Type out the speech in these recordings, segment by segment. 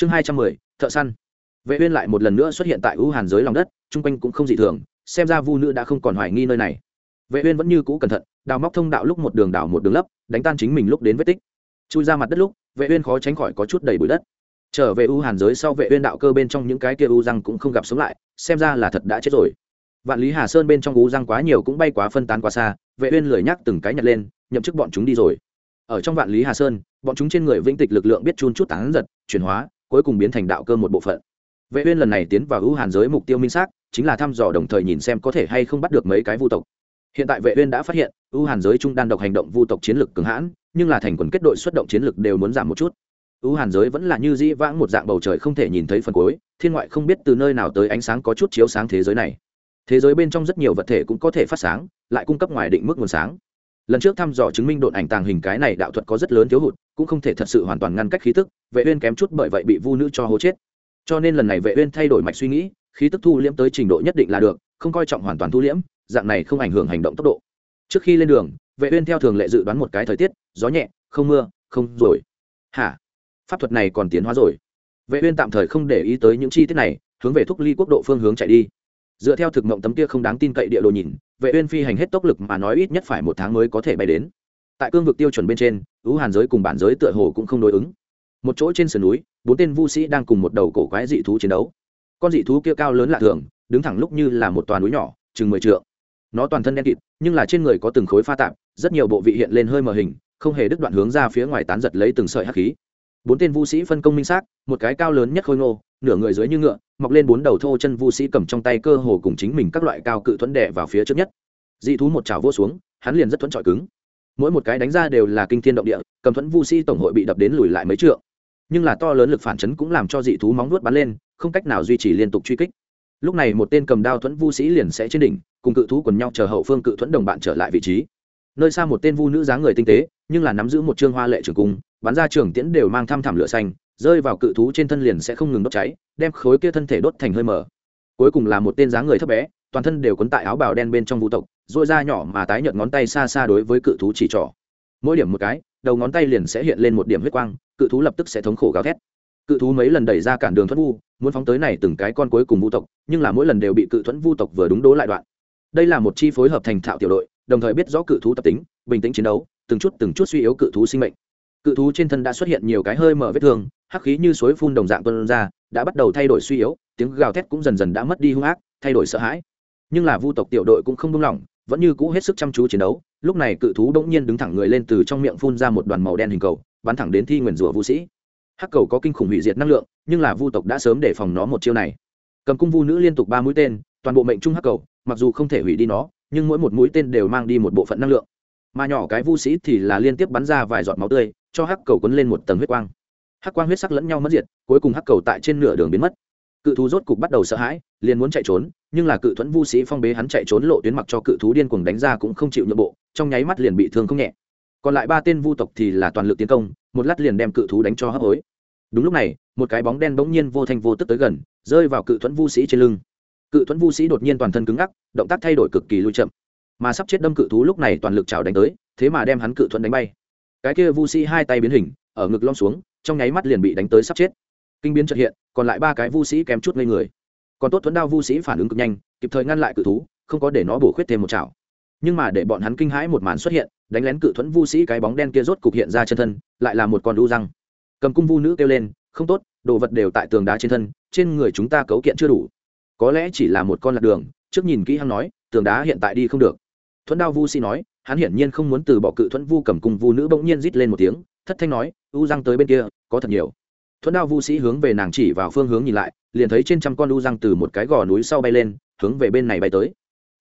chương hai trăm mười, thợ săn. Vệ uyên lại một lần nữa xuất hiện tại u hàn giới lòng đất trung quanh cũng không dị thường, xem ra vu nữ đã không còn hoài nghi nơi này. Vệ uyên vẫn như cũ cẩn thận, đào móc thông đạo lúc một đường đào một đường lấp, đánh tan chính mình lúc đến vết tích. Chui ra mặt đất lúc, vệ uyên khó tránh khỏi có chút đầy bụi đất. Trở về u hàn giới sau vệ uyên đạo cơ bên trong những cái kia u răng cũng không gặp sống lại, xem ra là thật đã chết rồi. Vạn lý hà sơn bên trong u răng quá nhiều cũng bay quá phân tán quá xa, vệ uyên lười nhắc từng cái nhặt lên, nhậm chức bọn chúng đi rồi. Ở trong vạn lý hà sơn, bọn chúng trên người vĩnh tịch lực lượng biết chun chút tán giật, chuyển hóa cuối cùng biến thành đạo cơ một bộ phận. Vệ uyên lần này tiến vào u hàn giới mục tiêu minh xác, chính là thăm dò đồng thời nhìn xem có thể hay không bắt được mấy cái vu tộc. Hiện tại vệ uyên đã phát hiện u hàn giới trung đan độc hành động vu tộc chiến lực cường hãn, nhưng là thành quần kết đội xuất động chiến lực đều muốn giảm một chút. U hàn giới vẫn là như dĩ vãng một dạng bầu trời không thể nhìn thấy phần cuối, thiên ngoại không biết từ nơi nào tới ánh sáng có chút chiếu sáng thế giới này. Thế giới bên trong rất nhiều vật thể cũng có thể phát sáng, lại cung cấp ngoài định mức nguồn sáng lần trước thăm dò chứng minh độn ảnh tàng hình cái này đạo thuật có rất lớn thiếu hụt, cũng không thể thật sự hoàn toàn ngăn cách khí tức, vệ uyên kém chút bởi vậy bị vu nữ cho hố chết. Cho nên lần này vệ uyên thay đổi mạch suy nghĩ, khí tức thu liễm tới trình độ nhất định là được, không coi trọng hoàn toàn thu liễm, dạng này không ảnh hưởng hành động tốc độ. Trước khi lên đường, vệ uyên theo thường lệ dự đoán một cái thời tiết, gió nhẹ, không mưa, không rồi. Hả? Pháp thuật này còn tiến hóa rồi. Vệ uyên tạm thời không để ý tới những chi tiết này, hướng về thúc ly quốc độ phương hướng chạy đi dựa theo thực mộng tấm kia không đáng tin cậy địa đồ nhìn, vệ uyên phi hành hết tốc lực mà nói ít nhất phải một tháng mới có thể bay đến. Tại cương vực tiêu chuẩn bên trên ứ hàn giới cùng bản giới tựa hồ cũng không đối ứng. Một chỗ trên sườn núi, bốn tên vu sĩ đang cùng một đầu cổ quái dị thú chiến đấu. Con dị thú kia cao lớn lạ thường, đứng thẳng lúc như là một toàn núi nhỏ, chừng mười trượng. Nó toàn thân đen kịt, nhưng là trên người có từng khối pha tạp, rất nhiều bộ vị hiện lên hơi mờ hình, không hề đứt đoạn hướng ra phía ngoài tán giật lấy từng sợi hắc khí bốn tên vu sĩ phân công minh xác, một cái cao lớn nhất khôi ngô, nửa người dưới như ngựa, mọc lên bốn đầu thô chân vu sĩ cầm trong tay cơ hồ cùng chính mình các loại cao cự thuẫn đệ vào phía trước nhất. Dị thú một chảo vô xuống, hắn liền rất thuẫn trọi cứng. Mỗi một cái đánh ra đều là kinh thiên động địa, cầm thuẫn vu sĩ tổng hội bị đập đến lùi lại mấy trượng. Nhưng là to lớn lực phản chấn cũng làm cho dị thú móng nuốt bắn lên, không cách nào duy trì liên tục truy kích. Lúc này một tên cầm đao thuẫn vu sĩ liền sẽ trên đỉnh, cùng cự thú quần nhau chờ hậu phương cự thuẫn đồng bạn trở lại vị trí nơi xa một tên vu nữ dáng người tinh tế, nhưng là nắm giữ một trương hoa lệ trường cung, bắn ra trường tiễn đều mang thăm thảm lửa xanh, rơi vào cự thú trên thân liền sẽ không ngừng đốt cháy, đem khối kia thân thể đốt thành hơi mở cuối cùng là một tên dáng người thấp bé, toàn thân đều quấn tại áo bào đen bên trong vũ tộc dội da nhỏ mà tái nhợt ngón tay xa xa đối với cự thú chỉ trỏ. Mỗi điểm một cái, đầu ngón tay liền sẽ hiện lên một điểm huyết quang, cự thú lập tức sẽ thống khổ gào thét. Cự thú mấy lần đẩy ra cản đường thuẫn vu, muốn phóng tới này từng cái con cuối cùng vu tộc, nhưng là mỗi lần đều bị cự thuẫn vu tộc vừa đúng đố lại đoạn. Đây là một chi phối hợp thành thạo tiểu đội đồng thời biết rõ cự thú tập tính, bình tĩnh chiến đấu, từng chút từng chút suy yếu cự thú sinh mệnh. Cự thú trên thân đã xuất hiện nhiều cái hơi mở vết thương, hắc khí như suối phun đồng dạng tuân ra, đã bắt đầu thay đổi suy yếu, tiếng gào thét cũng dần dần đã mất đi hung ác, thay đổi sợ hãi. Nhưng là vu tộc tiểu đội cũng không buông lỏng, vẫn như cũ hết sức chăm chú chiến đấu, lúc này cự thú bỗng nhiên đứng thẳng người lên từ trong miệng phun ra một đoàn màu đen hình cầu, bắn thẳng đến thi nguyền rủa vũ sĩ. Hắc cầu có kinh khủng hủy diệt năng lượng, nhưng là vu tộc đã sớm để phòng nó một chiêu này. Cầm cung vu nữ liên tục ba mũi tên, toàn bộ mệnh trung hắc cầu, mặc dù không thể hủy đi nó nhưng mỗi một mũi tên đều mang đi một bộ phận năng lượng. Mà nhỏ cái vu sĩ thì là liên tiếp bắn ra vài giọt máu tươi, cho hắc cầu quấn lên một tầng huyết quang. Hắc quang huyết sắc lẫn nhau mất diệt, cuối cùng hắc cầu tại trên nửa đường biến mất. Cự thú rốt cục bắt đầu sợ hãi, liền muốn chạy trốn, nhưng là cự thuẫn vu sĩ phong bế hắn chạy trốn lộ tuyến mặc cho cự thú điên cuồng đánh ra cũng không chịu nhượng bộ, trong nháy mắt liền bị thương không nhẹ. Còn lại ba tên vu tộc thì là toàn lực tiến công, một lát liền đem cự thú đánh cho hấp hối. Đúng lúc này, một cái bóng đen bỗng nhiên vô thanh vô tức tới gần, rơi vào cự thuẫn vu sĩ trên lưng cự thuẫn vu sĩ đột nhiên toàn thân cứng ngắc, động tác thay đổi cực kỳ lui chậm. Mà sắp chết đâm cự thú lúc này toàn lực chảo đánh tới, thế mà đem hắn cự thuẫn đánh bay. Cái kia vu sĩ hai tay biến hình, ở ngực lom xuống, trong nháy mắt liền bị đánh tới sắp chết. Kinh biến trật hiện, còn lại ba cái vu sĩ kém chút ngây người. Còn tốt thuẫn đao vu sĩ phản ứng cực nhanh, kịp thời ngăn lại cự thú, không có để nó bổ khuyết thêm một chảo. Nhưng mà để bọn hắn kinh hãi một màn xuất hiện, đánh lén cự thuẫn vu sĩ cái bóng đen kia rốt cục hiện ra chân thân, lại là một con đu răng. Cầm cung vu nữ kêu lên, không tốt, đồ vật đều tại tường đá trên thân, trên người chúng ta cấu kiện chưa đủ có lẽ chỉ là một con lạc đường, trước nhìn kỹ hắn nói, tường đá hiện tại đi không được. Thuẫn đao vu sĩ nói, hắn hiển nhiên không muốn từ bỏ cự thuẫn vu cầm cung vu nữ bỗng nhiên rít lên một tiếng, thất thanh nói, u răng tới bên kia, có thật nhiều. Thuẫn đao vu sĩ hướng về nàng chỉ vào phương hướng nhìn lại, liền thấy trên trăm con u răng từ một cái gò núi sau bay lên, hướng về bên này bay tới.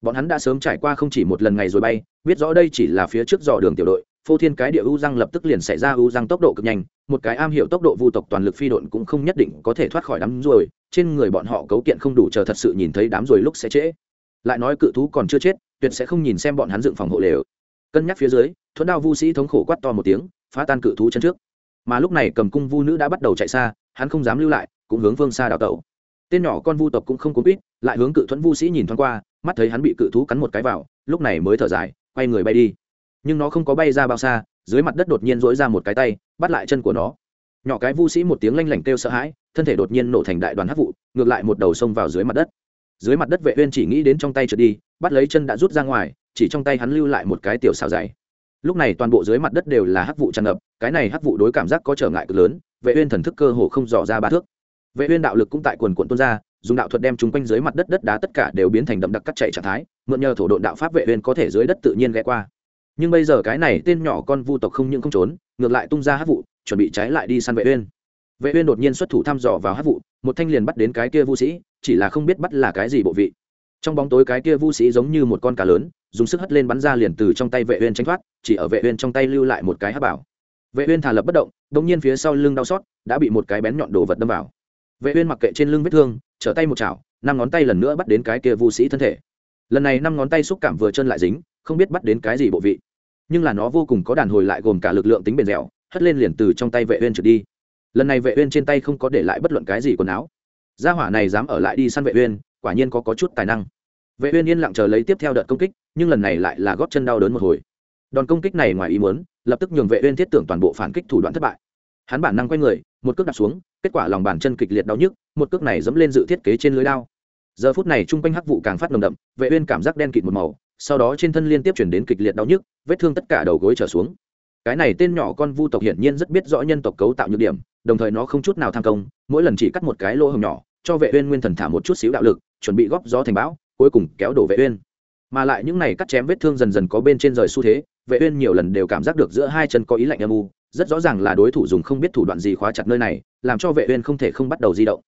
Bọn hắn đã sớm trải qua không chỉ một lần ngày rồi bay, biết rõ đây chỉ là phía trước dò đường tiểu đội, phô thiên cái địa u răng lập tức liền xảy ra u răng tốc độ cực nhanh, một cái am hiểu tốc độ vu tộc toàn lực phi độn cũng không nhất định có thể thoát khỏi đám ruồi trên người bọn họ cấu kiện không đủ chờ thật sự nhìn thấy đám rồi lúc sẽ trễ. Lại nói cự thú còn chưa chết, tuyệt sẽ không nhìn xem bọn hắn dựng phòng hộ lều. Cân nhắc phía dưới, thuẫn đao vu sĩ thống khổ quát to một tiếng, phá tan cự thú chân trước. Mà lúc này cầm cung vu nữ đã bắt đầu chạy xa, hắn không dám lưu lại, cũng hướng phương xa đào tẩu. Tên nhỏ con vu tộc cũng không cố quýt, lại hướng cự thuẫn vu sĩ nhìn thoáng qua, mắt thấy hắn bị cự thú cắn một cái vào, lúc này mới thở dài, quay người bay đi. Nhưng nó không có bay ra bao xa, dưới mặt đất đột nhiên dỗi ra một cái tay, bắt lại chân của nó nhỏ cái vu sĩ một tiếng lanh lảnh kêu sợ hãi, thân thể đột nhiên nổ thành đại đoàn hắc vụ, ngược lại một đầu xông vào dưới mặt đất. Dưới mặt đất vệ uyên chỉ nghĩ đến trong tay trượt đi, bắt lấy chân đã rút ra ngoài, chỉ trong tay hắn lưu lại một cái tiểu xào dày. Lúc này toàn bộ dưới mặt đất đều là hắc vụ tràn ngập, cái này hắc vụ đối cảm giác có trở ngại cực lớn, vệ uyên thần thức cơ hồ không dò ra ba thước. Vệ uyên đạo lực cũng tại quần cuộn tuôn ra, dùng đạo thuật đem chúng quanh dưới mặt đất đất đá tất cả đều biến thành đậm đặc cắt chạy trạng thái, mượn nhờ thổ độn đạo pháp vệ uyên có thể dưới đất tự nhiên ghé qua. Nhưng bây giờ cái này tên nhỏ con vu tộc không những không trốn, ngược lại tung ra hắc vụ chuẩn bị trái lại đi săn vệ uyên. Vệ uyên đột nhiên xuất thủ thăm dò vào hắc vụ, một thanh liền bắt đến cái kia vu sĩ, chỉ là không biết bắt là cái gì bộ vị. Trong bóng tối cái kia vu sĩ giống như một con cá lớn, dùng sức hất lên bắn ra liền từ trong tay vệ uyên tránh thoát, chỉ ở vệ uyên trong tay lưu lại một cái hắc bảo. Vệ uyên thả lập bất động đung nhiên phía sau lưng đau xót, đã bị một cái bén nhọn đồ vật đâm vào. Vệ uyên mặc kệ trên lưng vết thương, trở tay một chảo, năm ngón tay lần nữa bắt đến cái kia vu sĩ thân thể. Lần này năm ngón tay xúc cảm vừa chân lại dính, không biết bắt đến cái gì bộ vị. Nhưng là nó vô cùng có đàn hồi lại gồm cả lực lượng tính bền dẻo hất lên liền từ trong tay vệ uyên trượt đi. Lần này vệ uyên trên tay không có để lại bất luận cái gì quần áo. Gia hỏa này dám ở lại đi săn vệ uyên, quả nhiên có có chút tài năng. Vệ uyên yên lặng chờ lấy tiếp theo đợt công kích, nhưng lần này lại là gót chân đau đớn một hồi. Đòn công kích này ngoài ý muốn, lập tức nhường vệ uyên thiết tưởng toàn bộ phản kích thủ đoạn thất bại. Hắn bản năng quay người, một cước đặt xuống, kết quả lòng bàn chân kịch liệt đau nhức, một cước này dẫm lên dự thiết kế trên lưới đao. Giờ phút này trung quanh hắc vụ càng phát nồng đậm, vệ uyên cảm giác đen kịt một màu, sau đó trên thân liên tiếp chuyển đến kịch liệt đau nhức, vết thương tất cả đầu gối trở xuống cái này tên nhỏ con vu tộc hiển nhiên rất biết rõ nhân tộc cấu tạo nhược điểm, đồng thời nó không chút nào tham công, mỗi lần chỉ cắt một cái lỗ hồng nhỏ, cho vệ uyên nguyên thần thả một chút xíu đạo lực, chuẩn bị góp gió thành bão, cuối cùng kéo đổ vệ uyên. Mà lại những này cắt chém vết thương dần dần có bên trên rời xu thế, vệ uyên nhiều lần đều cảm giác được giữa hai chân có ý lạnh âm u, rất rõ ràng là đối thủ dùng không biết thủ đoạn gì khóa chặt nơi này, làm cho vệ uyên không thể không bắt đầu di động.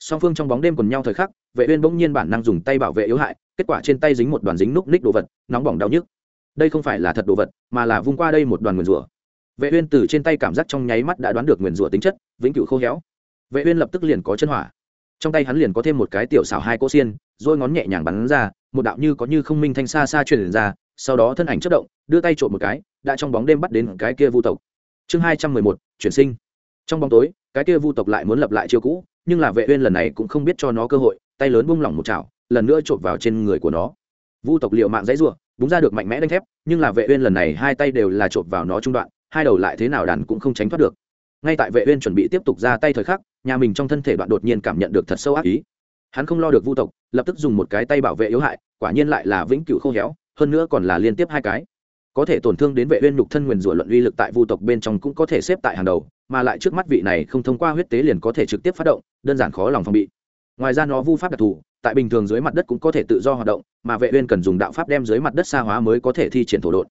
Song phương trong bóng đêm quần nhau thời khắc, vệ uyên bỗng nhiên bản năng dùng tay bảo vệ yếu hại, kết quả trên tay dính một đoàn dính núc ních đồ vật, nóng bỏng đau nhức đây không phải là thật đồ vật mà là vung qua đây một đoàn nguyền rủa. Vệ uyên từ trên tay cảm giác trong nháy mắt đã đoán được nguyền rủa tính chất vĩnh cửu khô héo. Vệ uyên lập tức liền có chân hỏa. Trong tay hắn liền có thêm một cái tiểu xảo hai cỗ xiên rồi ngón nhẹ nhàng bắn ra một đạo như có như không minh thanh xa xa truyền ra sau đó thân ảnh chớp động đưa tay trộn một cái đã trong bóng đêm bắt đến cái kia vu tộc. Chương 211, chuyển sinh. Trong bóng tối cái kia vu tộc lại muốn lập lại chiêu cũ nhưng là vệ uyên lần này cũng không biết cho nó cơ hội tay lớn buông lỏng một chảo lần nữa trộn vào trên người của nó. Vu tộc liệu mạng dãy rủa búng ra được mạnh mẽ đánh thép, nhưng là vệ uyên lần này hai tay đều là trộm vào nó trung đoạn, hai đầu lại thế nào đàn cũng không tránh thoát được. Ngay tại vệ uyên chuẩn bị tiếp tục ra tay thời khắc, nhà mình trong thân thể đoạn đột nhiên cảm nhận được thật sâu ác ý. Hắn không lo được vu tộc, lập tức dùng một cái tay bảo vệ yếu hại, quả nhiên lại là vĩnh cửu khô héo, hơn nữa còn là liên tiếp hai cái. Có thể tổn thương đến vệ uyên nhục thân nguyên rủa luận uy lực tại vu tộc bên trong cũng có thể xếp tại hàng đầu, mà lại trước mắt vị này không thông qua huyết tế liền có thể trực tiếp phát động, đơn giản khó lòng phòng bị. Ngoài ra nó vu pháp đặc thù tại bình thường dưới mặt đất cũng có thể tự do hoạt động, mà vệ uyên cần dùng đạo pháp đem dưới mặt đất xa hóa mới có thể thi triển thổ độn.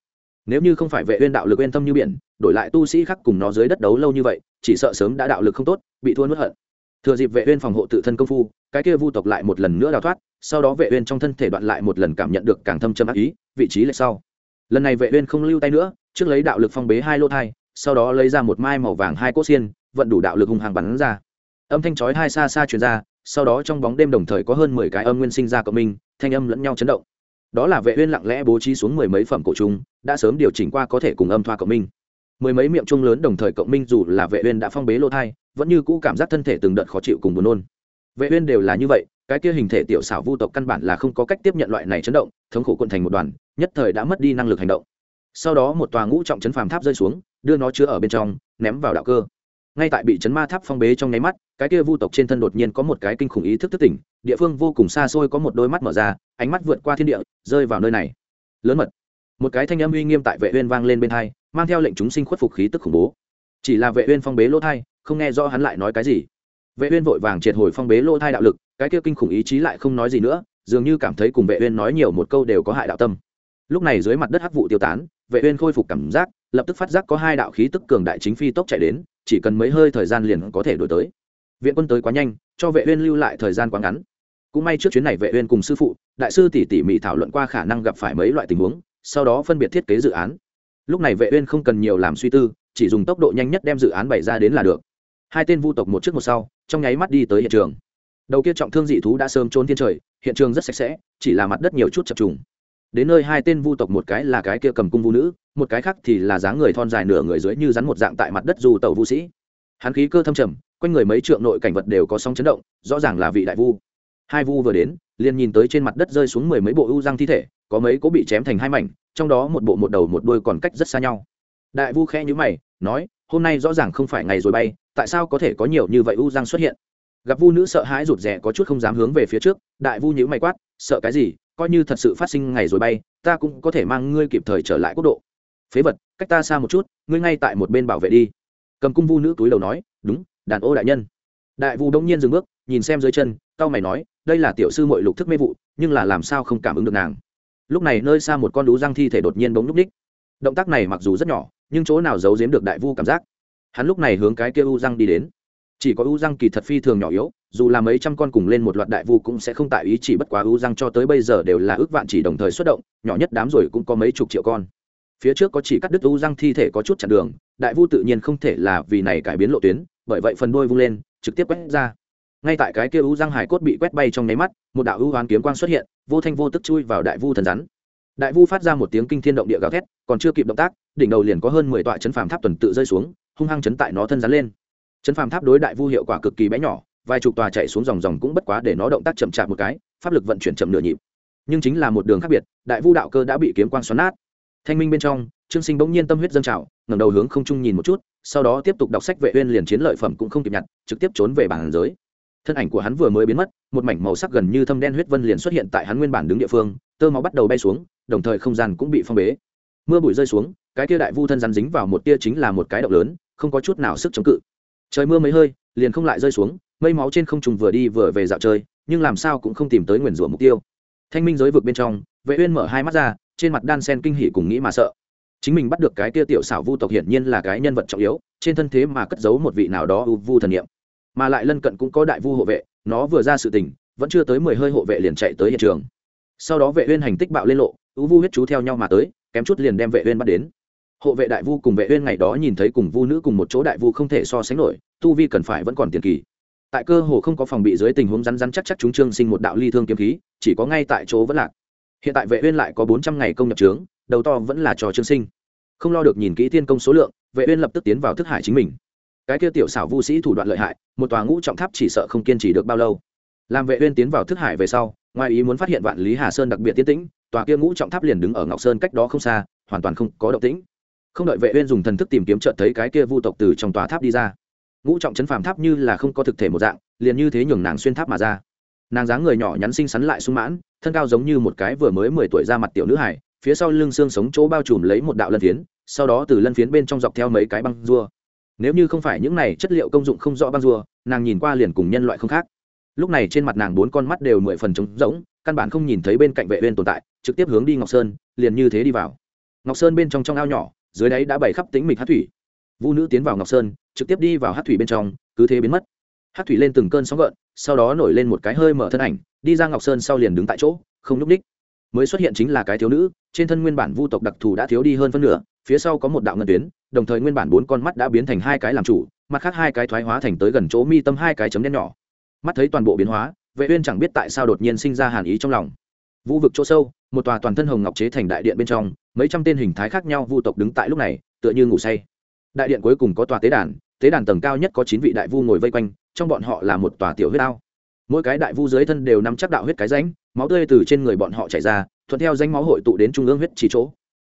Nếu như không phải vệ uyên đạo lực uyên tâm như biển, đổi lại tu sĩ khác cùng nó dưới đất đấu lâu như vậy, chỉ sợ sớm đã đạo lực không tốt, bị thua nuốt hận. Thừa dịp vệ uyên phòng hộ tự thân công phu, cái kia vu tộc lại một lần nữa đào thoát, sau đó vệ uyên trong thân thể đoạn lại một lần cảm nhận được càng thâm châm ác ý, vị trí lại sau. Lần này vệ uyên không lưu tay nữa, trước lấy đạo lực phong bế hai lô thai, sau đó lấy ra một mai màu vàng hai cốt xiên, vận đủ đạo lực hung hăng bắn ra. Âm thanh chói hai xa xa truyền ra sau đó trong bóng đêm đồng thời có hơn mười cái âm nguyên sinh ra cộng minh, thanh âm lẫn nhau chấn động. Đó là vệ uyên lặng lẽ bố trí xuống mười mấy phẩm cổ trùng, đã sớm điều chỉnh qua có thể cùng âm thoa cộng minh. Mười mấy miệng trung lớn đồng thời cộng minh dù là vệ uyên đã phong bế lô thai, vẫn như cũ cảm giác thân thể từng đợt khó chịu cùng buồn nôn. Vệ uyên đều là như vậy, cái kia hình thể tiểu xảo vu tộc căn bản là không có cách tiếp nhận loại này chấn động, thống khổ cuộn thành một đoàn, nhất thời đã mất đi năng lực hành động. Sau đó một tòa ngũ trọng chấn phàm tháp rơi xuống, đưa nó chứa ở bên trong, ném vào đạo cơ ngay tại bị chấn ma tháp phong bế trong nháy mắt, cái kia vu tộc trên thân đột nhiên có một cái kinh khủng ý thức thức tỉnh, địa phương vô cùng xa xôi có một đôi mắt mở ra, ánh mắt vượt qua thiên địa, rơi vào nơi này. Lớn mật. Một cái thanh âm uy nghiêm tại vệ uyên vang lên bên hai, mang theo lệnh chúng sinh khuất phục khí tức khủng bố. Chỉ là vệ uyên phong bế lỗ thai, không nghe rõ hắn lại nói cái gì. Vệ uyên vội vàng triệt hồi phong bế lỗ thai đạo lực, cái kia kinh khủng ý chí lại không nói gì nữa, dường như cảm thấy cùng vệ uyên nói nhiều một câu đều có hại đạo tâm. Lúc này dưới mặt đất hắc vụ tiêu tán, vệ uyên khôi phục cảm giác, lập tức phát giác có hai đạo khí tức cường đại chính phi tốc chạy đến chỉ cần mấy hơi thời gian liền có thể đuổi tới. Viện quân tới quá nhanh, cho vệ uyên lưu lại thời gian quá ngắn. Cũng may trước chuyến này vệ uyên cùng sư phụ, đại sư tỷ tỷ mỉ thảo luận qua khả năng gặp phải mấy loại tình huống, sau đó phân biệt thiết kế dự án. Lúc này vệ uyên không cần nhiều làm suy tư, chỉ dùng tốc độ nhanh nhất đem dự án bày ra đến là được. Hai tên vu tộc một trước một sau, trong nháy mắt đi tới hiện trường. Đầu kia trọng thương dị thú đã sớm trốn thiên trời, hiện trường rất sạch sẽ, chỉ là mặt đất nhiều chút chập trùng đến nơi hai tên vu tộc, một cái là cái kia cầm cung vu nữ, một cái khác thì là dáng người thon dài nửa người dưới như rắn một dạng tại mặt đất dù tàu vu sĩ. Hắn khí cơ thâm trầm, quanh người mấy trượng nội cảnh vật đều có sóng chấn động, rõ ràng là vị đại vu. Hai vu vừa đến, liền nhìn tới trên mặt đất rơi xuống mười mấy bộ u răng thi thể, có mấy cố bị chém thành hai mảnh, trong đó một bộ một đầu một đuôi còn cách rất xa nhau. Đại vu khẽ nhíu mày, nói, hôm nay rõ ràng không phải ngày rồi bay, tại sao có thể có nhiều như vậy u răng xuất hiện? Gặp vu nữ sợ hãi rụt rè có chút không dám hướng về phía trước, đại vu nhíu mày quát, sợ cái gì? Coi như thật sự phát sinh ngày rồi bay, ta cũng có thể mang ngươi kịp thời trở lại quốc độ. Phế vật, cách ta xa một chút, ngươi ngay tại một bên bảo vệ đi. Cầm cung vu nữ túi đầu nói, đúng, đàn ô đại nhân. Đại vu đông nhiên dừng bước, nhìn xem dưới chân tao mày nói, đây là tiểu sư mội lục thức mê vụ, nhưng là làm sao không cảm ứng được nàng? Lúc này nơi xa một con đú răng thi thể đột nhiên bỗng núp ních. Động tác này mặc dù rất nhỏ, nhưng chỗ nào giấu giếm được đại vu cảm giác. Hắn lúc này hướng cái kia u răng đi đến chỉ có ưu răng kỳ thật phi thường nhỏ yếu, dù là mấy trăm con cùng lên một loạt đại vu cũng sẽ không tại ý chỉ bất quá ưu răng cho tới bây giờ đều là ước vạn chỉ đồng thời xuất động, nhỏ nhất đám rồi cũng có mấy chục triệu con. Phía trước có chỉ cắt đứt ưu răng thi thể có chút chặn đường, đại vu tự nhiên không thể là vì này cải biến lộ tuyến, bởi vậy phần đôi vung lên, trực tiếp quét ra. Ngay tại cái kia ưu răng hải cốt bị quét bay trong nháy mắt, một đạo ưu hoán kiếm quang xuất hiện, vô thanh vô tức chui vào đại vu thần rắn. Đại vu phát ra một tiếng kinh thiên động địa gào thét, còn chưa kịp động tác, đỉnh đầu liền có hơn mười tọa chấn phàm tháp tuần tự rơi xuống, hung hăng chấn tại nó thân rắn lên chấn phàm tháp đối đại vu hiệu quả cực kỳ bé nhỏ, vài chục tòa chạy xuống dòng dòng cũng bất quá để nó động tác chậm chạp một cái, pháp lực vận chuyển chậm nửa nhịp. Nhưng chính là một đường khác biệt, đại vu đạo cơ đã bị kiếm quang xoắn nát. Thanh minh bên trong, trương sinh bỗng nhiên tâm huyết dâng trào, ngẩng đầu hướng không trung nhìn một chút, sau đó tiếp tục đọc sách vệ uyên liền chiến lợi phẩm cũng không kịp nhặt, trực tiếp trốn về bản giới. Thân ảnh của hắn vừa mới biến mất, một mảnh màu sắc gần như thâm đen huyết vân liền xuất hiện tại hắn nguyên bản đứng địa phương, tơ máu bắt đầu bay xuống, đồng thời không gian cũng bị phong bế. Mưa bụi rơi xuống, cái kia đại vu thân rắn dính vào một tia chính là một cái động lớn, không có chút nào sức chống cự trời mưa mấy hơi, liền không lại rơi xuống, mây máu trên không trùng vừa đi vừa về dạo chơi, nhưng làm sao cũng không tìm tới nguyền rủa mục tiêu. Thanh minh giới vực bên trong, vệ uyên mở hai mắt ra, trên mặt đan sen kinh hỉ cùng nghĩ mà sợ. Chính mình bắt được cái kia tiểu xảo vu tộc hiển nhiên là cái nhân vật trọng yếu, trên thân thế mà cất giấu một vị nào đó u vu thần niệm. Mà lại lân cận cũng có đại vu hộ vệ, nó vừa ra sự tình, vẫn chưa tới mười hơi hộ vệ liền chạy tới hiện trường. Sau đó vệ uyên hành tích bạo lên lộ, u vu huyết chú theo nhau mà tới, kém chút liền đem vệ uyên bắt đến hộ vệ đại vu cùng vệ uyên ngày đó nhìn thấy cùng vu nữ cùng một chỗ đại vu không thể so sánh nổi, tu vi cần phải vẫn còn tiền kỳ. Tại cơ hồ không có phòng bị dưới tình huống rắn rắn chắc chắc chúng trương sinh một đạo ly thương kiếm khí, chỉ có ngay tại chỗ vẫn lạc. Hiện tại vệ uyên lại có 400 ngày công nhập trướng, đầu to vẫn là trò trương sinh. Không lo được nhìn kỹ thiên công số lượng, vệ uyên lập tức tiến vào thức hải chính mình. Cái kia tiểu xảo vu sĩ thủ đoạn lợi hại, một tòa ngũ trọng tháp chỉ sợ không kiên trì được bao lâu. Làm vệ uyên tiến vào thức hải về sau, ngoài ý muốn phát hiện vạn lý hà sơn đặc biệt tiến tĩnh, tòa kia ngũ trọng tháp liền đứng ở ngọc sơn cách đó không xa, hoàn toàn không có động tĩnh không đợi vệ uyên dùng thần thức tìm kiếm chợt thấy cái kia vu tộc từ trong tòa tháp đi ra. Ngũ trọng chấn phàm tháp như là không có thực thể một dạng, liền như thế nhường nàng xuyên tháp mà ra. Nàng dáng người nhỏ nhắn xinh xắn lại sung mãn, thân cao giống như một cái vừa mới mười tuổi ra mặt tiểu nữ hải phía sau lưng xương sống chỗ bao trùm lấy một đạo lân phiến, sau đó từ lân phiến bên trong dọc theo mấy cái băng rua. Nếu như không phải những này chất liệu công dụng không rõ băng rua, nàng nhìn qua liền cùng nhân loại không khác. Lúc này trên mặt nàng bốn con mắt đều mười phần trống rỗng, căn bản không nhìn thấy bên cạnh vệ uyên tồn tại, trực tiếp hướng đi ngọc sơn, liền như thế đi vào. Ngọc sơn bên trong trong ao nhỏ dưới đáy đã bày khắp tính mịch hát thủy. Vu nữ tiến vào ngọc sơn, trực tiếp đi vào hát thủy bên trong, cứ thế biến mất. Hát thủy lên từng cơn sóng gợn, sau đó nổi lên một cái hơi mở thân ảnh, đi ra ngọc sơn sau liền đứng tại chỗ, không nhúc ních mới xuất hiện chính là cái thiếu nữ, trên thân nguyên bản vu tộc đặc thù đã thiếu đi hơn phân nửa, phía sau có một đạo ngân tuyến, đồng thời nguyên bản bốn con mắt đã biến thành hai cái làm chủ, mặt khác hai cái thoái hóa thành tới gần chỗ mi tâm hai cái chấm đen nhỏ. Mắt thấy toàn bộ biến hóa, vệ uyên chẳng biết tại sao đột nhiên sinh ra hàn ý trong lòng. Vũ vực chỗ sâu, một tòa toàn thân hồng ngọc chế thành đại điện bên trong mấy trăm tên hình thái khác nhau vu tộc đứng tại lúc này, tựa như ngủ say. Đại điện cuối cùng có tòa tế đàn tế đàn tầng cao nhất có chín vị đại vu ngồi vây quanh, trong bọn họ là một tòa tiểu huyết ao. Mỗi cái đại vu dưới thân đều nắm chắc đạo huyết cái rãnh, máu tươi từ trên người bọn họ chảy ra, thuận theo danh máu hội tụ đến trung ương huyết chỉ chỗ.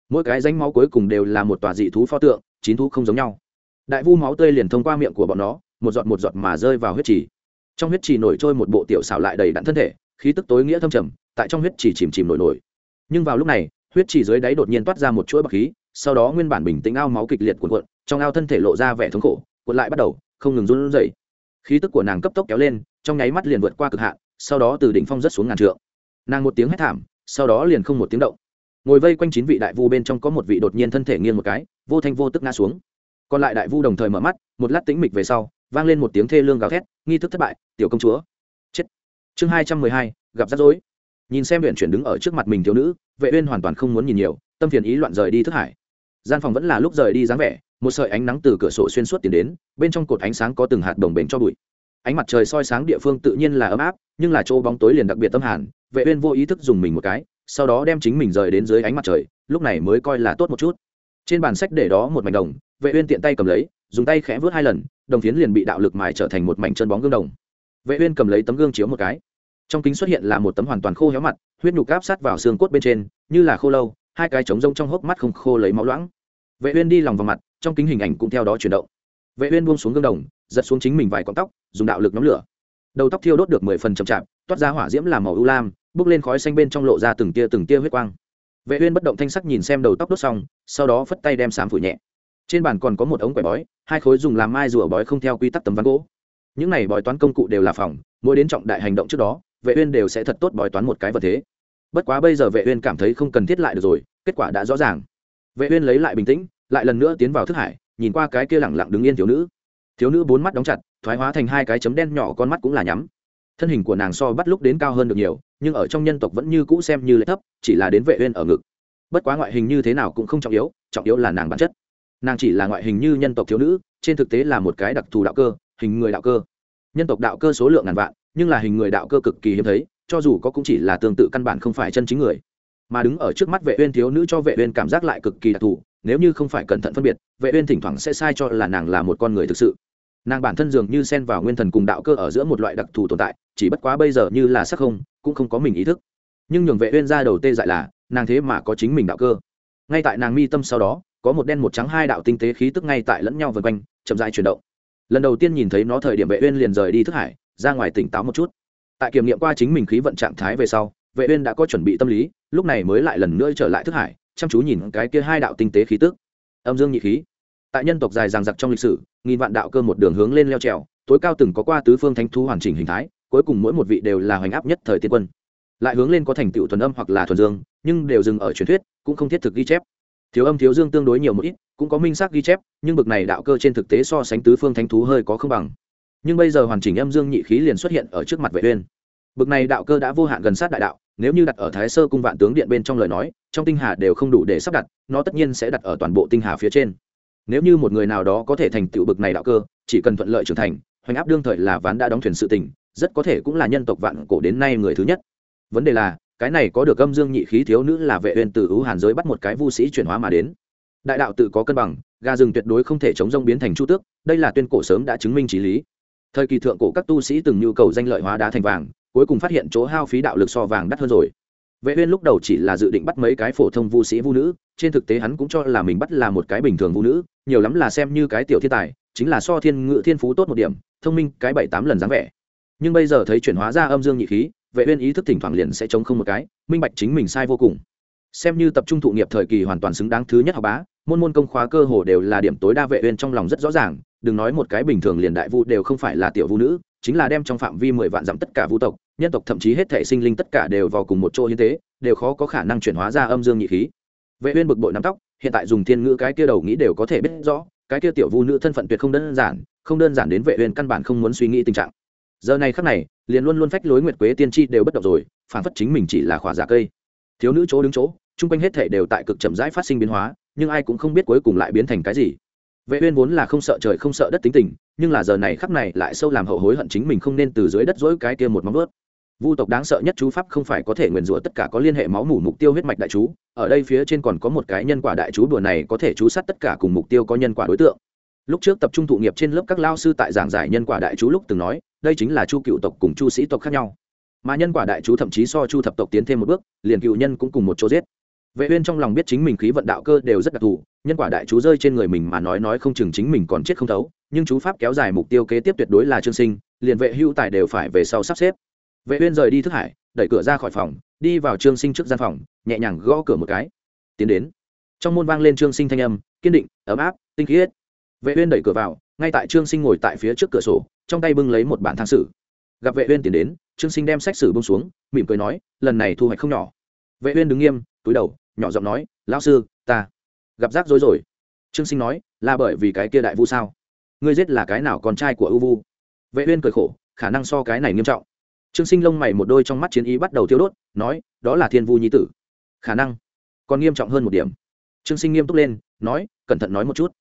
Mỗi cái danh máu cuối cùng đều là một tòa dị thú pho tượng, chín thú không giống nhau. Đại vu máu tươi liền thông qua miệng của bọn nó, một giọt một giọt mà rơi vào huyết trì. Trong huyết trì nổi trôi một bộ tiểu xảo lại đầy đặn thân thể, khí tức tối nghĩa thâm trầm, tại trong huyết trì chìm chìm nổi nổi. Nhưng vào lúc này huyết chỉ dưới đáy đột nhiên toát ra một chuỗi bọc khí, sau đó nguyên bản bình tĩnh ao máu kịch liệt cuộn cuộn, trong ao thân thể lộ ra vẻ thống khổ, cuộn lại bắt đầu, không ngừng run rẩy. Khí tức của nàng cấp tốc kéo lên, trong nháy mắt liền vượt qua cực hạn, sau đó từ đỉnh phong rất xuống ngàn trượng. Nàng một tiếng hét thảm, sau đó liền không một tiếng động. Ngồi vây quanh chín vị đại vu bên trong có một vị đột nhiên thân thể nghiêng một cái, vô thanh vô tức ngã xuống. Còn lại đại vu đồng thời mở mắt, một lát tĩnh mịch về sau, vang lên một tiếng thê lương gào thét, nghi thức thất bại, tiểu công chúa. Chết. Chương hai trăm mười hai, gặp rắc rối. Nhìn xem huyện chuyển đứng ở trước mặt mình thiếu nữ vệ uyên hoàn toàn không muốn nhìn nhiều, tâm phiền ý loạn rời đi thức hải. Gian phòng vẫn là lúc rời đi dáng vẻ, một sợi ánh nắng từ cửa sổ xuyên suốt tiến đến, bên trong cột ánh sáng có từng hạt đồng bền cho bụi. Ánh mặt trời soi sáng địa phương tự nhiên là ấm áp, nhưng là chỗ bóng tối liền đặc biệt tâm hàn, vệ uyên vô ý thức dùng mình một cái, sau đó đem chính mình rời đến dưới ánh mặt trời, lúc này mới coi là tốt một chút. Trên bàn sách để đó một mảnh đồng, vệ uyên tiện tay cầm lấy, dùng tay khẽ vớt hai lần, đồng phiến liền bị đạo lực mài trở thành một mảnh chân bóng gương đồng. Vệ uyên cầm lấy tấm gương chiếu một cái. Trong kính xuất hiện là một tấm hoàn toàn khô héo mặt huyết nhục áp sát vào xương cốt bên trên, như là khô lâu, hai cái trống rông trong hốc mắt không khô lấy máu loãng. Vệ uyên đi lòng vào mặt, trong kính hình ảnh cũng theo đó chuyển động. Vệ uyên buông xuống gương đồng, giật xuống chính mình vài cọng tóc, dùng đạo lực nhóm lửa. Đầu tóc thiêu đốt được mười phần chậm chạp, toát ra hỏa diễm làm màu ưu lam bốc lên khói xanh bên trong lộ ra từng tia từng tia huyết quang. Vệ uyên bất động thanh sắc nhìn xem đầu tóc đốt xong, sau đó phất tay đem sám phủ nhẹ. Trên bàn còn có một ống quẻ bói, hai khối dùng làm mai rùa bói không theo quy tắc tấm ván gỗ. Những này bói toán công cụ đều là phòng, mỗi đến trọng đại hành động trước đó vệ uyên đều sẽ thật tốt bói toán một cái vật thế. Bất quá bây giờ vệ uyên cảm thấy không cần thiết lại được rồi, kết quả đã rõ ràng. Vệ uyên lấy lại bình tĩnh, lại lần nữa tiến vào thức hải, nhìn qua cái kia lẳng lặng đứng yên thiếu nữ. Thiếu nữ bốn mắt đóng chặt, thoái hóa thành hai cái chấm đen nhỏ con mắt cũng là nhắm. Thân hình của nàng so bắt lúc đến cao hơn được nhiều, nhưng ở trong nhân tộc vẫn như cũ xem như lệ thấp, chỉ là đến vệ uyên ở ngực. Bất quá ngoại hình như thế nào cũng không trọng yếu trọng yếu là nàng bản chất. Nàng chỉ là ngoại hình như nhân tộc thiếu nữ, trên thực tế là một cái đặc thù đạo cơ, hình người đạo cơ. Nhân tộc đạo cơ số lượng ngàn vạn nhưng là hình người đạo cơ cực kỳ hiếm thấy, cho dù có cũng chỉ là tương tự căn bản không phải chân chính người. Mà đứng ở trước mắt vệ uyên thiếu nữ cho vệ uyên cảm giác lại cực kỳ đặc thù, nếu như không phải cẩn thận phân biệt, vệ uyên thỉnh thoảng sẽ sai cho là nàng là một con người thực sự. Nàng bản thân dường như xen vào nguyên thần cùng đạo cơ ở giữa một loại đặc thù tồn tại, chỉ bất quá bây giờ như là sắc không, cũng không có mình ý thức. Nhưng nhường vệ uyên ra đầu tê dại là, nàng thế mà có chính mình đạo cơ. Ngay tại nàng mi tâm sau đó, có một đen một trắng hai đạo tinh tế khí tức ngay tại lẫn nhau vần quanh, chậm rãi chuyển động. Lần đầu tiên nhìn thấy nó thời điểm vệ uyên liền rời đi thức hải ra ngoài tỉnh táo một chút. Tại kiểm nghiệm qua chính mình khí vận trạng thái về sau, vệ uyên đã có chuẩn bị tâm lý, lúc này mới lại lần nữa trở lại thức hải, chăm chú nhìn cái kia hai đạo tinh tế khí tức. Âm dương nhị khí. Tại nhân tộc dài dằng dặc trong lịch sử, nghìn vạn đạo cơ một đường hướng lên leo trèo, tối cao từng có qua tứ phương thánh thú hoàn chỉnh hình thái, cuối cùng mỗi một vị đều là hoành áp nhất thời tiên quân. Lại hướng lên có thành tựu thuần âm hoặc là thuần dương, nhưng đều dừng ở truyền thuyết, cũng không thiết thực ghi chép. Thiếu âm thiếu dương tương đối nhiều một ít, cũng có minh xác ghi chép, nhưng bậc này đạo cơ trên thực tế so sánh tứ phương thánh thú hơi có không bằng nhưng bây giờ hoàn chỉnh âm dương nhị khí liền xuất hiện ở trước mặt vệ uyên. Bực này đạo cơ đã vô hạn gần sát đại đạo, nếu như đặt ở thái sơ cung vạn tướng điện bên trong lời nói, trong tinh hà đều không đủ để sắp đặt, nó tất nhiên sẽ đặt ở toàn bộ tinh hà phía trên. Nếu như một người nào đó có thể thành tựu bực này đạo cơ, chỉ cần thuận lợi trưởng thành, hoành áp đương thời là ván đã đóng thuyền sự tình, rất có thể cũng là nhân tộc vạn cổ đến nay người thứ nhất. Vấn đề là, cái này có được âm dương nhị khí thiếu nữ là vệ uyên từ ưu hàn giới bắt một cái vu sĩ chuyển hóa mà đến. Đại đạo tự có cân bằng gà rừng tuyệt đối không thể chống rông biến thành chu tước, đây là tuyên cổ sớm đã chứng minh trí lý thời kỳ thượng cổ các tu sĩ từng nhu cầu danh lợi hóa đá thành vàng, cuối cùng phát hiện chỗ hao phí đạo lực so vàng đắt hơn rồi. Vệ uyên lúc đầu chỉ là dự định bắt mấy cái phổ thông vu sĩ vu nữ, trên thực tế hắn cũng cho là mình bắt là một cái bình thường vu nữ, nhiều lắm là xem như cái tiểu thiên tài, chính là so thiên ngự thiên phú tốt một điểm, thông minh, cái bảy tám lần dáng vẻ. Nhưng bây giờ thấy chuyển hóa ra âm dương nhị khí, vệ uyên ý thức thỉnh thoảng liền sẽ chống không một cái, minh bạch chính mình sai vô cùng. Xem như tập trung thụ nghiệp thời kỳ hoàn toàn xứng đáng thứ nhất học bá, môn môn công khóa cơ hồ đều là điểm tối đa vệ uyên trong lòng rất rõ ràng đừng nói một cái bình thường liền đại vu đều không phải là tiểu vu nữ, chính là đem trong phạm vi mười vạn dặm tất cả vu tộc, nhân tộc thậm chí hết thể sinh linh tất cả đều vào cùng một chỗ như thế, đều khó có khả năng chuyển hóa ra âm dương nhị khí. Vệ uyên bực bội nắm tóc, hiện tại dùng thiên ngữ cái kia đầu nghĩ đều có thể biết rõ, cái kia tiểu vu nữ thân phận tuyệt không đơn giản, không đơn giản đến vệ uyên căn bản không muốn suy nghĩ tình trạng. Giờ này khắc này, liền luôn luôn phách lối nguyệt quế tiên tri đều bất động rồi, phản phất chính mình chỉ là khỏa giả cây. Thiếu nữ chỗ đứng chỗ, chung quanh hết thể đều tại cực chậm rãi phát sinh biến hóa, nhưng ai cũng không biết cuối cùng lại biến thành cái gì vệ uyên vốn là không sợ trời không sợ đất tính tình, nhưng là giờ này khắc này lại sâu làm hậu hối hận chính mình không nên từ dưới đất dỗi cái kia một móng vuốt. Vu tộc đáng sợ nhất chú pháp không phải có thể nguyền rủa tất cả có liên hệ máu mủ mục tiêu huyết mạch đại chú, ở đây phía trên còn có một cái nhân quả đại chú đùa này có thể chú sát tất cả cùng mục tiêu có nhân quả đối tượng. Lúc trước tập trung thụ nghiệp trên lớp các lao sư tại giảng giải nhân quả đại chú lúc từng nói, đây chính là chu cựu tộc cùng chu sĩ tộc khác nhau. Mà nhân quả đại chú thậm chí so chu thập tộc tiến thêm một bước, liền cựu nhân cũng cùng một chỗ giết vệ uyên trong lòng biết chính mình khí vận đạo cơ đều rất đặc thù, nhân quả đại chú rơi trên người mình mà nói nói không chừng chính mình còn chết không thấu, nhưng chú pháp kéo dài mục tiêu kế tiếp tuyệt đối là trương sinh, liền vệ hưu tài đều phải về sau sắp xếp. Vệ uyên rời đi thức hải, đẩy cửa ra khỏi phòng, đi vào trương sinh trước gian phòng, nhẹ nhàng gõ cửa một cái. Tiến đến. Trong môn vang lên trương sinh thanh âm, kiên định, ấm áp, tinh khiết. Vệ uyên đẩy cửa vào, ngay tại trương sinh ngồi tại phía trước cửa sổ, trong tay bưng lấy một bản thang sử. Gặp vệ uyên tiến đến, trương sinh đem sách sử buông xuống, mỉm cười nói, lần này thu hoạch không nhỏ. Vệ uyên đứng nghiêm túi đầu, nhỏ giọng nói, lão sư, ta gặp rắc rối rồi. Trương sinh nói, là bởi vì cái kia đại vu sao? Ngươi giết là cái nào con trai của ưu vu? Vệ uyên cười khổ, khả năng so cái này nghiêm trọng. Trương sinh lông mày một đôi trong mắt chiến ý bắt đầu tiêu đốt, nói, đó là thiên vu nhi tử. Khả năng còn nghiêm trọng hơn một điểm. Trương sinh nghiêm túc lên, nói, cẩn thận nói một chút.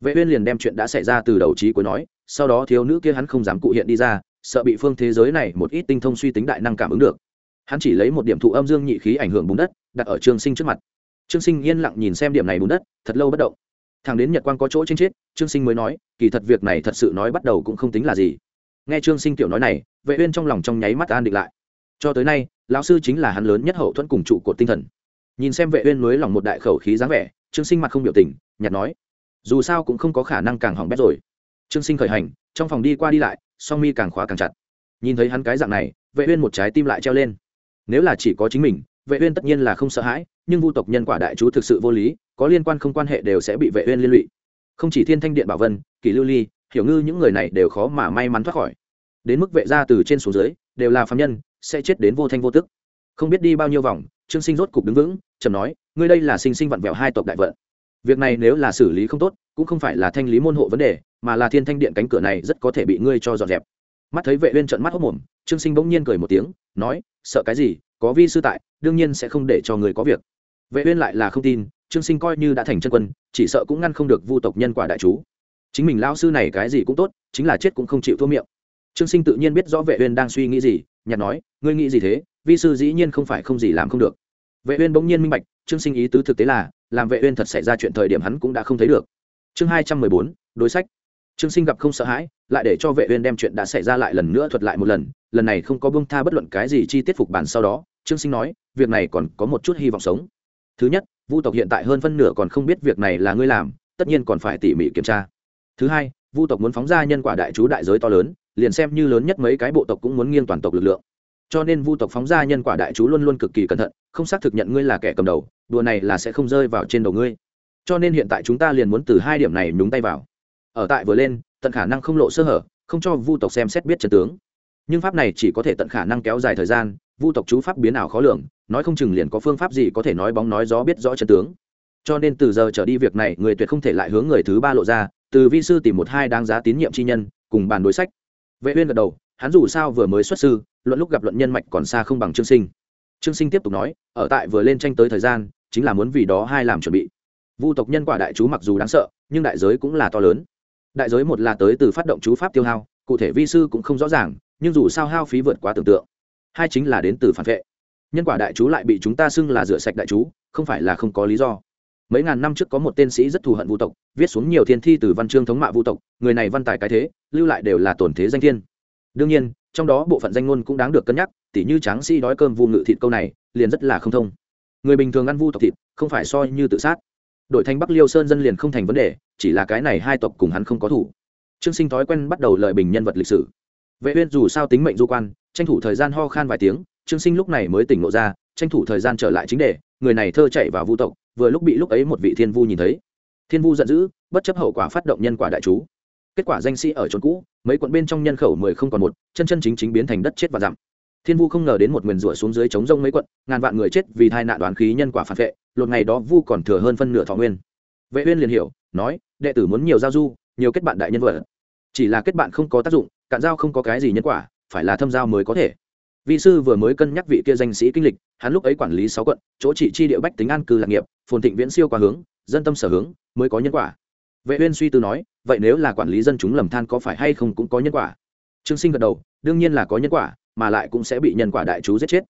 Vệ uyên liền đem chuyện đã xảy ra từ đầu chí cuối nói, sau đó thiếu nữ kia hắn không dám cụ hiện đi ra, sợ bị phương thế giới này một ít tinh thông suy tính đại năng cảm ứng được. Hắn chỉ lấy một điểm thụ âm dương nhị khí ảnh hưởng bùn đất đặt ở trương sinh trước mặt. Trương sinh yên lặng nhìn xem điểm này bùn đất, thật lâu bất động. Thằng đến nhật quang có chỗ trên chết, trương sinh mới nói, kỳ thật việc này thật sự nói bắt đầu cũng không tính là gì. Nghe trương sinh tiểu nói này, vệ uyên trong lòng trong nháy mắt an định lại. Cho tới nay, lão sư chính là hắn lớn nhất hậu thuẫn cùng trụ cột tinh thần. Nhìn xem vệ uyên núi lòng một đại khẩu khí dáng vẻ, trương sinh mặt không biểu tình, nhạt nói, dù sao cũng không có khả năng càng hỏng bét rồi. Trương sinh khởi hành, trong phòng đi qua đi lại, song mi càng khóa càng chặt. Nhìn thấy hắn cái dạng này, vệ uyên một trái tim lại treo lên. Nếu là chỉ có chính mình vệ uyên tất nhiên là không sợ hãi, nhưng vu tộc nhân quả đại chú thực sự vô lý, có liên quan không quan hệ đều sẽ bị vệ uyên liên lụy. Không chỉ thiên thanh điện bảo vân, kỷ lưu ly, hiểu ngư những người này đều khó mà may mắn thoát khỏi. Đến mức vệ gia từ trên xuống dưới, đều là phàm nhân, sẽ chết đến vô thanh vô tức. Không biết đi bao nhiêu vòng, trương sinh rốt cục đứng vững, trầm nói, ngươi đây là sinh sinh vặn vẹo hai tộc đại vận. Việc này nếu là xử lý không tốt, cũng không phải là thanh lý môn hộ vấn đề, mà là thiên thanh điện cánh cửa này rất có thể bị ngươi cho dọn dẹp. Mắt thấy vệ uyên trợn mắt hốt mồm, trương sinh bỗng nhiên cười một tiếng, nói, sợ cái gì? Có vi sư tại đương nhiên sẽ không để cho người có việc. Vệ uyên lại là không tin trương sinh coi như đã thành chân quân chỉ sợ cũng ngăn không được vu tộc nhân quả đại chú. Chính mình lão sư này cái gì cũng tốt chính là chết cũng không chịu thua miệng. Trương sinh tự nhiên biết rõ vệ uyên đang suy nghĩ gì nhặt nói ngươi nghĩ gì thế? Vi sư dĩ nhiên không phải không gì làm không được. Vệ uyên bỗng nhiên minh bạch trương sinh ý tứ thực tế là làm vệ uyên thật xảy ra chuyện thời điểm hắn cũng đã không thấy được. Chương 214, đối sách. Trương sinh gặp không sợ hãi lại để cho vệ uyên đem chuyện đã xảy ra lại lần nữa thuật lại một lần lần này không có buông tha bất luận cái gì chi tiết phục bản sau đó trương sinh nói, việc này còn có một chút hy vọng sống. Thứ nhất, vu tộc hiện tại hơn phân nửa còn không biết việc này là ngươi làm, tất nhiên còn phải tỉ mỉ kiểm tra. Thứ hai, vu tộc muốn phóng ra nhân quả đại chú đại giới to lớn, liền xem như lớn nhất mấy cái bộ tộc cũng muốn nghiêng toàn tộc lực lượng. Cho nên vu tộc phóng ra nhân quả đại chú luôn luôn cực kỳ cẩn thận, không xác thực nhận ngươi là kẻ cầm đầu, đùa này là sẽ không rơi vào trên đầu ngươi. Cho nên hiện tại chúng ta liền muốn từ hai điểm này nhúng tay vào. Ở tại vừa lên, tận khả năng không lộ sơ hở, không cho vu tộc xem xét biết trận tướng. Nhưng pháp này chỉ có thể tận khả năng kéo dài thời gian vu tộc chú pháp biến ảo khó lường, nói không chừng liền có phương pháp gì có thể nói bóng nói gió biết rõ chân tướng. Cho nên từ giờ trở đi việc này, người tuyệt không thể lại hướng người thứ ba lộ ra, từ vi sư tìm một hai đáng giá tín nhiệm chi nhân, cùng bàn đối sách. Vệ uyên gật đầu, hắn dù sao vừa mới xuất sư, luận lúc gặp luận nhân mạch còn xa không bằng trương sinh. Trương sinh tiếp tục nói, ở tại vừa lên tranh tới thời gian, chính là muốn vì đó hai làm chuẩn bị. Vu tộc nhân quả đại chú mặc dù đáng sợ, nhưng đại giới cũng là to lớn. Đại giới một là tới từ phát động chú pháp tiêu hao, cụ thể vi sư cũng không rõ ràng, nhưng dù sao hao phí vượt quá tưởng tượng hai chính là đến từ phản vệ. Nhân quả đại chú lại bị chúng ta xưng là rửa sạch đại chú, không phải là không có lý do. Mấy ngàn năm trước có một tên sĩ rất thù hận vu tộc, viết xuống nhiều thiên thi từ văn chương thống mạ vu tộc, người này văn tài cái thế, lưu lại đều là tổn thế danh thiên. Đương nhiên, trong đó bộ phận danh ngôn cũng đáng được cân nhắc, tỉ như tráng sĩ đói cơm vu ngự thịt câu này, liền rất là không thông. Người bình thường ăn vu tộc thịt, không phải soi như tự sát. Đội thành bắc liêu sơn dân liền không thành vấn đề, chỉ là cái này hai tộc cùng hắn không có thủ. Trương sinh thói quen bắt đầu lợi bình nhân vật lịch sử vệ uyên dù sao tính mệnh du quan, tranh thủ thời gian ho khan vài tiếng, trương sinh lúc này mới tỉnh ngộ ra, tranh thủ thời gian trở lại chính đề, người này thơ chạy vào vu tộc, vừa lúc bị lúc ấy một vị thiên vu nhìn thấy. Thiên vu giận dữ, bất chấp hậu quả phát động nhân quả đại chú. Kết quả danh sĩ ở chốn cũ, mấy quận bên trong nhân khẩu mười không còn một, chân chân chính chính biến thành đất chết và dặm. Thiên vu không ngờ đến một nguyền rủa xuống dưới chống rông mấy quận, ngàn vạn người chết vì tai nạn đoán khí nhân quả phản vệ, lột ngày đó vu còn thừa hơn phân nửa thọ nguyên. Vệ uyên liền hiểu, nói, đệ tử muốn nhiều giao du, nhiều kết bạn đại nhân vật, chỉ là kết bạn không có tác dụng cạn giao không có cái gì nhân quả, phải là thâm giao mới có thể. Vị sư vừa mới cân nhắc vị kia danh sĩ kinh lịch, hắn lúc ấy quản lý sáu quận, chỗ trị chi địa bách tính an cư lạc nghiệp, phồn thịnh viễn siêu qua hướng, dân tâm sở hướng, mới có nhân quả. Vệ uyên suy tư nói, vậy nếu là quản lý dân chúng lầm than có phải hay không cũng có nhân quả? Trương sinh gật đầu, đương nhiên là có nhân quả, mà lại cũng sẽ bị nhân quả đại chú giết chết.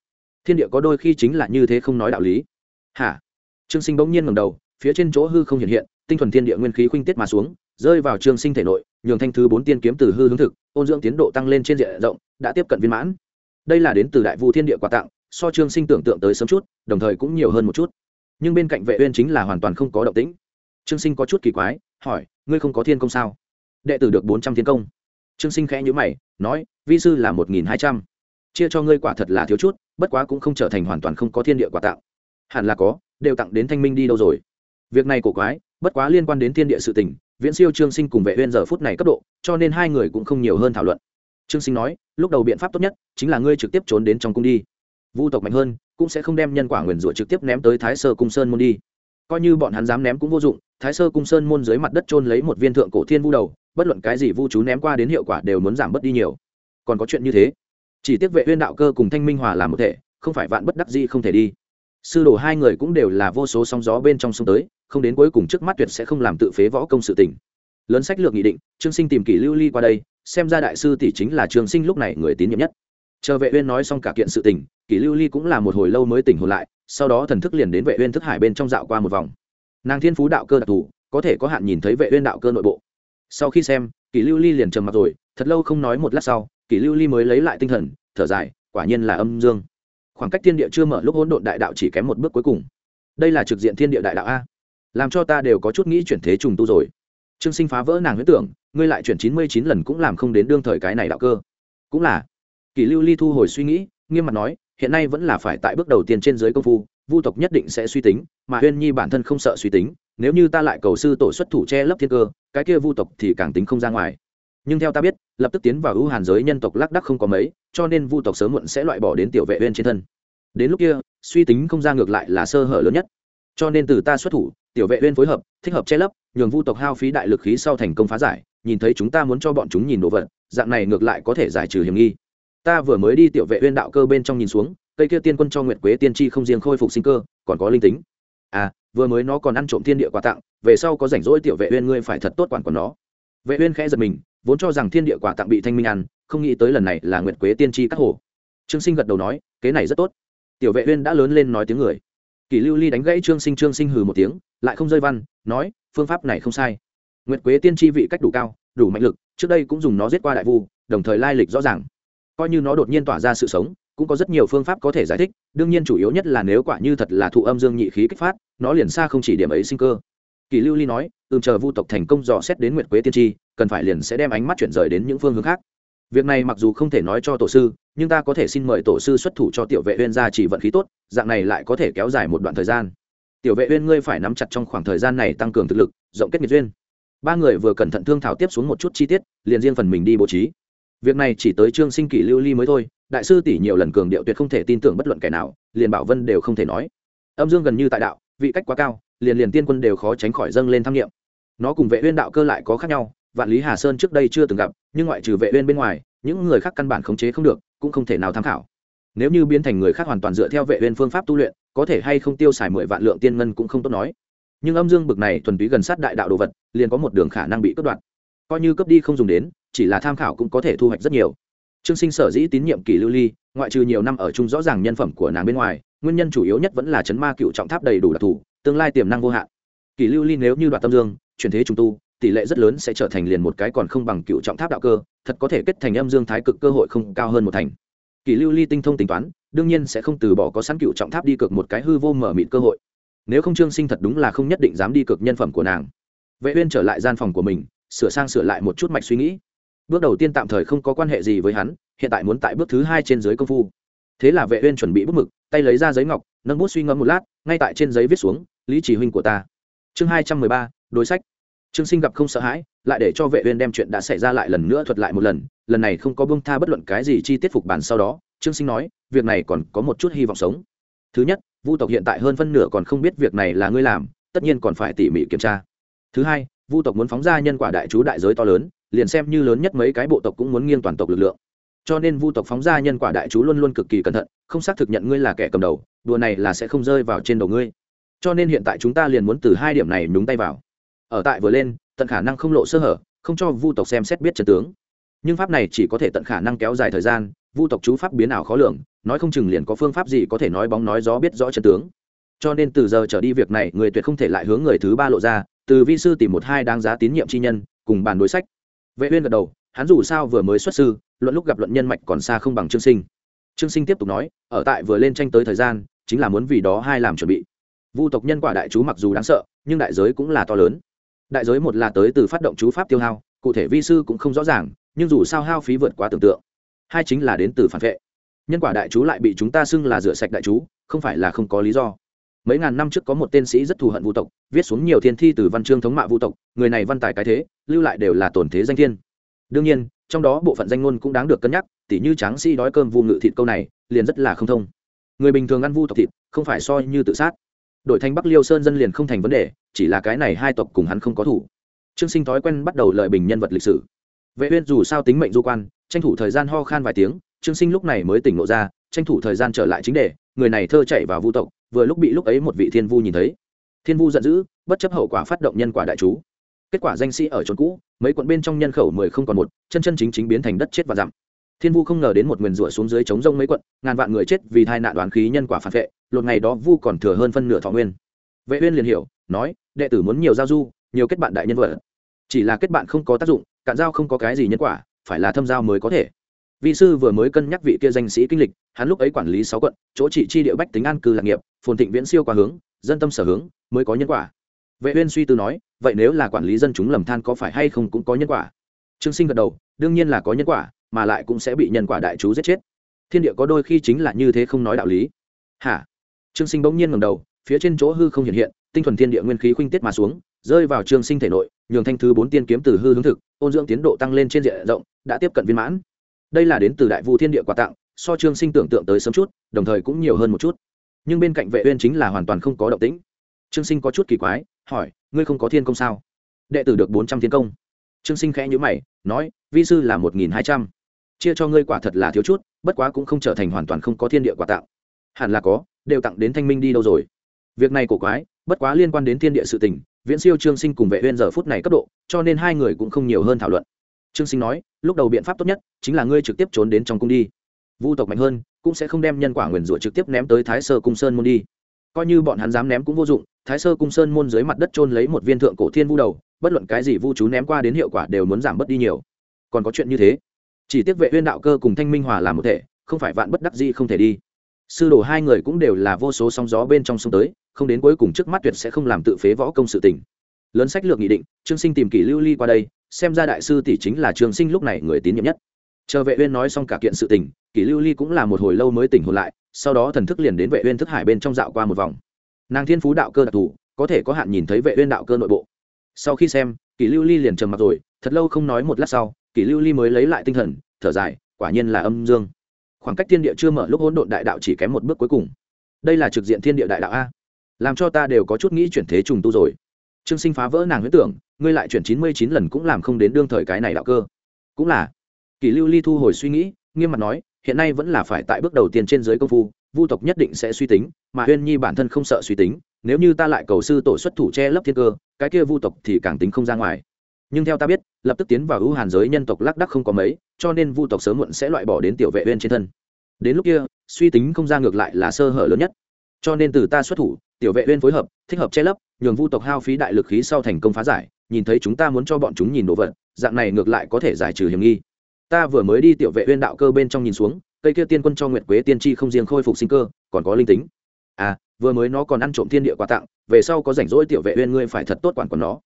Thiên địa có đôi khi chính là như thế không nói đạo lý. Hả? Trương sinh bỗng nhiên ngẩng đầu, phía trên chỗ hư không hiện hiện, tinh thuần thiên địa nguyên khí khuynh tiết mà xuống, rơi vào trương sinh thể nội nhường thanh thứ bốn tiên kiếm từ hư hướng thực, ôn dưỡng tiến độ tăng lên trên diện rộng, đã tiếp cận viên mãn. Đây là đến từ đại vu thiên địa quà tặng, so trương sinh tưởng tượng tới sớm chút, đồng thời cũng nhiều hơn một chút. Nhưng bên cạnh vệ uyên chính là hoàn toàn không có động tĩnh. Trương sinh có chút kỳ quái, hỏi, ngươi không có thiên công sao? Đệ tử được bốn trăm thiên công. Trương sinh khẽ nhíu mày, nói, vi sư là một nghìn hai trăm. Chia cho ngươi quả thật là thiếu chút, bất quá cũng không trở thành hoàn toàn không có thiên địa quà tặng. Hẳn là có, đều tặng đến thanh minh đi đâu rồi? Việc này cổ quái, bất quá liên quan đến thiên địa sự tình viễn siêu trương sinh cùng vệ uyên giờ phút này cấp độ, cho nên hai người cũng không nhiều hơn thảo luận. Trương sinh nói, lúc đầu biện pháp tốt nhất chính là ngươi trực tiếp trốn đến trong cung đi. Vu tộc mạnh hơn, cũng sẽ không đem nhân quả nguyền rủa trực tiếp ném tới thái sơ cung sơn môn đi. Coi như bọn hắn dám ném cũng vô dụng, thái sơ cung sơn môn dưới mặt đất trôn lấy một viên thượng cổ thiên vu đầu, bất luận cái gì vu chú ném qua đến hiệu quả đều muốn giảm bớt đi nhiều. Còn có chuyện như thế, chỉ tiếc vệ uyên đạo cơ cùng thanh minh hòa làm một thể, không phải vạn bất đắc gì không thể đi sư đồ hai người cũng đều là vô số sóng gió bên trong sông tới, không đến cuối cùng trước mắt tuyệt sẽ không làm tự phế võ công sự tình. Lớn sách lược nghị định, trương sinh tìm kỷ lưu ly qua đây, xem ra đại sư tỷ chính là trương sinh lúc này người tín nhiệm nhất. Chờ vệ uyên nói xong cả kiện sự tình, kỷ lưu ly cũng là một hồi lâu mới tỉnh hồn lại, sau đó thần thức liền đến vệ uyên thức hải bên trong dạo qua một vòng. Nàng thiên phú đạo cơ đặc thù, có thể có hạn nhìn thấy vệ uyên đạo cơ nội bộ. Sau khi xem, kỷ lưu ly liền trầm mặt rồi, thật lâu không nói một lát sau, kỷ lưu ly mới lấy lại tinh thần, thở dài, quả nhiên là âm dương khoảng cách thiên địa chưa mở lúc hỗn độn đại đạo chỉ kém một bước cuối cùng. Đây là trực diện thiên địa đại đạo a. Làm cho ta đều có chút nghĩ chuyển thế trùng tu rồi. Trương sinh phá vỡ nàng huyết tưởng, ngươi lại chuyển chín mươi chín lần cũng làm không đến đương thời cái này đạo cơ. Cũng là. Kỷ lưu ly thu hồi suy nghĩ, nghiêm mặt nói, hiện nay vẫn là phải tại bước đầu tiên trên dưới công phu, vu tộc nhất định sẽ suy tính, mà huyên nhi bản thân không sợ suy tính, nếu như ta lại cầu sư tổ xuất thủ che lấp thiên cơ, cái kia vu tộc thì càng tính không ra ngoài nhưng theo ta biết, lập tức tiến vào ưu hàn giới nhân tộc lác đắc không có mấy, cho nên vu tộc sớm muộn sẽ loại bỏ đến tiểu vệ uyên trên thân. Đến lúc kia, suy tính không ra ngược lại là sơ hở lớn nhất. Cho nên từ ta xuất thủ, tiểu vệ uyên phối hợp, thích hợp che lấp, nhường vu tộc hao phí đại lực khí sau thành công phá giải, nhìn thấy chúng ta muốn cho bọn chúng nhìn đồ vật, dạng này ngược lại có thể giải trừ hiểm nghi. Ta vừa mới đi tiểu vệ uyên đạo cơ bên trong nhìn xuống, cây kia tiên quân cho nguyệt quế tiên tri không riêng khôi phục sinh cơ, còn có linh tính. À vừa mới nó còn ăn trộm thiên địa quà tặng, về sau có rảnh rỗi tiểu vệ uyên ngươi phải thật tốt quản của nó. Vệ uyên khẽ giật mình vốn cho rằng thiên địa quà tặng bị thanh minh ăn, không nghĩ tới lần này là nguyệt quế tiên tri các hồ. Trương sinh gật đầu nói, kế này rất tốt. Tiểu vệ uyên đã lớn lên nói tiếng người. Kỷ lưu ly đánh gãy trương sinh trương sinh hừ một tiếng, lại không rơi văn, nói, phương pháp này không sai. Nguyệt quế tiên tri vị cách đủ cao, đủ mạnh lực, trước đây cũng dùng nó giết qua đại vu, đồng thời lai lịch rõ ràng. Coi như nó đột nhiên tỏa ra sự sống, cũng có rất nhiều phương pháp có thể giải thích, đương nhiên chủ yếu nhất là nếu quả như thật là thụ âm dương nhị khí kích phát, nó liền xa không chỉ điểm ấy sinh cơ. Kỳ lưu ly nói ừm, chờ vu tộc thành công dò xét đến nguyệt quế tiên tri, cần phải liền sẽ đem ánh mắt chuyển rời đến những phương hướng khác. Việc này mặc dù không thể nói cho tổ sư, nhưng ta có thể xin mời tổ sư xuất thủ cho tiểu vệ uyên ra chỉ vận khí tốt, dạng này lại có thể kéo dài một đoạn thời gian. Tiểu vệ uyên, ngươi phải nắm chặt trong khoảng thời gian này tăng cường thực lực, rộng kết nghiệp duyên. Ba người vừa cẩn thận thương thảo tiếp xuống một chút chi tiết, liền riêng phần mình đi bố trí. Việc này chỉ tới trương sinh kỷ lưu ly mới thôi, đại sư tỷ nhiều lần cường điệu tuyệt không thể tin tưởng bất luận kẻ nào, liền bảo vân đều không thể nói. Âm dương gần như tại đạo, vị cách quá cao, liền liền tiên quân đều khó tránh khỏi dâng lên tham nghiệm nó cùng vệ uyên đạo cơ lại có khác nhau, vạn lý hà sơn trước đây chưa từng gặp, nhưng ngoại trừ vệ uyên bên ngoài, những người khác căn bản khống chế không được, cũng không thể nào tham khảo. Nếu như biến thành người khác hoàn toàn dựa theo vệ uyên phương pháp tu luyện, có thể hay không tiêu xài mười vạn lượng tiên ngân cũng không tốt nói. Nhưng âm dương bực này thuần túy gần sát đại đạo đồ vật, liền có một đường khả năng bị cướp đoạt. Coi như cướp đi không dùng đến, chỉ là tham khảo cũng có thể thu hoạch rất nhiều. Trương sinh sở dĩ tín nhiệm kỳ lưu ly, ngoại trừ nhiều năm ở chung rõ ràng nhân phẩm của nàng bên ngoài, nguyên nhân chủ yếu nhất vẫn là chấn ma cựu trọng tháp đầy đủ đặc thù, tương lai tiềm năng vô hạn. Kỳ lưu ly nếu như đoạt tâm dương chuyển thế trùng tu, tỷ lệ rất lớn sẽ trở thành liền một cái còn không bằng cựu trọng tháp đạo cơ, thật có thể kết thành âm dương thái cực cơ hội không cao hơn một thành. Kỷ lưu ly tinh thông tính toán, đương nhiên sẽ không từ bỏ có sẵn cựu trọng tháp đi cực một cái hư vô mở mịt cơ hội. Nếu không trương sinh thật đúng là không nhất định dám đi cực nhân phẩm của nàng. Vệ uyên trở lại gian phòng của mình, sửa sang sửa lại một chút mạch suy nghĩ. Bước đầu tiên tạm thời không có quan hệ gì với hắn, hiện tại muốn tại bước thứ hai trên dưới công phu. Thế là vệ uyên chuẩn bị bút mực, tay lấy ra giấy ngọc, nâng bút suy ngẫm một lát, ngay tại trên giấy viết xuống, lý chỉ huynh của ta. Chương hai trăm mười ba đối sách. Trương sinh gặp không sợ hãi, lại để cho vệ uyên đem chuyện đã xảy ra lại lần nữa thuật lại một lần lần này không có buông tha bất luận cái gì chi tiết phục bản sau đó, trương sinh nói, việc này còn có một chút hy vọng sống. Thứ nhất, vu tộc hiện tại hơn phân nửa còn không biết việc này là ngươi làm, tất nhiên còn phải tỉ mỉ kiểm tra. Thứ hai, vu tộc muốn phóng ra nhân quả đại chú đại giới to lớn, liền xem như lớn nhất mấy cái bộ tộc cũng muốn nghiêng toàn tộc lực lượng. Cho nên vu tộc phóng ra nhân quả đại chú luôn luôn cực kỳ cẩn thận, không xác thực nhận ngươi là kẻ cầm đầu, đùa này là sẽ không rơi vào trên đầu ngươi. Cho nên hiện tại chúng ta liền muốn từ hai điểm này nhúng tay vào ở tại vừa lên, tận khả năng không lộ sơ hở, không cho vu tộc xem xét biết trận tướng. Nhưng pháp này chỉ có thể tận khả năng kéo dài thời gian, vu tộc chú pháp biến ảo khó lường, nói không chừng liền có phương pháp gì có thể nói bóng nói gió biết rõ trận tướng. Cho nên từ giờ trở đi việc này, người tuyệt không thể lại hướng người thứ ba lộ ra, từ vi sư tìm một hai đáng giá tín nhiệm chi nhân, cùng bàn đối sách. Vệ uyên gật đầu, hắn dù sao vừa mới xuất sư, luận lúc gặp luận nhân mạch còn xa không bằng trương sinh. Trương sinh tiếp tục nói, ở tại vừa lên tranh tới thời gian, chính là muốn vì đó hai làm chuẩn bị. Vu tộc nhân quả đại chú mặc dù đáng sợ, nhưng đại giới cũng là to lớn đại giới một là tới từ phát động chú pháp tiêu hao, cụ thể vi sư cũng không rõ ràng, nhưng dù sao hao phí vượt quá tưởng tượng. Hai chính là đến từ phản vệ. Nhân quả đại chú lại bị chúng ta xưng là rửa sạch đại chú, không phải là không có lý do. Mấy ngàn năm trước có một tên sĩ rất thù hận vu tộc, viết xuống nhiều thiên thi từ văn chương thống mạ vu tộc, người này văn tài cái thế, lưu lại đều là tổn thế danh thiên. Đương nhiên, trong đó bộ phận danh ngôn cũng đáng được cân nhắc, tỉ như tráng sĩ đói cơm vu ngự thịt câu này, liền rất là không thông. Người bình thường ăn vu tộc thịt, không phải so như tự sát đổi thành bắc liêu sơn dân liền không thành vấn đề, chỉ là cái này hai tộc cùng hắn không có thủ. Trương sinh thói quen bắt đầu lợi bình nhân vật lịch sử. Vệ uyên dù sao tính mệnh du quan, tranh thủ thời gian ho khan vài tiếng, trương sinh lúc này mới tỉnh ngộ ra, tranh thủ thời gian trở lại chính đề, người này thơ chạy vào vu tộc, vừa lúc bị lúc ấy một vị thiên vu nhìn thấy. Thiên vu giận dữ, bất chấp hậu quả phát động nhân quả đại chú. Kết quả danh sĩ ở chốn cũ, mấy quận bên trong nhân khẩu mười không còn một, chân chân chính chính biến thành đất chết và dặm. Thiên vu không ngờ đến một nguyền rủa xuống dưới chống rông mấy quận, ngàn vạn người chết vì tai nạn đoán khí nhân quả phản vệ lột ngày đó vu còn thừa hơn phân nửa thọ nguyên. Vệ uyên liền hiểu, nói, đệ tử muốn nhiều giao du, nhiều kết bạn đại nhân vật. Chỉ là kết bạn không có tác dụng, cạn giao không có cái gì nhân quả, phải là thâm giao mới có thể. Vị sư vừa mới cân nhắc vị kia danh sĩ kinh lịch, hắn lúc ấy quản lý sáu quận, chỗ trị chi địa bách tính an cư lạc nghiệp, phồn thịnh viễn siêu qua hướng, dân tâm sở hướng, mới có nhân quả. Vệ uyên suy tư nói, vậy nếu là quản lý dân chúng lầm than có phải hay không cũng có nhân quả? Trương sinh gật đầu, đương nhiên là có nhân quả, mà lại cũng sẽ bị nhân quả đại chú giết chết. Thiên địa có đôi khi chính là như thế không nói đạo lý. Hả? Trương sinh bỗng nhiên ngẩng đầu, phía trên chỗ hư không hiện hiện, tinh thuần thiên địa nguyên khí khuynh tiết mà xuống, rơi vào trương sinh thể nội, nhường thanh thứ bốn tiên kiếm từ hư hướng thực, ôn dưỡng tiến độ tăng lên trên diện rộng, đã tiếp cận viên mãn. Đây là đến từ đại vu thiên địa quà tặng, so trương sinh tưởng tượng tới sớm chút, đồng thời cũng nhiều hơn một chút. Nhưng bên cạnh vệ uyên chính là hoàn toàn không có động tĩnh. Trương sinh có chút kỳ quái, hỏi, ngươi không có thiên công sao? Đệ tử được bốn trăm thiên công. Trương sinh khẽ nhíu mày, nói, vi sư là một nghìn hai trăm. Chia cho ngươi quả thật là thiếu chút, bất quá cũng không trở thành hoàn toàn không có thiên địa quà tặng. Hẳn là có đều tặng đến thanh minh đi đâu rồi? Việc này cổ quái, bất quá liên quan đến thiên địa sự tình, viễn siêu trương sinh cùng vệ uyên giờ phút này cấp độ, cho nên hai người cũng không nhiều hơn thảo luận. Trương sinh nói, lúc đầu biện pháp tốt nhất, chính là ngươi trực tiếp trốn đến trong cung đi. Vu tộc mạnh hơn, cũng sẽ không đem nhân quả nguyền rủa trực tiếp ném tới thái sơ cung sơn môn đi. Coi như bọn hắn dám ném cũng vô dụng, thái sơ cung sơn môn dưới mặt đất trôn lấy một viên thượng cổ thiên vu đầu, bất luận cái gì vu chú ném qua đến hiệu quả đều muốn giảm bớt đi nhiều. Còn có chuyện như thế, chỉ tiếc vệ uyên đạo cơ cùng thanh minh hòa làm một thể, không phải vạn bất đắc dĩ không thể đi sư đồ hai người cũng đều là vô số sóng gió bên trong sông tới, không đến cuối cùng trước mắt tuyệt sẽ không làm tự phế võ công sự tình. Lớn sách lược nghị định, trương sinh tìm kỷ lưu ly qua đây, xem ra đại sư tỷ chính là trương sinh lúc này người tín nhiệm nhất. Chờ vệ uyên nói xong cả kiện sự tình, kỷ lưu ly cũng là một hồi lâu mới tỉnh hồn lại, sau đó thần thức liền đến vệ uyên thức hải bên trong dạo qua một vòng. Nàng thiên phú đạo cơ đặc thù, có thể có hạn nhìn thấy vệ uyên đạo cơ nội bộ. Sau khi xem, kỷ lưu ly liền trầm mặt rồi, thật lâu không nói một lát sau, kỷ lưu ly mới lấy lại tinh thần, thở dài, quả nhiên là âm dương khoảng cách thiên địa chưa mở lúc hỗn độn đại đạo chỉ kém một bước cuối cùng. Đây là trực diện thiên địa đại đạo a. Làm cho ta đều có chút nghĩ chuyển thế trùng tu rồi. Trương sinh phá vỡ nàng huyết tưởng, ngươi lại chuyển chín mươi chín lần cũng làm không đến đương thời cái này đạo cơ. Cũng là. Kỷ lưu ly thu hồi suy nghĩ, nghiêm mặt nói, hiện nay vẫn là phải tại bước đầu tiên trên giới công phu, vu tộc nhất định sẽ suy tính, mà huyên nhi bản thân không sợ suy tính, nếu như ta lại cầu sư tổ xuất thủ che lấp thiên cơ, cái kia vu tộc thì càng tính không ra ngoài nhưng theo ta biết, lập tức tiến vào ưu hàn giới nhân tộc lác đắc không có mấy, cho nên vu tộc sớm muộn sẽ loại bỏ đến tiểu vệ uyên trên thân. Đến lúc kia, suy tính không ra ngược lại là sơ hở lớn nhất. Cho nên từ ta xuất thủ, tiểu vệ uyên phối hợp, thích hợp che lấp, nhường vu tộc hao phí đại lực khí sau thành công phá giải, nhìn thấy chúng ta muốn cho bọn chúng nhìn đồ vật, dạng này ngược lại có thể giải trừ hiểm nghi. Ta vừa mới đi tiểu vệ uyên đạo cơ bên trong nhìn xuống, cây kia tiên quân cho nguyệt quế tiên tri không riêng khôi phục sinh cơ, còn có linh tính. À vừa mới nó còn ăn trộm thiên địa quà tặng, về sau có rảnh rỗi tiểu vệ uyên ngươi phải thật tốt quản của nó.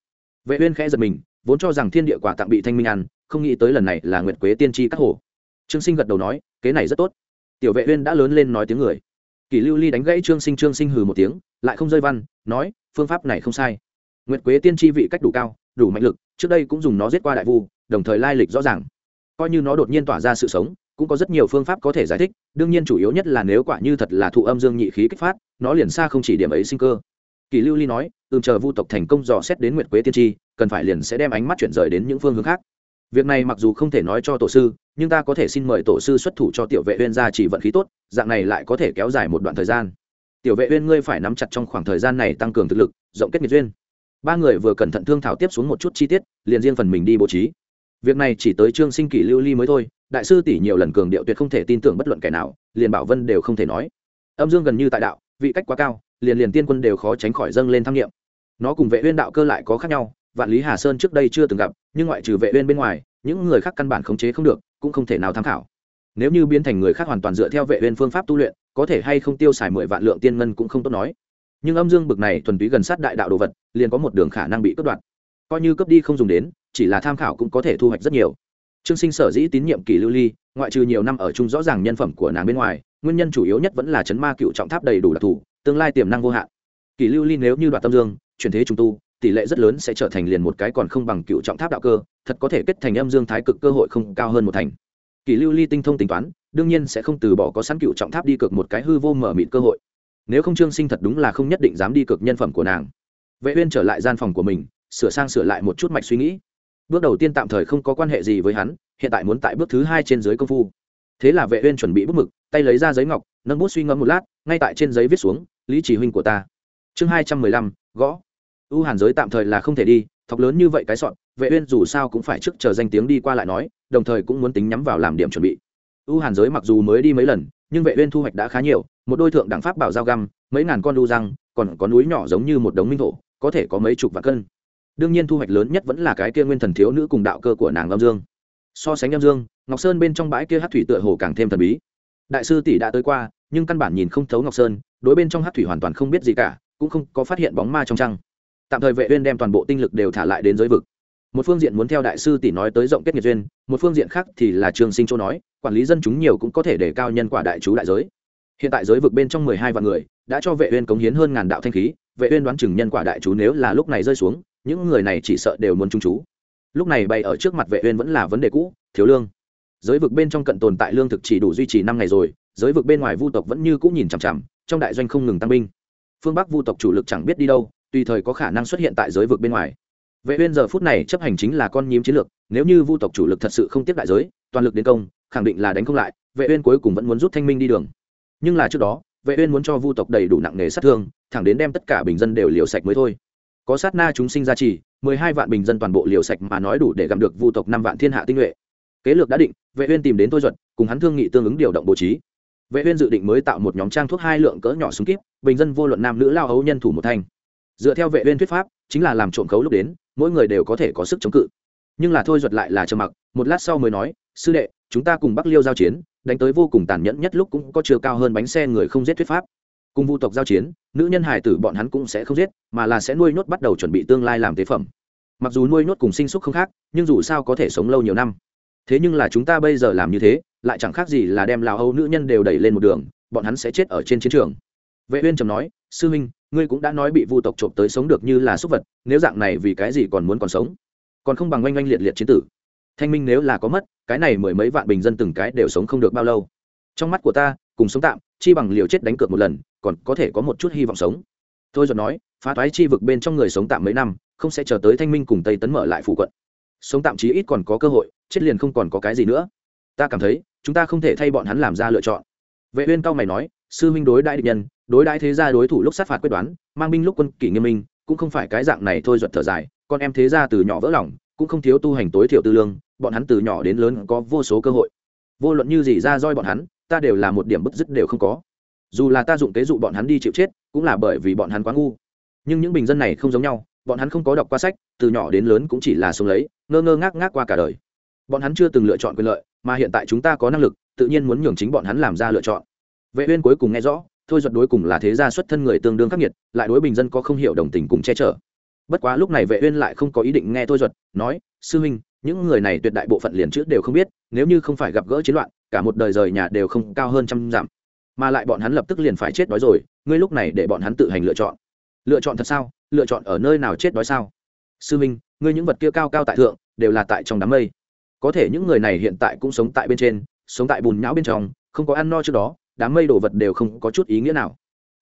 Vệ uyên khẽ giật mình vốn cho rằng thiên địa quả tặng bị thanh minh ăn, không nghĩ tới lần này là nguyệt quế tiên tri các hổ trương sinh gật đầu nói, kế này rất tốt. Tiểu vệ uyên đã lớn lên nói tiếng người. Kỷ lưu ly đánh gãy trương sinh trương sinh hừ một tiếng, lại không rơi văn, nói, phương pháp này không sai. Nguyệt quế tiên tri vị cách đủ cao, đủ mạnh lực, trước đây cũng dùng nó giết qua đại vu, đồng thời lai lịch rõ ràng. Coi như nó đột nhiên tỏa ra sự sống, cũng có rất nhiều phương pháp có thể giải thích, đương nhiên chủ yếu nhất là nếu quả như thật là thụ âm dương nhị khí kích phát, nó liền xa không chỉ điểm ấy sinh cơ. Kỳ lưu ly nói ừm, chờ vu tộc thành công dò xét đến nguyệt quế tiên tri, cần phải liền sẽ đem ánh mắt chuyển rời đến những phương hướng khác. Việc này mặc dù không thể nói cho tổ sư, nhưng ta có thể xin mời tổ sư xuất thủ cho tiểu vệ uyên ra chỉ vận khí tốt, dạng này lại có thể kéo dài một đoạn thời gian. Tiểu vệ uyên ngươi phải nắm chặt trong khoảng thời gian này tăng cường thực lực, rộng kết nghiệp duyên. Ba người vừa cẩn thận thương thảo tiếp xuống một chút chi tiết, liền riêng phần mình đi bố trí. Việc này chỉ tới trương sinh kỷ lưu ly mới thôi, đại sư tỷ nhiều lần cường điệu tuyệt không thể tin tưởng bất luận kẻ nào, liền bảo vân đều không thể nói. Âm dương gần như tại đạo, vị cách quá cao, liền liền tiên quân đều khó tránh khỏi dâng lên tham nghiệm nó cùng vệ uyên đạo cơ lại có khác nhau, vạn lý hà sơn trước đây chưa từng gặp, nhưng ngoại trừ vệ uyên bên ngoài, những người khác căn bản khống chế không được, cũng không thể nào tham khảo. Nếu như biến thành người khác hoàn toàn dựa theo vệ uyên phương pháp tu luyện, có thể hay không tiêu xài mười vạn lượng tiên ngân cũng không tốt nói. Nhưng âm dương bực này thuần túy gần sát đại đạo đồ vật, liền có một đường khả năng bị cướp đoạt. Coi như cướp đi không dùng đến, chỉ là tham khảo cũng có thể thu hoạch rất nhiều. Trương sinh sở dĩ tín nhiệm kỳ lưu ly, ngoại trừ nhiều năm ở chung rõ ràng nhân phẩm của nàng bên ngoài, nguyên nhân chủ yếu nhất vẫn là chấn ma cựu trọng tháp đầy đủ đặc thù, tương lai tiềm năng vô hạn. Kỳ lưu ly nếu như đoạt tâm dương chuyển thế trung tu, tỷ lệ rất lớn sẽ trở thành liền một cái còn không bằng cựu trọng tháp đạo cơ, thật có thể kết thành âm dương thái cực cơ hội không cao hơn một thành. Kỷ lưu ly tinh thông tính toán, đương nhiên sẽ không từ bỏ có sẵn cựu trọng tháp đi cực một cái hư vô mở mịt cơ hội. Nếu không trương sinh thật đúng là không nhất định dám đi cực nhân phẩm của nàng. Vệ uyên trở lại gian phòng của mình, sửa sang sửa lại một chút mạch suy nghĩ. Bước đầu tiên tạm thời không có quan hệ gì với hắn, hiện tại muốn tại bước thứ hai trên dưới công phu. Thế là vệ uyên chuẩn bị bút mực, tay lấy ra giấy ngọc, nâng bút suy ngẫm một lát, ngay tại trên giấy viết xuống, lý chỉ huynh của ta. Chương hai trăm mười lăm, gõ u hàn giới tạm thời là không thể đi, thọc lớn như vậy cái sọn vệ uyên dù sao cũng phải trước chờ danh tiếng đi qua lại nói, đồng thời cũng muốn tính nhắm vào làm điểm chuẩn bị. U hàn giới mặc dù mới đi mấy lần, nhưng vệ uyên thu hoạch đã khá nhiều, một đôi thượng đẳng pháp bảo giao găm, mấy ngàn con đu răng, còn có núi nhỏ giống như một đống minh thổ, có thể có mấy chục vạn cân. Đương nhiên thu hoạch lớn nhất vẫn là cái kia nguyên thần thiếu nữ cùng đạo cơ của nàng âm dương. So sánh âm dương, ngọc sơn bên trong bãi kia hát thủy tựa hồ càng thêm thần bí. Đại sư tỷ đã tới qua, nhưng căn bản nhìn không thấu ngọc sơn, đối bên trong hát thủy hoàn toàn không biết gì cả, cũng không có phát hiện bóng ma trong trăng tạm thời vệ uyên đem toàn bộ tinh lực đều thả lại đến giới vực. Một phương diện muốn theo đại sư tỷ nói tới rộng kết nghiệp duyên, một phương diện khác thì là trường sinh châu nói, quản lý dân chúng nhiều cũng có thể để cao nhân quả đại chú đại giới. Hiện tại giới vực bên trong mười hai vạn người, đã cho vệ uyên cống hiến hơn ngàn đạo thanh khí, vệ uyên đoán chừng nhân quả đại chú nếu là lúc này rơi xuống, những người này chỉ sợ đều muốn trung chú. Lúc này bày ở trước mặt vệ uyên vẫn là vấn đề cũ, thiếu lương. Giới vực bên trong cận tồn tại lương thực chỉ đủ duy trì năm ngày rồi, giới vực bên ngoài vu tộc vẫn như cũ nhìn chằm chằm, trong đại doanh không ngừng tăng binh. Phương bắc vu tộc chủ lực chẳng biết đi đâu tùy thời có khả năng xuất hiện tại giới vực bên ngoài. Vệ uyên giờ phút này chấp hành chính là con nhím chiến lược, nếu như vu tộc chủ lực thật sự không tiếp đại giới, toàn lực đến công, khẳng định là đánh không lại, vệ uyên cuối cùng vẫn muốn rút thanh minh đi đường. Nhưng là trước đó, vệ uyên muốn cho vu tộc đầy đủ nặng nề sát thương, thẳng đến đem tất cả bình dân đều liều sạch mới thôi. Có sát na chúng sinh ra trì, mười hai vạn bình dân toàn bộ liều sạch mà nói đủ để gặm được vu tộc năm vạn thiên hạ tinh nhuệ. Kế lược đã định, vệ uyên tìm đến tôi duật cùng hắn thương nghị tương ứng điều động bố trí. Vệ uyên dự định mới tạo một nhóm trang thuốc hai lượng cỡ nhỏ súng kíp, bình dân vô luận nam nữ lao hấu nhân thủ một thành dựa theo vệ uyên thuyết pháp, chính là làm trộm khấu lúc đến, mỗi người đều có thể có sức chống cự. Nhưng là thôi duật lại là trầm mặc, một lát sau mới nói, sư đệ, chúng ta cùng bắc liêu giao chiến, đánh tới vô cùng tàn nhẫn nhất lúc cũng có chưa cao hơn bánh xe người không giết thuyết pháp. Cùng vu tộc giao chiến, nữ nhân hải tử bọn hắn cũng sẽ không giết, mà là sẽ nuôi nhốt bắt đầu chuẩn bị tương lai làm tế phẩm. Mặc dù nuôi nhốt cùng sinh súc không khác, nhưng dù sao có thể sống lâu nhiều năm. Thế nhưng là chúng ta bây giờ làm như thế, lại chẳng khác gì là đem lào âu nữ nhân đều đẩy lên một đường, bọn hắn sẽ chết ở trên chiến trường. Vệ uyên trầm nói, sư minh ngươi cũng đã nói bị vu tộc trộm tới sống được như là súc vật, nếu dạng này vì cái gì còn muốn còn sống? Còn không bằng oanh oanh liệt liệt chiến tử. Thanh minh nếu là có mất, cái này mười mấy vạn bình dân từng cái đều sống không được bao lâu. Trong mắt của ta, cùng sống tạm, chi bằng liều chết đánh cược một lần, còn có thể có một chút hy vọng sống. Thôi rồi nói, phá toái chi vực bên trong người sống tạm mấy năm, không sẽ chờ tới thanh minh cùng tây tấn mở lại phủ quận. Sống tạm chí ít còn có cơ hội, chết liền không còn có cái gì nữa. Ta cảm thấy, chúng ta không thể thay bọn hắn làm ra lựa chọn. Vệ uyên cao mày nói, sư minh đối đại địch nhân đối đại thế gia đối thủ lúc sát phạt quyết đoán, mang binh lúc quân kỷ nghiêm minh, cũng không phải cái dạng này thôi giật thở dài, con em thế gia từ nhỏ vỡ lòng, cũng không thiếu tu hành tối thiểu tư lương, bọn hắn từ nhỏ đến lớn có vô số cơ hội. Vô luận như gì ra roi bọn hắn, ta đều là một điểm bất dứt đều không có. Dù là ta dụng kế dụ bọn hắn đi chịu chết, cũng là bởi vì bọn hắn quá ngu. Nhưng những bình dân này không giống nhau, bọn hắn không có đọc qua sách, từ nhỏ đến lớn cũng chỉ là sống lấy, ngơ ngơ ngác ngác qua cả đời. Bọn hắn chưa từng lựa chọn quyền lợi, mà hiện tại chúng ta có năng lực, tự nhiên muốn nhường chính bọn hắn làm ra lựa chọn. Vệ uyên cuối cùng nghe rõ thôi giật đối cùng là thế gia xuất thân người tương đương khắc nghiệt, lại đối bình dân có không hiểu đồng tình cùng che chở. Bất quá lúc này vệ uyên lại không có ý định nghe thôi giật nói, sư huynh, những người này tuyệt đại bộ phận liền trước đều không biết, nếu như không phải gặp gỡ chiến loạn, cả một đời rời nhà đều không cao hơn trăm dặm. Mà lại bọn hắn lập tức liền phải chết đói rồi, ngươi lúc này để bọn hắn tự hành lựa chọn. Lựa chọn thật sao? Lựa chọn ở nơi nào chết đói sao? Sư minh ngươi những vật kia cao cao tại thượng, đều là tại trong đám mây. Có thể những người này hiện tại cũng sống tại bên trên, sống tại bùn nhão bên trong, không có ăn no trước đó đám mây đồ vật đều không có chút ý nghĩa nào.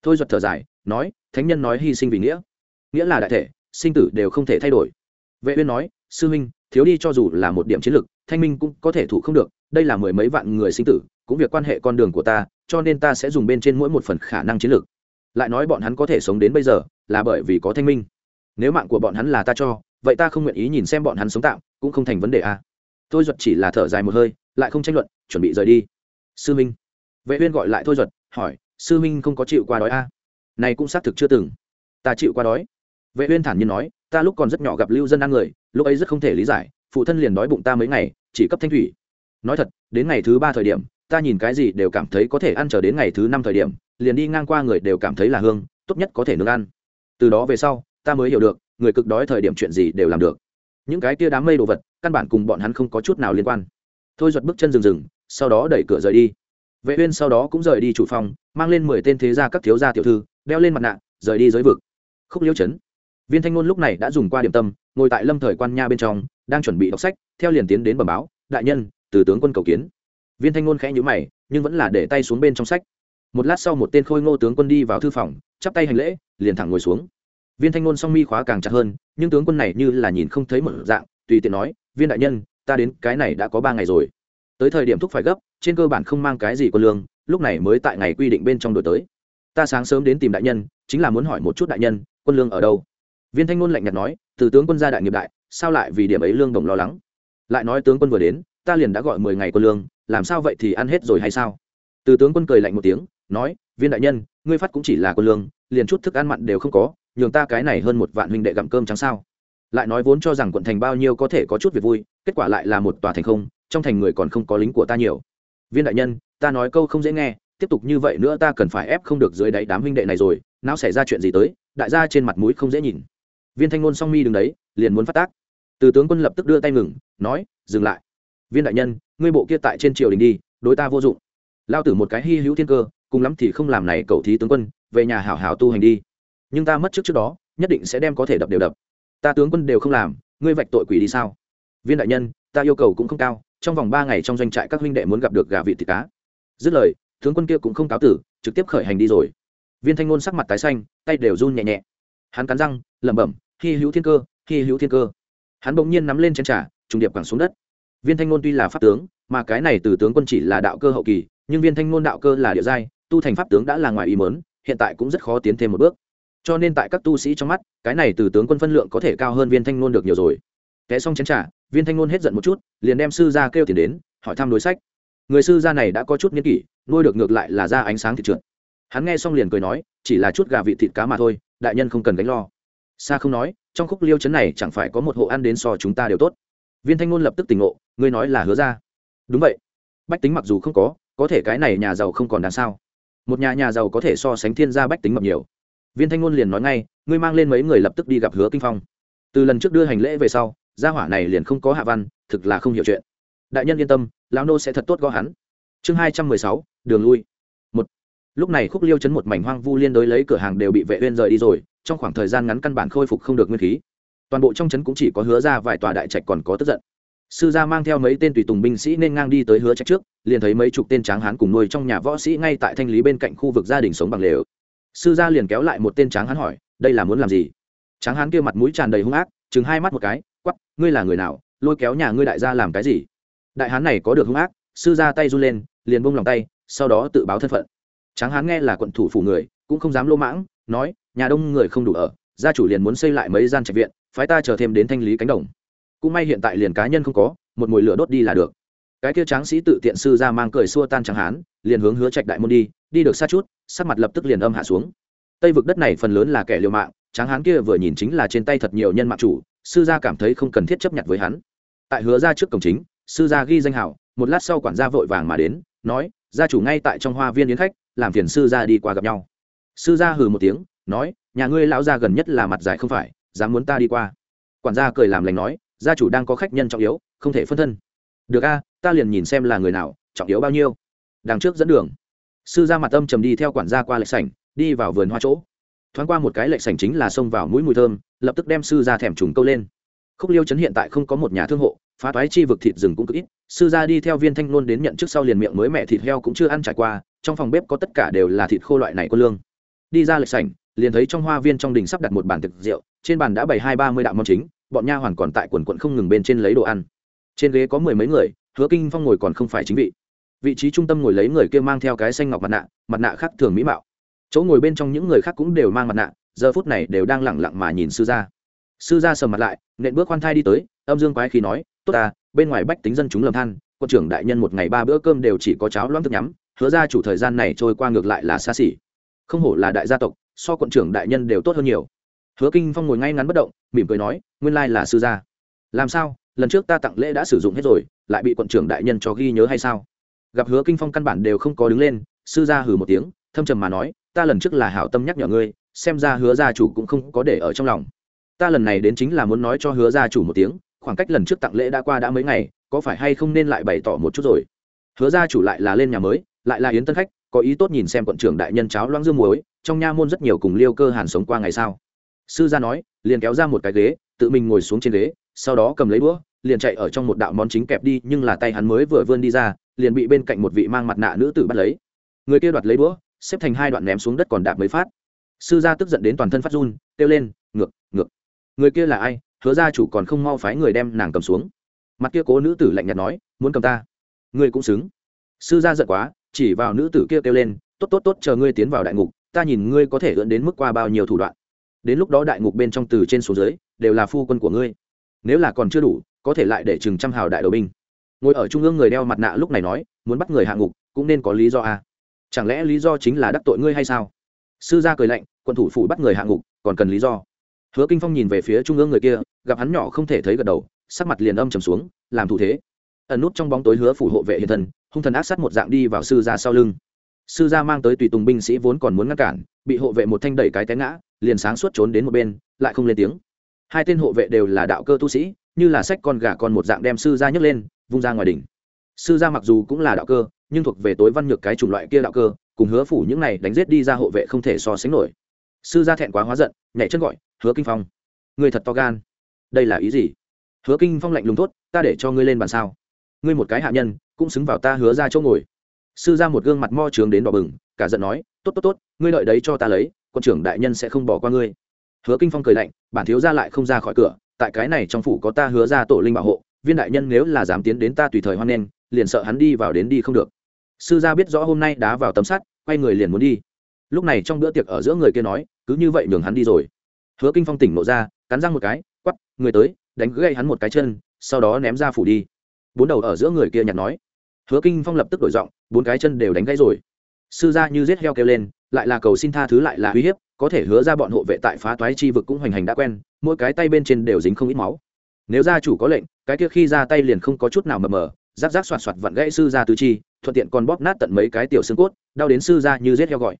Thôi giật thở dài, nói, thánh nhân nói hy sinh vì nghĩa. Nghĩa là đại thể, sinh tử đều không thể thay đổi. Vệ uyên nói, sư minh thiếu đi cho dù là một điểm chiến lược thanh minh cũng có thể thủ không được, đây là mười mấy vạn người sinh tử, cũng việc quan hệ con đường của ta, cho nên ta sẽ dùng bên trên mỗi một phần khả năng chiến lược lại nói bọn hắn có thể sống đến bây giờ, là bởi vì có thanh minh. Nếu mạng của bọn hắn là ta cho, vậy ta không nguyện ý nhìn xem bọn hắn sống tạm, cũng không thành vấn đề a à. thôi duật chỉ là thở dài một hơi, lại không tranh luận, chuẩn bị rời đi. Sư minh vệ uyên gọi lại thôi duật hỏi, sư minh không có chịu qua đói a? À? này cũng xác thực chưa từng. Ta chịu qua đói. Vệ uyên thản nhiên nói, ta lúc còn rất nhỏ gặp lưu dân ăn người, lúc ấy rất không thể lý giải, phụ thân liền đói bụng ta mấy ngày, chỉ cấp thanh thủy. Nói thật, đến ngày thứ ba thời điểm, ta nhìn cái gì đều cảm thấy có thể ăn trở đến ngày thứ năm thời điểm, liền đi ngang qua người đều cảm thấy là hương, tốt nhất có thể nướng ăn. Từ đó về sau, ta mới hiểu được, người cực đói thời điểm chuyện gì đều làm được. Những cái kia đám mây đồ vật, căn bản cùng bọn hắn không có chút nào liên quan. Thôi giật bước chân rừng rừng, sau đó đẩy cửa rời đi vệ uyên sau đó cũng rời đi chủ phòng, mang lên mười tên thế gia các thiếu gia tiểu thư, đeo lên mặt nạ, rời đi giới vực. Khúc liêu chấn viên thanh ngôn lúc này đã dùng qua điểm tâm, ngồi tại lâm thời quan nha bên trong, đang chuẩn bị đọc sách, theo liền tiến đến bẩm báo, đại nhân, từ tướng quân cầu kiến. Viên thanh ngôn khẽ nhíu mày, nhưng vẫn là để tay xuống bên trong sách. Một lát sau một tên khôi ngô tướng quân đi vào thư phòng, chắp tay hành lễ, liền thẳng ngồi xuống. Viên thanh ngôn song mi khóa càng chặt hơn, nhưng tướng quân này như là nhìn không thấy một dạng, tùy tiện nói, viên đại nhân, ta đến cái này đã có ba ngày rồi tới thời điểm thúc phải gấp, trên cơ bản không mang cái gì quân lương, lúc này mới tại ngày quy định bên trong đổi tới. Ta sáng sớm đến tìm đại nhân, chính là muốn hỏi một chút đại nhân, quân lương ở đâu? Viên thanh ngôn lạnh nhạt nói, từ tướng quân gia đại nghiệp đại, sao lại vì điểm ấy lương đồng lo lắng? Lại nói tướng quân vừa đến, ta liền đã gọi mười ngày quân lương, làm sao vậy thì ăn hết rồi hay sao? Từ tướng quân cười lạnh một tiếng, nói, viên đại nhân, ngươi phát cũng chỉ là quân lương, liền chút thức ăn mặn đều không có, nhường ta cái này hơn một vạn huynh đệ gặm cơm trắng sao? Lại nói vốn cho rằng quận thành bao nhiêu có thể có chút việc vui, kết quả lại là một tòa thành không trong thành người còn không có lính của ta nhiều. Viên đại nhân, ta nói câu không dễ nghe, tiếp tục như vậy nữa ta cần phải ép không được dưới đáy đám huynh đệ này rồi não xảy ra chuyện gì tới, đại gia trên mặt mũi không dễ nhìn. Viên thanh ngôn song mi đứng đấy, liền muốn phát tác. Từ tướng quân lập tức đưa tay ngừng, nói, dừng lại. Viên đại nhân, ngươi bộ kia tại trên triều đình đi, đối ta vô dụng. Lao tử một cái hy hữu thiên cơ, cùng lắm thì không làm này cầu thí tướng quân, về nhà hảo hảo tu hành đi. Nhưng ta mất trước trước đó, nhất định sẽ đem có thể đập đều đập. Ta tướng quân đều không làm, ngươi vạch tội quỷ đi sao? Viên đại nhân, ta yêu cầu cũng không cao trong vòng ba ngày trong doanh trại các huynh đệ muốn gặp được gà vịt thịt cá. Dứt lời, tướng quân kia cũng không cáo tử, trực tiếp khởi hành đi rồi. Viên thanh ngôn sắc mặt tái xanh, tay đều run nhẹ nhẹ. Hắn cắn răng, lẩm bẩm hy hữu thiên cơ hy hữu thiên cơ. Hắn bỗng nhiên nắm lên chén trà, trùng điệp quẳng xuống đất. Viên thanh ngôn tuy là pháp tướng, mà cái này từ tướng quân chỉ là đạo cơ hậu kỳ, nhưng viên thanh ngôn đạo cơ là địa giai, tu thành pháp tướng đã là ngoài ý mớn hiện tại cũng rất khó tiến thêm một bước. Cho nên tại các tu sĩ trong mắt, cái này từ tướng quân phân lượng có thể cao hơn viên thanh ngôn được nhiều rồi. Té xong chén trà viên thanh ngôn hết giận một chút, liền đem sư gia kêu tiền đến, hỏi thăm đối sách. Người sư gia này đã có chút nghiên kỷ, nuôi được ngược lại là ra ánh sáng thị trượt hắn nghe xong liền cười nói, chỉ là chút gà vị thịt cá mà thôi, đại nhân không cần gánh lo. Xa không nói, trong khúc liêu chấn này chẳng phải có một hộ ăn đến so chúng ta đều tốt. Viên thanh ngôn lập tức tỉnh ngộ, ngươi nói là hứa ra. Đúng vậy. Bách tính mặc dù không có có thể cái này nhà giàu không còn đáng sao một nhà nhà giàu có thể so sánh thiên gia bách tính mập nhiều. Viên thanh ngôn liền nói ngay, ngươi mang lên mấy người lập tức đi gặp hứa kinh phong. Từ lần trước đưa hành lễ về sau gia hỏa này liền không có hạ văn, thực là không hiểu chuyện. Đại nhân yên tâm, lão nô sẽ thật tốt gõ hắn. Chương hai trăm mười sáu, đường lui. Một. Lúc này khúc liêu chấn một mảnh hoang vu liên đối lấy cửa hàng đều bị vệ uyên rời đi rồi, trong khoảng thời gian ngắn căn bản khôi phục không được nguyên khí. Toàn bộ trong trấn cũng chỉ có hứa ra vài tòa đại trạch còn có tức giận. Sư gia mang theo mấy tên tùy tùng binh sĩ nên ngang đi tới hứa trạch trước, liền thấy mấy chục tên tráng hán cùng nuôi trong nhà võ sĩ ngay tại thanh lý bên cạnh khu vực gia đình sống bằng lều. Sư gia liền kéo lại một tên tráng hán hỏi, đây là muốn làm gì? Tráng hán kia mặt mũi tràn đầy hung ác chừng hai mắt một cái ngươi là người nào, lôi kéo nhà ngươi đại gia làm cái gì? Đại hán này có được hung ác, sư ra tay run lên, liền buông lòng tay, sau đó tự báo thân phận. Tráng hán nghe là quận thủ phủ người, cũng không dám lô mãng, nói, nhà đông người không đủ ở, gia chủ liền muốn xây lại mấy gian trạch viện, phái ta chờ thêm đến thanh lý cánh đồng. Cũng may hiện tại liền cá nhân không có, một mùi lửa đốt đi là được. Cái kia tráng sĩ tự tiện sư ra mang cười xua tan tráng hán, liền hướng hứa trạch đại môn đi đi được xa chút, sắc mặt lập tức liền âm hạ xuống. Tây vực đất này phần lớn là kẻ liều mạng, tráng hán kia vừa nhìn chính là trên tay thật nhiều nhân mạng chủ sư gia cảm thấy không cần thiết chấp nhận với hắn. Tại hứa ra trước cổng chính, sư gia ghi danh hảo, một lát sau quản gia vội vàng mà đến, nói, gia chủ ngay tại trong hoa viên yến khách, làm phiền sư gia đi qua gặp nhau. Sư gia hừ một tiếng, nói, nhà ngươi lão gia gần nhất là mặt dài không phải, dám muốn ta đi qua. Quản gia cười làm lành nói, gia chủ đang có khách nhân trọng yếu, không thể phân thân. Được a, ta liền nhìn xem là người nào, trọng yếu bao nhiêu. Đằng trước dẫn đường. Sư gia mặt âm trầm đi theo quản gia qua lệch sảnh, đi vào vườn hoa chỗ thoáng qua một cái lệch sảnh chính là xông vào mũi mùi thơm, lập tức đem sư gia thèm trùng câu lên. Khúc liêu chấn hiện tại không có một nhà thương hộ, phá toái chi vực thịt rừng cũng cực ít, sư gia đi theo viên thanh luôn đến nhận trước sau liền miệng mới mẹ thịt heo cũng chưa ăn trải qua, trong phòng bếp có tất cả đều là thịt khô loại này có lương. Đi ra lệch sảnh, liền thấy trong hoa viên trong đình sắp đặt một bàn thực rượu, trên bàn đã bày hai ba mươi đạo món chính, bọn nha hoàn còn tại quần quận không ngừng bên trên lấy đồ ăn. Trên ghế có mười mấy người, hứa kinh phong ngồi còn không phải chính vị. Vị trí trung tâm ngồi lấy người kia mang theo cái xanh ngọc mặt nạ mặt nạ khác thường mỹ mạo chỗ ngồi bên trong những người khác cũng đều mang mặt nạ, giờ phút này đều đang lẳng lặng mà nhìn sư gia. Sư gia sầm mặt lại, nện bước khoan thai đi tới, âm dương quái khi nói, tốt ta, bên ngoài bách tính dân chúng lầm than, quân trưởng đại nhân một ngày ba bữa cơm đều chỉ có cháo loãng thức nhắm, hứa ra chủ thời gian này trôi qua ngược lại là xa xỉ. Không hổ là đại gia tộc, so quận trưởng đại nhân đều tốt hơn nhiều. Hứa kinh phong ngồi ngay ngắn bất động, mỉm cười nói, nguyên lai là sư gia. Làm sao? Lần trước ta tặng lễ đã sử dụng hết rồi, lại bị quận trưởng đại nhân cho ghi nhớ hay sao? Gặp hứa kinh phong căn bản đều không có đứng lên, sư gia hừ một tiếng, thâm trầm mà nói ta lần trước là hảo tâm nhắc nhở ngươi, xem ra hứa gia chủ cũng không có để ở trong lòng. Ta lần này đến chính là muốn nói cho hứa gia chủ một tiếng, khoảng cách lần trước tặng lễ đã qua đã mấy ngày, có phải hay không nên lại bày tỏ một chút rồi? Hứa gia chủ lại là lên nhà mới, lại là yến tân khách, có ý tốt nhìn xem quận trưởng đại nhân cháo loang dương muối, trong nha môn rất nhiều cùng liêu cơ hàn sống qua ngày sao sư gia nói, liền kéo ra một cái ghế, tự mình ngồi xuống trên ghế, sau đó cầm lấy đũa, liền chạy ở trong một đạo món chính kẹp đi, nhưng là tay hắn mới vừa vươn đi ra, liền bị bên cạnh một vị mang mặt nạ nữ tử bắt lấy. Người kia đoạt lấy đũa xếp thành hai đoạn ném xuống đất còn đạp mấy phát. Sư gia tức giận đến toàn thân phát run, kêu lên, ngược ngược. Người kia là ai? Hứa gia chủ còn không mau phái người đem nàng cầm xuống. Mặt kia cố nữ tử lạnh nhạt nói, muốn cầm ta? Ngươi cũng xứng. Sư gia giận quá, chỉ vào nữ tử kia kêu lên, tốt tốt tốt, chờ ngươi tiến vào đại ngục, ta nhìn ngươi có thể ưỡn đến mức qua bao nhiêu thủ đoạn. Đến lúc đó đại ngục bên trong từ trên xuống dưới, đều là phu quân của ngươi. Nếu là còn chưa đủ, có thể lại để chừng trăm hào đại đầu binh. Ngồi ở trung ương người đeo mặt nạ lúc này nói, muốn bắt người hạ ngục, cũng nên có lý do à chẳng lẽ lý do chính là đắc tội ngươi hay sao? Sư gia cười lạnh quân thủ phủ bắt người hạ ngục còn cần lý do? Hứa kinh phong nhìn về phía trung ương người kia gặp hắn nhỏ không thể thấy gật đầu sắc mặt liền âm trầm xuống làm thủ thế. Ẩn nút trong bóng tối hứa phủ hộ vệ hiện thần, hung thần ác sát một dạng đi vào sư gia sau lưng. Sư gia mang tới tùy tùng binh sĩ vốn còn muốn ngăn cản bị hộ vệ một thanh đẩy cái té ngã liền sáng suốt trốn đến một bên lại không lên tiếng. Hai tên hộ vệ đều là đạo cơ tu sĩ như là sách con gà con một dạng đem sư gia nhấc lên vung ra ngoài đỉnh. Sư gia mặc dù cũng là đạo cơ nhưng thuộc về tối văn nhược cái chủng loại kia đạo cơ, cùng hứa phủ những này đánh giết đi ra hộ vệ không thể so sánh nổi. Sư gia thẹn quá hóa giận, nhảy chân gọi, hứa kinh phong người thật to gan. Đây là ý gì? Hứa kinh phong lạnh lùng tốt ta để cho ngươi lên bàn sao? Ngươi một cái hạ nhân, cũng xứng vào ta hứa ra chỗ ngồi. Sư ra một gương mặt mo trướng đến đỏ bừng, cả giận nói, tốt tốt tốt, ngươi lợi đấy cho ta lấy, quân trưởng đại nhân sẽ không bỏ qua ngươi. Hứa kinh phong cười lạnh, bản thiếu ra lại không ra khỏi cửa, tại cái này trong phủ có ta hứa ra tổ linh bảo hộ, viên đại nhân nếu là dám tiến đến ta tùy thời hoan nghênh, liền sợ hắn đi vào đến đi không được sư gia biết rõ hôm nay đá vào tấm sắt, quay người liền muốn đi. Lúc này trong bữa tiệc ở giữa người kia nói, cứ như vậy nhường hắn đi rồi. Hứa kinh phong tỉnh nộ ra, cắn răng một cái quắp người tới, đánh gãy hắn một cái chân, sau đó ném ra phủ đi. Bốn đầu ở giữa người kia nhặt nói. Hứa kinh phong lập tức đổi giọng, bốn cái chân đều đánh gãy rồi. Sư gia như giết heo kêu lên, lại là cầu xin tha thứ lại là uy hiếp, có thể hứa ra bọn hộ vệ tại phá toái chi vực cũng hoành hành đã quen, mỗi cái tay bên trên đều dính không ít máu. Nếu gia chủ có lệnh, cái kia khi ra tay liền không có chút nào mờ mờ rác rác soạt soạt vặn gãy sư gia tứ chi, thuận tiện còn bóp nát tận mấy cái tiểu xương cốt, đau đến sư gia như giết heo gọi.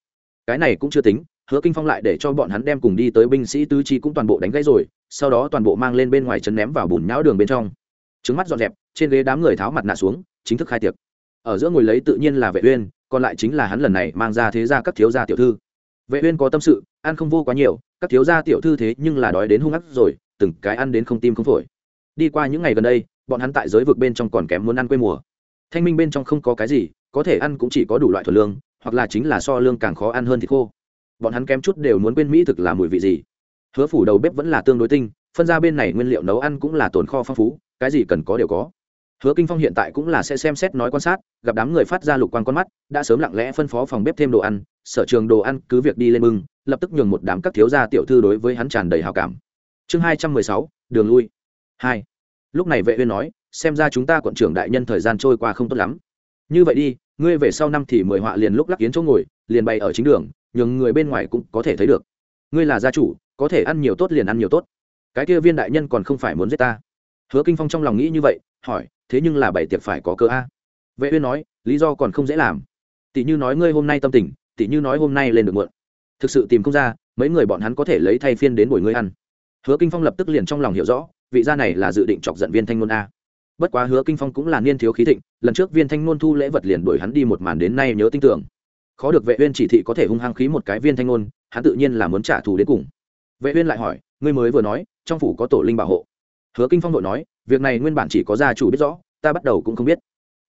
Cái này cũng chưa tính, hứa kinh phong lại để cho bọn hắn đem cùng đi tới binh sĩ tứ chi cũng toàn bộ đánh gãy rồi, sau đó toàn bộ mang lên bên ngoài chân ném vào bùn nhão đường bên trong. Trứng mắt dọn dẹp, trên ghế đám người tháo mặt nạ xuống, chính thức khai tiệc. Ở giữa ngồi lấy tự nhiên là vệ uyên, còn lại chính là hắn lần này mang ra thế gia các thiếu gia tiểu thư. Vệ uyên có tâm sự, ăn không vô quá nhiều, các thiếu gia tiểu thư thế nhưng là đói đến hung ác rồi, từng cái ăn đến không tim không phổi. Đi qua những ngày gần đây bọn hắn tại giới vực bên trong còn kém muốn ăn quê mùa. Thanh minh bên trong không có cái gì, có thể ăn cũng chỉ có đủ loại thuần lương, hoặc là chính là so lương càng khó ăn hơn thì khô. Bọn hắn kém chút đều muốn quên mỹ thực là mùi vị gì. Hứa phủ đầu bếp vẫn là tương đối tinh, phân ra bên này nguyên liệu nấu ăn cũng là tồn kho phong phú, cái gì cần có đều có. Hứa kinh phong hiện tại cũng là sẽ xem xét nói quan sát, gặp đám người phát ra lục quan con mắt, đã sớm lặng lẽ phân phó phòng bếp thêm đồ ăn, sở trường đồ ăn cứ việc đi lên mưng lập tức nhường một đám các thiếu gia tiểu thư đối với hắn tràn đầy hào cảm. Chương hai trăm mười sáu, đường lui. Hai lúc này vệ uyên nói, xem ra chúng ta quận trưởng đại nhân thời gian trôi qua không tốt lắm. Như vậy đi, ngươi về sau năm thì mười họa liền lúc lắc kiến chỗ ngồi, liền bày ở chính đường, nhường người bên ngoài cũng có thể thấy được. Ngươi là gia chủ, có thể ăn nhiều tốt liền ăn nhiều tốt. Cái kia viên đại nhân còn không phải muốn giết ta. Hứa kinh phong trong lòng nghĩ như vậy, hỏi, thế nhưng là bảy tiệc phải có cơ a? Vệ uyên nói, lý do còn không dễ làm. Tỷ như nói ngươi hôm nay tâm tình, tỷ như nói hôm nay lên được muộn. Thực sự tìm không ra, mấy người bọn hắn có thể lấy thay phiên đến buổi ngươi ăn. Hứa kinh phong lập tức liền trong lòng hiểu rõ vị gia này là dự định chọc giận viên thanh ngôn a. Bất quá hứa kinh phong cũng là niên thiếu khí thịnh lần trước viên thanh ngôn thu lễ vật liền đuổi hắn đi một màn đến nay nhớ tin tưởng. Khó được vệ uyên chỉ thị có thể hung hăng khí một cái viên thanh ngôn, hắn tự nhiên là muốn trả thù đến cùng. Vệ uyên lại hỏi ngươi mới vừa nói trong phủ có tổ linh bảo hộ. Hứa kinh phong đội nói việc này nguyên bản chỉ có gia chủ biết rõ ta bắt đầu cũng không biết.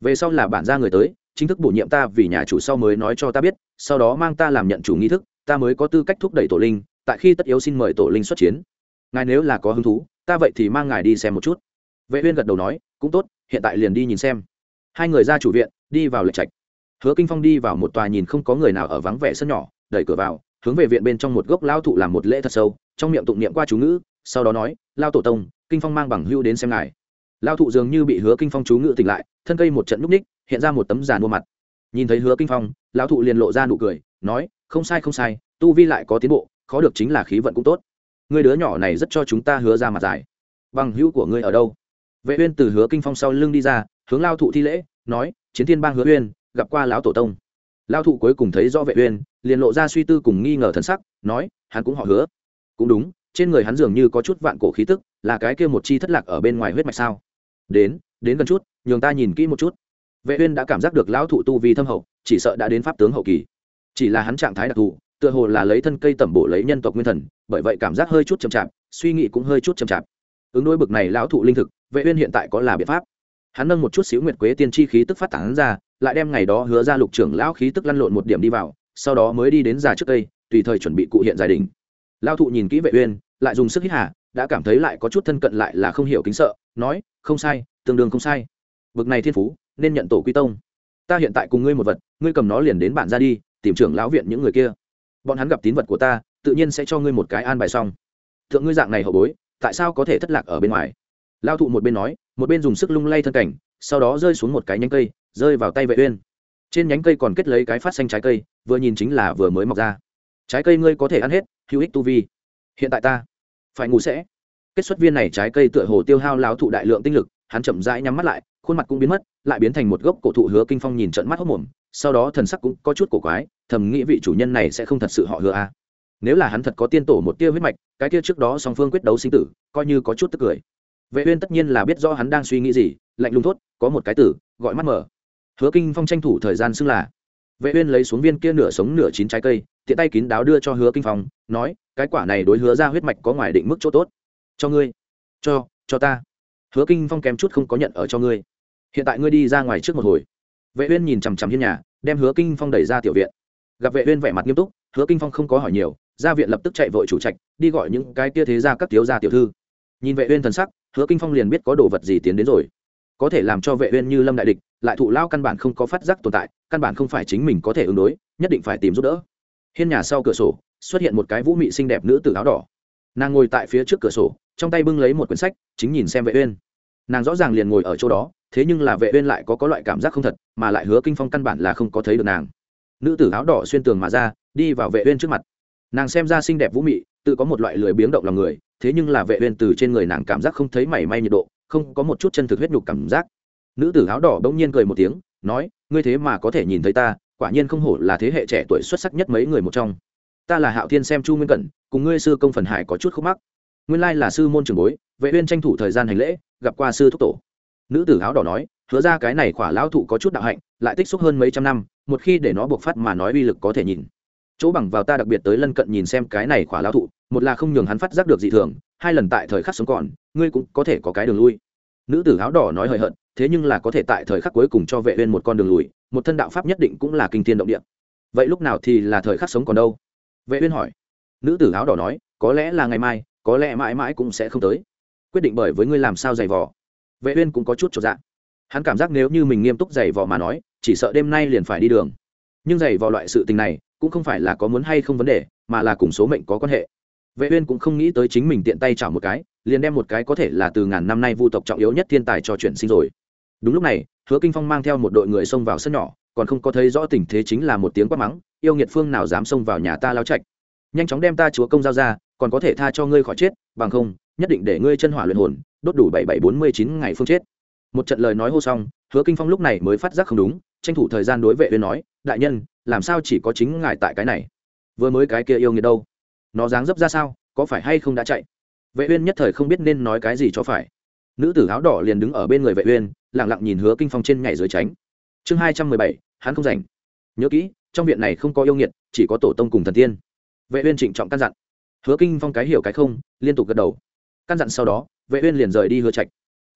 Về sau là bản gia người tới chính thức bổ nhiệm ta vì nhà chủ sau mới nói cho ta biết sau đó mang ta làm nhận chủ nghi thức ta mới có tư cách thúc đẩy tổ linh tại khi tất yếu xin mời tổ linh xuất chiến. Ngài nếu là có hứng thú ta vậy thì mang ngài đi xem một chút. Vệ uyên gật đầu nói, cũng tốt, hiện tại liền đi nhìn xem. Hai người ra chủ viện, đi vào lệch trạch. Hứa kinh phong đi vào một tòa nhìn không có người nào ở vắng vẻ sân nhỏ, đẩy cửa vào, hướng về viện bên trong một gốc lao thụ làm một lễ thật sâu, trong miệng tụng niệm qua chú ngữ, sau đó nói lao tổ tông, kinh phong mang bằng hưu đến xem ngài. Lao thụ dường như bị hứa kinh phong chú ngữ tỉnh lại, thân cây một trận núp ních, hiện ra một tấm giàn mua mặt. Nhìn thấy hứa kinh phong, lão thụ liền lộ ra nụ cười, nói, không sai không sai, tu vi lại có tiến bộ, khó được chính là khí vận cũng tốt ngươi đứa nhỏ này rất cho chúng ta hứa ra mặt dài. Bằng hữu của ngươi ở đâu? Vệ uyên từ hứa kinh phong sau lưng đi ra, hướng lao thụ thi lễ, nói, chiến thiên bang hứa uyên, gặp qua lão tổ tông. Lao thụ cuối cùng thấy rõ vệ uyên, liền lộ ra suy tư cùng nghi ngờ thần sắc, nói, hắn cũng họ hứa. Cũng đúng, trên người hắn dường như có chút vạn cổ khí tức, là cái kia một chi thất lạc ở bên ngoài huyết mạch sao? Đến đến gần chút, nhường ta nhìn kỹ một chút. Vệ uyên đã cảm giác được lão thụ tu vi thâm hậu, chỉ sợ đã đến pháp tướng hậu kỳ. Chỉ là hắn trạng thái đặc thù tựa hồ là lấy thân cây tẩm bổ lấy nhân tộc nguyên thần, bởi vậy cảm giác hơi chút chậm chạp, suy nghĩ cũng hơi chút chậm chạp. Ứng đối bực này lão thụ linh thực, vệ uyên hiện tại có là biện pháp. Hắn nâng một chút xíu nguyệt quế tiên chi khí tức phát tán ra, lại đem ngày đó hứa ra lục trưởng lão khí tức lăn lộn một điểm đi vào, sau đó mới đi đến già trước cây, tùy thời chuẩn bị cụ hiện gia đình lão thụ nhìn kỹ vệ uyên, lại dùng sức hít hà, đã cảm thấy lại có chút thân cận lại là không hiểu kính sợ, nói, không sai, tương đương không sai. Bực này thiên phú, nên nhận tổ quy tông. Ta hiện tại cùng ngươi một vật, ngươi cầm nó liền đến bản ra đi, tìm trưởng lão viện những người kia bọn hắn gặp tín vật của ta, tự nhiên sẽ cho ngươi một cái an bài xong. Thượng ngươi dạng này hậu bối, tại sao có thể thất lạc ở bên ngoài? Lao thụ một bên nói, một bên dùng sức lung lay thân cảnh, sau đó rơi xuống một cái nhánh cây, rơi vào tay vệ uyên. Trên nhánh cây còn kết lấy cái phát xanh trái cây, vừa nhìn chính là vừa mới mọc ra. Trái cây ngươi có thể ăn hết, hữu ích tu vi. Hiện tại ta phải ngủ sẽ. Kết xuất viên này trái cây tựa hồ tiêu hao lão thụ đại lượng tinh lực, hắn chậm rãi nhắm mắt lại, khuôn mặt cũng biến mất lại biến thành một gốc cổ thụ hứa kinh phong nhìn trận mắt hốc mồm, sau đó thần sắc cũng có chút cổ quái, thầm nghĩ vị chủ nhân này sẽ không thật sự họ hứa a à. nếu là hắn thật có tiên tổ một tia huyết mạch, cái kia trước đó song phương quyết đấu sinh tử, coi như có chút tức cười. Vệ uyên tất nhiên là biết rõ hắn đang suy nghĩ gì, lạnh lùng thốt, có một cái tử, gọi mắt mở. Hứa kinh phong tranh thủ thời gian xưng là. Vệ uyên lấy xuống viên kia nửa sống nửa chín trái cây, tiện tay kín đáo đưa cho hứa kinh phong, nói, cái quả này đối hứa ra huyết mạch có ngoài định mức chỗ tốt. Cho ngươi. Cho cho ta. Hứa kinh phong kém chút không có nhận ở cho ngươi hiện tại ngươi đi ra ngoài trước một hồi. Vệ uyên nhìn chằm chằm hiên nhà, đem hứa kinh phong đẩy ra tiểu viện. Gặp vệ uyên vẻ mặt nghiêm túc, hứa kinh phong không có hỏi nhiều, ra viện lập tức chạy vội chủ trạch, đi gọi những cái kia thế gia các thiếu gia tiểu thư. Nhìn vệ uyên thần sắc, hứa kinh phong liền biết có đồ vật gì tiến đến rồi. Có thể làm cho vệ uyên như lâm đại địch, lại thụ lao căn bản không có phát giác tồn tại, căn bản không phải chính mình có thể ứng đối, nhất định phải tìm giúp đỡ. Hiên nhà sau cửa sổ, xuất hiện một cái vũ mị xinh đẹp nữ tử áo đỏ. Nàng ngồi tại phía trước cửa sổ, trong tay bưng lấy một quyển sách, chính nhìn xem vệ uyên. Nàng rõ ràng liền ngồi ở chỗ đó thế nhưng là vệ uyên lại có có loại cảm giác không thật, mà lại hứa kinh phong căn bản là không có thấy được nàng. Nữ tử áo đỏ xuyên tường mà ra, đi vào vệ uyên trước mặt. Nàng xem ra xinh đẹp vũ mị, tự có một loại lười biếng động lòng người, thế nhưng là vệ uyên từ trên người nàng cảm giác không thấy mảy may nhiệt độ, không có một chút chân thực huyết nhục cảm giác. Nữ tử áo đỏ bỗng nhiên cười một tiếng, nói, ngươi thế mà có thể nhìn thấy ta, quả nhiên không hổ là thế hệ trẻ tuổi xuất sắc nhất mấy người một trong. Ta là hạo thiên xem chu nguyên cẩn, cùng ngươi sư công phần hải có chút khúc mắc. Nguyên lai là sư môn trưởng bối, vệ uyên tranh thủ thời gian hành lễ, gặp qua sư thúc tổ nữ tử áo đỏ nói, hứa ra cái này khỏa lão thụ có chút đạo hạnh, lại tích xúc hơn mấy trăm năm, một khi để nó buộc phát mà nói uy lực có thể nhìn. Chỗ bằng vào ta đặc biệt tới lân cận nhìn xem cái này khỏa lão thụ, một là không nhường hắn phát giác được dị thường, hai lần tại thời khắc sống còn, ngươi cũng có thể có cái đường lui. Nữ tử áo đỏ nói hời hợt, thế nhưng là có thể tại thời khắc cuối cùng cho vệ uyên một con đường lùi, một thân đạo pháp nhất định cũng là kinh thiên động địa. Vậy lúc nào thì là thời khắc sống còn đâu? Vệ uyên hỏi. Nữ tử áo đỏ nói, có lẽ là ngày mai, có lẽ mãi mãi cũng sẽ không tới. Quyết định bởi với ngươi làm sao giày vò vệ uyên cũng có chút chột dạ. Hắn cảm giác nếu như mình nghiêm túc giày vò mà nói, chỉ sợ đêm nay liền phải đi đường. Nhưng giày vò loại sự tình này, cũng không phải là có muốn hay không vấn đề, mà là cùng số mệnh có quan hệ. Vệ uyên cũng không nghĩ tới chính mình tiện tay chảo một cái, liền đem một cái có thể là từ ngàn năm nay vu tộc trọng yếu nhất thiên tài cho chuyển sinh rồi. Đúng lúc này, hứa kinh phong mang theo một đội người xông vào sân nhỏ, còn không có thấy rõ tình thế chính là một tiếng quát mắng, yêu nghiệt phương nào dám xông vào nhà ta lao chạch nhanh chóng đem ta chúa công giao ra, còn có thể tha cho ngươi khỏi chết, bằng không nhất định để ngươi chân hỏa luyện hồn, đốt đủ bảy bảy bốn mươi chín ngày phương chết. Một trận lời nói hô xong, hứa kinh phong lúc này mới phát giác không đúng, tranh thủ thời gian đối vệ uyên nói, đại nhân, làm sao chỉ có chính ngài tại cái này? Vừa mới cái kia yêu nghiệt đâu? Nó dáng dấp ra sao, có phải hay không đã chạy? Vệ uyên nhất thời không biết nên nói cái gì cho phải. Nữ tử áo đỏ liền đứng ở bên người vệ uyên, lặng lặng nhìn hứa kinh phong trên nhảy dưới tránh. Chương hai trăm mười bảy, hắn không rảnh. Nhớ kỹ, trong viện này không có yêu nghiệt, chỉ có tổ tông cùng thần tiên. Vệ uyên trịnh trọng căn dặn. Hứa kinh phong cái hiểu cái không, liên tục gật đầu căn dặn sau đó, vệ uyên liền rời đi hứa trạch.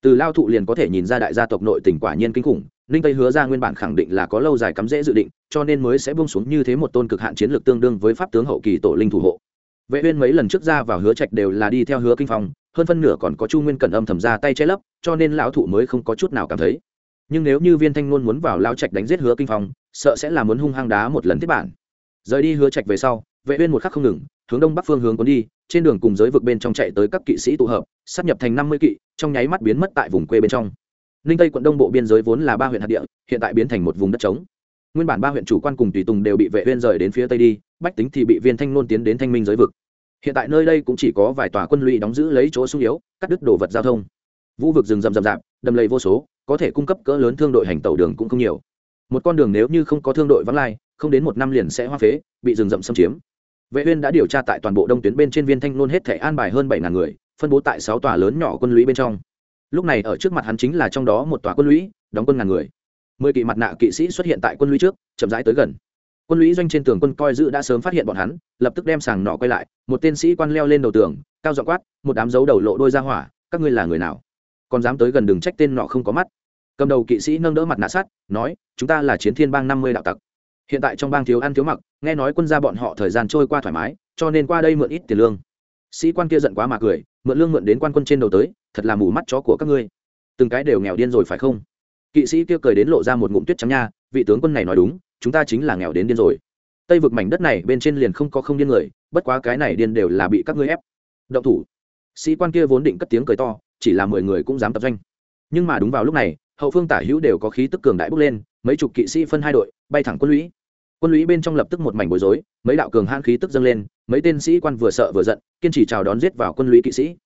Từ lao thụ liền có thể nhìn ra đại gia tộc nội tình quả nhiên kinh khủng, ninh tây hứa ra nguyên bản khẳng định là có lâu dài cắm dễ dự định, cho nên mới sẽ buông xuống như thế một tôn cực hạn chiến lược tương đương với pháp tướng hậu kỳ tổ linh thủ hộ. Vệ uyên mấy lần trước ra vào hứa trạch đều là đi theo hứa kinh phong, hơn phân nửa còn có chu nguyên cẩn âm thầm ra tay che lấp, cho nên lão thụ mới không có chút nào cảm thấy. Nhưng nếu như viên thanh ngôn muốn vào lao trạch đánh giết hứa kinh phong, sợ sẽ là muốn hung hăng đá một lần tiếp bản. Rời đi hứa trạch về sau, vệ uyên một khắc không ngừng hướng đông bắc phương hướng cuốn đi, trên đường cùng giới vực bên trong chạy tới các kỵ sĩ tụ hợp sắp nhập thành 50 kỵ, trong nháy mắt biến mất tại vùng quê bên trong. Ninh tây quận đông bộ biên giới vốn là ba huyện hạt địa, hiện tại biến thành một vùng đất trống. Nguyên bản ba huyện chủ quan cùng tùy tùng đều bị vệ viên rời đến phía tây đi, bách tính thì bị viên thanh nôn tiến đến thanh minh giới vực. Hiện tại nơi đây cũng chỉ có vài tòa quân lũy đóng giữ lấy chỗ sung yếu, cắt đứt đồ vật giao thông. Vũ vực rừng rậm rậm rạp, đầm lầy vô số, có thể cung cấp cỡ lớn thương đội hành tàu đường cũng không nhiều. Một con đường nếu như không có thương đội vắng lai, không đến một năm liền sẽ hoa phế, bị rừng rậm xâm chiếm vệ uyên đã điều tra tại toàn bộ đông tuyến bên trên viên thanh nôn hết thể an bài hơn bảy ngàn người, phân bố tại sáu tòa lớn nhỏ quân lũy bên trong. Lúc này ở trước mặt hắn chính là trong đó một tòa quân lũy, đóng quân ngàn người. Mười kỵ mặt nạ kỵ sĩ xuất hiện tại quân lũy trước, chậm rãi tới gần. Quân lũy doanh trên tường quân coi giữ đã sớm phát hiện bọn hắn, lập tức đem sàng nọ quay lại, một tên sĩ quan leo lên đầu tường, cao dọ quát, một đám dấu đầu lộ đôi ra hỏa, các ngươi là người nào? Còn dám tới gần đường trách tên nọ không có mắt. Cầm đầu kỵ sĩ nâng đỡ mặt nạ sát nói, chúng ta là chiến thiên bang năm mươi đạo tặc. Hiện tại trong bang thiếu ăn thiếu mặc nghe nói quân gia bọn họ thời gian trôi qua thoải mái, cho nên qua đây mượn ít tiền lương. Sĩ quan kia giận quá mà cười, mượn lương mượn đến quan quân trên đầu tới, thật là mù mắt chó của các ngươi. Từng cái đều nghèo điên rồi phải không? Kỵ sĩ kia cười đến lộ ra một ngụm tuyết trắng nha, vị tướng quân này nói đúng, chúng ta chính là nghèo đến điên rồi. Tây vực mảnh đất này bên trên liền không có không điên người, bất quá cái này điên đều là bị các ngươi ép. Động thủ. Sĩ quan kia vốn định cất tiếng cười to, chỉ là mười người cũng dám tập doanh. Nhưng mà đúng vào lúc này, hậu phương tả hữu đều có khí tức cường đại bốc lên, mấy chục kỵ sĩ phân hai đội, bay thẳng quân lũy quân lũy bên trong lập tức một mảnh bối rối, mấy đạo cường hãn khí tức dâng lên, mấy tên sĩ quan vừa sợ vừa giận, kiên trì chào đón giết vào quân lũy kỵ sĩ.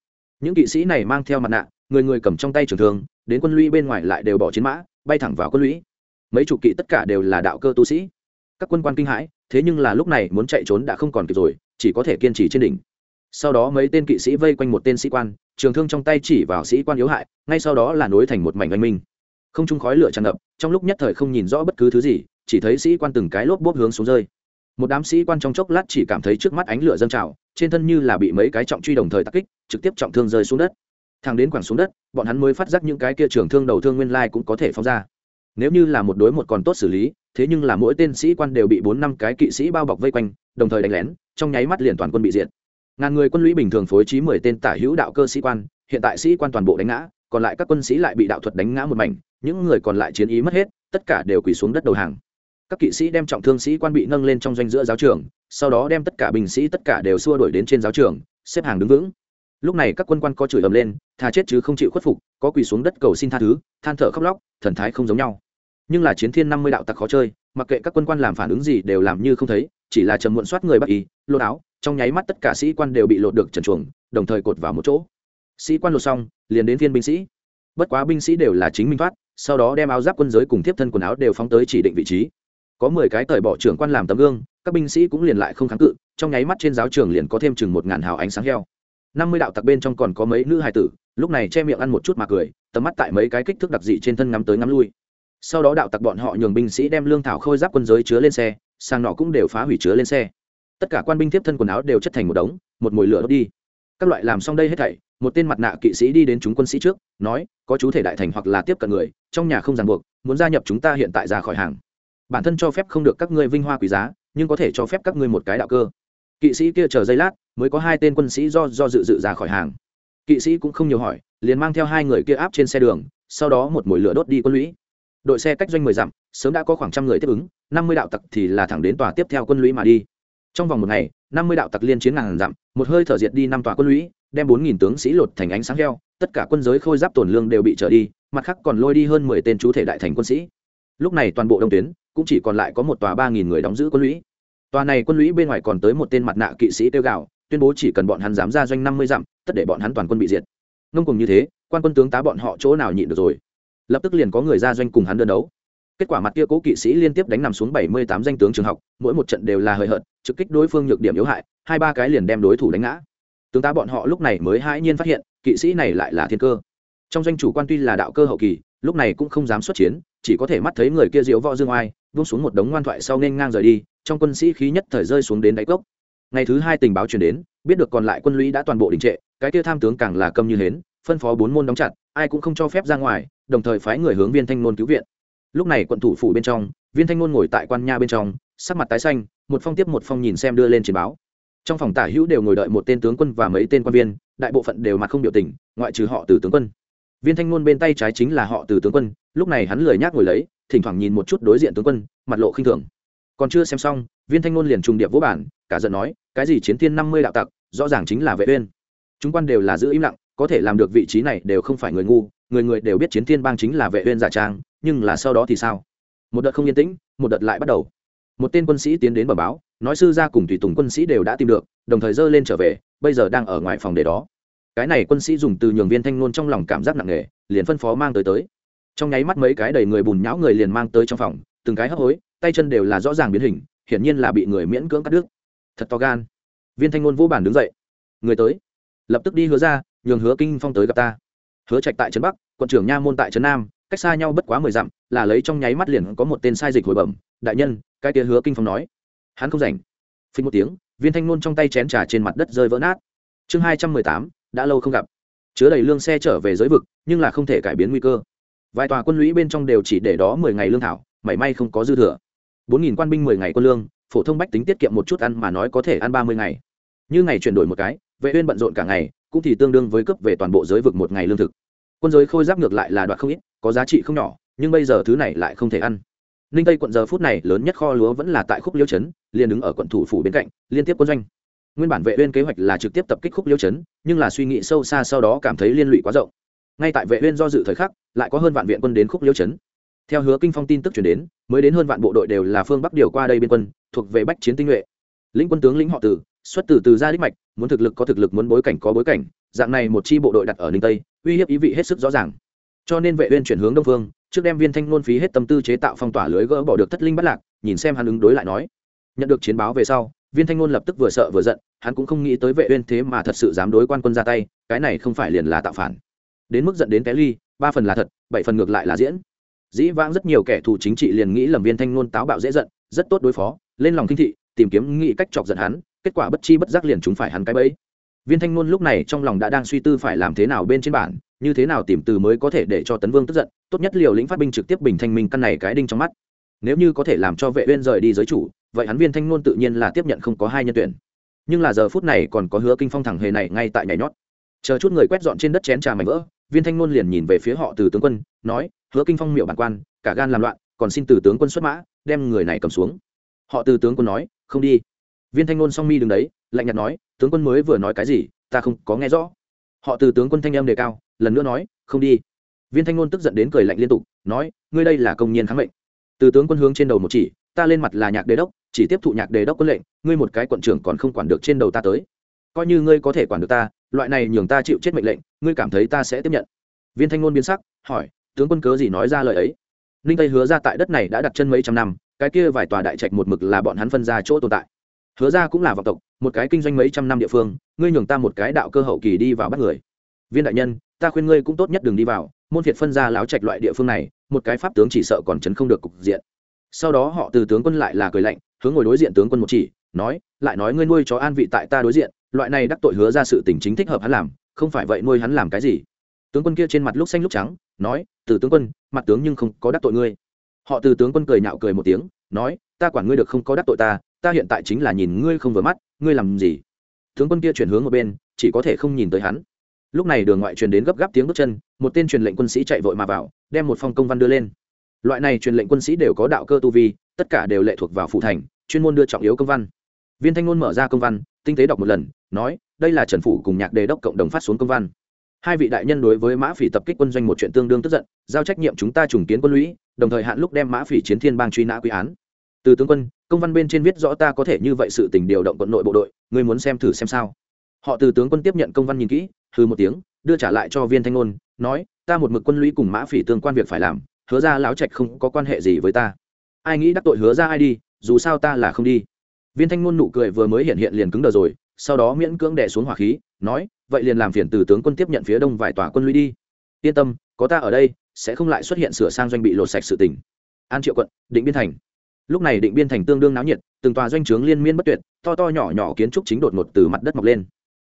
Những kỵ sĩ này mang theo mặt nạ, người người cầm trong tay trường thương, đến quân lũy bên ngoài lại đều bỏ chiến mã, bay thẳng vào quân lũy. Mấy chục kỵ tất cả đều là đạo cơ tu sĩ. Các quân quan kinh hãi, thế nhưng là lúc này muốn chạy trốn đã không còn kịp rồi, chỉ có thể kiên trì trên đỉnh. Sau đó mấy tên kỵ sĩ vây quanh một tên sĩ quan, trường thương trong tay chỉ vào sĩ quan yếu hại, ngay sau đó là nối thành một mảnh anh minh. Không trung khói lửa tràn ngập, trong lúc nhất thời không nhìn rõ bất cứ thứ gì chỉ thấy sĩ quan từng cái lốp bốp hướng xuống rơi. Một đám sĩ quan trong chốc lát chỉ cảm thấy trước mắt ánh lửa dâng trào, trên thân như là bị mấy cái trọng truy đồng thời tắc kích, trực tiếp trọng thương rơi xuống đất. Thang đến quẳng xuống đất, bọn hắn mới phát giác những cái kia trường thương đầu thương nguyên lai cũng có thể phóng ra. Nếu như là một đối một còn tốt xử lý, thế nhưng là mỗi tên sĩ quan đều bị bốn năm cái kỵ sĩ bao bọc vây quanh, đồng thời đánh lén, trong nháy mắt liền toàn quân bị diệt. Ngàn người quân lũy bình thường phối trí mười tên tả hữu đạo cơ sĩ quan, hiện tại sĩ quan toàn bộ đánh ngã, còn lại các quân sĩ lại bị đạo thuật đánh ngã một mảnh, những người còn lại chiến ý mất hết, tất cả đều quỳ xuống đất đầu hàng các kỵ sĩ đem trọng thương sĩ quan bị nâng lên trong doanh giữa giáo trường, sau đó đem tất cả binh sĩ tất cả đều xua đuổi đến trên giáo trường, xếp hàng đứng vững. Lúc này các quân quan có chửi ầm lên thà chết chứ không chịu khuất phục, có quỳ xuống đất cầu xin tha thứ, than thở khóc lóc, thần thái không giống nhau. Nhưng là chiến thiên năm mươi đạo tặc khó chơi, mặc kệ các quân quan làm phản ứng gì đều làm như không thấy, chỉ là trầm muộn soát người bắt y, lột áo, trong nháy mắt tất cả sĩ quan đều bị lột được trần chuồng đồng thời cột vào một chỗ. Sĩ quan lột xong, liền đến viên binh sĩ. Bất quá binh sĩ đều là chính minh thoát, sau đó đem áo giáp quân giới cùng tiếp thân quần áo đều phóng tới chỉ định vị trí có mười cái tời bỏ trưởng quan làm tấm gương, các binh sĩ cũng liền lại không kháng cự, trong nháy mắt trên giáo trường liền có thêm chừng một ngàn hào ánh sáng heo. Năm mươi đạo tặc bên trong còn có mấy nữ hài tử, lúc này che miệng ăn một chút mà cười, tầm mắt tại mấy cái kích thước đặc dị trên thân ngắm tới ngắm lui. Sau đó đạo tặc bọn họ nhường binh sĩ đem lương thảo khôi giáp quân giới chứa lên xe, sang nọ cũng đều phá hủy chứa lên xe. Tất cả quan binh tiếp thân quần áo đều chất thành một đống, một mồi lửa đốt đi. Các loại làm xong đây hết thảy, một tên mặt nạ kỵ sĩ đi đến chúng quân sĩ trước, nói, có chú thể đại thành hoặc là tiếp cận người, trong nhà không ràng buộc, muốn gia nhập chúng ta hiện tại ra khỏi hàng bản thân cho phép không được các ngươi vinh hoa quý giá, nhưng có thể cho phép các ngươi một cái đạo cơ. Kỵ sĩ kia chờ giây lát, mới có hai tên quân sĩ do do dự dự ra khỏi hàng. Kỵ sĩ cũng không nhiều hỏi, liền mang theo hai người kia áp trên xe đường, sau đó một mồi lửa đốt đi quân lũy. Đội xe cách doanh mười dặm, sớm đã có khoảng trăm người tiếp ứng, năm mươi đạo tặc thì là thẳng đến tòa tiếp theo quân lũy mà đi. Trong vòng một ngày, năm mươi đạo tặc liên chiến ngàn dặm, một hơi thở diệt đi năm tòa quân lũy, đem bốn nghìn tướng sĩ lột thành ánh sáng heo, tất cả quân giới khôi giáp tổn lương đều bị trở đi, mặt khác còn lôi đi hơn mười tên chú thể đại thành quân sĩ lúc này toàn bộ đông tuyến cũng chỉ còn lại có một tòa ba nghìn người đóng giữ quân lũy. Tòa này quân lũy bên ngoài còn tới một tên mặt nạ kỵ sĩ tiêu gạo tuyên bố chỉ cần bọn hắn dám ra doanh năm mươi dặm, tất để bọn hắn toàn quân bị diệt. Ngông cùng như thế, quan quân tướng tá bọn họ chỗ nào nhịn được rồi? Lập tức liền có người ra doanh cùng hắn đơn đấu. Kết quả mặt kia cố kỵ sĩ liên tiếp đánh nằm xuống bảy mươi tám danh tướng trường học, mỗi một trận đều là hời hợt, trực kích đối phương nhược điểm yếu hại, hai ba cái liền đem đối thủ đánh ngã. Tướng tá bọn họ lúc này mới hãi nhiên phát hiện, kỵ sĩ này lại là thiên cơ. Trong doanh chủ quan tuy là đạo cơ hậu kỳ, lúc này cũng không dám xuất chiến chỉ có thể mắt thấy người kia diễu võ dương oai vung xuống một đống ngoan thoại sau nên ngang rời đi, trong quân sĩ khí nhất thời rơi xuống đến đáy cốc. Ngày thứ hai tình báo truyền đến, biết được còn lại quân lũy đã toàn bộ đình trệ, cái kia tham tướng càng là câm như hến, phân phó bốn môn đóng chặt, ai cũng không cho phép ra ngoài, đồng thời phái người hướng viên thanh nôn cứu viện. Lúc này quận thủ phủ bên trong, viên thanh nôn ngồi tại quan nha bên trong, sắc mặt tái xanh, một phong tiếp một phong nhìn xem đưa lên chiến báo. Trong phòng tả hữu đều ngồi đợi một tên tướng quân và mấy tên quan viên, đại bộ phận đều mặt không biểu tình, ngoại trừ họ từ tướng quân. Viên thanh nôn bên tay trái chính là họ từ tướng quân lúc này hắn lười nhác ngồi lấy, thỉnh thoảng nhìn một chút đối diện tướng quân, mặt lộ khinh thường. Còn chưa xem xong, viên thanh nôn liền trùng điệp vô bản cả giận nói, cái gì chiến thiên năm mươi đạo tặc, rõ ràng chính là vệ uyên. Chúng quan đều là giữ im lặng, có thể làm được vị trí này đều không phải người ngu, người người đều biết chiến thiên bang chính là vệ uyên giả trang, nhưng là sau đó thì sao? Một đợt không yên tĩnh, một đợt lại bắt đầu. Một tên quân sĩ tiến đến bẩm báo, nói sư gia cùng tùy tùng quân sĩ đều đã tìm được, đồng thời dơ lên trở về, bây giờ đang ở ngoài phòng để đó. Cái này quân sĩ dùng từ nhường viên thanh nôn trong lòng cảm giác nặng nề, liền phân phó mang tới tới trong nháy mắt mấy cái đầy người bùn nhão người liền mang tới trong phòng, từng cái hấp hối, tay chân đều là rõ ràng biến hình, hiển nhiên là bị người miễn cưỡng cắt đứt. Thật to gan. Viên thanh ngôn vô bản đứng dậy. Người tới. Lập tức đi hứa ra, nhường hứa kinh phong tới gặp ta. Hứa trạch tại trấn bắc, quận trưởng nha môn tại trấn nam, cách xa nhau bất quá mười dặm, là lấy trong nháy mắt liền có một tên sai dịch hồi bẩm. Đại nhân, cái kia hứa kinh phong nói. Hắn không rảnh. Phình một tiếng, viên thanh ngôn trong tay chén trà trên mặt đất rơi vỡ nát. Chương hai trăm mười tám, đã lâu không gặp. Chứa đầy lương xe trở về giới vực, nhưng là không thể cải biến nguy cơ vài tòa quân lũy bên trong đều chỉ để đó mười ngày lương thảo, mảy may không có dư thừa. Bốn nghìn quan binh mười ngày quân lương, phổ thông bách tính tiết kiệm một chút ăn mà nói có thể ăn ba mươi ngày. Như ngày chuyển đổi một cái, vệ uyên bận rộn cả ngày, cũng thì tương đương với cấp về toàn bộ giới vực một ngày lương thực. Quân giới khôi giáp ngược lại là đoạt không ít, có giá trị không nhỏ, nhưng bây giờ thứ này lại không thể ăn. Ninh tây quận giờ phút này lớn nhất kho lúa vẫn là tại khúc liêu trấn, liền đứng ở quận thủ phủ bên cạnh, liên tiếp quân doanh. Nguyên bản vệ uyên kế hoạch là trực tiếp tập kích khúc liêu trấn, nhưng là suy nghĩ sâu xa sau đó cảm thấy liên lụy quá rộng ngay tại vệ uyên do dự thời khắc, lại có hơn vạn viện quân đến khúc liêu chấn. theo hứa kinh phong tin tức truyền đến, mới đến hơn vạn bộ đội đều là phương bắc điều qua đây biên quân, thuộc về bách chiến tinh nhuệ. Lĩnh quân tướng, lĩnh họ tử xuất từ từ gia đích mạch, muốn thực lực có thực lực, muốn bối cảnh có bối cảnh, dạng này một chi bộ đội đặt ở ninh tây, uy hiếp ý vị hết sức rõ ràng. Cho nên vệ uyên chuyển hướng đông phương, trước đem viên thanh nôn phí hết tâm tư chế tạo phong tỏa lưới gỡ bỏ được thất linh bất lạc, nhìn xem hắn ứng đối lại nói. Nhận được chiến báo về sau, viên thanh ngôn lập tức vừa sợ vừa giận, hắn cũng không nghĩ tới vệ uyên thế mà thật sự dám đối quan quân ra tay, cái này không phải liền là tạo phản đến mức giận đến té ly, ba phần là thật, bảy phần ngược lại là diễn. Dĩ vãng rất nhiều kẻ thù chính trị liền nghĩ lầm viên thanh ngôn táo bạo dễ giận, rất tốt đối phó, lên lòng kinh thị, tìm kiếm nghĩ cách chọc giận hắn, kết quả bất chi bất giác liền chúng phải hắn cái bẫy. Viên thanh ngôn lúc này trong lòng đã đang suy tư phải làm thế nào bên trên bản, như thế nào tìm từ mới có thể để cho tấn vương tức giận, tốt nhất liều lĩnh phát binh trực tiếp bình thanh minh căn này cái đinh trong mắt. Nếu như có thể làm cho vệ uyên rời đi giới chủ, vậy hắn viên thanh ngôn tự nhiên là tiếp nhận không có hai nhân tuyển. Nhưng là giờ phút này còn có hứa kinh phong thẳng hề này ngay tại nhảy nhót. Chờ chút người quét dọn trên đất chén trà mảnh vỡ viên thanh ngôn liền nhìn về phía họ từ tướng quân, nói, hứa kinh phong miệu bản quan, cả gan làm loạn, còn xin từ tướng quân xuất mã, đem người này cầm xuống. Họ từ tướng quân nói, không đi. Viên thanh ngôn song mi đứng đấy, lạnh nhạt nói, tướng quân mới vừa nói cái gì, ta không có nghe rõ. Họ từ tướng quân thanh em đề cao, lần nữa nói, không đi. Viên thanh ngôn tức giận đến cười lạnh liên tục, nói, ngươi đây là công nhiên kháng mệnh. Từ tướng quân hướng trên đầu một chỉ, ta lên mặt là nhạc đề đốc, chỉ tiếp thụ nhạc đề đốc quân lệnh, ngươi một cái quận trưởng còn không quản được trên đầu ta tới. Coi như ngươi có thể quản được ta loại này nhường ta chịu chết mệnh lệnh, ngươi cảm thấy ta sẽ tiếp nhận. Viên thanh ngôn biến sắc, hỏi, tướng quân cớ gì nói ra lời ấy? Ninh tây hứa ra tại đất này đã đặt chân mấy trăm năm, cái kia vài tòa đại trạch một mực là bọn hắn phân ra chỗ tồn tại. Hứa ra cũng là vọng tộc, một cái kinh doanh mấy trăm năm địa phương, ngươi nhường ta một cái đạo cơ hậu kỳ đi vào bắt người. Viên đại nhân, ta khuyên ngươi cũng tốt nhất đừng đi vào, môn thiệt phân ra láo trạch loại địa phương này, một cái pháp tướng chỉ sợ còn chấn không được cục diện. Sau đó họ từ tướng quân lại là cười lạnh, hướng ngồi đối diện tướng quân một chỉ, nói, lại nói ngươi nuôi chó an vị tại ta đối diện loại này đắc tội hứa ra sự tình chính thích hợp hắn làm, không phải vậy nuôi hắn làm cái gì? Tướng quân kia trên mặt lúc xanh lúc trắng, nói, từ tướng quân, mặt tướng nhưng không có đắc tội ngươi. Họ từ tướng quân cười nhạo cười một tiếng, nói, ta quản ngươi được không có đắc tội ta ta hiện tại chính là nhìn ngươi không vừa mắt, ngươi làm gì? Tướng quân kia chuyển hướng một bên, chỉ có thể không nhìn tới hắn. Lúc này đường ngoại truyền đến gấp gáp tiếng bước chân, một tên truyền lệnh quân sĩ chạy vội mà vào, đem một phong công văn đưa lên. Loại này truyền lệnh quân sĩ đều có đạo cơ tu vi, tất cả đều lệ thuộc vào phụ thành, chuyên môn đưa trọng yếu công văn. Viên thanh ngôn mở ra công văn tinh tế đọc một lần, nói, đây là trần phủ cùng nhạc đề đốc cộng đồng phát xuống công văn. Hai vị đại nhân đối với mã phỉ tập kích quân doanh một chuyện tương đương tức giận, giao trách nhiệm chúng ta trùng kiến quân lũy, đồng thời hạn lúc đem mã phỉ chiến thiên bang truy nã quy án. Từ tướng quân, công văn bên trên viết rõ ta có thể như vậy sự tình điều động quận nội bộ đội, ngươi muốn xem thử xem sao. Họ từ tướng quân tiếp nhận công văn nhìn kỹ hư một tiếng, đưa trả lại cho viên thanh ngôn, nói, ta một mực quân lũy cùng mã phỉ tương quan việc phải làm, hứa ra láo trạch không có quan hệ gì với ta. Ai nghĩ đắc tội hứa ra ai đi, dù sao ta là không đi viên thanh ngôn nụ cười vừa mới hiện hiện liền cứng đờ rồi, sau đó miễn cưỡng đè xuống hỏa khí, nói, vậy liền làm phiền từ tướng quân tiếp nhận phía đông vài tòa quân lũy đi. Yên tâm, có ta ở đây, sẽ không lại xuất hiện sửa sang doanh bị lột sạch sự tình. An triệu quận, định biên thành. Lúc này định biên thành tương đương náo nhiệt, từng tòa doanh trướng liên miên bất tuyệt, to to nhỏ nhỏ kiến trúc chính đột ngột từ mặt đất mọc lên.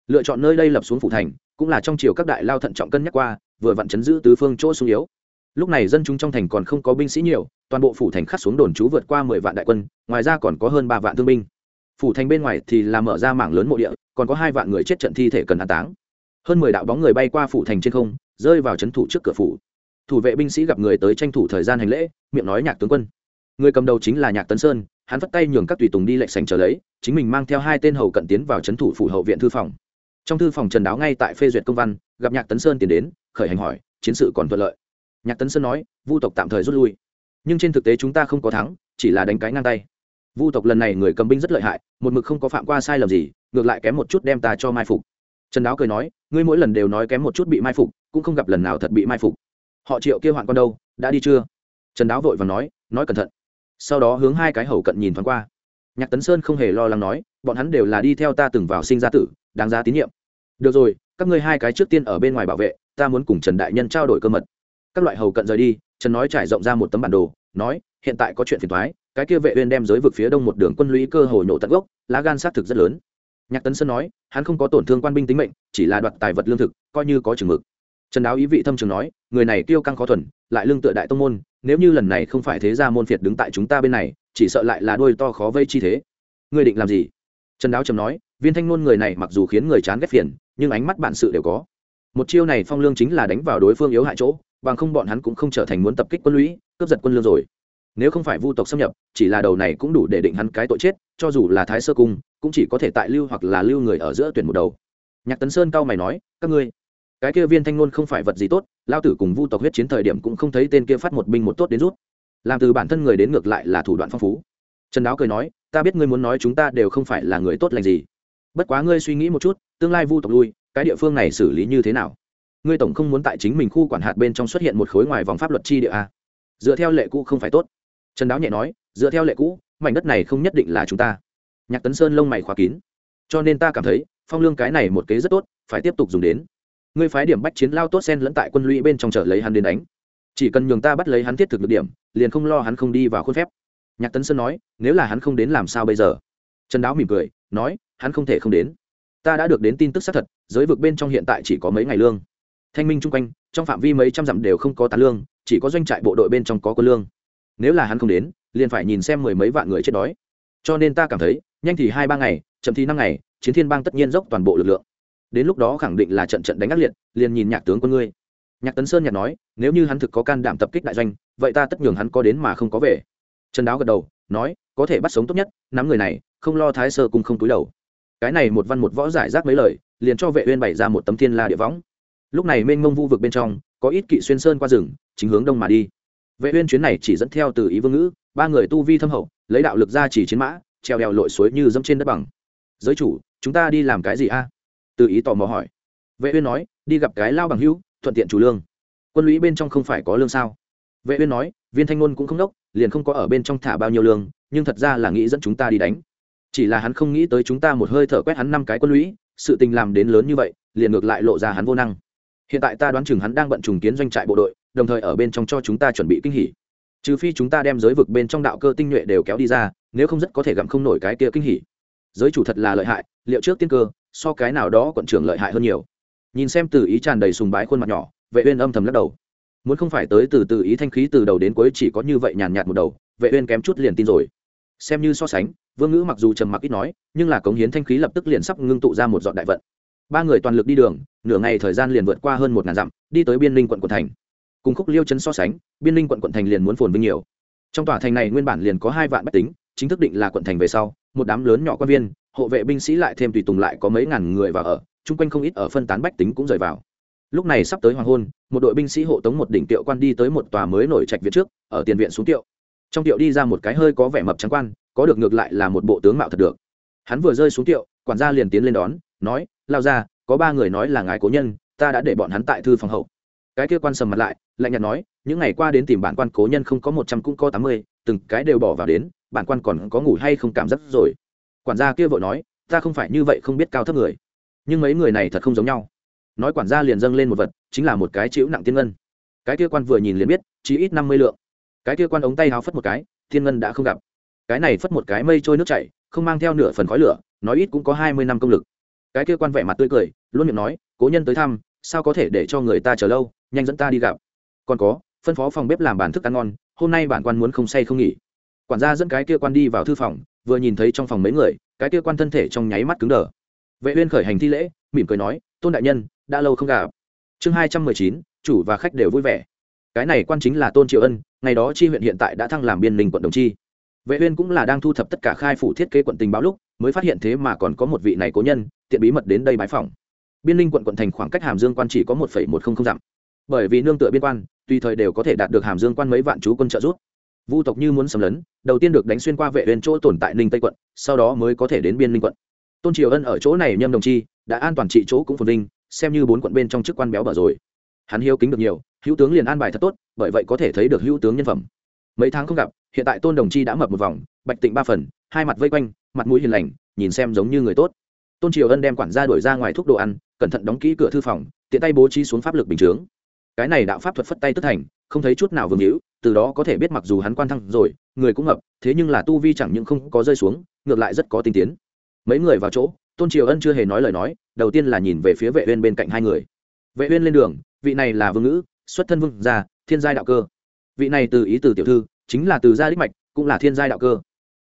Lựa chọn nơi đây lập xuống phủ thành, cũng là trong chiều các đại lao thận trọng cân nhắc qua, vừa vặn chấn giữ tứ phương chỗ sung yếu. Lúc này dân chúng trong thành còn không có binh sĩ nhiều toàn bộ phủ thành khắc xuống đồn trú vượt qua mười vạn đại quân, ngoài ra còn có hơn ba vạn thương binh. Phủ thành bên ngoài thì là mở ra mảng lớn mộ địa, còn có hai vạn người chết trận thi thể cần an táng. Hơn mười đạo bóng người bay qua phủ thành trên không, rơi vào trấn thủ trước cửa phủ. Thủ vệ binh sĩ gặp người tới tranh thủ thời gian hành lễ, miệng nói nhạc tướng quân. Người cầm đầu chính là nhạc tấn sơn, hắn vất tay nhường các tùy tùng đi lệnh sành trở lấy, chính mình mang theo hai tên hầu cận tiến vào trấn thủ phủ hậu viện thư phòng. Trong thư phòng trần đáo ngay tại phê duyệt công văn, gặp nhạc tấn sơn tiến đến, khởi hành hỏi, chiến sự còn thuận lợi? Nhạc tấn sơn nói, vu tộc tạm thời rút lui nhưng trên thực tế chúng ta không có thắng, chỉ là đánh cái ngang tay. Vu tộc lần này người cầm binh rất lợi hại, một mực không có phạm qua sai lầm gì, ngược lại kém một chút đem ta cho mai phục. Trần đáo cười nói, ngươi mỗi lần đều nói kém một chút bị mai phục, cũng không gặp lần nào thật bị mai phục. Họ triệu kêu hoạn con đâu, đã đi chưa? Trần đáo vội và nói nói cẩn thận. Sau đó hướng hai cái hầu cận nhìn thoáng qua. Nhạc tấn sơn không hề lo lắng nói, bọn hắn đều là đi theo ta từng vào sinh ra tử, đáng ra tín nhiệm. Được rồi, các ngươi hai cái trước tiên ở bên ngoài bảo vệ, ta muốn cùng trần đại nhân trao đổi cơ mật. Các loại hầu cận rời đi trần nói trải rộng ra một tấm bản đồ, nói, hiện tại có chuyện phiền thoái cái kia vệ uyên đem giới vực phía đông một đường quân lũy cơ hồ nhổ tận gốc, lá gan sát thực rất lớn. Nhạc tấn sơn nói, hắn không có tổn thương quan binh tính mệnh, chỉ là đoạt tài vật lương thực, coi như có chừng mực. Trần đáo ý vị thâm trường nói, người này tiêu căng khó thuần, lại lương tựa đại tông môn, nếu như lần này không phải thế gia môn phiệt đứng tại chúng ta bên này, chỉ sợ lại là đuôi to khó vây chi thế. Ngươi định làm gì? Trần đáo trầm nói, viên thanh ngôn người này mặc dù khiến người chán ghét phiền, nhưng ánh mắt bản sự đều có một chiêu này phong lương chính là đánh vào đối phương yếu hại chỗ, bằng không bọn hắn cũng không trở thành muốn tập kích quân lũy, cướp giật quân lương rồi. Nếu không phải vu tộc xâm nhập, chỉ là đầu này cũng đủ để định hắn cái tội chết, cho dù là thái sơ cung, cũng chỉ có thể tại lưu hoặc là lưu người ở giữa tuyển một đầu. Nhạc tấn sơn cao mày nói, các ngươi, cái kia viên thanh ngôn không phải vật gì tốt, lao tử cùng vu tộc huyết chiến thời điểm cũng không thấy tên kia phát một binh một tốt đến rút. Làm từ bản thân người đến ngược lại là thủ đoạn phong phú. Trần đáo cười nói, ta biết ngươi muốn nói chúng ta đều không phải là người tốt lành gì. Bất quá ngươi suy nghĩ một chút, tương lai vu tộc lui cái địa phương này xử lý như thế nào? Ngươi tổng không muốn tại chính mình khu quản hạt bên trong xuất hiện một khối ngoài vòng pháp luật chi địa a dựa theo lệ cũ không phải tốt. Trần đáo nhẹ nói, dựa theo lệ cũ, mảnh đất này không nhất định là chúng ta. Nhạc tấn sơn lông mày khóa kín. Cho nên ta cảm thấy, phong lương cái này một kế rất tốt, phải tiếp tục dùng đến. Ngươi phái điểm bách chiến lao tốt sen lẫn tại quân lũy bên trong chợ lấy hắn đến đánh. Chỉ cần nhường ta bắt lấy hắn thiết thực được điểm, liền không lo hắn không đi vào khuôn phép. Nhạc tấn sơn nói, nếu là hắn không đến làm sao bây giờ? Trần đáo mỉm cười, nói, hắn không thể không đến ta đã được đến tin tức xác thật, giới vực bên trong hiện tại chỉ có mấy ngày lương. Thanh minh chung quanh, trong phạm vi mấy trăm dặm đều không có tán lương, chỉ có doanh trại bộ đội bên trong có quân lương. Nếu là hắn không đến, liền phải nhìn xem mười mấy vạn người chết đói. Cho nên ta cảm thấy, nhanh thì hai ba ngày, chậm thì năm ngày, chiến thiên bang tất nhiên dốc toàn bộ lực lượng. Đến lúc đó khẳng định là trận trận đánh ác liệt, liền nhìn nhạc tướng quân ngươi. Nhạc tấn sơn nhạc nói, nếu như hắn thực có can đảm tập kích đại doanh, vậy ta tất nhường hắn có đến mà không có về. Trần đáo gật đầu, nói, có thể bắt sống tốt nhất, nắm người này, không lo thái sơ cùng không túi đầu cái này một văn một võ giải rác mấy lời, liền cho vệ uyên bày ra một tấm thiên la địa võng. Lúc này mênh mông vu vực bên trong, có ít kỵ xuyên sơn qua rừng, chính hướng đông mà đi. Vệ uyên chuyến này chỉ dẫn theo từ ý vương ngữ, ba người tu vi thâm hậu, lấy đạo lực ra chỉ chiến mã, treo đèo lội suối như dẫm trên đất bằng. Giới chủ, chúng ta đi làm cái gì a? Từ ý tò mò hỏi. Vệ uyên nói, đi gặp cái lao bằng hữu, thuận tiện chủ lương. Quân lũy bên trong không phải có lương sao? Vệ uyên nói, viên thanh ngôn cũng không đốc, liền không có ở bên trong thả bao nhiêu lương, nhưng thật ra là nghĩ dẫn chúng ta đi đánh chỉ là hắn không nghĩ tới chúng ta một hơi thở quét hắn năm cái quân lũy, sự tình làm đến lớn như vậy, liền ngược lại lộ ra hắn vô năng. Hiện tại ta đoán chừng hắn đang bận trùng kiến doanh trại bộ đội, đồng thời ở bên trong cho chúng ta chuẩn bị kinh hỉ. Trừ phi chúng ta đem giới vực bên trong đạo cơ tinh nhuệ đều kéo đi ra, nếu không rất có thể gặm không nổi cái kia kinh hỉ. Giới chủ thật là lợi hại, liệu trước tiên cơ, so cái nào đó quận trưởng lợi hại hơn nhiều. Nhìn xem từ ý tràn đầy sùng bái khuôn mặt nhỏ, vệ uyên âm thầm lắc đầu. Muốn không phải tới từ từ ý thanh khí từ đầu đến cuối chỉ có như vậy nhàn nhạt một đầu, vệ uyên kém chút liền tin rồi. Xem như so sánh vương ngữ mặc dù trầm mặc ít nói, nhưng là cống hiến thanh khí lập tức liền sắp ngưng tụ ra một dọn đại vận. Ba người toàn lực đi đường, nửa ngày thời gian liền vượt qua hơn một ngàn dặm, đi tới biên ninh quận quận thành. Cùng khúc liêu chân so sánh, biên ninh quận quận thành liền muốn phồn vinh nhiều. Trong tòa thành này nguyên bản liền có hai vạn bách tính, chính thức định là quận thành về sau, một đám lớn nhỏ quan viên, hộ vệ binh sĩ lại thêm tùy tùng lại có mấy ngàn người vào ở, chung quanh không ít ở phân tán bách tính cũng rời vào. Lúc này sắp tới hoàng hôn, một đội binh sĩ hộ tống một đỉnh tiệu quan đi tới một tòa mới nổi trạch viện trước, ở tiền viện xuống tiệu trong tiệu đi ra một cái hơi có vẻ mập trắng quan, có được ngược lại là một bộ tướng mạo thật được. Hắn vừa rơi xuống tiệu, quản gia liền tiến lên đón, nói, lao ra có ba người nói là ngài cố nhân, ta đã để bọn hắn tại thư phòng hậu. Cái kia quan sầm mặt lại, lạnh nhạt nói, những ngày qua đến tìm bản quan cố nhân không có một trăm cũng có tám mươi, từng cái đều bỏ vào đến, bản quan còn có ngủ hay không cảm giác rồi. Quản gia kia vội nói, ta không phải như vậy không biết cao thấp người, nhưng mấy người này thật không giống nhau. Nói quản gia liền dâng lên một vật, chính là một cái chịu nặng tiên ngân. Cái kia quan vừa nhìn liền biết chỉ ít năm mươi lượng cái kia quan ống tay háo phất một cái, thiên ngân đã không gặp. Cái này phất một cái mây trôi nước chảy, không mang theo nửa phần khói lửa, nói ít cũng có hai mươi năm công lực. Cái kia quan vẻ mặt tươi cười, luôn miệng nói, cố nhân tới thăm, sao có thể để cho người ta chờ lâu, nhanh dẫn ta đi gặp. Còn có, phân phó phòng bếp làm bàn thức ăn ngon, hôm nay bản quan muốn không say không nghỉ. Quản gia dẫn cái kia quan đi vào thư phòng, vừa nhìn thấy trong phòng mấy người, cái kia quan thân thể trong nháy mắt cứng đờ. Vệ uyên khởi hành thi lễ, mỉm cười nói, tôn đại nhân, đã lâu không gặp. Chương hai trăm mười chín, chủ và khách đều vui vẻ. Cái này quan chính là tôn triệu ân ngày đó chi huyện hiện tại đã thăng làm biên ninh quận đồng chi. Vệ uyên cũng là đang thu thập tất cả khai phủ thiết kế quận tình báo lúc, mới phát hiện thế mà còn có một vị này cố nhân, tiện bí mật đến đây bái phỏng. Biên ninh quận quận thành khoảng cách hàm dương quan chỉ có một một không không dặm. Bởi vì nương tựa biên quan, tùy thời đều có thể đạt được hàm dương quan mấy vạn chú quân trợ giúp. Vu tộc như muốn xâm lấn, đầu tiên được đánh xuyên qua vệ uyên chỗ tồn tại ninh tây quận, sau đó mới có thể đến biên ninh quận. Tôn triều ân ở chỗ này nhâm đồng chi, đã an toàn trị chỗ cũng phồn vinh, xem như bốn quận bên trong chức quan béo bở rồi. Hắn hiếu kính được nhiều hữu tướng liền an bài thật tốt bởi vậy có thể thấy được hữu tướng nhân phẩm. Mấy tháng không gặp hiện tại tôn đồng chi đã mập một vòng bạch tịnh ba phần hai mặt vây quanh mặt mũi hiền lành nhìn xem giống như người tốt. Tôn triều ân đem quản gia đuổi ra ngoài thuốc đồ ăn cẩn thận đóng kỹ cửa thư phòng tiện tay bố trí xuống pháp lực bình chướng. Cái này đạo pháp thuật phất tay tức thành không thấy chút nào vương hữu từ đó có thể biết mặc dù hắn quan thăng rồi người cũng mập, thế nhưng là tu vi chẳng những không có rơi xuống ngược lại rất có tinh tiến. Mấy người vào chỗ tôn triều ân chưa hề nói lời nói đầu tiên là nhìn về phía vệ uyên bên cạnh hai người. Vệ uyên lên đường vị này là vương ngữ xuất thân vương gia, thiên giai đạo cơ. Vị này từ ý từ tiểu thư, chính là từ gia đích mạch, cũng là thiên giai đạo cơ.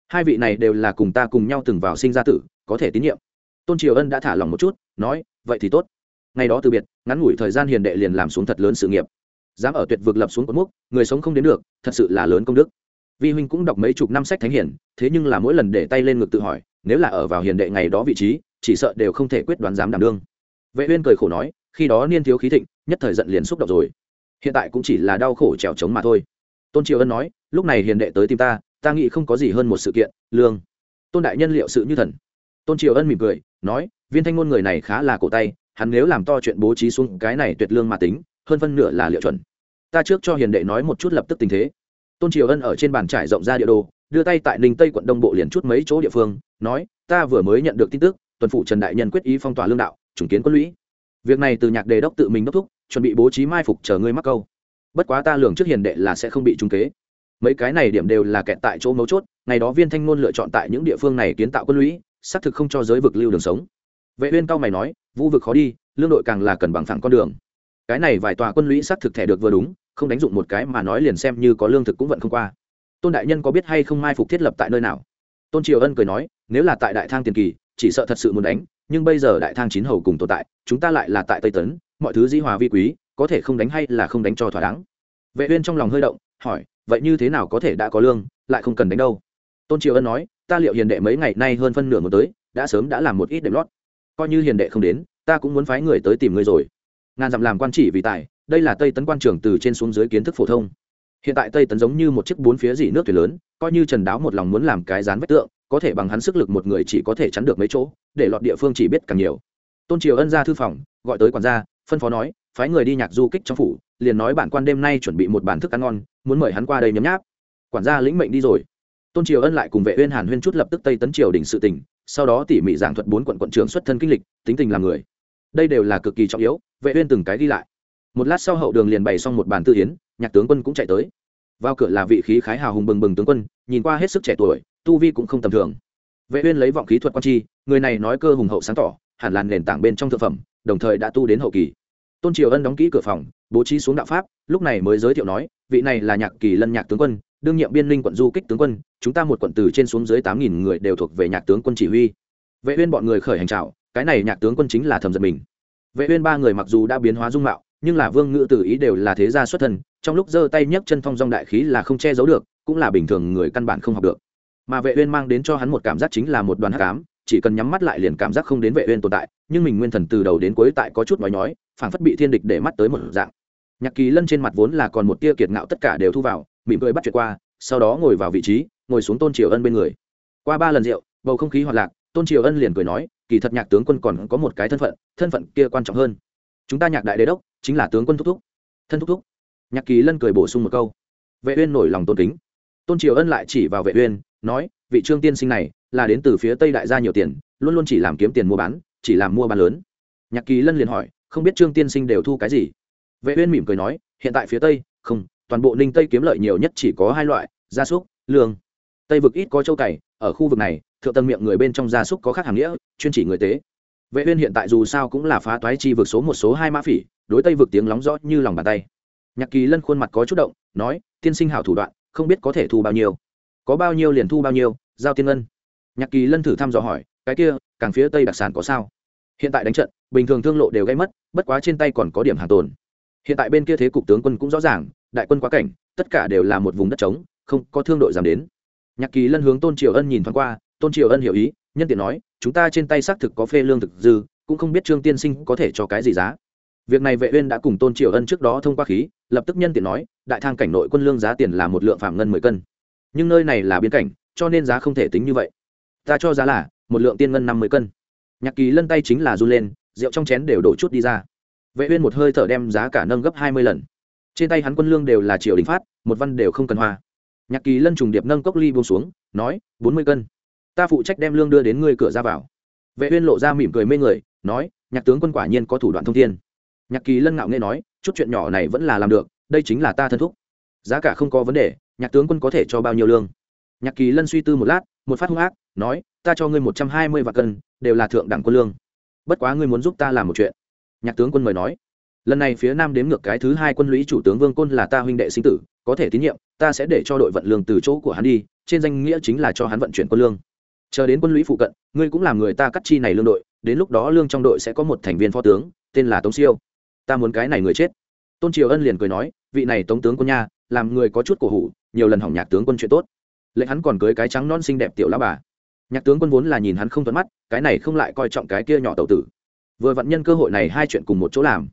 Hai vị này đều là cùng ta cùng nhau từng vào sinh ra tử, có thể tín nhiệm. Tôn triều ân đã thả lòng một chút, nói, vậy thì tốt. Ngày đó từ biệt, ngắn ngủi thời gian hiền đệ liền làm xuống thật lớn sự nghiệp. Dám ở tuyệt vực lập xuống cột mốc, người sống không đến được, thật sự là lớn công đức. Vi huynh cũng đọc mấy chục năm sách thánh hiển, thế nhưng là mỗi lần để tay lên ngực tự hỏi, nếu là ở vào hiền đệ ngày đó vị trí, chỉ sợ đều không thể quyết đoán dám đảm đương. Vệ uyên cười khổ nói, khi đó niên thiếu khí thịnh, nhất thời giận liền xúc động rồi hiện tại cũng chỉ là đau khổ trèo trống mà thôi. Tôn triều ân nói, lúc này hiền đệ tới tìm ta ta nghĩ không có gì hơn một sự kiện, lương. Tôn đại nhân liệu sự như thần. Tôn triều ân mỉm cười, nói, viên thanh ngôn người này khá là cổ tay, hắn nếu làm to chuyện bố trí xuống cái này tuyệt lương mà tính, hơn phân nửa là liệu chuẩn. Ta trước cho hiền đệ nói một chút lập tức tình thế. Tôn triều ân ở trên bàn trải rộng ra địa đồ, đưa tay tại ninh tây quận đông bộ liền chút mấy chỗ địa phương, nói, ta vừa mới nhận được tin tức, tuần phủ trần đại nhân quyết ý phong tỏa lương đạo, chủng kiến quân lũy. Việc này từ nhạc đề đốc tự mình đốc thúc chuẩn bị bố trí mai phục chờ ngươi mắc câu. Bất quá ta lường trước hiền đệ là sẽ không bị trung kế. Mấy cái này điểm đều là kẹt tại chỗ mấu chốt, ngày đó viên thanh ngôn lựa chọn tại những địa phương này kiến tạo quân lũy, xác thực không cho giới vực lưu đường sống. Vệ uyên cao mày nói vũ vực khó đi, lương đội càng là cần bằng phẳng con đường. Cái này vài tòa quân lũy xác thực thẻ được vừa đúng, không đánh dụng một cái mà nói liền xem như có lương thực cũng vận không qua. Tôn đại nhân có biết hay không mai phục thiết lập tại nơi nào? Tôn triều ân cười nói, nếu là tại đại thang tiền kỳ, chỉ sợ thật sự muốn đánh nhưng bây giờ đại thang chín hầu cùng tồn tại, chúng ta lại là tại tây tấn, mọi thứ di hòa vi quý, có thể không đánh hay là không đánh cho thỏa đáng. Vệ uyên trong lòng hơi động, hỏi, vậy như thế nào có thể đã có lương, lại không cần đánh đâu? Tôn triều ân nói, ta liệu hiền đệ mấy ngày nay hơn phân nửa một tới, đã sớm đã làm một ít đệm lót. Coi như hiền đệ không đến, ta cũng muốn phái người tới tìm ngươi rồi. Ngàn dặm làm quan chỉ vì tài, đây là tây tấn quan trường từ trên xuống dưới kiến thức phổ thông. Hiện tại tây tấn giống như một chiếc bốn phía dỉ nước thuyền lớn, coi như trần đáo một lòng muốn làm cái dán vách tượng có thể bằng hắn sức lực một người chỉ có thể chắn được mấy chỗ, để lọt địa phương chỉ biết càng nhiều. Tôn triều ân ra thư phòng, gọi tới quản gia, phân phó nói, phái người đi nhạc du kích trong phủ, liền nói bản quan đêm nay chuẩn bị một bản thức ăn ngon, muốn mời hắn qua đây nhấm nháp. Quản gia lĩnh mệnh đi rồi. Tôn triều ân lại cùng vệ uyên hàn huyên chút lập tức tây tấn triều đình sự tình, sau đó tỉ mỉ giảng thuật bốn quận quận trưởng xuất thân kinh lịch, tính tình làm người. Đây đều là cực kỳ trọng yếu, vệ uyên từng cái đi lại. Một lát sau hậu đường liền bày xong một bàn tư yến, nhạc tướng quân cũng chạy tới. Vào cửa là vị khí khái hào hùng bừng bừng tướng quân, nhìn qua hết sức trẻ tuổi tu vi cũng không tầm thường. Vệ uyên lấy vọng khí thuật quan chi, người này nói cơ hùng hậu sáng tỏ, hẳn là nền tảng bên trong thượng phẩm, đồng thời đã tu đến hậu kỳ. Tôn triều ân đóng kỹ cửa phòng, bố trí xuống đạo pháp, lúc này mới giới thiệu nói, vị này là nhạc kỳ lân nhạc tướng quân, đương nhiệm biên linh quận du kích tướng quân, chúng ta một quận từ trên xuống dưới tám nghìn người đều thuộc về nhạc tướng quân chỉ huy. Vệ uyên bọn người khởi hành trào cái này nhạc tướng quân chính là thầm giật mình. Vệ uyên ba người mặc dù đã biến hóa dung mạo, nhưng là vương ngự tử ý đều là thế gia xuất thân, trong lúc giơ tay nhấc chân thông dong đại khí là không che giấu được, cũng là bình thường người căn bản không học được mà vệ uyên mang đến cho hắn một cảm giác chính là một đoàn hắc ám, chỉ cần nhắm mắt lại liền cảm giác không đến vệ uyên tồn tại, nhưng mình nguyên thần từ đầu đến cuối tại có chút nói nhói, phảng phất bị thiên địch để mắt tới một dạng. Nhạc kỳ lân trên mặt vốn là còn một tia kiệt ngạo tất cả đều thu vào, mỉm cười bắt chuyện qua, sau đó ngồi vào vị trí, ngồi xuống tôn triều ân bên người. Qua ba lần rượu, bầu không khí hoạt lạc, tôn triều ân liền cười nói, kỳ thật nhạc tướng quân còn có một cái thân phận thân phận kia quan trọng hơn. Chúng ta nhạc đại đế đốc, chính là tướng quân thúc thúc. Thân thúc thúc. Nhạc kỳ lân cười bổ sung một câu. Vệ uyên nổi lòng tôn kính. Tôn triều ân lại chỉ vào vệ uyên nói, vị trương tiên sinh này là đến từ phía tây đại gia nhiều tiền, luôn luôn chỉ làm kiếm tiền mua bán, chỉ làm mua bán lớn. Nhạc kỳ lân liền hỏi, không biết trương tiên sinh đều thu cái gì? Vệ uyên mỉm cười nói, hiện tại phía tây, không, toàn bộ ninh tây kiếm lợi nhiều nhất chỉ có hai loại, gia súc, lương. Tây vực ít có châu cày, ở khu vực này, thượng tầng miệng người bên trong gia súc có khác hàng nghĩa, chuyên chỉ người tế. Vệ uyên hiện tại dù sao cũng là phá toái chi vực số một, số hai mã phỉ, đối tây vực tiếng lóng rõ như lòng bàn tay. Nhạc kỳ lân khuôn mặt có chút động, nói, tiên sinh hảo thủ đoạn, không biết có thể thu bao nhiêu có bao nhiêu liền thu bao nhiêu, giao tiên ngân. Nhạc kỳ lân thử thăm dò hỏi, cái kia, càng phía tây đặc sản có sao? Hiện tại đánh trận, bình thường thương lộ đều gây mất, bất quá trên tay còn có điểm hàng tồn. Hiện tại bên kia thế cục tướng quân cũng rõ ràng, đại quân quá cảnh, tất cả đều là một vùng đất trống, không có thương đội dám đến. Nhạc kỳ lân hướng tôn triều ân nhìn thoáng qua, tôn triều ân hiểu ý, nhân tiện nói, chúng ta trên tay xác thực có phê lương thực dư, cũng không biết trương tiên sinh có thể cho cái gì giá. Việc này vệ uyên đã cùng tôn triều ân trước đó thông qua khí, lập tức nhân tiện nói, đại thang cảnh nội quân lương giá tiền là một lượng phạm ngân mười cân nhưng nơi này là biên cảnh, cho nên giá không thể tính như vậy. Ta cho giá là một lượng tiên ngân năm mươi cân. Nhạc kỳ lân tay chính là run lên, rượu trong chén đều đổ chút đi ra. Vệ uyên một hơi thở đem giá cả nâng gấp hai mươi lần. Trên tay hắn quân lương đều là triệu đình phát, một văn đều không cần hoa. Nhạc kỳ lân trùng điệp nâng cốc ly buông xuống, nói, bốn mươi cân. Ta phụ trách đem lương đưa đến ngươi cửa ra vào. Vệ uyên lộ ra mỉm cười mê người, nói, nhạc tướng quân quả nhiên có thủ đoạn thông thiên. Nhạc kỳ lân ngạo nghễ nói, chút chuyện nhỏ này vẫn là làm được, đây chính là ta thân thúc. Giá cả không có vấn đề nhạc tướng quân có thể cho bao nhiêu lương? Nhạc kỳ lân suy tư một lát, một phát hung ác, nói, ta cho ngươi một trăm hai mươi vạn cân, đều là thượng đẳng quân lương. Bất quá ngươi muốn giúp ta làm một chuyện. Nhạc tướng quân mời nói, lần này phía nam đếm ngược cái thứ hai quân lũy chủ tướng vương côn là ta huynh đệ sinh tử, có thể tín nhiệm, ta sẽ để cho đội vận lương từ chỗ của hắn đi, trên danh nghĩa chính là cho hắn vận chuyển quân lương. Chờ đến quân lũy phụ cận, ngươi cũng làm người ta cắt chi này lương đội, đến lúc đó lương trong đội sẽ có một thành viên phó tướng, tên là tống siêu. Ta muốn cái này người chết. Tôn triều ân liền cười nói, vị này tống tướng quân nha, làm người có chút cổ hủ nhiều lần hỏng nhạc tướng quân chuyện tốt. Lệnh hắn còn cưới cái trắng non xinh đẹp tiểu lá bà. Nhạc tướng quân vốn là nhìn hắn không thuận mắt, cái này không lại coi trọng cái kia nhỏ tàu tử. Vừa vặn nhân cơ hội này hai chuyện cùng một chỗ làm.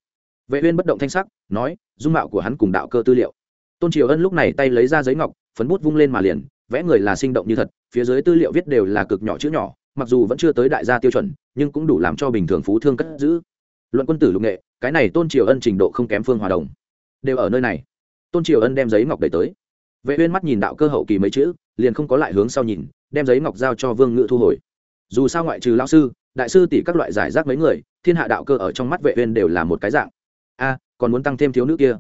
Vệ uyên bất động thanh sắc, nói, dung mạo của hắn cùng đạo cơ tư liệu. Tôn triều ân lúc này tay lấy ra giấy ngọc, phấn bút vung lên mà liền, vẽ người là sinh động như thật, phía dưới tư liệu viết đều là cực nhỏ chữ nhỏ, mặc dù vẫn chưa tới đại gia tiêu chuẩn, nhưng cũng đủ làm cho bình thường phú thương cất giữ. Luận quân tử lục nghệ, cái này tôn triều ân trình độ không kém phương hòa đồng. Đều ở nơi này. Tôn triều ân đem giấy ngọc đẩy tới vệ uyên mắt nhìn đạo cơ hậu kỳ mấy chữ, liền không có lại hướng sau nhìn, đem giấy ngọc giao cho vương ngự thu hồi. Dù sao ngoại trừ lão sư, đại sư tỷ các loại giải rác mấy người, thiên hạ đạo cơ ở trong mắt vệ uyên đều là một cái dạng. A, còn muốn tăng thêm thiếu nữ kia.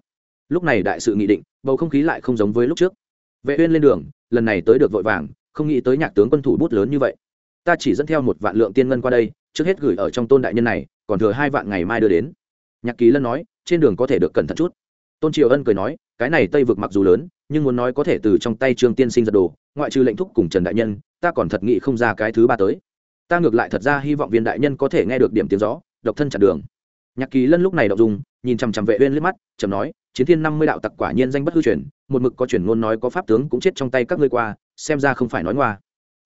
Lúc này đại sự nghị định, bầu không khí lại không giống với lúc trước. Vệ uyên lên đường, lần này tới được vội vàng, không nghĩ tới nhạc tướng quân thủ bút lớn như vậy. Ta chỉ dẫn theo một vạn lượng tiên ngân qua đây, trước hết gửi ở trong tôn đại nhân này, còn thừa hai vạn ngày mai đưa đến. Nhạc ký lân nói, trên đường có thể được cẩn thận chút. Tôn triều ân cười nói, cái này tây vực mặc dù lớn nhưng muốn nói có thể từ trong tay trương tiên sinh giật đồ, ngoại trừ lệnh thúc cùng trần đại nhân, ta còn thật nghĩ không ra cái thứ ba tới. Ta ngược lại thật ra hy vọng viên đại nhân có thể nghe được điểm tiếng gió, độc thân chặn đường. Nhạc kỳ lân lúc này đọc dùng nhìn chằm chằm vệ uyên liếc mắt trầm nói, chiến thiên năm mươi đạo tặc quả nhiên danh bất hư truyền, một mực có truyền ngôn nói có pháp tướng cũng chết trong tay các ngươi qua, xem ra không phải nói ngoa.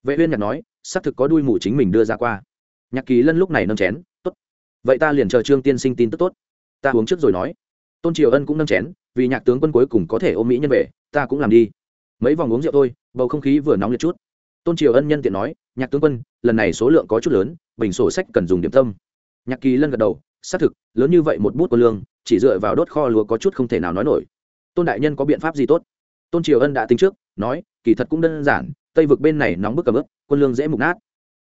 Vệ uyên nhạc nói, xác thực có đuôi mù chính mình đưa ra qua. Nhạc kỳ lân lúc này nâng chén, tốt. Vậy ta liền chờ trương tiên sinh tin tức tốt. Ta uống trước rồi nói. Tôn triều ân cũng nâng chén vì nhạc tướng quân cuối cùng có thể ôm mỹ nhân về, ta cũng làm đi. Mấy vòng uống rượu thôi, bầu không khí vừa nóng liệt chút. Tôn triều ân nhân tiện nói, nhạc tướng quân, lần này số lượng có chút lớn, bình sổ sách cần dùng điểm tâm. Nhạc kỳ lân gật đầu, xác thực, lớn như vậy một bút quân lương, chỉ dựa vào đốt kho lúa có chút không thể nào nói nổi. Tôn đại nhân có biện pháp gì tốt? Tôn triều ân đã tính trước, nói, kỳ thật cũng đơn giản, tây vực bên này nóng bức cầm ướp, quân lương dễ mục nát.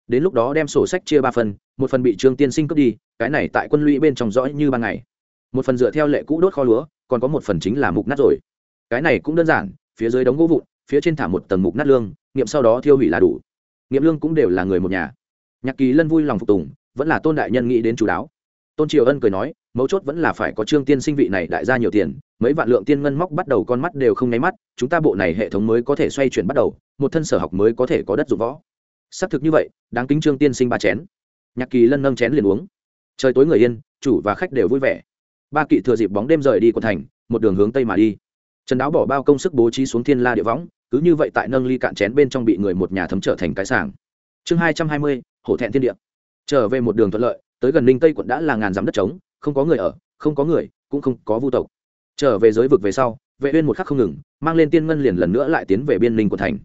Đến lúc đó đem sổ sách chia ba phần, một phần bị trương tiên sinh cướp đi, cái này tại quân lũy bên trong dõi như ban ngày. Một phần dựa theo lệ cũ đốt kho lúa còn có một phần chính là mục nát rồi. Cái này cũng đơn giản, phía dưới đống gỗ vụn, phía trên thả một tầng mục nát lương, nghiệm sau đó thiêu hủy là đủ. Nghiệm lương cũng đều là người một nhà. Nhạc kỳ lân vui lòng phục tùng, vẫn là tôn đại nhân nghĩ đến chú đáo. Tôn triều ân cười nói, mấu chốt vẫn là phải có trương tiên sinh vị này đại ra nhiều tiền, mấy vạn lượng tiên ngân móc bắt đầu con mắt đều không nháy mắt, chúng ta bộ này hệ thống mới có thể xoay chuyển bắt đầu, một thân sở học mới có thể có đất dụng võ. Xác thực như vậy, đáng kính trương tiên sinh ba chén. Nhạc kỳ lân nâng chén liền uống. Trời tối người yên, chủ và khách đều vui vẻ ba kỵ thừa dịp bóng đêm rời đi quận thành, một đường hướng tây mà đi. Trần đáo bỏ bao công sức bố trí xuống thiên la địa võng, cứ như vậy tại nâng ly cạn chén bên trong bị người một nhà thấm trở thành cái sàng chương hai trăm hai mươi, hổ thẹn thiên địa. Trở về một đường thuận lợi, tới gần ninh tây quận đã là ngàn dặm đất trống, không có người ở, không có người, cũng không có vu tộc. Trở về giới vực về sau, vệ uyên một khắc không ngừng, mang lên tiên ngân liền lần nữa lại tiến về biên ninh quận thành.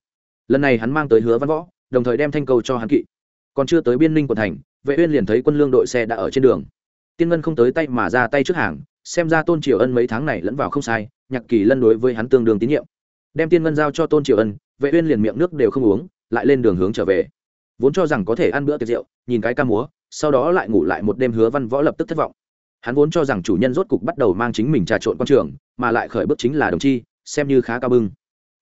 Lần này hắn mang tới hứa văn võ, đồng thời đem thanh cầu cho hắn kỵ. Còn chưa tới biên ninh quận thành, vệ uyên liền thấy quân lương đội xe đã ở trên đường tiên ngân không tới tay mà ra tay trước hàng, xem ra tôn triều ân mấy tháng này lẫn vào không sai, nhạc kỳ lân đối với hắn tương đương tín nhiệm. Đem tiên ngân giao cho tôn triều ân, vệ uyên liền miệng nước đều không uống, lại lên đường hướng trở về. Vốn cho rằng có thể ăn bữa tiệc rượu, nhìn cái ca múa, sau đó lại ngủ lại một đêm hứa văn võ lập tức thất vọng. Hắn vốn cho rằng chủ nhân rốt cục bắt đầu mang chính mình trà trộn quan trường, mà lại khởi bước chính là đồng chi, xem như khá cao bưng.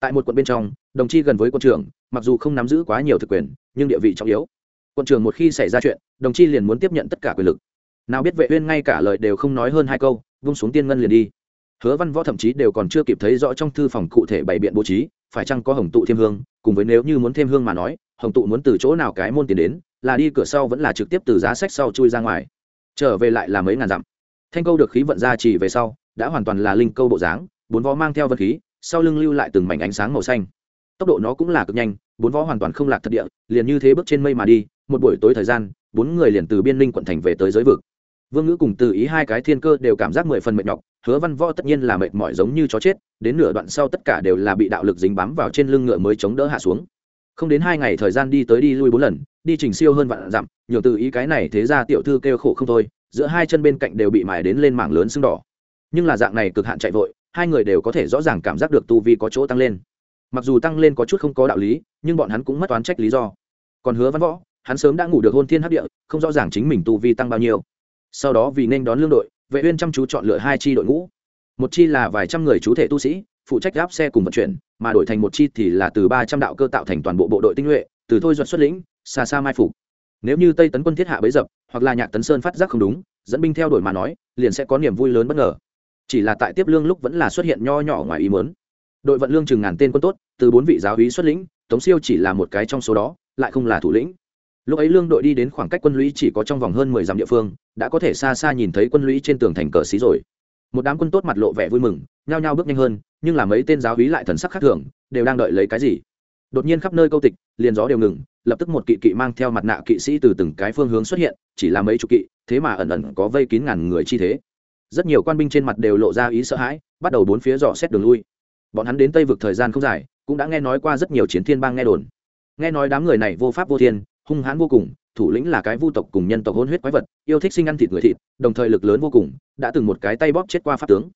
Tại một quận bên trong, đồng chi gần với quân trưởng mặc dù không nắm giữ quá nhiều thực quyền, nhưng địa vị trọng yếu. Quân trưởng một khi xảy ra chuyện, đồng chi liền muốn tiếp nhận tất cả quyền lực nào biết vệ uyên ngay cả lời đều không nói hơn hai câu, vung xuống tiên ngân liền đi. Hứa văn võ thậm chí đều còn chưa kịp thấy rõ trong thư phòng cụ thể bày biện bố trí, phải chăng có hồng tụ thêm hương, cùng với nếu như muốn thêm hương mà nói, hồng tụ muốn từ chỗ nào cái môn tiền đến, là đi cửa sau vẫn là trực tiếp từ giá sách sau chui ra ngoài. Trở về lại là mấy ngàn dặm. Thanh câu được khí vận ra chỉ về sau, đã hoàn toàn là linh câu bộ dáng, bốn vó mang theo vật khí, sau lưng lưu lại từng mảnh ánh sáng màu xanh. Tốc độ nó cũng là cực nhanh, bốn vó hoàn toàn không lạc thật địa, liền như thế bước trên mây mà đi, một buổi tối thời gian, bốn người liền từ biên linh quận thành về tới giới vực vương ngữ cùng từ ý hai cái thiên cơ đều cảm giác mười phần mệt nhọc, hứa văn võ tất nhiên là mệt mỏi giống như chó chết, đến nửa đoạn sau tất cả đều là bị đạo lực dính bám vào trên lưng ngựa mới chống đỡ hạ xuống. Không đến hai ngày thời gian đi tới đi lui bốn lần, đi trình siêu hơn vạn dặm nhiều từ ý cái này thế ra tiểu thư kêu khổ không thôi, giữa hai chân bên cạnh đều bị mài đến lên mảng lớn sưng đỏ. Nhưng là dạng này cực hạn chạy vội, hai người đều có thể rõ ràng cảm giác được tu vi có chỗ tăng lên. Mặc dù tăng lên có chút không có đạo lý, nhưng bọn hắn cũng mất toán trách lý do. Còn hứa văn võ, hắn sớm đã ngủ được hôn thiên hấp địa, không rõ ràng chính mình tu vi tăng bao nhiêu sau đó vì nên đón lương đội, vệ uyên chăm chú chọn lựa hai chi đội ngũ. Một chi là vài trăm người chú thể tu sĩ, phụ trách gáp xe cùng vận chuyển, mà đổi thành một chi thì là từ ba trăm đạo cơ tạo thành toàn bộ bộ đội tinh nhuệ, từ thôi duật xuất lĩnh, xa xa mai phục. Nếu như tây tấn quân thiết hạ bấy dập, hoặc là nhạc tấn sơn phát giác không đúng, dẫn binh theo đuổi mà nói, liền sẽ có niềm vui lớn bất ngờ. Chỉ là tại tiếp lương lúc vẫn là xuất hiện nho nhỏ ngoài ý muốn. Đội vận lương chừng ngàn tên quân tốt, từ bốn vị giáo úy xuất lĩnh, tống siêu chỉ là một cái trong số đó, lại không là thủ lĩnh lúc ấy lương đội đi đến khoảng cách quân lũy chỉ có trong vòng hơn mười dặm địa phương, đã có thể xa xa nhìn thấy quân lũy trên tường thành cờ xí rồi. Một đám quân tốt mặt lộ vẻ vui mừng, nhao nhao bước nhanh hơn, nhưng là mấy tên giáo úy lại thần sắc khác thường, đều đang đợi lấy cái gì? Đột nhiên khắp nơi câu tịch, liền gió đều ngừng, lập tức một kỵ kỵ mang theo mặt nạ kỵ sĩ từ từng cái phương hướng xuất hiện, chỉ là mấy chục kỵ, thế mà ẩn ẩn có vây kín ngàn người chi thế. Rất nhiều quan binh trên mặt đều lộ ra ý sợ hãi, bắt đầu bốn phía dò xét đường lui. Bọn hắn đến tây vực thời gian không dài, cũng đã nghe nói qua rất nhiều chiến thiên bang nghe đồn. Nghe nói đám người này vô pháp vô thiên hung hãn vô cùng, thủ lĩnh là cái vu tộc cùng nhân tộc hôn huyết quái vật, yêu thích sinh ăn thịt người thịt, đồng thời lực lớn vô cùng, đã từng một cái tay bóp chết qua pháp tướng.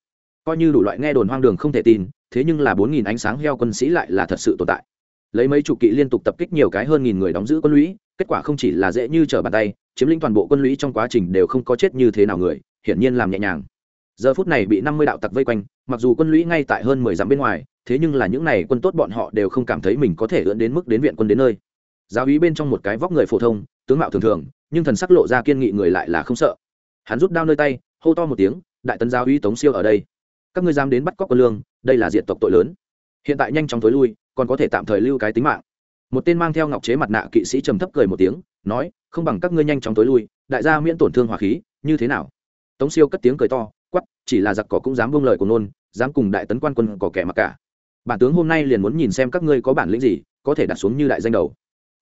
Coi như đủ loại nghe đồn hoang đường không thể tin, thế nhưng là bốn nghìn ánh sáng heo quân sĩ lại là thật sự tồn tại. Lấy mấy chục kỵ liên tục tập kích nhiều cái hơn nghìn người đóng giữ quân lũy, kết quả không chỉ là dễ như trở bàn tay, chiếm lĩnh toàn bộ quân lũy trong quá trình đều không có chết như thế nào người, hiển nhiên làm nhẹ nhàng. Giờ phút này bị năm mươi đạo tặc vây quanh, mặc dù quân lũy ngay tại hơn mười dặm bên ngoài, thế nhưng là những n à y quân tốt bọn họ đều không cảm thấy mình có thể ưỡn đến mức đến viện quân đến nơi giáo ý bên trong một cái vóc người phổ thông, tướng mạo thường thường, nhưng thần sắc lộ ra kiên nghị người lại là không sợ. Hắn rút đao nơi tay, hô to một tiếng, đại tấn giáo úy tống siêu ở đây. Các ngươi dám đến bắt cóc quân lương, đây là diện tộc tội lớn. Hiện tại nhanh chóng tối lui, còn có thể tạm thời lưu cái tính mạng. Một tên mang theo ngọc chế mặt nạ kỵ sĩ trầm thấp cười một tiếng, nói, không bằng các ngươi nhanh chóng tối lui, đại gia miễn tổn thương hỏa khí, như thế nào? Tống siêu cất tiếng cười to quắp chỉ là giặc cỏ cũng dám buông lời của nôn, dám cùng đại tấn quan quân có kẻ mặc cả. Bản tướng hôm nay liền muốn nhìn xem các ngươi có bản lĩnh gì, có thể đặt xuống như đại danh đầu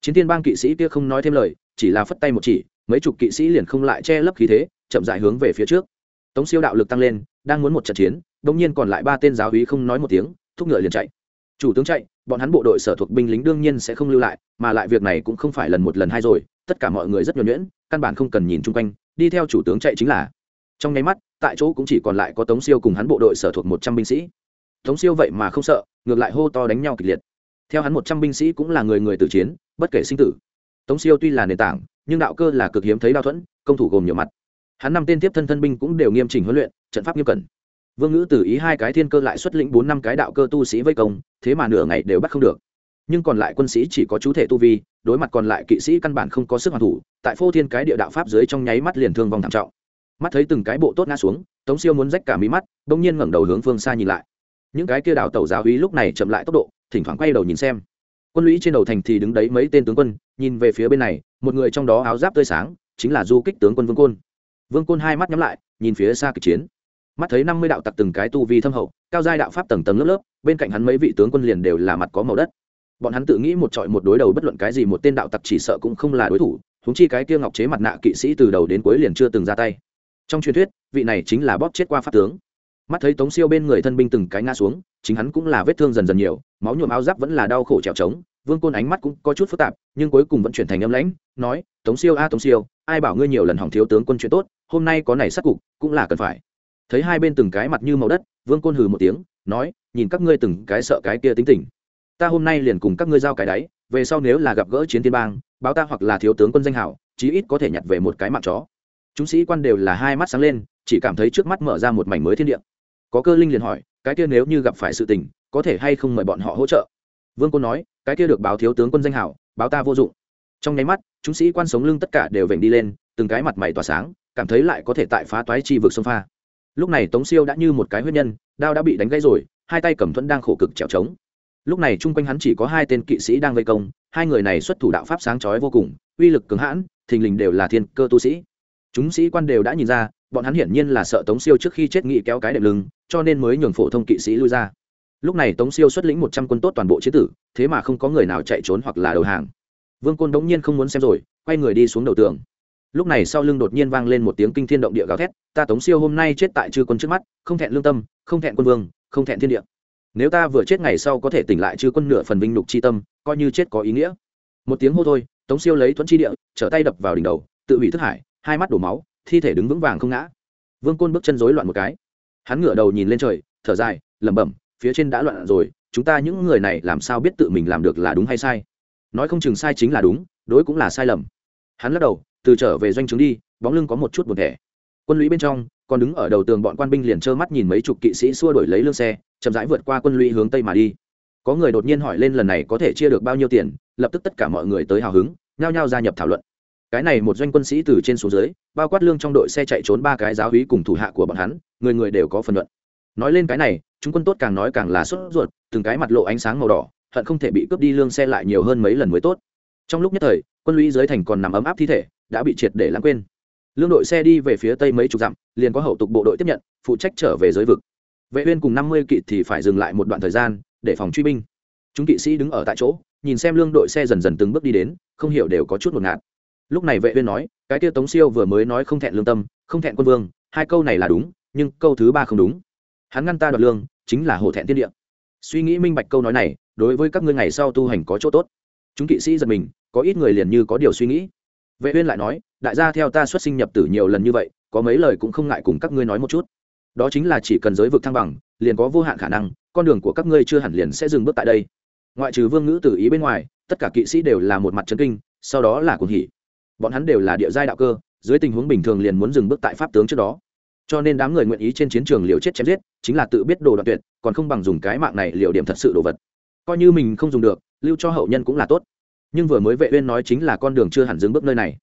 chiến thiên bang kỵ sĩ kia không nói thêm lời, chỉ là phất tay một chỉ, mấy chục kỵ sĩ liền không lại che lấp khí thế, chậm dại hướng về phía trước. Tống siêu đạo lực tăng lên, đang muốn một trận chiến đông nhiên còn lại ba tên giáo úy không nói một tiếng, thúc ngựa liền chạy. Chủ tướng chạy, bọn hắn bộ đội sở thuộc binh lính đương nhiên sẽ không lưu lại, mà lại việc này cũng không phải lần một lần hai rồi, tất cả mọi người rất nhuẩn nhuyễn, căn bản không cần nhìn chung quanh, đi theo chủ tướng chạy chính là. Trong nháy mắt, tại chỗ cũng chỉ còn lại có tống siêu cùng hắn bộ đội sở thuộc một trăm binh sĩ. Tống siêu vậy mà không sợ, ngược lại hô to đánh nhau kịch liệt theo hắn một trăm binh sĩ cũng là người người tử chiến, bất kể sinh tử. Tống siêu tuy là nền tảng, nhưng đạo cơ là cực hiếm thấy đao thuẫn, công thủ gồm nhiều mặt. Hắn năm tên tiếp thân thân binh cũng đều nghiêm chỉnh huấn luyện, trận pháp nghiêm cẩn. Vương ngữ tử ý hai cái thiên cơ lại xuất lĩnh bốn năm cái đạo cơ tu sĩ vây công, thế mà nửa ngày đều bắt không được. Nhưng còn lại quân sĩ chỉ có chú thể tu vi, đối mặt còn lại kỵ sĩ căn bản không có sức hoàn thủ, tại phô thiên cái địa đạo pháp dưới trong nháy mắt liền thương vong thảm trọng. Mắt thấy từng cái bộ tốt ngã xuống, tống siêu muốn rách cả mí mắt, bỗng nhiên ngẩng đầu hướng phương xa nhìn lại. Những cái kia đảo tàu giáo hí lúc này chậm lại tốc độ thỉnh thoảng quay đầu nhìn xem. Quân lũy trên đầu thành thì đứng đấy mấy tên tướng quân, nhìn về phía bên này, một người trong đó áo giáp tươi sáng, chính là du kích tướng quân vương côn. Vương côn hai mắt nhắm lại, nhìn phía xa kịch chiến. Mắt thấy năm mươi đạo tặc từng cái tu vi thâm hậu, cao giai đạo pháp tầng tầng lớp lớp, bên cạnh hắn mấy vị tướng quân liền đều là mặt có màu đất. Bọn hắn tự nghĩ một trọi một đối đầu bất luận cái gì một tên đạo tặc chỉ sợ cũng không là đối thủ húng chi cái kia ngọc chế mặt nạ kỵ sĩ từ đầu đến cuối liền chưa từng ra tay. Trong truyền thuyết, vị này chính là bóp chết qua pháp tướng mắt thấy tống siêu bên người thân binh từng cái ngã xuống chính hắn cũng là vết thương dần dần nhiều máu nhuộm áo giáp vẫn là đau khổ trèo trống vương côn ánh mắt cũng có chút phức tạp nhưng cuối cùng vẫn chuyển thành âm lãnh nói tống siêu a à, tống siêu ai bảo ngươi nhiều lần hỏng thiếu tướng quân chuyện tốt hôm nay có này sát cục cũng là cần phải thấy hai bên từng cái mặt như màu đất vương côn hừ một tiếng nói nhìn các ngươi từng cái sợ cái kia tính tình ta hôm nay liền cùng các ngươi giao cái đáy về sau nếu là gặp gỡ chiến tiên bang báo ta hoặc là thiếu tướng quân danh hảo chí ít có thể nhặt về một cái mạng chó chúng sĩ quan đều là hai mắt sáng lên chỉ cảm thấy trước mắt mở ra một mảnh mới thiên địa có cơ linh liền hỏi, cái kia nếu như gặp phải sự tình, có thể hay không mời bọn họ hỗ trợ? Vương côn nói, cái kia được báo thiếu tướng quân danh hảo, báo ta vô dụng. Trong nháy mắt, chúng sĩ quan sống lưng tất cả đều vểnh đi lên, từng cái mặt mày tỏa sáng, cảm thấy lại có thể tại phá toái chi vực sông pha. Lúc này tống siêu đã như một cái huyết nhân, đao đã bị đánh gãy rồi, hai tay cầm thuẫn đang khổ cực trèo trống. Lúc này chung quanh hắn chỉ có hai tên kỵ sĩ đang vây công, hai người này xuất thủ đạo pháp sáng chói vô cùng, uy lực cứng hãn, thình lình đều là thiên cơ tu sĩ. Chúng sĩ quan đều đã nhìn ra bọn hắn hiển nhiên là sợ tống siêu trước khi chết nghị kéo cái đệm lưng, cho nên mới nhường phổ thông kỵ sĩ lui ra. Lúc này tống siêu xuất lĩnh một trăm quân tốt toàn bộ chế tử, thế mà không có người nào chạy trốn hoặc là đầu hàng. Vương côn đống nhiên không muốn xem rồi, quay người đi xuống đầu tường. Lúc này sau lưng đột nhiên vang lên một tiếng kinh thiên động địa gào thét, ta tống siêu hôm nay chết tại chư quân trước mắt, không thẹn lương tâm, không thẹn quân vương, không thẹn thiên địa. Nếu ta vừa chết ngày sau có thể tỉnh lại chư quân nửa phần vinh lục chi tâm, coi như chết có ý nghĩa. Một tiếng hô thôi, tống siêu lấy thuẫn chi địa, trở tay đập vào đỉnh đầu, tự hủy thức hải, hai mắt đổ máu thi thể đứng vững vàng không ngã. Vương côn bước chân rối loạn một cái. Hắn ngửa đầu nhìn lên trời, thở dài, lẩm bẩm, phía trên đã loạn rồi, chúng ta những người này làm sao biết tự mình làm được là đúng hay sai? Nói không chừng sai chính là đúng, đối cũng là sai lầm. Hắn lắc đầu, từ trở về doanh trướng đi, bóng lưng có một chút buồn thẻ. Quân lũy bên trong, còn đứng ở đầu tường bọn quan binh liền trơ mắt nhìn mấy chục kỵ sĩ xua đổi lấy lương xe, chậm rãi vượt qua quân lũy hướng tây mà đi. Có người đột nhiên hỏi lên lần này có thể chia được bao nhiêu tiền, lập tức tất cả mọi người tới hào hứng, nhao nhao gia nhập thảo luận cái này một doanh quân sĩ từ trên xuống dưới, bao quát lương trong đội xe chạy trốn ba cái giáo hí cùng thủ hạ của bọn hắn, người người đều có phần luận nói lên cái này, chúng quân tốt càng nói càng là sốt ruột, từng cái mặt lộ ánh sáng màu đỏ, hận không thể bị cướp đi lương xe lại nhiều hơn mấy lần mới tốt. Trong lúc nhất thời, quân lũy dưới thành còn nằm ấm áp thi thể, đã bị triệt để lãng quên. Lương đội xe đi về phía tây mấy chục dặm, liền có hậu tục bộ đội tiếp nhận, phụ trách trở về giới vực. Vệ uyên cùng năm mươi kỵ thì phải dừng lại một đoạn thời gian, để phòng truy binh. Chúng kỵ sĩ đứng ở tại chỗ, nhìn xem lương đội xe dần dần từng bước đi đến, không hiểu đều có chút một ngạt lúc này vệ uyên nói, cái kia tống siêu vừa mới nói không thẹn lương tâm, không thẹn quân vương, hai câu này là đúng, nhưng câu thứ ba không đúng. Hắn ngăn ta đoạt lương, chính là hổ thẹn thiên địa. Suy nghĩ minh bạch câu nói này, đối với các ngươi ngày sau tu hành có chỗ tốt. Chúng kỵ sĩ giật mình, có ít người liền như có điều suy nghĩ. Vệ uyên lại nói, đại gia theo ta xuất sinh nhập tử nhiều lần như vậy, có mấy lời cũng không ngại cùng các ngươi nói một chút. Đó chính là chỉ cần giới vực thăng bằng, liền có vô hạn khả năng, con đường của các ngươi chưa hẳn liền sẽ dừng bước tại đây. Ngoại trừ vương ngữ tử ý bên ngoài, tất cả kỵ sĩ đều là một mặt trấn kinh, sau đó là cuồng hỉ bọn hắn đều là địa giai đạo cơ, dưới tình huống bình thường liền muốn dừng bước tại pháp tướng trước đó. Cho nên đám người nguyện ý trên chiến trường liều chết chém giết, chính là tự biết đồ đoạn tuyệt, còn không bằng dùng cái mạng này liều điểm thật sự đồ vật. Coi như mình không dùng được, lưu cho hậu nhân cũng là tốt. Nhưng vừa mới vệ uyên nói chính là con đường chưa hẳn dừng bước nơi này.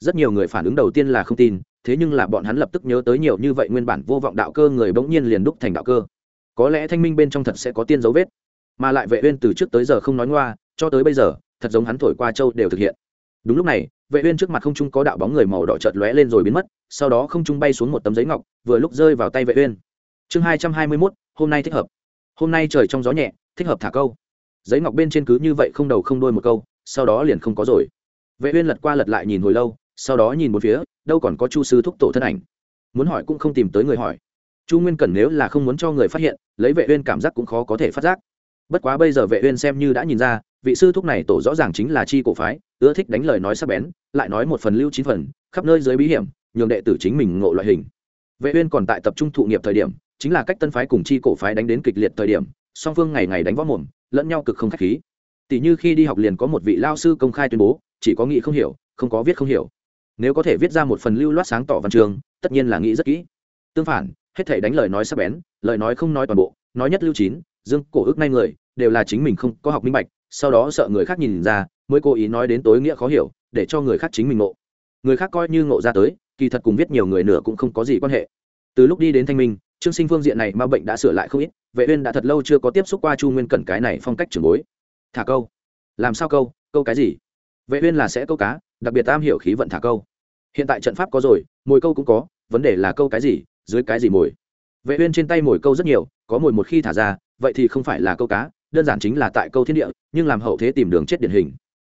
Rất nhiều người phản ứng đầu tiên là không tin, thế nhưng là bọn hắn lập tức nhớ tới nhiều như vậy nguyên bản vô vọng đạo cơ người bỗng nhiên liền đúc thành đạo cơ. Có lẽ thanh minh bên trong thật sẽ có tiên dấu vết. Mà lại vệ uyên từ trước tới giờ không nói ngoa, cho tới bây giờ, thật giống hắn thổi qua châu đều thực hiện. Đúng lúc này vệ uyên trước mặt không trung có đạo bóng người màu đỏ chợt lóe lên rồi biến mất sau đó không trung bay xuống một tấm giấy ngọc vừa lúc rơi vào tay vệ uyên. Chương 221, hôm nay thích hợp. Hôm nay trời trong gió nhẹ thích hợp thả câu. Giấy ngọc bên trên cứ như vậy không đầu không đuôi một câu sau đó liền không có rồi. Vệ uyên lật qua lật lại nhìn hồi lâu sau đó nhìn một phía đâu còn có chu sư thúc tổ thân ảnh. Muốn hỏi cũng không tìm tới người hỏi. Chu nguyên cẩn nếu là không muốn cho người phát hiện lấy vệ uyên cảm giác cũng khó có thể phát giác. Bất quá bây giờ vệ uyên xem như đã nhìn ra vị sư thúc này tổ rõ ràng chính là chi cổ phái ưa thích đánh lời nói sắc bén, lại nói một phần lưu chín phần, khắp nơi dưới bí hiểm, nhường đệ tử chính mình ngộ loại hình. Vệ uyên còn tại tập trung thụ nghiệp thời điểm, chính là cách tân phái cùng chi cổ phái đánh đến kịch liệt thời điểm, song phương ngày ngày đánh võ mồm, lẫn nhau cực không khách khí. Tỷ như khi đi học liền có một vị lao sư công khai tuyên bố, chỉ có nghĩ không hiểu, không có viết không hiểu. Nếu có thể viết ra một phần lưu loát sáng tỏ văn chương tất nhiên là nghĩ rất kỹ. Tương phản, hết thể đánh lời nói sắc bén, lời nói không nói toàn bộ, nói nhất lưu chín, dương cổ ước nay người, đều là chính mình không có học minh bạch, sau đó sợ người khác nhìn ra mới cố ý nói đến tối nghĩa khó hiểu, để cho người khác chính mình ngộ. Người khác coi như ngộ ra tới, kỳ thật cùng viết nhiều người nửa cũng không có gì quan hệ. Từ lúc đi đến thanh minh, trương sinh phương diện này mà bệnh đã sửa lại không ít, vệ uyên đã thật lâu chưa có tiếp xúc qua chu nguyên cẩn cái này phong cách trưởng bối. Thả câu. Làm sao câu? Câu cái gì? Vệ uyên là sẽ câu cá, đặc biệt tam hiểu khí vận thả câu. Hiện tại trận pháp có rồi, mồi câu cũng có, vấn đề là câu cái gì, dưới cái gì mồi? Vệ uyên trên tay mồi câu rất nhiều, có mồi một khi thả ra, vậy thì không phải là câu cá, đơn giản chính là tại câu thiên địa, nhưng làm hậu thế tìm đường chết điển hình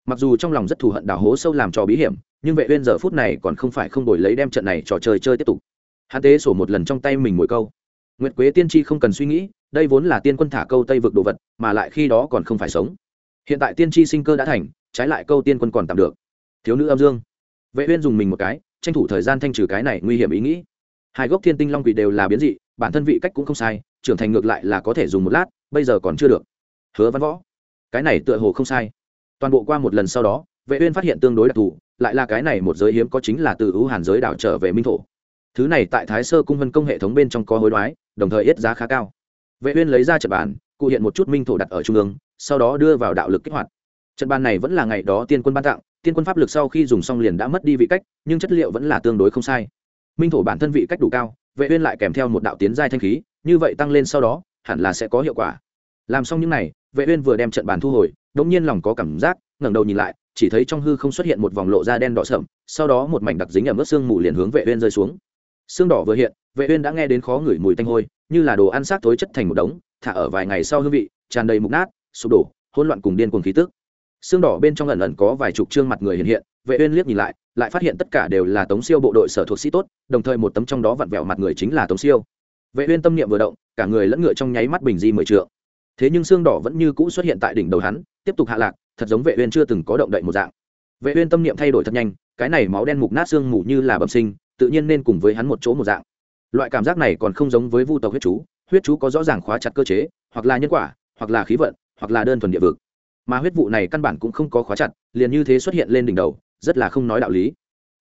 mặc dù trong lòng rất thù hận đào hố sâu làm trò bí hiểm, nhưng vệ uyên giờ phút này còn không phải không đổi lấy đem trận này trò chơi chơi tiếp tục. Hắn tế sổ một lần trong tay mình mồi câu. Nguyệt quế tiên tri không cần suy nghĩ, đây vốn là tiên quân thả câu tây vực đồ vật, mà lại khi đó còn không phải sống. Hiện tại tiên tri sinh cơ đã thành, trái lại câu tiên quân còn tạm được. Thiếu nữ âm dương. Vệ uyên dùng mình một cái, tranh thủ thời gian thanh trừ cái này nguy hiểm ý nghĩ. Hai gốc thiên tinh long quỷ đều là biến dị, bản thân vị cách cũng không sai, trưởng thành ngược lại là có thể dùng một lát, bây giờ còn chưa được. Hứa văn võ. Cái này tựa hồ không sai toàn bộ qua một lần sau đó, vệ uyên phát hiện tương đối đặc thù, lại là cái này một giới hiếm có chính là từ ưu hàn giới đảo trở về minh thổ. Thứ này tại thái sơ cung vân công hệ thống bên trong có hối đoái, đồng thời ít giá khá cao. Vệ uyên lấy ra trận bàn, cụ hiện một chút minh thổ đặt ở trung ương, sau đó đưa vào đạo lực kích hoạt. Trận bàn này vẫn là ngày đó tiên quân ban tặng, tiên quân pháp lực sau khi dùng xong liền đã mất đi vị cách, nhưng chất liệu vẫn là tương đối không sai. Minh thổ bản thân vị cách đủ cao, vệ uyên lại kèm theo một đạo tiến giai thanh khí, như vậy tăng lên sau đó, hẳn là sẽ có hiệu quả. Làm xong những này, vệ uyên vừa đem trận bàn thu hồi đột nhiên lòng có cảm giác, ngẩng đầu nhìn lại, chỉ thấy trong hư không xuất hiện một vòng lộ ra đen đỏ sậm sau đó một mảnh đặc dính ở mức xương mù liền hướng vệ uyên rơi xuống. Xương đỏ vừa hiện, vệ uyên đã nghe đến khó ngửi mùi tanh hôi, như là đồ ăn xác tối chất thành một đống, thả ở vài ngày sau hương vị, tràn đầy mục nát, sụp đổ, hỗn loạn cùng điên cuồng khí tức. Xương đỏ bên trong ẩn ẩn có vài chục trương mặt người hiện hiện, vệ uyên liếc nhìn lại lại phát hiện tất cả đều là tống siêu bộ đội sở thuộc sĩ tốt, đồng thời một tấm trong đó vặn vẹo mặt người chính là tống siêu. Vệ uyên tâm niệm vừa động, cả người lẫn ngựa trong nháy mắt bình di mười trượng. Thế nhưng xương đỏ vẫn như cũ xuất hiện tại đỉnh đầu hắn tiếp tục hạ lạc, thật giống vệ uyên chưa từng có động đậy một dạng. Vệ uyên tâm niệm thay đổi thật nhanh, cái này máu đen mục nát xương mù như là bẩm sinh, tự nhiên nên cùng với hắn một chỗ một dạng. Loại cảm giác này còn không giống với vu tộc huyết chú huyết chú có rõ ràng khóa chặt cơ chế, hoặc là nhân quả, hoặc là khí vận, hoặc là đơn thuần địa vực. Mà huyết vụ này căn bản cũng không có khóa chặt, liền như thế xuất hiện lên đỉnh đầu, rất là không nói đạo lý.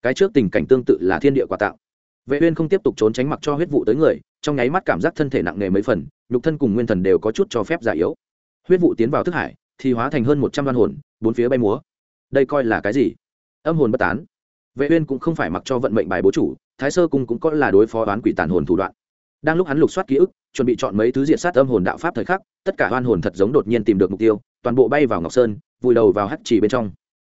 Cái trước tình cảnh tương tự là thiên địa quà tạo. Vệ uyên không tiếp tục trốn tránh mặc cho huyết vụ tới người, trong nháy mắt cảm giác thân thể nặng nề mấy phần, nhục thân cùng nguyên thần đều có chút cho phép giả yếu. Huyết vụ tiến vào thức hải thì hóa thành hơn một trăm đoan hồn, bốn phía bay múa. Đây coi là cái gì? Âm hồn bất tán. Vệ uyên cũng không phải mặc cho vận mệnh bài bố chủ, thái sơ cung cũng có là đối phó đoán quỷ tàn hồn thủ đoạn. Đang lúc hắn lục soát ký ức, chuẩn bị chọn mấy thứ diện sát âm hồn đạo pháp thời khắc, tất cả oan hồn thật giống đột nhiên tìm được mục tiêu, toàn bộ bay vào ngọc sơn, vùi đầu vào hắc trì bên trong.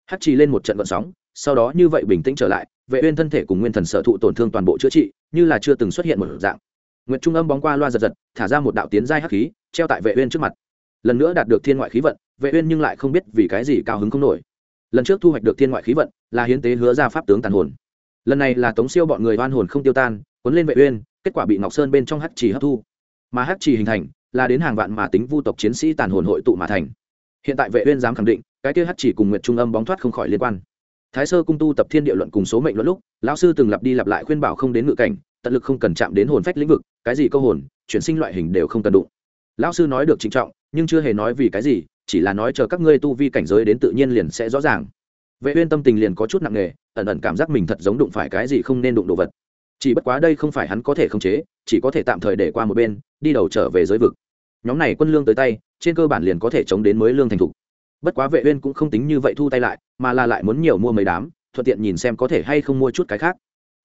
Hắc trì lên một trận gợn sóng, sau đó như vậy bình tĩnh trở lại, vệ uyên thân thể cùng nguyên thần sở thụ tổn thương toàn bộ chữa trị, như là chưa từng xuất hiện một dạng. Nguyệt trung âm bóng qua loa giật giật, thả ra một đạo tiến giai hắc khí, treo tại vệ uyên trước mặt. Lần nữa đạt được thiên ngoại khí vận vệ uyên nhưng lại không biết vì cái gì cao hứng không nổi. Lần trước thu hoạch được thiên ngoại khí vận, là hiến tế hứa ra pháp tướng tàn hồn. Lần này là tống siêu bọn người oan hồn không tiêu tan, cuốn lên vệ uyên, kết quả bị ngọc sơn bên trong hắc trì hấp thu. Mà hắc trì hình thành, là đến hàng vạn mà tính vu tộc chiến sĩ tàn hồn hội tụ mà thành. Hiện tại vệ uyên dám khẳng định, cái kia hắc trì cùng nguyệt trung âm bóng thoát không khỏi liên quan. Thái sơ cung tu tập thiên địa luận cùng số mệnh luận lúc, lão sư từng lặp đi lặp lại khuyên bảo không đến ngự cảnh, tận lực không cần chạm đến hồn phách lĩnh vực, cái gì câu hồn, chuyển sinh loại hình đều không cần đụng. Lão sư nói được trịnh trọng, nhưng chưa hề nói vì cái gì chỉ là nói chờ các ngươi tu vi cảnh giới đến tự nhiên liền sẽ rõ ràng. Vệ uyên tâm tình liền có chút nặng nề, ẩn ẩn cảm giác mình thật giống đụng phải cái gì không nên đụng đồ vật. Chỉ bất quá đây không phải hắn có thể không chế, chỉ có thể tạm thời để qua một bên, đi đầu trở về giới vực. Nhóm này quân lương tới tay, trên cơ bản liền có thể chống đến mới lương thành thục. Bất quá vệ uyên cũng không tính như vậy thu tay lại, mà là lại muốn nhiều mua mấy đám, thuận tiện nhìn xem có thể hay không mua chút cái khác.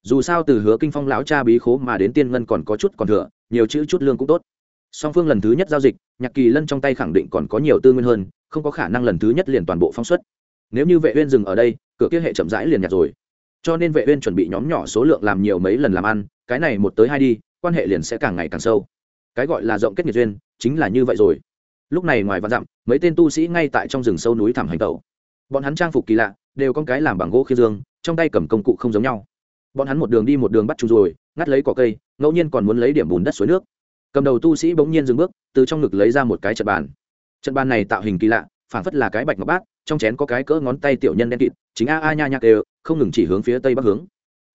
Dù sao từ hứa kinh phong lão cha bí khố mà đến tiên ngân còn có chút còn thừa, nhiều chữ chút lương cũng tốt song phương lần thứ nhất giao dịch, nhạc kỳ lân trong tay khẳng định còn có nhiều tư nguyên hơn, không có khả năng lần thứ nhất liền toàn bộ phóng xuất. Nếu như vệ uyên dừng ở đây, cửa kia hệ chậm rãi liền nhạt rồi. Cho nên vệ uyên chuẩn bị nhóm nhỏ số lượng làm nhiều mấy lần làm ăn, cái này một tới hai đi, quan hệ liền sẽ càng ngày càng sâu. Cái gọi là rộng kết nghiệp duyên, chính là như vậy rồi. Lúc này ngoài vạn dặm, mấy tên tu sĩ ngay tại trong rừng sâu núi thảm hành tẩu. Bọn hắn trang phục kỳ lạ, đều có cái làm bằng gỗ khiên dương, trong tay cầm công cụ không giống nhau. Bọn hắn một đường đi một đường bắt chung rồi, ngắt lấy cỏ cây, ngẫu nhiên còn muốn lấy điểm bùn đất suối nước cầm đầu tu sĩ bỗng nhiên dừng bước, từ trong ngực lấy ra một cái trận bàn. Trận bàn này tạo hình kỳ lạ phản phất là cái bạch ngọc bát, trong chén có cái cỡ ngón tay tiểu nhân đen kịt, chính a a nha nhạc đều không ngừng chỉ hướng phía tây bắc hướng.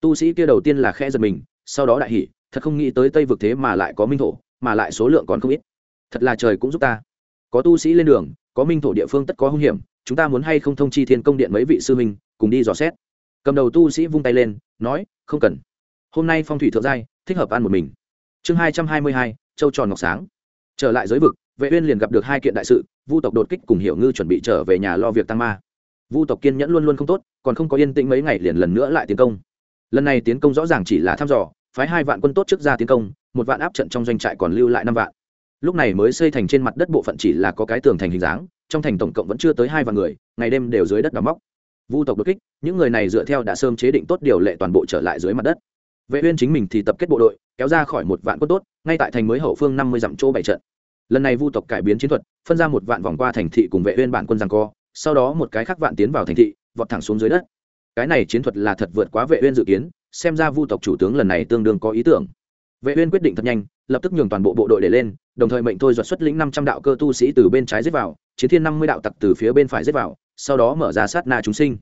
Tu sĩ kia đầu tiên là khe giật mình, sau đó đại hỉ, thật không nghĩ tới tây vực thế mà lại có minh thổ, mà lại số lượng còn không ít. Thật là trời cũng giúp ta. Có tu sĩ lên đường, có minh thổ địa phương tất có hung hiểm, chúng ta muốn hay không thông chi thiên công điện mấy vị sư minh cùng đi dò xét. Cầm đầu tu sĩ vung tay lên, nói, không cần. Hôm nay phong thủy thượng giai, thích hợp ăn một mình. Chương hai trăm hai mươi hai châu tròn ngọc sáng. Trở lại giới vực, vệ uyên liền gặp được hai kiện đại sự, vu tộc đột kích cùng hiểu ngư chuẩn bị trở về nhà lo việc tăng ma. Vu tộc kiên nhẫn luôn luôn không tốt, còn không có yên tĩnh mấy ngày liền lần nữa lại tiến công. Lần này tiến công rõ ràng chỉ là thăm dò, phái hai vạn quân tốt trước ra tiến công, một vạn áp trận trong doanh trại còn lưu lại năm vạn. Lúc này mới xây thành trên mặt đất bộ phận chỉ là có cái tường thành hình dáng, trong thành tổng cộng vẫn chưa tới hai vạn người, ngày đêm đều dưới đất đào móc. Vu tộc đột kích, những người này dựa theo đã sớm chế định tốt điều lệ toàn bộ trở lại dưới mặt đất vệ uyên chính mình thì tập kết bộ đội, kéo ra khỏi một vạn quân tốt, ngay tại thành mới hậu phương năm mươi dặm chỗ bảy trận. Lần này vu tộc cải biến chiến thuật, phân ra một vạn vòng qua thành thị cùng vệ uyên bản quân giằng co, sau đó một cái khác vạn tiến vào thành thị, vọt thẳng xuống dưới đất. Cái này chiến thuật là thật vượt quá vệ uyên dự kiến, xem ra vu tộc chủ tướng lần này tương đương có ý tưởng. Vệ uyên quyết định thật nhanh, lập tức nhường toàn bộ bộ đội để lên, đồng thời mệnh thôi duật xuất lĩnh 500 đạo cơ tu sĩ từ bên trái giết vào, chiến thiên 50 đạo tặc từ phía bên phải giết vào, sau đó mở ra sát na chúng sinh.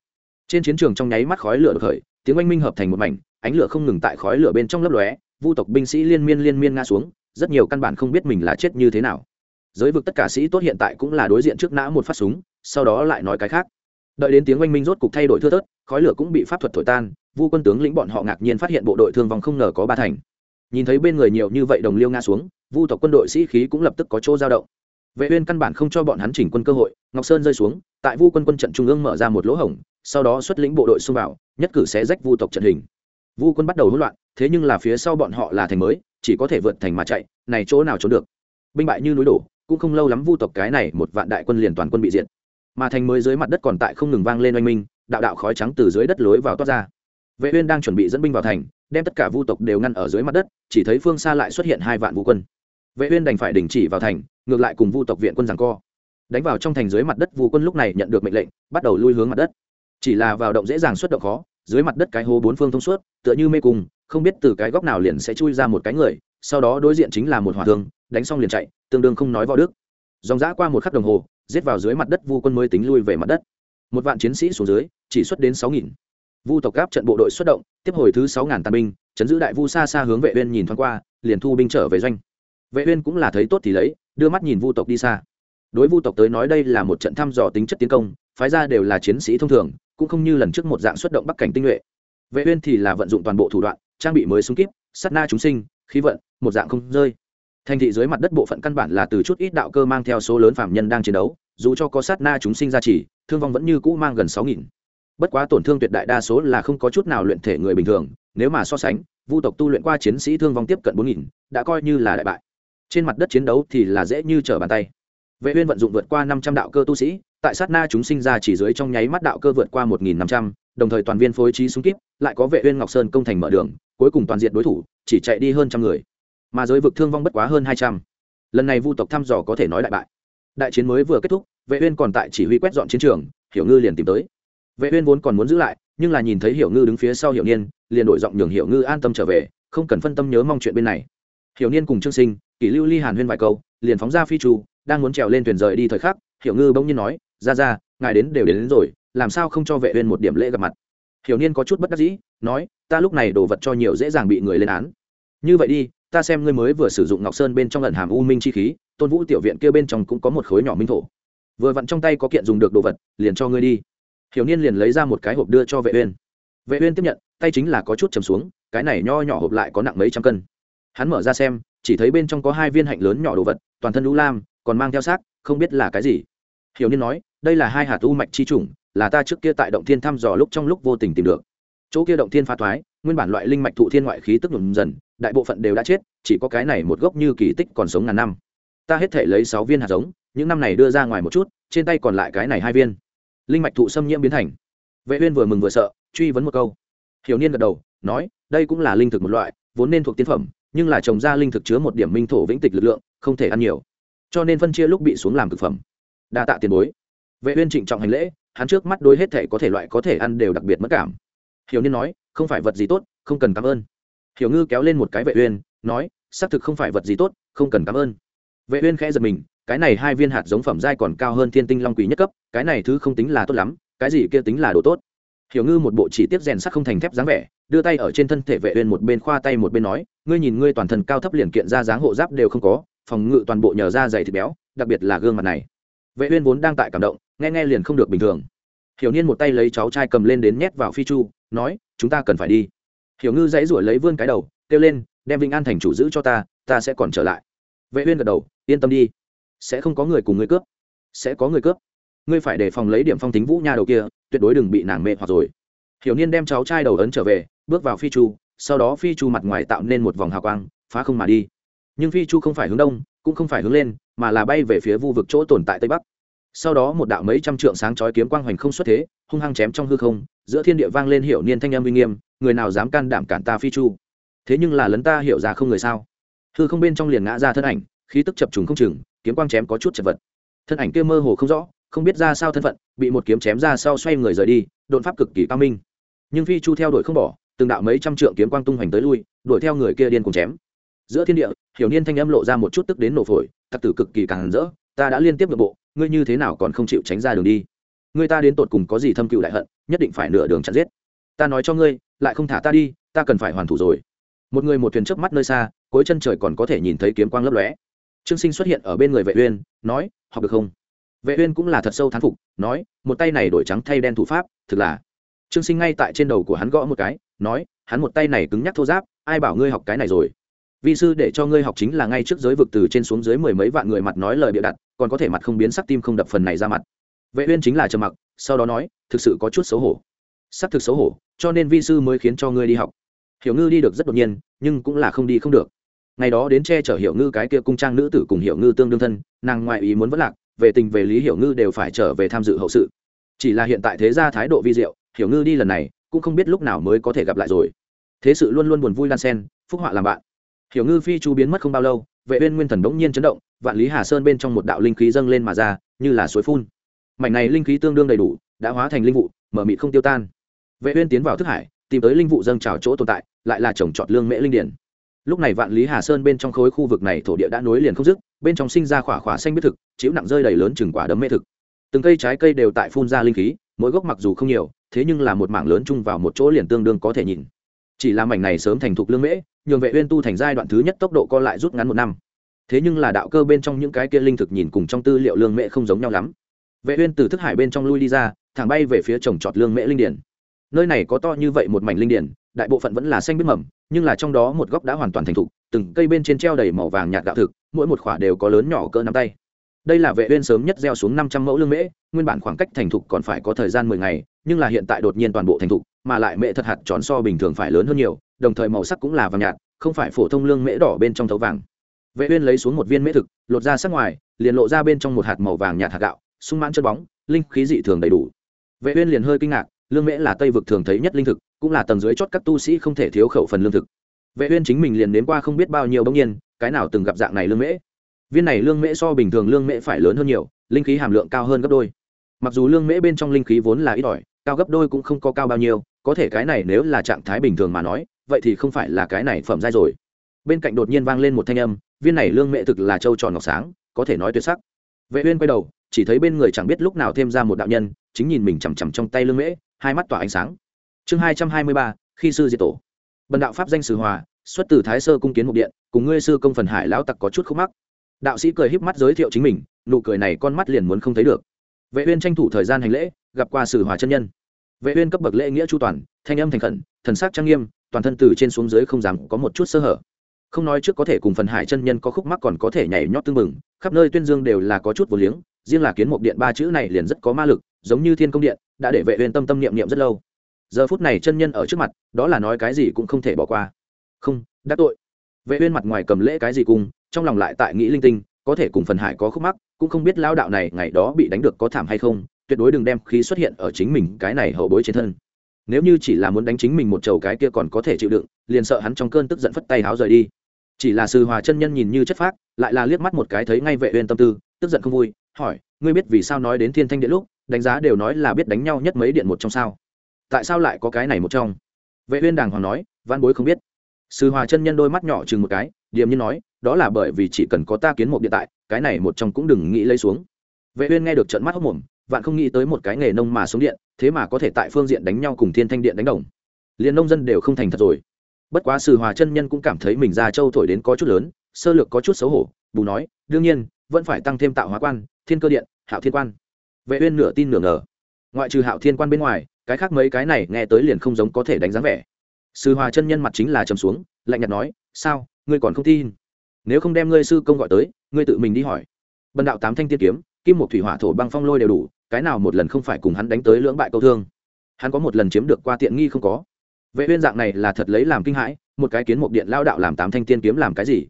Trên chiến trường trong nháy mắt khói lửa được khởi, tiếng oanh minh hợp thành một mảnh ánh lửa không ngừng tại khói lửa bên trong lấp lóe, vu tộc binh sĩ liên miên liên miên ngã xuống, rất nhiều căn bản không biết mình là chết như thế nào. Giới vực tất cả sĩ tốt hiện tại cũng là đối diện trước nã một phát súng, sau đó lại nói cái khác. Đợi đến tiếng oanh minh rốt cục thay đổi thưa thớt, khói lửa cũng bị pháp thuật thổi tan, vu quân tướng lĩnh bọn họ ngạc nhiên phát hiện bộ đội thương vong không ngờ có ba thành. Nhìn thấy bên người nhiều như vậy đồng liêu ngã xuống, vu tộc quân đội sĩ khí cũng lập tức có chỗ dao động. Vệ uyên căn bản không cho bọn hắn chỉnh quân cơ hội, ngọc sơn rơi xuống, tại vu quân quân trận trung ương mở ra một lỗ hổng, sau đó xuất lĩnh bộ đội xung vào, nhất cử sẽ rách vu tộc trận hình vu quân bắt đầu hỗn loạn, thế nhưng là phía sau bọn họ là thành mới, chỉ có thể vượt thành mà chạy, này chỗ nào trốn được? Binh bại như núi đổ, cũng không lâu lắm vu tộc cái này một vạn đại quân liền toàn quân bị diệt. Mà thành mới dưới mặt đất còn tại không ngừng vang lên oanh minh, đạo đạo khói trắng từ dưới đất lối vào toát ra. Vệ uyên đang chuẩn bị dẫn binh vào thành, đem tất cả vu tộc đều ngăn ở dưới mặt đất, chỉ thấy phương xa lại xuất hiện hai vạn vu quân. Vệ uyên đành phải đình chỉ vào thành, ngược lại cùng vu tộc viện quân giằng co. Đánh vào trong thành dưới mặt đất, vu quân lúc này nhận được mệnh lệnh, bắt đầu lui hướng mặt đất. Chỉ là vào động dễ dàng xuất động khó dưới mặt đất cái hố bốn phương thông suốt, tựa như mê cung, không biết từ cái góc nào liền sẽ chui ra một cái người, sau đó đối diện chính là một hỏa thương, đánh xong liền chạy, tương đương không nói võ đức. Dòng dã qua một khắc đồng hồ, giết vào dưới mặt đất vu quân mới tính lui về mặt đất. Một vạn chiến sĩ xuống dưới, chỉ xuất đến sáu nghìn. Vu tộc gáp trận bộ đội xuất động, tiếp hồi thứ sáu ngàn tàn binh, chấn giữ đại vu xa xa hướng vệ uyên nhìn thoáng qua, liền thu binh trở về doanh. Vệ uyên cũng là thấy tốt thì lấy, đưa mắt nhìn vu tộc đi xa. Đối vu tộc tới nói đây là một trận thăm dò tính chất tiến công, phái ra đều là chiến sĩ thông thường cũng không như lần trước một dạng xuất động bắc cảnh tinh nhuệ. Vệ uyên thì là vận dụng toàn bộ thủ đoạn, trang bị mới súng kíp, sát na chúng sinh, khí vận, một dạng không rơi. Thành thị dưới mặt đất bộ phận căn bản là từ chút ít đạo cơ mang theo số lớn phạm nhân đang chiến đấu, dù cho có sát na chúng sinh ra chỉ, thương vong vẫn như cũ mang gần sáu nghìn. Bất quá tổn thương tuyệt đại đa số là không có chút nào luyện thể người bình thường, nếu mà so sánh, vu tộc tu luyện qua chiến sĩ thương vong tiếp cận bốn nghìn, đã coi như là đại bại. Trên mặt đất chiến đấu thì là dễ như trở bàn tay. Vệ uyên vận dụng vượt qua năm trăm đạo cơ tu sĩ tại sát na chúng sinh ra chỉ dưới trong nháy mắt đạo cơ vượt qua một nghìn năm trăm, đồng thời toàn viên phối trí súng kíp lại có vệ uyên ngọc sơn công thành mở đường, cuối cùng toàn diện đối thủ, chỉ chạy đi hơn trăm người. Mà giới vực thương vong bất quá hơn hai trăm. Lần này vu tộc thăm dò có thể nói đại bại. Đại chiến mới vừa kết thúc, vệ uyên còn tại chỉ huy quét dọn chiến trường, hiểu ngư liền tìm tới. Vệ uyên vốn còn muốn giữ lại, nhưng là nhìn thấy hiểu ngư đứng phía sau hiểu niên, liền đổi giọng nhường hiểu ngư an tâm trở về, không cần phân tâm nhớ mong chuyện bên này. Hiểu niên cùng trương sinh, kỷ lưu ly hàn huyên vài câu, liền phóng ra phi trù, đang muốn trèo lên thuyền rời đi thời khắc, hiểu ngư bỗng nhiên nói ra ra ngài đến đều đến, đến rồi làm sao không cho vệ uyên một điểm lễ gặp mặt? Hiểu niên có chút bất đắc dĩ nói ta lúc này đồ vật cho nhiều dễ dàng bị người lên án. Như vậy đi ta xem ngươi mới vừa sử dụng ngọc sơn bên trong lần hàm u minh chi khí tôn vũ tiểu viện kia bên trong cũng có một khối nhỏ minh thổ. Vừa vặn trong tay có kiện dùng được đồ vật liền cho ngươi đi. Hiểu niên liền lấy ra một cái hộp đưa cho vệ uyên. Vệ uyên tiếp nhận tay chính là có chút chầm xuống cái này nho nhỏ hộp lại có nặng mấy trăm cân. Hắn mở ra xem chỉ thấy bên trong có hai viên hạnh lớn nhỏ đồ vật toàn thân lũ lam còn mang theo xác không biết là cái gì hiểu niên nói, đây là hai hạt u mạch chi trùng là ta trước kia tại động thiên thăm dò lúc trong lúc vô tình tìm được. Chỗ kia động thiên phá thoái, nguyên bản loại linh mạch thụ thiên ngoại khí tức nhuộm dần, đại bộ phận đều đã chết, chỉ có cái này một gốc như kỳ tích còn sống ngàn năm. Ta hết thể lấy sáu viên hạt giống, những năm này đưa ra ngoài một chút, trên tay còn lại cái này hai viên. Linh mạch thụ xâm nhiễm biến thành. Vệ uyên vừa mừng vừa sợ, truy vấn một câu. Hiểu niên gật đầu, nói, đây cũng là linh thực một loại, vốn nên thuộc tiên phẩm, nhưng là trồng ra linh thực chứa một điểm minh thổ vĩnh tịch lực lượng, không thể ăn nhiều. Cho nên phân chia lúc bị xuống làm thực phẩm đa tạ tiền bối. Vệ uyên trịnh trọng hành lễ, hắn trước mắt đối hết thể có thể loại có thể ăn đều đặc biệt mất cảm. Hiểu niên nói, không phải vật gì tốt, không cần cảm ơn. Hiểu ngư kéo lên một cái vệ uyên, nói, xác thực không phải vật gì tốt, không cần cảm ơn. Vệ uyên khẽ giật mình, cái này hai viên hạt giống phẩm giai còn cao hơn thiên tinh long quý nhất cấp, cái này thứ không tính là tốt lắm, cái gì kia tính là đồ tốt. Hiểu ngư một bộ chỉ tiếp rèn sắt không thành thép dáng vẻ, đưa tay ở trên thân thể vệ uyên một bên khoa tay một bên nói, ngươi nhìn ngươi toàn thân cao thấp liền kiện ra dáng hộ giáp đều không có, phòng ngự toàn bộ nhờ da dày thịt béo, đặc biệt là gương mặt này vệ uyên vốn đang tại cảm động, nghe nghe liền không được bình thường. Hiểu niên một tay lấy cháu trai cầm lên đến nhét vào phi chu, nói, chúng ta cần phải đi. Hiểu ngư dãy ruổi lấy vươn cái đầu, kêu lên, đem Vinh an thành chủ giữ cho ta ta sẽ còn trở lại. Vệ uyên gật đầu, yên tâm đi. Sẽ không có người cùng ngươi cướp. Sẽ có người cướp. Ngươi phải đề phòng lấy điểm phong tính vũ nha đầu kia, tuyệt đối đừng bị nàng mê hoặc rồi. Hiểu niên đem cháu trai đầu ấn trở về, bước vào phi chu, sau đó phi chu mặt ngoài tạo nên một vòng hào quang, phá không mà đi nhưng phi chu không phải hướng đông, cũng không phải hướng lên, mà là bay về phía vu vực chỗ tồn tại tây bắc. Sau đó một đạo mấy trăm trượng sáng chói kiếm quang hoành không xuất thế, hung hăng chém trong hư không, giữa thiên địa vang lên hiểu niên thanh âm uy nghiêm, người nào dám can đảm cản ta phi chu? Thế nhưng là lấn ta hiểu ra không người sao? Hư không bên trong liền ngã ra thân ảnh, khí tức chập trùng không chừng, kiếm quang chém có chút chật vật. Thân ảnh kia mơ hồ không rõ, không biết ra sao thân phận, bị một kiếm chém ra sau xoay người rời đi, đột pháp cực kỳ cao minh. Nhưng phi chu theo đuổi không bỏ, từng đạo mấy trăm trượng kiếm quang tung hoành tới lui, đuổi theo người kia điên cùng chém giữa thiên địa, hiểu niên thanh âm lộ ra một chút tức đến nổ phổi, tặc tử cực kỳ càng rỡ, ta đã liên tiếp nội bộ, ngươi như thế nào còn không chịu tránh ra đường đi? Ngươi ta đến tột cùng có gì thâm cựu đại hận, nhất định phải nửa đường chặn giết. Ta nói cho ngươi, lại không thả ta đi, ta cần phải hoàn thủ rồi. Một người một thuyền chớp mắt nơi xa, cuối chân trời còn có thể nhìn thấy kiếm quang lấp lóe. Trương sinh xuất hiện ở bên người vệ uyên, nói, học được không? Vệ uyên cũng là thật sâu thán phục, nói, một tay này đổi trắng thay đen thủ pháp, thực là. Trương sinh ngay tại trên đầu của hắn gõ một cái, nói, hắn một tay này cứng nhắc thô giáp, ai bảo ngươi học cái này rồi? Vi sư để cho ngươi học chính là ngay trước giới vực từ trên xuống dưới mười mấy vạn người mặt nói lời bịa đặt, còn có thể mặt không biến sắc tim không đập phần này ra mặt. Vệ uyên chính là trầm mặc, sau đó nói, thực sự có chút xấu hổ. Sắc thực xấu hổ, cho nên vi sư mới khiến cho ngươi đi học. Hiểu ngư đi được rất đột nhiên, nhưng cũng là không đi không được. Ngày đó đến che chở hiểu ngư cái kia cung trang nữ tử cùng hiểu ngư tương đương thân, nàng ngoại ý muốn vẫn lạc, về tình về lý hiểu ngư đều phải trở về tham dự hậu sự. Chỉ là hiện tại thế gia thái độ vi diệu, hiểu ngư đi lần này, cũng không biết lúc nào mới có thể gặp lại rồi. Thế sự luôn luôn buồn vui lan sen phúc họa làm bạn hiểu ngư phi chú biến mất không bao lâu, vệ uyên nguyên thần đống nhiên chấn động, vạn lý hà sơn bên trong một đạo linh khí dâng lên mà ra, như là suối phun. Mảnh này linh khí tương đương đầy đủ, đã hóa thành linh vụ, mở mịt không tiêu tan. Vệ uyên tiến vào thức hải, tìm tới linh vụ dâng trào chỗ tồn tại, lại là trồng trọt lương mễ linh điển. Lúc này vạn lý hà sơn bên trong khối khu vực này thổ địa đã nối liền không dứt, bên trong sinh ra khỏa khỏa xanh biết thực, chịu nặng rơi đầy lớn chừng quả đấm mễ thực. Từng cây trái cây đều tại phun ra linh khí, mỗi gốc mặc dù không nhiều, thế nhưng là một mảng lớn chung vào một chỗ liền tương đương có thể nhìn chỉ là mảnh này sớm thành thục lương mễ, nhường vệ uyên tu thành giai đoạn thứ nhất tốc độ co lại rút ngắn một năm. Thế nhưng là đạo cơ bên trong những cái kia linh thực nhìn cùng trong tư liệu lương mễ không giống nhau lắm. Vệ uyên từ thức hải bên trong lui đi ra, thẳng bay về phía trồng trọt lương mễ linh điển. Nơi này có to như vậy một mảnh linh điển, đại bộ phận vẫn là xanh biết mầm, nhưng là trong đó một góc đã hoàn toàn thành thục, từng cây bên trên treo đầy màu vàng nhạt gạo thực, mỗi một khỏa đều có lớn nhỏ cỡ nắm tay. Đây là vệ uyên sớm nhất gieo xuống 500 mẫu lương mễ, nguyên bản khoảng cách thành thục còn phải có thời gian 10 ngày, nhưng là hiện tại đột nhiên toàn bộ thành thục mà lại mễ thật hạt tròn so bình thường phải lớn hơn nhiều, đồng thời màu sắc cũng là vàng nhạt, không phải phổ thông lương mễ đỏ bên trong thấu vàng. Vệ uyên lấy xuống một viên mễ thực, lột ra sắc ngoài, liền lộ ra bên trong một hạt màu vàng nhạt hạt gạo, sung mãn chân bóng, linh khí dị thường đầy đủ. Vệ uyên liền hơi kinh ngạc, lương mễ là tây vực thường thấy nhất linh thực, cũng là tầng dưới chót các tu sĩ không thể thiếu khẩu phần lương thực. Vệ uyên chính mình liền đến qua không biết bao nhiêu bỗng nhiên, cái nào từng gặp dạng này lương mễ? Viên này lương mễ so bình thường lương mễ phải lớn hơn nhiều, linh khí hàm lượng cao hơn gấp đôi mặc dù lương mễ bên trong linh khí vốn là ít ỏi, cao gấp đôi cũng không có cao bao nhiêu, có thể cái này nếu là trạng thái bình thường mà nói, vậy thì không phải là cái này phẩm giai rồi. Bên cạnh đột nhiên vang lên một thanh âm, viên này lương mễ thực là trâu tròn ngọc sáng, có thể nói tuyệt sắc. Vệ uyên quay đầu, chỉ thấy bên người chẳng biết lúc nào thêm ra một đạo nhân, chính nhìn mình chằm chằm trong tay lương mễ, hai mắt tỏa ánh sáng. Chương hai trăm hai mươi ba, khi sư diệt tổ. Bần đạo pháp danh sử hòa, xuất từ thái sơ cung kiến mục điện, cùng ngươi sư công phần hải lão tặc có chút khúc mắc. Đạo sĩ cười híp mắt giới thiệu chính mình, nụ cười này con mắt liền muốn không thấy được vệ uyên tranh thủ thời gian hành lễ, gặp qua sử hòa chân nhân. Vệ uyên cấp bậc lễ nghĩa chu toàn, thanh âm thành khẩn, thần sắc trang nghiêm, toàn thân từ trên xuống dưới không dám có một chút sơ hở. Không nói trước có thể cùng phần hải chân nhân có khúc mắc còn có thể nhảy nhót tương mừng khắp nơi tuyên dương đều là có chút vô liếng, riêng là kiến mục điện ba chữ này liền rất có ma lực, giống như thiên công điện, đã để vệ uyên tâm tâm niệm niệm rất lâu. Giờ phút này chân nhân ở trước mặt, đó là nói cái gì cũng không thể bỏ qua. Không, đắc tội. Vệ uyên mặt ngoài cầm lễ cái gì cùng, trong lòng lại tại nghĩ linh tinh, có thể cùng phần hải có khúc mắc cũng không biết lao đạo này ngày đó bị đánh được có thảm hay không, tuyệt đối đừng đem khí xuất hiện ở chính mình cái này hậu bối trên thân. Nếu như chỉ là muốn đánh chính mình một chầu cái kia còn có thể chịu đựng, liền sợ hắn trong cơn tức giận phất tay háo rời đi. Chỉ là sư hòa chân nhân nhìn như chất phác, lại là liếc mắt một cái thấy ngay vệ uyên tâm tư, tức giận không vui, hỏi, ngươi biết vì sao nói đến thiên thanh điện lúc, đánh giá đều nói là biết đánh nhau nhất mấy điện một trong sao? Tại sao lại có cái này một trong? Vệ uyên đàng hoàng nói văn bối không biết. Sư hòa chân nhân đôi mắt nhỏ chừng một cái, điềm nhiên nói, đó là bởi vì chỉ cần có ta kiến một điện tại cái này một trong cũng đừng nghĩ lấy xuống. Vệ uyên nghe được trận mắt hốc mồm, vạn không nghĩ tới một cái nghề nông mà xuống điện, thế mà có thể tại phương diện đánh nhau cùng thiên thanh điện đánh đồng. Liền nông dân đều không thành thật rồi. Bất quá sử hòa chân nhân cũng cảm thấy mình ra châu thổi đến có chút lớn, sơ lược có chút xấu hổ, bù nói, đương nhiên, vẫn phải tăng thêm tạo hóa quan, thiên cơ điện, hạo thiên quan. Vệ uyên nửa tin nửa ngờ. Ngoại trừ hạo thiên quan bên ngoài, cái khác mấy cái này nghe tới liền không giống có thể đánh giá vẻ. Sư hòa chân nhân mặt chính là trầm xuống, lạnh nhạt nói, sao, ngươi còn không tin? Nếu không đem ngươi sư công gọi tới, ngươi tự mình đi hỏi. Bần đạo tám thanh tiên kiếm, kim một thủy hỏa thổ băng phong lôi đều đủ, cái nào một lần không phải cùng hắn đánh tới lưỡng bại câu thương. Hắn có một lần chiếm được qua tiện nghi không có. Vệ uyên dạng này là thật lấy làm kinh hãi, một cái kiến một điện lao đạo làm tám thanh tiên kiếm làm cái gì?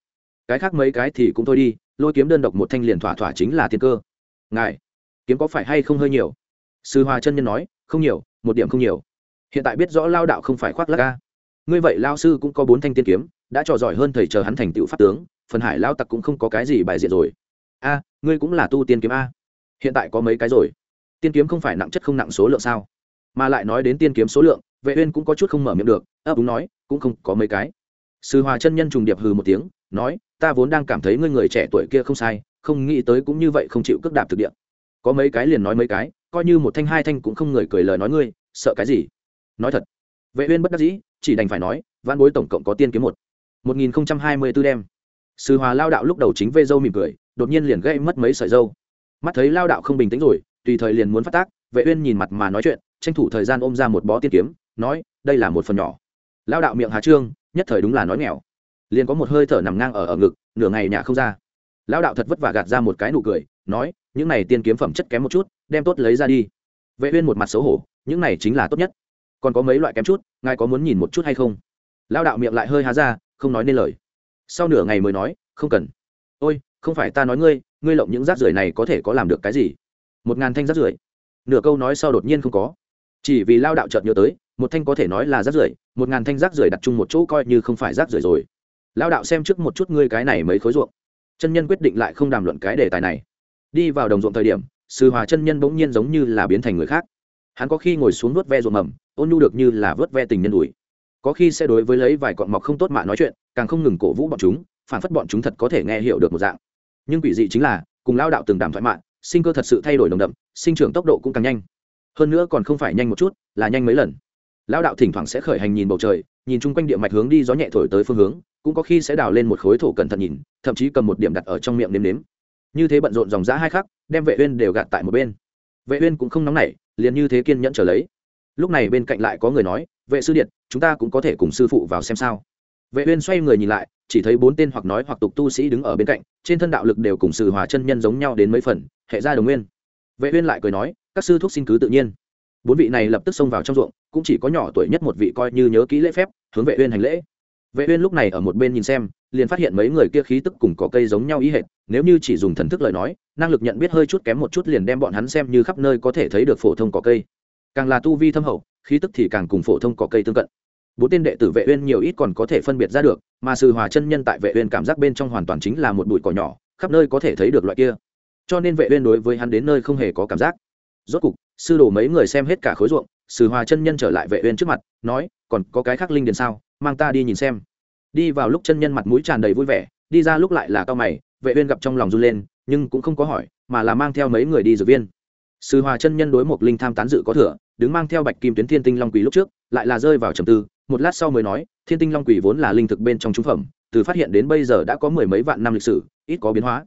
Cái khác mấy cái thì cũng thôi đi, lôi kiếm đơn độc một thanh liền thỏa thỏa chính là thiên cơ. Ngài, kiếm có phải hay không hơi nhiều? Sư hoa chân nhân nói, không nhiều, một điểm không nhiều. Hiện tại biết rõ lao đạo không phải khoác lác ca. Ngươi vậy lao sư cũng có bốn thanh tiên kiếm, đã trò giỏi hơn thầy chờ hắn thành tựu pháp tướng phần hải lao tặc cũng không có cái gì bài diện rồi. A ngươi cũng là tu tiên kiếm a. Hiện tại có mấy cái rồi? Tiên kiếm không phải nặng chất không nặng số lượng sao? Mà lại nói đến tiên kiếm số lượng vệ uyên cũng có chút không mở miệng được. Ấp à, nói cũng không có mấy cái. Sư hòa chân nhân trùng điệp hừ một tiếng nói ta vốn đang cảm thấy ngươi người trẻ tuổi kia không sai không nghĩ tới cũng như vậy không chịu cước đạp thực địa. Có mấy cái liền nói mấy cái coi như một thanh hai thanh cũng không người cười lời nói ngươi sợ cái gì? Nói thật. Vệ uyên bất đắc dĩ chỉ đành phải nói văn bối tổng cộng có tiên kiếm một. Một nghìn hai mươi 1024 đem sư hòa lao đạo lúc đầu chính vê dâu mỉm cười, đột nhiên liền gây mất mấy sợi dâu. Mắt thấy lao đạo không bình tĩnh rồi, tùy thời liền muốn phát tác, vệ uyên nhìn mặt mà nói chuyện, tranh thủ thời gian ôm ra một bó tiên kiếm, nói, đây là một phần nhỏ. Lao đạo miệng hà trương, nhất thời đúng là nói nghèo. Liền có một hơi thở nằm ngang ở ở ngực, nửa ngày nhà không ra. Lao đạo thật vất vả gạt ra một cái nụ cười, nói, những này tiên kiếm phẩm chất kém một chút, đem tốt lấy ra đi. Vệ uyên một mặt xấu hổ, những này chính là tốt nhất. Còn có mấy loại kém chút, ngài có muốn nhìn một chút hay không? Lao đạo miệng lại hơi há ra, không nói nên lời sau nửa ngày mới nói, không cần. Ôi, không phải ta nói ngươi ngươi lộng những rác rưởi này có thể có làm được cái gì? Một ngàn thanh rác rưởi. Nửa câu nói sau đột nhiên không có. Chỉ vì lao đạo chợt nhớ tới, một thanh có thể nói là rác rưởi, một ngàn thanh rác rưởi đặt chung một chỗ coi như không phải rác rưởi rồi. Lao đạo xem trước một chút ngươi cái này mấy khối ruộng. Chân nhân quyết định lại không đàm luận cái đề tài này. Đi vào đồng ruộng thời điểm, sư hòa chân nhân bỗng nhiên giống như là biến thành người khác. Hắn có khi ngồi xuống vớt ve ruộng mầm, ôn nhu được như là vớt ve tình nhân đùi có khi sẽ đối với lấy vài cọn mọc không tốt mà nói chuyện, càng không ngừng cổ vũ bọn chúng, phản phất bọn chúng thật có thể nghe hiểu được một dạng. Nhưng quỷ dị chính là, cùng lao đạo từng đàm thoại mạng, sinh cơ thật sự thay đổi đồng đậm, sinh trưởng tốc độ cũng càng nhanh. Hơn nữa còn không phải nhanh một chút, là nhanh mấy lần. Lao đạo thỉnh thoảng sẽ khởi hành nhìn bầu trời, nhìn chung quanh địa mạch hướng đi gió nhẹ thổi tới phương hướng, cũng có khi sẽ đào lên một khối thổ cẩn thận nhìn, thậm chí cầm một điểm đặt ở trong miệng nếm nếm. Như thế bận rộn dòng giã hai khắc, đem vệ uyên đều gạt tại một bên. Vệ uyên cũng không nóng nảy, liền như thế kiên nhẫn trở lấy. Lúc này bên cạnh lại có người nói vệ sư điện, chúng ta cũng có thể cùng sư phụ vào xem sao. Vệ uyên xoay người nhìn lại, chỉ thấy bốn tên hoặc nói hoặc tục tu sĩ đứng ở bên cạnh, trên thân đạo lực đều cùng sư hòa chân nhân giống nhau đến mấy phần, hệ ra đồng nguyên. Vệ uyên lại cười nói, các sư thúc xin cứ tự nhiên. Bốn vị này lập tức xông vào trong ruộng, cũng chỉ có nhỏ tuổi nhất một vị coi như nhớ kỹ lễ phép, hướng vệ uyên hành lễ. Vệ uyên lúc này ở một bên nhìn xem, liền phát hiện mấy người kia khí tức cùng có cây giống nhau ý hệt, nếu như chỉ dùng thần thức lời nói, năng lực nhận biết hơi chút kém một chút liền đem bọn hắn xem như khắp nơi có thể thấy được phổ thông cỏ cây. Càng là tu vi thâm hậu khí tức thì càng cùng phổ thông cỏ cây tương cận. Bốn tên đệ tử vệ uyên nhiều ít còn có thể phân biệt ra được, mà sư hòa chân nhân tại vệ uyên cảm giác bên trong hoàn toàn chính là một bụi cỏ nhỏ, khắp nơi có thể thấy được loại kia. Cho nên vệ uyên đối với hắn đến nơi không hề có cảm giác. Rốt cục, sư đồ mấy người xem hết cả khối ruộng sư hòa chân nhân trở lại vệ uyên trước mặt, nói, còn có cái khác linh điền sao? Mang ta đi nhìn xem. Đi vào lúc chân nhân mặt mũi tràn đầy vui vẻ, đi ra lúc lại là cao mày, vệ uyên gặp trong lòng run lên, nhưng cũng không có hỏi, mà là mang theo mấy người đi dược viên sư hòa chân nhân đối một linh tham tán dự có thừa, đứng mang theo bạch kim tuyến thiên tinh long quỷ lúc trước, lại là rơi vào trầm tư, một lát sau mới nói, thiên tinh long quỷ vốn là linh thực bên trong trung phẩm, từ phát hiện đến bây giờ đã có mười mấy vạn năm lịch sử, ít có biến hóa.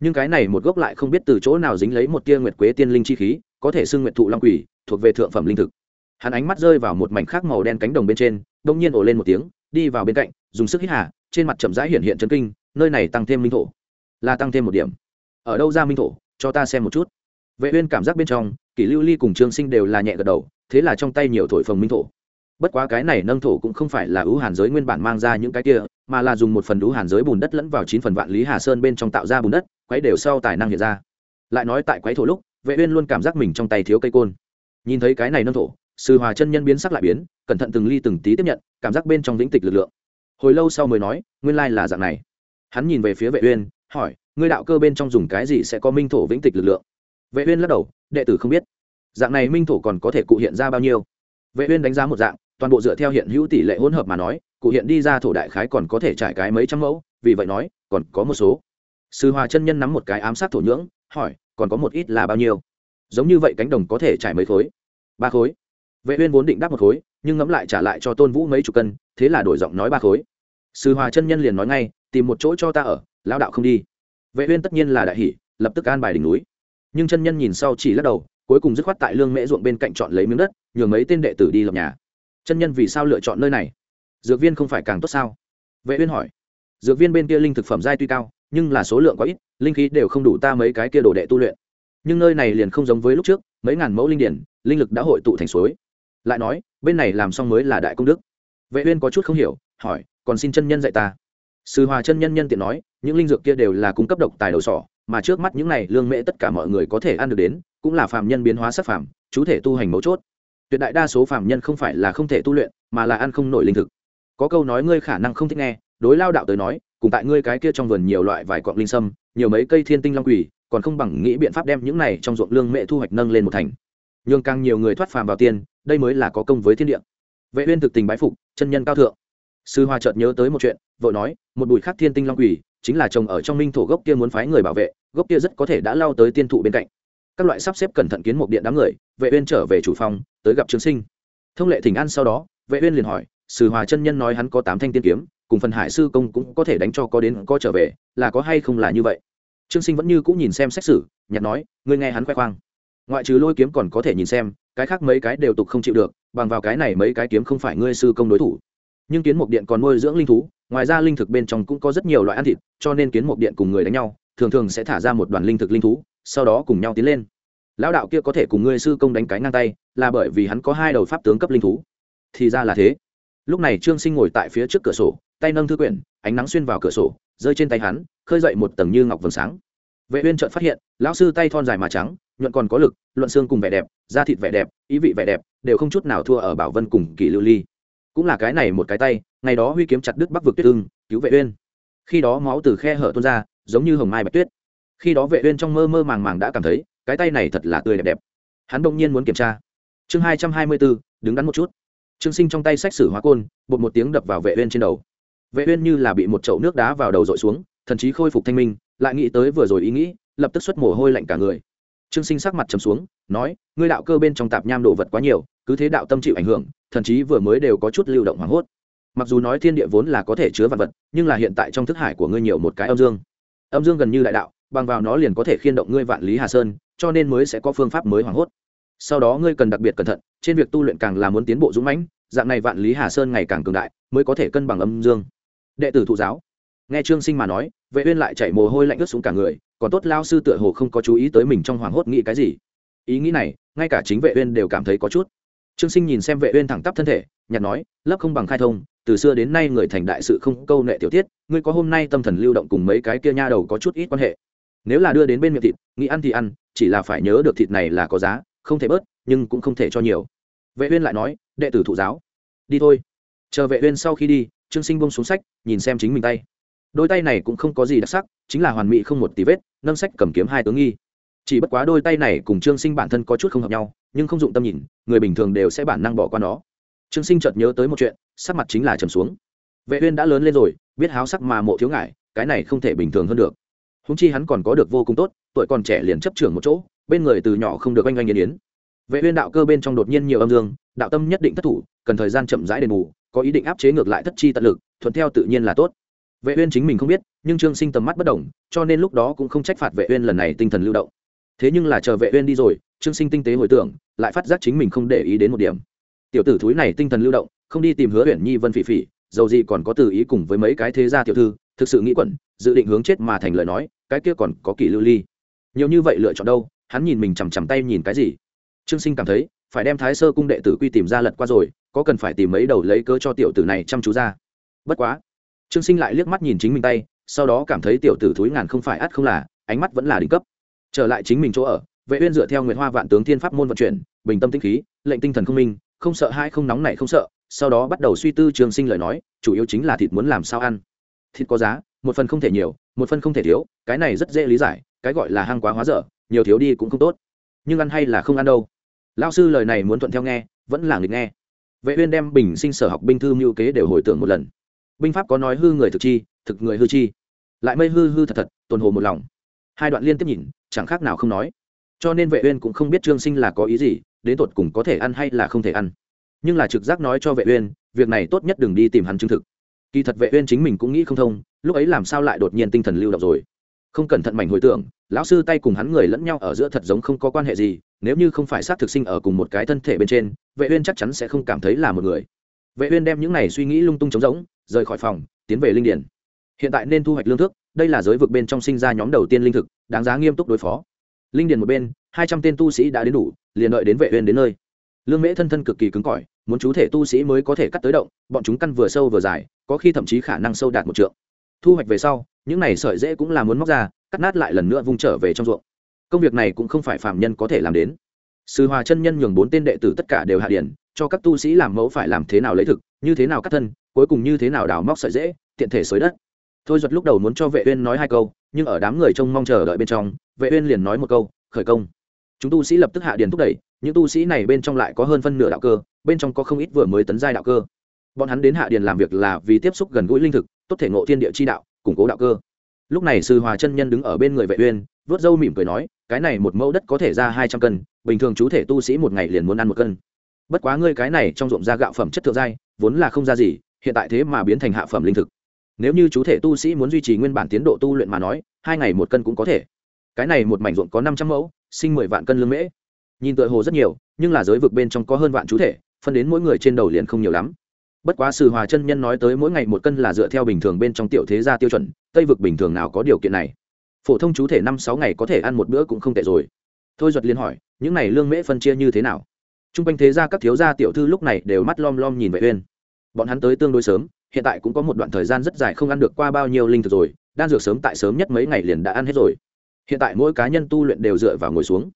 Nhưng cái này một gốc lại không biết từ chỗ nào dính lấy một tia nguyệt quế tiên linh chi khí, có thể xưng nguyệt thụ long quỷ, thuộc về thượng phẩm linh thực. Hắn ánh mắt rơi vào một mảnh khác màu đen cánh đồng bên trên, đông nhiên ổ lên một tiếng, đi vào bên cạnh, dùng sức hít hà, trên mặt chậm rãi hiện hiện chân kinh, nơi này tăng thêm minh thổ. Là tăng thêm một điểm. Ở đâu ra minh thổ? Cho ta xem một chút vệ uyên cảm giác bên trong, kỷ lưu ly cùng trương sinh đều là nhẹ gật đầu, thế là trong tay nhiều thổi phồng minh thổ. Bất quá cái này nâng thổ cũng không phải là ưu hàn giới nguyên bản mang ra những cái kia, mà là dùng một phần ưu hàn giới bùn đất lẫn vào chín phần vạn lý hà sơn bên trong tạo ra bùn đất, quấy đều sau tài năng hiện ra. Lại nói tại quấy thổ lúc, vệ uyên luôn cảm giác mình trong tay thiếu cây côn. Nhìn thấy cái này nâng thổ, sư hòa chân nhân biến sắc lại biến, cẩn thận từng ly từng tí tiếp nhận, cảm giác bên trong vĩnh tịch lực lượng. Hồi lâu sau mới nói, nguyên lai là dạng này. Hắn nhìn về phía vệ uyên, hỏi, ngươi đạo cơ bên trong dùng cái gì sẽ có minh thổ vĩnh tịch lực lượng? Vệ uyên lắc đầu, đệ tử không biết. Dạng này minh thổ còn có thể cụ hiện ra bao nhiêu? Vệ uyên đánh giá một dạng, toàn bộ dựa theo hiện hữu tỷ lệ hỗn hợp mà nói, cụ hiện đi ra thổ đại khái còn có thể trải cái mấy trăm mẫu, vì vậy nói, còn có một số. Sư hòa chân nhân nắm một cái ám sát thổ nhưỡng, hỏi, còn có một ít là bao nhiêu? Giống như vậy cánh đồng có thể trải mấy khối? Ba khối. Vệ uyên vốn định đáp một khối, nhưng ngẫm lại trả lại cho tôn vũ mấy chục cân, thế là đổi giọng nói ba khối. Sư hòa chân nhân liền nói ngay, tìm một chỗ cho ta ở, lão đạo không đi. Vệ uyên tất nhiên là đại hỉ, lập tức an bài đỉnh núi nhưng chân nhân nhìn sau chỉ lắc đầu, cuối cùng dứt khoát tại lương mễ ruộng bên cạnh chọn lấy miếng đất, nhường mấy tên đệ tử đi lập nhà. Chân nhân vì sao lựa chọn nơi này? Dược viên không phải càng tốt sao? Vệ uyên hỏi. Dược viên bên kia linh thực phẩm giai tuy cao, nhưng là số lượng quá ít, linh khí đều không đủ ta mấy cái kia đồ đệ tu luyện. Nhưng nơi này liền không giống với lúc trước, mấy ngàn mẫu linh điển, linh lực đã hội tụ thành suối. Lại nói, bên này làm xong mới là đại công đức. Vệ uyên có chút không hiểu, hỏi, còn xin chân nhân dạy ta. Sư hòa chân nhân nhân tiện nói, những linh dược kia đều là cung cấp độc tài đầu sỏ mà trước mắt những này lương mễ tất cả mọi người có thể ăn được đến cũng là phạm nhân biến hóa sắc phạm, chú thể tu hành mấu chốt. Tuyệt đại đa số phạm nhân không phải là không thể tu luyện mà là ăn không nổi linh thực. Có câu nói ngươi khả năng không thích nghe đối lao đạo tới nói cùng tại ngươi cái kia trong vườn nhiều loại vài quặng linh sâm nhiều mấy cây thiên tinh long quỷ còn không bằng nghĩ biện pháp đem những này trong ruộng lương mễ thu hoạch nâng lên một thành. Nhưng càng nhiều người thoát phàm vào tiên đây mới là có công với thiên địa. Vệ uyên thực tình bái phục chân nhân cao thượng. Sư hoa chợt nhớ tới một chuyện vội nói một bụi khắc thiên tinh long quỷ chính là trồng ở trong minh thổ gốc kia muốn phái người bảo vệ, gốc kia rất có thể đã lao tới tiên thụ bên cạnh. Các loại sắp xếp cẩn thận kiến một điện đám người, vệ uyên trở về chủ phòng, tới gặp trương sinh. Thông lệ thỉnh an sau đó, vệ uyên liền hỏi, sử hòa chân nhân nói hắn có tám thanh tiên kiếm, cùng phần hải sư công cũng có thể đánh cho có đến có trở về, là có hay không là như vậy? Trương sinh vẫn như cũng nhìn xem xét xử nhặt nói, ngươi nghe hắn khoe khoang. Ngoại trừ lôi kiếm còn có thể nhìn xem, cái khác mấy cái đều tục không chịu được, bằng vào cái này mấy cái kiếm không phải ngươi sư công đối thủ nhưng kiến mục điện còn nuôi dưỡng linh thú, ngoài ra linh thực bên trong cũng có rất nhiều loại ăn thịt, cho nên kiến mục điện cùng người đánh nhau, thường thường sẽ thả ra một đoàn linh thực linh thú, sau đó cùng nhau tiến lên. Lão đạo kia có thể cùng ngươi sư công đánh cái ngang tay, là bởi vì hắn có hai đầu pháp tướng cấp linh thú. Thì ra là thế. Lúc này trương sinh ngồi tại phía trước cửa sổ, tay nâng thư quyển, ánh nắng xuyên vào cửa sổ, rơi trên tay hắn, khơi dậy một tầng như ngọc vầng sáng. Vệ uyên chợt phát hiện, lão sư tay thon dài mà trắng, nhuận còn có lực, luận xương cùng vẻ đẹp, da thịt vẻ đẹp, ý vị vẻ đẹp, đều không chút nào thua ở bảo vân cùng kỳ lưu ly cũng là cái này một cái tay ngày đó huy kiếm chặt đứt bắc vực tuyết ưng cứu vệ uyên. Khi đó máu từ khe hở tuôn ra giống như hồng mai bạch tuyết. Khi đó vệ uyên trong mơ mơ màng màng đã cảm thấy cái tay này thật là tươi đẹp đẹp. Hắn đung nhiên muốn kiểm tra. Chương 224, đứng đắn một chút. Trương sinh trong tay sách sử hóa côn bột một tiếng đập vào vệ uyên trên đầu. Vệ uyên như là bị một chậu nước đá vào đầu dội xuống thần trí khôi phục thanh minh lại nghĩ tới vừa rồi ý nghĩ lập tức xuất mồ hôi lạnh cả người. Trương sinh sắc mặt trầm xuống nói ngươi đạo cơ bên trong tạp nham đồ vật quá nhiều cứ thế đạo tâm chịu ảnh hưởng thần chí vừa mới đều có chút lưu động hoảng hốt. Mặc dù nói thiên địa vốn là có thể chứa vật vật, nhưng là hiện tại trong thức hải của ngươi nhiều một cái âm dương. Âm dương gần như đại đạo, bằng vào nó liền có thể khiên động ngươi vạn lý hà sơn, cho nên mới sẽ có phương pháp mới hoảng hốt. Sau đó ngươi cần đặc biệt cẩn thận, trên việc tu luyện càng là muốn tiến bộ dũng mãnh, dạng này vạn lý hà sơn ngày càng cường đại, mới có thể cân bằng âm dương. Đệ tử thụ giáo. Nghe trương sinh mà nói, vệ uyên lại chảy mồ hôi lạnh ướt xuống cả người, còn tốt lao sư tựa hồ không có chú ý tới mình trong hoàng hốt nghĩ cái gì. Ý nghĩ này, ngay cả chính vệ uyên đều cảm thấy có chút trương sinh nhìn xem vệ uyên thẳng tắp thân thể, nhạt nói lấp không bằng khai thông, từ xưa đến nay người thành đại sự không câu nệ tiểu tiết, ngươi có hôm nay tâm thần lưu động cùng mấy cái kia nha đầu có chút ít quan hệ. Nếu là đưa đến bên miệng thịt, nghĩ ăn thì ăn, chỉ là phải nhớ được thịt này là có giá, không thể bớt, nhưng cũng không thể cho nhiều. Vệ uyên lại nói, đệ tử thụ giáo. Đi thôi. Chờ vệ uyên sau khi đi, trương sinh buông xuống sách, nhìn xem chính mình tay. Đôi tay này cũng không có gì đặc sắc, chính là hoàn mỹ không một tí vết, nâng sách cầm kiếm hai tướng nghi chỉ bất quá đôi tay này cùng trương sinh bản thân có chút không hợp nhau, nhưng không dụng tâm nhìn, người bình thường đều sẽ bản năng bỏ qua nó. Trương sinh chợt nhớ tới một chuyện, sắc mặt chính là trầm xuống. Vệ uyên đã lớn lên rồi, biết háo sắc mà mộ thiếu ngại cái này không thể bình thường hơn được. Húng chi hắn còn có được vô cùng tốt, tuổi còn trẻ liền chấp trưởng một chỗ, bên người từ nhỏ không được oanh oanh yên yến vệ uyên đạo cơ bên trong đột nhiên nhiều âm dương, đạo tâm nhất định thất thủ, cần thời gian chậm rãi đền bù, có ý định áp chế ngược lại thất chi tận lực, thuận theo tự nhiên là tốt. Vệ uyên chính mình không biết, nhưng trương sinh tầm mắt bất động, cho nên lúc đó cũng không trách phạt vệ uyên lần này tinh thần lưu động thế nhưng là chờ vệ uyên đi rồi, trương sinh tinh tế hồi tưởng, lại phát giác chính mình không để ý đến một điểm. Tiểu tử thúi này tinh thần lưu động, không đi tìm hứa uyển nhi vân phỉ phỉ, dầu gì còn có từ ý cùng với mấy cái thế gia tiểu thư, thực sự nghĩ quẩn, dự định hướng chết mà thành lời nói, cái kia còn có kỳ lưu ly. Nhiều như vậy lựa chọn đâu, hắn nhìn mình chằm chằm tay nhìn cái gì? Trương sinh cảm thấy, phải đem thái sơ cung đệ tử quy tìm ra lật qua rồi, có cần phải tìm mấy đầu lấy cớ cho tiểu tử này chăm chú ra. Bất quá, trương sinh lại liếc mắt nhìn chính mình tay, sau đó cảm thấy tiểu tử thúi ngàn không phải ắt không là, ánh mắt vẫn là đỉnh cấp trở lại chính mình chỗ ở, vệ uyên dựa theo nguyệt hoa vạn tướng thiên pháp môn vận chuyển, bình tâm tĩnh khí, lệnh tinh thần không minh, không sợ hai không nóng này không sợ, sau đó bắt đầu suy tư trường sinh lời nói, chủ yếu chính là thịt muốn làm sao ăn. Thịt có giá, một phần không thể nhiều, một phần không thể thiếu, cái này rất dễ lý giải, cái gọi là hang quá hóa dở, nhiều thiếu đi cũng không tốt. Nhưng ăn hay là không ăn đâu. Lão sư lời này muốn thuận theo nghe, vẫn là nghịch nghe. Vệ uyên đem bình sinh sở học binh thư mưu kế đều hồi tưởng một lần. Binh pháp có nói hư người thực chi, thực người hư chi. Lại mây hư hư thật thật tuần hồ một lòng. Hai đoạn liên tiếp nhìn chẳng khác nào không nói. Cho nên vệ uyên cũng không biết trương sinh là có ý gì, đến tột cùng có thể ăn hay là không thể ăn. Nhưng là trực giác nói cho vệ uyên, việc này tốt nhất đừng đi tìm hắn chứng thực. Kỳ thật vệ uyên chính mình cũng nghĩ không thông, lúc ấy làm sao lại đột nhiên tinh thần lưu động rồi? Không cẩn thận mảnh hồi tưởng, lão sư tay cùng hắn người lẫn nhau ở giữa thật giống không có quan hệ gì, nếu như không phải sát thực sinh ở cùng một cái thân thể bên trên, vệ uyên chắc chắn sẽ không cảm thấy là một người. Vệ uyên đem những này suy nghĩ lung tung trống rỗng, rời khỏi phòng, tiến về linh điển. Hiện tại nên thu hoạch lương thực đây là giới vực bên trong sinh ra nhóm đầu tiên linh thực, đáng giá nghiêm túc đối phó. Linh điền một bên, hai trăm tên tu sĩ đã đến đủ, liền đợi đến vệ uyên đến nơi. Lương mễ thân thân cực kỳ cứng cỏi, muốn chú thể tu sĩ mới có thể cắt tới động, bọn chúng căn vừa sâu vừa dài, có khi thậm chí khả năng sâu đạt một trượng. Thu hoạch về sau, những này sợi dễ cũng là muốn móc ra, cắt nát lại lần nữa vung trở về trong ruộng. Công việc này cũng không phải phạm nhân có thể làm đến. Sư hòa chân nhân nhường bốn tên đệ tử tất cả đều hạ điển, cho các tu sĩ làm mẫu phải làm thế nào lấy thực, như thế nào cắt thân, cuối cùng như thế nào đào móc sợi dễ tiện thể xới đất thôi giật lúc đầu muốn cho vệ uyên nói hai câu, nhưng ở đám người trông mong chờ đợi bên trong, vệ uyên liền nói một câu, khởi công. Chúng tu sĩ lập tức hạ điền thúc đẩy, những tu sĩ này bên trong lại có hơn phân nửa đạo cơ, bên trong có không ít vừa mới tấn giai đạo cơ. Bọn hắn đến hạ điền làm việc là vì tiếp xúc gần gũi linh thực, tốt thể ngộ thiên địa chi đạo, củng cố đạo cơ. Lúc này sư hòa chân nhân đứng ở bên người vệ uyên, vớt râu mỉm cười nói, cái này một mẫu đất có thể ra hai trăm cân, bình thường chú thể tu sĩ một ngày liền muốn ăn một cân. Bất quá ngươi cái này trong ruộng ra gạo phẩm chất thượng giai, vốn là không ra gì, hiện tại thế mà biến thành hạ phẩm linh thực nếu như chú thể tu sĩ muốn duy trì nguyên bản tiến độ tu luyện mà nói, hai ngày một cân cũng có thể. Cái này một mảnh ruộng có năm trăm mẫu, sinh mười vạn cân lương mễ. Nhìn tựa hồ rất nhiều, nhưng là giới vực bên trong có hơn vạn chú thể, phân đến mỗi người trên đầu liền không nhiều lắm. Bất quá sư hòa chân nhân nói tới mỗi ngày một cân là dựa theo bình thường bên trong tiểu thế gia tiêu chuẩn, tây vực bình thường nào có điều kiện này? Phổ thông chú thể năm sáu ngày có thể ăn một bữa cũng không tệ rồi. Thôi duật liền hỏi, những này lương mễ phân chia như thế nào? T r u n g quanh thế gia các thiếu gia tiểu thư lúc này đều mắt lom lom nhìn vệ uyên. Bọn hắn tới tương đối sớm hiện tại cũng có một đoạn thời gian rất dài không ăn được qua bao nhiêu linh thực rồi, đan dược sớm tại sớm nhất mấy ngày liền đã ăn hết rồi. Hiện tại mỗi cá nhân tu luyện đều dựa vào ngồi xuống.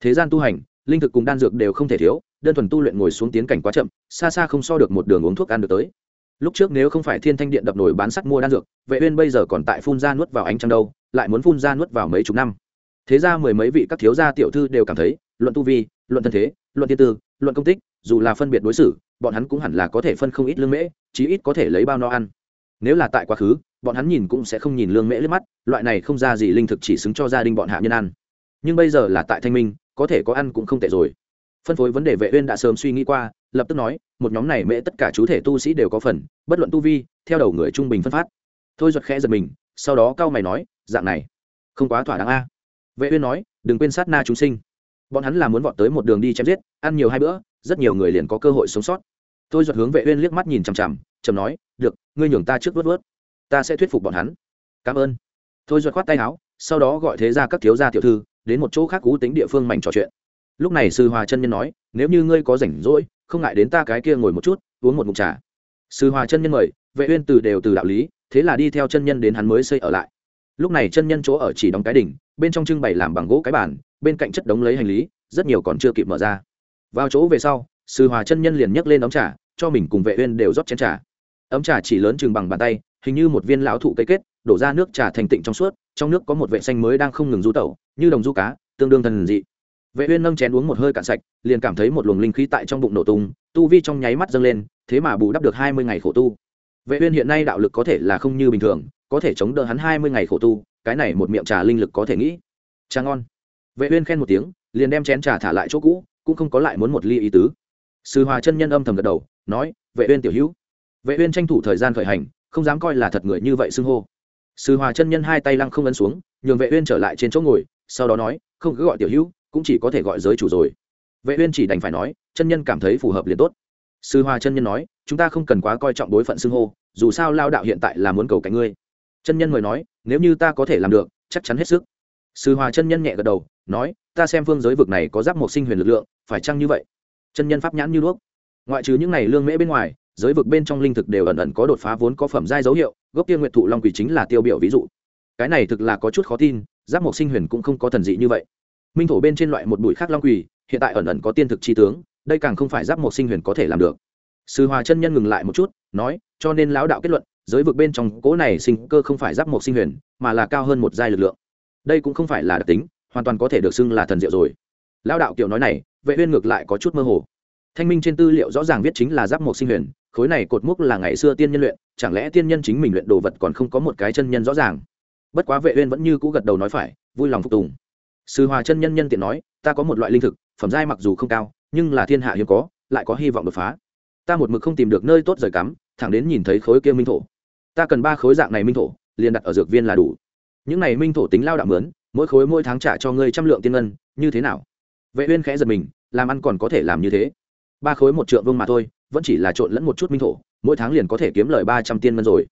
Thế gian tu hành, linh thực cùng đan dược đều không thể thiếu, đơn thuần tu luyện ngồi xuống tiến cảnh quá chậm, xa xa không so được một đường uống thuốc ăn được tới. Lúc trước nếu không phải thiên thanh điện đập nổi bán sắt mua đan dược, vệ uyên bây giờ còn tại phun ra nuốt vào ánh trăng đâu, lại muốn phun ra nuốt vào mấy chục năm. Thế ra mười mấy vị các thiếu gia tiểu thư đều cảm thấy, luận tu vi, luận thân thế, luận thiên tư, luận công tích, dù là phân biệt đối xử bọn hắn cũng hẳn là có thể phân không ít lương mễ, chí ít có thể lấy bao no ăn. Nếu là tại quá khứ, bọn hắn nhìn cũng sẽ không nhìn lương mễ lướt mắt, loại này không ra gì linh thực chỉ xứng cho gia đình bọn hạ nhân ăn. Nhưng bây giờ là tại thanh minh, có thể có ăn cũng không tệ rồi. Phân phối vấn đề vệ uyên đã sớm suy nghĩ qua, lập tức nói, một nhóm này mễ tất cả chú thể tu sĩ đều có phần, bất luận tu vi, theo đầu người trung bình phân phát. Thôi giật khẽ giật mình, sau đó cao mày nói, dạng này, không quá thỏa đáng a. Vệ uyên nói, đừng quên sát na chúng sinh. Bọn hắn là muốn vọt tới một đường đi chém giết, ăn nhiều hai bữa, rất nhiều người liền có cơ hội sống sót thôi giật hướng vệ uyên liếc mắt nhìn chằm chằm trầm nói, được, ngươi nhường ta trước vớt vớt. Ta sẽ thuyết phục bọn hắn. Cảm ơn. Thôi giật khoát tay áo, sau đó gọi thế gia các thiếu gia tiểu thư đến một chỗ khác cú tính địa phương mảnh trò chuyện. Lúc này sư hòa chân nhân nói, nếu như ngươi có rảnh rỗi, không ngại đến ta cái kia ngồi một chút, uống một mụn trà. Sư hòa chân nhân mời, vệ uyên từ đều từ đạo lý, thế là đi theo chân nhân đến hắn mới xây ở lại. Lúc này chân nhân chỗ ở chỉ đóng cái đỉnh, bên trong trưng bày làm bằng gỗ cái bàn, bên cạnh chất đống lấy hành lý, rất nhiều còn chưa kịp mở ra. Vào chỗ về sau, sư hòa chân nhân liền nhấc lên đóng trà cho mình cùng vệ uyên đều rót chén trà. Ấm trà chỉ lớn chừng bằng bàn tay, hình như một viên lão thụ cây kết, đổ ra nước trà thành tịnh trong suốt, trong nước có một vệ xanh mới đang không ngừng du tẩu, như đồng du cá, tương đương thần dị. Vệ uyên nâng chén uống một hơi cạn sạch, liền cảm thấy một luồng linh khí tại trong bụng nổ tung, tu vi trong nháy mắt dâng lên, thế mà bù đắp được 20 ngày khổ tu. Vệ uyên hiện nay đạo lực có thể là không như bình thường, có thể chống đỡ hắn 20 ngày khổ tu, cái này một miệng trà linh lực có thể nghĩ. Trà ngon. Vệ uyên khen một tiếng, liền đem chén trà thả lại chỗ cũ, cũng không có lại muốn một ly ý tứ. Sư hòa chân nhân âm thầm gật đầu nói, vệ uyên tiểu hữu. Vệ uyên tranh thủ thời gian khởi hành, không dám coi là thật người như vậy xưng hô. Sư hòa chân nhân hai tay lăng không ấn xuống, nhường vệ uyên trở lại trên chỗ ngồi, sau đó nói, không cứ gọi tiểu hữu, cũng chỉ có thể gọi giới chủ rồi. Vệ uyên chỉ đành phải nói, chân nhân cảm thấy phù hợp liền tốt. Sư hòa chân nhân nói, chúng ta không cần quá coi trọng đối phận xưng hô, dù sao lao đạo hiện tại là muốn cầu cạnh ngươi. Chân nhân mời nói, nếu như ta có thể làm được, chắc chắn hết sức. Sư hòa chân nhân nhẹ gật đầu, nói, ta xem phương giới vực này có giáp một sinh huyền lực lượng, phải chăng như vậy? Chân nhân pháp nhãn như đuốc ngoại trừ những này lương mễ bên ngoài, giới vực bên trong linh thực đều ẩn ẩn có đột phá vốn có phẩm giai dấu hiệu, gốc tiên nguyện thụ long quỷ chính là tiêu biểu ví dụ. Cái này thực là có chút khó tin, giáp một sinh huyền cũng không có thần dị như vậy. Minh thổ bên trên loại một bụi khác long quỷ, hiện tại ẩn ẩn có tiên thực chi tướng, đây càng không phải giáp một sinh huyền có thể làm được. Sư hòa chân nhân ngừng lại một chút, nói, cho nên lão đạo kết luận, giới vực bên trong cỗ này sinh cơ không phải giáp một sinh huyền, mà là cao hơn một giai lực lượng. Đây cũng không phải là đặc tính, hoàn toàn có thể được xưng là thần diệu rồi. Lão đạo kiểu nói này, vệ uyên ngược lại có chút mơ hồ thanh minh trên tư liệu rõ ràng viết chính là giáp mộc sinh huyền, khối này cột mốc là ngày xưa tiên nhân luyện, chẳng lẽ tiên nhân chính mình luyện đồ vật còn không có một cái chân nhân rõ ràng? Bất quá vệ uyên vẫn như cũ gật đầu nói phải, vui lòng phục tùng. Sư hòa chân nhân nhân tiện nói, ta có một loại linh thực, phẩm giai mặc dù không cao, nhưng là thiên hạ hiếm có, lại có hy vọng đột phá. Ta một mực không tìm được nơi tốt rời cắm, thẳng đến nhìn thấy khối kia minh thổ. Ta cần ba khối dạng này minh thổ, liền đặt ở dược viên là đủ. Những này minh thổ tính lao đạo mướn, mỗi khối mỗi tháng trả cho ngươi trăm lượng tiên ngân, như thế nào? Vệ uyên khẽ giật mình, làm ăn còn có thể làm như thế ba khối một trượng vương mà thôi, vẫn chỉ là trộn lẫn một chút minh thổ, mỗi tháng liền có thể kiếm lời ba trăm tiên ngân rồi.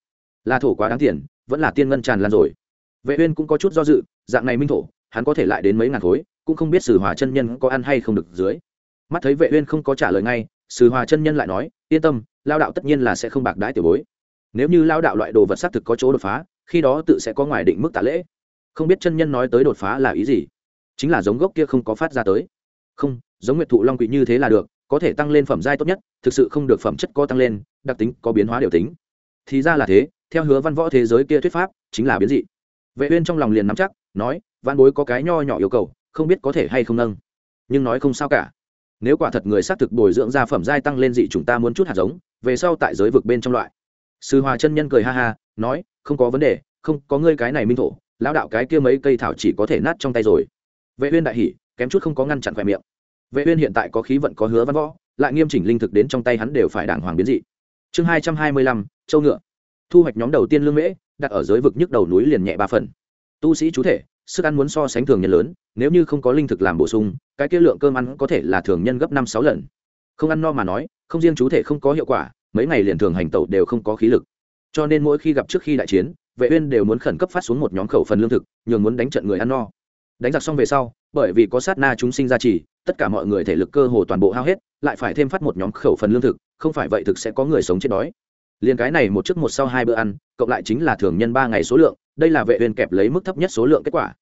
Là thổ quá đáng tiền, vẫn là tiên ngân tràn lan rồi. Vệ uyên cũng có chút do dự, dạng này minh thổ, hắn có thể lại đến mấy ngàn khối, cũng không biết sử hòa chân nhân có ăn hay không được dưới. Mắt thấy vệ uyên không có trả lời ngay, sử hòa chân nhân lại nói, yên tâm, lao đạo tất nhiên là sẽ không bạc đái tiểu bối. Nếu như lao đạo loại đồ vật xác thực có chỗ đột phá, khi đó tự sẽ có ngoài định mức tạ lễ. Không biết chân nhân nói tới đột phá là ý gì? Chính là giống gốc kia không có phát ra tới. Không, giống nguyệt thụ long quỷ như thế là được có thể tăng lên phẩm giai tốt nhất, thực sự không được phẩm chất có tăng lên, đặc tính có biến hóa điều tính. Thì ra là thế, theo hứa văn võ thế giới kia thuyết pháp, chính là biến dị. Vệ uyên trong lòng liền nắm chắc, nói, văn bối có cái nho nhỏ yêu cầu, không biết có thể hay không nâng. Nhưng nói không sao cả. Nếu quả thật người xác thực bồi dưỡng ra phẩm giai tăng lên dị chúng ta muốn chút hạt giống, về sau tại giới vực bên trong loại. Sư hòa chân nhân cười ha ha, nói, không có vấn đề, không, có ngươi cái này minh thổ, lão đạo cái kia mấy cây thảo chỉ có thể nát trong tay rồi. Vệ uyên đại hỉ, kém chút không có ngăn chặn khỏe miệng vệ uyên hiện tại có khí vận có hứa văn võ lại nghiêm chỉnh linh thực đến trong tay hắn đều phải đảng hoàng biến dị. Chương 225, châu ngựa. Thu hoạch nhóm đầu tiên lương mễ đặt ở giới vực nhức đầu núi liền nhẹ ba phần. Tu sĩ chú thể sức ăn muốn so sánh thường nhân lớn nếu như không có linh thực làm bổ sung cái kia lượng cơm ăn có thể là thường nhân gấp năm sáu lần. Không ăn no mà nói không riêng chú thể không có hiệu quả mấy ngày liền thường hành tẩu đều không có khí lực. Cho nên mỗi khi gặp trước khi đại chiến vệ uyên đều muốn khẩn cấp phát xuống một nhóm khẩu phần lương thực nhường muốn đánh trận người ăn no đánh giặc xong về sau, bởi vì có sát na chúng sinh ra chỉ tất cả mọi người thể lực cơ hồ toàn bộ hao hết, lại phải thêm phát một nhóm khẩu phần lương thực, không phải vậy thực sẽ có người sống chết đói. Liền cái này một trước một sau hai bữa ăn, cộng lại chính là thường nhân ba ngày số lượng, đây là vệ huyền kẹp lấy mức thấp nhất số lượng kết quả.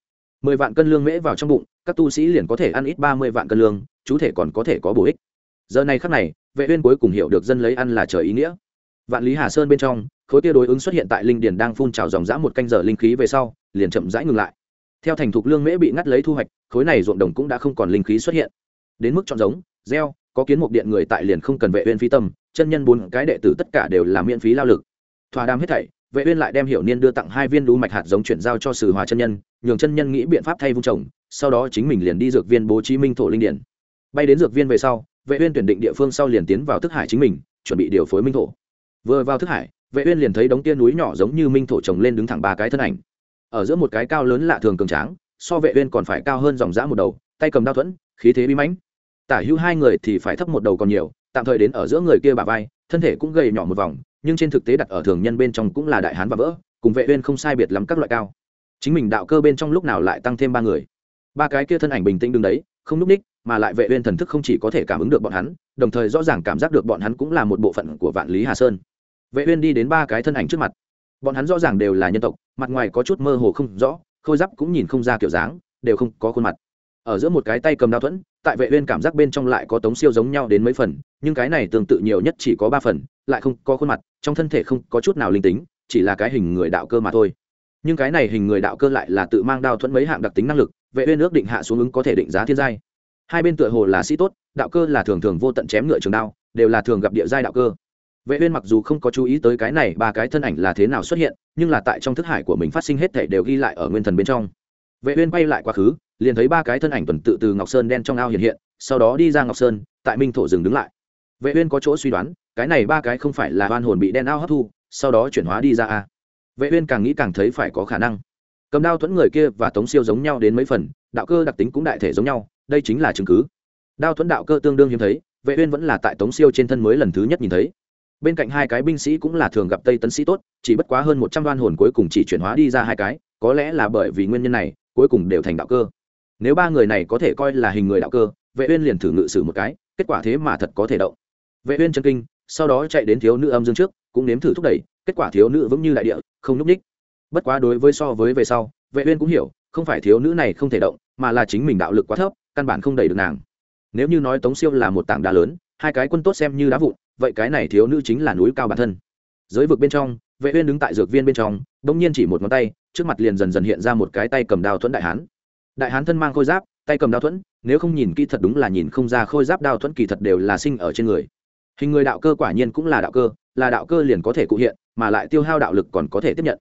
Mười vạn cân lương mễ vào trong bụng, các tu sĩ liền có thể ăn ít ba mươi vạn cân lương, chú thể còn có thể có bổ ích. Giờ này khắc này, vệ uyên cuối cùng hiểu được dân lấy ăn là trời ý nghĩa. Vạn lý hà sơn bên trong, khối tia đối ứng xuất hiện tại linh điền đang phun trào dòng dã một canh giờ linh khí về sau, liền chậm rãi ngừng lại theo thành thục lương mễ bị ngắt lấy thu hoạch, khối này ruộng đồng cũng đã không còn linh khí xuất hiện. Đến mức chọn giống, gieo, có kiến mục điện người tại liền không cần vệ uyên phí tâm, chân nhân bốn cái đệ tử tất cả đều là miễn phí lao lực. Thỏa đam hết thảy, vệ uyên lại đem hiểu niên đưa tặng hai viên lũ mạch hạt giống chuyển giao cho sử hòa chân nhân, nhường chân nhân nghĩ biện pháp thay vung trồng, sau đó chính mình liền đi dược viên bố trí minh thổ linh điển bay đến dược viên về sau, vệ uyên tuyển định địa phương sau liền tiến vào thức hải chính mình, chuẩn bị điều phối minh thổ. Vừa vào thức hải, vệ uyên liền thấy đống tia núi nhỏ giống như minh thổ trồng lên đứng thẳng ba cái thân ảnh ở giữa một cái cao lớn lạ thường cường tráng, so vệ uyên còn phải cao hơn dòng dã một đầu, tay cầm đao thuẫn, khí thế bí mãnh. Tả hữu hai người thì phải thấp một đầu còn nhiều, tạm thời đến ở giữa người kia bả vai, thân thể cũng gầy nhỏ một vòng, nhưng trên thực tế đặt ở thường nhân bên trong cũng là đại hán và vỡ, cùng vệ uyên không sai biệt lắm các loại cao. Chính mình đạo cơ bên trong lúc nào lại tăng thêm ba người. Ba cái kia thân ảnh bình tĩnh đứng đấy, không núp ních, mà lại vệ uyên thần thức không chỉ có thể cảm ứng được bọn hắn, đồng thời rõ ràng cảm giác được bọn hắn cũng là một bộ phận của vạn lý hà sơn. Vệ uyên đi đến ba cái thân ảnh trước mặt bọn hắn rõ ràng đều là nhân tộc, mặt ngoài có chút mơ hồ không rõ, khôi giáp cũng nhìn không ra kiểu dáng, đều không có khuôn mặt. Ở giữa một cái tay cầm đao thuẫn, tại vệ uyên cảm giác bên trong lại có tống siêu giống nhau đến mấy phần, nhưng cái này tương tự nhiều nhất chỉ có ba phần, lại không có khuôn mặt, trong thân thể không có chút nào linh tính, chỉ là cái hình người đạo cơ mà thôi. Nhưng cái này hình người đạo cơ lại là tự mang đao thuẫn mấy hạng đặc tính năng lực, vệ uyên ước định hạ xuống ứng có thể định giá thiên giai. Hai bên tựa hồ là sĩ tốt, đạo cơ là thường thường vô tận chém ngựa trường đao, đều là thường gặp địa giai đạo cơ vệ uyên mặc dù không có chú ý tới cái này ba cái thân ảnh là thế nào xuất hiện, nhưng là tại trong thức hải của mình phát sinh hết thảy đều ghi lại ở nguyên thần bên trong. Vệ uyên quay lại quá khứ, liền thấy ba cái thân ảnh tuần tự từ ngọc sơn đen trong ao hiện hiện, sau đó đi ra ngọc sơn, tại minh thổ dừng đứng lại. Vệ uyên có chỗ suy đoán, cái này ba cái không phải là oan hồn bị đen ao hấp thu, sau đó chuyển hóa đi ra a. Vệ uyên càng nghĩ càng thấy phải có khả năng. Cầm đao thuẫn người kia và tống siêu giống nhau đến mấy phần, đạo cơ đặc tính cũng đại thể giống nhau, đây chính là chứng cứ. Đao thuẫn đạo cơ tương đương hiếm thấy, vệ uyên vẫn là tại tống siêu trên thân mới lần thứ nhất nhìn thấy bên cạnh hai cái binh sĩ cũng là thường gặp tây tấn sĩ tốt, chỉ bất quá hơn một trăm đoan hồn cuối cùng chỉ chuyển hóa đi ra hai cái, có lẽ là bởi vì nguyên nhân này, cuối cùng đều thành đạo cơ. Nếu ba người này có thể coi là hình người đạo cơ, vệ uyên liền thử ngự sử một cái, kết quả thế mà thật có thể động. Vệ uyên chân kinh, sau đó chạy đến thiếu nữ âm dương trước, cũng nếm thử thúc đẩy, kết quả thiếu nữ vững như đại địa, không núp ních. Bất quá đối với so với về sau, vệ uyên cũng hiểu, không phải thiếu nữ này không thể động, mà là chính mình đạo lực quá thấp, căn bản không đẩy được nàng. Nếu như nói tống siêu là một tảng đá lớn, hai cái quân tốt xem như đá vụn vậy cái này thiếu nữ chính là núi cao bản thân. Giới vực bên trong, vệ uyên đứng tại dược viên bên trong đống nhiên chỉ một ngón tay, trước mặt liền dần dần hiện ra một cái tay cầm đao thuẫn đại hán. Đại hán thân mang khôi giáp, tay cầm đao thuẫn, nếu không nhìn kỹ thật đúng là nhìn không ra khôi giáp đao thuẫn kỳ thật đều là sinh ở trên người. Hình người đạo cơ quả nhiên cũng là đạo cơ, là đạo cơ liền có thể cụ hiện, mà lại tiêu hao đạo lực còn có thể tiếp nhận.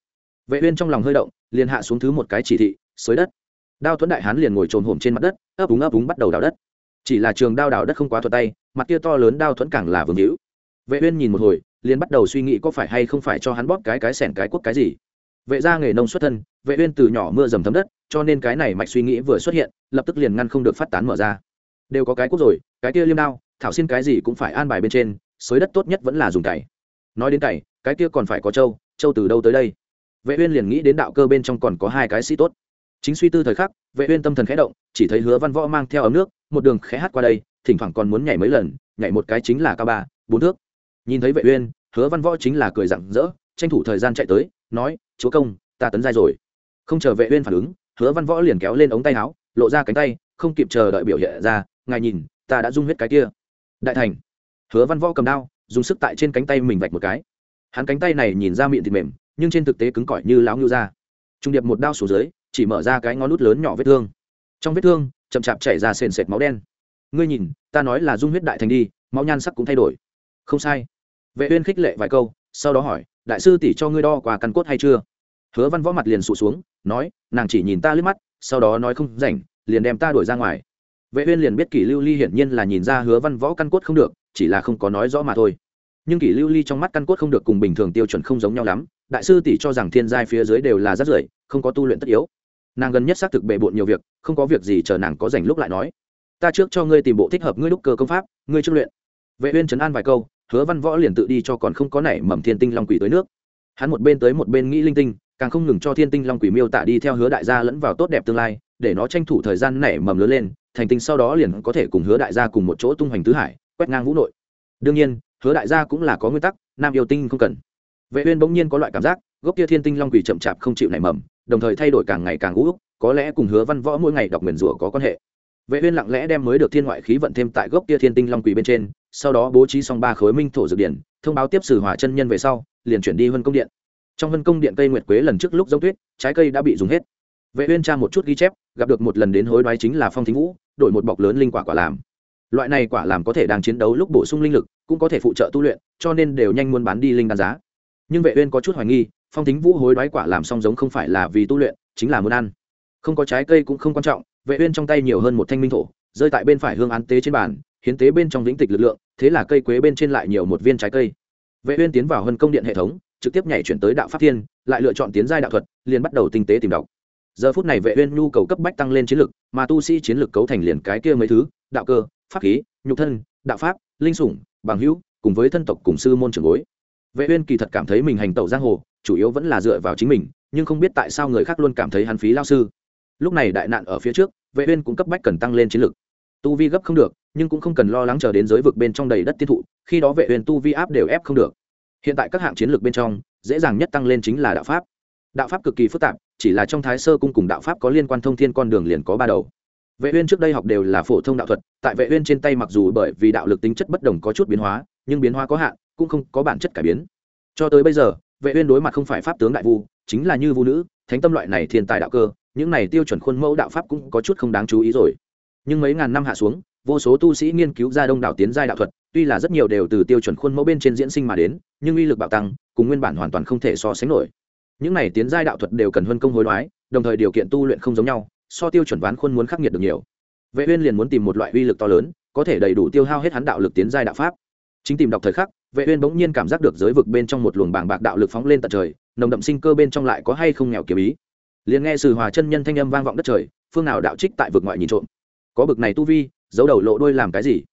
Vệ uyên trong lòng hơi động, liền hạ xuống thứ một cái chỉ thị, xới đất. Đao thuẫn đại hán liền ngồi trồn hổm trên mặt đất, ấp úng ấp úng bắt đầu đào đất. Chỉ là trường đao đào đất không quá thuận tay, mặt kia to lớn đao thuẫn càng là vương hữu vệ uyên nhìn một hồi, liền bắt đầu suy nghĩ có phải hay không phải cho hắn bóp cái cái sẻn cái quốc cái gì. Vệ gia nghề nông xuất thân, vệ uyên từ nhỏ mưa dầm thấm đất, cho nên cái này mạch suy nghĩ vừa xuất hiện, lập tức liền ngăn không được phát tán mở ra. Đều có cái quốc rồi, cái kia liêm đao, thảo xin cái gì cũng phải an bài bên trên, xới đất tốt nhất vẫn là dùng cày. Nói đến cày, cái kia còn phải có châu châu từ đâu tới đây? Vệ uyên liền nghĩ đến đạo cơ bên trong còn có hai cái sĩ tốt. Chính suy tư thời khắc, vệ uyên tâm thần khẽ động, chỉ thấy hứa văn võ mang theo ấm nước, một đường khẽ hát qua đây, thỉnh thoảng còn muốn nhảy mấy lần, nhảy một cái chính là cao ba, bốn thước nhìn thấy vệ uyên, hứa văn võ chính là cười rạng rỡ, tranh thủ thời gian chạy tới, nói, chúa công, ta tấn giai rồi. Không chờ vệ uyên phản ứng, hứa văn võ liền kéo lên ống tay áo, lộ ra cánh tay, không kịp chờ đợi biểu hiện ra, ngài nhìn, ta đã dung huyết cái kia. Đại thành. Hứa văn võ cầm đao, dùng sức tại trên cánh tay mình vạch một cái. Hắn cánh tay này nhìn ra miệng thịt mềm, nhưng trên thực tế cứng cỏi như láo ngưu ra trung điệp một đao xuống dưới, chỉ mở ra cái ngón nút lớn nhỏ vết thương. Trong vết thương, chậm chạp chảy ra sền sệt máu đen. Ngươi nhìn, ta nói là dung huyết đại thành đi, máu nhan sắc cũng thay đổi. Không sai vệ uyên khích lệ vài câu, sau đó hỏi, đại sư tỷ cho ngươi đo qua căn cốt hay chưa? Hứa văn võ mặt liền sụp xuống, nói, nàng chỉ nhìn ta liếc mắt, sau đó nói không rảnh, liền đem ta đuổi ra ngoài. Vệ uyên liền biết kỷ lưu ly hiển nhiên là nhìn ra hứa văn võ căn cốt không được, chỉ là không có nói rõ mà thôi. Nhưng kỷ lưu ly trong mắt căn cốt không được cùng bình thường tiêu chuẩn không giống nhau lắm, đại sư tỷ cho rằng thiên giai phía dưới đều là rất rưởi, không có tu luyện tất yếu. Nàng gần nhất xác thực bề bội nhiều việc, không có việc gì chờ nàng có rảnh lúc lại nói, ta trước cho ngươi tìm bộ thích hợp ngươi đúc cơ công pháp, ngươi trước luyện. Vệ uyên chấn an vài câu hứa văn võ liền tự đi cho còn không có nảy mầm thiên tinh long quỷ tới nước. Hắn một bên tới một bên nghĩ linh tinh, càng không ngừng cho thiên tinh long quỷ miêu tả đi theo hứa đại gia lẫn vào tốt đẹp tương lai, để nó tranh thủ thời gian nảy mầm lớn lên, thành tinh sau đó liền có thể cùng hứa đại gia cùng một chỗ tung hoành tứ hải, quét ngang vũ nội. Đương nhiên, hứa đại gia cũng là có nguyên tắc, nam yêu tinh không cần. Vệ uyên bỗng nhiên có loại cảm giác, gốc kia thiên tinh long quỷ chậm chạp không chịu nảy mầm, đồng thời thay đổi càng ngày càng ngũ có lẽ cùng hứa văn võ mỗi ngày đọc nguyền rủa có quan hệ. Vệ uyên lặng lẽ đem mới được thiên ngoại khí vận thêm tại gốc kia thiên tinh long quỷ bên trên sau đó bố trí xong ba khối minh thổ dược điển, thông báo tiếp sử hỏa chân nhân về sau, liền chuyển đi vân công điện. Trong vân công điện cây nguyệt quế lần trước lúc giống tuyết, trái cây đã bị dùng hết. Vệ uyên tra một chút ghi chép, gặp được một lần đến hối đoái chính là phong thính vũ, đổi một bọc lớn linh quả quả làm. Loại này quả làm có thể đang chiến đấu lúc bổ sung linh lực, cũng có thể phụ trợ tu luyện, cho nên đều nhanh muốn bán đi linh đan giá. Nhưng vệ uyên có chút hoài nghi, phong thính vũ hối đoái quả làm xong giống không phải là vì tu luyện, chính là muốn ăn. Không có trái cây cũng không quan trọng, vệ uyên trong tay nhiều hơn một thanh minh thổ, rơi tại bên phải hương án tế trên bàn hiến tế bên trong vĩnh tịch lực lượng, thế là cây quế bên trên lại nhiều một viên trái cây. Vệ uyên tiến vào hân công điện hệ thống, trực tiếp nhảy chuyển tới đạo pháp thiên, lại lựa chọn tiến giai đạo thuật, liền bắt đầu tinh tế tìm đọc. Giờ phút này vệ uyên nhu cầu cấp bách tăng lên chiến lực, mà tu sĩ chiến lực cấu thành liền cái kia mấy thứ, đạo cơ, pháp khí, nhục thân, đạo pháp, linh sủng, bằng hữu, cùng với thân tộc cùng sư môn trưởng bối. Vệ uyên kỳ thật cảm thấy mình hành tẩu giang hồ, chủ yếu vẫn là dựa vào chính mình, nhưng không biết tại sao người khác luôn cảm thấy hắn phí lao sư. Lúc này đại nạn ở phía trước, vệ uyên cũng cấp bách cần tăng lên chiến lực. Tu vi gấp không được nhưng cũng không cần lo lắng chờ đến giới vực bên trong đầy đất tiên thụ, khi đó vệ uyên tu vi áp đều ép không được. Hiện tại các hạng chiến lược bên trong, dễ dàng nhất tăng lên chính là đạo pháp. Đạo pháp cực kỳ phức tạp, chỉ là trong thái sơ cung cùng đạo pháp có liên quan thông thiên con đường liền có ba đầu. Vệ uyên trước đây học đều là phổ thông đạo thuật, tại vệ uyên trên tay mặc dù bởi vì đạo lực tính chất bất đồng có chút biến hóa, nhưng biến hóa có hạn, cũng không có bản chất cải biến. Cho tới bây giờ, vệ uyên đối mặt không phải pháp tướng đại vu, chính là như vu nữ, thánh tâm loại này thiên tài đạo cơ, những này tiêu chuẩn khuôn mẫu đạo pháp cũng có chút không đáng chú ý rồi. Nhưng mấy ngàn năm hạ xuống vô số tu sĩ nghiên cứu ra đông đảo tiến giai đạo thuật, tuy là rất nhiều đều từ tiêu chuẩn khuôn mẫu bên trên diễn sinh mà đến, nhưng uy lực bạo tăng, cùng nguyên bản hoàn toàn không thể so sánh nổi. Những này tiến giai đạo thuật đều cần huân công hối đoái, đồng thời điều kiện tu luyện không giống nhau, so tiêu chuẩn ván khuôn muốn khắc nghiệt được nhiều. Vệ uyên liền muốn tìm một loại uy lực to lớn, có thể đầy đủ tiêu hao hết hắn đạo lực tiến giai đạo pháp. Chính tìm đọc thời khắc, vệ uyên bỗng nhiên cảm giác được giới vực bên trong một luồng bảng bạc đạo lực phóng lên tận trời, nồng đậm sinh cơ bên trong lại có hay không nghèo kiếm ý. Liền nghe sử hòa chân nhân thanh âm vang vọng đất trời, phương nào đạo trích tại vực ngoại nhìn trộm. Có bực này tu vi giấu đầu lộ đuôi làm cái gì?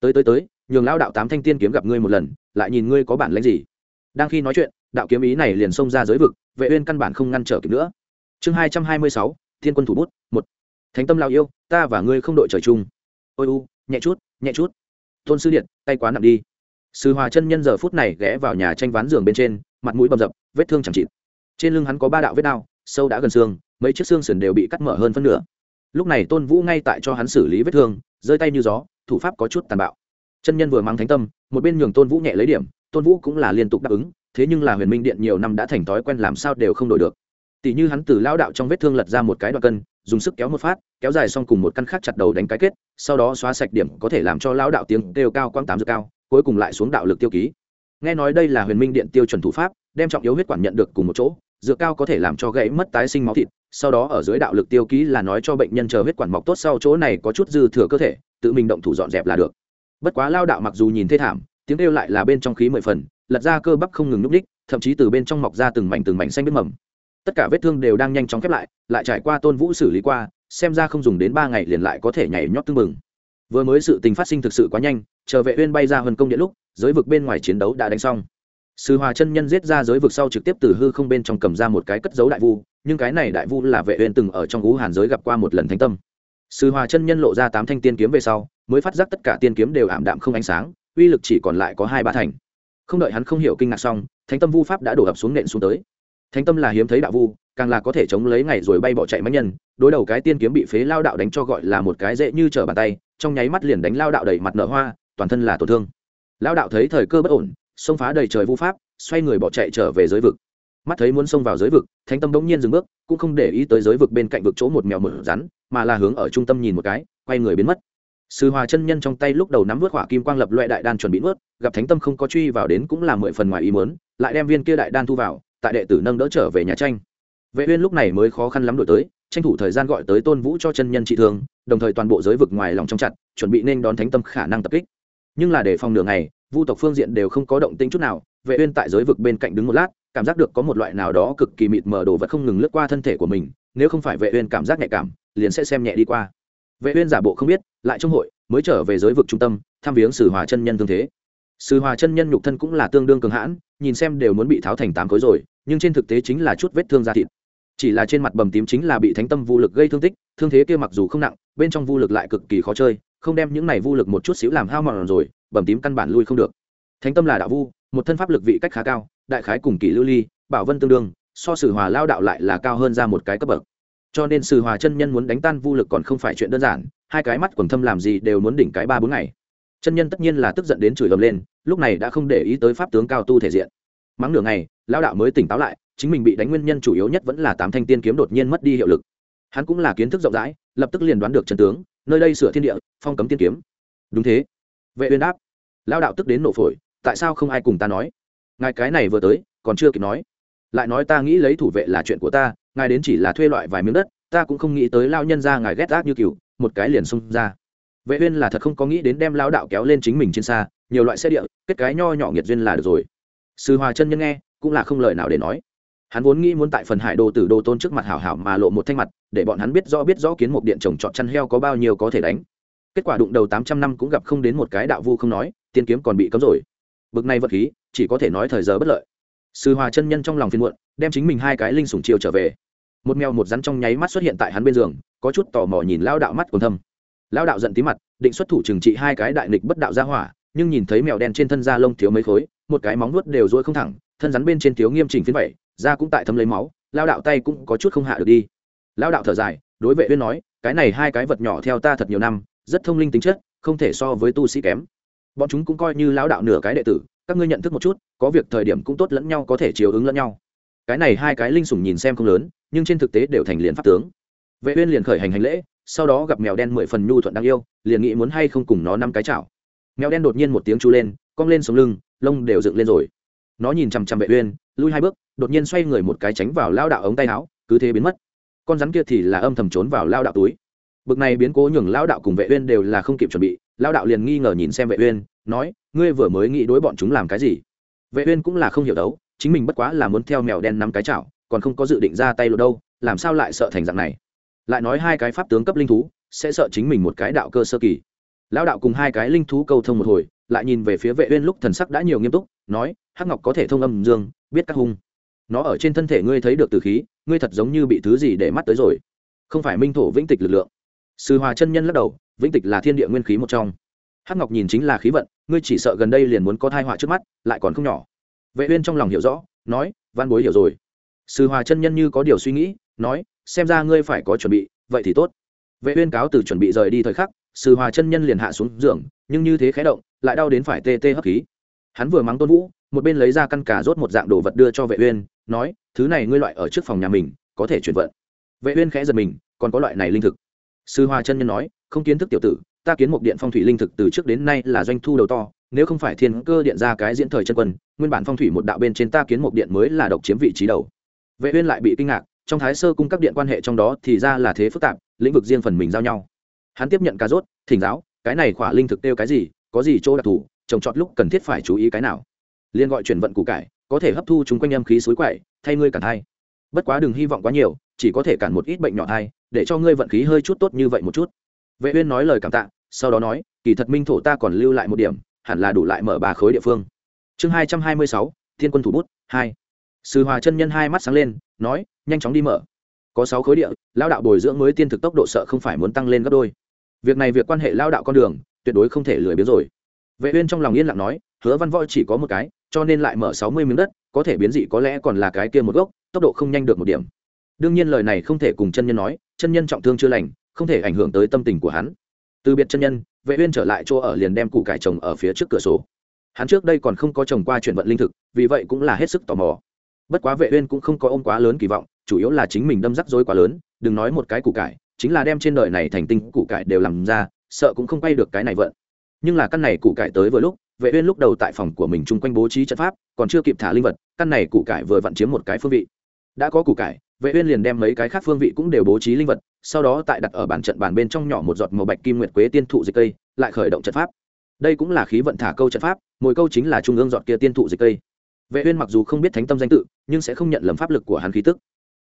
Tới tới tới, nhường lão đạo tám thanh tiên kiếm gặp ngươi một lần, lại nhìn ngươi có bản lĩnh gì? Đang khi nói chuyện, đạo kiếm ý này liền xông ra giới vực, vệ uyên căn bản không ngăn trở kịp nữa. Chương hai trăm hai mươi sáu, thiên quân thủ bút, một. Thánh tâm lao yêu, ta và ngươi không đội trời chung. Ôi u, nhẹ chút nhẹ chút. Tôn sư điện, tay quá nặng đi. Sư hòa chân nhân giờ phút này ghé vào nhà tranh ván giường bên trên, mặt mũi bầm dập, vết thương chẳng chịt. Trên lưng hắn có ba đạo vết đao sâu đã gần xương, mấy chiếc xương sườn đều bị cắt mở hơn phân nửa. Lúc này tôn vũ ngay tại cho hắn xử lý vết thương rơi tay như gió, thủ pháp có chút tàn bạo. Chân nhân vừa mang thánh tâm, một bên nhường tôn vũ nhẹ lấy điểm, tôn vũ cũng là liên tục đáp ứng, thế nhưng là huyền minh điện nhiều năm đã thành thói quen làm sao đều không đổi được. Tỷ như hắn từ lao đạo trong vết thương lật ra một cái đoạn cân, dùng sức kéo một phát, kéo dài xong cùng một căn khác chặt đầu đánh cái kết, sau đó xóa sạch điểm có thể làm cho lao đạo tiếng kêu cao quang tám giờ cao, cuối cùng lại xuống đạo lực tiêu ký. Nghe nói đây là huyền minh điện tiêu chuẩn thủ pháp, đem trọng yếu huyết quản nhận được cùng một chỗ Dựa cao có thể làm cho gãy mất tái sinh máu thịt, sau đó ở dưới đạo lực tiêu ký là nói cho bệnh nhân chờ huyết quản mọc tốt sau chỗ này có chút dư thừa cơ thể, tự mình động thủ dọn dẹp là được. Bất quá lao đạo mặc dù nhìn thê thảm, tiếng kêu lại là bên trong khí mười phần, lật ra cơ bắp không ngừng núp đích, thậm chí từ bên trong mọc ra từng mảnh từng mảnh xanh biết mầm. Tất cả vết thương đều đang nhanh chóng khép lại lại trải qua tôn vũ xử lý qua, xem ra không dùng đến ba ngày liền lại có thể nhảy nhót tưng bừng. Vừa mới sự tình phát sinh thực sự quá nhanh, chờ vệ uyên bay ra hơn công điện lúc, giới vực bên ngoài chiến đấu đã đánh xong sư hòa chân nhân giết ra giới vực sau trực tiếp từ hư không bên trong cầm ra một cái cất dấu đại vu, nhưng cái này đại vu là vệ uyên từng ở trong ngũ hàn giới gặp qua một lần thánh tâm. Sư hòa chân nhân lộ ra tám thanh tiên kiếm về sau, mới phát giác tất cả tiên kiếm đều ảm đạm không ánh sáng, uy lực chỉ còn lại có hai ba thành. Không đợi hắn không hiểu kinh ngạc xong, thánh tâm vu pháp đã đổ ập xuống nện xuống tới. Thánh tâm là hiếm thấy đạo vu, càng là có thể chống lấy ngày rồi bay bỏ chạy mấy nhân, đối đầu cái tiên kiếm bị phế lao đạo đánh cho gọi là một cái dễ như trở bàn tay, trong nháy mắt liền đánh lao đạo đầy mặt nở hoa, toàn thân là tổn thương. Lao đạo thấy thời cơ bất ổn xông phá đầy trời vu pháp, xoay người bỏ chạy trở về giới vực. Mắt thấy muốn xông vào giới vực, thánh tâm bỗng nhiên dừng bước, cũng không để ý tới giới vực bên cạnh vực chỗ một mèo mở rắn, mà là hướng ở trung tâm nhìn một cái, quay người biến mất. Sư hòa chân nhân trong tay lúc đầu nắm vớt hỏa kim quang lập loại đại đan chuẩn bị nuốt, gặp thánh tâm không có truy vào đến cũng là mười phần ngoài ý muốn, lại đem viên kia đại đan thu vào, tại đệ tử nâng đỡ trở về nhà tranh. Vệ uyên lúc này mới khó khăn lắm đổi tới, tranh thủ thời gian gọi tới tôn vũ cho chân nhân trị thương, đồng thời toàn bộ giới vực ngoài lòng trong chặt, chuẩn bị nên đón thánh tâm khả năng tập kích. Nhưng là để phòng nửa ngày vu tộc phương diện đều không có động tĩnh chút nào, vệ uyên tại giới vực bên cạnh đứng một lát, cảm giác được có một loại nào đó cực kỳ mịt mờ đồ vật không ngừng lướt qua thân thể của mình, nếu không phải vệ uyên cảm giác nhạy cảm, liền sẽ xem nhẹ đi qua. Vệ uyên giả bộ không biết, lại trong hội, mới trở về giới vực trung tâm tham viếng sử hòa chân nhân tương thế. Sử hòa chân nhân nhục thân cũng là tương đương cường hãn, nhìn xem đều muốn bị tháo thành tám khối rồi, nhưng trên thực tế chính là chút vết thương da thịt. Chỉ là trên mặt bầm tím chính là bị thánh tâm vô lực gây thương tích, thương thế kia mặc dù không nặng, bên trong vô lực lại cực kỳ khó chơi, không đem những này vô lực một chút xíu làm hao mòn rồi bầm tím căn bản lui không được. Thánh tâm là đạo vu, một thân pháp lực vị cách khá cao, đại khái cùng kỷ lưu ly, bảo vân tương đương, so sử hòa lao đạo lại là cao hơn ra một cái cấp bậc. Cho nên sử hòa chân nhân muốn đánh tan vu lực còn không phải chuyện đơn giản, hai cái mắt quần thâm làm gì đều muốn đỉnh cái ba bốn ngày. Chân nhân tất nhiên là tức giận đến chửi ầm lên, lúc này đã không để ý tới pháp tướng cao tu thể diện. Mắng nửa ngày, lao đạo mới tỉnh táo lại, chính mình bị đánh nguyên nhân chủ yếu nhất vẫn là tám thanh tiên kiếm đột nhiên mất đi hiệu lực. Hắn cũng là kiến thức rộng rãi, lập tức liền đoán được chân tướng, nơi đây sửa thiên địa, phong cấm tiên kiếm. Đúng thế. Vệ uyên đáp lao đạo tức đến nổ phổi, tại sao không ai cùng ta nói? Ngài cái này vừa tới, còn chưa kịp nói. Lại nói ta nghĩ lấy thủ vệ là chuyện của ta, ngài đến chỉ là thuê loại vài miếng đất, ta cũng không nghĩ tới lao nhân ra ngài ghét ác như cừu một cái liền xông ra. Vệ uyên là thật không có nghĩ đến đem lao đạo kéo lên chính mình trên xa, nhiều loại xe địa, kết cái nho nhỏ nghiệt duyên là được rồi. Sư hòa chân nhân nghe, cũng là không lời nào để nói. Hắn vốn nghĩ muốn tại phần hải đồ tử đồ tôn trước mặt hảo hảo mà lộ một thanh mặt, để bọn hắn biết rõ biết rõ kiến một điện trồng trọt chăn heo có bao nhiêu có thể đánh. Kết quả đụng đầu tám trăm năm cũng gặp không đến một cái đạo vu không nói tiên kiếm còn bị cấm rồi. Bực này vật khí, chỉ có thể nói thời giờ bất lợi. Sư hòa chân nhân trong lòng phiền muộn, đem chính mình hai cái linh sủng chiều trở về. Một mèo một rắn trong nháy mắt xuất hiện tại hắn bên giường, có chút tò mò nhìn lao đạo mắt còn thâm. Lao đạo giận tí mặt, định xuất thủ trừng trị hai cái đại nịch bất đạo ra hỏa, nhưng nhìn thấy mèo đen trên thân da lông thiếu mấy khối, một cái móng nuốt đều dối không thẳng, thân rắn bên trên thiếu nghiêm chỉnh phiến bảy da cũng tại thấm lấy máu lao đạo tay cũng có chút không hạ được đi. Lao đạo thở dài, đối vệ uyên nói, cái này hai cái vật nhỏ theo ta thật nhiều năm, rất thông linh tính chất, không thể so với tu sĩ kém bọn chúng cũng coi như lão đạo nửa cái đệ tử, các ngươi nhận thức một chút, có việc thời điểm cũng tốt lẫn nhau, có thể chiều ứng lẫn nhau. Cái này hai cái linh sủng nhìn xem không lớn, nhưng trên thực tế đều thành liền pháp tướng. Vệ uyên liền khởi hành hành lễ, sau đó gặp mèo đen mười phần nhu thuận đáng yêu, liền nghĩ muốn hay không cùng nó năm cái chảo. Mèo đen đột nhiên một tiếng chu lên, cong lên sống lưng, lông đều dựng lên rồi. Nó nhìn chằm chằm vệ uyên, lui hai bước, đột nhiên xoay người một cái tránh vào lao đạo ống tay áo, cứ thế biến mất. Con rắn kia thì là âm thầm trốn vào lao đạo túi. Bực này biến cố nhường lao đạo cùng vệ uyên đều là không kịp chuẩn bị lao đạo liền nghi ngờ nhìn xem vệ uyên, nói, ngươi vừa mới nghĩ đối bọn chúng làm cái gì? Vệ uyên cũng là không hiểu đấu, chính mình bất quá là muốn theo mèo đen nắm cái chảo, còn không có dự định ra tay lộ đâu, làm sao lại sợ thành dạng này? Lại nói hai cái pháp tướng cấp linh thú, sẽ sợ chính mình một cái đạo cơ sơ kỳ. Lão đạo cùng hai cái linh thú câu thông một hồi, lại nhìn về phía vệ uyên lúc thần sắc đã nhiều nghiêm túc, nói, hắc ngọc có thể thông âm dương, biết các hung. Nó ở trên thân thể ngươi thấy được từ khí, ngươi thật giống như bị thứ gì để mắt tới rồi. Không phải minh thổ vĩnh tịch lực lượng sư hòa chân nhân lắc đầu, vĩnh tịch là thiên địa nguyên khí một trong. Hắc ngọc nhìn chính là khí vận, ngươi chỉ sợ gần đây liền muốn có thai họa trước mắt, lại còn không nhỏ. Vệ uyên trong lòng hiểu rõ, nói, văn bối hiểu rồi. Sư hòa chân nhân như có điều suy nghĩ, nói, xem ra ngươi phải có chuẩn bị, vậy thì tốt. Vệ uyên cáo từ chuẩn bị rời đi thời khắc, sư hòa chân nhân liền hạ xuống giường, nhưng như thế khẽ động, lại đau đến phải tê tê hấp khí. Hắn vừa mắng tôn vũ, một bên lấy ra căn cả rốt một dạng đồ vật đưa cho vệ uyên, nói, thứ này ngươi loại ở trước phòng nhà mình, có thể chuyển vận. Vệ uyên khẽ giật mình, còn có loại này linh thực sư hoa chân nhân nói, không kiến thức tiểu tử, ta kiến một điện phong thủy linh thực từ trước đến nay là doanh thu đầu to, nếu không phải thiên cơ điện ra cái diễn thời chân quân, nguyên bản phong thủy một đạo bên trên ta kiến một điện mới là độc chiếm vị trí đầu. Vệ uyên lại bị kinh ngạc, trong thái sơ cung cấp điện quan hệ trong đó thì ra là thế phức tạp, lĩnh vực riêng phần mình giao nhau. Hắn tiếp nhận cà rốt, thỉnh giáo, cái này khỏa linh thực tiêu cái gì, có gì chỗ đặc thù, trồng trọt lúc cần thiết phải chú ý cái nào? Liên gọi chuyển vận củ cải, có thể hấp thu chúng quanh âm khí suối quậy, thay ngươi cản thai. Bất quá đừng hy vọng quá nhiều, chỉ có thể cản một ít bệnh nhỏ thai để cho ngươi vận khí hơi chút tốt như vậy một chút. Vệ uyên nói lời cảm tạ, sau đó nói, kỳ thật minh thổ ta còn lưu lại một điểm, hẳn là đủ lại mở ba khối địa phương. Chương hai trăm hai mươi sáu, thiên quân thủ bút, hai. Sư hòa chân nhân hai mắt sáng lên, nói, nhanh chóng đi mở. Có sáu khối địa lao đạo bồi dưỡng mới tiên thực tốc độ sợ không phải muốn tăng lên gấp đôi. Việc này việc quan hệ lao đạo con đường, tuyệt đối không thể lười biếng rồi. Vệ uyên trong lòng yên lặng nói, hứa văn võ chỉ có một cái, cho nên lại mở sáu mươi miếng đất, có thể biến dị có lẽ còn là cái kia một gốc, tốc độ không nhanh được một điểm đương nhiên lời này không thể cùng chân nhân nói, chân nhân trọng thương chưa lành, không thể ảnh hưởng tới tâm tình của hắn. Từ biệt chân nhân, vệ uyên trở lại chỗ ở liền đem củ cải trồng ở phía trước cửa sổ. Hắn trước đây còn không có trồng qua chuyển vận linh thực, vì vậy cũng là hết sức tò mò. Bất quá vệ uyên cũng không có ôm quá lớn kỳ vọng, chủ yếu là chính mình đâm rắc rối quá lớn, đừng nói một cái củ cải, chính là đem trên đời này thành tinh củ cải đều làm ra, sợ cũng không quay được cái này vận. Nhưng là căn này củ cải tới vừa lúc, vệ uyên lúc đầu tại phòng của mình chung quanh bố trí trận pháp, còn chưa kịp thả linh vật, căn này củ cải vừa vặn chiếm một cái phương vị. Đã có củ cải vệ uyên liền đem mấy cái khác phương vị cũng đều bố trí linh vật, sau đó tại đặt ở bàn trận bàn bên trong nhỏ một giọt màu bạch kim nguyệt quế tiên thụ dịch cây, lại khởi động trận pháp. Đây cũng là khí vận thả câu trận pháp mỗi câu chính là trung ương giọt kia tiên thụ dịch cây. Vệ uyên mặc dù không biết thánh tâm danh tự, nhưng sẽ không nhận lầm pháp lực của hắn khí tức.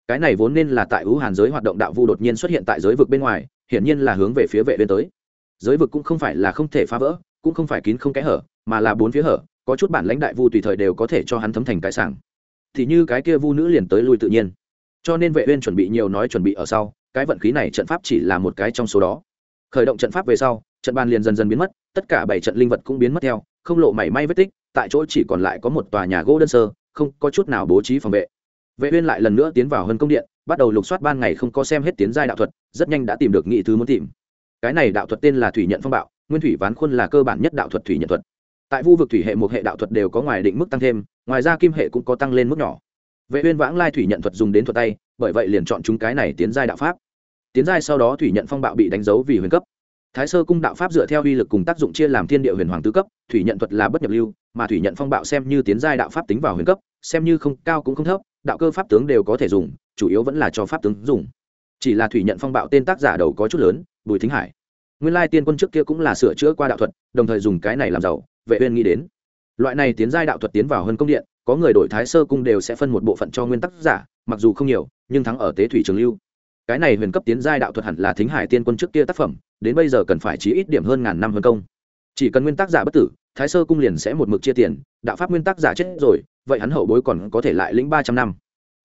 Cái này vốn nên là tại ưu hàn giới hoạt động đạo vu đột nhiên xuất hiện tại giới vực bên ngoài, hiển nhiên là hướng về phía vệ uyên tới. Giới vực cũng không phải là không thể phá vỡ, cũng không phải kín không kẽ hở, mà là bốn phía hở, có chút bản lãnh đại vu tùy thời đều có thể cho hắn thấm thành cái sảng. Thì như cái kia vu nữ liền tới lui tự nhiên cho nên vệ uyên chuẩn bị nhiều nói chuẩn bị ở sau, cái vận khí này trận pháp chỉ là một cái trong số đó. Khởi động trận pháp về sau, trận bàn liền dần dần biến mất, tất cả bảy trận linh vật cũng biến mất theo, không lộ mảy may vết tích, tại chỗ chỉ còn lại có một tòa nhà gỗ đơn sơ, không có chút nào bố trí phòng vệ. Vệ uyên lại lần nữa tiến vào hơn công điện, bắt đầu lục soát ban ngày không có xem hết tiến giai đạo thuật, rất nhanh đã tìm được nghị thứ muốn tìm. Cái này đạo thuật tên là thủy nhận phong bạo, nguyên thủy ván khuôn là cơ bản nhất đạo thuật thủy nhận thuật. Tại vu vực thủy hệ một hệ đạo thuật đều có ngoài định mức tăng thêm, ngoài ra kim hệ cũng có tăng lên mức nhỏ vệ uyên vãng lai thủy nhận thuật dùng đến thuật tay, bởi vậy liền chọn chúng cái này tiến giai đạo pháp. Tiến giai sau đó thủy nhận phong bạo bị đánh dấu vì huyền cấp. Thái sơ cung đạo pháp dựa theo uy lực cùng tác dụng chia làm thiên địa huyền hoàng tứ cấp, thủy nhận thuật là bất nhập lưu, mà thủy nhận phong bạo xem như tiến giai đạo pháp tính vào huyền cấp, xem như không cao cũng không thấp, đạo cơ pháp tướng đều có thể dùng, chủ yếu vẫn là cho pháp tướng dùng. Chỉ là thủy nhận phong bạo tên tác giả đầu có chút lớn, bùi thính hải. Nguyên lai tiên quân trước kia cũng là sửa chữa qua đạo thuật, đồng thời dùng cái này làm giàu, vệ uyên nghĩ đến. Loại này tiến giai đạo thuật tiến vào hơn công điện có người đổi thái sơ cung đều sẽ phân một bộ phận cho nguyên tác giả, mặc dù không nhiều, nhưng thắng ở tế thủy trường lưu. Cái này huyền cấp tiến giai đạo thuật hẳn là thính hải tiên quân trước kia tác phẩm, đến bây giờ cần phải chí ít điểm hơn ngàn năm hơn công. Chỉ cần nguyên tác giả bất tử, thái sơ cung liền sẽ một mực chia tiền, đạo pháp nguyên tác giả chết rồi, vậy hắn hậu bối còn có thể lại lĩnh ba trăm năm.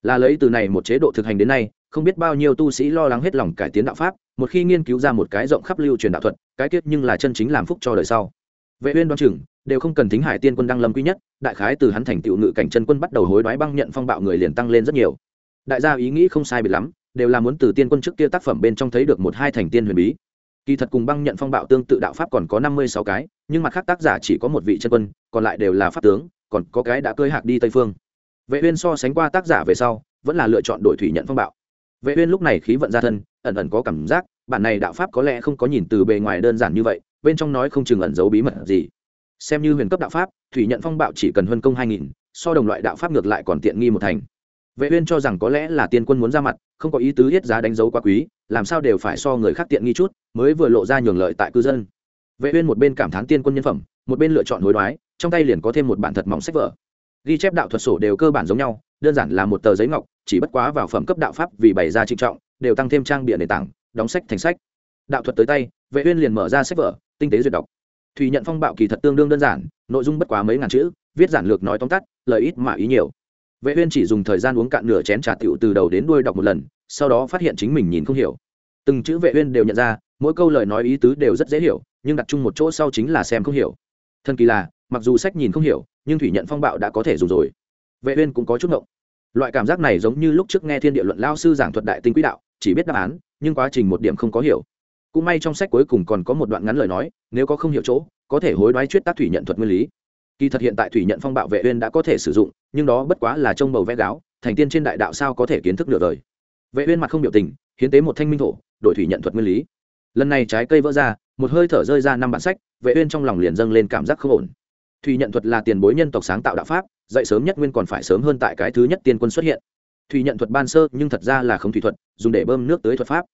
Là lấy từ này một chế độ thực hành đến nay, không biết bao nhiêu tu sĩ lo lắng hết lòng cải tiến đạo pháp, một khi nghiên cứu ra một cái rộng khắp lưu truyền đạo thuật, cái kết nhưng là chân chính làm phúc cho đời sau. Vệ uyên đoan chừng đều không cần thính hải tiên quân đăng lâm quý nhất, đại khái từ hắn thành tựu ngự cảnh chân quân bắt đầu hối đoái băng nhận phong bạo người liền tăng lên rất nhiều. Đại gia ý nghĩ không sai biệt lắm, đều là muốn từ tiên quân trước kia tác phẩm bên trong thấy được một hai thành tiên huyền bí. Kỳ thật cùng băng nhận phong bạo tương tự đạo pháp còn có năm mươi sáu cái, nhưng mặt khác tác giả chỉ có một vị chân quân, còn lại đều là pháp tướng, còn có cái đã cơi hạc đi tây phương. Vệ uyên so sánh qua tác giả về sau, vẫn là lựa chọn đổi thủy nhận phong bạo. Vệ uyên lúc này khí vận ra thân, ẩn ẩn có cảm giác, bản này đạo pháp có lẽ không có nhìn từ bề ngoài đơn giản như vậy, bên trong nói không chừng ẩn giấu bí mật gì xem như huyền cấp đạo pháp, thủy nhận phong bạo chỉ cần huân công hai nghìn, so đồng loại đạo pháp ngược lại còn tiện nghi một thành. Vệ uyên cho rằng có lẽ là tiên quân muốn ra mặt, không có ý tứ hết giá đánh dấu quá quý, làm sao đều phải so người khác tiện nghi chút, mới vừa lộ ra nhường lợi tại cư dân. Vệ uyên một bên cảm thán tiên quân nhân phẩm, một bên lựa chọn hối đoái, trong tay liền có thêm một bản thật mỏng sách vở. Ghi chép đạo thuật sổ đều cơ bản giống nhau, đơn giản là một tờ giấy ngọc, chỉ bất quá vào phẩm cấp đạo pháp vì bày ra trịnh trọng, đều tăng thêm trang bìa nền tảng, đóng sách thành sách. Đạo thuật tới tay, vệ uyên liền mở ra sách vở, tinh tế duyệt đọc thủy nhận phong bạo kỳ thật tương đương đơn giản, nội dung bất quá mấy ngàn chữ, viết giản lược nói tóm tắt, lời ít mà ý nhiều. Vệ uyên chỉ dùng thời gian uống cạn nửa chén trà tiểu từ đầu đến đuôi đọc một lần, sau đó phát hiện chính mình nhìn không hiểu. Từng chữ vệ uyên đều nhận ra, mỗi câu lời nói ý tứ đều rất dễ hiểu, nhưng đặt chung một chỗ sau chính là xem không hiểu. Thân kỳ là, mặc dù sách nhìn không hiểu, nhưng thủy nhận phong bạo đã có thể dùng rồi. Vệ uyên cũng có chút ngộng. Loại cảm giác này giống như lúc trước nghe thiên địa luận lao sư giảng thuật đại tinh quỹ đạo, chỉ biết đáp án, nhưng quá trình một điểm không có hiểu cũng may trong sách cuối cùng còn có một đoạn ngắn lời nói, nếu có không hiểu chỗ, có thể hối đoái chuyết tác thủy nhận thuật nguyên lý. Kỳ thật hiện tại thủy nhận phong bạo vệ uyên đã có thể sử dụng, nhưng đó bất quá là trông bầu vẽ gáo, thành tiên trên đại đạo sao có thể kiến thức nửa đời. Vệ uyên mặt không biểu tình, hiến tế một thanh minh thổ, đổi thủy nhận thuật nguyên lý. Lần này trái cây vỡ ra, một hơi thở rơi ra năm bản sách, vệ uyên trong lòng liền dâng lên cảm giác không ổn. Thủy nhận thuật là tiền bối nhân tộc sáng tạo đạo pháp dạy sớm nhất nguyên còn phải sớm hơn tại cái thứ nhất tiên quân xuất hiện. Thủy nhận thuật ban sơ, nhưng thật ra là không thủy thuật, dùng để bơm nước tới thuật pháp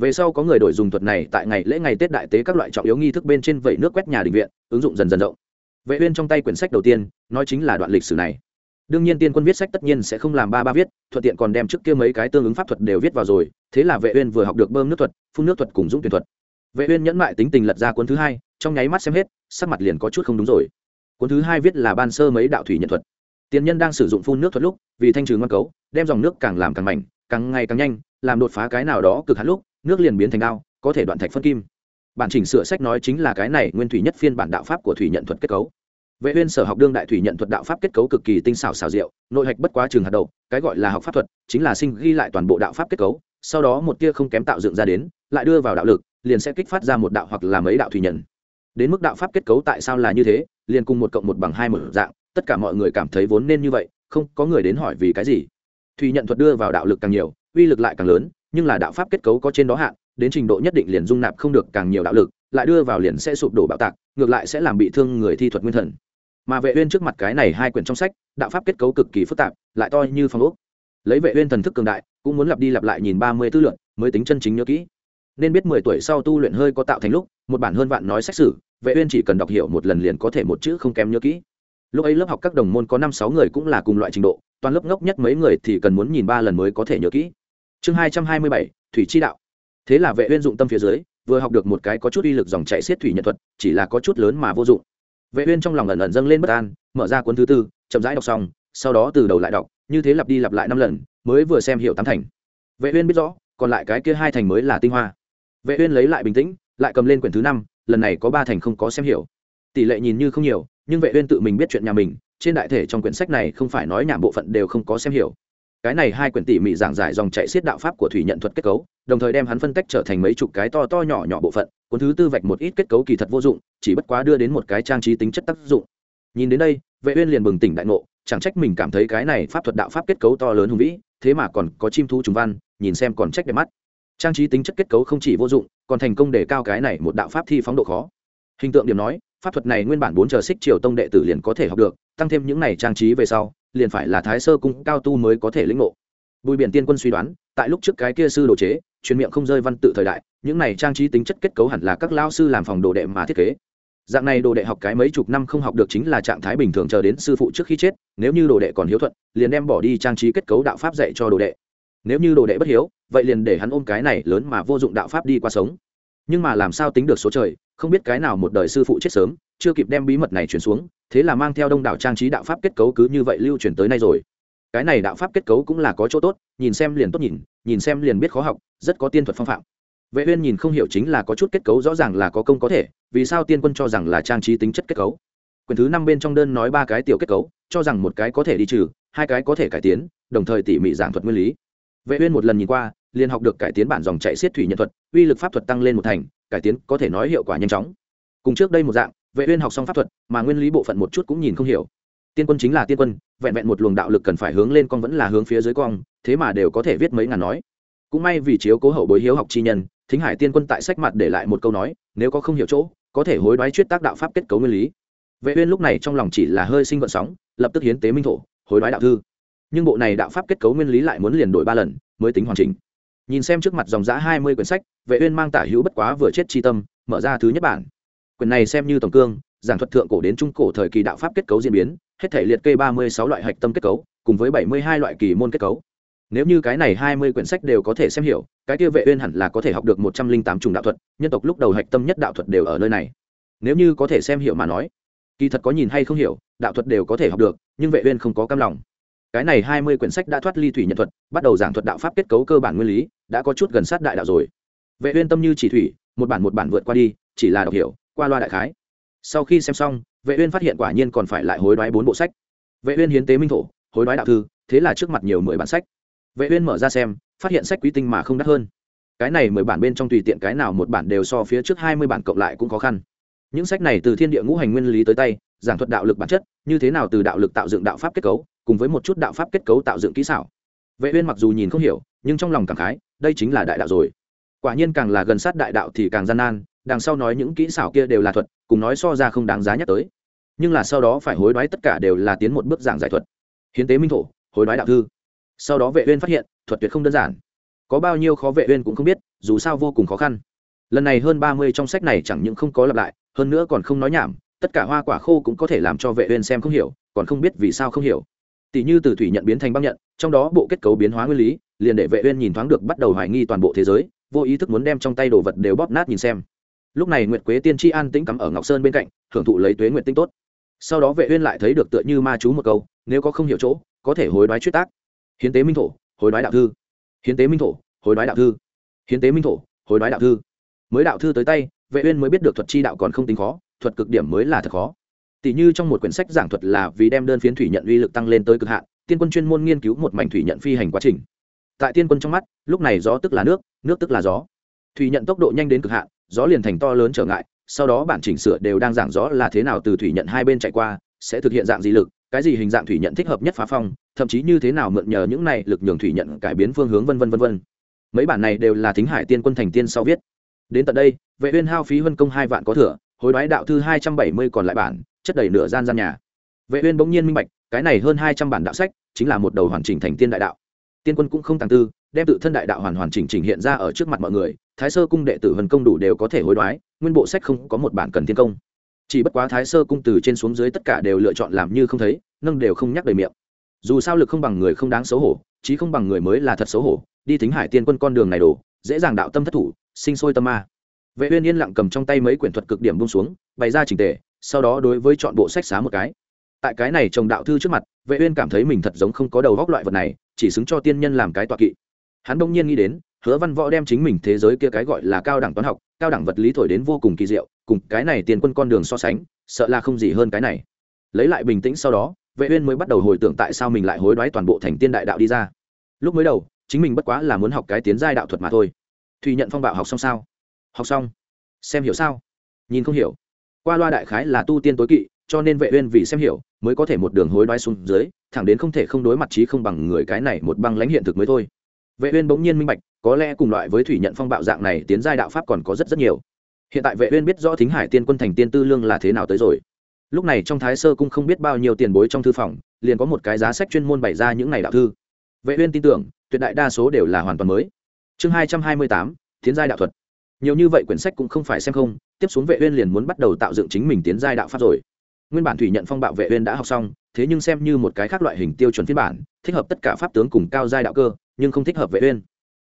về sau có người đổi dùng thuật này tại ngày lễ ngày tết đại tế các loại trọng yếu nghi thức bên trên vẩy nước quét nhà đình viện, ứng dụng dần dần rộng. Vệ uyên trong tay quyển sách đầu tiên, nói chính là đoạn lịch sử này. Đương nhiên tiên quân viết sách tất nhiên sẽ không làm ba ba viết, thuận tiện còn đem trước kia mấy cái tương ứng pháp thuật đều viết vào rồi, thế là vệ uyên vừa học được bơm nước thuật, phun nước thuật cùng dũng tuyển thuật. Vệ uyên nhẫn mại tính tình lật ra cuốn thứ hai, trong nháy mắt xem hết, sắc mặt liền có chút không đúng rồi. Cuốn thứ hai viết là ban sơ mấy đạo thủy nhận thuật. Tiên nhân đang sử dụng phun nước thuật lúc, vì thanh trừ ngoan cấu, đem dòng nước càng làm càng mạnh càng ngày càng nhanh, làm đột phá cái nào đó cực hạn lúc nước liền biến thành ao, có thể đoạn thạch phân kim. Bản chỉnh sửa sách nói chính là cái này nguyên thủy nhất phiên bản đạo pháp của thủy nhận thuật kết cấu. Vệ uyên sở học đương đại thủy nhận thuật đạo pháp kết cấu cực kỳ tinh xảo xảo diệu, nội hạch bất quá trường hạt đầu cái gọi là học pháp thuật, chính là sinh ghi lại toàn bộ đạo pháp kết cấu, sau đó một tia không kém tạo dựng ra đến, lại đưa vào đạo lực, liền sẽ kích phát ra một đạo hoặc là mấy đạo thủy nhận. Đến mức đạo pháp kết cấu tại sao là như thế, liền cùng một cộng một bằng hai một dạng, tất cả mọi người cảm thấy vốn nên như vậy, không có người đến hỏi vì cái gì. Thủy nhận thuật đưa vào đạo lực càng nhiều, uy lực lại càng lớn nhưng là đạo pháp kết cấu có trên đó hạn, đến trình độ nhất định liền dung nạp không được càng nhiều đạo lực, lại đưa vào liền sẽ sụp đổ bạo tạc, ngược lại sẽ làm bị thương người thi thuật nguyên thần. Mà vệ uyên trước mặt cái này hai quyển trong sách, đạo pháp kết cấu cực kỳ phức tạp, lại to như phong ốc. Lấy vệ uyên thần thức cường đại, cũng muốn lặp đi lặp lại nhìn ba mươi tư lượng mới tính chân chính nhớ kỹ. Nên biết mười tuổi sau tu luyện hơi có tạo thành lúc, một bản hơn vạn nói sách sử, vệ uyên chỉ cần đọc hiểu một lần liền có thể một chữ không kém nhớ kỹ. Lúc ấy lớp học các đồng môn có năm sáu người cũng là cùng loại trình độ, toàn lớp ngốc nhất mấy người thì cần muốn nhìn ba lần mới có thể nhớ kỹ chương hai trăm hai mươi bảy, thủy chi đạo. Thế là vệ uyên dụng tâm phía dưới, vừa học được một cái có chút uy lực dòng chảy xiết thủy nhật thuật, chỉ là có chút lớn mà vô dụng. Vệ uyên trong lòng ẩn ẩn dâng lên bất an, mở ra cuốn thứ tư, chậm rãi đọc xong, sau đó từ đầu lại đọc, như thế lặp đi lặp lại năm lần, mới vừa xem hiểu tám thành. Vệ uyên biết rõ, còn lại cái kia hai thành mới là tinh hoa. Vệ uyên lấy lại bình tĩnh, lại cầm lên quyển thứ năm, lần này có ba thành không có xem hiểu. Tỷ lệ nhìn như không nhiều, nhưng vệ uyên tự mình biết chuyện nhà mình, trên đại thể trong quyển sách này không phải nói nhảm bộ phận đều không có xem hiểu cái này hai quyển tỉ mỉ giảng giải dòng chảy xiết đạo pháp của thủy nhận thuật kết cấu, đồng thời đem hắn phân tách trở thành mấy chục cái to to nhỏ nhỏ bộ phận, cuốn thứ tư vạch một ít kết cấu kỳ thật vô dụng, chỉ bất quá đưa đến một cái trang trí tính chất tác dụng. Nhìn đến đây, vệ uyên liền bừng tỉnh đại ngộ, chẳng trách mình cảm thấy cái này pháp thuật đạo pháp kết cấu to lớn hùng vĩ, thế mà còn có chim thú trùng văn, nhìn xem còn trách đẹp mắt. Trang trí tính chất kết cấu không chỉ vô dụng, còn thành công để cao cái này một đạo pháp thi phóng độ khó. Hình tượng điểm nói, pháp thuật này nguyên bản bốn chờ xích triều tông đệ tử liền có thể học được, tăng thêm những này trang trí về sau liền phải là thái sơ cung cao tu mới có thể lĩnh ngộ. Bùi biển tiên quân suy đoán, tại lúc trước cái kia sư đồ chế, truyền miệng không rơi văn tự thời đại, những này trang trí tính chất kết cấu hẳn là các lao sư làm phòng đồ đệ mà thiết kế. Dạng này đồ đệ học cái mấy chục năm không học được chính là trạng thái bình thường chờ đến sư phụ trước khi chết, nếu như đồ đệ còn hiếu thuận, liền đem bỏ đi trang trí kết cấu đạo pháp dạy cho đồ đệ. Nếu như đồ đệ bất hiếu, vậy liền để hắn ôm cái này lớn mà vô dụng đạo pháp đi qua sống. Nhưng mà làm sao tính được số trời, không biết cái nào một đời sư phụ chết sớm, chưa kịp đem bí mật này truyền xuống thế là mang theo đông đảo trang trí đạo pháp kết cấu cứ như vậy lưu truyền tới nay rồi. Cái này đạo pháp kết cấu cũng là có chỗ tốt, nhìn xem liền tốt nhìn nhìn xem liền biết khó học, rất có tiên thuật phong phạm. Vệ uyên nhìn không hiểu chính là có chút kết cấu rõ ràng là có công có thể, vì sao tiên quân cho rằng là trang trí tính chất kết cấu? Quyển thứ năm bên trong đơn nói ba cái tiểu kết cấu, cho rằng một cái có thể đi trừ, hai cái có thể cải tiến, đồng thời tỉ mỉ giảng thuật nguyên lý. Vệ uyên một lần nhìn qua, liền học được cải tiến bản dòng chảy xiết thủy nhận thuật, uy lực pháp thuật tăng lên một thành, cải tiến có thể nói hiệu quả nhanh chóng. Cùng trước đây một dạng vệ uyên học xong pháp thuật, mà nguyên lý bộ phận một chút cũng nhìn không hiểu. Tiên quân chính là tiên quân, vẹn vẹn một luồng đạo lực cần phải hướng lên con vẫn là hướng phía dưới con, thế mà đều có thể viết mấy ngàn nói. Cũng may vì chiếu cố hậu bối hiếu học chi nhân, thính hải tiên quân tại sách mặt để lại một câu nói, nếu có không hiểu chỗ, có thể hối đoái chuyên tác đạo pháp kết cấu nguyên lý. Vệ uyên lúc này trong lòng chỉ là hơi sinh vận sóng, lập tức hiến tế minh thổ, hối đoái đạo thư. Nhưng bộ này đạo pháp kết cấu nguyên lý lại muốn liền đổi ba lần, mới tính hoàn chỉnh. Nhìn xem trước mặt dòng giá hai mươi quyển sách, vệ uyên mang tả hữu bất quá vừa chết chi tâm, mở ra thứ nhất bản quyển này xem như tổng cương, giảng thuật thượng cổ đến trung cổ thời kỳ đạo pháp kết cấu diễn biến, hết thể liệt kê ba mươi sáu loại hạch tâm kết cấu, cùng với bảy mươi hai loại kỳ môn kết cấu. Nếu như cái này hai mươi quyển sách đều có thể xem hiểu, cái kia vệ uyên hẳn là có thể học được một trăm linh tám chủng đạo thuật, nhân tộc lúc đầu hạch tâm nhất đạo thuật đều ở nơi này. Nếu như có thể xem hiểu mà nói, kỳ thật có nhìn hay không hiểu, đạo thuật đều có thể học được, nhưng vệ uyên không có cam lòng. Cái này hai mươi quyển sách đã thoát ly thủy nhận thuật, bắt đầu giảng thuật đạo pháp kết cấu cơ bản nguyên lý, đã có chút gần sát đại đạo rồi. Vệ uyên tâm như chỉ thủy, một bản một bản vượt qua đi, chỉ là đọc hiểu qua loa đại khái. Sau khi xem xong, vệ uyên phát hiện quả nhiên còn phải lại hối đoái bốn bộ sách. Vệ uyên hiến tế minh thổ, hối đoái đạo thư, thế là trước mặt nhiều mười bản sách. Vệ uyên mở ra xem, phát hiện sách quý tinh mà không đắt hơn. Cái này mười bản bên trong tùy tiện cái nào một bản đều so phía trước hai mươi bản cộng lại cũng khó khăn. Những sách này từ thiên địa ngũ hành nguyên lý tới tay, giảng thuật đạo lực bản chất, như thế nào từ đạo lực tạo dựng đạo pháp kết cấu, cùng với một chút đạo pháp kết cấu tạo dựng kỹ xảo. Vệ uyên mặc dù nhìn không hiểu, nhưng trong lòng cảm khái, đây chính là đại đạo rồi. Quả nhiên càng là gần sát đại đạo thì càng gian nan đằng sau nói những kỹ xảo kia đều là thuật, cùng nói so ra không đáng giá nhắc tới. Nhưng là sau đó phải hối đoái tất cả đều là tiến một bước giảng giải thuật. Hiến tế minh thổ, hối đoái đạo thư. Sau đó vệ uyên phát hiện, thuật tuyệt không đơn giản. Có bao nhiêu khó vệ uyên cũng không biết, dù sao vô cùng khó khăn. Lần này hơn 30 trong sách này chẳng những không có lặp lại, hơn nữa còn không nói nhảm, tất cả hoa quả khô cũng có thể làm cho vệ uyên xem không hiểu, còn không biết vì sao không hiểu. Tỷ như từ thủy nhận biến thành băng nhận, trong đó bộ kết cấu biến hóa nguyên lý, liền để vệ uyên nhìn thoáng được bắt đầu hoài nghi toàn bộ thế giới, vô ý thức muốn đem trong tay đồ vật đều bóp nát nhìn xem lúc này nguyệt quế tiên tri an tĩnh cắm ở ngọc sơn bên cạnh, hưởng thụ lấy tuế nguyệt tinh tốt. Sau đó vệ uyên lại thấy được tựa như ma chú một câu, nếu có không hiểu chỗ, có thể hối đoái chuyên tác. Hiến tế minh thổ, hối đoái đạo thư. Hiến tế minh thổ, hối đoái đạo thư. Hiến tế minh thổ, hối đoái đạo thư. Mới đạo thư tới tay, vệ uyên mới biết được thuật chi đạo còn không tính khó, thuật cực điểm mới là thật khó. Tỷ như trong một quyển sách giảng thuật là vì đem đơn phiến thủy nhận uy lực tăng lên tới cực hạn, tiên quân chuyên môn nghiên cứu một mảnh thủy nhận phi hành quá trình. Tại tiên quân trong mắt, lúc này gió tức là nước nước tức là gió. Thủy nhận tốc độ nhanh đến cực hạn gió liền thành to lớn trở ngại, sau đó bản chỉnh sửa đều đang giảng rõ là thế nào từ thủy nhận hai bên chạy qua, sẽ thực hiện dạng gì lực, cái gì hình dạng thủy nhận thích hợp nhất phá phong, thậm chí như thế nào mượn nhờ những này lực nhường thủy nhận cải biến phương hướng vân vân vân vân. Mấy bản này đều là thính hải tiên quân thành tiên sau viết. Đến tận đây, vệ uyên hao phí vân công hai vạn có thừa, hối đoái đạo thư hai trăm bảy mươi còn lại bản, chất đầy nửa gian gian nhà. Vệ uyên bỗng nhiên minh bạch, cái này hơn hai trăm bản đạo sách, chính là một đầu hoàn chỉnh thành tiên đại đạo. Tiên quân cũng không tàng tư, đem tự thân đại đạo hoàn hoàn chỉnh chỉnh hiện ra ở trước mặt mọi người thái sơ cung đệ tử hần công đủ đều có thể hối đoái, nguyên bộ sách không có một bản cần thiên công. Chỉ bất quá thái sơ cung từ trên xuống dưới tất cả đều lựa chọn làm như không thấy, nâng đều không nhắc đầy miệng. Dù sao lực không bằng người không đáng xấu hổ, chí không bằng người mới là thật xấu hổ, đi thính hải tiên quân con đường này đổ, dễ dàng đạo tâm thất thủ, sinh sôi tâm ma. Vệ uyên yên lặng cầm trong tay mấy quyển thuật cực điểm buông xuống, bày ra chỉnh tề, sau đó đối với chọn bộ sách xá một cái. Tại cái này trồng đạo thư trước mặt, vệ uyên cảm thấy mình thật giống không có đầu góc loại vật này, chỉ xứng cho tiên nhân làm cái tọa kỵ. Hắn đông nhiên nghĩ đến hứa văn võ đem chính mình thế giới kia cái gọi là cao đẳng toán học, cao đẳng vật lý thổi đến vô cùng kỳ diệu, cùng cái này tiền quân con đường so sánh, sợ là không gì hơn cái này. Lấy lại bình tĩnh sau đó, vệ uyên mới bắt đầu hồi tưởng tại sao mình lại hối đoái toàn bộ thành tiên đại đạo đi ra. Lúc mới đầu, chính mình bất quá là muốn học cái tiến giai đạo thuật mà thôi. Thùy nhận phong bạo học xong sao? Học xong. Xem hiểu sao? Nhìn không hiểu. Qua loa đại khái là tu tiên tối kỵ, cho nên vệ uyên vì xem hiểu, mới có thể một đường hối đoái xuống dưới, thẳng đến không thể không đối mặt trí không bằng người cái này một băng lãnh hiện thực mới thôi vệ uyên bỗng nhiên minh bạch có lẽ cùng loại với thủy nhận phong bạo dạng này tiến giai đạo pháp còn có rất rất nhiều. Hiện tại vệ uyên biết rõ thính hải tiên quân thành tiên tư lương là thế nào tới rồi. Lúc này trong thái sơ cung không biết bao nhiêu tiền bối trong thư phòng liền có một cái giá sách chuyên môn bày ra những này đạo thư. Vệ uyên tin tưởng tuyệt đại đa số đều là hoàn toàn mới. Chương 228, tiến giai đạo thuật. Nhiều như vậy quyển sách cũng không phải xem không tiếp xuống vệ uyên liền muốn bắt đầu tạo dựng chính mình tiến giai đạo pháp rồi. Nguyên bản thủy nhận phong bạo vệ uyên đã học xong thế nhưng xem như một cái khác loại hình tiêu chuẩn phiên bản thích hợp tất cả pháp tướng cùng cao giai đạo cơ nhưng không thích hợp vệ uyên.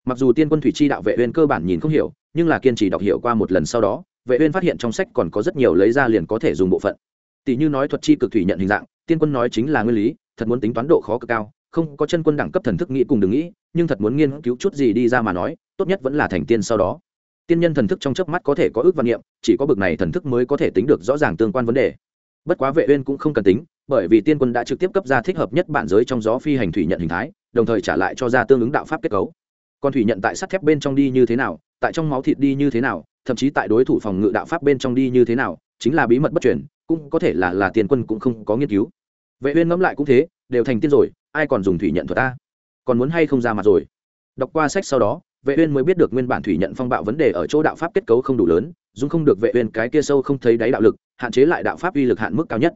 Mặc dù tiên quân thủy chi đạo vệ uyên cơ bản nhìn không hiểu, nhưng là kiên trì đọc hiểu qua một lần sau đó, vệ uyên phát hiện trong sách còn có rất nhiều lấy ra liền có thể dùng bộ phận. Tỷ như nói thuật chi cực thủy nhận hình dạng, tiên quân nói chính là nguyên lý, thật muốn tính toán độ khó cực cao, không có chân quân đẳng cấp thần thức nghĩ cùng đừng nghĩ, nhưng thật muốn nghiên cứu chút gì đi ra mà nói, tốt nhất vẫn là thành tiên sau đó. Tiên nhân thần thức trong chớp mắt có thể có ước văn niệm, chỉ có bực này thần thức mới có thể tính được rõ ràng tương quan vấn đề. Bất quá vệ uyên cũng không cần tính, bởi vì tiên quân đã trực tiếp cấp ra thích hợp nhất bản giới trong gió phi hành thủy nhận hình thái đồng thời trả lại cho ra tương ứng đạo pháp kết cấu. Còn thủy nhận tại sắt thép bên trong đi như thế nào, tại trong máu thịt đi như thế nào, thậm chí tại đối thủ phòng ngự đạo pháp bên trong đi như thế nào, chính là bí mật bất truyền, cũng có thể là là tiền quân cũng không có nghiên cứu. Vệ uyên ngẫm lại cũng thế, đều thành tiên rồi, ai còn dùng thủy nhận thuật ta? Còn muốn hay không ra mặt rồi? Đọc qua sách sau đó, vệ uyên mới biết được nguyên bản thủy nhận phong bạo vấn đề ở chỗ đạo pháp kết cấu không đủ lớn dung không được vệ uyên cái kia sâu không thấy đáy đạo lực, hạn chế lại đạo pháp uy lực hạn mức cao nhất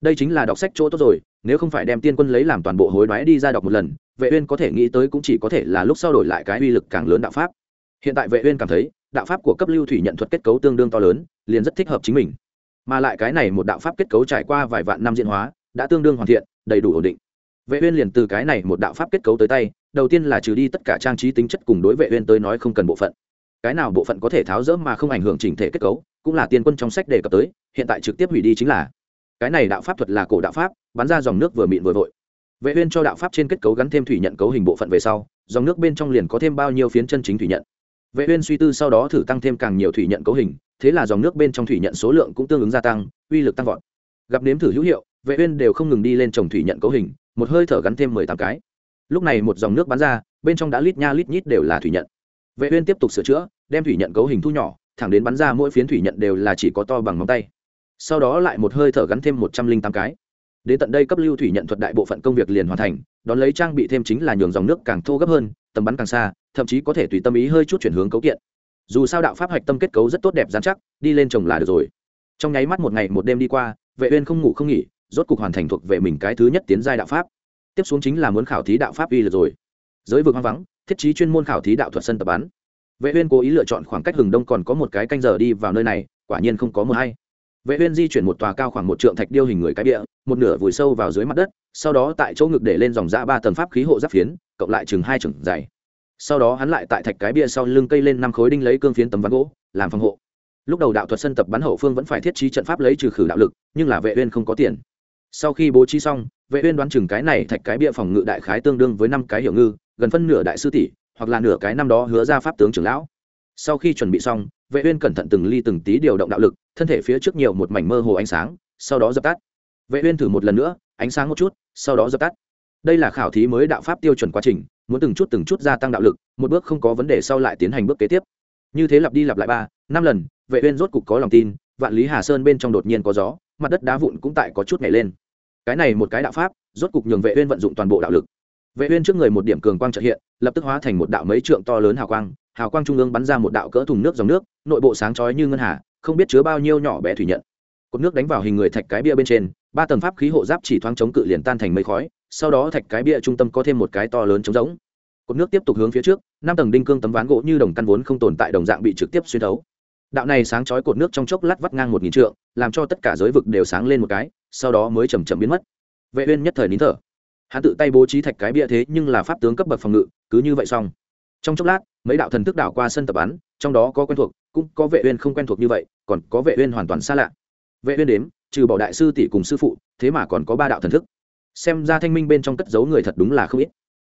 đây chính là đọc sách chỗ tốt rồi, nếu không phải đem tiên quân lấy làm toàn bộ hối đoái đi ra đọc một lần, vệ uyên có thể nghĩ tới cũng chỉ có thể là lúc sau đổi lại cái uy lực càng lớn đạo pháp. Hiện tại vệ uyên cảm thấy, đạo pháp của cấp lưu thủy nhận thuật kết cấu tương đương to lớn, liền rất thích hợp chính mình. Mà lại cái này một đạo pháp kết cấu trải qua vài vạn năm diễn hóa, đã tương đương hoàn thiện, đầy đủ ổn định. Vệ uyên liền từ cái này một đạo pháp kết cấu tới tay, đầu tiên là trừ đi tất cả trang trí tính chất cùng đối vệ uyên tới nói không cần bộ phận. Cái nào bộ phận có thể tháo dỡ mà không ảnh hưởng chỉnh thể kết cấu, cũng là tiên quân trong sách đề cập tới, hiện tại trực tiếp hủy đi chính là cái này đạo pháp thuật là cổ đạo pháp, bắn ra dòng nước vừa mịn vừa vội. Vệ uyên cho đạo pháp trên kết cấu gắn thêm thủy nhận cấu hình bộ phận về sau, dòng nước bên trong liền có thêm bao nhiêu phiến chân chính thủy nhận. Vệ uyên suy tư sau đó thử tăng thêm càng nhiều thủy nhận cấu hình, thế là dòng nước bên trong thủy nhận số lượng cũng tương ứng gia tăng, uy lực tăng vọt. Gặp nếm thử hữu hiệu, vệ uyên đều không ngừng đi lên trồng thủy nhận cấu hình, một hơi thở gắn thêm mười tám cái. Lúc này một dòng nước bắn ra, bên trong đã lít nha lít nhít đều là thủy nhận. Vệ uyên tiếp tục sửa chữa, đem thủy nhận cấu hình thu nhỏ, thẳng đến bắn ra mỗi phiến thủy nhận đều là chỉ có to bằng ngón tay sau đó lại một hơi thở gắn thêm một trăm linh tám cái. Đến tận đây cấp lưu thủy nhận thuật đại bộ phận công việc liền hoàn thành, đón lấy trang bị thêm chính là nhường dòng nước càng thô gấp hơn, tầm bắn càng xa, thậm chí có thể tùy tâm ý hơi chút chuyển hướng cấu kiện. Dù sao đạo pháp hạch tâm kết cấu rất tốt đẹp dán chắc, đi lên trồng là được rồi. Trong nháy mắt một ngày một đêm đi qua, vệ uyên không ngủ không nghỉ, rốt cục hoàn thành thuộc về mình cái thứ nhất tiến giai đạo pháp. Tiếp xuống chính là muốn khảo thí đạo pháp uy lực rồi. Giới vực hoang vắng, thiết trí chuyên môn khảo thí đạo thuật sân tập bắn. Vệ uyên cố ý lựa chọn khoảng cách hừng đông còn có một cái canh giờ đi vào nơi này, quả nhiên không có mưa hay vệ uyên di chuyển một tòa cao khoảng một trượng thạch điêu hình người cái địa một nửa vùi sâu vào dưới mặt đất, sau đó tại chỗ ngực để lên dòng dã ba tầng pháp khí hộ giáp phiến, cộng lại chừng hai chừng dày. Sau đó hắn lại tại thạch cái bia sau lưng cây lên năm khối đinh lấy cương phiến tấm ván gỗ, làm phòng hộ. Lúc đầu đạo thuật sân tập bắn hậu phương vẫn phải thiết trí trận pháp lấy trừ khử đạo lực, nhưng là vệ uyên không có tiền. Sau khi bố trí xong, vệ uyên đoán chừng cái này thạch cái bia phòng ngự đại khái tương đương với năm cái hiệu ngư, gần phân nửa đại sư tỷ, hoặc là nửa cái năm đó hứa ra pháp tướng trưởng lão sau khi chuẩn bị xong, vệ uyên cẩn thận từng ly từng tí điều động đạo lực, thân thể phía trước nhiều một mảnh mơ hồ ánh sáng, sau đó dập tắt. Vệ uyên thử một lần nữa, ánh sáng một chút, sau đó dập tắt. Đây là khảo thí mới đạo pháp tiêu chuẩn quá trình, muốn từng chút từng chút gia tăng đạo lực, một bước không có vấn đề sau lại tiến hành bước kế tiếp. Như thế lặp đi lặp lại ba, năm lần, vệ uyên rốt cục có lòng tin, vạn lý hà sơn bên trong đột nhiên có gió, mặt đất đá vụn cũng tại có chút nhảy lên. Cái này một cái đạo pháp, rốt cục nhường vệ uyên vận dụng toàn bộ đạo lực. Vệ uyên trước người một điểm cường quang chợt hiện, lập tức hóa thành một đạo mấy trượng to lớn hào quang hào quang trung ương bắn ra một đạo cỡ thùng nước dòng nước, nội bộ sáng chói như ngân hà, không biết chứa bao nhiêu nhỏ bé thủy nhận. Cột nước đánh vào hình người thạch cái bia bên trên, ba tầng pháp khí hộ giáp chỉ thoáng chống cự liền tan thành mây khói, sau đó thạch cái bia trung tâm có thêm một cái to lớn trống rỗng. Cột nước tiếp tục hướng phía trước, năm tầng đinh cương tấm ván gỗ như đồng căn vốn không tồn tại đồng dạng bị trực tiếp xuyên thấu. Đạo này sáng chói cột nước trong chốc lát vắt ngang một nghìn trượng, làm cho tất cả giới vực đều sáng lên một cái, sau đó mới chầm chậm biến mất. Vệ uyên nhất thời nín thở. Hắn tự tay bố trí thạch cái bia thế nhưng là pháp tướng cấp bậc phòng ngự, cứ như vậy xong. Trong chốc lát mấy đạo thần thức đảo qua sân tập bắn, trong đó có quen thuộc, cũng có vệ uyên không quen thuộc như vậy, còn có vệ uyên hoàn toàn xa lạ. Vệ uyên đếm, trừ bỏ đại sư tỷ cùng sư phụ, thế mà còn có ba đạo thần thức. Xem ra thanh minh bên trong cất giấu người thật đúng là không ít.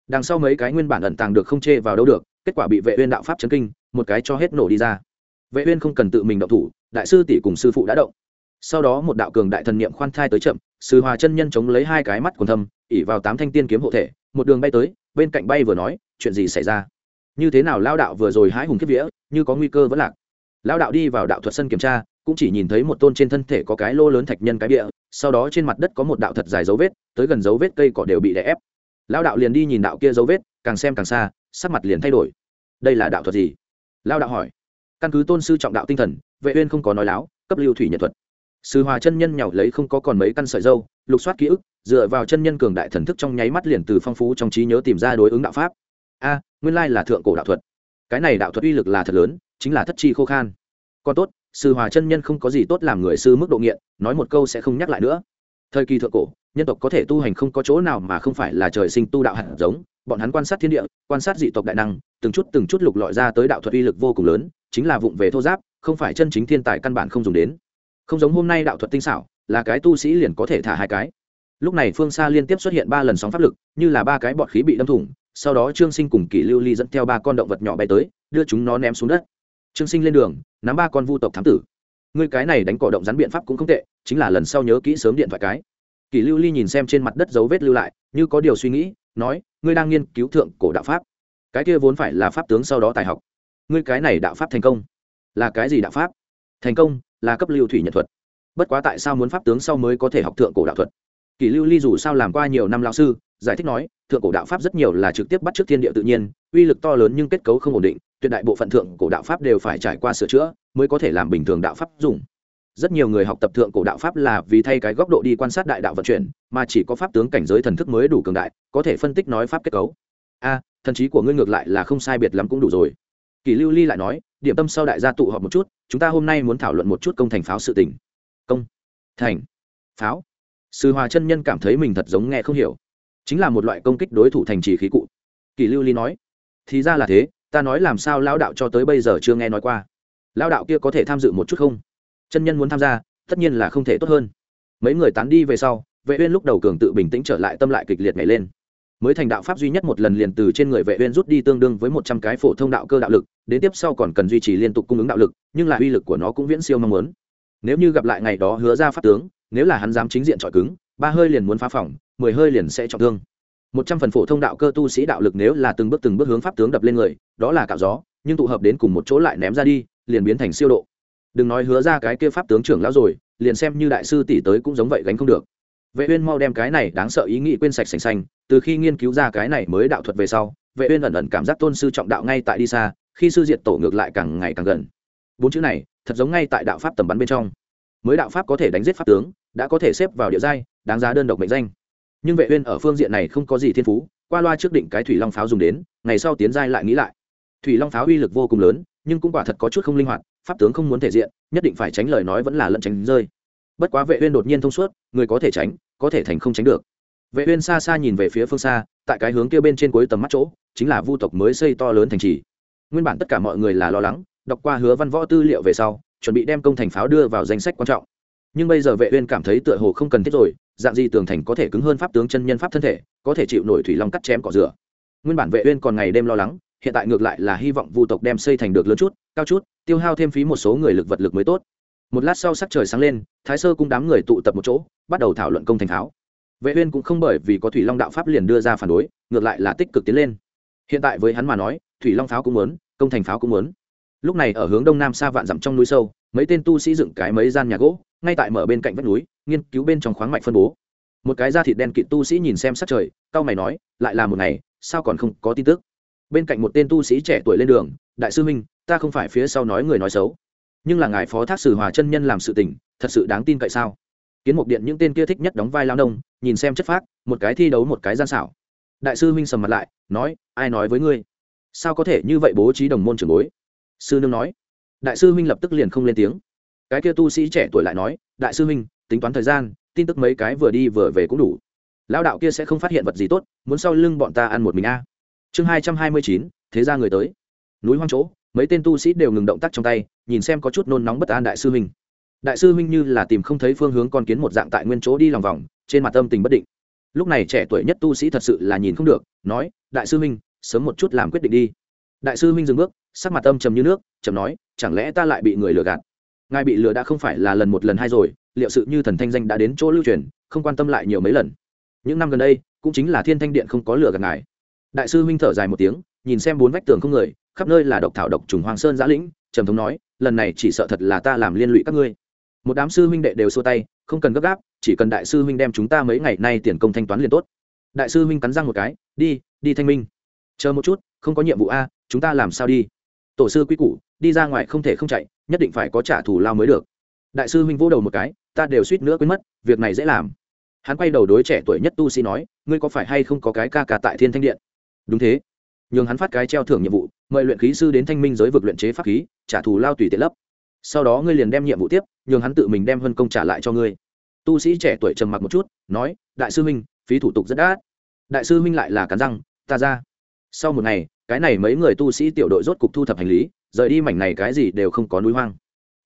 Đằng sau mấy cái nguyên bản ẩn tàng được không chê vào đâu được, kết quả bị vệ uyên đạo pháp chấn kinh, một cái cho hết nổ đi ra. Vệ uyên không cần tự mình động thủ, đại sư tỷ cùng sư phụ đã động. Sau đó một đạo cường đại thần niệm khoan thai tới chậm, sư hòa chân nhân chống lấy hai cái mắt quần thâm ỉ vào tám thanh tiên kiếm hộ thể, một đường bay tới, bên cạnh bay vừa nói, chuyện gì xảy ra? Như thế nào lao đạo vừa rồi hái hùng kiếp vía, như có nguy cơ vẫn lạc. Lao đạo đi vào đạo thuật sân kiểm tra, cũng chỉ nhìn thấy một tôn trên thân thể có cái lô lớn thạch nhân cái bịa, sau đó trên mặt đất có một đạo thật dài dấu vết, tới gần dấu vết cây cỏ đều bị đè ép. Lao đạo liền đi nhìn đạo kia dấu vết, càng xem càng xa, sắc mặt liền thay đổi. Đây là đạo thuật gì? Lao đạo hỏi. Căn cứ tôn sư trọng đạo tinh thần, vệ uyên không có nói láo, cấp lưu thủy nhật thuật. Sư hòa chân nhân nhào lấy không có còn mấy căn sợi dâu, lục soát ký ức, dựa vào chân nhân cường đại thần thức trong nháy mắt liền từ phong phú trong trí nhớ tìm ra đối ứng đạo pháp a, nguyên lai là thượng cổ đạo thuật. Cái này đạo thuật uy lực là thật lớn, chính là thất chi khô khan. Còn tốt, sư hòa chân nhân không có gì tốt làm người sư mức độ nghiện, nói một câu sẽ không nhắc lại nữa. Thời kỳ thượng cổ, nhân tộc có thể tu hành không có chỗ nào mà không phải là trời sinh tu đạo hạt giống, bọn hắn quan sát thiên địa, quan sát dị tộc đại năng, từng chút từng chút lục lọi ra tới đạo thuật uy lực vô cùng lớn, chính là vụng về thô giáp, không phải chân chính thiên tài căn bản không dùng đến. Không giống hôm nay đạo thuật tinh xảo, là cái tu sĩ liền có thể thả hai cái. Lúc này phương xa liên tiếp xuất hiện ba lần sóng pháp lực, như là ba cái bọt khí bị đâm thủng sau đó trương sinh cùng kỷ lưu ly dẫn theo ba con động vật nhỏ bay tới, đưa chúng nó ném xuống đất. Trương sinh lên đường, nắm ba con vu tộc thám tử. Ngươi cái này đánh cỏ động rắn biện pháp cũng không tệ, chính là lần sau nhớ kỹ sớm điện thoại cái. Kỷ lưu ly nhìn xem trên mặt đất dấu vết lưu lại, như có điều suy nghĩ, nói, ngươi đang nghiên cứu thượng cổ đạo pháp. Cái kia vốn phải là pháp tướng sau đó tài học. Ngươi cái này đạo pháp thành công. Là cái gì đạo pháp? Thành công, là cấp lưu thủy nhật thuật. Bất quá tại sao muốn pháp tướng sau mới có thể học thượng cổ đạo thuật? Kỷ lưu ly dù sao làm qua nhiều năm lao sư giải thích nói, thượng cổ đạo pháp rất nhiều là trực tiếp bắt trước thiên địa tự nhiên, uy lực to lớn nhưng kết cấu không ổn định, tuyệt đại bộ phận thượng cổ đạo pháp đều phải trải qua sửa chữa mới có thể làm bình thường đạo pháp dùng. Rất nhiều người học tập thượng cổ đạo pháp là vì thay cái góc độ đi quan sát đại đạo vận chuyển, mà chỉ có pháp tướng cảnh giới thần thức mới đủ cường đại, có thể phân tích nói pháp kết cấu. A, thần trí của ngươi ngược lại là không sai biệt lắm cũng đủ rồi. Kỳ lưu ly lại nói, điểm tâm sau đại gia tụ họp một chút, chúng ta hôm nay muốn thảo luận một chút công thành pháo sự tình. Công thành pháo. Sư hòa chân nhân cảm thấy mình thật giống nghe không hiểu chính là một loại công kích đối thủ thành trì khí cụ. Kỳ lưu ly nói, thì ra là thế, ta nói làm sao lao đạo cho tới bây giờ chưa nghe nói qua. Lao đạo kia có thể tham dự một chút không? Chân nhân muốn tham gia, tất nhiên là không thể tốt hơn. Mấy người tán đi về sau, vệ uyên lúc đầu cường tự bình tĩnh trở lại tâm lại kịch liệt nhảy lên. Mới thành đạo pháp duy nhất một lần liền từ trên người vệ uyên rút đi tương đương với 100 cái phổ thông đạo cơ đạo lực, đến tiếp sau còn cần duy trì liên tục cung ứng đạo lực, nhưng là uy lực của nó cũng viễn siêu mong muốn. Nếu như gặp lại ngày đó hứa ra pháp tướng, nếu là hắn dám chính diện chọi cứng, ba hơi liền muốn phá phỏng mười hơi liền sẽ trọng thương. Một trăm phần phổ thông đạo cơ tu sĩ đạo lực nếu là từng bước từng bước hướng pháp tướng đập lên người, đó là cạo gió, nhưng tụ hợp đến cùng một chỗ lại ném ra đi, liền biến thành siêu độ. Đừng nói hứa ra cái kia pháp tướng trưởng lão rồi, liền xem như đại sư tỷ tới cũng giống vậy gánh không được. Vệ uyên mau đem cái này đáng sợ ý nghĩ quên sạch sành xanh từ khi nghiên cứu ra cái này mới đạo thuật về sau, vệ uyên ẩn ẩn cảm giác tôn sư trọng đạo ngay tại đi xa, khi sư diệt tổ ngược lại càng ngày càng gần. Bốn chữ này, thật giống ngay tại đạo pháp tầm bắn bên trong. Mới đạo pháp có thể đánh giết pháp tướng, đã có thể xếp vào địa giai, đáng giá đơn độc mệnh danh nhưng vệ uyên ở phương diện này không có gì thiên phú, qua loa trước định cái thủy long pháo dùng đến, ngày sau tiến giai lại nghĩ lại. Thủy long pháo uy lực vô cùng lớn, nhưng cũng quả thật có chút không linh hoạt, pháp tướng không muốn thể diện, nhất định phải tránh lời nói vẫn là lẫn tránh rơi. Bất quá vệ uyên đột nhiên thông suốt, người có thể tránh, có thể thành không tránh được. Vệ uyên xa xa nhìn về phía phương xa, tại cái hướng kia bên trên cuối tầm mắt chỗ, chính là vu tộc mới xây to lớn thành trì. Nguyên bản tất cả mọi người là lo lắng, đọc qua hứa văn võ tư liệu về sau, chuẩn bị đem công thành pháo đưa vào danh sách quan trọng. Nhưng bây giờ vệ uyên cảm thấy tựa hồ không cần thiết rồi dạng gì tường thành có thể cứng hơn pháp tướng chân nhân pháp thân thể, có thể chịu nổi thủy long cắt chém cỏ rửa. Nguyên bản vệ uyên còn ngày đêm lo lắng, hiện tại ngược lại là hy vọng vu tộc đem xây thành được lớn chút, cao chút, tiêu hao thêm phí một số người lực vật lực mới tốt. Một lát sau sắc trời sáng lên, thái sơ cung đám người tụ tập một chỗ, bắt đầu thảo luận công thành pháo vệ uyên cũng không bởi vì có thủy long đạo pháp liền đưa ra phản đối, ngược lại là tích cực tiến lên. Hiện tại với hắn mà nói, thủy long pháo cũng muốn, công thành pháo cũng muốn. Lúc này ở hướng đông nam xa vạn dặm trong núi sâu mấy tên tu sĩ dựng cái mấy gian nhà gỗ, ngay tại mở bên cạnh vách núi, nghiên cứu bên trong khoáng mạch phân bố. Một cái da thịt đen kịt tu sĩ nhìn xem sắc trời cao mày nói, lại là một ngày, sao còn không có tin tức? Bên cạnh một tên tu sĩ trẻ tuổi lên đường, đại sư minh ta không phải phía sau nói người nói xấu, nhưng là ngài phó thác sử hòa chân nhân làm sự tình, thật sự đáng tin cậy sao? Kiến mục điện những tên kia thích nhất đóng vai lao nông, nhìn xem chất phác, một cái thi đấu một cái gian xảo. Đại sư minh sầm mặt lại, nói, ai nói với ngươi? Sao có thể như vậy bố trí đồng môn trưởng bối? Sư nương nói đại sư minh lập tức liền không lên tiếng. Cái kia tu sĩ trẻ tuổi lại nói, đại sư minh tính toán thời gian, tin tức mấy cái vừa đi vừa về cũng đủ. Lão đạo kia sẽ không phát hiện vật gì tốt, muốn sau lưng bọn ta ăn một mình a. Chương hai trăm hai mươi chín, thế ra người tới. Núi hoang chỗ, mấy tên tu sĩ đều ngừng động tác trong tay, nhìn xem có chút nôn nóng bất an đại sư huynh. Đại sư huynh như là tìm không thấy phương hướng con kiến một dạng tại nguyên chỗ đi lòng vòng, trên mặt tâm tình bất định. Lúc này trẻ tuổi nhất tu sĩ thật sự là nhìn không được, nói, đại sư huynh, sớm một chút làm quyết định đi. Đại sư huynh dừng bước sắc mặt âm trầm như nước trầm nói, chẳng lẽ ta lại bị người lừa gạt? Ngài bị lừa đã không phải là lần một lần hai rồi, liệu sự như thần thanh danh đã đến chỗ lưu truyền, không quan tâm lại nhiều mấy lần? Những năm gần đây, cũng chính là thiên thanh điện không có lừa gạt ngài. Đại sư huynh thở dài một tiếng, nhìn xem bốn vách tường không người, khắp nơi là độc thảo độc trùng hoàng sơn giã lĩnh, trầm thống nói, lần này chỉ sợ thật là ta làm liên lụy các ngươi. Một đám sư huynh đệ đều xua tay, không cần gấp gáp, chỉ cần đại sư huynh đem chúng ta mấy ngày nay tiền công thanh toán liền tốt. Đại sư huynh cắn răng một cái, đi đi thanh minh. Chờ một chút, không có nhiệm vụ a, chúng ta làm sao đi? Tổ sư quy củ, đi ra ngoài không thể không chạy, nhất định phải có trả thù lao mới được. Đại sư huynh vỗ đầu một cái, ta đều suýt nữa quên mất, việc này dễ làm. Hắn quay đầu đối trẻ tuổi nhất tu sĩ nói, ngươi có phải hay không có cái ca ca tại thiên thanh điện? Đúng thế. Nhường hắn phát cái treo thưởng nhiệm vụ, mời luyện khí sư đến thanh minh giới vực luyện chế pháp khí, trả thù lao tùy tiện lấp. Sau đó ngươi liền đem nhiệm vụ tiếp, nhường hắn tự mình đem vân công trả lại cho ngươi. Tu sĩ trẻ tuổi trầm mặc một chút, nói, đại sư huynh, phí thủ tục rất đắt. Đại sư huynh lại là cắn răng, ta ra. Sau một ngày cái này mấy người tu sĩ tiểu đội rốt cục thu thập hành lý, rời đi mảnh này cái gì đều không có núi hoang.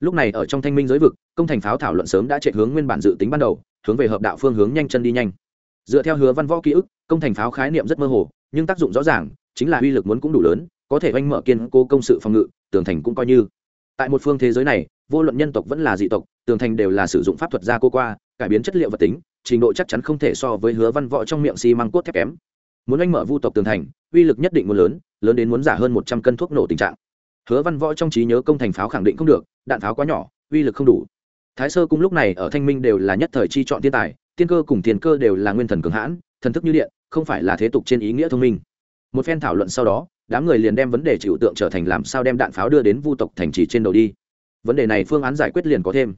Lúc này ở trong thanh minh giới vực, công thành pháo thảo luận sớm đã chạy hướng nguyên bản dự tính ban đầu, hướng về hợp đạo phương hướng nhanh chân đi nhanh. Dựa theo hứa văn võ ký ức, công thành pháo khái niệm rất mơ hồ, nhưng tác dụng rõ ràng, chính là uy lực muốn cũng đủ lớn, có thể oanh mở kiên cố công sự phòng ngự, tường thành cũng coi như. Tại một phương thế giới này, vô luận nhân tộc vẫn là dị tộc, tường thành đều là sử dụng pháp thuật gia cô qua, cải biến chất liệu vật tính, trình độ chắc chắn không thể so với hứa văn võ trong miệng xi măng cốt thép kém. Muốn oanh mở vu tộc tường thành, uy lực nhất định muốn lớn lớn đến muốn giả hơn một trăm cân thuốc nổ tình trạng. Hứa văn võ trong trí nhớ công thành pháo khẳng định không được, đạn pháo quá nhỏ, uy lực không đủ. Thái sơ cung lúc này ở thanh minh đều là nhất thời chi chọn thiên tài, tiên cơ cùng tiền cơ đều là nguyên thần cường hãn, thần thức như điện, không phải là thế tục trên ý nghĩa thông minh. Một phen thảo luận sau đó, đám người liền đem vấn đề chịu tượng trở thành làm sao đem đạn pháo đưa đến vu tộc thành trì trên đầu đi. Vấn đề này phương án giải quyết liền có thêm.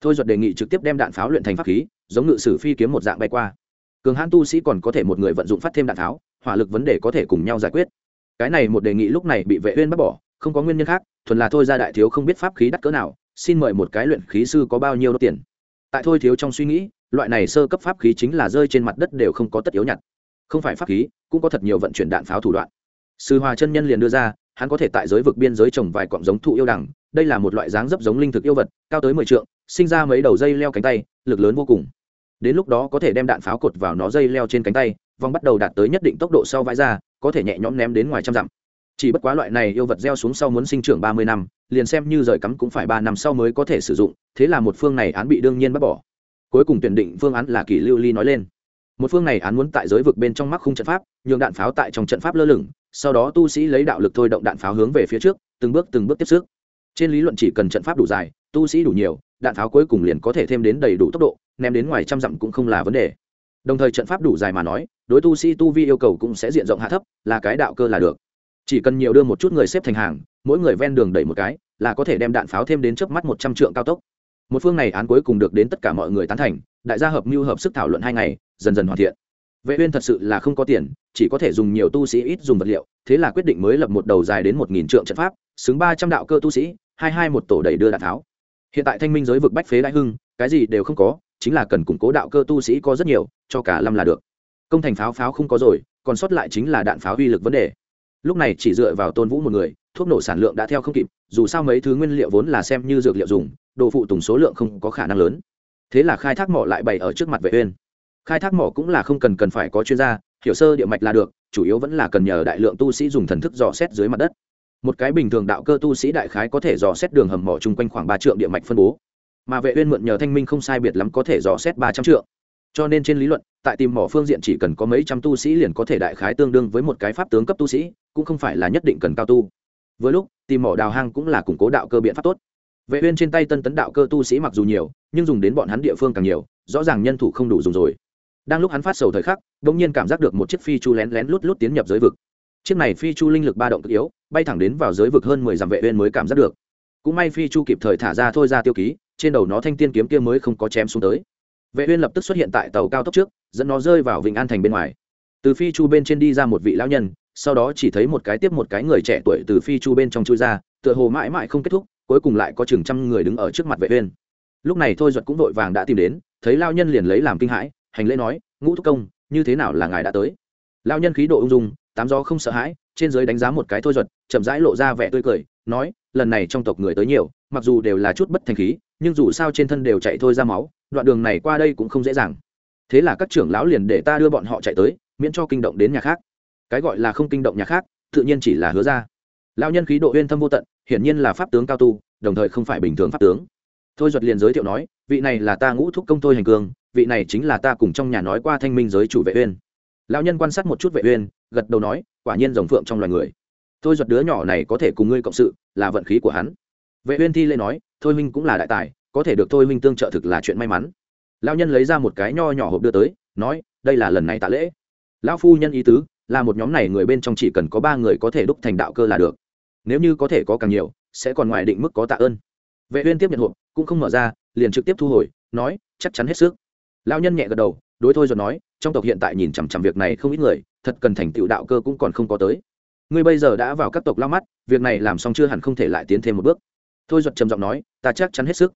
Thôi duật đề nghị trực tiếp đem đạn pháo luyện thành pháp khí, giống ngự sử phi kiếm một dạng bay qua. Cường hãn tu sĩ còn có thể một người vận dụng phát thêm đạn pháo, hỏa lực vấn đề có thể cùng nhau giải quyết cái này một đề nghị lúc này bị vệ uyên bác bỏ, không có nguyên nhân khác, thuần là thôi ra đại thiếu không biết pháp khí đắt cỡ nào, xin mời một cái luyện khí sư có bao nhiêu đốt tiền. Tại thôi thiếu trong suy nghĩ, loại này sơ cấp pháp khí chính là rơi trên mặt đất đều không có tất yếu nhặt. Không phải pháp khí, cũng có thật nhiều vận chuyển đạn pháo thủ đoạn. Sư hòa chân nhân liền đưa ra, hắn có thể tại giới vực biên giới trồng vài cọng giống thụ yêu đằng đây là một loại dáng dấp giống linh thực yêu vật, cao tới mười trượng, sinh ra mấy đầu dây leo cánh tay, lực lớn vô cùng. Đến lúc đó có thể đem đạn pháo cột vào nó dây leo trên cánh tay, vòng bắt đầu đạt tới nhất định tốc độ sau vãi ra có thể nhẹ nhõm ném đến ngoài trăm dặm. Chỉ bất quá loại này yêu vật gieo xuống sau muốn sinh trưởng ba mươi năm, liền xem như rời cắm cũng phải ba năm sau mới có thể sử dụng, thế là một phương này án bị đương nhiên bắt bỏ. Cuối cùng tuyển định phương án là kỷ lưu ly nói lên. Một phương này án muốn tại giới vực bên trong mắc khung trận pháp, nhường đạn pháo tại trong trận pháp lơ lửng, sau đó tu sĩ lấy đạo lực thôi động đạn pháo hướng về phía trước, từng bước từng bước tiếp sức. Trên lý luận chỉ cần trận pháp đủ dài, tu sĩ đủ nhiều, đạn pháo cuối cùng liền có thể thêm đến đầy đủ tốc độ, ném đến ngoài trăm dặm cũng không là vấn đề đồng thời trận pháp đủ dài mà nói, đối tu sĩ tu vi yêu cầu cũng sẽ diện rộng hạ thấp, là cái đạo cơ là được. Chỉ cần nhiều đưa một chút người xếp thành hàng, mỗi người ven đường đẩy một cái, là có thể đem đạn pháo thêm đến trước mắt một trăm trượng cao tốc. Một phương này án cuối cùng được đến tất cả mọi người tán thành, đại gia hợp mưu hợp sức thảo luận hai ngày, dần dần hoàn thiện. Vệ uyên thật sự là không có tiền, chỉ có thể dùng nhiều tu sĩ ít dùng vật liệu, thế là quyết định mới lập một đầu dài đến một nghìn trượng trận pháp, xứng ba trăm đạo cơ tu sĩ, hai hai một tổ đẩy đưa đạn tháo hiện tại thanh minh giới vực bách phế đại hưng, cái gì đều không có chính là cần củng cố đạo cơ tu sĩ có rất nhiều, cho cả lâm là được. Công thành pháo pháo không có rồi, còn sót lại chính là đạn pháo uy lực vấn đề. Lúc này chỉ dựa vào tôn vũ một người, thuốc nổ sản lượng đã theo không kịp, dù sao mấy thứ nguyên liệu vốn là xem như dược liệu dùng, đồ phụ tùng số lượng không có khả năng lớn. Thế là khai thác mỏ lại bày ở trước mặt vệ uyên. Khai thác mỏ cũng là không cần cần phải có chuyên gia, hiểu sơ địa mạch là được, chủ yếu vẫn là cần nhờ đại lượng tu sĩ dùng thần thức dò xét dưới mặt đất. Một cái bình thường đạo cơ tu sĩ đại khái có thể dò xét đường hầm mỏ chung quanh khoảng ba trượng địa mạch phân bố mà vệ uyên mượn nhờ thanh minh không sai biệt lắm có thể dò xét ba trăm trượng. Cho nên trên lý luận, tại tìm mỏ phương diện chỉ cần có mấy trăm tu sĩ liền có thể đại khái tương đương với một cái pháp tướng cấp tu sĩ, cũng không phải là nhất định cần cao tu. Với lúc, tìm mỏ đào hang cũng là củng cố đạo cơ biện pháp tốt. Vệ uyên trên tay tân tấn đạo cơ tu sĩ mặc dù nhiều, nhưng dùng đến bọn hắn địa phương càng nhiều, rõ ràng nhân thủ không đủ dùng rồi. Đang lúc hắn phát sầu thời khắc đột nhiên cảm giác được một chiếc phi chu lén lén lút lút tiến nhập giới vực. Chiếc này phi chu linh lực ba động cực yếu, bay thẳng đến vào giới vực hơn mười dặm vệ uyên mới cảm giác được. Cũng may phi chu kịp thời thả ra thôi ra tiêu ký trên đầu nó thanh tiên kiếm kia mới không có chém xuống tới. Vệ uyên lập tức xuất hiện tại tàu cao tốc trước, dẫn nó rơi vào vịnh an thành bên ngoài. Từ phi chu bên trên đi ra một vị lão nhân, sau đó chỉ thấy một cái tiếp một cái người trẻ tuổi từ phi chu bên trong chui ra, tựa hồ mãi mãi không kết thúc, cuối cùng lại có chừng trăm người đứng ở trước mặt vệ uyên. Lúc này thôi duật cũng vội vàng đã tìm đến, thấy lão nhân liền lấy làm kinh hãi, hành lễ nói, ngũ thúc công, như thế nào là ngài đã tới? Lão nhân khí độ ung dung, tám gió không sợ hãi, trên dưới đánh giá một cái thôi duật, chậm rãi lộ ra vẻ tươi cười, nói, lần này trong tộc người tới nhiều, mặc dù đều là chút bất thành khí nhưng dù sao trên thân đều chạy thôi ra máu, đoạn đường này qua đây cũng không dễ dàng. Thế là các trưởng lão liền để ta đưa bọn họ chạy tới, miễn cho kinh động đến nhà khác. Cái gọi là không kinh động nhà khác, tự nhiên chỉ là hứa ra. Lão nhân khí độ uyên thâm vô tận, hiển nhiên là pháp tướng cao tu, đồng thời không phải bình thường pháp tướng. Thôi duật liền giới thiệu nói, vị này là ta ngũ thúc công thôi hành cương vị này chính là ta cùng trong nhà nói qua thanh minh giới chủ vệ uyên. Lão nhân quan sát một chút vệ uyên, gật đầu nói, quả nhiên rồng phượng trong loài người. Thôi duật đứa nhỏ này có thể cùng ngươi cộng sự, là vận khí của hắn vệ uyên thi lễ nói, thôi minh cũng là đại tài, có thể được thôi minh tương trợ thực là chuyện may mắn. Lão nhân lấy ra một cái nho nhỏ hộp đưa tới, nói, đây là lần này tạ lễ. Lão phu nhân ý tứ, là một nhóm này người bên trong chỉ cần có ba người có thể đúc thành đạo cơ là được. Nếu như có thể có càng nhiều, sẽ còn ngoài định mức có tạ ơn. Vệ uyên tiếp nhận hộp, cũng không mở ra, liền trực tiếp thu hồi, nói, chắc chắn hết sức. Lão nhân nhẹ gật đầu, đối thôi rồi nói, trong tộc hiện tại nhìn chằm chằm việc này không ít người, thật cần thành tựu đạo cơ cũng còn không có tới. Ngươi bây giờ đã vào các tộc lao mắt, việc này làm xong chưa hẳn không thể lại tiến thêm một bước thôi duật trầm giọng nói, ta chắc chắn hết sức.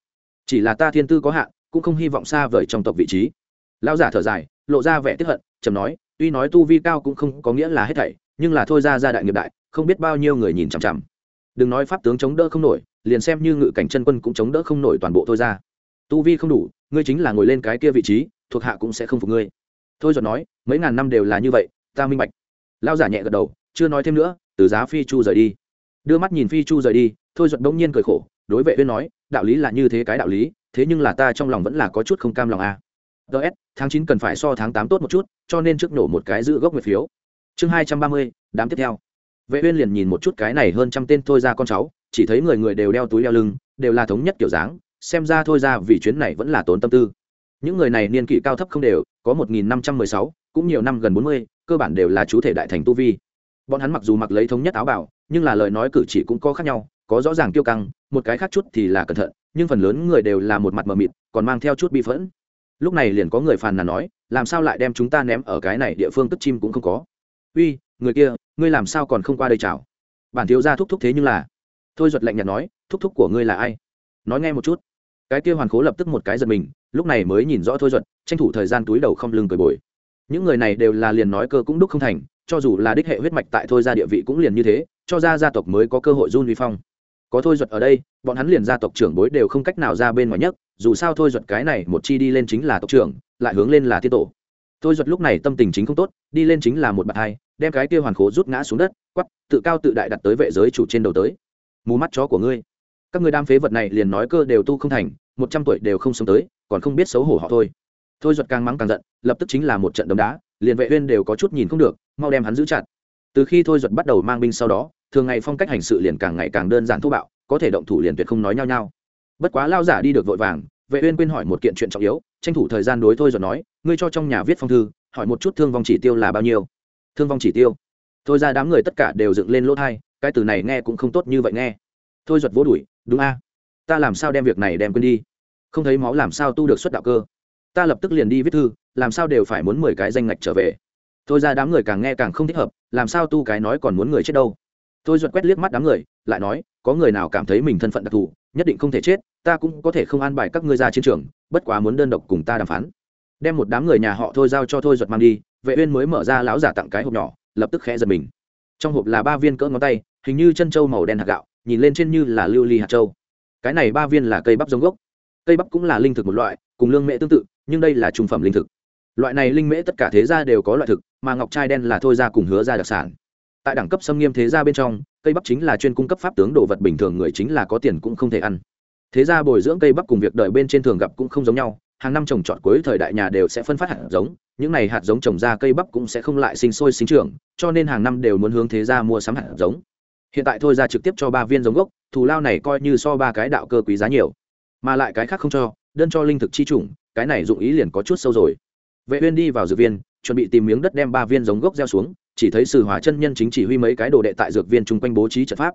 Chỉ là ta thiên tư có hạn, cũng không hy vọng xa vời trong tộc vị trí. Lão giả thở dài, lộ ra vẻ tiếp hận, trầm nói, tuy nói tu vi cao cũng không có nghĩa là hết thảy, nhưng là thôi ra ra đại nghiệp đại, không biết bao nhiêu người nhìn chằm chằm. Đừng nói pháp tướng chống đỡ không nổi, liền xem như ngự cảnh chân quân cũng chống đỡ không nổi toàn bộ thôi ra. Tu vi không đủ, ngươi chính là ngồi lên cái kia vị trí, thuộc hạ cũng sẽ không phục ngươi. Thôi giọt nói, mấy ngàn năm đều là như vậy, ta minh bạch. Lao giả nhẹ gật đầu, chưa nói thêm nữa, từ giá phi chu rời đi. Đưa mắt nhìn phi chu rời đi thôi giọt đông nhiên cười khổ, đối vệ viên nói, đạo lý là như thế cái đạo lý, thế nhưng là ta trong lòng vẫn là có chút không cam lòng a à. ts tháng chín cần phải so tháng tám tốt một chút, cho nên trước nổ một cái giữ gốc nguyệt phiếu. Chương hai trăm ba mươi, đám tiếp theo. Vệ uyên liền nhìn một chút cái này hơn trăm tên thôi ra con cháu, chỉ thấy người người đều đeo túi đeo lưng, đều là thống nhất kiểu dáng, xem ra thôi ra vì chuyến này vẫn là tốn tâm tư. Những người này niên kỷ cao thấp không đều, có một nghìn năm trăm mười sáu, cũng nhiều năm gần bốn mươi, cơ bản đều là chú thể đại thành tu vi. Bọn hắn mặc dù mặc lấy thống nhất áo bảo nhưng là lời nói cử chỉ cũng có khác nhau có rõ ràng kiêu căng, một cái khác chút thì là cẩn thận, nhưng phần lớn người đều là một mặt mờ mịt, còn mang theo chút bi phẫn. Lúc này liền có người phàn nàn nói, làm sao lại đem chúng ta ném ở cái này địa phương tức chim cũng không có? Uy, người kia, ngươi làm sao còn không qua đây chào bản thiếu gia thúc thúc thế nhưng là, thôi duật lạnh nhạt nói, thúc thúc của ngươi là ai? Nói nghe một chút. Cái kia hoàn khố lập tức một cái giật mình, lúc này mới nhìn rõ thôi duật, tranh thủ thời gian túi đầu không lưng cười bồi. Những người này đều là liền nói cơ cũng đúc không thành, cho dù là đích hệ huyết mạch tại thôi ra địa vị cũng liền như thế, cho ra gia tộc mới có cơ hội run vi phong có thôi duật ở đây, bọn hắn liền gia tộc trưởng bối đều không cách nào ra bên ngoài nhất, dù sao thôi duật cái này một chi đi lên chính là tộc trưởng, lại hướng lên là tiết tổ. Thôi duật lúc này tâm tình chính không tốt, đi lên chính là một bậc hai, đem cái kia hoàn khố rút ngã xuống đất, quắp, tự cao tự đại đặt tới vệ giới chủ trên đầu tới. Mù mắt chó của ngươi. Các người đam phế vật này liền nói cơ đều tu không thành, một trăm tuổi đều không sống tới, còn không biết xấu hổ họ thôi. Thôi duật càng mắng càng giận, lập tức chính là một trận đấm đá, liền vệ uyên đều có chút nhìn không được, mau đem hắn giữ chặt từ khi thôi duật bắt đầu mang binh sau đó thường ngày phong cách hành sự liền càng ngày càng đơn giản thô bạo có thể động thủ liền tuyệt không nói nhau nhau bất quá lao giả đi được vội vàng vệ uyên quên hỏi một kiện chuyện trọng yếu tranh thủ thời gian đối thôi duật nói ngươi cho trong nhà viết phong thư hỏi một chút thương vong chỉ tiêu là bao nhiêu? Thương vong chỉ tiêu? Thôi ra đám người tất cả đều dựng lên lỗ thay, cái từ này nghe cũng không tốt như vậy nghe. Thôi duật vỗ đuổi đúng a ta làm sao đem việc này đem quên đi? Không thấy máu làm sao tu được xuất đạo cơ? Ta lập tức liền đi viết thư làm sao đều phải muốn mười cái danh ngạch trở về? Thôi ra đám người càng nghe càng không thích hợp, làm sao tu cái nói còn muốn người chết đâu? Tôi duật quét liếc mắt đám người, lại nói, có người nào cảm thấy mình thân phận đặc thù, nhất định không thể chết, ta cũng có thể không an bài các ngươi ra chiến trường, bất quá muốn đơn độc cùng ta đàm phán. Đem một đám người nhà họ thôi giao cho thôi duật mang đi, vệ uyên mới mở ra láo giả tặng cái hộp nhỏ, lập tức khẽ giật mình. Trong hộp là ba viên cỡ ngón tay, hình như chân châu màu đen hạt gạo, nhìn lên trên như là lưu ly hạt châu cái này ba viên là cây bắp giống gốc. Cây bắp cũng là linh thực một loại, cùng lương mễ tương tự, nhưng đây là trung phẩm linh thực loại này linh mễ tất cả thế gia đều có loại thực, mà ngọc trai đen là thôi ra cùng hứa ra đặc sản. Tại đẳng cấp xâm nghiêm thế gia bên trong, cây bắp chính là chuyên cung cấp pháp tướng đồ vật bình thường, người chính là có tiền cũng không thể ăn. Thế gia bồi dưỡng cây bắp cùng việc đợi bên trên thường gặp cũng không giống nhau, hàng năm trồng trọt cuối thời đại nhà đều sẽ phân phát hạt giống, những này hạt giống trồng ra cây bắp cũng sẽ không lại sinh sôi sinh trưởng, cho nên hàng năm đều muốn hướng thế gia mua sắm hạt giống. Hiện tại thôi ra trực tiếp cho ba viên giống gốc, thù lao này coi như so ba cái đạo cơ quý giá nhiều. Mà lại cái khác không cho, đơn cho linh thực chi chủng, cái này dụng ý liền có chút sâu rồi vệ uyên đi vào dược viên, chuẩn bị tìm miếng đất đem ba viên giống gốc gieo xuống, chỉ thấy sư hòa chân nhân chính chỉ huy mấy cái đồ đệ tại dược viên chung quanh bố trí trận pháp.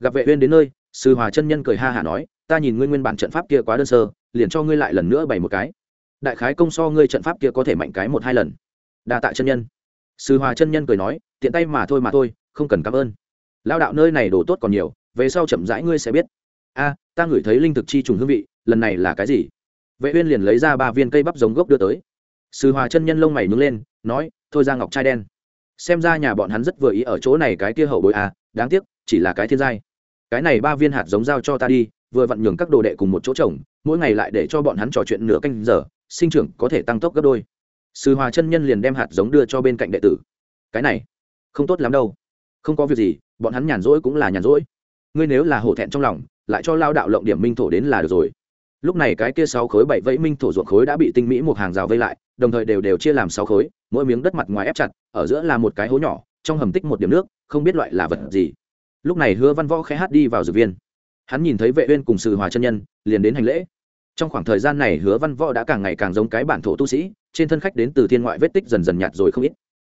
Gặp vệ uyên đến nơi sư hòa chân nhân cười ha hà nói, ta nhìn ngươi nguyên bản trận pháp kia quá đơn sơ, liền cho ngươi lại lần nữa bày một cái. Đại khái công so ngươi trận pháp kia có thể mạnh cái một hai lần. Đa tạ chân nhân. Sư hòa chân nhân cười nói, tiện tay mà thôi mà thôi, không cần cảm ơn. Lao đạo nơi này đồ tốt còn nhiều, về sau chậm rãi ngươi sẽ biết. A, ta ngửi thấy linh thực chi trùng hương vị, lần này là cái gì? Vệ uyên liền lấy ra ba viên cây bắp giống gốc đưa tới sư hòa chân nhân lông mày nhướng lên, nói, thôi ra ngọc trai đen. Xem ra nhà bọn hắn rất vừa ý ở chỗ này cái kia hậu bối à đáng tiếc, chỉ là cái thiên giai. Cái này ba viên hạt giống giao cho ta đi, vừa vặn nhường các đồ đệ cùng một chỗ trồng, mỗi ngày lại để cho bọn hắn trò chuyện nửa canh giờ, sinh trưởng có thể tăng tốc gấp đôi. Sư hòa chân nhân liền đem hạt giống đưa cho bên cạnh đệ tử. Cái này, không tốt lắm đâu. Không có việc gì, bọn hắn nhàn rỗi cũng là nhàn rỗi. Ngươi nếu là hổ thẹn trong lòng, lại cho lao đạo lộng điểm minh thổ đến là được rồi. Lúc này cái kia sáu khối bảy vẫy minh thổ ruộng khối đã bị tinh mỹ một hàng rào vây lại đồng thời đều đều chia làm sáu khối, mỗi miếng đất mặt ngoài ép chặt, ở giữa là một cái hố nhỏ, trong hầm tích một điểm nước, không biết loại là vật gì. Lúc này hứa văn võ khẽ hát đi vào dược viên. Hắn nhìn thấy vệ uyên cùng sự hòa chân nhân, liền đến hành lễ. Trong khoảng thời gian này hứa văn võ đã càng ngày càng giống cái bản thổ tu sĩ, trên thân khách đến từ thiên ngoại vết tích dần dần nhạt rồi không ít.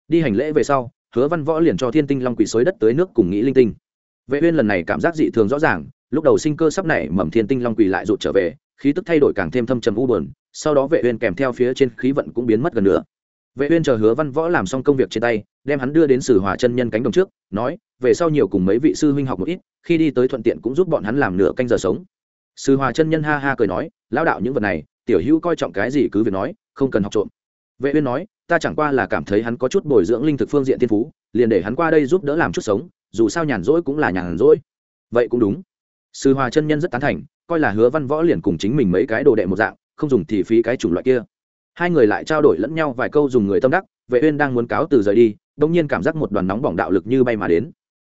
Đi hành lễ về sau, hứa văn võ liền cho thiên tinh long quỷ xối đất tới nước cùng nghĩ linh tinh. Vệ uyên lần này cảm giác dị thường rõ ràng, lúc đầu sinh cơ sắp nảy mầm thiên tinh long quỷ lại rụt trở về, khí tức thay đổi càng thêm thâm trầm u buồn sau đó vệ uyên kèm theo phía trên khí vận cũng biến mất gần nữa. vệ uyên chờ hứa văn võ làm xong công việc trên tay, đem hắn đưa đến sử hòa chân nhân cánh đồng trước, nói, về sau nhiều cùng mấy vị sư huynh học một ít, khi đi tới thuận tiện cũng giúp bọn hắn làm nửa canh giờ sống. Sư hòa chân nhân ha ha cười nói, lão đạo những vật này, tiểu hữu coi trọng cái gì cứ việc nói, không cần học trộm. Vệ uyên nói, ta chẳng qua là cảm thấy hắn có chút bồi dưỡng linh thực phương diện thiên phú, liền để hắn qua đây giúp đỡ làm chút sống, dù sao nhàn rỗi cũng là nhàn rỗi. Vậy cũng đúng. Sư hòa chân nhân rất tán thành, coi là hứa văn võ liền cùng chính mình mấy cái đồ đệ một dạng không dùng thì phí cái chủng loại kia. Hai người lại trao đổi lẫn nhau vài câu dùng người tâm đắc, vệ uyên đang muốn cáo từ rời đi đung nhiên cảm giác một đoàn nóng bỏng đạo lực như bay mà đến.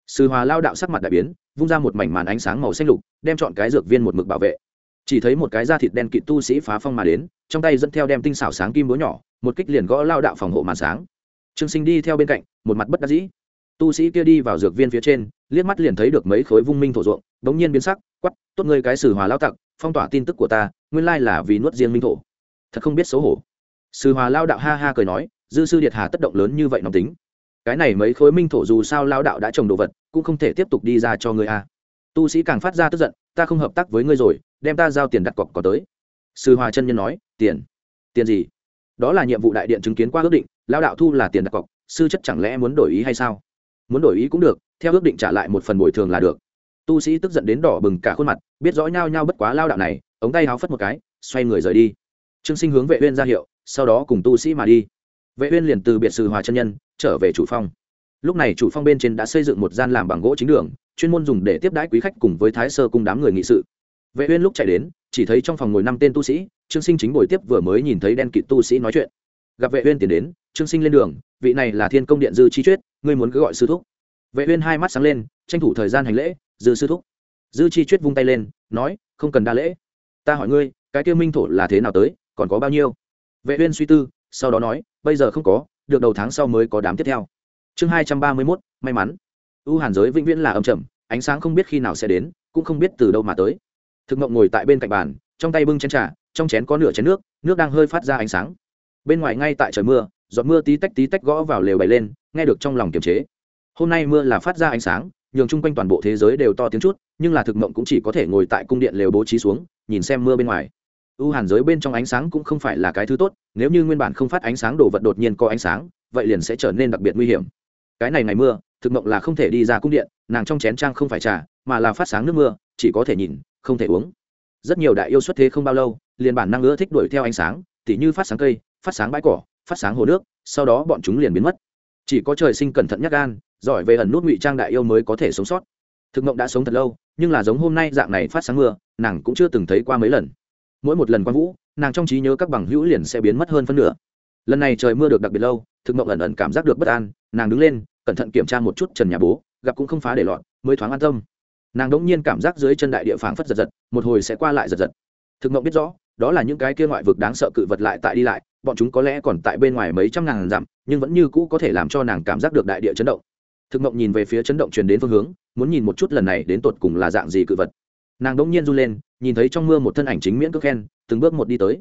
Sư hòa lao đạo sắc mặt đại biến, vung ra một mảnh màn ánh sáng màu xanh lục, đem chọn cái dược viên một mực bảo vệ. Chỉ thấy một cái da thịt đen kịt tu sĩ phá phong mà đến, trong tay dẫn theo đem tinh xảo sáng kim búa nhỏ, một kích liền gõ lao đạo phòng hộ màn sáng. Trương sinh đi theo bên cạnh, một mặt bất đắc dĩ. Tu sĩ kia đi vào dược viên phía trên, liếc mắt liền thấy được mấy khối vung minh thổ ruộng bỗng nhiên biến sắc quắp tốt ngươi cái sử hòa lao tặc phong tỏa tin tức của ta, nguyên lai là vì nuốt riêng minh thổ. Thật không biết xấu hổ. Sư hòa lao đạo ha ha cười nói, dư sư điệt hà tất động lớn như vậy nóng tính. Cái này mấy khối minh thổ dù sao lao đạo đã trồng đồ vật, cũng không thể tiếp tục đi ra cho ngươi a. Tu sĩ càng phát ra tức giận, ta không hợp tác với ngươi rồi, đem ta giao tiền đặt cọc có tới. Sư hòa chân nhân nói, tiền? Tiền gì? Đó là nhiệm vụ đại điện chứng kiến qua ước định, lao đạo thu là tiền đặt cọc, sư chất chẳng lẽ muốn đổi ý hay sao? Muốn đổi ý cũng được, theo ước định trả lại một phần bồi thường là được tu sĩ tức giận đến đỏ bừng cả khuôn mặt, biết rõ nhau nhau bất quá lao đạo này, ống tay háo phất một cái, xoay người rời đi. Trương sinh hướng vệ uyên ra hiệu, sau đó cùng tu sĩ mà đi. Vệ uyên liền từ biệt sử hòa chân nhân, trở về chủ phong. Lúc này chủ phong bên trên đã xây dựng một gian làm bằng gỗ chính đường, chuyên môn dùng để tiếp đãi quý khách cùng với thái sơ cung đám người nghị sự. Vệ uyên lúc chạy đến, chỉ thấy trong phòng ngồi năm tên tu sĩ, trương sinh chính buổi tiếp vừa mới nhìn thấy đen kịt tu sĩ nói chuyện. Gặp vệ uyên tiến đến, trương sinh lên đường, vị này là thiên công điện dư chi chuyết, ngươi muốn cứ gọi sư thúc. Vệ uyên hai mắt sáng lên, tranh thủ thời gian hành lễ dư sư thúc. Dư chi chuyết vung tay lên nói không cần đa lễ. Ta hỏi ngươi cái tiêu minh thổ là thế nào tới còn có bao nhiêu? Vệ uyên suy tư sau đó nói bây giờ không có được đầu tháng sau mới có đám tiếp theo. Chương 231, may mắn. U hàn giới vĩnh viễn là âm trầm ánh sáng không biết khi nào sẽ đến cũng không biết từ đâu mà tới. Thực mộng ngồi tại bên cạnh bàn trong tay bưng chén trà trong chén có nửa chén nước nước đang hơi phát ra ánh sáng. Bên ngoài ngay tại trời mưa giọt mưa tí tách tí tách gõ vào lều bày lên nghe được trong lòng kiềm chế. Hôm nay mưa là phát ra ánh sáng nhường chung quanh toàn bộ thế giới đều to tiếng chút, nhưng là thực mộng cũng chỉ có thể ngồi tại cung điện lều bố trí xuống, nhìn xem mưa bên ngoài. U hàn giới bên trong ánh sáng cũng không phải là cái thứ tốt, nếu như nguyên bản không phát ánh sáng đồ vật đột nhiên có ánh sáng, vậy liền sẽ trở nên đặc biệt nguy hiểm. Cái này ngày mưa, thực mộng là không thể đi ra cung điện, nàng trong chén trang không phải trà, mà là phát sáng nước mưa, chỉ có thể nhìn, không thể uống. Rất nhiều đại yêu xuất thế không bao lâu, liền bản năng ưa thích đuổi theo ánh sáng, tỉ như phát sáng cây, phát sáng bãi cỏ, phát sáng hồ nước, sau đó bọn chúng liền biến mất. Chỉ có trời sinh cẩn thận nhắc gan giỏi về ẩn nút ngụy trang đại yêu mới có thể sống sót. Thực mộng đã sống thật lâu, nhưng là giống hôm nay dạng này phát sáng mưa, nàng cũng chưa từng thấy qua mấy lần. Mỗi một lần quang vũ, nàng trong trí nhớ các bằng hữu liền sẽ biến mất hơn phân nửa. Lần này trời mưa được đặc biệt lâu, thực mộng ẩn ẩn cảm giác được bất an, nàng đứng lên, cẩn thận kiểm tra một chút trần nhà bố, gặp cũng không phá để lọt, mới thoáng an tâm. Nàng đ ỗ n g nhiên cảm giác dưới chân đại địa phảng phất giật giật, một hồi sẽ qua lại giật giật. Thực mộng biết rõ, đó là những cái kia ngoại vực đáng sợ cự vật lại tại đi lại, bọn chúng có lẽ còn tại bên ngoài mấy trăm ngàn dặm, nhưng vẫn như cũ có thể làm cho nàng cảm giác được đại địa chấn động thực mộng nhìn về phía chấn động truyền đến phương hướng, muốn nhìn một chút lần này đến tột cùng là dạng gì cự vật. Nàng đ ỗ n g nhiên run lên, nhìn thấy trong mưa một thân ảnh chính miễn cước khen, từng bước một đi tới.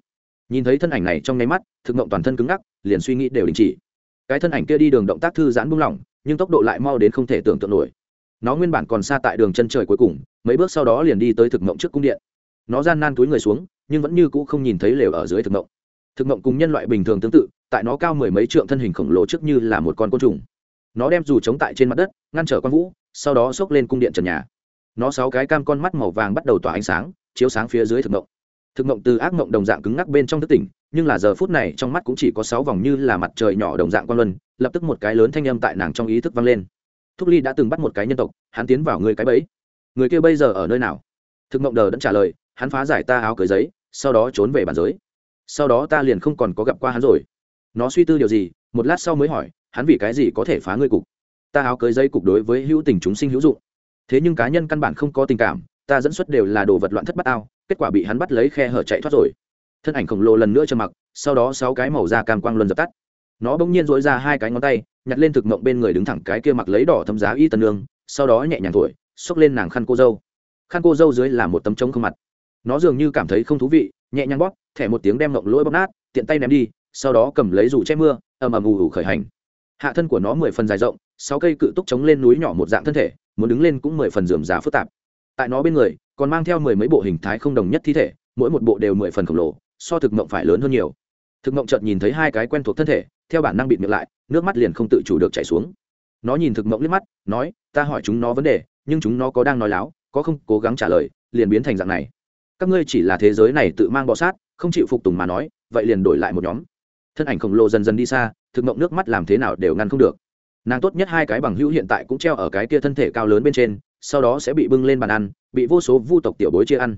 Nhìn thấy thân ảnh này trong nháy mắt, thực mộng toàn thân cứng ngắc, liền suy nghĩ đều đình chỉ. Cái thân ảnh kia đi đường động tác thư giãn buông lỏng, nhưng tốc độ lại mau đến không thể tưởng tượng nổi. Nó nguyên bản còn xa tại đường chân trời cuối cùng, mấy bước sau đó liền đi tới thực mộng trước cung điện. Nó gian nan túi người xuống, nhưng vẫn như cũ không nhìn thấy lều ở dưới thực mộng. Thực mộng cùng nhân loại bình thường tương tự, tại nó cao mười mấy trượng thân hình khổng lồ trước như là một con côn trùng nó đem dù chống tại trên mặt đất, ngăn trở con vũ, sau đó xốc lên cung điện trần nhà. Nó sáu cái cam con mắt màu vàng bắt đầu tỏa ánh sáng, chiếu sáng phía dưới thực mộng. Thực mộng từ ác mộng đồng dạng cứng ngắc bên trong thức tỉnh, nhưng là giờ phút này trong mắt cũng chỉ có sáu vòng như là mặt trời nhỏ đồng dạng quan luân, lập tức một cái lớn thanh âm tại nàng trong ý thức vang lên. Thúc ly đã từng bắt một cái nhân tộc, hắn tiến vào người cái bẫy. Người kia bây giờ ở nơi nào? Thực mộng đờ đã trả lời, hắn phá giải ta áo cưới giấy, sau đó trốn về bản giới. Sau đó ta liền không còn có gặp qua hắn rồi. Nó suy tư điều gì, một lát sau mới hỏi hắn vì cái gì có thể phá ngươi cục? Ta áo cưới dây cục đối với hữu tình chúng sinh hữu dụng. Thế nhưng cá nhân căn bản không có tình cảm, ta dẫn xuất đều là đồ vật loạn thất bát ao, kết quả bị hắn bắt lấy khe hở chạy thoát rồi. Thân ảnh khổng lồ lần nữa trầm mặc, sau đó sáu cái màu da cam quang luân dập tắt. Nó bỗng nhiên dối ra hai cái ngón tay, nhặt lên thực mộng bên người đứng thẳng cái kia mặc lấy đỏ thấm giá y tần nương, sau đó nhẹ nhàng thổi, xốc lên nàng khăn cô dâu. Khăn cô dâu dưới là một tấm trống không mặt. Nó dường như cảm thấy không thú vị, nhẹ nhàng bóp, thẻ một tiếng đem mộng lỗi bóp nát, tiện tay ném đi, sau đó cầm lấy dù che mưa, ầm ầm ù ù khởi hành hạ thân của nó mười phần dài rộng, sáu cây cự túc chống lên núi nhỏ một dạng thân thể, muốn đứng lên cũng mười phần dườm giá phức tạp. Tại nó bên người, còn mang theo mười mấy bộ hình thái không đồng nhất thi thể, mỗi một bộ đều mười phần khổng lồ, so thực mộng phải lớn hơn nhiều. Thực mộng chợt nhìn thấy hai cái quen thuộc thân thể, theo bản năng bịt miệng lại, nước mắt liền không tự chủ được chảy xuống. Nó nhìn thực mộng liếc mắt, nói, ta hỏi chúng nó vấn đề, nhưng chúng nó có đang nói láo, có không? Cố gắng trả lời, liền biến thành dạng này. Các ngươi chỉ là thế giới này tự mang bọ sát, không chịu phục tùng mà nói, vậy liền đổi lại một nhóm. Thân ảnh khổng lồ dần dần đi xa thực mộng nước mắt làm thế nào đều ngăn không được. Nàng tốt nhất hai cái bằng hữu hiện tại cũng treo ở cái kia thân thể cao lớn bên trên, sau đó sẽ bị bưng lên bàn ăn, bị vô số vu tộc tiểu bối chia ăn.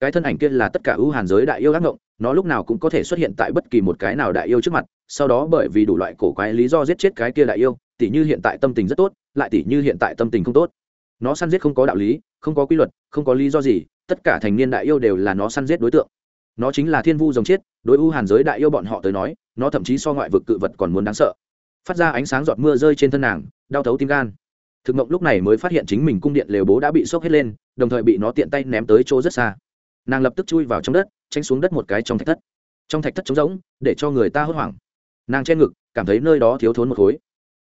Cái thân ảnh kia là tất cả ưu hàn giới đại yêu ác ngộng, nó lúc nào cũng có thể xuất hiện tại bất kỳ một cái nào đại yêu trước mặt, sau đó bởi vì đủ loại cổ quái lý do giết chết cái kia đại yêu, tỉ như hiện tại tâm tình rất tốt, lại tỉ như hiện tại tâm tình không tốt. Nó săn giết không có đạo lý, không có quy luật, không có lý do gì, tất cả thành niên đại yêu đều là nó săn giết đối tượng. Nó chính là thiên vu rồng chết, đối ưu hàn giới đại yêu bọn họ tới nói nó thậm chí so ngoại vực cự vật còn muốn đáng sợ. Phát ra ánh sáng giọt mưa rơi trên thân nàng, đau thấu tim gan. Thực mộng lúc này mới phát hiện chính mình cung điện lều bố đã bị sốc hết lên, đồng thời bị nó tiện tay ném tới chỗ rất xa. Nàng lập tức chui vào trong đất, tránh xuống đất một cái trong thạch thất. Trong thạch thất trống rỗng, để cho người ta hốt hoảng. Nàng che ngực, cảm thấy nơi đó thiếu thốn một khối.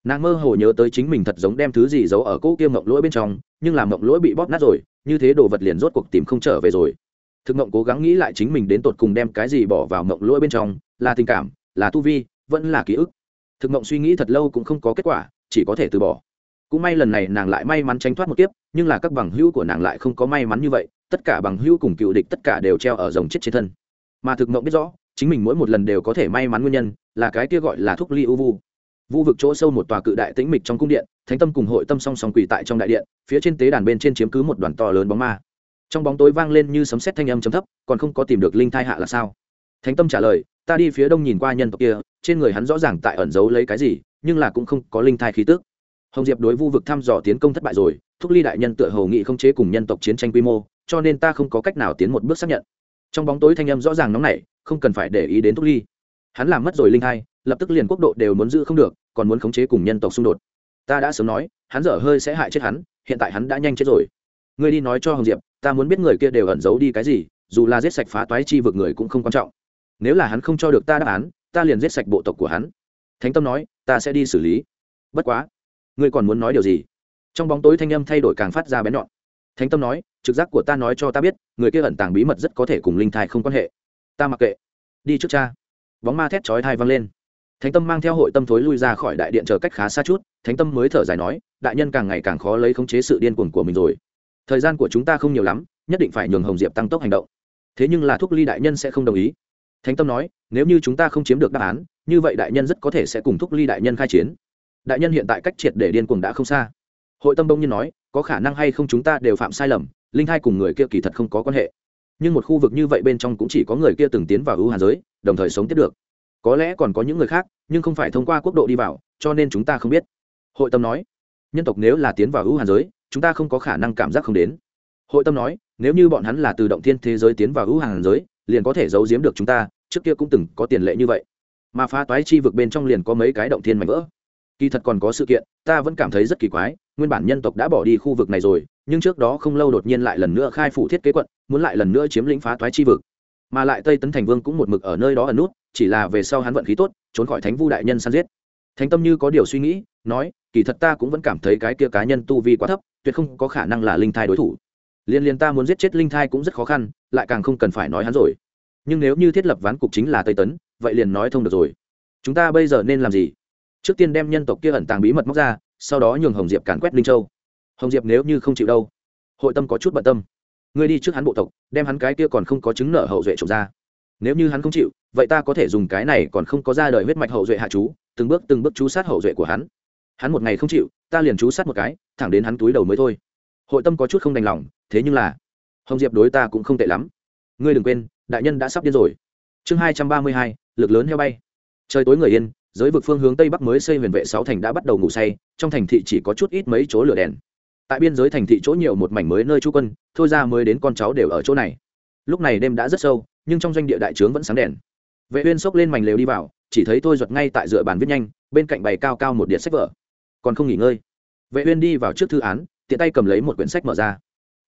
Nàng mơ hồ nhớ tới chính mình thật giống đem thứ gì giấu ở cỗ kia mộng lỗi bên trong, nhưng làm mộng lỗi bị bóp nát rồi, như thế đồ vật liền rốt cuộc tìm không trở về rồi. Thực mộng cố gắng nghĩ lại chính mình đến tột cùng đem cái gì bỏ vào mộng lỗi bên trong, là tình cảm là tu vi, vẫn là ký ức. Thực mộng suy nghĩ thật lâu cũng không có kết quả, chỉ có thể từ bỏ. Cũng may lần này nàng lại may mắn tránh thoát một kiếp, nhưng là các bằng hữu của nàng lại không có may mắn như vậy, tất cả bằng hữu cùng cựu địch tất cả đều treo ở dòng chết trên thân. Mà thực mộng biết rõ, chính mình mỗi một lần đều có thể may mắn nguyên nhân, là cái kia gọi là thuốc ly u vu. Vu vực chỗ sâu một tòa cự đại tĩnh mịch trong cung điện, thánh tâm cùng hội tâm song song quỳ tại trong đại điện, phía trên tế đàn bên trên chiếm cứ một đoàn to lớn bóng ma. Trong bóng tối vang lên như sấm sét thanh âm chấm thấp, còn không có tìm được linh thai hạ là sao? Thánh tâm trả lời, ta đi phía đông nhìn qua nhân tộc kia, trên người hắn rõ ràng tại ẩn giấu lấy cái gì, nhưng là cũng không có linh thai khí tức. Hồng diệp đối vu vực thăm dò tiến công thất bại rồi, thúc ly đại nhân tựa hầu nghị không chế cùng nhân tộc chiến tranh quy mô, cho nên ta không có cách nào tiến một bước xác nhận. Trong bóng tối thanh âm rõ ràng nóng nảy, không cần phải để ý đến thúc ly. Hắn làm mất rồi linh thai, lập tức liền quốc độ đều muốn giữ không được, còn muốn khống chế cùng nhân tộc xung đột. Ta đã sớm nói, hắn dở hơi sẽ hại chết hắn, hiện tại hắn đã nhanh chết rồi. Ngươi đi nói cho hồng diệp, ta muốn biết người kia đều ẩn giấu đi cái gì, dù là giết sạch phá toái chi vực người cũng không quan trọng nếu là hắn không cho được ta đáp án, ta liền giết sạch bộ tộc của hắn. Thánh tâm nói, ta sẽ đi xử lý. Bất quá, ngươi còn muốn nói điều gì? Trong bóng tối thanh âm thay đổi càng phát ra bén nhọn. Thánh tâm nói, trực giác của ta nói cho ta biết, người kia ẩn tàng bí mật rất có thể cùng linh thai không quan hệ. Ta mặc kệ. Đi trước cha. Bóng ma thét chói thai văng lên. Thánh tâm mang theo hội tâm thối lui ra khỏi đại điện chờ cách khá xa chút, thánh tâm mới thở dài nói, đại nhân càng ngày càng khó lấy khống chế sự điên cuồng của mình rồi. Thời gian của chúng ta không nhiều lắm, nhất định phải nhường hồng diệp tăng tốc hành động. Thế nhưng là thuốc ly đại nhân sẽ không đồng ý thánh tâm nói, nếu như chúng ta không chiếm được đáp án, như vậy đại nhân rất có thể sẽ cùng thúc ly đại nhân khai chiến. Đại nhân hiện tại cách triệt để điên cuồng đã không xa. Hội tâm đông nhiên nói, có khả năng hay không chúng ta đều phạm sai lầm, linh hai cùng người kia kỳ thật không có quan hệ. Nhưng một khu vực như vậy bên trong cũng chỉ có người kia từng tiến vào ưu hàn giới, đồng thời sống tiếp được. Có lẽ còn có những người khác, nhưng không phải thông qua quốc độ đi vào, cho nên chúng ta không biết. Hội tâm nói, nhân tộc nếu là tiến vào ưu hàn giới, chúng ta không có khả năng cảm giác không đến. Hội tâm nói, nếu như bọn hắn là từ động thiên thế giới tiến vào ưu hàn giới liền có thể giấu giếm được chúng ta, trước kia cũng từng có tiền lệ như vậy. Mà phá toái chi vực bên trong liền có mấy cái động thiên mạnh vỡ. Kỳ thật còn có sự kiện, ta vẫn cảm thấy rất kỳ quái, nguyên bản nhân tộc đã bỏ đi khu vực này rồi, nhưng trước đó không lâu đột nhiên lại lần nữa khai phủ thiết kế quận, muốn lại lần nữa chiếm lĩnh phá toái chi vực. Mà lại tây tấn thành vương cũng một mực ở nơi đó ẩn nút, chỉ là về sau hắn vận khí tốt, trốn khỏi thánh vu đại nhân săn giết. Thánh tâm như có điều suy nghĩ, nói, kỳ thật ta cũng vẫn cảm thấy cái kia cá nhân tu vi quá thấp, tuyệt không có khả năng là linh thai đối thủ. Liên liên ta muốn giết chết linh thai cũng rất khó khăn lại càng không cần phải nói hắn rồi. Nhưng nếu như thiết lập ván cục chính là tây tấn, vậy liền nói thông được rồi. Chúng ta bây giờ nên làm gì? Trước tiên đem nhân tộc kia ẩn tàng bí mật móc ra, sau đó nhường hồng diệp càn quét linh châu. Hồng diệp nếu như không chịu đâu, hội tâm có chút bận tâm. Ngươi đi trước hắn bộ tộc, đem hắn cái kia còn không có chứng nợ hậu duệ trộm ra. Nếu như hắn không chịu, vậy ta có thể dùng cái này còn không có ra đời huyết mạch hậu duệ hạ chú, từng bước từng bước chú sát hậu duệ của hắn. Hắn một ngày không chịu, ta liền chú sát một cái, thẳng đến hắn túi đầu mới thôi. Hội tâm có chút không đành lòng, thế nhưng là hồng diệp đối ta cũng không tệ lắm. Ngươi đừng quên, đại nhân đã sắp điên rồi. Chương hai trăm ba mươi hai, lực lớn heo bay. Trời tối người yên, giới vực phương hướng tây bắc mới xây huyền vệ sáu thành đã bắt đầu ngủ say, trong thành thị chỉ có chút ít mấy chỗ lửa đèn. Tại biên giới thành thị chỗ nhiều một mảnh mới nơi trú quân, thôi ra mới đến con cháu đều ở chỗ này. Lúc này đêm đã rất sâu, nhưng trong doanh địa đại trướng vẫn sáng đèn. Vệ uyên xốc lên mảnh lều đi vào, chỉ thấy thôi giật ngay tại dựa bàn viết nhanh, bên cạnh bày cao cao một điện sách vở. Còn không nghỉ ngơi. Vệ uyên đi vào trước thư án, tiện tay cầm lấy một quyển sách mở ra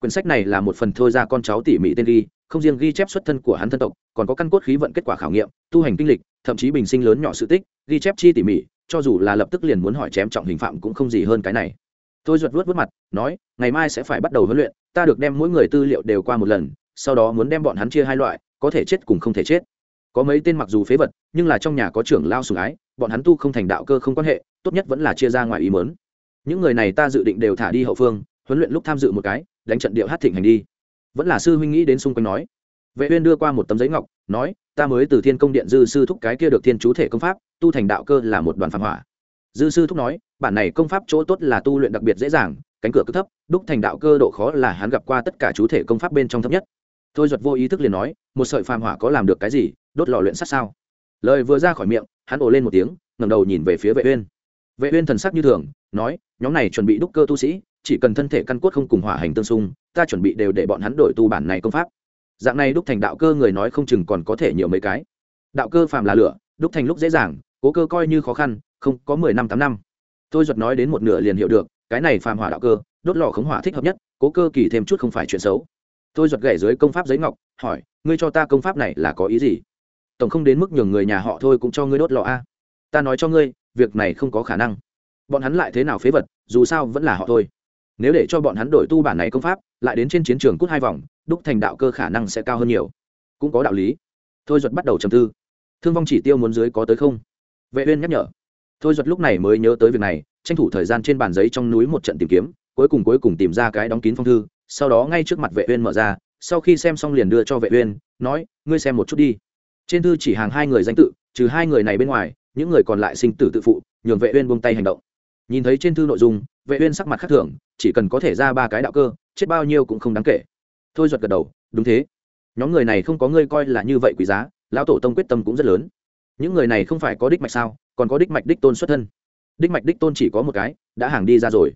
quyển sách này là một phần thôi ra con cháu tỉ mỉ tên ghi, không riêng ghi chép xuất thân của hắn thân tộc, còn có căn cốt khí vận kết quả khảo nghiệm, tu hành kinh lịch, thậm chí bình sinh lớn nhỏ sự tích, ghi chép chi tỉ mỉ, cho dù là lập tức liền muốn hỏi chém trọng hình phạm cũng không gì hơn cái này. Tôi ruột vớt vớt mặt, nói, ngày mai sẽ phải bắt đầu huấn luyện, ta được đem mỗi người tư liệu đều qua một lần, sau đó muốn đem bọn hắn chia hai loại, có thể chết cùng không thể chết. Có mấy tên mặc dù phế vật, nhưng là trong nhà có trưởng lao sùng ái, bọn hắn tu không thành đạo cơ không quan hệ, tốt nhất vẫn là chia ra ngoài ý mớn những người này ta dự định đều thả đi hậu phương huấn luyện lúc tham dự một cái, đánh trận điệu hát thịnh hành đi. Vẫn là sư huynh nghĩ đến xung quanh nói. Vệ uyên đưa qua một tấm giấy ngọc, nói, ta mới từ thiên công điện dư sư thúc cái kia được thiên chú thể công pháp, tu thành đạo cơ là một đoàn phàm hỏa. Dư sư thúc nói, bản này công pháp chỗ tốt là tu luyện đặc biệt dễ dàng, cánh cửa cứ thấp, đúc thành đạo cơ độ khó là hắn gặp qua tất cả chú thể công pháp bên trong thấp nhất. Thôi duật vô ý thức liền nói, một sợi phàm hỏa có làm được cái gì, đốt lò luyện sát sao? Lời vừa ra khỏi miệng, hắn ồ lên một tiếng, ngẩng đầu nhìn về phía vệ uyên. Vệ uyên thần sắc như thường, nói, nhóm này chuẩn bị đúc cơ tu sĩ chỉ cần thân thể căn cốt không cùng hỏa hành tương xung, ta chuẩn bị đều để bọn hắn đổi tu bản này công pháp. Dạng này đúc thành đạo cơ người nói không chừng còn có thể nhiều mấy cái. Đạo cơ phàm là lửa, đúc thành lúc dễ dàng, cố cơ coi như khó khăn, không có mười năm tám năm. Tôi giật nói đến một nửa liền hiểu được, cái này phàm hỏa đạo cơ, đốt lò khống hỏa thích hợp nhất, cố cơ kỳ thêm chút không phải chuyện xấu. Tôi giật gậy dưới công pháp giấy ngọc, hỏi, ngươi cho ta công pháp này là có ý gì? Tổng không đến mức nhường người nhà họ thôi cũng cho ngươi đốt lò a. Ta nói cho ngươi, việc này không có khả năng. Bọn hắn lại thế nào phế vật, dù sao vẫn là họ thôi nếu để cho bọn hắn đổi tu bản này công pháp, lại đến trên chiến trường cút hai vòng, đúc thành đạo cơ khả năng sẽ cao hơn nhiều. Cũng có đạo lý. Thôi duật bắt đầu trầm tư. Thương vong chỉ tiêu muốn dưới có tới không? Vệ uyên nhắc nhở. Thôi duật lúc này mới nhớ tới việc này, tranh thủ thời gian trên bàn giấy trong núi một trận tìm kiếm, cuối cùng cuối cùng tìm ra cái đóng kín phong thư, sau đó ngay trước mặt vệ uyên mở ra, sau khi xem xong liền đưa cho vệ uyên, nói, ngươi xem một chút đi. Trên thư chỉ hàng hai người danh tự, trừ hai người này bên ngoài, những người còn lại sinh tử tự phụ, nhường vệ uyên buông tay hành động. Nhìn thấy trên thư nội dung vệ uyên sắc mặt khác thường, chỉ cần có thể ra ba cái đạo cơ, chết bao nhiêu cũng không đáng kể. Thôi giật gật đầu, đúng thế. Nhóm người này không có ngươi coi là như vậy quý giá, lão tổ tông quyết tâm cũng rất lớn. Những người này không phải có đích mạch sao, còn có đích mạch đích tôn xuất thân. Đích mạch đích tôn chỉ có một cái, đã hàng đi ra rồi.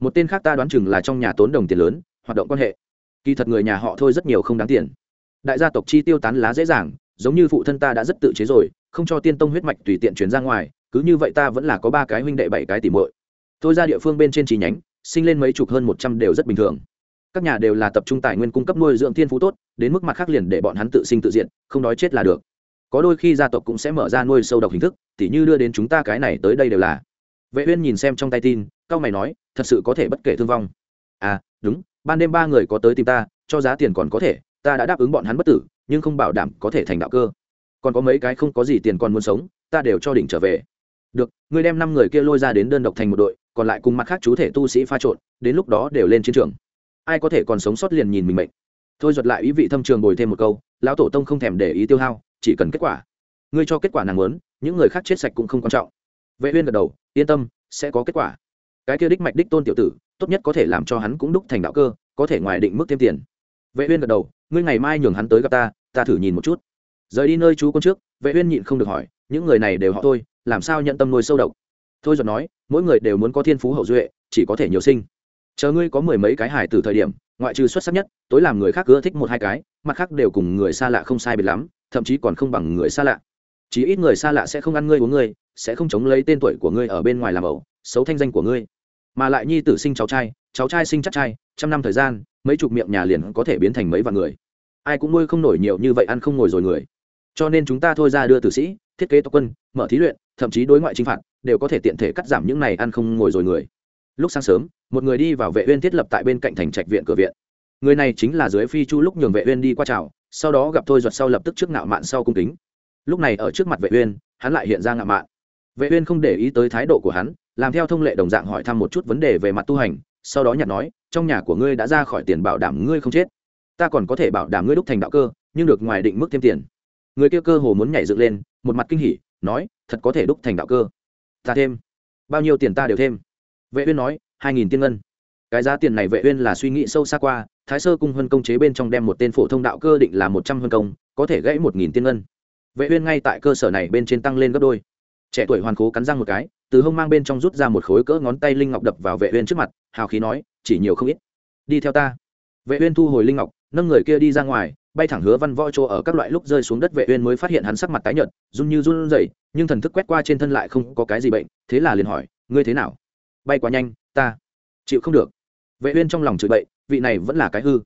Một tên khác ta đoán chừng là trong nhà tốn đồng tiền lớn, hoạt động quan hệ. Kỳ thật người nhà họ thôi rất nhiều không đáng tiền. Đại gia tộc chi tiêu tán lá dễ dàng, giống như phụ thân ta đã rất tự chế rồi, không cho tiên tông huyết mạch tùy tiện chuyển ra ngoài, cứ như vậy ta vẫn là có ba cái huynh đệ bảy cái tỉ muội tôi ra địa phương bên trên chi nhánh, sinh lên mấy chục hơn một trăm đều rất bình thường. Các nhà đều là tập trung tài nguyên cung cấp nuôi dưỡng thiên phú tốt, đến mức mặt khác liền để bọn hắn tự sinh tự diện, không đói chết là được. Có đôi khi gia tộc cũng sẽ mở ra nuôi sâu độc hình thức, tỉ như đưa đến chúng ta cái này tới đây đều là. Vệ uyên nhìn xem trong tay tin cao mày nói, thật sự có thể bất kể thương vong. À đúng, ban đêm ba người có tới tìm ta, cho giá tiền còn có thể, ta đã đáp ứng bọn hắn bất tử, nhưng không bảo đảm có thể thành đạo cơ. Còn có mấy cái không có gì tiền còn muốn sống, ta đều cho đỉnh trở về. Được, ngươi đem năm người kia lôi ra đến đơn độc thành một đội còn lại cùng mặt khác chú thể tu sĩ pha trộn, đến lúc đó đều lên chiến trường. Ai có thể còn sống sót liền nhìn mình mệnh. Thôi giật lại ý vị thâm trường bồi thêm một câu, lão tổ tông không thèm để ý tiêu hao, chỉ cần kết quả. Ngươi cho kết quả nàng muốn, những người khác chết sạch cũng không quan trọng. Vệ uyên gật đầu, yên tâm, sẽ có kết quả. Cái kia đích mạch đích tôn tiểu tử, tốt nhất có thể làm cho hắn cũng đúc thành đạo cơ, có thể ngoài định mức thêm tiền. Vệ uyên gật đầu, ngươi ngày mai nhường hắn tới gặp ta ta thử nhìn một chút. Rời đi nơi chú con trước, vệ uyên nhịn không được hỏi, những người này đều họ tôi làm sao nhận tâm nuôi sâu độc? Thôi giọt nói, mỗi người đều muốn có thiên phú hậu duệ, chỉ có thể nhiều sinh. Chờ ngươi có mười mấy cái hải từ thời điểm, ngoại trừ xuất sắc nhất, tối làm người khác ưa thích một hai cái, mặt khác đều cùng người xa lạ không sai biệt lắm, thậm chí còn không bằng người xa lạ. Chỉ ít người xa lạ sẽ không ăn ngươi uống ngươi, sẽ không chống lấy tên tuổi của ngươi ở bên ngoài làm ẩu, xấu thanh danh của ngươi. Mà lại nhi tử sinh cháu trai cháu trai sinh chắc trai, trăm năm thời gian, mấy chục miệng nhà liền có thể biến thành mấy vạn người. Ai cũng nuôi không nổi nhiều như vậy ăn không ngồi rồi người. Cho nên chúng ta thôi ra đưa tử sĩ, thiết kế tộc quân, mở thí luyện, thậm chí đối ngoại chinh phạt đều có thể tiện thể cắt giảm những này ăn không ngồi rồi người. Lúc sáng sớm, một người đi vào vệ uyên thiết lập tại bên cạnh thành trạch viện cửa viện. Người này chính là dưới phi chu lúc nhường vệ uyên đi qua chào, sau đó gặp thôi giật sau lập tức trước ngạo mạn sau cung kính. Lúc này ở trước mặt vệ uyên, hắn lại hiện ra ngạo mạn. Vệ uyên không để ý tới thái độ của hắn, làm theo thông lệ đồng dạng hỏi thăm một chút vấn đề về mặt tu hành, sau đó nhặt nói, trong nhà của ngươi đã ra khỏi tiền bảo đảm ngươi không chết. Ta còn có thể bảo đảm ngươi đúc thành đạo cơ, nhưng được ngoài định mức thêm tiền. Người kia cơ hồ muốn nhảy dựng lên, một mặt kinh hỉ, nói, thật có thể đúc thành đạo cơ? Ta thêm. Bao nhiêu tiền ta đều thêm. Vệ uyên nói, hai nghìn tiên ngân. Cái giá tiền này vệ uyên là suy nghĩ sâu xa qua, thái sơ cung huân công chế bên trong đem một tên phổ thông đạo cơ định là một trăm huân công, có thể gãy một nghìn tiên ngân. Vệ uyên ngay tại cơ sở này bên trên tăng lên gấp đôi. Trẻ tuổi hoàn cố cắn răng một cái, từ hông mang bên trong rút ra một khối cỡ ngón tay linh ngọc đập vào vệ uyên trước mặt, hào khí nói, chỉ nhiều không ít. Đi theo ta. Vệ uyên thu hồi linh ngọc, nâng người kia đi ra ngoài bay thẳng hứa văn võ chỗ ở các loại lúc rơi xuống đất vệ uyên mới phát hiện hắn sắc mặt tái nhợt, run như run rẩy, nhưng thần thức quét qua trên thân lại không có cái gì bệnh, thế là liền hỏi, ngươi thế nào? Bay quá nhanh, ta chịu không được. Vệ uyên trong lòng chửi bậy, vị này vẫn là cái hư.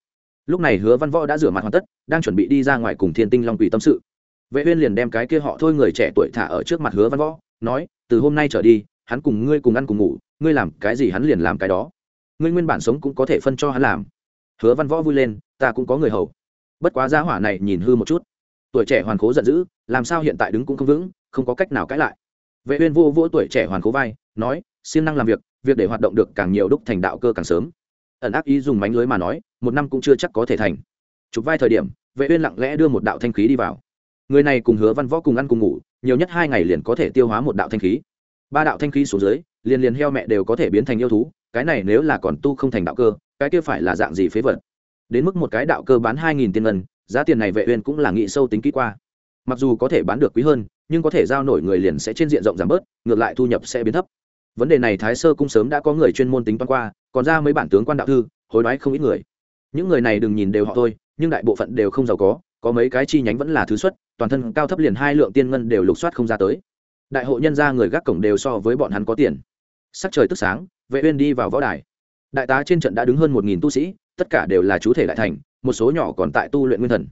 Lúc này hứa văn võ đã rửa mặt hoàn tất, đang chuẩn bị đi ra ngoài cùng thiên tinh long quỷ tâm sự. Vệ uyên liền đem cái kia họ thôi người trẻ tuổi thả ở trước mặt hứa văn võ, nói, từ hôm nay trở đi, hắn cùng ngươi cùng ăn cùng ngủ, ngươi làm cái gì hắn liền làm cái đó. Ngươi nguyên bản sống cũng có thể phân cho hắn làm. Hứa văn võ vui lên, ta cũng có người hầu bất quá gia hỏa này nhìn hư một chút. Tuổi trẻ hoàn cố giận dữ, làm sao hiện tại đứng cũng không vững, không có cách nào cãi lại. Vệ uyên vô vỗ tuổi trẻ hoàn cố vai, nói, siêng năng làm việc việc để hoạt động được càng nhiều đúc thành đạo cơ càng sớm. Ẩn áp ý dùng mánh lưới mà nói, một năm cũng chưa chắc có thể thành. Chụp vai thời điểm, vệ uyên lặng lẽ đưa một đạo thanh khí đi vào. Người này cùng hứa văn võ cùng ăn cùng ngủ, nhiều nhất hai ngày liền có thể tiêu hóa một đạo thanh khí. Ba đạo thanh khí xuống dưới, liền liền heo mẹ đều có thể biến thành yêu thú, cái này nếu là còn tu không thành đạo cơ, cái kia phải là dạng gì phế vật? Đến mức một cái đạo cơ bán hai nghìn tiền ngân, giá tiền này vệ uyên cũng là nghĩ sâu tính kỹ qua. Mặc dù có thể bán được quý hơn, nhưng có thể giao nổi người liền sẽ trên diện rộng giảm bớt, ngược lại thu nhập sẽ biến thấp. Vấn đề này thái sơ cung sớm đã có người chuyên môn tính toán qua, còn ra mấy bản tướng quan đạo thư, hối đoái không ít người. Những người này đừng nhìn đều họ thôi nhưng đại bộ phận đều không giàu có có mấy cái chi nhánh vẫn là thứ xuất, toàn thân cao thấp liền hai lượng tiên ngân đều lục soát không ra tới. Đại hội nhân gia người gác cổng đều so với bọn hắn có tiền. Sắc trời tức sáng, vệ uyên đi vào võ đài. Đại tá trên trận đã đứng hơn một nghìn tu sĩ tất cả đều là chú thể đại thành, một số nhỏ còn tại tu luyện nguyên thần.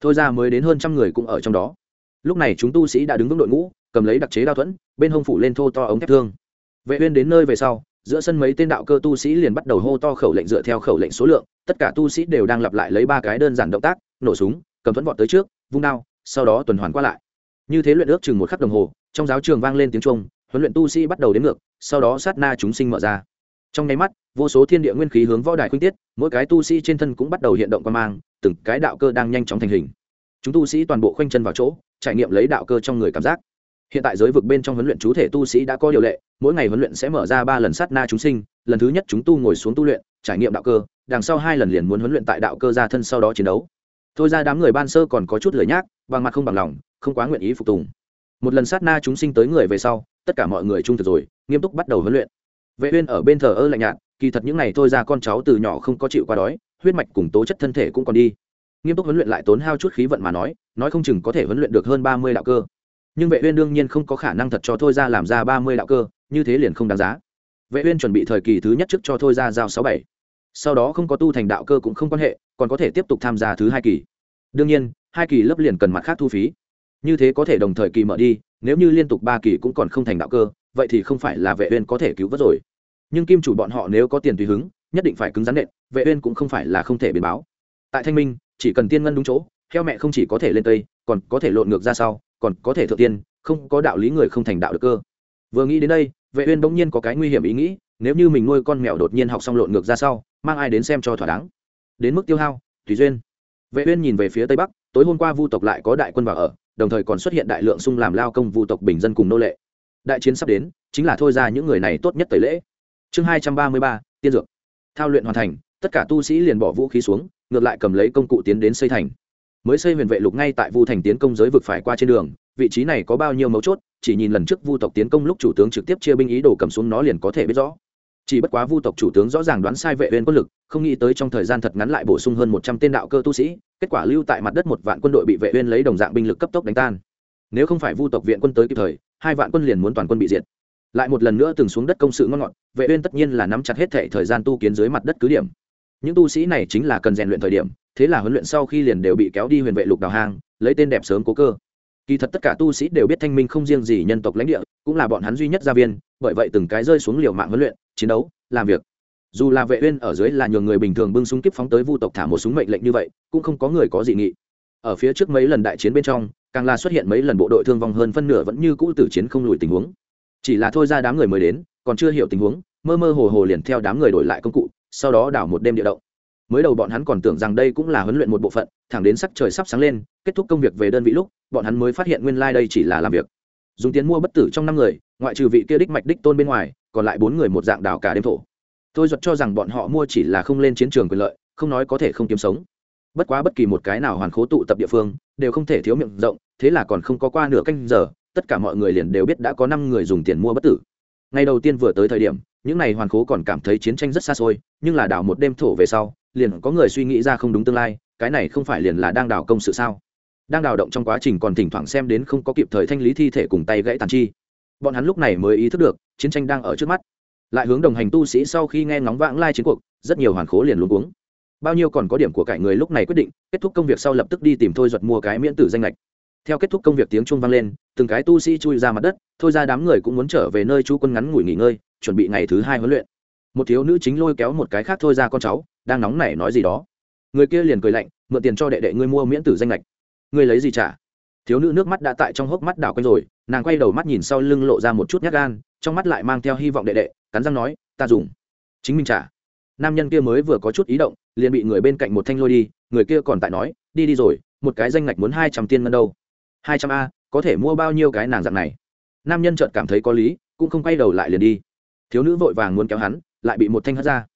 Thôi ra mới đến hơn trăm người cũng ở trong đó. Lúc này chúng tu sĩ đã đứng vững đội ngũ, cầm lấy đặc chế đao thuẫn, bên hông phủ lên thô to ống thép thương. Vệ uyên đến nơi về sau, giữa sân mấy tên đạo cơ tu sĩ liền bắt đầu hô to khẩu lệnh dựa theo khẩu lệnh số lượng, tất cả tu sĩ đều đang lặp lại lấy ba cái đơn giản động tác, nổ súng, cầm thuẫn vọt tới trước, vung đao, sau đó tuần hoàn qua lại. Như thế luyện ước chừng một khắc đồng hồ, trong giáo trường vang lên tiếng trung huấn luyện tu sĩ bắt đầu đến ngược, sau đó sát na chúng sinh mở ra trong nháy mắt, vô số thiên địa nguyên khí hướng võ đài khuynh tiết, mỗi cái tu sĩ trên thân cũng bắt đầu hiện động quan mang, từng cái đạo cơ đang nhanh chóng thành hình. Chúng tu sĩ toàn bộ khoanh chân vào chỗ, trải nghiệm lấy đạo cơ trong người cảm giác. Hiện tại giới vực bên trong huấn luyện chú thể tu sĩ đã có điều lệ, mỗi ngày huấn luyện sẽ mở ra ba lần sát na chúng sinh, lần thứ nhất chúng tu ngồi xuống tu luyện, trải nghiệm đạo cơ, đằng sau hai lần liền muốn huấn luyện tại đạo cơ ra thân sau đó chiến đấu. Thôi ra đám người ban sơ còn có chút lười nhác bằng mặt không bằng lòng, không quá nguyện ý phục tùng. Một lần sát na chúng sinh tới người về sau, tất cả mọi người trung thực rồi, nghiêm túc bắt đầu huấn luyện vệ uyên ở bên thờ ơ lạnh nhạt, kỳ thật những ngày thôi ra con cháu từ nhỏ không có chịu qua đói, huyết mạch cùng tố chất thân thể cũng còn đi. Nghiêm túc huấn luyện lại tốn hao chút khí vận mà nói nói không chừng có thể huấn luyện được hơn ba mươi đạo cơ. Nhưng vệ uyên đương nhiên không có khả năng thật cho thôi ra làm ra ba mươi đạo cơ, như thế liền không đáng giá. Vệ uyên chuẩn bị thời kỳ thứ nhất trước cho thôi ra giao sáu bảy. Sau đó không có tu thành đạo cơ cũng không quan hệ, còn có thể tiếp tục tham gia thứ hai kỳ. Đương nhiên, hai kỳ lớp liền cần mặt khác thu phí. Như thế có thể đồng thời kỳ mở đi, nếu như liên tục ba kỳ cũng còn không thành đạo cơ vậy thì không phải là vệ uyên có thể cứu vớt rồi. Nhưng kim chủ bọn họ nếu có tiền tùy hứng, nhất định phải cứng rắn nện, vệ uyên cũng không phải là không thể biến báo. Tại thanh minh, chỉ cần tiên ngân đúng chỗ theo mẹ không chỉ có thể lên tây, còn có thể lộn ngược ra sau, còn có thể thượng tiên, không có đạo lý người không thành đạo được cơ. Vừa nghĩ đến đây, vệ uyên bỗng nhiên có cái nguy hiểm ý nghĩ, nếu như mình nuôi con mèo đột nhiên học xong lộn ngược ra sau, mang ai đến xem cho thỏa đáng. Đến mức tiêu hao, tùy duyên. Vệ uyên nhìn về phía tây bắc, tối hôm qua vu tộc lại có đại quân vào ở, đồng thời còn xuất hiện đại lượng xung làm lao công vu tộc bình dân cùng nô lệ đại chiến sắp đến chính là thôi ra những người này tốt nhất tẩy lễ. Chương 233, tiên dược. Thao luyện hoàn thành tất cả tu sĩ liền bỏ vũ khí xuống ngược lại cầm lấy công cụ tiến đến xây thành. Mới xây huyền vệ lục ngay tại vu thành tiến công giới vực phải qua trên đường vị trí này có bao nhiêu mấu chốt chỉ nhìn lần trước vu tộc tiến công lúc chủ tướng trực tiếp chia binh ý đồ cầm xuống nó liền có thể biết rõ. Chỉ bất quá vu tộc chủ tướng rõ ràng đoán sai vệ uyên quân lực không nghĩ tới trong thời gian thật ngắn lại bổ sung hơn một trăm tên đạo cơ tu sĩ kết quả lưu tại mặt đất một vạn quân đội bị vệ uyên lấy đồng dạng binh lực cấp tốc đánh tan nếu không phải vu tộc viện quân tới kịp thời, hai vạn quân liền muốn toàn quân bị diệt. Lại một lần nữa từng xuống đất công sự ngon ngọt, vệ uyên tất nhiên là nắm chặt hết thể thời gian tu kiến dưới mặt đất cứ điểm. Những tu sĩ này chính là cần rèn luyện thời điểm, thế là huấn luyện sau khi liền đều bị kéo đi huyền vệ lục đào hang, lấy tên đẹp sớm cố cơ. Kỳ thật tất cả tu sĩ đều biết thanh minh không riêng gì nhân tộc lãnh địa, cũng là bọn hắn duy nhất gia viên, bởi vậy từng cái rơi xuống liều mạng huấn luyện, chiến đấu, làm việc. Dù là vệ uyên ở dưới là nhường người bình thường bưng súng kiếp phóng tới vu tộc thả một súng mệnh lệnh như vậy, cũng không có người có dị nghị. Ở phía trước mấy lần đại chiến bên trong càng là xuất hiện mấy lần bộ đội thương vong hơn phân nửa vẫn như cũ tử chiến không lùi tình huống. Chỉ là thôi ra đám người mới đến, còn chưa hiểu tình huống, mơ mơ hồ hồ liền theo đám người đổi lại công cụ, sau đó đảo một đêm địa động. Mới đầu bọn hắn còn tưởng rằng đây cũng là huấn luyện một bộ phận, thẳng đến sắc trời sắp sáng lên, kết thúc công việc về đơn vị lúc, bọn hắn mới phát hiện nguyên lai、like、đây chỉ là làm việc. Dùng tiền mua bất tử trong năm người, ngoại trừ vị kia đích mạch đích tôn bên ngoài, còn lại bốn người một dạng đảo cả đêm thổ. Tôi giật cho rằng bọn họ mua chỉ là không lên chiến trường quyền lợi, không nói có thể không kiếm sống bất quá bất kỳ một cái nào hoàn khố tụ tập địa phương, đều không thể thiếu miệng rộng, thế là còn không có qua nửa canh giờ, tất cả mọi người liền đều biết đã có năm người dùng tiền mua bất tử. Ngày đầu tiên vừa tới thời điểm, những n à y hoàn khố còn cảm thấy chiến tranh rất xa xôi, nhưng là đảo một đêm thổ về sau, liền có người suy nghĩ ra không đúng tương lai, cái này không phải liền là đang đào công sự sao? Đang đào động trong quá trình còn thỉnh thoảng xem đến không có kịp thời thanh lý thi thể cùng tay gãy tàn chi. Bọn hắn lúc này mới ý thức được, chiến tranh đang ở trước mắt. Lại hướng đồng hành tu sĩ sau khi nghe ngóng vãng lai chiến cuộc, rất nhiều hoàn khố liền luôn cuống bao nhiêu còn có điểm của cải người lúc này quyết định, kết thúc công việc sau lập tức đi tìm thôi giật mua cái miễn tử danh lệch. Theo kết thúc công việc tiếng chuông vang lên, từng cái tu sĩ chui ra mặt đất, thôi ra đám người cũng muốn trở về nơi chú quân ngắn ngủi nghỉ ngơi, chuẩn bị ngày thứ hai huấn luyện. Một thiếu nữ chính lôi kéo một cái khác thôi ra con cháu, đang nóng nảy nói gì đó. Người kia liền cười lạnh, mượn tiền cho đệ đệ ngươi mua miễn tử danh lệch. Ngươi lấy gì trả? Thiếu nữ nước mắt đã tại trong hốc mắt đảo quanh rồi, nàng quay đầu mắt nhìn sau lưng lộ ra một chút nhát gan, trong mắt lại mang theo hy vọng đệ đệ, cắn răng nói, ta dùng. Chính mình trả nam nhân kia mới vừa có chút ý động, liền bị người bên cạnh một thanh lôi đi, người kia còn tại nói, đi đi rồi, một cái danh ngạch muốn hai trăm tiên ngân đâu. Hai trăm a, có thể mua bao nhiêu cái nàng dạng này? Nam nhân chợt cảm thấy có lý, cũng không quay đầu lại liền đi. Thiếu nữ vội vàng muốn kéo hắn, lại bị một thanh hất ra.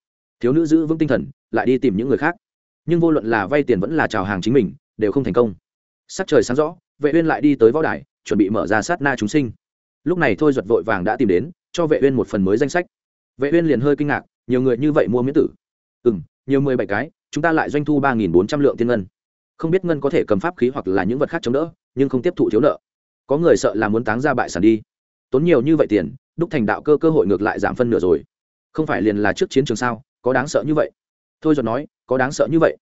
Thiếu nữ giữ vững tinh thần, lại đi tìm những người khác. Nhưng vô luận là vay tiền vẫn là chào hàng chính mình, đều không thành công. Sắc trời sáng rõ, vệ uyên lại đi tới võ đài, chuẩn bị mở ra sát na chúng sinh. Lúc này thôi duật vội vàng đã tìm đến, cho vệ uyên một phần mới danh sách. Vệ uyên liền hơi kinh ngạc nhiều người như vậy mua miễn tử. Ừm, nhiều mười bảy cái, chúng ta lại doanh thu ba nghìn bốn trăm lượng tiên ngân. Không biết ngân có thể cầm pháp khí hoặc là những vật khác chống đỡ, nhưng không tiếp thụ thiếu nợ. Có người sợ là muốn táng ra bại sản đi. Tốn nhiều như vậy tiền, đúc thành đạo cơ cơ hội ngược lại giảm phân nửa rồi. Không phải liền là trước chiến trường sao, có đáng sợ như vậy. Thôi rồi nói, có đáng sợ như vậy.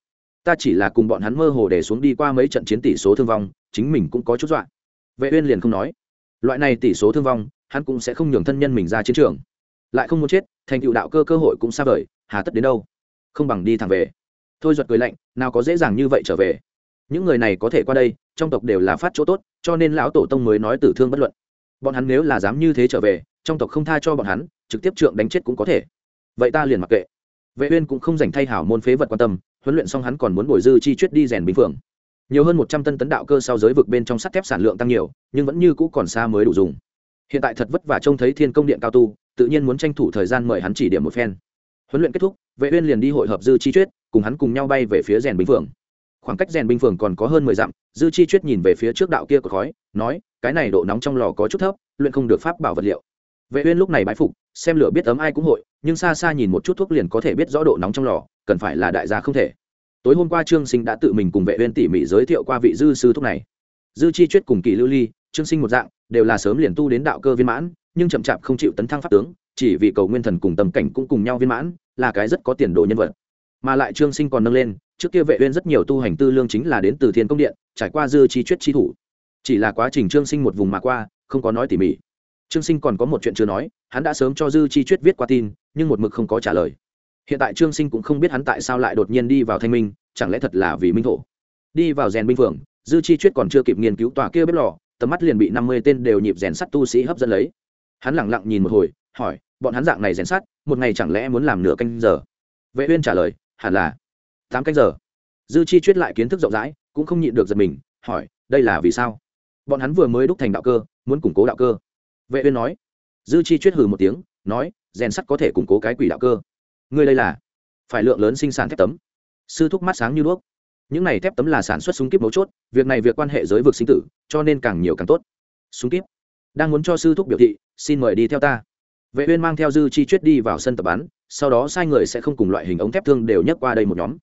Ta chỉ là cùng bọn hắn mơ hồ để xuống đi qua mấy trận chiến tỷ số thương vong, chính mình cũng có chút dọa. Vệ uyên liền không nói. Loại này tỷ số thương vong, hắn cũng sẽ không nhường thân nhân mình ra chiến trường lại không muốn chết, thành tựu đạo cơ cơ hội cũng xa vời, hà tất đến đâu? Không bằng đi thẳng về. Thôi giật cười lạnh, nào có dễ dàng như vậy trở về. Những người này có thể qua đây, trong tộc đều là phát chỗ tốt, cho nên lão tổ tông mới nói tử thương bất luận. Bọn hắn nếu là dám như thế trở về, trong tộc không tha cho bọn hắn, trực tiếp trượng đánh chết cũng có thể. Vậy ta liền mặc kệ. Vệ uyên cũng không dành thay hảo môn phế vật quan tâm, huấn luyện xong hắn còn muốn bồi dư chi chuyết đi rèn bình phượng. Nhiều hơn một trăm tân tấn đạo cơ sau giới vực bên trong sắt thép sản lượng tăng nhiều, nhưng vẫn như cũ còn xa mới đủ dùng hiện tại thật vất vả trông thấy thiên công điện cao tu, tự nhiên muốn tranh thủ thời gian mời hắn chỉ điểm một phen. Huấn luyện kết thúc, vệ uyên liền đi hội hợp dư chi chuyết, cùng hắn cùng nhau bay về phía rèn binh phường. Khoảng cách rèn binh phường còn có hơn mười dặm, dư chi chuyết nhìn về phía trước đạo kia của khói, nói, cái này độ nóng trong lò có chút thấp, luyện không được pháp bảo vật liệu. Vệ uyên lúc này bái phục, xem lửa biết ấm ai cũng hội, nhưng xa xa nhìn một chút thuốc liền có thể biết rõ độ nóng trong lò, cần phải là đại gia không thể. Tối hôm qua trương sinh đã tự mình cùng vệ uyên tỉ mỉ giới thiệu qua vị dư sư thuốc này. Dư chi chuyết cùng kỳ lưu ly, trương sinh một dạng đều là sớm liền tu đến đạo cơ viên mãn, nhưng chậm chạp không chịu tấn thăng pháp tướng, chỉ vì cầu nguyên thần cùng tâm cảnh cũng cùng nhau viên mãn, là cái rất có tiền đồ nhân vật. Mà lại trương sinh còn nâng lên, trước kia vệ uyên rất nhiều tu hành tư lương chính là đến từ thiên công điện, trải qua dư chi chuyết chi thủ. Chỉ là quá trình trương sinh một vùng mà qua, không có nói tỉ mỉ. Trương sinh còn có một chuyện chưa nói, hắn đã sớm cho dư chi chuyết viết qua tin, nhưng một mực không có trả lời. Hiện tại trương sinh cũng không biết hắn tại sao lại đột nhiên đi vào thanh minh, chẳng lẽ thật là vì minh thổ? Đi vào rèn binh phượng dư chi chuyết còn chưa kịp nghiên cứu tòa kia bếp lò tầm mắt liền bị năm mươi tên đều nhịp rèn sắt tu sĩ hấp dẫn lấy. Hắn lẳng lặng nhìn một hồi, hỏi, bọn hắn dạng này rèn sắt, một ngày chẳng lẽ muốn làm nửa canh giờ? Vệ uyên trả lời, hẳn là. Tám canh giờ. Dư chi chuyết lại kiến thức rộng rãi, cũng không nhịn được giật mình, hỏi, đây là vì sao? Bọn hắn vừa mới đúc thành đạo cơ, muốn củng cố đạo cơ. Vệ uyên nói. Dư chi chuyết hừ một tiếng, nói, rèn sắt có thể củng cố cái quỷ đạo cơ. Ngươi đây là phải lượng lớn sinh sản thép tấm. Sư thúc mắt sáng như đuốc những này thép tấm là sản xuất súng kíp mấu chốt, việc này việc quan hệ giới vực sinh tử, cho nên càng nhiều càng tốt. Súng kíp. Đang muốn cho sư thúc biểu thị, xin mời đi theo ta. Vệ uyên mang theo dư chi chuyết đi vào sân tập bắn, sau đó sai người sẽ không cùng loại hình ống thép thương đều nhấc qua đây một nhóm.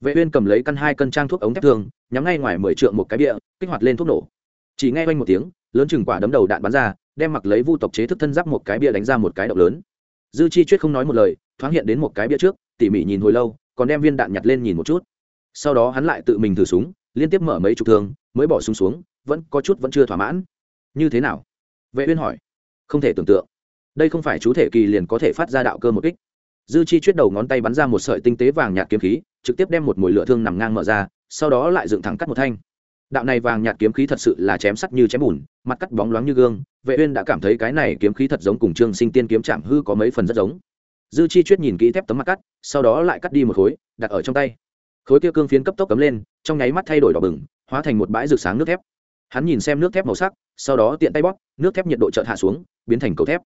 Vệ uyên cầm lấy căn hai cân trang thuốc ống thép thương, nhắm ngay ngoài mười trượng một cái bia kích hoạt lên thuốc nổ. Chỉ nghe quanh một tiếng, lớn chừng quả đấm đầu đạn bắn ra, đem mặc lấy vu tộc chế thức thân giáp một cái bia đánh ra một cái động lớn. Dư chi chuyết không nói một lời, thoáng hiện đến một cái bia trước, tỉ mỉ nhìn hồi lâu, còn đem viên đạn nhặt lên nhìn một chút sau đó hắn lại tự mình thử súng, liên tiếp mở mấy chục thương, mới bỏ súng xuống, vẫn có chút vẫn chưa thỏa mãn. Như thế nào? Vệ uyên hỏi. Không thể tưởng tượng. Đây không phải chú thể kỳ liền có thể phát ra đạo cơ một kích. Dư chi chuyết đầu ngón tay bắn ra một sợi tinh tế vàng nhạt kiếm khí, trực tiếp đem một mũi lửa thương nằm ngang mở ra, sau đó lại dựng thẳng cắt một thanh. Đạo này vàng nhạt kiếm khí thật sự là chém sắt như chém bùn, mặt cắt bóng loáng như gương, vệ uyên đã cảm thấy cái này kiếm khí thật giống cùng trương sinh tiên kiếm chạm hư có mấy phần rất giống. Dư chi chuyết nhìn kỹ thép tấm mặt cắt, sau đó lại cắt đi một khối, đặt ở trong tay khối kia cương phiến cấp tốc cấm lên, trong nháy mắt thay đổi đỏ bừng, hóa thành một bãi rực sáng nước thép. Hắn nhìn xem nước thép màu sắc, sau đó tiện tay bóp, nước thép nhiệt độ chợt hạ xuống, biến thành cầu thép.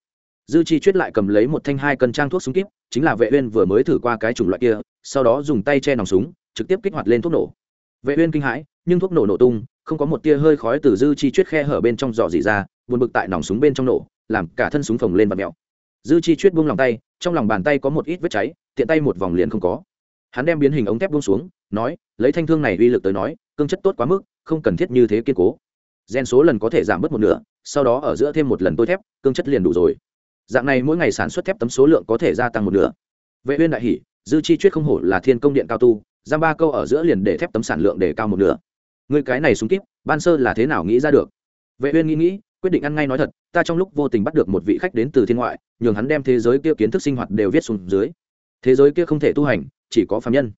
Dư chi chuyết lại cầm lấy một thanh hai cân trang thuốc súng kíp, chính là vệ uyên vừa mới thử qua cái chủng loại kia, sau đó dùng tay che nòng súng, trực tiếp kích hoạt lên thuốc nổ. Vệ uyên kinh hãi, nhưng thuốc nổ nổ tung, không có một tia hơi khói từ dư chi chuyết khe hở bên trong dò dỉ ra, buồn bực tại nòng súng bên trong nổ, làm cả thân súng phồng lên và mèo. Dư chi chuyết buông lòng tay, trong lòng bàn tay có một ít vết cháy, tiện tay một vòng liền không có hắn đem biến hình ống thép buông xuống, nói, lấy thanh thương này uy lực tới nói, cương chất tốt quá mức, không cần thiết như thế kiên cố. Gen số lần có thể giảm bớt một nửa, sau đó ở giữa thêm một lần tôi thép, cương chất liền đủ rồi. Dạng này mỗi ngày sản xuất thép tấm số lượng có thể gia tăng một nửa. Vệ uyên đại hỉ, dư chi chuyết không hổ là thiên công điện cao tu, giam ba câu ở giữa liền để thép tấm sản lượng để cao một nửa. Người cái này súng kíp, ban sơ là thế nào nghĩ ra được? Vệ uyên nghĩ nghĩ, quyết định ăn ngay nói thật, ta trong lúc vô tình bắt được một vị khách đến từ thiên ngoại, nhường hắn đem thế giới kia kiến thức sinh hoạt đều viết xuống dưới. Thế giới kia không thể tu hành chỉ có phàm nhân.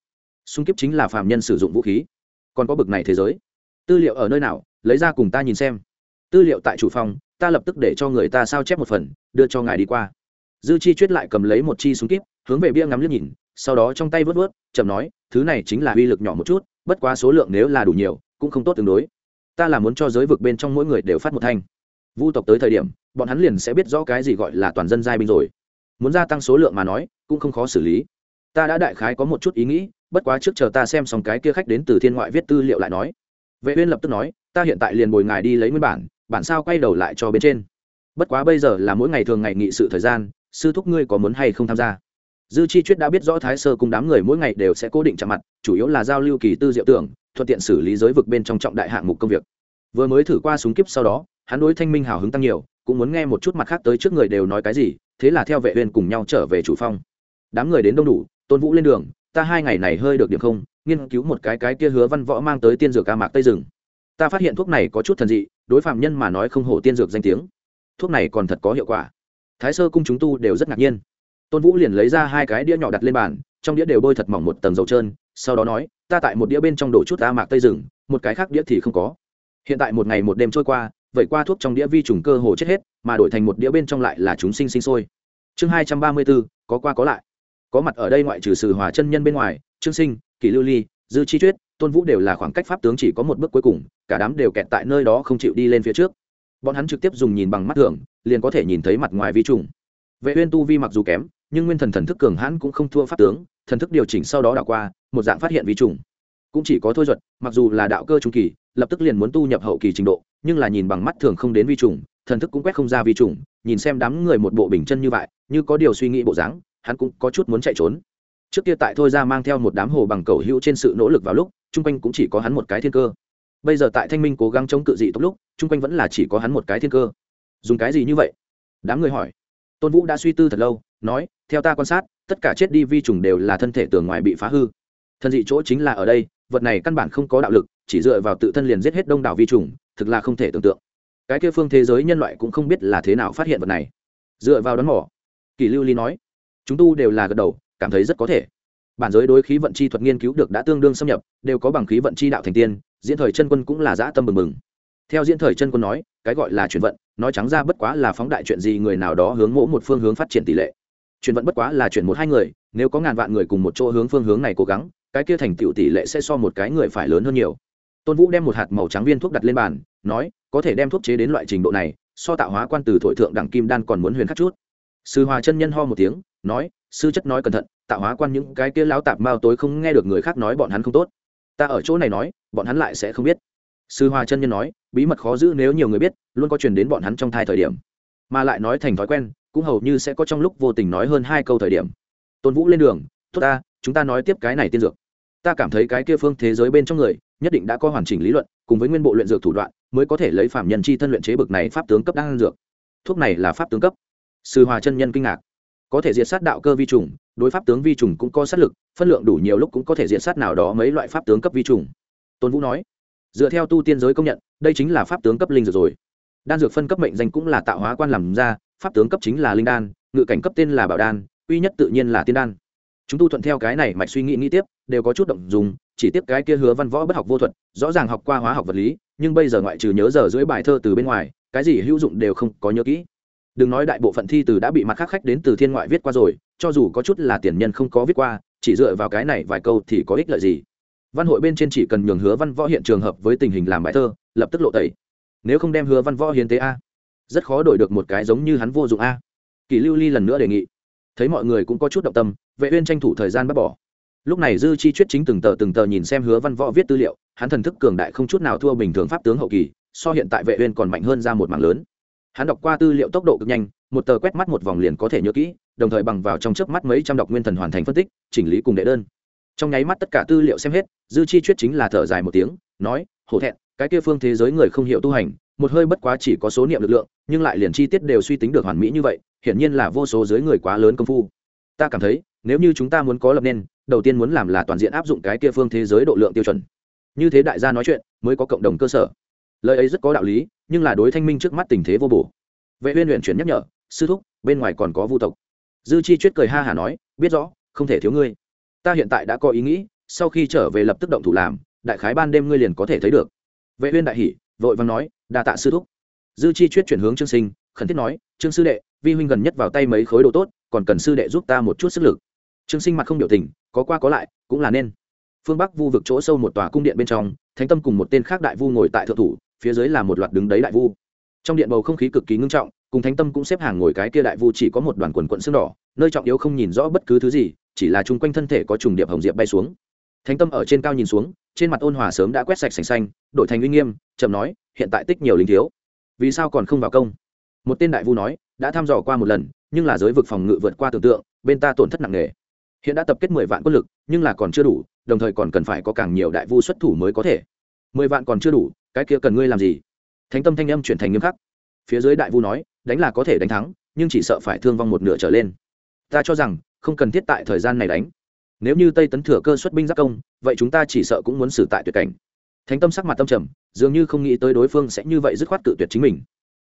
Xung kiếp chính là phàm nhân sử dụng vũ khí. Còn có bực này thế giới. Tư liệu ở nơi nào, lấy ra cùng ta nhìn xem. Tư liệu tại chủ phòng, ta lập tức để cho người ta sao chép một phần, đưa cho ngài đi qua. Dư chi chuyết lại cầm lấy một chi súng kíp hướng về bia ngắm liếc nhìn, sau đó trong tay vớt vớt, chậm nói, thứ này chính là uy lực nhỏ một chút, bất quá số lượng nếu là đủ nhiều, cũng không tốt tương đối. Ta là muốn cho giới vực bên trong mỗi người đều phát một thanh. Vu tộc tới thời điểm, bọn hắn liền sẽ biết rõ cái gì gọi là toàn dân giai binh rồi. Muốn gia tăng số lượng mà nói, cũng không khó xử lý ta đã đại khái có một chút ý nghĩ, bất quá trước chờ ta xem xong cái kia khách đến từ thiên ngoại viết tư liệu lại nói. Vệ uyên lập tức nói, ta hiện tại liền bồi ngài đi lấy nguyên bản bản sao quay đầu lại cho bên trên. Bất quá bây giờ là mỗi ngày thường ngày nghị sự thời gian, sư thúc ngươi có muốn hay không tham gia? Dư chi chuyết đã biết rõ thái sơ cùng đám người mỗi ngày đều sẽ cố định chạm mặt, chủ yếu là giao lưu kỳ tư diệu tưởng, thuận tiện xử lý giới vực bên trong trọng đại hạng mục công việc. Vừa mới thử qua súng kiếp sau đó, hắn đối thanh minh hào hứng tăng nhiều, cũng muốn nghe một chút mặt khác tới trước người đều nói cái gì, thế là theo vệ uyên cùng nhau trở về chủ phong. Đám người đến đông đủ tôn vũ lên đường, ta hai ngày này hơi được điểm không, nghiên cứu một cái cái kia hứa văn võ mang tới tiên dược ca mạc tây rừng ta phát hiện thuốc này có chút thần dị, đối phạm nhân mà nói không hổ tiên dược danh tiếng. Thuốc này còn thật có hiệu quả. Thái sơ cung chúng tu đều rất ngạc nhiên. Tôn vũ liền lấy ra hai cái đĩa nhỏ đặt lên bàn, trong đĩa đều bôi thật mỏng một tầng dầu trơn, sau đó nói, ta tại một đĩa bên trong đổ chút a mạc tây rừng một cái khác đĩa thì không có. Hiện tại một ngày một đêm trôi qua, vậy qua thuốc trong đĩa vi trùng cơ hồ chết hết, mà đổi thành một đĩa bên trong lại là chúng sinh sinh sôi. Chương hai trăm ba mươi bốn, có qua có lại có mặt ở đây ngoại trừ sử hòa chân nhân bên ngoài, trương sinh, kỷ lưu ly, dư chi tuyết, tôn vũ đều là khoảng cách pháp tướng chỉ có một bước cuối cùng, cả đám đều kẹt tại nơi đó không chịu đi lên phía trước. Bọn hắn trực tiếp dùng nhìn bằng mắt thường, liền có thể nhìn thấy mặt ngoài vi trùng. Vệ uyên tu vi mặc dù kém, nhưng nguyên thần thần thức cường hãn cũng không thua pháp tướng, thần thức điều chỉnh sau đó đảo qua, một dạng phát hiện vi trùng. Cũng chỉ có thôi duật, mặc dù là đạo cơ trung kỳ, lập tức liền muốn tu nhập hậu kỳ trình độ, nhưng là nhìn bằng mắt thường không đến vi trùng, thần thức cũng quét không ra vi trùng, nhìn xem đám người một bộ bình chân như vậy, như có điều suy nghĩ bộ dáng hắn cũng có chút muốn chạy trốn. Trước kia tại thôi ra mang theo một đám hồ bằng cầu hữu trên sự nỗ lực vào lúc, chung quanh cũng chỉ có hắn một cái thiên cơ. Bây giờ tại thanh minh cố gắng chống cự dị tốc lúc, chung quanh vẫn là chỉ có hắn một cái thiên cơ. Dùng cái gì như vậy? Đám người hỏi. Tôn vũ đã suy tư thật lâu, nói, theo ta quan sát, tất cả chết đi vi trùng đều là thân thể tường ngoài bị phá hư. Thân dị chỗ chính là ở đây, vật này căn bản không có đạo lực, chỉ dựa vào tự thân liền giết hết đông đảo vi trùng, thực là không thể tưởng tượng. Cái kia phương thế giới nhân loại cũng không biết là thế nào phát hiện vật này. Dựa vào đón mỏ kỳ lưu ly nói chúng tu đều là gật đầu, cảm thấy rất có thể. Bản giới đối khí vận chi thuật nghiên cứu được đã tương đương xâm nhập, đều có bằng khí vận chi đạo thành tiên, diễn thời chân quân cũng là dã tâm mừng mừng theo diễn thời chân quân nói, cái gọi là chuyển vận, nói trắng ra bất quá là phóng đại chuyện gì người nào đó hướng mỗ một phương hướng phát triển tỷ lệ. Chuyển vận bất quá là chuyển một hai người, nếu có ngàn vạn người cùng một chỗ hướng phương hướng này cố gắng, cái kia thành tựu tỷ lệ sẽ so một cái người phải lớn hơn nhiều. Tôn vũ đem một hạt màu trắng viên thuốc đặt lên bàn, nói, có thể đem thuốc chế đến loại trình độ này, so tạo hóa quan từ thổi thượng đẳng kim đan còn muốn huyền khắc chút. Sư hòa chân nhân ho một tiếng nói, sư chất nói cẩn thận, tạo hóa quan những cái kia lão tạp mao tối không nghe được người khác nói bọn hắn không tốt. Ta ở chỗ này nói, bọn hắn lại sẽ không biết. Sư hòa chân nhân nói, bí mật khó giữ nếu nhiều người biết, luôn có truyền đến bọn hắn trong thai thời điểm. Mà lại nói thành thói quen, cũng hầu như sẽ có trong lúc vô tình nói hơn hai câu thời điểm. Tôn vũ lên đường, tốt ta, chúng ta nói tiếp cái này tiên dược. Ta cảm thấy cái kia phương thế giới bên trong người, nhất định đã có hoàn chỉnh lý luận, cùng với nguyên bộ luyện dược thủ đoạn, mới có thể lấy phạm nhân chi thân luyện chế bực này pháp tướng cấp đan dược. Thuốc này là pháp tướng cấp. Sư hòa chân nhân kinh ngạc có thể diệt sát đạo cơ vi trùng, đối pháp tướng vi trùng cũng có sát lực, phân lượng đủ nhiều lúc cũng có thể diệt sát nào đó mấy loại pháp tướng cấp vi trùng. Tôn vũ nói, dựa theo tu tiên giới công nhận, đây chính là pháp tướng cấp linh dược rồi. Đan dược phân cấp mệnh danh cũng là tạo hóa quan làm ra, pháp tướng cấp chính là linh đan, ngự cảnh cấp tên là bảo đan, uy nhất tự nhiên là tiên đan. Chúng tu thuận theo cái này mạch suy nghĩ nghĩ tiếp, đều có chút động dùng, chỉ tiếp cái kia hứa văn võ bất học vô thuật, rõ ràng học qua hóa học vật lý, nhưng bây giờ ngoại trừ nhớ giờ dưới bài thơ từ bên ngoài, cái gì hữu dụng đều không có nhớ kỹ đừng nói đại bộ phận thi từ đã bị mặt khác khách đến từ thiên ngoại viết qua rồi, cho dù có chút là tiền nhân không có viết qua, chỉ dựa vào cái này vài câu thì có ích lợi gì. Văn hội bên trên chỉ cần nhường hứa văn võ hiện trường hợp với tình hình làm bài thơ, lập tức lộ tẩy. Nếu không đem hứa văn võ hiến tế a, rất khó đổi được một cái giống như hắn vô dụng a. Kỳ lưu ly lần nữa đề nghị. Thấy mọi người cũng có chút động tâm, vệ uyên tranh thủ thời gian bắt bỏ. Lúc này dư chi chuyết chính từng tờ từng tờ nhìn xem hứa văn võ viết tư liệu, hắn thần thức cường đại không chút nào thua bình thường pháp tướng hậu kỳ, so hiện tại vệ uyên còn mạnh hơn ra một mảng lớn hắn đọc qua tư liệu tốc độ cực nhanh, một tờ quét mắt một vòng liền có thể nhớ kỹ, đồng thời bằng vào trong chớp mắt mấy trăm đọc nguyên thần hoàn thành phân tích, chỉnh lý cùng đệ đơn. Trong nháy mắt tất cả tư liệu xem hết, dư chi chuyết chính là thở dài một tiếng, nói, hổ thẹn, cái kia phương thế giới người không hiểu tu hành, một hơi bất quá chỉ có số niệm lực lượng, nhưng lại liền chi tiết đều suy tính được hoàn mỹ như vậy, hiển nhiên là vô số giới người quá lớn công phu. Ta cảm thấy, nếu như chúng ta muốn có lập nên, đầu tiên muốn làm là toàn diện áp dụng cái kia phương thế giới độ lượng tiêu chuẩn. Như thế đại gia nói chuyện, mới có cộng đồng cơ sở lời ấy rất có đạo lý, nhưng là đối thanh minh trước mắt tình thế vô bổ. Vệ uyên luyện chuyển nhắc nhở, sư thúc, bên ngoài còn có vu tộc. Dư chi chuyết cười ha hà nói, biết rõ, không thể thiếu ngươi. Ta hiện tại đã có ý nghĩ, sau khi trở về lập tức động thủ làm, đại khái ban đêm ngươi liền có thể thấy được. Vệ uyên đại hỉ, vội vàng nói, đa tạ sư thúc. Dư chi chuyết chuyển hướng trương sinh, khẩn thiết nói, trương sư đệ, vi huynh gần nhất vào tay mấy khối đồ tốt, còn cần sư đệ giúp ta một chút sức lực. Trương sinh mặt không biểu tình, có qua có lại, cũng là nên. Phương bắc vu vực chỗ sâu một tòa cung điện bên trong, thánh tâm cùng một tên khác đại vu ngồi tại thượng thủ phía dưới là một loạt đứng đấy đại vu. Trong điện bầu không khí cực kỳ ngưng trọng, cùng thánh tâm cũng xếp hàng ngồi cái kia đại vu chỉ có một đoàn quần quận xương đỏ, nơi trọng yếu không nhìn rõ bất cứ thứ gì, chỉ là chung quanh thân thể có trùng điệp hồng diệp bay xuống. Thánh tâm ở trên cao nhìn xuống, trên mặt ôn hòa sớm đã quét sạch sành xanh, đổi thành uy nghiêm, chậm nói, hiện tại tích nhiều linh thiếu. Vì sao còn không vào công? Một tên đại vu nói, đã thăm dò qua một lần, nhưng là giới vực phòng ngự vượt qua tưởng tượng, bên ta tổn thất nặng nề. Hiện đã tập kết mười vạn quân lực, nhưng là còn chưa đủ, đồng thời còn cần phải có càng nhiều đại vu xuất thủ mới có thể. Mười vạn còn chưa đủ cái kia cần ngươi làm gì? Thánh tâm thanh âm chuyển thành nghiêm khắc. Phía dưới đại vu nói, đánh là có thể đánh thắng, nhưng chỉ sợ phải thương vong một nửa trở lên. Ta cho rằng, không cần thiết tại thời gian này đánh. Nếu như tây tấn thừa cơ xuất binh giác công, vậy chúng ta chỉ sợ cũng muốn xử tại tuyệt cảnh. Thánh tâm sắc mặt tâm trầm, dường như không nghĩ tới đối phương sẽ như vậy dứt khoát cự tuyệt chính mình.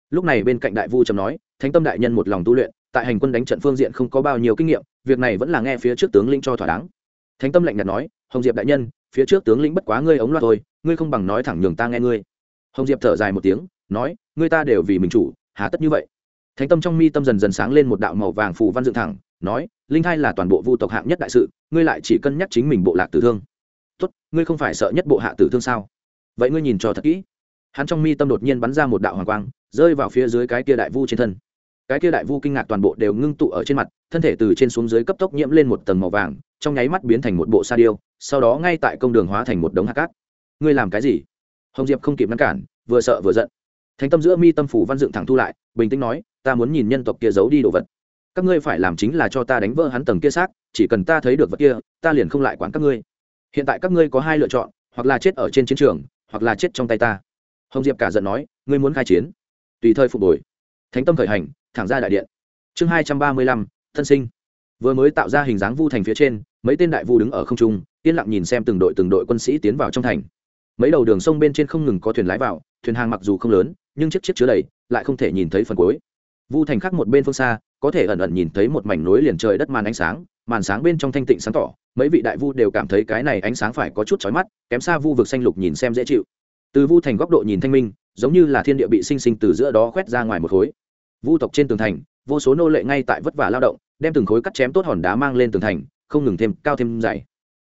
Lúc này bên cạnh đại vu trầm nói, thánh tâm đại nhân một lòng tu luyện, tại hành quân đánh trận phương diện không có bao nhiêu kinh nghiệm, việc này vẫn là nghe phía trước tướng lĩnh cho thỏa đáng. Thánh tâm lạnh nhạt nói, hồng diệp đại nhân phía trước tướng lĩnh bất quá ngươi ống loa thôi, ngươi không bằng nói thẳng nhường ta nghe ngươi. Hồng diệp thở dài một tiếng, nói, ngươi ta đều vì mình chủ, hà tất như vậy. Thánh tâm trong mi tâm dần dần sáng lên một đạo màu vàng phù văn dựng thẳng, nói, linh thai là toàn bộ vu tộc hạng nhất đại sự, ngươi lại chỉ cân nhắc chính mình bộ lạc tử thương. Tốt, ngươi không phải sợ nhất bộ hạ tử thương sao? Vậy ngươi nhìn cho thật kỹ. Hắn trong mi tâm đột nhiên bắn ra một đạo hoàng quang, rơi vào phía dưới cái kia đại vu trên thân. Cái kia đại vu kinh ngạc toàn bộ đều ngưng tụ ở trên mặt, thân thể từ trên xuống dưới cấp tốc nhiễm lên một tầng màu vàng trong nháy mắt biến thành một bộ sa điêu, sau đó ngay tại công đường hóa thành một đống hạt cát. Ngươi làm cái gì? Hồng diệp không kịp ngăn cản, vừa sợ vừa giận. Thánh tâm giữa mi tâm phủ văn dựng thẳng thu lại, bình tĩnh nói, ta muốn nhìn nhân tộc kia giấu đi đồ vật. Các ngươi phải làm chính là cho ta đánh vỡ hắn tầng kia xác, chỉ cần ta thấy được vật kia, ta liền không lại quản các ngươi. Hiện tại các ngươi có hai lựa chọn, hoặc là chết ở trên chiến trường, hoặc là chết trong tay ta. Hồng diệp cả giận nói, ngươi muốn khai chiến? Tùy thời phục hồi. Thánh tâm khởi hành, thẳng ra đại điện. Chương hai trăm ba mươi lăm, thân sinh. Vừa mới tạo ra hình dáng vu thành phía trên mấy tên đại vu đứng ở không trung, yên lặng nhìn xem từng đội từng đội quân sĩ tiến vào trong thành. Mấy đầu đường sông bên trên không ngừng có thuyền lái vào, thuyền hàng mặc dù không lớn, nhưng chiếc chiếc chứa đầy, lại không thể nhìn thấy phần cuối. Vu thành khác một bên phương xa, có thể ẩn ẩn nhìn thấy một mảnh núi liền trời đất màn ánh sáng, màn sáng bên trong thanh tịnh sáng tỏ, mấy vị đại vu đều cảm thấy cái này ánh sáng phải có chút chói mắt, kém xa vu vực xanh lục nhìn xem dễ chịu. Từ vu thành góc độ nhìn thanh minh, giống như là thiên địa bị sinh sinh từ giữa đó khoét ra ngoài một khối. Vu tộc trên tường thành, vô số nô lệ ngay tại vất vả lao động, đem từng khối cắt chém tốt hòn đá mang lên tường thành không ngừng thêm cao thêm dày.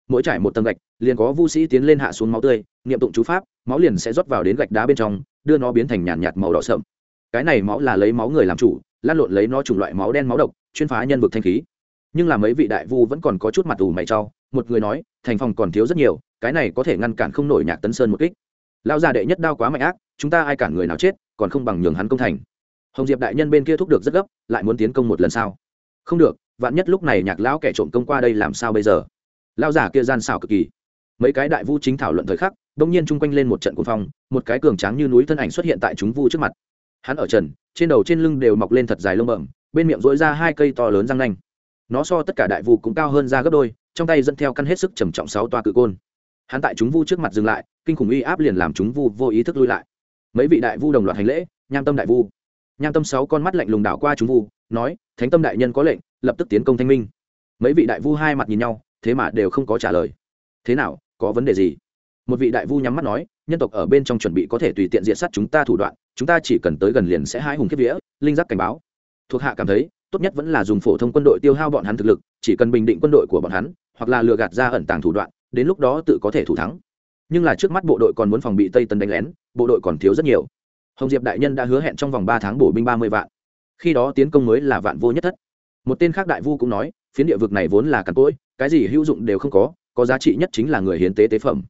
Mỗi trải một tầng gạch liền có vu sĩ tiến lên hạ xuống máu tươi niệm tụng chú pháp máu liền sẽ rót vào đến gạch đá bên trong đưa nó biến thành nhàn nhạt, nhạt màu đỏ sậm. Cái này máu là lấy máu người làm chủ lan lộn lấy nó chủng loại máu đen máu độc chuyên phá nhân vực thanh khí. Nhưng là mấy vị đại vu vẫn còn có chút mặt ủ mày cho, một người nói thành phòng còn thiếu rất nhiều cái này có thể ngăn cản không nổi nhạc tấn sơn một kích. Lão già đệ nhất đao quá mạnh ác chúng ta ai cản người nào chết còn không bằng nhường hắn công thành. Hồng diệp đại nhân bên kia thúc được rất gấp lại muốn tiến công một lần sao? Không được vạn nhất lúc này nhạc lão kẻ trộm công qua đây làm sao bây giờ? Lão giả kia gian xảo cực kỳ. Mấy cái đại vu chính thảo luận thời khắc, đông nhiên chung quanh lên một trận cuồng phong, một cái cường tráng như núi thân ảnh xuất hiện tại chúng vu trước mặt. Hắn ở trần, trên đầu trên lưng đều mọc lên thật dài lông bẩm, bên miệng dỗi ra hai cây to lớn răng nanh. Nó so tất cả đại vu cũng cao hơn ra gấp đôi, trong tay dẫn theo căn hết sức trầm trọng sáu toa cự côn. Hắn tại chúng vu trước mặt dừng lại, kinh khủng uy áp liền làm chúng vu vô ý thức lui lại. Mấy vị đại vu đồng loạt hành lễ, nham tâm đại vu. Nham tâm sáu con mắt lạnh lùng đảo qua chúng vu, nói, thánh tâm đại nhân có lệnh lập tức tiến công thanh minh. Mấy vị đại vu hai mặt nhìn nhau, thế mà đều không có trả lời. Thế nào, có vấn đề gì? Một vị đại vu nhắm mắt nói, nhân tộc ở bên trong chuẩn bị có thể tùy tiện diện sát chúng ta thủ đoạn, chúng ta chỉ cần tới gần liền sẽ hai hùng kiếp vía, linh giác cảnh báo. Thuộc hạ cảm thấy, tốt nhất vẫn là dùng phổ thông quân đội tiêu hao bọn hắn thực lực, chỉ cần bình định quân đội của bọn hắn, hoặc là lừa gạt ra ẩn tàng thủ đoạn, đến lúc đó tự có thể thủ thắng. Nhưng là trước mắt bộ đội còn muốn phòng bị tây tân đánh lén, bộ đội còn thiếu rất nhiều. Hồng diệp đại nhân đã hứa hẹn trong vòng ba tháng bổ binh ba mươi vạn. Khi đó tiến công mới là vạn vô nhất thất một tên khác đại vu cũng nói, phiến địa vực này vốn là cằn cỗi, cái gì hữu dụng đều không có có giá trị nhất chính là người hiến tế tế phẩm.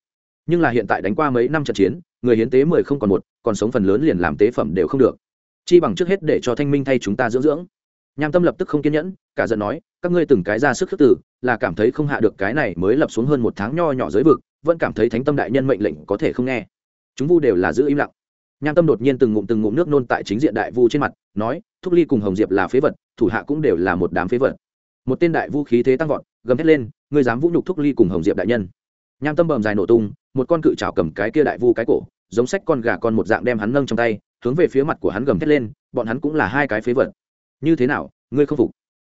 Nhưng là hiện tại đánh qua mấy năm trận chiến, người hiến tế mười không còn một, còn sống phần lớn liền làm tế phẩm đều không được. Chi bằng trước hết để cho thanh minh thay chúng ta dưỡng dưỡng. Nham tâm lập tức không kiên nhẫn, cả giận nói, các ngươi từng cái ra sức khước tử là cảm thấy không hạ được cái này mới lập xuống hơn một tháng nho nhỏ giới vực, vẫn cảm thấy thánh tâm đại nhân mệnh lệnh có thể không nghe. Chúng vu đều là giữ im lặng. Nham tâm đột nhiên từng ngụm từng ngụm nước nôn tại chính diện đại vu trên mặt, nói, thúc ly cùng hồng diệp là phế vật thủ hạ cũng đều là một đám phế vật. Một tên đại vu khí thế tăng vọt, gầm thét lên, ngươi dám vũ nhục thúc ly cùng hồng diệp đại nhân. Nham tâm bầm dài nổ tung, một con cự trào cầm cái kia đại vu cái cổ, giống sách con gà con một dạng đem hắn nâng trong tay, hướng về phía mặt của hắn gầm thét lên, bọn hắn cũng là hai cái phế vật. Như thế nào, ngươi không phục?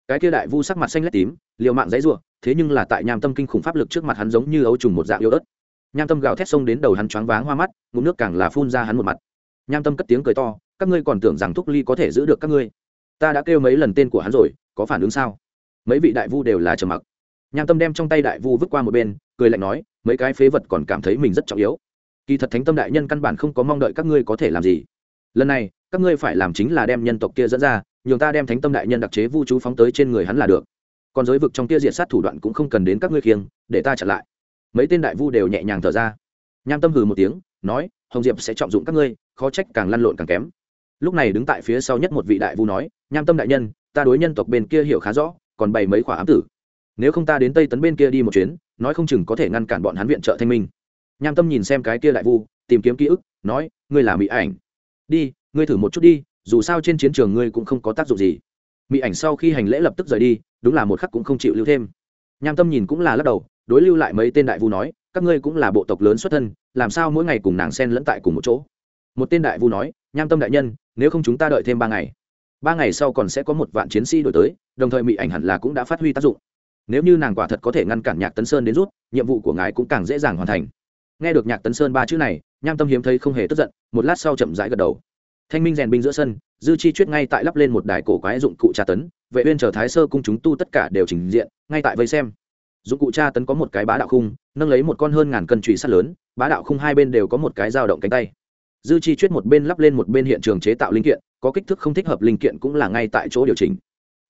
Cái kia đại vu sắc mặt xanh lét tím, liều mạng dãy rủa, thế nhưng là tại nham tâm kinh khủng pháp lực trước mặt hắn giống như ấu trùng một dạng yếu ớt. Nham tâm gào thét xông đến đầu hắn choáng váng hoa mắt, ngụm nước càng là phun ra hắn một mặt. Nham tâm cất tiếng cười to, các ngươi còn tưởng rằng thúc ly có thể giữ được các ngươi ta đã kêu mấy lần tên của hắn rồi, có phản ứng sao? Mấy vị đại vu đều là trầm mặc. Nham tâm đem trong tay đại vu vứt qua một bên, cười lạnh nói, mấy cái phế vật còn cảm thấy mình rất trọng yếu. Kỳ thật thánh tâm đại nhân căn bản không có mong đợi các ngươi có thể làm gì. Lần này, các ngươi phải làm chính là đem nhân tộc kia dẫn ra, nhường ta đem thánh tâm đại nhân đặc chế vu chú phóng tới trên người hắn là được. Còn giới vực trong kia diệt sát thủ đoạn cũng không cần đến các ngươi khiêng, để ta chặn lại. Mấy tên đại vu đều nhẹ nhàng thở ra. Nham tâm hừ một tiếng, nói, hồng diệp sẽ trọng dụng các ngươi, khó trách càng lăn lộn càng kém lúc này đứng tại phía sau nhất một vị đại vu nói, nham tâm đại nhân, ta đối nhân tộc bên kia hiểu khá rõ, còn bày mấy khỏa ám tử. Nếu không ta đến tây tấn bên kia đi một chuyến, nói không chừng có thể ngăn cản bọn hắn viện trợ thanh minh. Nham tâm nhìn xem cái kia đại vu, tìm kiếm ký ức, nói, ngươi là mỹ ảnh. Đi, ngươi thử một chút đi, dù sao trên chiến trường ngươi cũng không có tác dụng gì. Mỹ ảnh sau khi hành lễ lập tức rời đi, đúng là một khắc cũng không chịu lưu thêm. Nham tâm nhìn cũng là lắc đầu, đối lưu lại mấy tên đại vu nói, các ngươi cũng là bộ tộc lớn xuất thân, làm sao mỗi ngày cùng nàng sen lẫn tại cùng một chỗ? Một tên đại vu nói nham tâm đại nhân, nếu không chúng ta đợi thêm ba ngày. Ba ngày sau còn sẽ có một vạn chiến sĩ đổi tới, đồng thời mỹ ảnh hẳn là cũng đã phát huy tác dụng. Nếu như nàng quả thật có thể ngăn cản nhạc tấn sơn đến rút, nhiệm vụ của ngài cũng càng dễ dàng hoàn thành. Nghe được nhạc tấn sơn ba chữ này, nham tâm hiếm thấy không hề tức giận, một lát sau chậm rãi gật đầu. Thanh minh rèn binh giữa sân, dư chi chuyết ngay tại lắp lên một đài cổ quái dụng cụ tra tấn, vệ uyên chờ thái sơ cung chúng tu tất cả đều trình diện, ngay tại vây xem. Dụng cụ tra tấn có một cái bá đạo khung, nâng lấy một con hơn ngàn cân trụy sắt lớn, bá đạo khung hai bên đều có một cái dao động cánh tay dư chi chuyết một bên lắp lên một bên hiện trường chế tạo linh kiện, có kích thước không thích hợp linh kiện cũng là ngay tại chỗ điều chỉnh.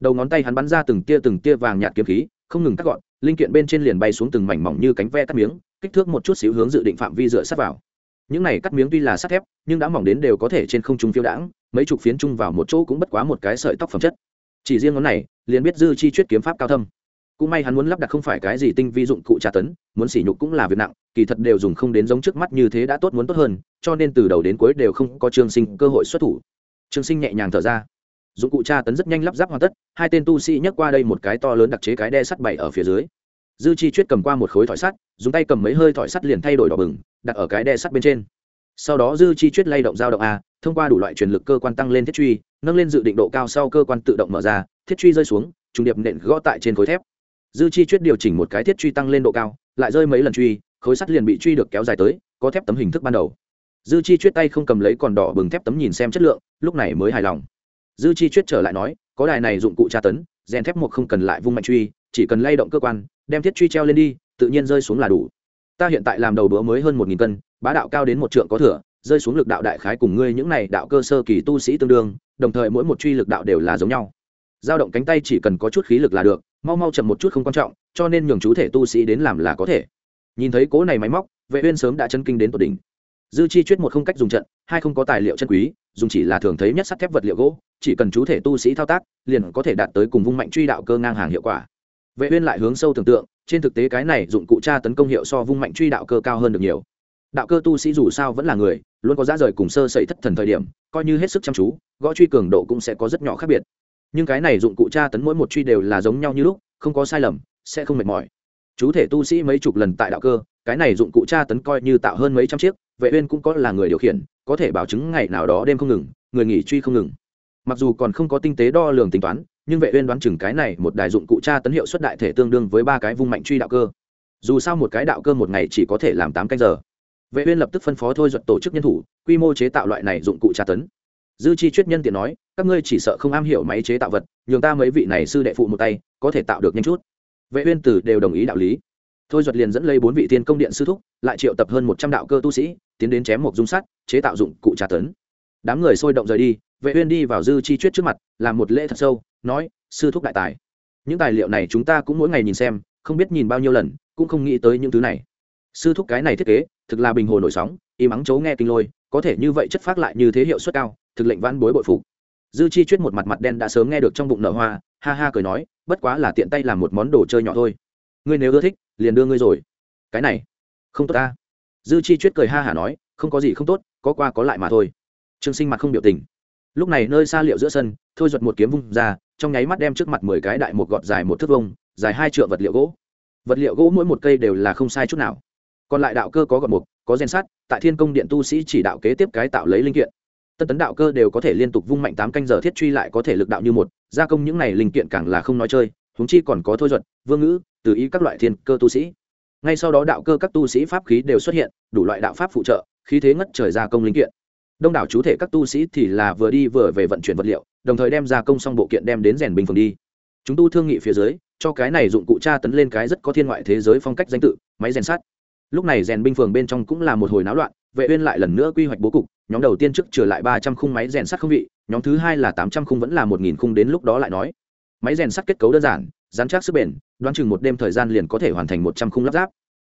Đầu ngón tay hắn bắn ra từng tia từng tia vàng nhạt kiếm khí, không ngừng cắt gọn, linh kiện bên trên liền bay xuống từng mảnh mỏng như cánh ve cắt miếng, kích thước một chút xíu hướng dự định phạm vi dựa sát vào. Những này cắt miếng tuy là sắt thép, nhưng đã mỏng đến đều có thể trên không trung phiêu đãng, mấy chục phiến chung vào một chỗ cũng bất quá một cái sợi tóc phẩm chất. Chỉ riêng ngón này, liền biết dư chi chuyết kiếm pháp cao thâm. Cũng may hắn muốn lắp đặt không phải cái gì tinh vi dụng cụ tra tấn, muốn sỉ nhục cũng là việc nặng, kỳ thật đều dùng không đến giống trước mắt như thế đã tốt muốn tốt hơn cho nên từ đầu đến cuối đều không có trương sinh cơ hội xuất thủ. Trương sinh nhẹ nhàng thở ra. Dụng cụ tra tấn rất nhanh lắp ráp hoàn tất, hai tên tu sĩ nhấc qua đây một cái to lớn đặc chế cái đe sắt bảy ở phía dưới. Dư chi chuyết cầm qua một khối thỏi sắt, dùng tay cầm mấy hơi thỏi sắt liền thay đổi đỏ bừng, đặt ở cái đe sắt bên trên. Sau đó dư chi chuyết lay động dao động a, thông qua đủ loại truyền lực cơ quan tăng lên thiết truy, nâng lên dự định độ cao sau cơ quan tự động mở ra, thiết truy rơi xuống, trùng điệp nện gõ tại trên khối thép. Dư chi chuyết điều chỉnh một cái thiết truy tăng lên độ cao, lại rơi mấy lần truy, khối sắt liền bị truy được kéo dài tới, có thép tấm hình thức ban đầu dư chi chuyết tay không cầm lấy còn đỏ bừng thép tấm nhìn xem chất lượng, lúc này mới hài lòng. Dư chi chuyết trở lại nói, có đài này dụng cụ tra tấn, rèn thép một không cần lại vung mạnh truy, chỉ cần lay động cơ quan, đem thiết truy treo lên đi, tự nhiên rơi xuống là đủ. Ta hiện tại làm đầu bữa mới hơn một nghìn cân, bá đạo cao đến một trượng có thừa, rơi xuống lực đạo đại khái cùng ngươi những này đạo cơ sơ kỳ tu sĩ tương đương, đồng thời mỗi một truy lực đạo đều là giống nhau. Dao động cánh tay chỉ cần có chút khí lực là được, mau mau chậm một chút không quan trọng, cho nên nhường chú thể tu sĩ đến làm là có thể. Nhìn thấy cố này máy móc, vệ uyên sớm đã chân kinh đến tột đỉnh dư chi chuyết một không cách dùng trận, hai không có tài liệu chân quý, dùng chỉ là thường thấy nhất sắt thép vật liệu gỗ, chỉ cần chú thể tu sĩ thao tác, liền có thể đạt tới cùng vung mạnh truy đạo cơ ngang hàng hiệu quả. Vệ uyên lại hướng sâu tưởng tượng, trên thực tế cái này dụng cụ tra tấn công hiệu so vung mạnh truy đạo cơ cao hơn được nhiều. Đạo cơ tu sĩ dù sao vẫn là người, luôn có giá rời cùng sơ sẩy thất thần thời điểm, coi như hết sức chăm chú, gõ truy cường độ cũng sẽ có rất nhỏ khác biệt. Nhưng cái này dụng cụ tra tấn mỗi một truy đều là giống nhau như lúc, không có sai lầm, sẽ không mệt mỏi chú thể tu sĩ mấy chục lần tại đạo cơ, cái này dụng cụ tra tấn coi như tạo hơn mấy trăm chiếc, vệ uyên cũng có là người điều khiển, có thể bảo chứng ngày nào đó đêm không ngừng, người nghỉ truy không ngừng. Mặc dù còn không có tinh tế đo lường tính toán, nhưng vệ uyên đoán chừng cái này một đài dụng cụ tra tấn hiệu suất đại thể tương đương với ba cái vung mạnh truy đạo cơ. Dù sao một cái đạo cơ một ngày chỉ có thể làm tám canh giờ. Vệ uyên lập tức phân phó thôi duật tổ chức nhân thủ, quy mô chế tạo loại này dụng cụ tra tấn. Dư chi chuyên nhân tiện nói, các ngươi chỉ sợ không am hiểu máy chế tạo vật, nhường ta mấy vị này sư đệ phụ một tay, có thể tạo được nhanh chút vệ uyên tử đều đồng ý đạo lý. Thôi duật liền dẫn lấy bốn vị tiên công điện sư thúc, lại triệu tập hơn một trăm đạo cơ tu sĩ, tiến đến chém một dung sắt, chế tạo dụng cụ trà tấn. Đám người sôi động rời đi, vệ uyên đi vào dư chi chuyết trước mặt, làm một lễ thật sâu, nói, sư thúc đại tài, những tài liệu này chúng ta cũng mỗi ngày nhìn xem, không biết nhìn bao nhiêu lần, cũng không nghĩ tới những thứ này. Sư thúc cái này thiết kế, thực là bình hồ nổi sóng, y mắng chấu nghe kinh lôi, có thể như vậy chất phát lại như thế hiệu suất cao, thực lệnh vãn bối bội phục. Dư chi chuyết một mặt mặt đen đã sớm nghe được trong bụng nở hoa, ha ha cười nói bất quá là tiện tay làm một món đồ chơi nhỏ thôi. Ngươi nếu ưa thích, liền đưa ngươi rồi. Cái này, không tốt ta. Dư chi chuyết cười ha hả nói, không có gì không tốt, có qua có lại mà thôi. Trương sinh mặt không biểu tình. Lúc này nơi xa liệu giữa sân, thôi giật một kiếm vung ra, trong nháy mắt đem trước mặt mười cái đại một gọt dài một thước vông dài hai trượng vật liệu gỗ. Vật liệu gỗ mỗi một cây đều là không sai chút nào. Còn lại đạo cơ có gọt mục, có gen sắt, tại thiên công điện tu sĩ chỉ đạo kế tiếp cái tạo lấy linh kiện tân tấn đạo cơ đều có thể liên tục vung mạnh tám canh giờ thiết truy lại có thể lực đạo như một, gia công những này linh kiện càng là không nói chơi húng chi còn có thôi duật, vương ngữ, từ ý các loại thiên cơ tu sĩ. Ngay sau đó đạo cơ các tu sĩ pháp khí đều xuất hiện, đủ loại đạo pháp phụ trợ, khí thế ngất trời gia công linh kiện. Đông đảo chú thể các tu sĩ thì là vừa đi vừa về vận chuyển vật liệu, đồng thời đem gia công xong bộ kiện đem đến rèn bình phường đi. Chúng tu thương nghị phía dưới, cho cái này dụng cụ tra tấn lên cái rất có thiên ngoại thế giới phong cách danh tự, máy rèn sắt. Lúc này rèn binh phường bên trong cũng là một hồi náo loạn vệ uyên lại lần nữa quy hoạch bố cục, nhóm đầu tiên trước trở lại ba trăm khung máy rèn sắt không vị, nhóm thứ hai là tám trăm khung vẫn là một nghìn khung đến lúc đó lại nói. Máy rèn sắt kết cấu đơn giản, dán chắc sức bền, đoán chừng một đêm thời gian liền có thể hoàn thành một trăm khung lắp ráp.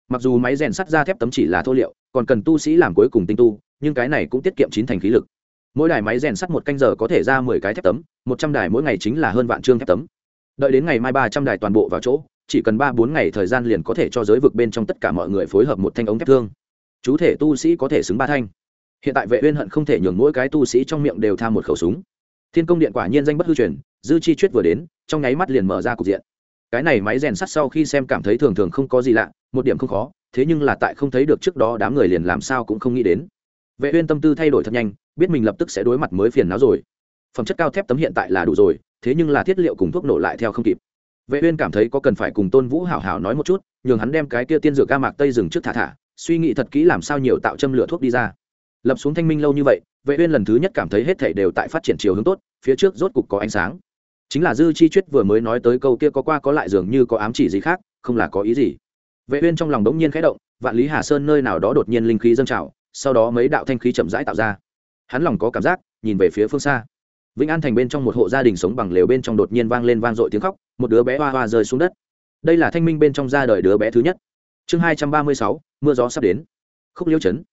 Mặc dù máy rèn sắt ra thép tấm chỉ là thô liệu, còn cần tu sĩ làm cuối cùng tinh tu, nhưng cái này cũng tiết kiệm chín thành khí lực. Mỗi đài máy rèn sắt một canh giờ có thể ra mười cái thép tấm, một trăm đài mỗi ngày chính là hơn vạn trương thép tấm. Đợi đến ngày mai ba trăm đài toàn bộ vào chỗ, chỉ cần ba bốn ngày thời gian liền có thể cho giới vực bên trong tất cả mọi người phối hợp một thanh ống thép thương chú thể tu sĩ có thể xứng ba thanh. Hiện tại vệ uyên hận không thể nhường mỗi cái tu sĩ trong miệng đều tham một khẩu súng. Thiên công điện quả nhiên danh bất hư truyền, dư chi chuyết vừa đến, trong nháy mắt liền mở ra cục diện. Cái này máy rèn sắt sau khi xem cảm thấy thường thường không có gì lạ, một điểm không khó, thế nhưng là tại không thấy được trước đó đám người liền làm sao cũng không nghĩ đến. Vệ uyên tâm tư thay đổi thật nhanh, biết mình lập tức sẽ đối mặt mới phiền não rồi. Phẩm chất cao thép tấm hiện tại là đủ rồi, thế nhưng là thiết liệu cùng thuốc nổ lại theo không kịp. Vệ uyên cảm thấy có cần phải cùng tôn vũ hảo hảo nói một chút, nhường hắn đem cái kia tiên dược ca mạc tây dừng trước thả thả suy nghĩ thật kỹ làm sao nhiều tạo châm lửa thuốc đi ra. Lập xuống thanh minh lâu như vậy, vệ uyên lần thứ nhất cảm thấy hết thảy đều tại phát triển chiều hướng tốt, phía trước rốt cục có ánh sáng. Chính là dư chi chuyết vừa mới nói tới câu kia có qua có lại dường như có ám chỉ gì khác, không là có ý gì. Vệ uyên trong lòng đống nhiên khẽ động, vạn lý hà sơn nơi nào đó đột nhiên linh khí dâng trào, sau đó mấy đạo thanh khí chậm rãi tạo ra. Hắn lòng có cảm giác, nhìn về phía phương xa. Vĩnh an thành bên trong một hộ gia đình sống bằng lều bên trong đột nhiên vang lên vang dội tiếng khóc, một đứa bé hoa hoa rơi xuống đất. Đây là thanh minh bên trong ra đời đứa bé thứ nhất chương hai trăm ba mươi sáu, mưa gió sắp đến. Khúc liêu chấn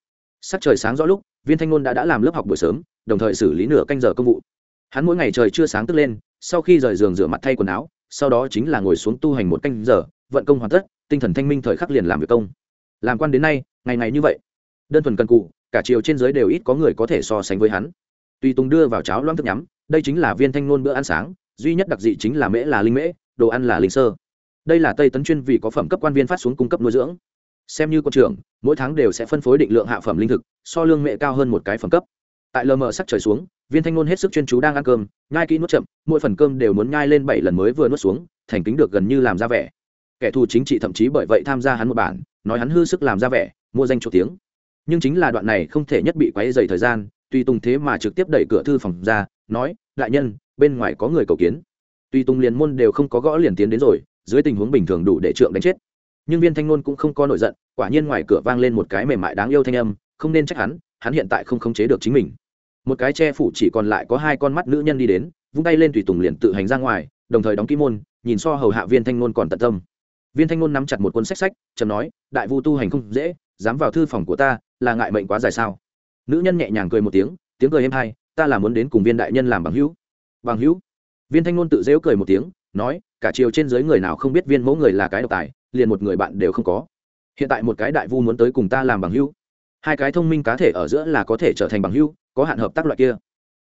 sắc trời sáng rõ lúc, viên thanh ngôn đã đã làm lớp học buổi sớm, đồng thời xử lý nửa canh giờ công vụ. Hắn mỗi ngày trời chưa sáng tức lên, sau khi rời giường rửa mặt thay quần áo, sau đó chính là ngồi xuống tu hành một canh giờ, vận công hoàn tất, tinh thần thanh minh thời khắc liền làm việc công. Làm quan đến nay, ngày ngày như vậy. Đơn thuần cần cụ, cả chiều trên giới đều ít có người có thể so sánh với hắn. Tùy tùng đưa vào cháo loãng thức nhắm, đây chính là viên thanh ngôn bữa ăn sáng, duy nhất đặc dị chính là mễ là linh mễ, đồ ăn là linh sơ đây là tây tấn chuyên vì có phẩm cấp quan viên phát xuống cung cấp nuôi dưỡng xem như quân trưởng mỗi tháng đều sẽ phân phối định lượng hạ phẩm linh thực so lương mẹ cao hơn một cái phẩm cấp tại lờ mờ sắc trời xuống viên thanh ngôn hết sức chuyên chú đang ăn cơm nhai kỹ nuốt chậm mỗi phần cơm đều muốn nhai lên bảy lần mới vừa nuốt xuống thành kính được gần như làm ra vẻ kẻ thù chính trị thậm chí bởi vậy tham gia hắn một bản nói hắn hư sức làm ra vẻ mua danh chỗ tiếng nhưng chính là đoạn này không thể nhất bị quấy dày thời gian tuy tùng thế mà trực tiếp đẩy cửa thư phòng ra nói đại nhân bên ngoài có người cầu kiến tuy tùng liền môn đều không có gõ liền tiến đến rồi dưới tình huống bình thường đủ để trượng đánh chết. Nhưng viên thanh ngôn cũng không có nổi giận, quả nhiên ngoài cửa vang lên một cái mềm mại đáng yêu thanh âm, không nên trách hắn hắn hiện tại không khống chế được chính mình. Một cái che phủ chỉ còn lại có hai con mắt nữ nhân đi đến, vung tay lên tùy tùng liền tự hành ra ngoài, đồng thời đóng ký môn, nhìn so hầu hạ viên thanh ngôn còn tận tâm. Viên thanh ngôn nắm chặt một cuốn sách sách chầm nói, đại vu tu hành không dễ, dám vào thư phòng của ta, là ngại mệnh quá dài sao? Nữ nhân nhẹ nhàng cười một tiếng tiếng cười êm hay, ta là muốn đến cùng viên đại nhân làm bằng hữu. Bằng hữu? Viên thanh ngôn tự dễu cười một tiếng, nói cả chiều trên dưới người nào không biết viên mẫu người là cái độc tài liền một người bạn đều không có. Hiện tại một cái đại vu muốn tới cùng ta làm bằng hưu, hai cái thông minh cá thể ở giữa là có thể trở thành bằng hưu, có hạn hợp tác loại kia.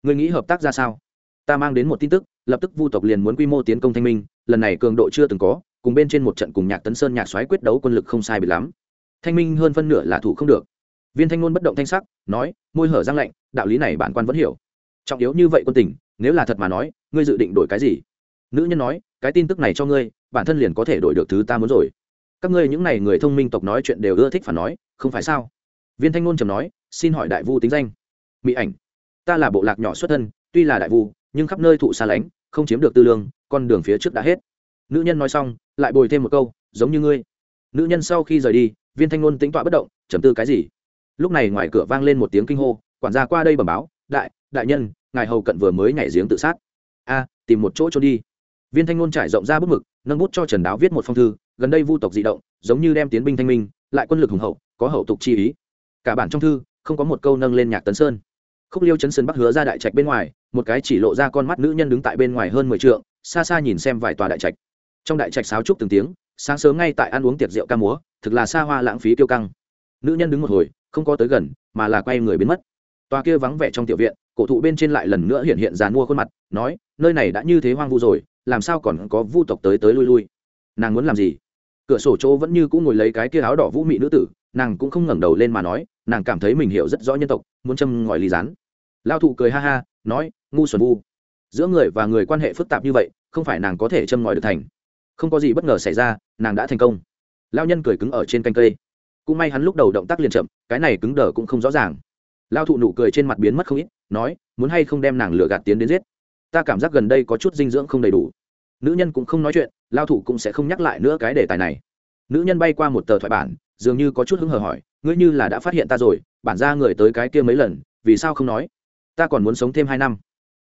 Người nghĩ hợp tác ra sao? Ta mang đến một tin tức lập tức vu tộc liền muốn quy mô tiến công thanh minh lần này cường độ chưa từng có cùng bên trên một trận cùng nhạc tấn sơn nhạc xoáy quyết đấu quân lực không sai bị lắm. Thanh minh hơn phân nửa là thủ không được. Viên thanh ngôn bất động thanh sắc nói môi hở răng lạnh đạo lý này bản quan vẫn hiểu. Trọng yếu như vậy quân tình nếu là thật mà nói ngươi dự định đổi cái gì? Nữ nhân nói cái tin tức này cho ngươi, bản thân liền có thể đổi được thứ ta muốn rồi. Các ngươi những n à y người thông minh tộc nói chuyện đều ưa thích phản nói, không phải sao? Viên thanh ngôn trầm nói, xin hỏi đại vu tính danh. Mỹ ảnh. Ta là bộ lạc nhỏ xuất thân, tuy là đại vu, nhưng khắp nơi thụ xa lánh, không chiếm được tư lương, con đường phía trước đã hết. Nữ nhân nói xong, lại bồi thêm một câu, giống như ngươi. Nữ nhân sau khi rời đi, viên thanh ngôn tính tọa bất động, trầm tư cái gì? Lúc này ngoài cửa vang lên một tiếng kinh hô, quản gia qua đây bẩm báo, đại đại nhân, ngài hầu cận vừa mới nhảy giếng tự sát. A, tìm một chỗ trốn đi viên thanh ngôn trải rộng ra bức mực, nâng bút cho trần đáo viết một phong thư, gần đây vu tộc di động, giống như đem tiến binh thanh minh, lại quân lực hùng hậu, có hậu tục chi ý. Cả bản trong thư, không có một câu nâng lên nhạc tấn sơn. Khúc liêu chấn sơn bắc hứa ra đại trạch bên ngoài, một cái chỉ lộ ra con mắt nữ nhân đứng tại bên ngoài hơn mười t xa xa nhìn xem vài tòa đại trạch. Trong đại trạch sáo trúc từng tiếng, sáng sớm ngay tại ăn uống tiệc rượu ca múa, thực là xa hoa lãng phí tiêu căng. Nữ nhân đứng một hồi, không có tới gần, mà là quay người biến mất. Tòa kia vắng vẻ trong tiểu viện, cổ thụ bên trên lại lần nữa hiện hiện dàn mua khuôn mặt, nói, nơi này đã như thế hoang vu rồi làm sao còn có vu tộc tới tới lui lui? Nàng muốn làm gì? Cửa sổ chỗ vẫn như cũng ngồi lấy cái kia áo đỏ vũ mị nữ tử, nàng cũng không ngẩng đầu lên mà nói, nàng cảm thấy mình hiểu rất rõ nhân tộc, muốn châm ngòi ly rán lao thụ cười ha ha, nói, ngu xuẩn vu. Giữa người và người quan hệ phức tạp như vậy, không phải nàng có thể châm ngòi được thành. Không có gì bất ngờ xảy ra, nàng đã thành công. Lao nhân cười cứng ở trên canh cây. Cũng may hắn lúc đầu động tác liền chậm, cái này cứng đờ cũng không rõ ràng. Lao thụ nụ cười trên mặt biến mất không ít, nói, muốn hay không đem nàng lựa gạt tiến đến giết ta cảm giác gần đây có chút dinh dưỡng không đầy đủ. Nữ nhân cũng không nói chuyện, lao thụ cũng sẽ không nhắc lại nữa cái đề tài này. Nữ nhân bay qua một tờ thoại bản, dường như có chút hứng hờ hỏi, ngươi như là đã phát hiện ta rồi, bản ra người tới cái kia mấy lần, vì sao không nói? Ta còn muốn sống thêm hai năm.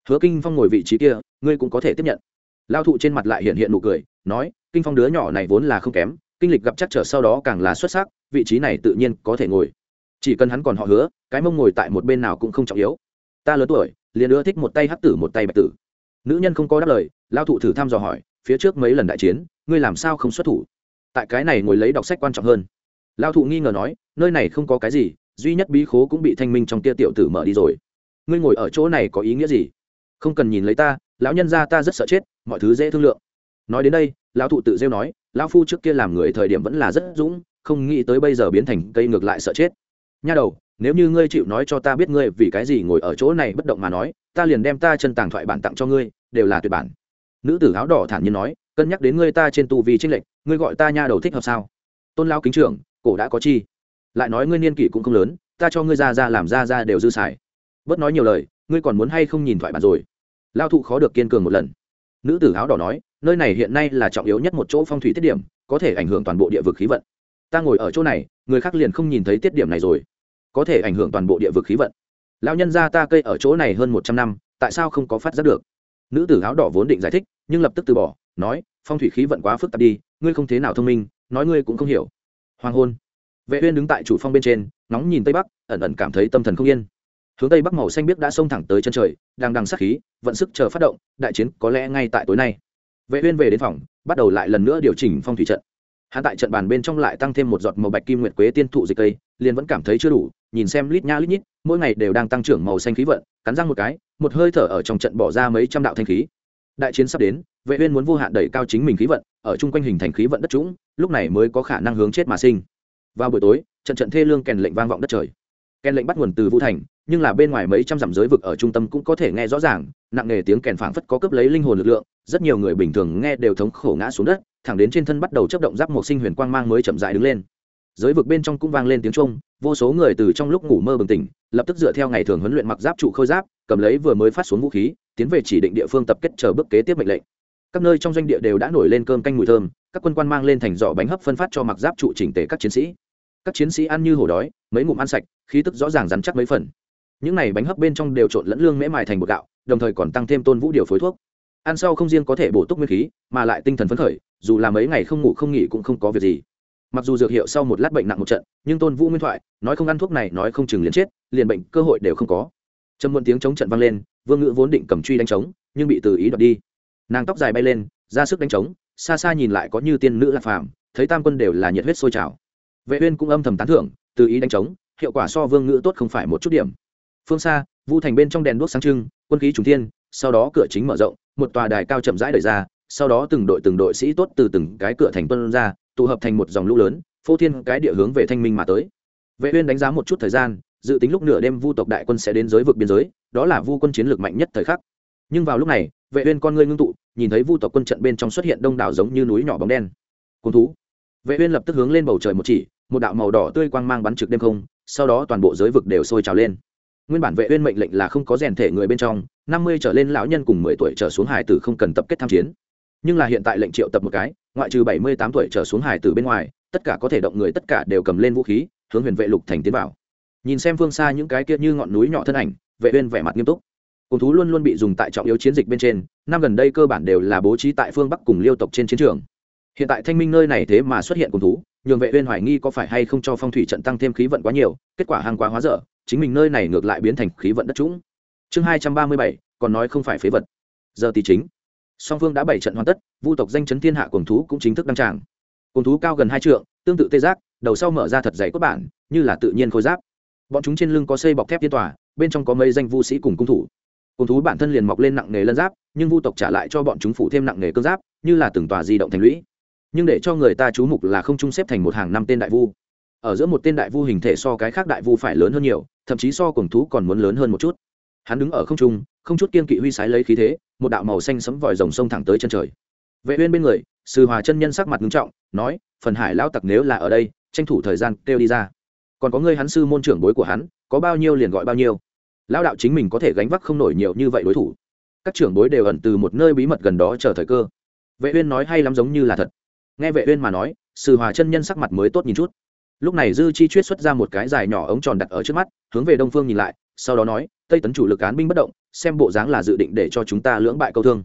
Hứa kinh phong ngồi vị trí kia, ngươi cũng có thể tiếp nhận. Lao thụ trên mặt lại hiện hiện nụ cười, nói, kinh phong đứa nhỏ này vốn là không kém, kinh lịch gặp chắc trở sau đó càng là xuất sắc, vị trí này tự nhiên có thể ngồi. Chỉ cần hắn còn họ hứa, cái mông ngồi tại một bên nào cũng không trọng yếu. Ta lớn tuổi liền ưa thích một tay hắc tử một tay bạch tử. Nữ nhân không có đáp lời lao thụ thử thăm dò hỏi, phía trước mấy lần đại chiến, ngươi làm sao không xuất thủ? Tại cái này ngồi lấy đọc sách quan trọng hơn. Lao thụ nghi ngờ nói, nơi này không có cái gì, duy nhất bí khố cũng bị thanh minh trong tia tiểu tử mở đi rồi. Ngươi ngồi ở chỗ này có ý nghĩa gì? Không cần nhìn lấy ta, lão nhân ra ta rất sợ chết, mọi thứ dễ thương lượng. Nói đến đây, lão thụ tự rêu nói, lão phu trước kia làm người thời điểm vẫn là rất dũng, không nghĩ tới bây giờ biến thành cây ngược lại sợ chết. Nha đầu nếu như ngươi chịu nói cho ta biết ngươi vì cái gì ngồi ở chỗ này bất động mà nói, ta liền đem ta chân tàng thoại bản tặng cho ngươi, đều là tuyệt bản. Nữ tử áo đỏ thản nhiên nói, cân nhắc đến ngươi ta trên tu vi tranh lệch, ngươi gọi ta nha đầu thích hợp sao? Tôn lao kính trưởng, cổ đã có chi? Lại nói ngươi niên kỷ cũng không lớn, ta cho ngươi ra ra làm ra ra đều dư xài. Bớt nói nhiều lời, ngươi còn muốn hay không nhìn thoại bản rồi? Lao thụ khó được kiên cường một lần. Nữ tử áo đỏ nói, nơi này hiện nay là trọng yếu nhất một chỗ phong thủy tiết điểm, có thể ảnh hưởng toàn bộ địa vực khí vận. Ta ngồi ở chỗ này, người khác liền không nhìn thấy tiết điểm này rồi có thể ảnh hưởng toàn bộ địa vực khí vận. Lão nhân gia ta cây ở chỗ này hơn một trăm năm, tại sao không có phát giác được? Nữ tử áo đỏ vốn định giải thích, nhưng lập tức từ bỏ, nói, phong thủy khí vận quá phức tạp đi, ngươi không thế nào thông minh, nói ngươi cũng không hiểu. Hoàng hôn. Vệ uyên đứng tại chủ phong bên trên nóng nhìn tây bắc, ẩn ẩn cảm thấy tâm thần không yên. Hướng tây bắc màu xanh biếc đã xông thẳng tới chân trời, đang đằng sát khí, vận sức chờ phát động, đại chiến có lẽ ngay tại tối nay. Vệ uyên về đến phòng, bắt đầu lại lần nữa điều chỉnh phong thủy trận. Hắn tại trận bàn bên trong lại tăng thêm một giọt màu bạch kim nguyệt quế tiên thụ dịch cây, liền vẫn cảm thấy chưa đủ nhìn xem lít nha lít nhít, mỗi ngày đều đang tăng trưởng màu xanh khí vận, cắn răng một cái, một hơi thở ở trong trận bỏ ra mấy trăm đạo thanh khí. Đại chiến sắp đến, vệ uyên muốn vô hạn đẩy cao chính mình khí vận, ở chung quanh hình thành khí vận đất trũng, lúc này mới có khả năng hướng chết mà sinh. Vào buổi tối, trận trận thê lương kèn lệnh vang vọng đất trời. Kèn lệnh bắt nguồn từ vũ thành, nhưng là bên ngoài mấy trăm dặm giới vực ở trung tâm cũng có thể nghe rõ ràng, nặng nề tiếng kèn phảng phất có cướp lấy linh hồn lực lượng, rất nhiều người bình thường nghe đều thống khổ ngã xuống đất, thẳng đến trên thân bắt đầu chớp động giáp một sinh huyền quang mang mới chậm rãi đứng lên giới vực bên trong cũng vang lên tiếng trung vô số người từ trong lúc ngủ mơ bừng tỉnh, lập tức dựa theo ngày thường huấn luyện mặc giáp trụ khôi giáp, cầm lấy vừa mới phát xuống vũ khí, tiến về chỉ định địa phương tập kết chờ bước kế tiếp mệnh lệnh. Các nơi trong doanh địa đều đã nổi lên cơm canh mùi thơm, các quân quan mang lên thành giỏ bánh hấp phân phát cho mặc giáp trụ chỉnh tề các chiến sĩ. Các chiến sĩ ăn như hổ đói, mấy ngụm ăn sạch, khí tức rõ ràng rắn chắc mấy phần. Những này bánh hấp bên trong đều trộn lẫn lương mễ mài thành bột gạo, đồng thời còn tăng thêm tôn vũ điều phối thuốc. Ăn sau không riêng có thể bổ túc nguyên khí, mà lại tinh thần phấn khởi, dù là mấy ngày không ngủ không nghỉ cũng không có việc gì mặc dù dược hiệu sau một lát bệnh nặng một trận, nhưng tôn vũ nguyên thoại, nói không ăn thuốc này, nói không chừng liền chết, liền bệnh cơ hội đều không có. Trầm muộn tiếng chống trận vang lên, vương ngữ vốn định cầm truy đánh trống, nhưng bị từ ý đoạt đi. Nàng tóc dài bay lên, ra sức đánh trống, xa xa nhìn lại có như tiên nữ lạc phàm, thấy tam quân đều là nhiệt huyết sôi trào. Vệ uyên cũng âm thầm tán thưởng, từ ý đánh trống, hiệu quả so vương ngữ tốt không phải một chút điểm. Phương xa, vu thành bên trong đèn đuốc sáng trưng, quân khí trùng thiên, sau đó cửa chính mở rộng, một tòa đài cao chậm rãi đẩy ra, sau đó từng đội từng đội sĩ tốt từ từng cái cửa thành tuân ra tụ hợp thành một dòng lũ lớn, phô thiên cái địa hướng về thanh minh mà tới. Vệ uyên đánh giá một chút thời gian, dự tính lúc nửa đêm vu tộc đại quân sẽ đến giới vực biên giới, đó là vu quân chiến lược mạnh nhất thời khắc. Nhưng vào lúc này, vệ uyên con ngươi ngưng tụ, nhìn thấy vu tộc quân trận bên trong xuất hiện đông đảo giống như núi nhỏ bóng đen. Cuốn thú. Vệ uyên lập tức hướng lên bầu trời một chỉ, một đạo màu đỏ tươi quang mang bắn trực đêm không, sau đó toàn bộ giới vực đều sôi trào lên. Nguyên bản vệ uyên mệnh lệnh là không có rèn thể người bên trong 50 trở lên lão nhân cùng 10 tuổi trở xuống hải tử không cần tập kết tham chiến. Nhưng là hiện tại lệnh triệu tập một cái ngoại trừ 78 tuổi trở xuống hải tử bên ngoài tất cả có thể động người tất cả đều cầm lên vũ khí hướng huyền vệ lục thành tiến vào. Nhìn xem phương xa những cái kia như ngọn núi nhỏ thân ảnh vệ uyên vẻ mặt nghiêm túc. Cùng thú luôn luôn bị dùng tại trọng yếu chiến dịch bên trên năm gần đây cơ bản đều là bố trí tại phương bắc cùng liêu tộc trên chiến trường. Hiện tại thanh minh nơi này thế mà xuất hiện cùng thú nhường vệ uyên hoài nghi có phải hay không cho phong thủy trận tăng thêm khí vận quá nhiều kết quả hàng quá hóa dở chính mình nơi này ngược lại biến thành khí vận đất trũng. Chương 237, còn nói không phải phế vật. Giờ tỷ chính song phương đã bảy trận hoàn tất, vu tộc danh chấn thiên hạ cuồng thú cũng chính thức đăng tràng. Cuồng thú cao gần hai trượng, tương tự tê giác, đầu sau mở ra thật dày cốt bản, như là tự nhiên khôi giáp. Bọn chúng trên lưng có xây bọc thép tiên tòa, bên trong có mấy danh vu sĩ cùng cung thủ. Cuồng thú bản thân liền mọc lên nặng nghề lân giáp, nhưng vu tộc trả lại cho bọn chúng phủ thêm nặng nghề cơ giáp, như là từng tòa di động thành lũy. Nhưng để cho người ta chú mục là không chung xếp thành một hàng năm tên đại vu. Ở giữa một tên đại vu hình thể so cái khác đại vu phải lớn hơn nhiều, thậm chí so cuồng thú còn muốn lớn hơn một chút. Hắn đứng ở không trung không chút kiên kỵ huy sái lấy khí thế, một đạo màu xanh sấm vòi rồng sông thẳng tới chân trời. Vệ uyên bên người, sư hòa chân nhân sắc mặt nghiêm trọng, nói, phần hải lão tặc nếu là ở đây, tranh thủ thời gian kêu đi ra. Còn có ngươi hắn sư môn trưởng bối của hắn, có bao nhiêu liền gọi bao nhiêu. Lão đạo chính mình có thể gánh vác không nổi nhiều như vậy đối thủ. Các trưởng bối đều ẩn từ một nơi bí mật gần đó chờ thời cơ. Vệ uyên nói hay lắm giống như là thật. Nghe vệ uyên mà nói, sư hòa chân nhân sắc mặt mới tốt nhìn chút. Lúc này dư chi chuyết xuất ra một cái dài nhỏ ống tròn đặt ở trước mắt, hướng về đông phương nhìn lại sau đó nói, tây tấn chủ lực án binh bất động, xem bộ dáng là dự định để cho chúng ta lưỡng bại câu thương.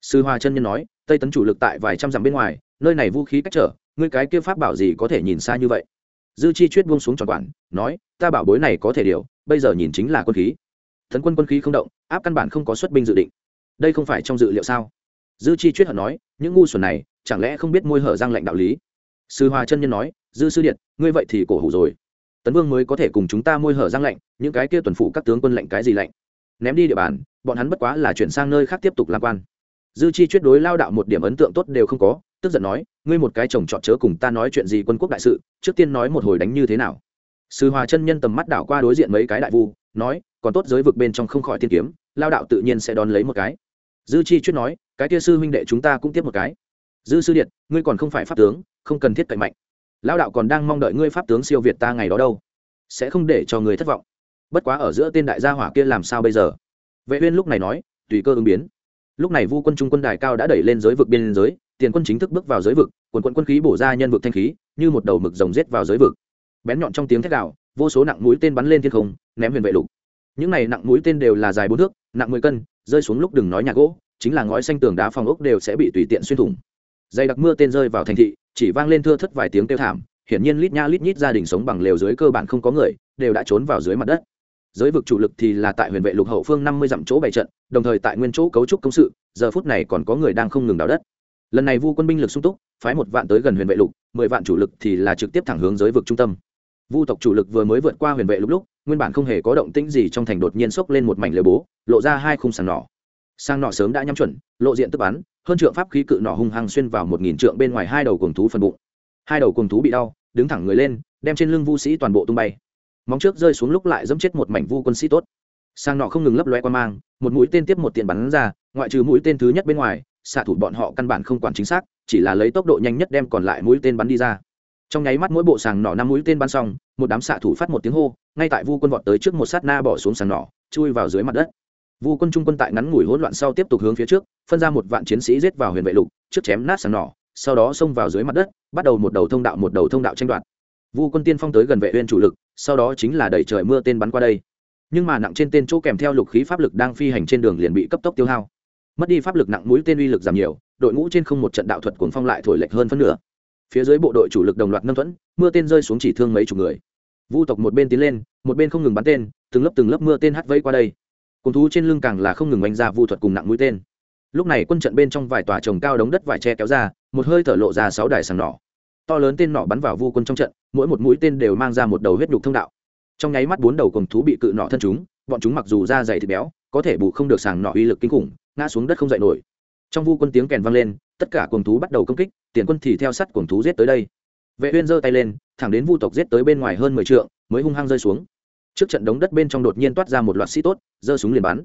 Sư hòa chân nhân nói, tây tấn chủ lực tại vài trăm dặm bên ngoài, nơi này vũ khí cách trở, ngươi cái kia pháp bảo gì có thể nhìn xa như vậy? Dư chi chuyết buông xuống tròn quản, nói, ta bảo bối này có thể điều, bây giờ nhìn chính là quân khí. Tấn quân quân khí không động, áp căn bản không có xuất binh dự định. Đây không phải trong dự liệu sao? Dư chi chuyết hận nói, những ngu xuẩn này, chẳng lẽ không biết môi hở răng lệnh đạo lý? Sư hòa chân nhân nói, dư sư điện, ngươi vậy thì cổ hủ rồi tấn vương mới có thể cùng chúng ta môi hở răng lạnh, những cái kia tuần phụ các tướng quân lệnh cái gì lệnh ném đi địa bàn bọn hắn bất quá là chuyển sang nơi khác tiếp tục lạc quan. Dư chi chuyết đối lao đạo một điểm ấn tượng tốt đều không có tức giận nói ngươi một cái chồng chọn chớ cùng ta nói chuyện gì quân quốc đại sự trước tiên nói một hồi đánh như thế nào. Sư hòa chân nhân tầm mắt đảo qua đối diện mấy cái đại vu nói còn tốt giới vực bên trong không khỏi tiên kiếm lao đạo tự nhiên sẽ đón lấy một cái. Dư chi chuyết nói cái kia sư huynh đệ chúng ta cũng tiếp một cái. Dư sư điện ngươi còn không phải pháp tướng không cần thiết cậy mạnh lão đạo còn đang mong đợi ngươi pháp tướng siêu việt ta ngày đó đâu. Sẽ không để cho người thất vọng. Bất quá ở giữa tên đại gia hỏa kia làm sao bây giờ? Vệ uyên lúc này nói, tùy cơ ứng biến. Lúc này vu quân trung quân đài cao đã đẩy lên giới vực biên giới, tiền quân chính thức bước vào giới vực, quần quân quân khí bổ ra nhân vực thanh khí, như một đầu mực rồng giết vào giới vực. Bén nhọn trong tiếng thét gào, vô số nặng mũi tên bắn lên thiên không, ném huyền vệ lục. Những này nặng mũi tên đều là dài bốn thước, nặng mười cân, rơi xuống lúc đừng nói nhà gỗ, chính là ngói xanh tường đá phòng ốc đều sẽ bị tùy tiện xuyên thủng. Dày đặc mưa tên rơi vào thành thị chỉ vang lên thưa thất vài tiếng kêu thảm, hiển nhiên lít nha lít nhít gia đình sống bằng lều dưới cơ bản không có người, đều đã trốn vào dưới mặt đất. Giới vực chủ lực thì là tại huyền vệ lục hậu phương năm mươi dặm chỗ bày trận, đồng thời tại nguyên chỗ cấu trúc công sự, giờ phút này còn có người đang không ngừng đào đất. Lần này vu quân binh lực sung túc, phái một vạn tới gần huyền vệ lục, mười vạn chủ lực thì là trực tiếp thẳng hướng giới vực trung tâm. Vu tộc chủ lực vừa mới vượt qua huyền vệ lục lúc, nguyên bản không hề có động tĩnh gì trong thành đột nhiên xốc lên một mảnh lều bố, lộ ra hai khung sàn nỏ sang nọ sớm đã nhắm chuẩn, lộ diện tức bắn, hơn trượng pháp khí cự nỏ hung hăng xuyên vào một nghìn trượng bên ngoài hai đầu cùng thú phần bụng. Hai đầu cùng thú bị đau, đứng thẳng người lên, đem trên lưng vu sĩ toàn bộ tung bay. Móng trước rơi xuống lúc lại dẫm chết một mảnh vu quân sĩ tốt. Sang nọ không ngừng lấp loe qua mang, một mũi tên tiếp một tiền bắn ra, ngoại trừ mũi tên thứ nhất bên ngoài, xạ thủ bọn họ căn bản không quản chính xác, chỉ là lấy tốc độ nhanh nhất đem còn lại mũi tên bắn đi ra. Trong nháy mắt mỗi bộ sàng nỏ năm mũi tên bắn xong, một đám xạ thủ phát một tiếng hô, ngay tại vu quân vọt tới trước một sát na bỏ xuống sàng nỏ chui vào dưới mặt đất vu quân trung quân tại ngắn ngủi hỗn loạn sau tiếp tục hướng phía trước, phân ra một vạn chiến sĩ giết vào huyền vệ lục, trước chém nát sàng nỏ, sau đó xông vào dưới mặt đất, bắt đầu một đầu thông đạo một đầu thông đạo tranh đoạt. Vu quân tiên phong tới gần vệ uyên chủ lực, sau đó chính là đẩy trời mưa tên bắn qua đây. Nhưng mà nặng trên tên chỗ kèm theo lục khí pháp lực đang phi hành trên đường liền bị cấp tốc tiêu hao. Mất đi pháp lực nặng mũi tên uy lực giảm nhiều, đội ngũ trên không một trận đạo thuật cuồng phong lại thổi lệch hơn phân nửa. Phía dưới bộ đội chủ lực đồng loạt nâng thuẫn, mưa tên rơi xuống chỉ thương mấy chục người. Vu tộc một bên tiến lên, một bên không ngừng bắn tên, từng lớp từng lớp mưa tên hắt vây qua đây cùng thú trên lưng càng là không ngừng oanh ra vu thuật cùng nặng mũi tên. Lúc này quân trận bên trong vài tòa trồng cao đống đất vải tre kéo ra, một hơi thở lộ ra sáu đài sàng nỏ. To lớn tên nỏ bắn vào vu quân trong trận, mỗi một mũi tên đều mang ra một đầu huyết nhục thông đạo. Trong nháy mắt bốn đầu cùng thú bị cự nỏ thân chúng, bọn chúng mặc dù da dày thịt béo, có thể bù không được sàng nỏ uy lực kinh khủng, ngã xuống đất không dậy nổi. Trong vu quân tiếng kèn vang lên, tất cả cùng thú bắt đầu công kích, tiền quân thì theo sát cùng thú giết tới đây. Vệ uyên giơ tay lên, thẳng đến vu tộc giết tới bên ngoài hơn mười trượng, mới hung hăng rơi xuống trước trận đống đất bên trong đột nhiên toát ra một loạt sĩ tốt, giơ súng liền bắn.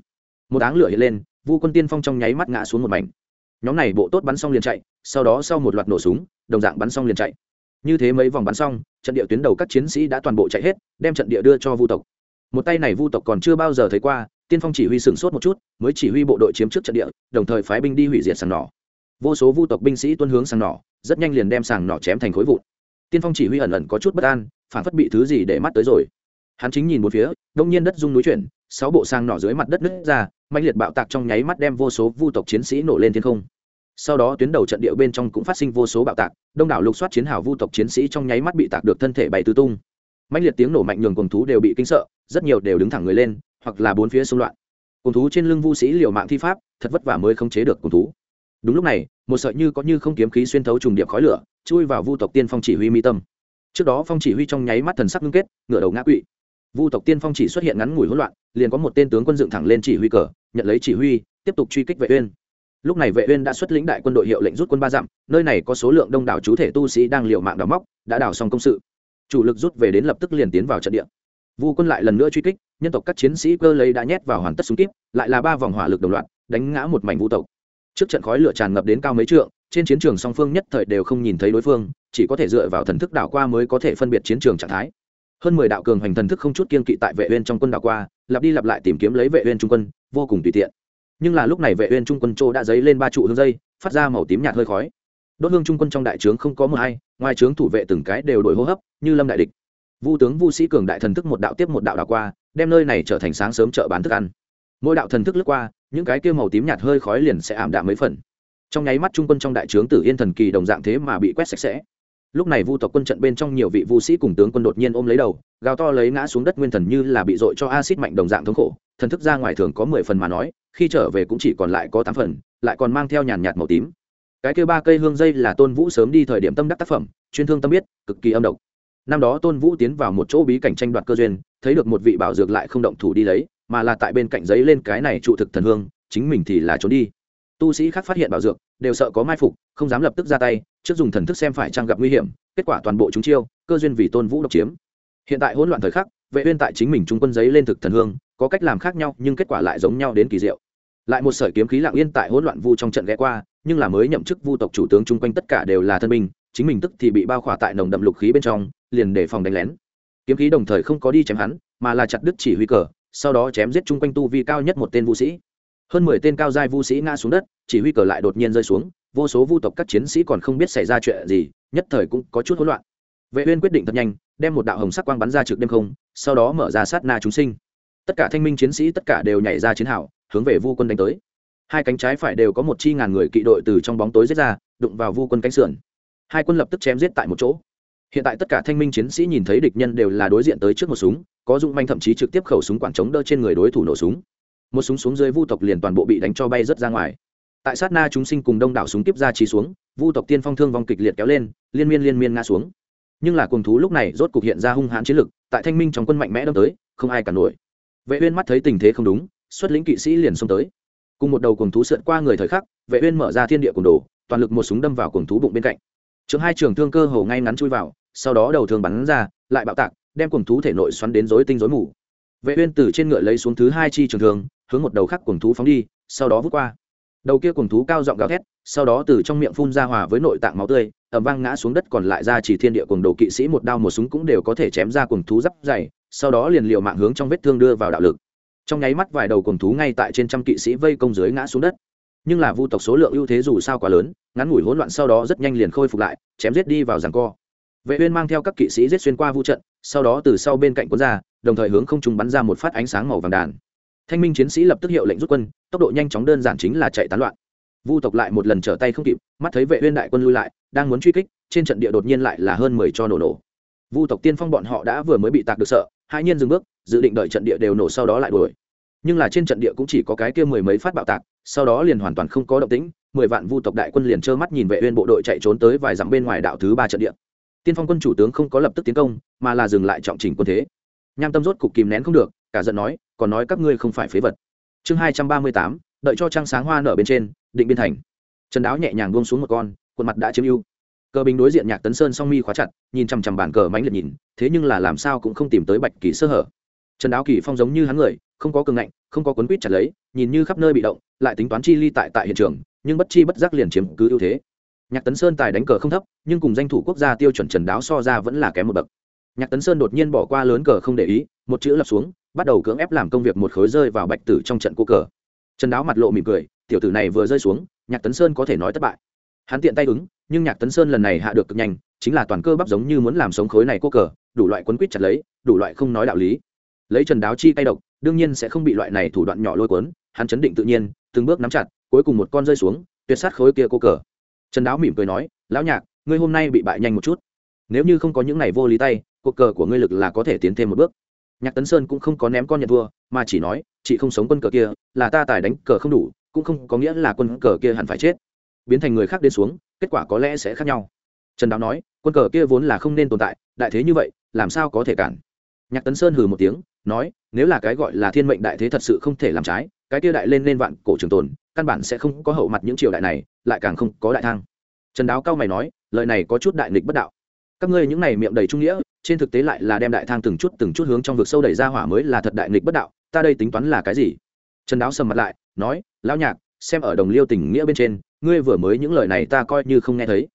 Một áng lửa hiện lên, vu quân tiên phong trong nháy mắt ngã xuống một mảnh. Nhóm này bộ tốt bắn xong liền chạy, sau đó sau một loạt nổ súng, đồng dạng bắn xong liền chạy. Như thế mấy vòng bắn xong, trận địa tuyến đầu các chiến sĩ đã toàn bộ chạy hết, đem trận địa đưa cho vu tộc. Một tay này vu tộc còn chưa bao giờ thấy qua, tiên phong chỉ huy sửng sốt một chút, mới chỉ huy bộ đội chiếm trước trận địa, đồng thời phái binh đi hủy diệt sàng nỏ. Vô số vu tộc binh sĩ tuân hướng sàng nỏ, rất nhanh liền đem sàng nỏ chém thành khối vụn. Tiên phong chỉ huy ẩn ẩn có chút bất an, phản phất bị thứ gì để mắt tới rồi hắn chính nhìn một phía, đông nhiên đất rung núi chuyển, sáu bộ sang nỏ dưới mặt đất nứt ra mạnh liệt bạo tạc trong nháy mắt đem vô số vu tộc chiến sĩ nổ lên thiên không. Sau đó tuyến đầu trận địa bên trong cũng phát sinh vô số bạo tạc, đông đảo lục soát chiến hào vu tộc chiến sĩ trong nháy mắt bị tạc được thân thể bày tứ tung. Mạnh liệt tiếng nổ mạnh nhường cùng thú đều bị kinh sợ, rất nhiều đều đứng thẳng người lên, hoặc là bốn phía xung loạn. Cùng thú trên lưng vu sĩ liều mạng thi pháp, thật vất vả mới không chế được cùng thú. Đúng lúc này, một sợi như có như không kiếm khí xuyên thấu trùng điệp khói lửa, chui vào vu tộc tiên phong chỉ huy mi tâm. Trước đó phong chỉ huy trong nháy mắt thần sắc ngưng kết, ngửa đầu ngã quỵ vu tộc tiên phong chỉ xuất hiện ngắn ngủi hỗn loạn, liền có một tên tướng quân dựng thẳng lên chỉ huy cờ, nhận lấy chỉ huy, tiếp tục truy kích vệ uyên. Lúc này vệ uyên đã xuất lĩnh đại quân đội hiệu lệnh rút quân ba dặm, nơi này có số lượng đông đảo chú thể tu sĩ đang liều mạng đào móc, đã đào xong công sự. Chủ lực rút về đến lập tức liền tiến vào trận địa. Vu quân lại lần nữa truy kích, nhân tộc các chiến sĩ cơ lấy đã nhét vào hoàn tất súng kíp, lại là ba vòng hỏa lực đồng loạt, đánh ngã một mảnh vu tộc. Trước trận khói lửa tràn ngập đến cao mấy trượng, trên chiến trường song phương nhất thời đều không nhìn thấy đối phương, chỉ có thể dựa vào thần thức đảo qua mới có thể phân biệt chiến trường trạng thái hơn mười đạo cường hành thần thức không chút kiên kỵ tại vệ uyên trong quân đảo qua, lặp đi lặp lại tìm kiếm lấy vệ uyên trung quân, vô cùng tùy tiện. Nhưng là lúc này vệ uyên trung quân châu đã dấy lên ba trụ hương dây, phát ra màu tím nhạt hơi khói. Đốt hương trung quân trong đại trướng không có một ai, ngoài trướng thủ vệ từng cái đều đổi hô hấp, như lâm đại địch. Vu tướng vu sĩ cường đại thần thức một đạo tiếp một đạo đảo qua, đem nơi này trở thành sáng sớm chợ bán thức ăn. Mỗi đạo thần thức lướt qua, những cái kia màu tím nhạt hơi khói liền sẽ ảm đạm mấy phần. Trong nháy mắt trung quân trong đại trướng tử yên thần kỳ đồng dạng thế mà bị quét sạch sẽ lúc này vu tộc quân trận bên trong nhiều vị vu sĩ cùng tướng quân đột nhiên ôm lấy đầu, gào to lấy ngã xuống đất nguyên thần như là bị dội cho acid mạnh đồng dạng thống khổ. Thần thức ra ngoài thường có mười phần mà nói, khi trở về cũng chỉ còn lại có tám phần, lại còn mang theo nhàn nhạt màu tím. Cái kêu ba cây hương dây là tôn vũ sớm đi thời điểm tâm đắc tác phẩm, chuyên thương tâm biết, cực kỳ âm độc. Năm đó tôn vũ tiến vào một chỗ bí cảnh tranh đoạt cơ duyên, thấy được một vị bảo dược lại không động thủ đi lấy, mà là tại bên cạnh giấy lên cái này trụ thực thần hương, chính mình thì là trốn đi tu sĩ khác phát hiện bảo dược, đều sợ có mai phục, không dám lập tức ra tay, trước dùng thần thức xem phải trang gặp nguy hiểm, kết quả toàn bộ chúng chiêu, cơ duyên vì tôn vũ độc chiếm. Hiện tại hỗn loạn thời khắc, vệ uyên tại chính mình trung quân giấy lên thực thần hương, có cách làm khác nhau, nhưng kết quả lại giống nhau đến kỳ diệu. Lại một sợi kiếm khí lặng yên tại hỗn loạn vu trong trận ghé qua, nhưng là mới nhậm chức vu tộc chủ tướng chung quanh tất cả đều là thân binh, chính mình tức thì bị bao khỏa tại nồng đậm lục khí bên trong, liền để phòng đánh lén. Kiếm khí đồng thời không có đi chém hắn, mà là chặt đứt chỉ huy cờ, sau đó chém giết chung quanh tu vi cao nhất một tên vũ sĩ hơn mười tên cao giai vu sĩ ngã xuống đất, chỉ huy cờ lại đột nhiên rơi xuống, vô số vu tộc các chiến sĩ còn không biết xảy ra chuyện gì, nhất thời cũng có chút hỗn loạn. Vệ uyên quyết định thật nhanh, đem một đạo hồng sắc quang bắn ra trực đêm không, sau đó mở ra sát na chúng sinh. Tất cả thanh minh chiến sĩ tất cả đều nhảy ra chiến hào, hướng về vu quân đánh tới. Hai cánh trái phải đều có một chi ngàn người kỵ đội từ trong bóng tối giết ra, đụng vào vu quân cánh sườn. Hai quân lập tức chém giết tại một chỗ. Hiện tại tất cả thanh minh chiến sĩ nhìn thấy địch nhân đều là đối diện tới trước một súng, có dụng manh thậm chí trực tiếp khẩu súng quảng chống đỡ trên người đối thủ nổ súng một súng xuống dưới vu tộc liền toàn bộ bị đánh cho bay rớt ra ngoài. Tại sát na chúng sinh cùng đông đảo súng tiếp ra trí xuống, vu tộc tiên phong thương vong kịch liệt kéo lên, liên miên liên miên ngã xuống. Nhưng là cuồng thú lúc này rốt cục hiện ra hung hãn chiến lực, tại thanh minh trong quân mạnh mẽ đâm tới, không ai cản nổi. Vệ uyên mắt thấy tình thế không đúng, xuất lĩnh kỵ sĩ liền xông tới. Cùng một đầu cuồng thú sượt qua người thời khắc, vệ uyên mở ra thiên địa cuồng đồ, toàn lực một súng đâm vào cuồng thú bụng bên cạnh. Trường hai trường thương cơ hồ ngay ngắn chui vào, sau đó đầu thương bắn ra, lại bạo tạc, đem cuồng thú thể nội xoắn đến rối tinh rối mù. Vệ uyên từ trên ngựa lấy xuống thứ hai chi trường thương hướng một đầu khác cuồng thú phóng đi, sau đó vút qua. Đầu kia cuồng thú cao giọng gào thét, sau đó từ trong miệng phun ra hòa với nội tạng máu tươi ẩm vang ngã xuống đất, còn lại ra chỉ thiên địa cuồng đồ kỵ sĩ một đao một súng cũng đều có thể chém ra cuồng thú giáp dày, sau đó liền liều mạng hướng trong vết thương đưa vào đạo lực. Trong nháy mắt vài đầu cuồng thú ngay tại trên trăm kỵ sĩ vây công dưới ngã xuống đất. Nhưng là vu tộc số lượng ưu thế dù sao quá lớn, ngắn ngủi hỗn loạn sau đó rất nhanh liền khôi phục lại, chém giết đi vào giằng co. Vệ uyên mang theo các kỵ sĩ giết xuyên qua vu trận, sau đó từ sau bên cạnh cuốn ra, đồng thời hướng không trung bắn ra một phát ánh sáng màu vàng đàn thanh minh chiến sĩ lập tức hiệu lệnh rút quân, tốc độ nhanh chóng đơn giản chính là chạy tán loạn. Vu tộc lại một lần trở tay không kịp, mắt thấy vệ uyên đại quân lui lại, đang muốn truy kích, trên trận địa đột nhiên lại là hơn mười cho nổ nổ. Vu tộc tiên phong bọn họ đã vừa mới bị tạc được sợ, hai nhiên dừng bước, dự định đợi trận địa đều nổ sau đó lại đuổi. Nhưng là trên trận địa cũng chỉ có cái kia mười mấy phát bạo tạc, sau đó liền hoàn toàn không có động tĩnh, mười vạn vu tộc đại quân liền trơ mắt nhìn vệ uyên bộ đội chạy trốn tới vài dặm bên ngoài đạo thứ ba trận địa. Tiên phong quân chủ tướng không có lập tức tiến công, mà là dừng lại trọng chỉnh quân thế. Nham tâm rốt cục kìm nén không được, cả giận nói còn nói các ngươi không phải phế vật. Chương hai trăm ba mươi tám, đợi cho trăng sáng hoa nở bên trên, định biên thành. Trần đáo nhẹ nhàng buông xuống một con, khuôn mặt đã chiếm ưu. Cờ bình đối diện nhạc tấn sơn song mi khóa chặt, nhìn chằm chằm bàn cờ mánh liệt nhìn, thế nhưng là làm sao cũng không tìm tới bạch kỳ sơ hở. Trần đáo kỳ phong giống như hắn người, không có cường ngạnh, không có quấn quýt chặt lấy, nhìn như khắp nơi bị động, lại tính toán chi ly tại tại hiện trường, nhưng bất chi bất giác liền chiếm cứ ưu thế. Nhạc tấn sơn tài đánh cờ không thấp, nhưng cùng danh thủ quốc gia tiêu chuẩn trần đáo so ra vẫn là kém một bậc. Nhạc tấn sơn đột nhiên bỏ qua lớn cờ không để ý, một chữ lập xuống bắt đầu cưỡng ép làm công việc một khối rơi vào bạch tử trong trận cô cờ. Trần đáo mặt lộ mỉm cười, tiểu tử này vừa rơi xuống, nhạc tấn sơn có thể nói thất bại. Hắn tiện tay ứng, nhưng nhạc tấn sơn lần này hạ được cực nhanh, chính là toàn cơ bắp giống như muốn làm sống khối này cô cờ, đủ loại quấn quýt chặt lấy, đủ loại không nói đạo lý. Lấy trần đáo chi tay độc, đương nhiên sẽ không bị loại này thủ đoạn nhỏ lôi cuốn, hắn chấn định tự nhiên, từng bước nắm chặt, cuối cùng một con rơi xuống, tuyệt sát khối kia cô cờ. Trần đáo mỉm cười nói, lão nhạc, ngươi hôm nay bị bại nhanh một chút. Nếu như không có những này vô lý tay, cuộc cờ của ngươi lực là có thể tiến thêm một bước nhạc tấn sơn cũng không có ném con nhận thua, mà chỉ nói, chị không sống quân cờ kia, là ta tài đánh cờ không đủ, cũng không có nghĩa là quân cờ kia hẳn phải chết. Biến thành người khác đến xuống, kết quả có lẽ sẽ khác nhau. Trần đáo nói, quân cờ kia vốn là không nên tồn tại, đại thế như vậy, làm sao có thể cản? Nhạc tấn sơn hừ một tiếng, nói, nếu là cái gọi là thiên mệnh đại thế thật sự không thể làm trái, cái kia đại lên lên vạn cổ trường tồn, căn bản sẽ không có hậu mặt những triều đại này, lại càng không có đại thang. Trần đáo cao mày nói, lời này có chút đại nghịch bất đạo. Các ngươi những này miệng đầy trung nghĩa trên thực tế lại là đem đại thang từng chút từng chút hướng trong vực sâu đẩy ra hỏa mới là thật đại nghịch bất đạo, ta đây tính toán là cái gì? Trần đáo sầm mặt lại, nói, lão nhạc, xem ở đồng liêu tình nghĩa bên trên, ngươi vừa mới những lời này ta coi như không nghe thấy.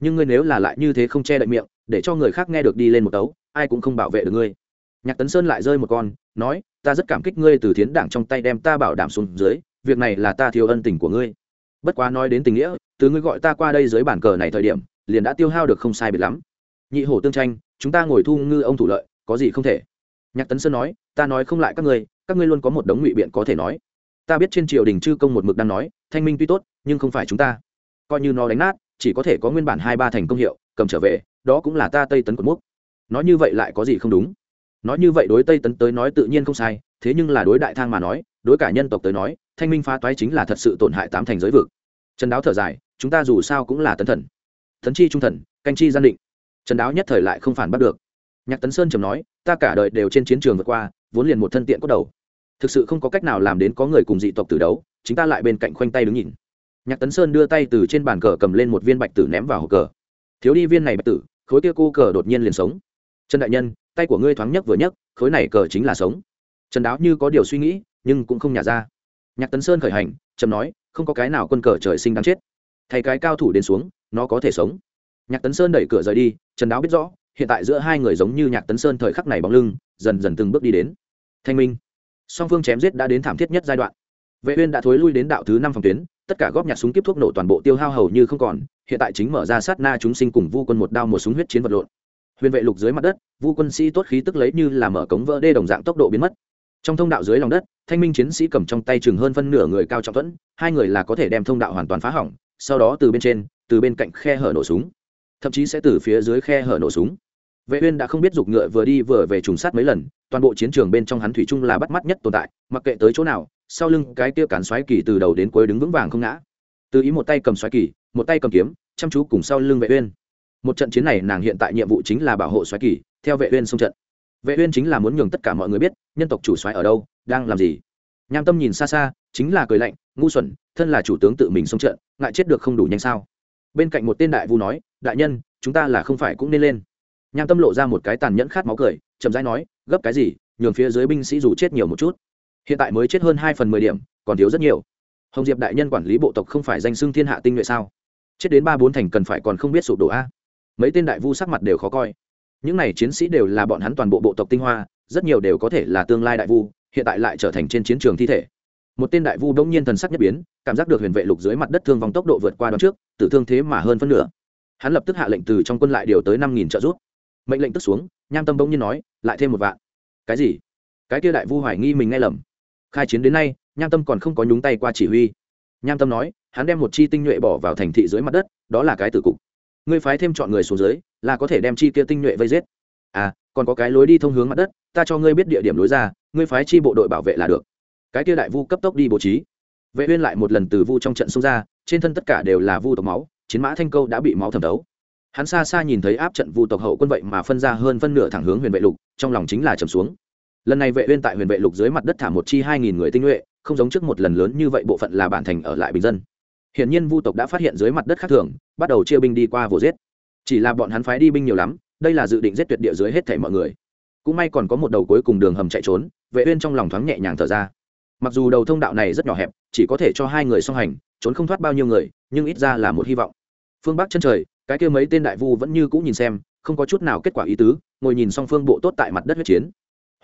Nhưng ngươi nếu là lại như thế không che đậy miệng, để cho người khác nghe được đi lên một tấu, ai cũng không bảo vệ được ngươi. Nhạc tấn sơn lại rơi một con, nói, ta rất cảm kích ngươi từ thiến đảng trong tay đem ta bảo đảm xuống dưới, việc này là ta thiếu ân tình của ngươi. Bất quá nói đến tình nghĩa, từ ngươi gọi ta qua đây dưới bản cờ này thời điểm, liền đã tiêu hao được không sai biệt lắm. Nhị hổ tương tranh chúng ta ngồi thu ngư ông thủ lợi, có gì không thể? Nhạc tấn sơn nói, ta nói không lại các ngươi các ngươi luôn có một đống ngụy biện có thể nói. Ta biết trên triều đình chư công một mực đang nói, thanh minh tuy tốt, nhưng không phải chúng ta. Coi như nó đánh nát, chỉ có thể có nguyên bản hai ba thành công hiệu, cầm trở về, đó cũng là ta tây tấn cột mốc nói như vậy lại có gì không đúng? Nói như vậy đối tây tấn tới nói tự nhiên không sai, thế nhưng là đối đại thang mà nói, đối cả nhân tộc tới nói, thanh minh phá toái chính là thật sự tổn hại tám thành giới vực. Trần đáo thở dài, chúng ta dù sao cũng là tấn thần. Thần chi trung thần, canh chi gian định trần đáo nhất thời lại không phản bắt được. Nhạc tấn sơn trầm nói ta cả đời đều trên chiến trường vượt qua vốn liền một thân tiện cốt đầu. Thực sự không có cách nào làm đến có người cùng dị tộc tử đấu chúng ta lại bên cạnh khoanh tay đứng nhìn. Nhạc tấn sơn đưa tay từ trên bàn cờ cầm lên một viên bạch tử ném vào hộp cờ. Thiếu đi viên này bạch tử khối kia cô cờ đột nhiên liền sống. Trần đại nhân tay của ngươi thoáng nhất vừa nhất, khối này cờ chính là sống. Trần đáo như có điều suy nghĩ nhưng cũng không nhả ra. Nhạc tấn sơn khởi hành trầm nói không có cái nào quân cờ trời sinh đáng chết. Thay cái cao thủ đến xuống nó có thể sống nhạc tấn sơn đẩy cửa rời đi, trần đáo biết rõ, hiện tại giữa hai người giống như nhạc tấn sơn thời khắc này bóng lưng, dần dần từng bước đi đến. Thanh minh. Song phương chém giết đã đến thảm thiết nhất giai đoạn. Vệ uyên đã thối lui đến đạo thứ năm phòng tuyến, tất cả góp nhặt súng kiếp thuốc nổ toàn bộ tiêu hao hầu như không còn, hiện tại chính mở ra sát na chúng sinh cùng vu quân một đao một súng huyết chiến vật lộn. Huyền vệ lục dưới mặt đất, vu quân sĩ tốt khí tức lấy như là mở cống vỡ đê đồng dạng tốc độ biến mất. Trong thông đạo dưới lòng đất, thanh minh chiến sĩ cầm trong tay chừng hơn phân nửa người cao trọng thuẫn, hai người là có thể đem thông đạo hoàn toàn phá hỏng, sau đó từ bên trên, từ bên cạnh khe hở nổ súng thậm chí sẽ từ phía dưới khe hở nổ súng. Vệ uyên đã không biết dục ngựa vừa đi vừa về trùng sát mấy lần, toàn bộ chiến trường bên trong hắn thủy chung là bắt mắt nhất tồn tại, mặc kệ tới chỗ nào, sau lưng cái kia cản xoáy kỳ từ đầu đến cuối đứng vững vàng không ngã. Từ ý một tay cầm xoáy kỳ, một tay cầm kiếm, chăm chú cùng sau lưng vệ uyên. Một trận chiến này nàng hiện tại nhiệm vụ chính là bảo hộ xoáy kỳ, theo vệ uyên xung trận. Vệ uyên chính là muốn nhường tất cả mọi người biết, nhân tộc chủ xoáy ở đâu, đang làm gì. Nham tâm nhìn xa xa, chính là cười lạnh, ngu xuẩn, thân là chủ tướng tự mình xung trận, ngại chết được không đủ nhanh sao bên cạnh một tên đại vu nói, đại nhân, chúng ta là không phải cũng nên lên. Nham tâm lộ ra một cái tàn nhẫn khát máu cười, chậm rãi nói, gấp cái gì, nhường phía dưới binh sĩ dù chết nhiều một chút. Hiện tại mới chết hơn hai phần mười điểm, còn thiếu rất nhiều. Hồng diệp đại nhân quản lý bộ tộc không phải danh xưng thiên hạ tinh nhuệ sao? Chết đến ba bốn thành cần phải còn không biết sụp đổ a. Mấy tên đại vu sắc mặt đều khó coi. Những này chiến sĩ đều là bọn hắn toàn bộ bộ tộc tinh hoa, rất nhiều đều có thể là tương lai đại vu, hiện tại lại trở thành trên chiến trường thi thể một tên đại vu bỗng nhiên thần sắc nhất biến, cảm giác được huyền vệ lục dưới mặt đất thương vong tốc độ vượt qua đón trước, tử thương thế mà hơn phân nửa. Hắn lập tức hạ lệnh từ trong quân lại điều tới năm nghìn trợ giúp. Mệnh lệnh tức xuống, nham tâm bỗng nhiên nói, lại thêm một vạn. Cái gì? Cái kia đại vu hoài nghi mình nghe lầm. Khai chiến đến nay, nham tâm còn không có nhúng tay qua chỉ huy. Nham tâm nói, hắn đem một chi tinh nhuệ bỏ vào thành thị dưới mặt đất, đó là cái tử cục. Ngươi phái thêm chọn người xuống dưới, là có thể đem chi kia tinh nhuệ vây giết. À còn có cái lối đi thông hướng mặt đất, ta cho ngươi biết địa điểm lối ra, ngươi phái chi bộ đội bảo vệ là được cái kia đại vu cấp tốc đi bố trí. Vệ uyên lại một lần từ vu trong trận xông ra, trên thân tất cả đều là vu tộc máu, chiến mã thanh câu đã bị máu thẩm thấu. Hắn xa xa nhìn thấy áp trận vu tộc hậu quân vậy mà phân ra hơn phân nửa thẳng hướng huyền vệ lục, trong lòng chính là trầm xuống. Lần này vệ uyên tại huyền vệ lục dưới mặt đất thả một chi hai nghìn người tinh nhuệ, không giống trước một lần lớn như vậy bộ phận là bản thành ở lại bình dân. Hiện nhiên vu tộc đã phát hiện dưới mặt đất khác thường, bắt đầu chia binh đi qua vồ giết. Chỉ là bọn hắn phái đi binh nhiều lắm, đây là dự định giết tuyệt địa dưới hết thảy mọi người. Cũng may còn có một đầu cuối cùng đường hầm chạy trốn, vệ uyên trong lòng thoáng nhẹ nhàng thở ra mặc dù đầu thông đạo này rất nhỏ hẹp, chỉ có thể cho hai người song hành, trốn không thoát bao nhiêu người, nhưng ít ra là một hy vọng. Phương bắc chân trời, cái kia mấy tên đại vu vẫn như cũ nhìn xem, không có chút nào kết quả ý tứ, ngồi nhìn song phương bộ tốt tại mặt đất huyết chiến.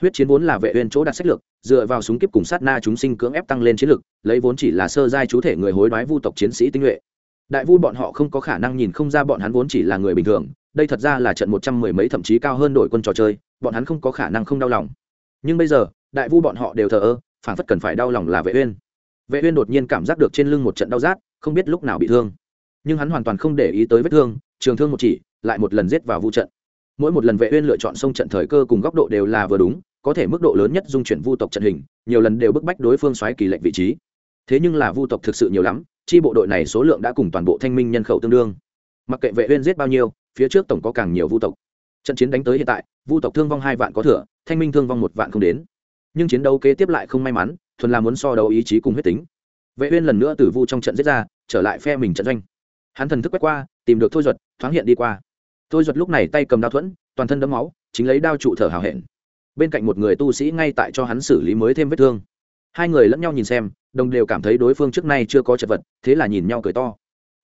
Huyết chiến vốn là vệ uyên chỗ đặt sách lược, dựa vào súng kiếp cùng sát na chúng sinh cưỡng ép tăng lên chiến lực, lấy vốn chỉ là sơ giai chú thể người hối đoái vu tộc chiến sĩ tinh nhuệ. Đại vu bọn họ không có khả năng nhìn không ra bọn hắn vốn chỉ là người bình thường, đây thật ra là trận một trăm mười mấy thậm chí cao hơn đội quân trò chơi, bọn hắn không có khả năng không đau lòng. Nhưng bây giờ, đại vu bọn họ đều thờ ơ phản phất cần phải đau lòng là vệ uyên. Vệ uyên đột nhiên cảm giác được trên lưng một trận đau rát, không biết lúc nào bị thương. Nhưng hắn hoàn toàn không để ý tới vết thương, trường thương một chỉ, lại một lần giết vào vu trận. Mỗi một lần vệ uyên lựa chọn sông trận thời cơ cùng góc độ đều là vừa đúng, có thể mức độ lớn nhất dung chuyển vu tộc trận hình, nhiều lần đều bức bách đối phương xoáy kỳ lệnh vị trí. Thế nhưng là vu tộc thực sự nhiều lắm, chi bộ đội này số lượng đã cùng toàn bộ thanh minh nhân khẩu tương đương. Mặc kệ vệ uyên giết bao nhiêu, phía trước tổng có càng nhiều vu tộc. Trận chiến đánh tới hiện tại, vu tộc thương vong hai vạn có thừa, thanh minh thương vong một vạn không đến nhưng chiến đấu kế tiếp lại không may mắn, thuần là muốn so đấu ý chí cùng huyết tính. Vệ uyên lần nữa từ vu trong trận giết ra, trở lại phe mình trận doanh. Hắn thần thức quét qua, tìm được thôi duật, thoáng hiện đi qua. Thôi duật lúc này tay cầm đao thuẫn, toàn thân đấm máu, chính lấy đao trụ thở hào hẹn. Bên cạnh một người tu sĩ ngay tại cho hắn xử lý mới thêm vết thương. Hai người lẫn nhau nhìn xem, đồng đều cảm thấy đối phương trước nay chưa có chật vật, thế là nhìn nhau cười to.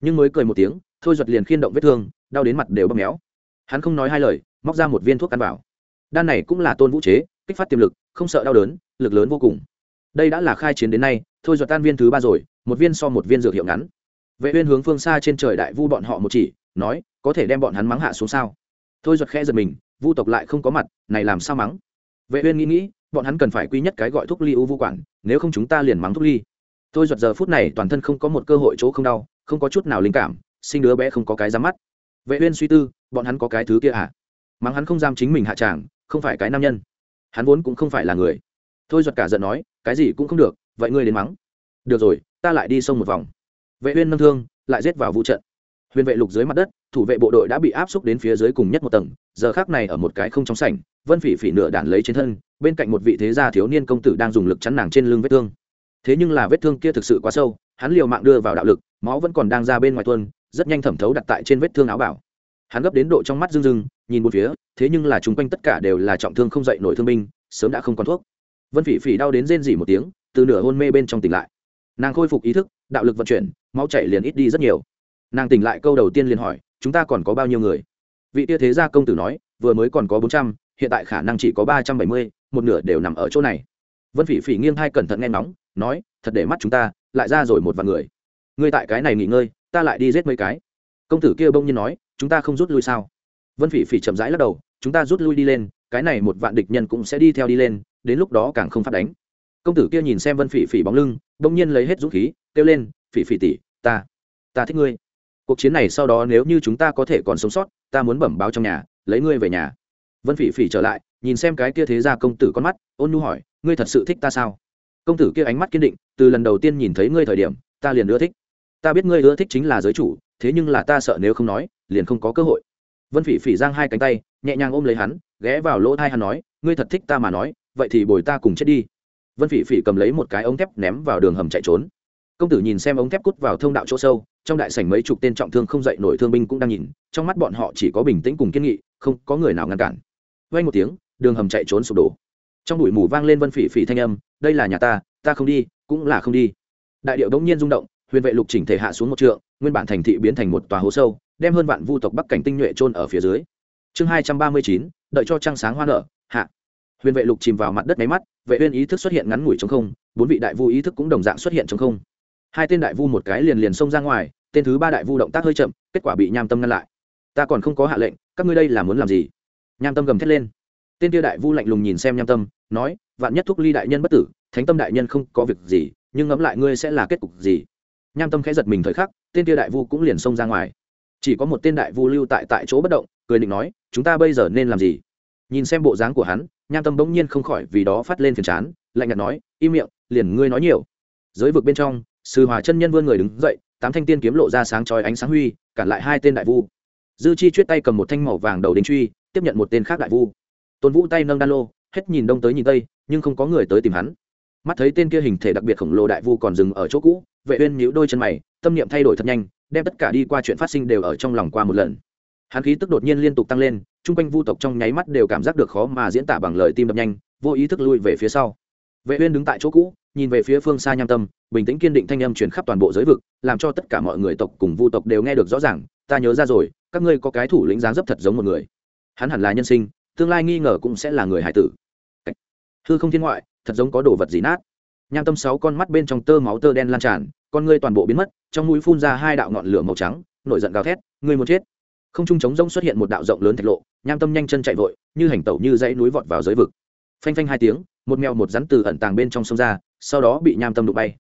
Nhưng mới cười một tiếng, thôi duật liền khiên động vết thương, đau đến mặt đều bóp méo. Hắn không nói hai lời, móc ra một viên thuốc ăn vào. Đan này cũng là tôn vũ chế kích phát tiềm lực, không sợ đau đớn, lực lớn vô cùng. Đây đã là khai chiến đến nay, thôi giọt tan viên thứ ba rồi, một viên so một viên dược hiệu ngắn. Vệ uyên hướng phương xa trên trời đại vu bọn họ một chỉ, nói, có thể đem bọn hắn mắng hạ xuống sao? Thôi giọt khẽ giật mình, vu tộc lại không có mặt, này làm sao mắng? Vệ uyên nghĩ nghĩ, bọn hắn cần phải quy nhất cái gọi thuốc ly u vu quản, nếu không chúng ta liền mắng thuốc ly. Thôi giọt giờ phút này toàn thân không có một cơ hội chỗ không đau, không có chút nào linh cảm, sinh đứa bé không có cái dám mắt. Vệ uyên suy tư, bọn hắn có cái thứ kia à? Mắng hắn không dám chính mình hạ tràng, không phải cái nam nhân hắn vốn cũng không phải là người. Thôi giật cả giận nói, cái gì cũng không được, vậy ngươi đến mắng. Được rồi, ta lại đi sông một vòng. Vệ uyên nâng thương, lại giết vào vũ trận. Huyền vệ lục dưới mặt đất, thủ vệ bộ đội đã bị áp xúc đến phía dưới cùng nhất một tầng, giờ khắc này ở một cái không trong sảnh, vân phỉ phỉ nửa đạn lấy trên thân, bên cạnh một vị thế gia thiếu niên công tử đang dùng lực chắn nàng trên lưng vết thương. Thế nhưng là vết thương kia thực sự quá sâu, hắn liều mạng đưa vào đạo lực, máu vẫn còn đang ra bên ngoài tuôn, rất nhanh thẩm thấu đặt tại trên vết thương áo bảo hắn gấp đến độ trong mắt rưng rưng, nhìn một phía, thế nhưng là chúng quanh tất cả đều là trọng thương không dậy nổi thương binh, sớm đã không còn thuốc. Vân phỉ phỉ đau đến rên rỉ một tiếng, từ nửa hôn mê bên trong tỉnh lại. Nàng khôi phục ý thức, đạo lực vận chuyển, máu chảy liền ít đi rất nhiều. Nàng tỉnh lại câu đầu tiên liền hỏi, chúng ta còn có bao nhiêu người? Vị tia thế gia công tử nói, vừa mới còn có bốn trăm, hiện tại khả năng chỉ có ba trăm bảy mươi, một nửa đều nằm ở chỗ này. Vân phỉ phỉ nghiêng hai cẩn thận nghe ngóng, nói, thật để mắt chúng ta, lại ra rồi một vài người. Ngươi tại cái này nghỉ ngơi, ta lại đi giết mấy cái công tử kia bông nhiên nói, chúng ta không rút lui sao? Vân phỉ phỉ chậm rãi lắc đầu, chúng ta rút lui đi lên, cái này một vạn địch nhân cũng sẽ đi theo đi lên, đến lúc đó càng không phát đánh. Công tử kia nhìn xem vân phỉ phỉ bóng lưng, bỗng nhiên lấy hết dũng khí, kêu lên, phỉ phỉ tỉ ta ta thích ngươi. Cuộc chiến này sau đó nếu như chúng ta có thể còn sống sót, ta muốn bẩm báo trong nhà, lấy ngươi về nhà. Vân phỉ phỉ trở lại, nhìn xem cái kia thế ra công tử con mắt, ôn nhu hỏi, ngươi thật sự thích ta sao? Công tử kia ánh mắt kiên định, từ lần đầu tiên nhìn thấy ngươi thời điểm, ta liền ưa thích. Ta biết ngươi ưa thích chính là giới chủ thế nhưng là ta sợ nếu không nói, liền không có cơ hội. Vân phỉ phỉ giang hai cánh tay, nhẹ nhàng ôm lấy hắn, ghé vào lỗ thai hắn nói, ngươi thật thích ta mà nói, vậy thì bồi ta cùng chết đi. Vân phỉ phỉ cầm lấy một cái ống thép ném vào đường hầm chạy trốn. Công tử nhìn xem ống thép cút vào thông đạo chỗ sâu, trong đại sảnh mấy chục tên trọng thương không dậy nổi thương binh cũng đang nhìn, trong mắt bọn họ chỉ có bình tĩnh cùng kiên nghị, không có người nào ngăn cản. Vay một tiếng, đường hầm chạy trốn sụp đổ. Trong bụi mù vang lên vân phỉ phỉ thanh âm, đây là nhà ta ta không đi, cũng là không đi. Đại điệu đống nhiên rung động, huyền vệ lục chỉnh thể hạ xuống một trượng nguyên bản thành thị biến thành một tòa hố sâu, đem hơn vạn vu tộc bắc cảnh tinh nhuệ trôn ở phía dưới. Chương hai trăm ba mươi chín, đợi cho trăng sáng hoa nở, hạ. Huyền vệ lục chìm vào mặt đất máy mắt, vệ uyên ý thức xuất hiện ngắn ngủi trong không, bốn vị đại vu ý thức cũng đồng dạng xuất hiện trong không. Hai tên đại vu một cái liền liền xông ra ngoài, tên thứ ba đại vu động tác hơi chậm, kết quả bị nham tâm ngăn lại. Ta còn không có hạ lệnh, các ngươi đây là muốn làm gì? Nham tâm gầm thét lên. Tên kia đại vu lạnh lùng nhìn xem nham tâm, nói, vạn nhất thúc ly đại nhân bất tử, thánh tâm đại nhân không có việc gì, nhưng ngẫm lại ngươi sẽ là kết cục gì? Nham tâm khẽ giật mình thời khắc, tên kia đại vu cũng liền xông ra ngoài. Chỉ có một tên đại vu lưu tại tại chỗ bất động, cười định nói, chúng ta bây giờ nên làm gì? Nhìn xem bộ dáng của hắn, nham tâm bỗng nhiên không khỏi vì đó phát lên phiền chán, lạnh nhạt nói, im miệng, liền ngươi nói nhiều. Giới vực bên trong, sư hòa chân nhân vươn người đứng dậy, tám thanh tiên kiếm lộ ra sáng chói ánh sáng huy, cản lại hai tên đại vu. Dư chi chuyết tay cầm một thanh màu vàng đầu đình truy, tiếp nhận một tên khác đại vu. Tôn vũ tay nâng đan lô, hết nhìn đông tới nhìn tây, nhưng không có người tới tìm hắn mắt thấy tên kia hình thể đặc biệt khổng lồ đại vu còn dừng ở chỗ cũ, vệ uyên nhíu đôi chân mày, tâm niệm thay đổi thật nhanh, đem tất cả đi qua chuyện phát sinh đều ở trong lòng qua một lần. Hắn khí tức đột nhiên liên tục tăng lên trung quanh vu tộc trong nháy mắt đều cảm giác được khó mà diễn tả bằng lời tim đập nhanh, vô ý thức lui về phía sau. Vệ uyên đứng tại chỗ cũ, nhìn về phía phương xa nham tâm, bình tĩnh kiên định thanh âm truyền khắp toàn bộ giới vực, làm cho tất cả mọi người tộc cùng vu tộc đều nghe được rõ ràng, ta nhớ ra rồi, các ngươi có cái thủ lĩnh dáng dấp thật giống một người. Hắn hẳn là nhân sinh, tương lai nghi ngờ cũng sẽ là người hải tử. Hư không thiên ngoại thật giống có đồ vật gì nát. Nham tâm sáu con mắt bên trong tơ máu tơ đen lan tràn, con ngươi toàn bộ biến mất, trong mũi phun ra hai đạo ngọn lửa màu trắng, nổi giận gào thét, ngươi muốn chết. Không trung trống rông xuất hiện một đạo rộng lớn thạch lộ, nham tâm nhanh chân chạy vội, như hành tẩu như dãy núi vọt vào giới vực. Phanh phanh hai tiếng, một mèo một rắn từ ẩn tàng bên trong sông ra, sau đó bị nham tâm đụng bay.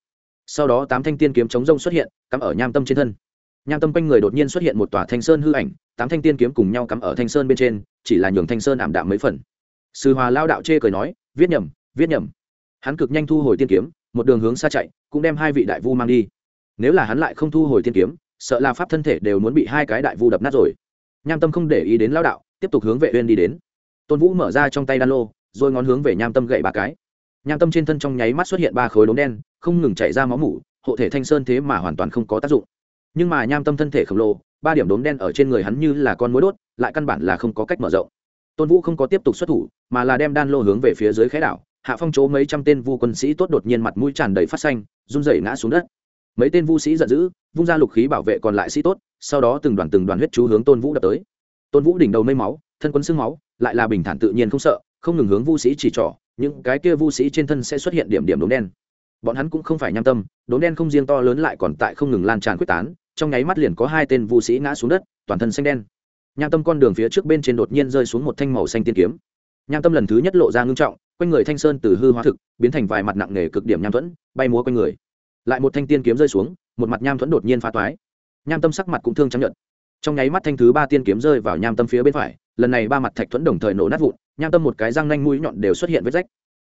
Sau đó tám thanh tiên kiếm chống rông xuất hiện, cắm ở nham tâm trên thân. Nham tâm quanh người đột nhiên xuất hiện một tòa thanh sơn hư ảnh, tám thanh tiên kiếm cùng nhau cắm ở thanh sơn bên trên, chỉ là nhường thanh sơn ảm đạm mấy phần. Sư hòa lao đạo chê cười nói, viết nhầm viết nhầm. Hắn cực nhanh thu hồi tiên kiếm, một đường hướng xa chạy, cũng đem hai vị đại vu mang đi. Nếu là hắn lại không thu hồi tiên kiếm, sợ là pháp thân thể đều muốn bị hai cái đại vu đập nát rồi. Nham tâm không để ý đến lao đạo, tiếp tục hướng vệ uyên đi đến. Tôn vũ mở ra trong tay đan lô, rồi ngón hướng về nham tâm gậy ba cái. Nham tâm trên thân trong nháy mắt xuất hiện ba khối đốm đen, không ngừng chảy ra máu mủ, hộ thể thanh sơn thế mà hoàn toàn không có tác dụng. Nhưng mà nham tâm thân thể khổng lồ, ba điểm đốm đen ở trên người hắn như là con mối đốt, lại căn bản là không có cách mở rộng. Tôn vũ không có tiếp tục xuất thủ, mà là đem đan lô hướng về phía dưới khái đảo hạ phong chỗ mấy trăm tên vu quân sĩ tốt đột nhiên mặt mũi tràn đầy phát xanh, run rẩy ngã xuống đất. Mấy tên vu sĩ giận dữ, vung ra lục khí bảo vệ còn lại sĩ tốt, sau đó từng đoàn từng đoàn huyết chú hướng tôn vũ đập tới. Tôn vũ đỉnh đầu mây máu, thân quân xương máu, lại là bình thản tự nhiên không sợ, không ngừng hướng vu sĩ chỉ trỏ, những cái kia vu sĩ trên thân sẽ xuất hiện điểm điểm đốm đen. Bọn hắn cũng không phải nham tâm, đốm đen không riêng to lớn lại còn tại không ngừng lan tràn quyết tán, trong nháy mắt liền có hai tên vu sĩ ngã xuống đất, toàn thân xanh đen. Nham tâm con đường phía trước bên trên đột nhiên rơi xuống một thanh màu xanh tiên kiếm. Nham tâm lần thứ nhất lộ ra ngưng trọng quanh người thanh sơn từ hư hóa thực, biến thành vài mặt nặng nề cực điểm nham thuẫn, bay múa quanh người. Lại một thanh tiên kiếm rơi xuống, một mặt nham thuẫn đột nhiên phá toái. Nham tâm sắc mặt cũng thương trắng nhợt. Trong nháy mắt thanh thứ ba tiên kiếm rơi vào nham tâm phía bên phải, lần này ba mặt thạch thuẫn đồng thời nổ nát vụn, nham tâm một cái răng nanh mũi nhọn đều xuất hiện vết rách.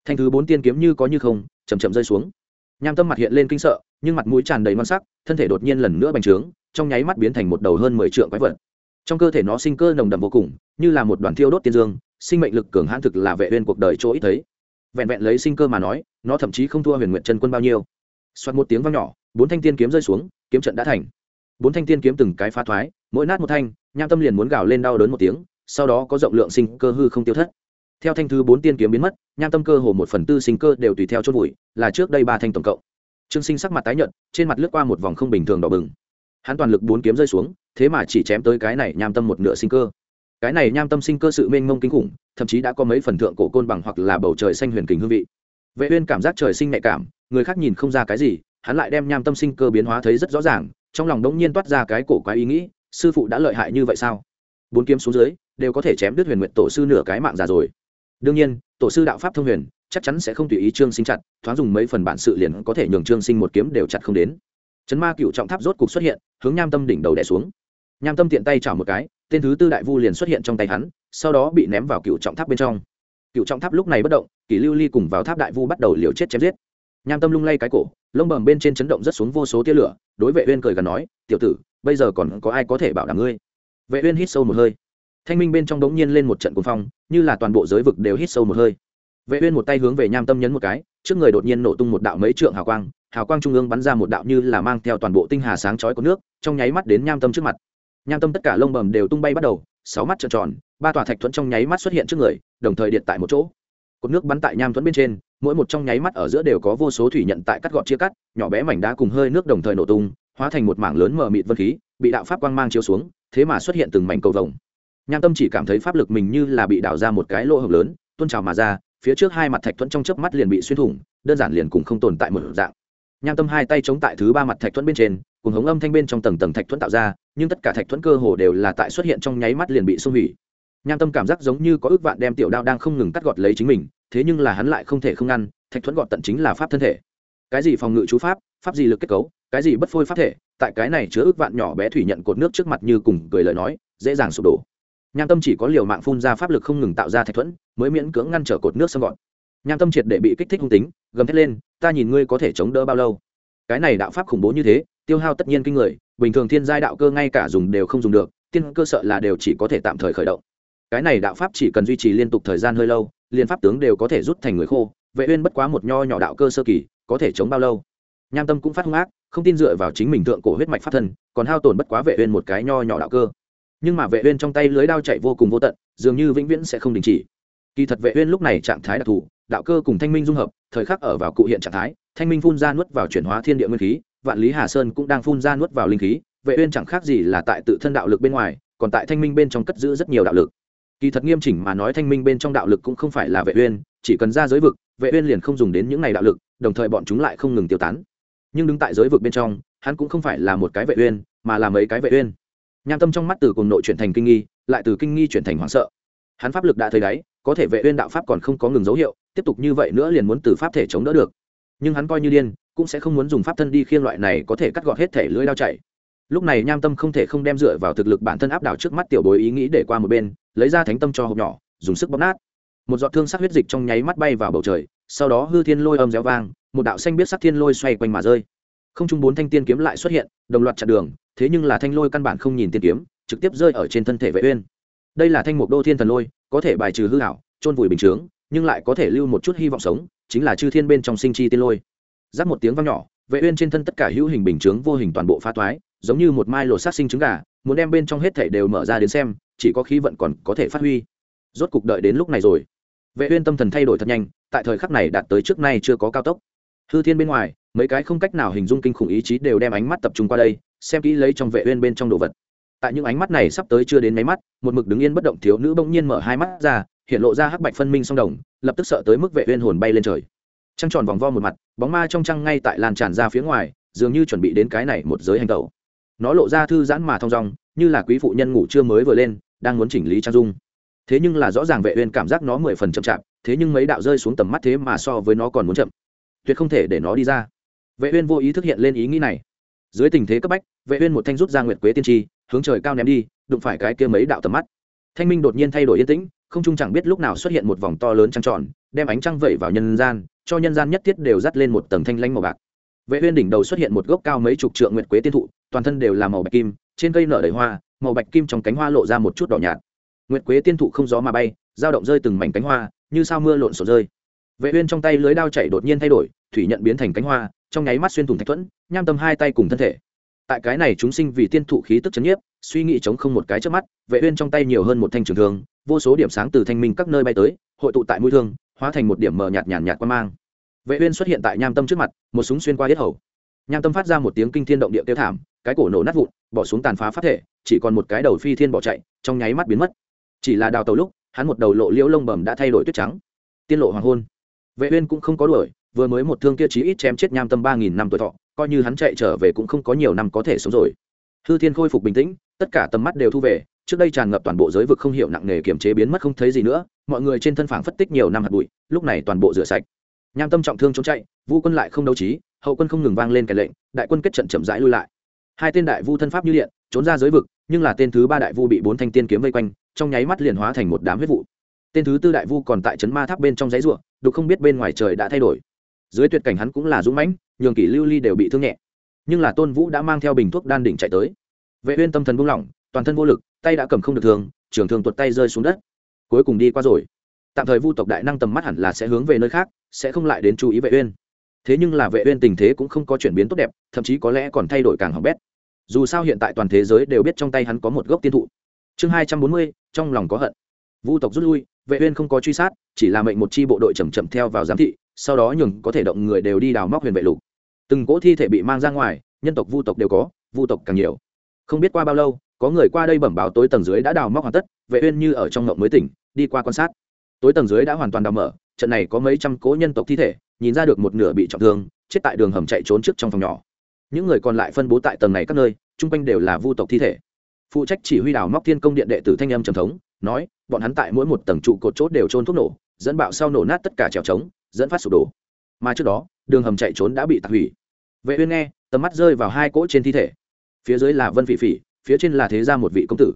Thanh thứ bốn tiên kiếm như có như không chầm chậm rơi xuống. Nham tâm mặt hiện lên kinh sợ, nhưng mặt mũi tràn đầy ngon sắc, thân thể đột nhiên lần nữa bành trướng, trong nháy mắt biến thành một đầu hơn mười trượng quái vật. Trong cơ thể nó sinh cơ nồng đậm vô cùng, như là một đoàn thiêu đốt tiên dương sinh mệnh lực cường hãn thực là vệ uyên cuộc đời chỗ ít thấy. Vẹn vẹn lấy sinh cơ mà nói, nó thậm chí không thua huyền nguyện chân quân bao nhiêu. Xoát một tiếng vang nhỏ, bốn thanh tiên kiếm rơi xuống, kiếm trận đã thành. Bốn thanh tiên kiếm từng cái phá thoái, mỗi nát một thanh, nham tâm liền muốn gào lên đau đớn một tiếng, sau đó có rộng lượng sinh cơ hư không tiêu thất. Theo thanh thứ bốn tiên kiếm biến mất, nham tâm cơ hồ một phần tư sinh cơ đều tùy theo chôn vùi, là trước đây ba thanh tổng cộng. Trương sinh sắc mặt tái nhợt, trên mặt lướt qua một vòng không bình thường đỏ bừng. Hắn toàn lực bốn kiếm rơi xuống, thế mà chỉ chém tới cái này nham tâm một nửa sinh cơ cái này nham tâm sinh cơ sự mênh mông kinh khủng, thậm chí đã có mấy phần thượng cổ côn bằng hoặc là bầu trời xanh huyền kình hương vị. Vệ uyên cảm giác trời sinh nhạy cảm, người khác nhìn không ra cái gì, hắn lại đem nham tâm sinh cơ biến hóa thấy rất rõ ràng, trong lòng đống nhiên toát ra cái cổ quái ý nghĩ, sư phụ đã lợi hại như vậy sao? Bốn kiếm xuống dưới, đều có thể chém đứt huyền nguyện tổ sư nửa cái mạng già rồi. Đương nhiên, tổ sư đạo pháp thông huyền, chắc chắn sẽ không tùy ý trương sinh chặt, thoáng dùng mấy phần bản sự liền có thể nhường trương sinh một kiếm đều chặt không đến. Chấn ma cựu trọng tháp rốt cục xuất hiện, hướng nham tâm đỉnh đầu đè xuống. Nham tâm tiện tay chảo một cái tên thứ tư đại vu liền xuất hiện trong tay hắn, sau đó bị ném vào cựu trọng tháp bên trong. Cựu trọng tháp lúc này bất động, kỷ lưu ly cùng vào tháp đại vu bắt đầu liều chết chém giết. Nham tâm lung lay cái cổ, lông bầm bên trên chấn động rất xuống vô số tia lửa, đối vệ uyên cười gần nói, tiểu tử, bây giờ còn có ai có thể bảo đảm ngươi? Vệ uyên hít sâu một hơi. Thanh minh bên trong đống nhiên lên một trận cuồng phong, như là toàn bộ giới vực đều hít sâu một hơi. Vệ uyên một tay hướng về nham tâm nhấn một cái, trước người đột nhiên nổ tung một đạo mấy trượng hào quang hào quang trung ương bắn ra một đạo như là mang theo toàn bộ tinh hà sáng chói của nước, trong nháy mắt đến nham tâm trước mặt nham tâm tất cả lông bầm đều tung bay bắt đầu, sáu mắt tròn tròn, ba tòa thạch thuẫn trong nháy mắt xuất hiện trước người, đồng thời điện tại một chỗ. Cột nước bắn tại nham thuẫn bên trên, mỗi một trong nháy mắt ở giữa đều có vô số thủy nhận tại cắt gọt chia cắt, nhỏ bé mảnh đá cùng hơi nước đồng thời nổ tung, hóa thành một mảng lớn mờ mịt vân khí, bị đạo pháp quang mang chiếu xuống, thế mà xuất hiện từng mảnh cầu vồng. Nham tâm chỉ cảm thấy pháp lực mình như là bị đảo ra một cái lỗ hổng lớn, tuôn trào mà ra, phía trước hai mặt thạch thuẫn trong chớp mắt liền bị xuyên thủng, đơn giản liền cùng không tồn tại một dạng nham tâm hai tay chống tại thứ ba mặt thạch thuẫn bên trên, cùng hống âm thanh bên trong tầng tầng thạch thuẫn tạo ra, nhưng tất cả thạch thuẫn cơ hồ đều là tại xuất hiện trong nháy mắt liền bị xung hủy. Nham tâm cảm giác giống như có ước vạn đem tiểu đao đang không ngừng cắt gọt lấy chính mình, thế nhưng là hắn lại không thể không ngăn, thạch thuẫn gọt tận chính là pháp thân thể. Cái gì phòng ngự chú pháp pháp gì lực kết cấu, cái gì bất phôi pháp thể, tại cái này chứa ước vạn nhỏ bé thủy nhận cột nước trước mặt như cùng cười lời nói, dễ dàng sụp đổ. Nham tâm chỉ có liều mạng phun ra pháp lực không ngừng tạo ra thạch thuẫn, mới miễn cưỡng ngăn trở cột nước xâm gọn nham tâm triệt để bị kích thích hung tính, gầm thét lên ta nhìn ngươi có thể chống đỡ bao lâu? Cái này đạo pháp khủng bố như thế, tiêu hao tất nhiên kinh người, bình thường thiên giai đạo cơ ngay cả dùng đều không dùng được, tiên cơ sợ là đều chỉ có thể tạm thời khởi động. Cái này đạo pháp chỉ cần duy trì liên tục thời gian hơi lâu, liền pháp tướng đều có thể rút thành người khô, vệ uyên bất quá một nho nhỏ đạo cơ sơ kỳ, có thể chống bao lâu? Nham tâm cũng phát hung ác, không tin dựa vào chính mình thượng cổ huyết mạch pháp thân, còn hao tổn bất quá vệ uyên một cái nho nhỏ đạo cơ. Nhưng mà vệ uyên trong tay lưới đao chạy vô cùng vô tận, dường như vĩnh viễn sẽ không đình chỉ. Kỳ thật vệ uyên lúc này trạng thái đặc thù đạo cơ cùng thanh minh dung hợp thời khắc ở vào cụ hiện trạng thái thanh minh phun ra nuốt vào chuyển hóa thiên địa nguyên khí vạn lý hà sơn cũng đang phun ra nuốt vào linh khí vệ uyên chẳng khác gì là tại tự thân đạo lực bên ngoài còn tại thanh minh bên trong cất giữ rất nhiều đạo lực. Kỳ thật nghiêm chỉnh mà nói thanh minh bên trong đạo lực cũng không phải là vệ uyên chỉ cần ra giới vực vệ uyên liền không dùng đến những này đạo lực đồng thời bọn chúng lại không ngừng tiêu tán. Nhưng đứng tại giới vực bên trong hắn cũng không phải là một cái vệ uyên mà là mấy cái vệ uyên. Nham tâm trong mắt từ cuồng nội chuyển thành kinh nghi lại từ kinh nghi chuyển thành hoảng sợ. Hắn pháp lực đã thấy đấy, có thể vệ uyên đạo pháp còn không có ngừng dấu hiệu tiếp tục như vậy nữa liền muốn từ pháp thể chống đỡ được. Nhưng hắn coi như điên, cũng sẽ không muốn dùng pháp thân đi khiên loại này có thể cắt gọt hết thể lưỡi đao chạy. Lúc này nham tâm không thể không đem dựa vào thực lực bản thân áp đảo trước mắt tiểu bối ý nghĩ để qua một bên, lấy ra thánh tâm cho hộp nhỏ, dùng sức bóp nát. Một giọt thương sắc huyết dịch trong nháy mắt bay vào bầu trời, sau đó hư thiên lôi âm réo vang, một đạo xanh biết sắc thiên lôi xoay quanh mà rơi. Không trung bốn thanh tiên kiếm lại xuất hiện, đồng loạt chặn đường, thế nhưng là thanh lôi căn bản không nhìn tiên kiếm, trực tiếp rơi ở trên thân thể vệ uyên. Đây là thanh mục đô thiên thần lôi, có thể bài trừ hư hảo trôn vùi bình chướng nhưng lại có thể lưu một chút hy vọng sống, chính là chư thiên bên trong sinh chi tiên lôi. Giáp một tiếng vang nhỏ, vệ uyên trên thân tất cả hữu hình bình chướng vô hình toàn bộ phá toái, giống như một mai lột sát sinh trứng gà, muốn đem bên trong hết thảy đều mở ra đến xem, chỉ có khí vận còn có thể phát huy. Rốt cục đợi đến lúc này rồi. Vệ uyên tâm thần thay đổi thật nhanh, tại thời khắc này đạt tới trước nay chưa có cao tốc. Hư thiên bên ngoài, mấy cái không cách nào hình dung kinh khủng ý chí đều đem ánh mắt tập trung qua đây, xem kỹ lấy trong vệ uyên bên trong đồ vật. Tại những ánh mắt này sắp tới chưa đến mấy mắt, một mực đứng yên bất động thiếu nữ bỗng nhiên mở hai mắt ra hiện lộ ra hắc bạch phân minh song đồng, lập tức sợ tới mức vệ uyên hồn bay lên trời. Trăng tròn vòng vo một mặt, bóng ma trong trăng ngay tại lan tràn ra phía ngoài, dường như chuẩn bị đến cái này một giới hành tẩu. Nó lộ ra thư giãn mà thong dong, như là quý phụ nhân ngủ trưa mới vừa lên, đang muốn chỉnh lý trang dung. Thế nhưng là rõ ràng vệ uyên cảm giác nó mười phần chậm chạp, thế nhưng mấy đạo rơi xuống tầm mắt thế mà so với nó còn muốn chậm. Tuyệt không thể để nó đi ra. Vệ uyên vô ý thức hiện lên ý nghĩ này. Dưới tình thế cấp bách, vệ uyên một thanh rút ra nguyệt quế tiên tri, hướng trời cao ném đi, đụng phải cái kia mấy đạo tầm mắt. Thanh minh đột nhiên thay đổi yên tĩnh không trung chẳng biết lúc nào xuất hiện một vòng to lớn trăng tròn, đem ánh trăng vẩy vào nhân gian, cho nhân gian nhất thiết đều dắt lên một tầng thanh lãnh màu bạc. Vệ uyên đỉnh đầu xuất hiện một gốc cao mấy chục trượng nguyệt quế tiên thụ, toàn thân đều là màu bạch kim, trên cây nở đầy hoa, màu bạch kim trong cánh hoa lộ ra một chút đỏ nhạt. Nguyệt quế tiên thụ không gió mà bay, dao động rơi từng mảnh cánh hoa, như sao mưa lộn xộn rơi. Vệ uyên trong tay lưới đao chạy đột nhiên thay đổi, thủy nhận biến thành cánh hoa, trong nháy mắt xuyên thủng thạch thuẫn, nham tâm hai tay cùng thân thể. Tại cái này chúng sinh vì tiên thụ khí tức chấn nhiếp, suy nghĩ chống không một cái trước mắt, vệ uyên trong tay nhiều hơn một thanh trường thương vô số điểm sáng từ thanh minh các nơi bay tới, hội tụ tại mũi thương, hóa thành một điểm mờ nhạt nhàn nhạt qua mang. Vệ uyên xuất hiện tại nham tâm trước mặt, một súng xuyên qua yết hầu. Nham tâm phát ra một tiếng kinh thiên động địa tiêu thảm, cái cổ nổ nát vụn, bỏ xuống tàn phá phát thể, chỉ còn một cái đầu phi thiên bỏ chạy, trong nháy mắt biến mất. Chỉ là đào tàu lúc, hắn một đầu lộ liễu lông bầm đã thay đổi tuyết trắng. Tiên lộ hoàng hôn. Vệ uyên cũng không có đuổi, vừa mới một thương kia chí ít chém chết nham tâm ba nghìn năm tuổi thọ, coi như hắn chạy trở về cũng không có nhiều năm có thể sống rồi. Hư thiên khôi phục bình tĩnh, tất cả tầm mắt đều thu về trước đây tràn ngập toàn bộ giới vực không hiểu nặng nề kiểm chế biến mất không thấy gì nữa, mọi người trên thân phảng phất tích nhiều năm hạt bụi, lúc này toàn bộ rửa sạch. Nham tâm trọng thương trốn chạy, vu quân lại không đấu trí, hậu quân không ngừng vang lên kẻ lệnh, đại quân kết trận chậm rãi lui lại. Hai tên đại vu thân pháp như điện, trốn ra giới vực, nhưng là tên thứ ba đại vu bị bốn thanh tiên kiếm vây quanh, trong nháy mắt liền hóa thành một đám huyết vụ. Tên thứ tư đại vu còn tại trấn ma tháp bên trong giấy ruộng đục không biết bên ngoài trời đã thay đổi. Dưới tuyệt cảnh hắn cũng là dũng mãnh, nhường kỷ lưu ly đều bị thương nhẹ. Nhưng là tôn vũ đã mang theo bình thuốc đan đỉnh chạy tới. Vệ uyên tâm thần buông lỏng, toàn thân vô lực tay đã cầm không được thường trường thường tuột tay rơi xuống đất. Cuối cùng đi qua rồi. Tạm thời vu tộc đại năng tầm mắt hẳn là sẽ hướng về nơi khác sẽ không lại đến chú ý vệ uyên. Thế nhưng là vệ uyên tình thế cũng không có chuyển biến tốt đẹp thậm chí có lẽ còn thay đổi càng hỏng bét. Dù sao hiện tại toàn thế giới đều biết trong tay hắn có một gốc tiên thụ. Chương 240, trong lòng có hận. Vu tộc rút lui vệ uyên không có truy sát chỉ là mệnh một chi bộ đội chậm chậm theo vào giám thị sau đó nhường có thể động người đều đi đào móc huyền vệ lục. Từng cỗ thi thể bị mang ra ngoài nhân tộc vu tộc đều có vu tộc càng nhiều. Không biết qua bao lâu có người qua đây bẩm báo tối tầng dưới đã đào móc hoàn tất, vệ uyên như ở trong ngộng mới tỉnh, đi qua quan sát. Tối tầng dưới đã hoàn toàn đào mở, trận này có mấy trăm cỗ nhân tộc thi thể, nhìn ra được một nửa bị trọng thương, chết tại đường hầm chạy trốn trước trong phòng nhỏ. Những người còn lại phân bố tại tầng này các nơi trung quanh đều là vu tộc thi thể. Phụ trách chỉ huy đào móc thiên công điện đệ tử thanh âm trầm thống, nói, bọn hắn tại mỗi một tầng trụ cột chốt đều trôn thuốc nổ, dẫn bạo sau nổ nát tất cả trèo trống, dẫn phát sụp đổ. Mà trước đó, đường hầm chạy trốn đã bị tạc hủy. Vệ uyên nghe, tầm mắt rơi vào hai cỗ trên thi thể. Phía dưới là vân phỉ phỉ phía trên là thế gia một vị công tử.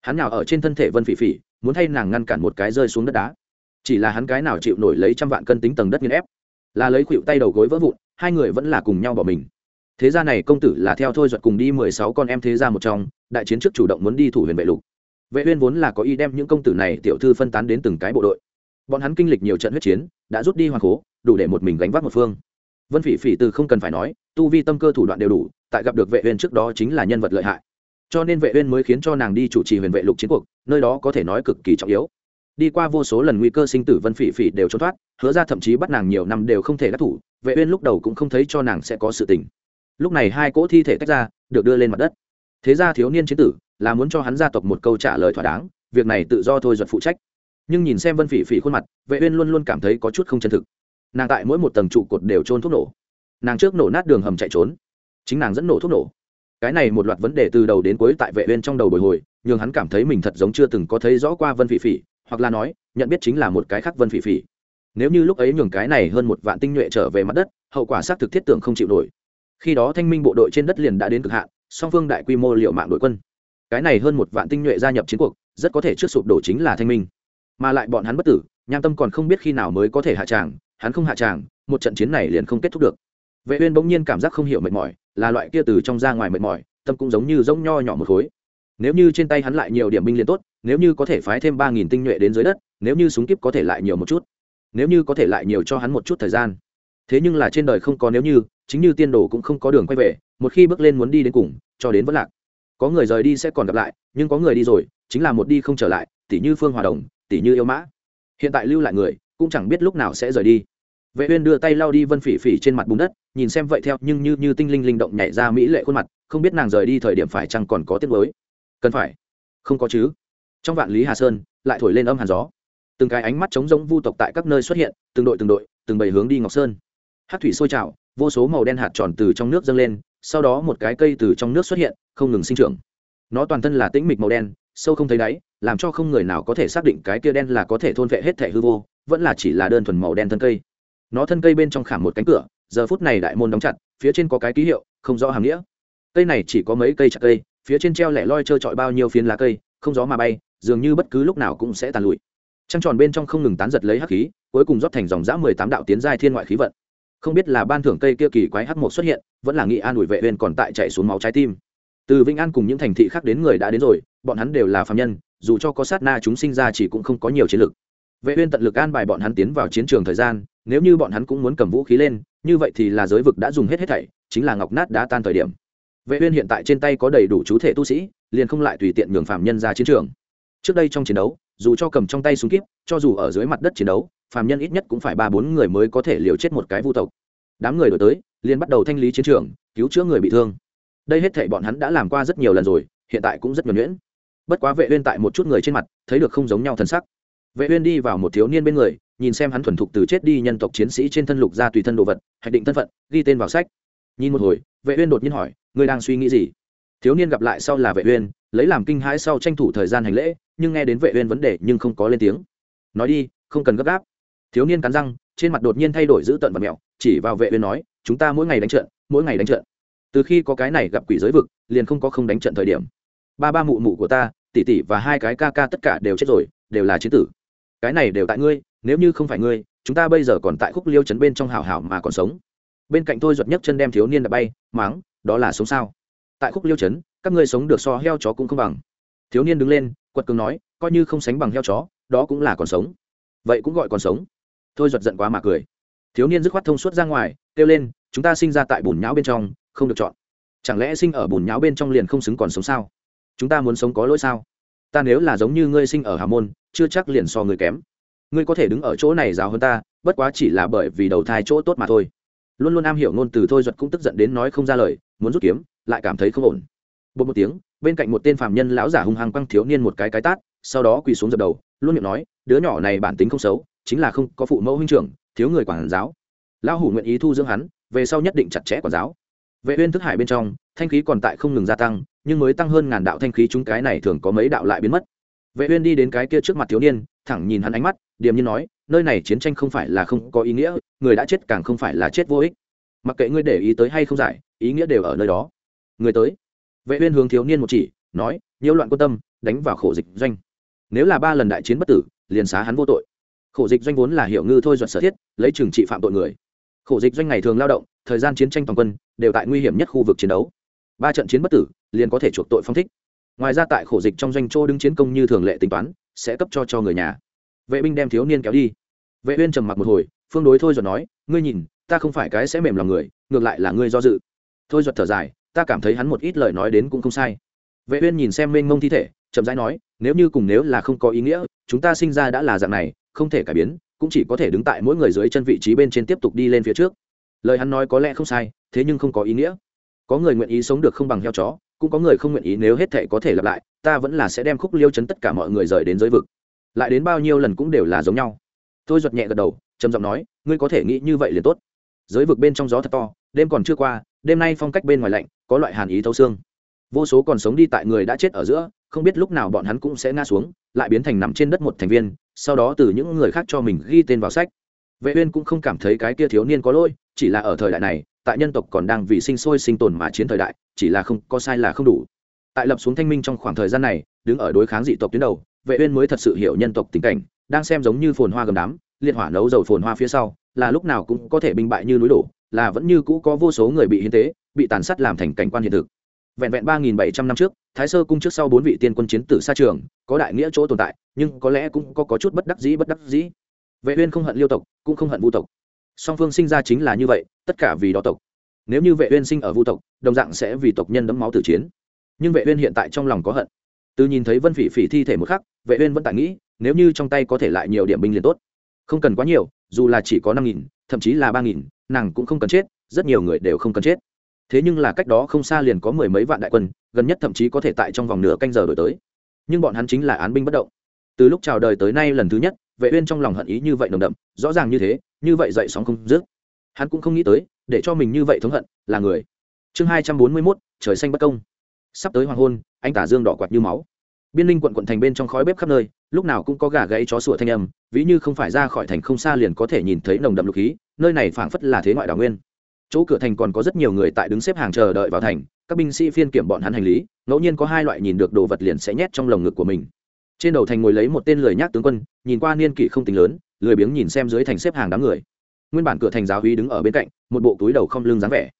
Hắn nào ở trên thân thể vân phỉ phỉ, muốn thay nàng ngăn cản một cái rơi xuống đất đá. Chỉ là hắn cái nào chịu nổi lấy trăm vạn cân tính tầng đất nghiên ép, là lấy khuỵu tay đầu gối vỡ vụn, hai người vẫn là cùng nhau bỏ mình. Thế gia này công tử là theo thôi giật cùng đi mười sáu con em thế gia một trong, đại chiến trước chủ động muốn đi thủ huyền vệ lục. Vệ uyên vốn là có ý đem những công tử này tiểu thư phân tán đến từng cái bộ đội. Bọn hắn kinh lịch nhiều trận huyết chiến, đã rút đi hoàng cố đủ để một mình gánh vác một phương. Vân phỉ phỉ từ không cần phải nói, tu vi tâm cơ thủ đoạn đều đủ, tại gặp được vệ uyên trước đó chính là nhân vật lợi hại cho nên vệ uyên mới khiến cho nàng đi chủ trì huyền vệ lục chiến cuộc, nơi đó có thể nói cực kỳ trọng yếu. Đi qua vô số lần nguy cơ sinh tử vân phỉ phỉ đều trốn thoát, hứa ra thậm chí bắt nàng nhiều năm đều không thể đắc thủ, vệ uyên lúc đầu cũng không thấy cho nàng sẽ có sự tình. Lúc này hai cỗ thi thể tách ra, được đưa lên mặt đất. Thế ra thiếu niên chiến tử là muốn cho hắn gia tộc một câu trả lời thỏa đáng, việc này tự do thôi duật phụ trách. Nhưng nhìn xem vân phỉ phỉ khuôn mặt, vệ uyên luôn luôn cảm thấy có chút không chân thực. Nàng tại mỗi một tầng trụ cột đều trôn thuốc nổ. Nàng trước nổ nát đường hầm chạy trốn, chính nàng dẫn nổ thuốc nổ cái này một loạt vấn đề từ đầu đến cuối tại vệ uyên trong đầu bồi hồi nhưng hắn cảm thấy mình thật giống chưa từng có thấy rõ qua vân phỉ phỉ, hoặc là nói, nhận biết chính là một cái khác vân phỉ phỉ. Nếu như lúc ấy nhường cái này hơn một vạn tinh nhuệ trở về mặt đất, hậu quả xác thực thiết tưởng không chịu nổi. Khi đó thanh minh bộ đội trên đất liền đã đến cực hạn, song phương đại quy mô liệu mạng đội quân. Cái này hơn một vạn tinh nhuệ gia nhập chiến cuộc, rất có thể trước sụp đổ chính là thanh minh. Mà lại bọn hắn bất tử, nham tâm còn không biết khi nào mới có thể hạ tràng, hắn không hạ tràng, một trận chiến này liền không kết thúc được vệ uyên bỗng nhiên cảm giác không hiểu mệt mỏi, là loại kia từ trong ra ngoài mệt mỏi, tâm cũng giống như rỗng nho nhỏ một khối. Nếu như trên tay hắn lại nhiều điểm binh liền tốt, nếu như có thể phái thêm ba nghìn tinh nhuệ đến dưới đất, nếu như súng kíp có thể lại nhiều một chút, nếu như có thể lại nhiều cho hắn một chút thời gian. Thế nhưng là trên đời không có nếu như, chính như tiên đồ cũng không có đường quay về, một khi bước lên muốn đi đến cùng, cho đến vẫn lạc. Có người rời đi sẽ còn gặp lại, nhưng có người đi rồi, chính là một đi không trở lại tỷ như phương hòa đồng tỷ như yêu mã. Hiện tại lưu lại người, cũng chẳng biết lúc nào sẽ rời đi vệ uyên đưa tay lau đi vân phỉ phỉ trên mặt bùn đất, nhìn xem vậy theo, nhưng như như tinh linh linh động nhảy ra mỹ lệ khuôn mặt, không biết nàng rời đi thời điểm phải chăng còn có tiếc nuối. Cần phải. Không có chứ. Trong vạn lý hà sơn, lại thổi lên âm hàn gió. Từng cái ánh mắt trống rỗng vu tộc tại các nơi xuất hiện, từng đội từng đội, từng bầy hướng đi ngọc sơn. Hát thủy sôi trào, vô số màu đen hạt tròn từ trong nước dâng lên, sau đó một cái cây từ trong nước xuất hiện, không ngừng sinh trưởng. Nó toàn thân là tĩnh mịch màu đen, sâu không thấy đáy, làm cho không người nào có thể xác định cái kia đen là có thể thôn vệ hết thể hư vô, vẫn là chỉ là đơn thuần màu đen thân cây nó thân cây bên trong khảm một cánh cửa, giờ phút này đại môn đóng chặt, phía trên có cái ký hiệu, không rõ hàm nghĩa. Cây này chỉ có mấy cây chặt cây, phía trên treo lẻ loi trơ trọi bao nhiêu phiến lá cây, không gió mà bay, dường như bất cứ lúc nào cũng sẽ tàn lụi. Trăng tròn bên trong không ngừng tán giật lấy hắc khí, cuối cùng rót thành dòng dã mười tám đạo tiến giai thiên ngoại khí vận. Không biết là ban thưởng cây kia kỳ quái hắc một xuất hiện, vẫn là nghị an ủi vệ huyền còn tại chạy xuống máu trái tim. Từ vĩnh an cùng những thành thị khác đến người đã đến rồi, bọn hắn đều là phàm nhân, dù cho có sát na chúng sinh ra chỉ cũng không có nhiều chiến lực vệ uyên tận lực an bài bọn hắn tiến vào chiến trường thời gian, nếu như bọn hắn cũng muốn cầm vũ khí lên, như vậy thì là giới vực đã dùng hết hết thảy, chính là ngọc nát đã tan thời điểm. Vệ uyên hiện tại trên tay có đầy đủ chú thể tu sĩ, liền không lại tùy tiện nhường phàm nhân ra chiến trường. Trước đây trong chiến đấu, dù cho cầm trong tay súng kíp, cho dù ở dưới mặt đất chiến đấu, phàm nhân ít nhất cũng phải ba bốn người mới có thể liều chết một cái vu tộc. Đám người đổi tới, liền bắt đầu thanh lý chiến trường, cứu chữa người bị thương. Đây hết thảy bọn hắn đã làm qua rất nhiều lần rồi, hiện tại cũng rất nhuần nhuyễn. Bất quá vệ uyên tại một chút người trên mặt, thấy được không giống nhau thần sắc vệ uyên đi vào một thiếu niên bên người, nhìn xem hắn thuần thục từ chết đi nhân tộc chiến sĩ trên thân lục ra tùy thân đồ vật, hạch định thân phận, ghi tên vào sách. Nhìn một hồi, vệ uyên đột nhiên hỏi, ngươi đang suy nghĩ gì? Thiếu niên gặp lại sau là vệ uyên, lấy làm kinh hãi sau tranh thủ thời gian hành lễ, nhưng nghe đến vệ uyên vấn đề nhưng không có lên tiếng. Nói đi, không cần gấp gáp. Thiếu niên cắn răng, trên mặt đột nhiên thay đổi dữ tợn và mèo chỉ vào vệ uyên nói, chúng ta mỗi ngày đánh trận, mỗi ngày đánh trận. Từ khi có cái này gặp quỷ giới vực, liền không có không đánh trận thời điểm. Ba ba mụ mụ của ta, tỷ tỷ và hai cái ca ca tất cả đều chết rồi, đều là chiến tử cái này đều tại ngươi, nếu như không phải ngươi, chúng ta bây giờ còn tại khúc liêu chấn bên trong hảo hảo mà còn sống. Bên cạnh tôi giật nhấc chân đem thiếu niên đã bay máng đó là sống sao? Tại khúc liêu chấn, các ngươi sống được so heo chó cũng không bằng. Thiếu niên đứng lên, quật cường nói, coi như không sánh bằng heo chó, đó cũng là còn sống. Vậy cũng gọi còn sống. Thôi giật giận quá mà cười. Thiếu niên dứt khoát thông suốt ra ngoài, kêu lên, chúng ta sinh ra tại bùn nhão bên trong, không được chọn. Chẳng lẽ sinh ở bùn nhão bên trong liền không xứng còn sống sao? Chúng ta muốn sống có lỗi sao? Ta nếu là giống như ngươi sinh ở hà môn, chưa chắc liền so ngươi kém. Ngươi có thể đứng ở chỗ này giáo hơn ta, bất quá chỉ là bởi vì đầu thai chỗ tốt mà thôi. Luôn luôn am hiểu ngôn từ thôi duật cũng tức giận đến nói không ra lời, muốn rút kiếm, lại cảm thấy không ổn. Bột một tiếng, bên cạnh một tên phạm nhân lão giả hung hăng quăng thiếu niên một cái cái tát, sau đó quỳ xuống dập đầu, luôn miệng nói, đứa nhỏ này bản tính không xấu, chính là không có phụ mẫu huynh trưởng, thiếu người quản giáo. Lão hủ nguyện ý thu dưỡng hắn, về sau nhất định chặt chẽ quản giáo. Vệ uyên thức hải bên trong, thanh khí còn tại không ngừng gia tăng nhưng mới tăng hơn ngàn đạo thanh khí chúng cái này thường có mấy đạo lại biến mất. Vệ uyên đi đến cái kia trước mặt thiếu niên, thẳng nhìn hắn ánh mắt, điềm nhiên nói, nơi này chiến tranh không phải là không có ý nghĩa, người đã chết càng không phải là chết vô ích. Mặc kệ ngươi để ý tới hay không giải, ý nghĩa đều ở nơi đó. Người tới. Vệ uyên hướng thiếu niên một chỉ, nói, nhiễu loạn quân tâm, đánh vào khổ dịch doanh. Nếu là ba lần đại chiến bất tử, liền xá hắn vô tội. Khổ dịch doanh vốn là hiệu ngư thôi duật sở thiết, lấy trừng trị phạm tội người. Khổ dịch doanh ngày thường lao động, thời gian chiến tranh toàn quân, đều tại nguy hiểm nhất khu vực chiến đấu ba trận chiến bất tử, liền có thể chuộc tội phong thích. Ngoài ra tại khổ dịch trong doanh châu đứng chiến công như thường lệ tính toán, sẽ cấp cho cho người nhà. Vệ binh đem thiếu niên kéo đi. Vệ uyên trầm mặc một hồi, phương đối thôi rồi nói, ngươi nhìn, ta không phải cái sẽ mềm lòng người, ngược lại là ngươi do dự. Thôi giật thở dài, ta cảm thấy hắn một ít lời nói đến cũng không sai. Vệ uyên nhìn xem mênh mông thi thể, chậm rãi nói, nếu như cùng nếu là không có ý nghĩa, chúng ta sinh ra đã là dạng này, không thể cải biến, cũng chỉ có thể đứng tại mỗi người dưới chân vị trí bên trên tiếp tục đi lên phía trước. Lời hắn nói có lẽ không sai, thế nhưng không có ý nghĩa có người nguyện ý sống được không bằng heo chó, cũng có người không nguyện ý nếu hết thệ có thể lặp lại, ta vẫn là sẽ đem khúc liêu chấn tất cả mọi người rời đến giới vực. Lại đến bao nhiêu lần cũng đều là giống nhau. Tôi giật nhẹ gật đầu, trầm giọng nói, ngươi có thể nghĩ như vậy liền tốt. Giới vực bên trong gió thật to, đêm còn chưa qua, đêm nay phong cách bên ngoài lạnh, có loại hàn ý thấu xương. Vô số còn sống đi tại người đã chết ở giữa, không biết lúc nào bọn hắn cũng sẽ ngã xuống, lại biến thành nằm trên đất một thành viên, sau đó từ những người khác cho mình ghi tên vào sách. Vệ uyên cũng không cảm thấy cái kia thiếu niên có lỗi, chỉ là ở thời đại này tại nhân tộc còn đang vì sinh sôi sinh tồn mà chiến thời đại chỉ là không có sai là không đủ. Tại lập xuống thanh minh trong khoảng thời gian này đứng ở đối kháng dị tộc tuyến đầu vệ uyên mới thật sự hiểu nhân tộc tình cảnh đang xem giống như phồn hoa gầm đám liệt hỏa nấu dầu phồn hoa phía sau là lúc nào cũng có thể binh bại như núi đổ là vẫn như cũ có vô số người bị hiến tế bị tàn sát làm thành cảnh quan hiện thực. Vẹn vẹn ba nghìn bảy trăm năm trước thái sơ cung trước sau bốn vị tiên quân chiến tử xa trường có đại nghĩa chỗ tồn tại nhưng có lẽ cũng có, có chút bất đắc dĩ bất đắc dĩ. Vệ uyên không hận liêu tộc cũng không hận vu tộc song phương sinh ra chính là như vậy, tất cả vì đó tộc. Nếu như vệ uyên sinh ở vu tộc, đồng dạng sẽ vì tộc nhân đấm máu tử chiến. Nhưng vệ uyên hiện tại trong lòng có hận. Từ nhìn thấy vân phỉ phỉ thi thể một khắc, vệ uyên vẫn tại nghĩ, nếu như trong tay có thể lại nhiều điểm binh liền tốt. Không cần quá nhiều, dù là chỉ có năm nghìn, thậm chí là ba nghìn, nàng cũng không cần chết, rất nhiều người đều không cần chết. Thế nhưng là cách đó không xa liền có mười mấy vạn đại quân, gần nhất thậm chí có thể tại trong vòng nửa canh giờ đổi tới. Nhưng bọn hắn chính là án binh bất động. Từ lúc chào đời tới nay lần thứ nhất vệ uyên trong lòng hận ý như vậy nồng đậm rõ ràng như thế như vậy dậy sóng không dứt. Hắn cũng không nghĩ tới để cho mình như vậy thống hận là người. Chương hai trăm bốn mươi 241, trời xanh bất công. Sắp tới hoàng hôn anh tả dương đỏ quạt như máu. Biên linh quận quận thành bên trong khói bếp khắp nơi lúc nào cũng có gà gãy chó sủa thanh âm ví như không phải ra khỏi thành không xa liền có thể nhìn thấy nồng đậm lục khí nơi này phảng phất là thế ngoại đảo nguyên. Chỗ cửa thành còn có rất nhiều người tại đứng xếp hàng chờ đợi vào thành các binh sĩ phiên kiểm bọn hắn hành lý ngẫu nhiên có hai loại nhìn được đồ vật liền sẽ nhét trong lồng ngực của mình trên đầu thành ngồi lấy một tên lười nhác tướng quân, nhìn qua niên kỷ không tính lớn, lười biếng nhìn xem dưới thành xếp hàng đám người. Nguyên bản cửa thành giáo uy đứng ở bên cạnh, một bộ túi đầu không lưng dáng vẻ.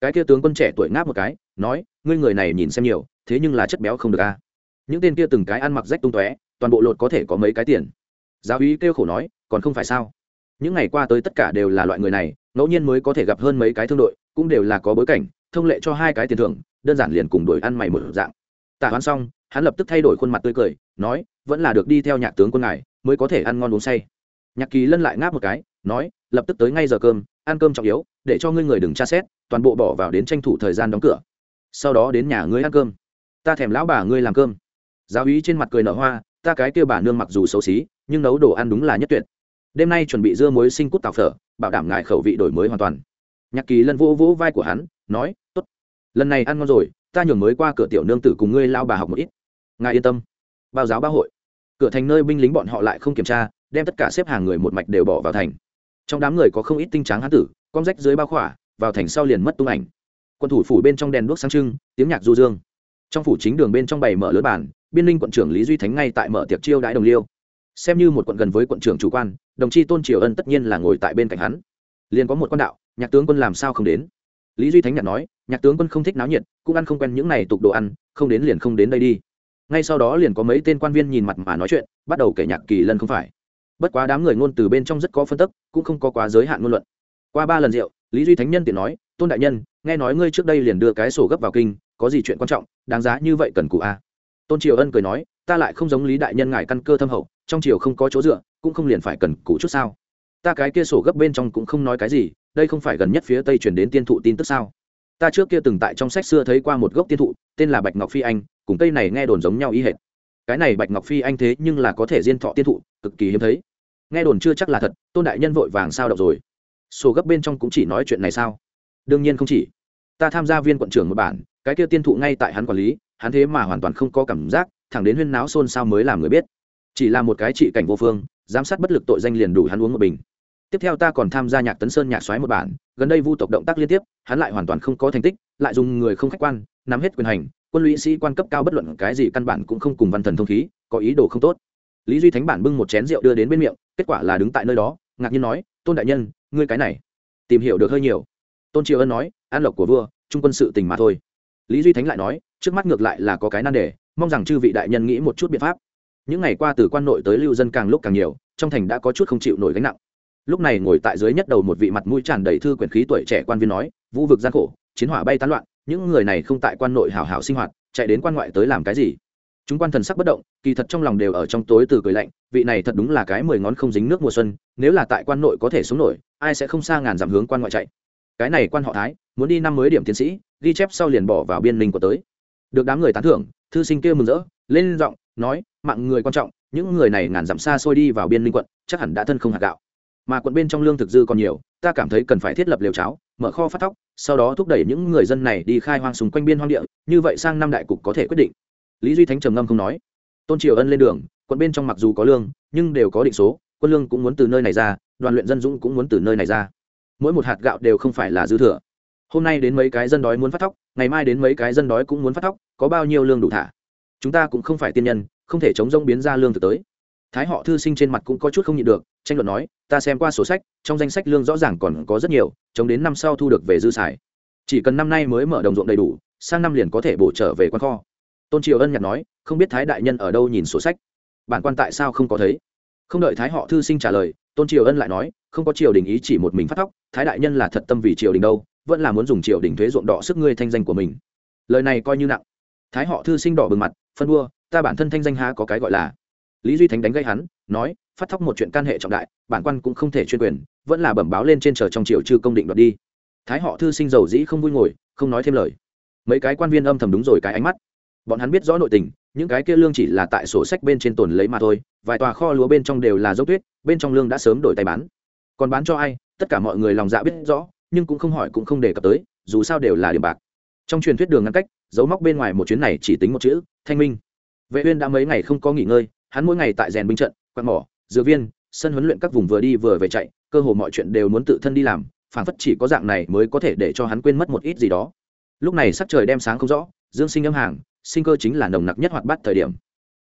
Cái kia tướng quân trẻ tuổi ngáp một cái, nói, ngươi người này nhìn xem nhiều, thế nhưng là chất béo không được a. Những tên kia từng cái ăn mặc rách tung tóe, toàn bộ lột có thể có mấy cái tiền. Giáo uy kêu khổ nói, còn không phải sao? Những ngày qua tới tất cả đều là loại người này, ngẫu nhiên mới có thể gặp hơn mấy cái thương đội, cũng đều là có bối cảnh, thông lệ cho hai cái tiền thưởng, đơn giản liền cùng đuổi ăn mày một dạng. Tạ hoán xong hắn lập tức thay đổi khuôn mặt tươi cười, nói, vẫn là được đi theo nhạc tướng quân ngài, mới có thể ăn ngon uống say. Nhạc kỳ lân lại ngáp một cái, nói, lập tức tới ngay giờ cơm, ăn cơm trọng yếu, để cho ngươi người đừng tra xét, toàn bộ bỏ vào đến tranh thủ thời gian đóng cửa. Sau đó đến nhà ngươi ăn cơm. Ta thèm lão bà ngươi làm cơm. Giáo úy trên mặt cười nở hoa, ta cái kia bà nương mặc dù xấu xí, nhưng nấu đồ ăn đúng là nhất tuyệt. Đêm nay chuẩn bị dưa muối sinh cút tàu phở, bảo đảm ngài khẩu vị đổi mới hoàn toàn. Nhạc kỳ lân vỗ vỗ vai của hắn, nói t ố t lần này ăn ngon rồi, ta nhường mới qua cửa tiểu nương tử cùng ngươi lao bà học một ít ngài yên tâm. Bao giáo ba hội, cửa thành nơi binh lính bọn họ lại không kiểm tra, đem tất cả xếp hàng người một mạch đều bỏ vào thành. Trong đám người có không ít tinh tráng hán tử, con rách dưới bao khỏa, vào thành sau liền mất tung ảnh. Quân thủ phủ bên trong đèn đuốc sáng trưng, tiếng nhạc du dương. Trong phủ chính đường bên trong bày mở lớn bản biên ninh quận trưởng lý duy thánh ngay tại mở tiệc chiêu đãi đồng liêu. Xem như một quận gần với quận trưởng chủ quan, đồng chi tôn triều ân tất nhiên là ngồi tại bên cạnh hắn. Liền có một quan đạo, nhạc tướng quân làm sao không đến? Lý duy thánh nhạc nói, nhạc tướng quân không thích náo nhiệt, cũng ăn không quen những này tục đồ ăn, không đến liền không đến đây đi ngay sau đó liền có mấy tên quan viên nhìn mặt mà nói chuyện, bắt đầu kể nhạc kỳ lân không phải. Bất quá đám người ngôn từ bên trong rất có phân tức, cũng không có quá giới hạn ngôn luận. Qua ba lần rượu, lý duy thánh nhân tiện nói, tôn đại nhân, nghe nói ngươi trước đây liền đưa cái sổ gấp vào kinh, có gì chuyện quan trọng, đáng giá như vậy cần cụ a. Tôn triều ân cười nói, ta lại không giống lý đại nhân ngài căn cơ thâm hậu, trong triều không có chỗ dựa, cũng không liền phải cần cụ chút sao? Ta cái kia sổ gấp bên trong cũng không nói cái gì, đây không phải gần nhất phía tây chuyển đến tiên thụ tin tức sao? Ta trước kia từng tại trong sách xưa thấy qua một gốc tiên thụ, tên là bạch ngọc phi anh cùng cây này nghe đồn giống nhau y hệt. Cái này bạch ngọc phi anh thế nhưng là có thể diên thọ tiên thụ, cực kỳ hiếm thấy. Nghe đồn chưa chắc là thật, tôn đại nhân vội vàng sao đọc rồi. Sổ gấp bên trong cũng chỉ nói chuyện này sao? Đương nhiên không chỉ. Ta tham gia viên quận trưởng một bản, cái kia tiên thụ ngay tại hắn quản lý, hắn thế mà hoàn toàn không có cảm giác, thẳng đến huyên náo xôn xao mới làm người biết. Chỉ là một cái trị cảnh vô phương, giám sát bất lực tội danh liền đủ hắn uống một bình. Tiếp theo ta còn tham gia nhạc tấn sơn nhạc xoáy một bản, gần đây vu tộc động tác liên tiếp, hắn lại hoàn toàn không có thành tích, lại dùng người không khách quan, nắm hết quyền hành quân lũy sĩ quan cấp cao bất luận cái gì căn bản cũng không cùng văn thần thông khí, có ý đồ không tốt. Lý duy thánh bản bưng một chén rượu đưa đến bên miệng, kết quả là đứng tại nơi đó, ngạc nhiên nói, tôn đại nhân, ngươi cái này, tìm hiểu được hơi nhiều. Tôn triều ân nói, an lộc của vua, trung quân sự tình mà thôi. Lý duy thánh lại nói, trước mắt ngược lại là có cái nan đề, mong rằng chư vị đại nhân nghĩ một chút biện pháp. Những ngày qua từ quan nội tới lưu dân càng lúc càng nhiều, trong thành đã có chút không chịu nổi gánh nặng. Lúc này ngồi tại dưới nhất đầu một vị mặt mũi tràn đầy thư quyển khí tuổi trẻ quan viên nói, vũ vực gian khổ, chiến hỏa bay tán loạn những người này không tại quan nội hảo hảo sinh hoạt, chạy đến quan ngoại tới làm cái gì? Chúng quan thần sắc bất động, kỳ thật trong lòng đều ở trong tối từ cười lạnh, vị này thật đúng là cái mười ngón không dính nước mùa xuân, nếu là tại quan nội có thể sống nổi, ai sẽ không xa ngàn dặm hướng quan ngoại chạy? Cái này quan họ thái, muốn đi năm mới điểm tiến sĩ, ghi chép sau liền bỏ vào biên linh của tới. Được đám người tán thưởng, thư sinh kia mừng rỡ, lên giọng, nói, mạng người quan trọng, những người này ngàn dặm xa xôi đi vào biên linh quận, chắc hẳn đã thân không hạt gạo. Mà quận bên trong lương thực dư còn nhiều, ta cảm thấy cần phải thiết lập liều cháo mở kho phát thóc, sau đó thúc đẩy những người dân này đi khai hoang xung quanh biên hoang địa, như vậy sang năm đại cục có thể quyết định. Lý duy thánh trầm ngâm không nói. Tôn triều ân lên đường, quận bên trong mặc dù có lương, nhưng đều có định số, quân lương cũng muốn từ nơi này ra, đoàn luyện dân dũng cũng muốn từ nơi này ra. Mỗi một hạt gạo đều không phải là dư thừa. Hôm nay đến mấy cái dân đói muốn phát thóc, ngày mai đến mấy cái dân đói cũng muốn phát thóc, có bao nhiêu lương đủ thả? Chúng ta cũng không phải tiên nhân, không thể chống rông biến ra lương thực tới. Thái họ thư sinh trên mặt cũng có chút không nhịn được, tranh luận nói ta xem qua sổ sách, trong danh sách lương rõ ràng còn có rất nhiều, chống đến năm sau thu được về dư xài. Chỉ cần năm nay mới mở đồng ruộng đầy đủ, sang năm liền có thể bổ trở về quan kho. Tôn triều ân nhặt nói, không biết thái đại nhân ở đâu nhìn sổ sách? Bản quan tại sao không có thấy? Không đợi thái họ thư sinh trả lời, tôn triều ân lại nói, không có triều đình ý chỉ một mình phát thóc, thái đại nhân là thật tâm vì triều đình đâu, vẫn là muốn dùng triều đình thuế ruộng đỏ sức ngươi thanh danh của mình. Lời này coi như nặng. Thái họ thư sinh đỏ bừng mặt, phân đua ta bản thân thanh danh há có cái gọi là lý duy thánh đánh gây hắn, nói, phát thóc một chuyện can hệ trọng đại, bản quan cũng không thể chuyên quyền, vẫn là bẩm báo lên trên chờ trong triều chư công định đoạt đi. Thái họ thư sinh giàu dĩ không vui ngồi, không nói thêm lời. Mấy cái quan viên âm thầm đúng rồi cái ánh mắt. Bọn hắn biết rõ nội tình, những cái kia lương chỉ là tại sổ sách bên trên tồn lấy mà thôi, vài tòa kho lúa bên trong đều là dốc tuyết, bên trong lương đã sớm đổi tay bán. Còn bán cho ai, tất cả mọi người lòng dạ biết rõ, nhưng cũng không hỏi cũng không đề cập tới, dù sao đều là điểm bạc. Trong truyền thuyết đường ngăn cách, dấu móc bên ngoài một chuyến này chỉ tính một chữ, thanh minh. Vệ uyên đã mấy ngày không có nghỉ ngơi hắn mỗi ngày tại rèn binh trận quan mỏ dựa viên, sân huấn luyện các vùng vừa đi vừa về chạy, cơ hồ mọi chuyện đều muốn tự thân đi làm, phảng phất chỉ có dạng này mới có thể để cho hắn quên mất một ít gì đó. Lúc này sắc trời đem sáng không rõ, dương sinh âm hàng, sinh cơ chính là nồng nặc nhất hoạt bát thời điểm.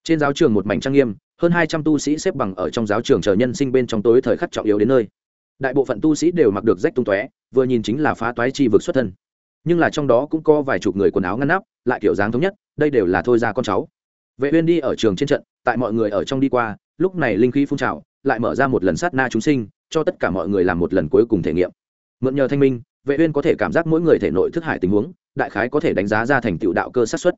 Trên giáo trường một mảnh trang nghiêm, hơn hai trăm tu sĩ xếp bằng ở trong giáo trường chờ nhân sinh bên trong tối thời khắc trọng yếu đến nơi. Đại bộ phận tu sĩ đều mặc được rách tung tóe, vừa nhìn chính là phá toái chi vực xuất thân. Nhưng là trong đó cũng có vài chục người quần áo ngăn nắp, lại kiểu dáng thống nhất, đây đều là thôi ra con cháu. Vệ uyên đi ở trường trên trận tại mọi người ở trong đi qua, lúc này linh khí phun trào, lại mở ra một lần sát na chúng sinh, cho tất cả mọi người làm một lần cuối cùng thể nghiệm. Mượn nhờ thanh minh, vệ uyên có thể cảm giác mỗi người thể nội thức hải tình huống, đại khái có thể đánh giá ra thành tựu đạo cơ sát xuất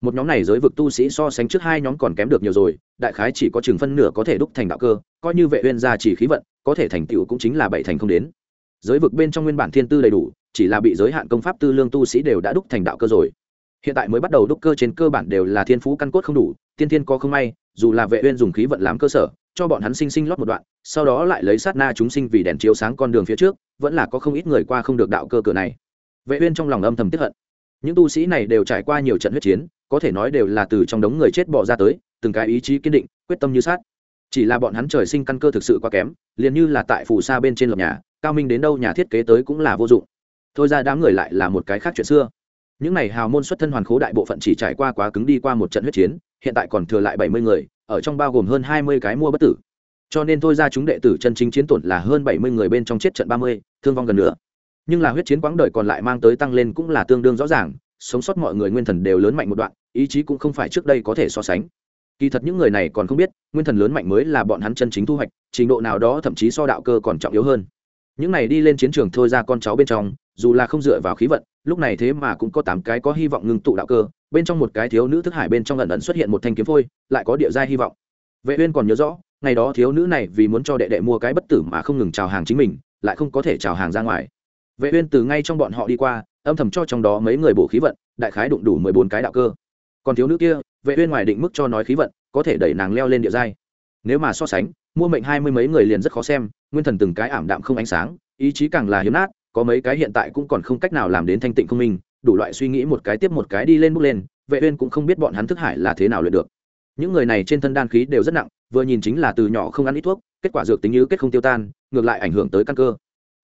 một nhóm này giới vực tu sĩ so sánh trước hai nhóm còn kém được nhiều rồi, đại khái chỉ có chừng phân nửa có thể đúc thành đạo cơ, coi như vệ uyên gia chỉ khí vận, có thể thành tựu cũng chính là bảy thành không đến. Giới vực bên trong nguyên bản thiên tư đầy đủ, chỉ là bị giới hạn công pháp tư lương tu sĩ đều đã đúc thành đạo cơ rồi. Hiện tại mới bắt đầu đúc cơ trên cơ bản đều là thiên phú căn cốt không đủ, tiên thiên có không may dù là vệ uyên dùng khí vận làm cơ sở, cho bọn hắn sinh sinh lót một đoạn, sau đó lại lấy sát na chúng sinh vì đèn chiếu sáng con đường phía trước, vẫn là có không ít người qua không được đạo cơ cửa này. Vệ uyên trong lòng âm thầm tiếc hận. Những tu sĩ này đều trải qua nhiều trận huyết chiến, có thể nói đều là từ trong đống người chết bỏ ra tới, từng cái ý chí kiên định, quyết tâm như sát. Chỉ là bọn hắn trời sinh căn cơ thực sự quá kém, liền như là tại phù sa bên trên lập nhà, cao minh đến đâu nhà thiết kế tới cũng là vô dụng. Thôi ra đám người lại là một cái khác chuyện xưa. Những này hào môn xuất thân hoàn khố đại bộ phận chỉ trải qua quá cứng đi qua một trận huyết chiến hiện tại còn thừa lại bảy mươi người, ở trong bao gồm hơn hai mươi cái mua bất tử. Cho nên thôi ra chúng đệ tử chân chính chiến tổn là hơn bảy mươi người bên trong chết trận ba mươi, thương vong gần nữa nhưng là huyết chiến quãng đời còn lại mang tới tăng lên cũng là tương đương rõ ràng, sống sót mọi người nguyên thần đều lớn mạnh một đoạn, ý chí cũng không phải trước đây có thể so sánh. Kỳ thật những người này còn không biết, nguyên thần lớn mạnh mới là bọn hắn chân chính thu hoạch, trình độ nào đó thậm chí so đạo cơ còn trọng yếu hơn. Những này đi lên chiến trường thôi ra con cháu bên trong, dù là không dựa vào khí vận lúc này thế mà cũng có tám cái có hy vọng ngưng tụ đạo cơ, bên trong một cái thiếu nữ thức hải bên trong lần ẩn xuất hiện một thanh kiếm phôi, lại có địa giai hy vọng. Vệ uyên còn nhớ rõ, ngày đó thiếu nữ này vì muốn cho đệ đệ mua cái bất tử mà không ngừng chào hàng chính mình, lại không có thể chào hàng ra ngoài. Vệ uyên từ ngay trong bọn họ đi qua, âm thầm cho trong đó mấy người bổ khí vận, đại khái đụng đủ 14 cái đạo cơ. Còn thiếu nữ kia, vệ uyên ngoài định mức cho nói khí vận, có thể đẩy nàng leo lên địa giai. Nếu mà so sánh, mua mệnh hai mươi mấy người liền rất khó xem, nguyên thần từng cái ảm đạm không ánh sáng, ý chí càng là hiếm nát có mấy cái hiện tại cũng còn không cách nào làm đến thanh tịnh không minh, đủ loại suy nghĩ một cái tiếp một cái đi lên bước lên, vệ uyên cũng không biết bọn hắn thức hải là thế nào luyện được. Những người này trên thân đan khí đều rất nặng, vừa nhìn chính là từ nhỏ không ăn ít thuốc, kết quả dược tính như kết không tiêu tan, ngược lại ảnh hưởng tới căn cơ.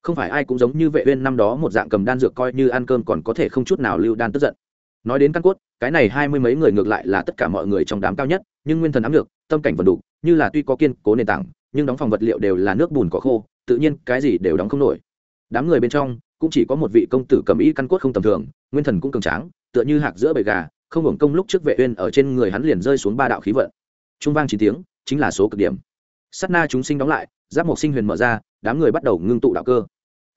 Không phải ai cũng giống như vệ uyên năm đó một dạng cầm đan dược coi như ăn cơm còn có thể không chút nào lưu đan tức giận. Nói đến căn cốt, cái này hai mươi mấy người ngược lại là tất cả mọi người trong đám cao nhất, nhưng nguyên thần ám được tâm cảnh vẫn đủ, như là tuy có kiên cố nền tảng, nhưng đóng phòng vật liệu đều là nước bùn có khô, tự nhiên cái gì đều đóng không nổi đám người bên trong cũng chỉ có một vị công tử cầm ý căn cốt không tầm thường, nguyên thần cũng cường tráng, tựa như hạc giữa bầy gà, không hưởng công lúc trước vệ uyên ở trên người hắn liền rơi xuống ba đạo khí vận. Trung vang chín tiếng, chính là số cực điểm. Sát na chúng sinh đóng lại, giáp một sinh huyền mở ra, đám người bắt đầu ngưng tụ đạo cơ.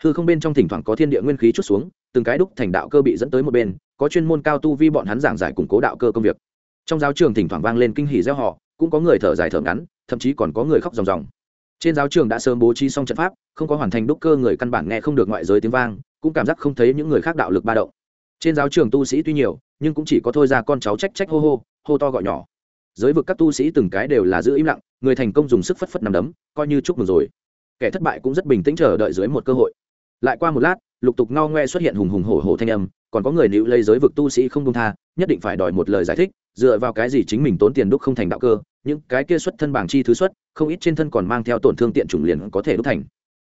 Hư không bên trong thỉnh thoảng có thiên địa nguyên khí chút xuống, từng cái đúc thành đạo cơ bị dẫn tới một bên, có chuyên môn cao tu vi bọn hắn giảng giải củng cố đạo cơ công việc. Trong giáo trường thỉnh thoảng vang lên kinh hỉ reo họ cũng có người thở dài thở ngắn, thậm chí còn có người khóc ròng ròng trên giáo trường đã sớm bố trí xong trận pháp, không có hoàn thành đúc cơ, người căn bản nghe không được ngoại giới tiếng vang, cũng cảm giác không thấy những người khác đạo lực ba động. Trên giáo trường tu sĩ tuy nhiều, nhưng cũng chỉ có thôi ra con cháu trách trách hô hô hô to gọi nhỏ. Giới vực các tu sĩ từng cái đều là giữ im lặng, người thành công dùng sức phất phất nằm đấm, coi như chúc mừng rồi. Kẻ thất bại cũng rất bình tĩnh chờ đợi dưới một cơ hội. Lại qua một lát, lục tục ngao ngoe xuất hiện hùng hùng hổ hổ thanh âm, còn có người nữ lấy giới vực tu sĩ không công tha, nhất định phải đòi một lời giải thích, dựa vào cái gì chính mình tốn tiền đúc không thành đạo cơ những cái kia xuất thân bảng chi thứ xuất, không ít trên thân còn mang theo tổn thương tiện chủng liền có thể đúc thành.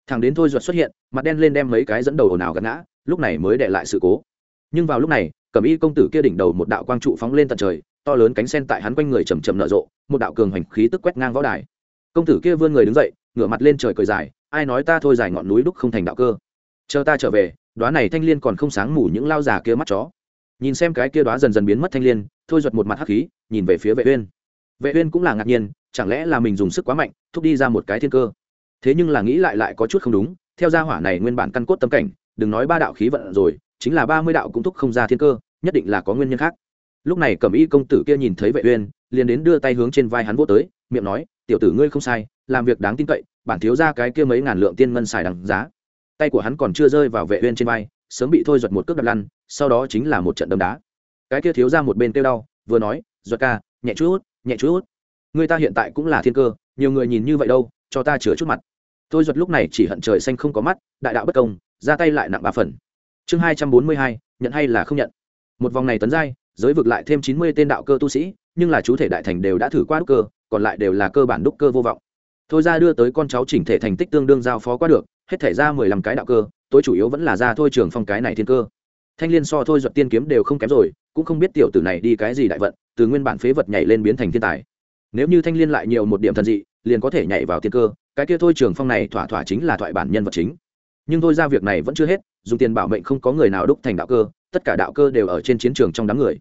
Thằng đến thôi ruột xuất hiện, mặt đen lên đem mấy cái dẫn đầu ồn ào gắn ngã, lúc này mới để lại sự cố. Nhưng vào lúc này cẩm y công tử kia đỉnh đầu một đạo quang trụ phóng lên tận trời, to lớn cánh sen tại hắn quanh người chầm chầm nở rộ, một đạo cường hành khí tức quét ngang võ đài. Công tử kia vươn người đứng dậy, ngửa mặt lên trời cười dài, ai nói ta thôi dài ngọn núi đúc không thành đạo cơ? Chờ ta trở về đoá này thanh liên còn không sáng mù những lao già kia mắt chó. Nhìn xem cái kia đoá dần dần biến mất thanh liên, thôi giật một mặt hắc khí, nhìn về phía vệ uyên vệ uyên cũng là ngạc nhiên, chẳng lẽ là mình dùng sức quá mạnh, thúc đi ra một cái thiên cơ? Thế nhưng là nghĩ lại lại có chút không đúng, theo gia hỏa này nguyên bản căn cốt tâm cảnh, đừng nói ba đạo khí vận rồi, chính là ba mươi đạo cũng thúc không ra thiên cơ, nhất định là có nguyên nhân khác. Lúc này cẩm y công tử kia nhìn thấy vệ uyên, liền đến đưa tay hướng trên vai hắn vỗ tới, miệng nói, tiểu tử ngươi không sai, làm việc đáng tin cậy, bản thiếu gia cái kia mấy ngàn lượng tiên ngân xài đằng giá. Tay của hắn còn chưa rơi vào vệ uyên trên vai, sớm bị thôi giật một cước đập lăn, sau đó chính là một trận đấm đá. Cái kia thiếu ra một bên tiêu đau, vừa nói giật ca, nhẹ chút nhẹ chút. Người ta hiện tại cũng là thiên cơ, nhiều người nhìn như vậy đâu, cho ta chứa chút mặt. Tôi giật lúc này chỉ hận trời xanh không có mắt, đại đạo bất công, ra tay lại nặng ba phần. Chương hai trăm bốn mươi hai, nhận hay là không nhận? Một vòng này tấn giai, giới vực lại thêm chín mươi tên đạo cơ tu sĩ, nhưng là chú thể đại thành đều đã thử qua đúc cơ, còn lại đều là cơ bản đúc cơ vô vọng. Thôi ra đưa tới con cháu chỉnh thể thành tích tương đương giao phó qua được, hết thể ra mười lăm cái đạo cơ, tối chủ yếu vẫn là ra thôi trường phong cái này thiên cơ. Thanh liên so thôi giật tiên kiếm đều không kém rồi cũng không biết tiểu tử này đi cái gì đại vận, từ nguyên bản phế vật nhảy lên biến thành thiên tài. Nếu như thanh liên lại nhiều một điểm thần dị, liền có thể nhảy vào tiên cơ, cái kia thôi trường phong này thỏa thỏa chính là thoại bản nhân vật chính. Nhưng thôi ra việc này vẫn chưa hết, dùng tiền bảo mệnh không có người nào đúc thành đạo cơ, tất cả đạo cơ đều ở trên chiến trường trong đám người.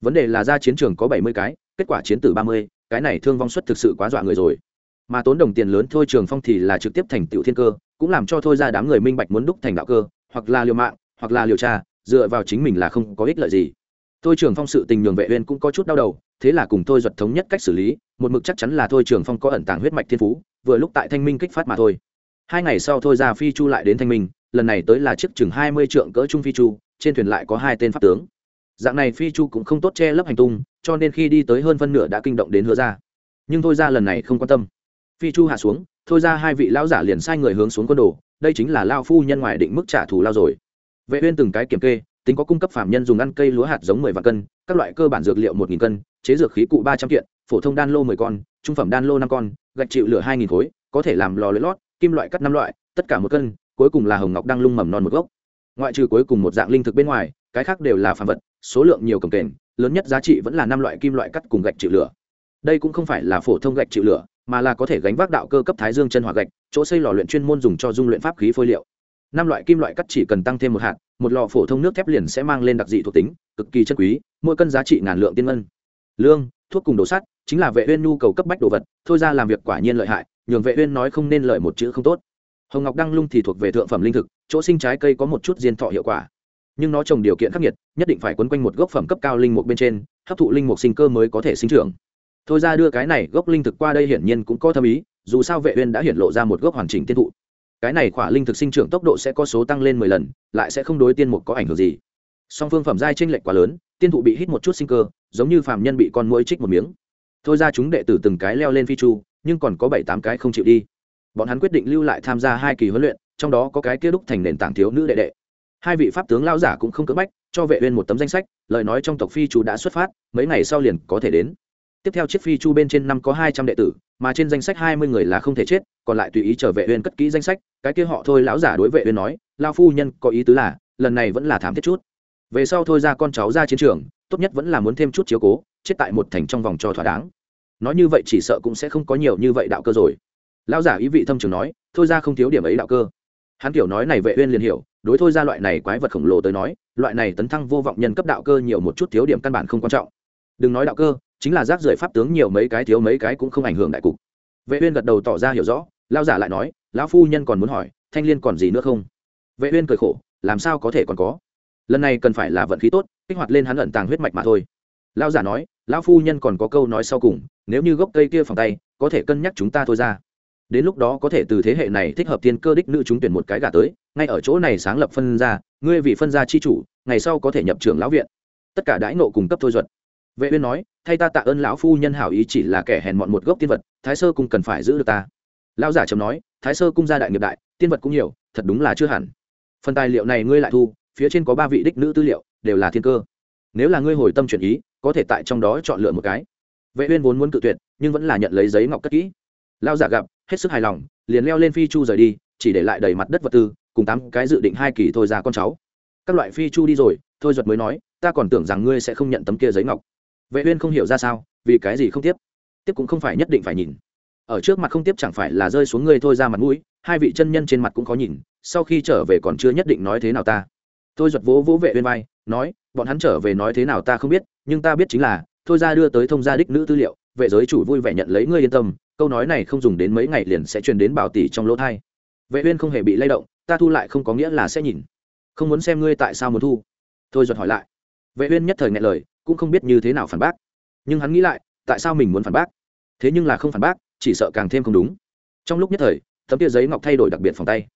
Vấn đề là ra chiến trường có bảy mươi cái, kết quả chiến tử ba mươi, cái này thương vong suất thực sự quá dọa người rồi. Mà tốn đồng tiền lớn thôi trường phong thì là trực tiếp thành tựu thiên cơ, cũng làm cho thôi ra đám người minh bạch muốn đúc thành đạo cơ, hoặc là liều mạng, hoặc là liều tra, dựa vào chính mình là không có ích lợi gì thôi trường phong sự tình nhường vệ uyên cũng có chút đau đầu, thế là cùng thôi duật thống nhất cách xử lý, một mực chắc chắn là thôi trường phong có ẩn tàng huyết mạch thiên phú, vừa lúc tại thanh minh kích phát mà thôi. Hai ngày sau thôi ra phi chu lại đến thanh minh, lần này tới là chiếc chừng hai mươi trượng cỡ trung phi chu, trên thuyền lại có hai tên pháp tướng. Dạng này phi chu cũng không tốt che lấp hành tung, cho nên khi đi tới hơn phân nửa đã kinh động đến hứa ra nhưng thôi ra lần này không quan tâm. Phi chu hạ xuống, thôi ra hai vị lão giả liền sai người hướng xuống quân đồ, đây chính là lao phu nhân ngoài định mức trả thù lao rồi. Vệ uyên từng cái kiểm kê tính có cung cấp phạm nhân dùng ăn cây lúa hạt giống 10 vạn cân, các loại cơ bản dược liệu 1.000 cân, chế dược khí cụ 300 kiện, phổ thông đan lô 10 con, trung phẩm đan lô 5 con, gạch chịu lửa 2.000 khối, có thể làm lò lưỡi lót, kim loại cắt năm loại, tất cả một cân, cuối cùng là hồng ngọc đăng lung mầm non một gốc. Ngoại trừ cuối cùng một dạng linh thực bên ngoài, cái khác đều là phàm vật, số lượng nhiều cầm kềnh, lớn nhất giá trị vẫn là năm loại kim loại cắt cùng gạch chịu lửa. Đây cũng không phải là phổ thông gạch chịu lửa, mà là có thể gánh vác đạo cơ cấp thái dương chân hỏa gạch, chỗ xây lò luyện chuyên môn dùng cho dung luyện pháp khí phôi liệu. Năm loại kim loại cắt chỉ cần tăng thêm một hạt một lọ phổ thông nước thép liền sẽ mang lên đặc dị thuộc tính, cực kỳ chân quý, mỗi cân giá trị ngàn lượng tiên ngân. Lương, thuốc cùng đồ sắt, chính là vệ uyên nhu cầu cấp bách đồ vật, thôi ra làm việc quả nhiên lợi hại, nhường vệ uyên nói không nên lợi một chữ không tốt. Hồng ngọc đăng lung thì thuộc về thượng phẩm linh thực, chỗ sinh trái cây có một chút diên thọ hiệu quả. Nhưng nó trồng điều kiện khắc nghiệt, nhất định phải quấn quanh một gốc phẩm cấp cao linh mục bên trên, hấp thụ linh mục sinh cơ mới có thể sinh trưởng. Thôi ra đưa cái này gốc linh thực qua đây hiển nhiên cũng có thâm ý, dù sao vệ uyên đã hiển lộ ra một gốc hoàn chỉnh tiên thụ cái này khỏa linh thực sinh trưởng tốc độ sẽ có số tăng lên 10 lần, lại sẽ không đối tiên mục có ảnh hưởng gì. Song phương phẩm giai tranh lệch quá lớn, tiên thụ bị hít một chút sinh cơ, giống như phàm nhân bị con muỗi trích một miếng. Thôi ra chúng đệ tử từng cái leo lên phi chu, nhưng còn có bảy tám cái không chịu đi. Bọn hắn quyết định lưu lại tham gia hai kỳ huấn luyện, trong đó có cái kia đúc thành nền tảng thiếu nữ đệ đệ. Hai vị pháp tướng lao giả cũng không cưỡng bách, cho vệ uyên một tấm danh sách, lời nói trong tộc phi chu đã xuất phát, mấy ngày sau liền có thể đến tiếp theo chiếc phi chu bên trên năm có hai trăm đệ tử, mà trên danh sách hai mươi người là không thể chết, còn lại tùy ý trở vệ uyên cất kỹ danh sách, cái kia họ thôi lão giả đối vệ uyên nói lao phu nhân, có ý tứ là, lần này vẫn là thảm thiết chút. Về sau thôi ra con cháu ra chiến trường, tốt nhất vẫn là muốn thêm chút chiếu cố, chết tại một thành trong vòng cho thỏa đáng. Nói như vậy chỉ sợ cũng sẽ không có nhiều như vậy đạo cơ rồi. Lão giả ý vị thâm trường nói, thôi ra không thiếu điểm ấy đạo cơ. Hắn kiểu nói này vệ uyên liền hiểu, đối thôi ra loại này quái vật khổng lồ tới nói, loại này tấn thăng vô vọng nhân cấp đạo cơ nhiều một chút thiếu điểm căn bản không quan trọng. Đừng nói đạo cơ chính là rác rưởi pháp tướng nhiều mấy cái thiếu mấy cái cũng không ảnh hưởng đại cục. Vệ uyên gật đầu tỏ ra hiểu rõ, lão giả lại nói, lão phu nhân còn muốn hỏi, thanh liên còn gì nữa không? Vệ uyên cười khổ, làm sao có thể còn có? Lần này cần phải là vận khí tốt, kích hoạt lên hắn ẩn tàng huyết mạch mà thôi. Lão giả nói, lão phu nhân còn có câu nói sau cùng, nếu như gốc cây kia phòng tay, có thể cân nhắc chúng ta thôi ra. Đến lúc đó có thể từ thế hệ này thích hợp tiên cơ đích nữ chúng tuyển một cái gà tới, ngay ở chỗ này sáng lập phân ra ngươi vị phân gia chi chủ, ngày sau có thể nhập trưởng lão viện. Tất cả đãi nộ cùng cấp thôi duật vệ uyên nói, thay ta tạ ơn lão phu nhân hảo ý chỉ là kẻ hèn mọn một gốc tiên vật, thái sơ cung cần phải giữ được ta. Lão giả trầm nói, thái sơ cung gia đại nghiệp đại, tiên vật cũng nhiều, thật đúng là chưa hẳn. Phần tài liệu này ngươi lại thu, phía trên có ba vị đích nữ tư liệu, đều là thiên cơ. Nếu là ngươi hồi tâm chuyển ý, có thể tại trong đó chọn lựa một cái. Vệ uyên vốn muốn cự tuyệt, nhưng vẫn là nhận lấy giấy ngọc cất kỹ. Lão giả gặp, hết sức hài lòng, liền leo lên phi chu rời đi, chỉ để lại đầy mặt đất vật tư, cùng tám cái dự định hai kỳ thôi ra con cháu. Các loại phi chu đi rồi, thôi duật mới nói, ta còn tưởng rằng ngươi sẽ không nhận tấm kia giấy ngọc vệ uyên không hiểu ra sao, vì cái gì không tiếp? Tiếp cũng không phải nhất định phải nhìn. Ở trước mặt không tiếp chẳng phải là rơi xuống ngươi thôi ra mặt mũi, hai vị chân nhân trên mặt cũng khó nhìn, sau khi trở về còn chưa nhất định nói thế nào ta. Thôi giật vỗ vỗ vệ uyên vai, nói, bọn hắn trở về nói thế nào ta không biết, nhưng ta biết chính là, thôi ra đưa tới thông gia đích nữ tư liệu, vệ giới chủ vui vẻ nhận lấy ngươi yên tâm, câu nói này không dùng đến mấy ngày liền sẽ truyền đến bảo tỷ trong lỗ thai. Vệ uyên không hề bị lay động, ta thu lại không có nghĩa là sẽ nhìn. Không muốn xem ngươi tại sao muốn thu. Thôi giật hỏi lại vệ uyên nhất thời nghe lời, cũng không biết như thế nào phản bác. Nhưng hắn nghĩ lại, tại sao mình muốn phản bác? Thế nhưng là không phản bác, chỉ sợ càng thêm không đúng. Trong lúc nhất thời, tấm kia giấy ngọc thay đổi đặc biệt phòng tay.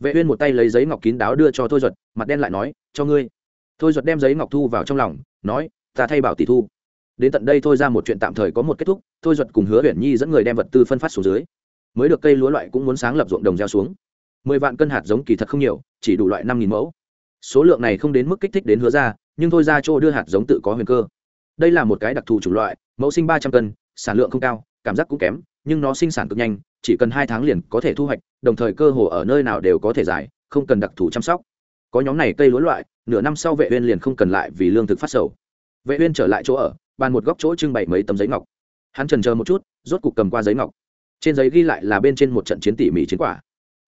Vệ uyên một tay lấy giấy ngọc kín đáo đưa cho thôi duật, mặt đen lại nói, cho ngươi. Thôi duật đem giấy ngọc thu vào trong lòng, nói, ta thay bảo tỷ thu. Đến tận đây thôi ra một chuyện tạm thời có một kết thúc, thôi duật cùng hứa Uyển nhi dẫn người đem vật tư phân phát xuống dưới. Mới được cây lúa loại cũng muốn sáng lập ruộng đồng gieo xuống. Mười vạn cân hạt giống kỳ thật không nhiều, chỉ đủ loại năm nghìn mẫu số lượng này không đến mức kích thích đến hứa ra, nhưng thôi ra chỗ đưa hạt giống tự có huyền cơ. Đây là một cái đặc thù chủng loại, mẫu sinh ba trăm cân, sản lượng không cao, cảm giác cũng kém, nhưng nó sinh sản cực nhanh, chỉ cần hai tháng liền có thể thu hoạch, đồng thời cơ hồ ở nơi nào đều có thể giải, không cần đặc thù chăm sóc. Có nhóm này cây lúa loại, nửa năm sau vệ uyên liền không cần lại vì lương thực phát sầu. Vệ uyên trở lại chỗ ở, bàn một góc chỗ trưng bày mấy tấm giấy ngọc. Hắn trần chờ một chút, rốt cục cầm qua giấy ngọc. Trên giấy ghi lại là bên trên một trận chiến tỉ mỉ chiến quả.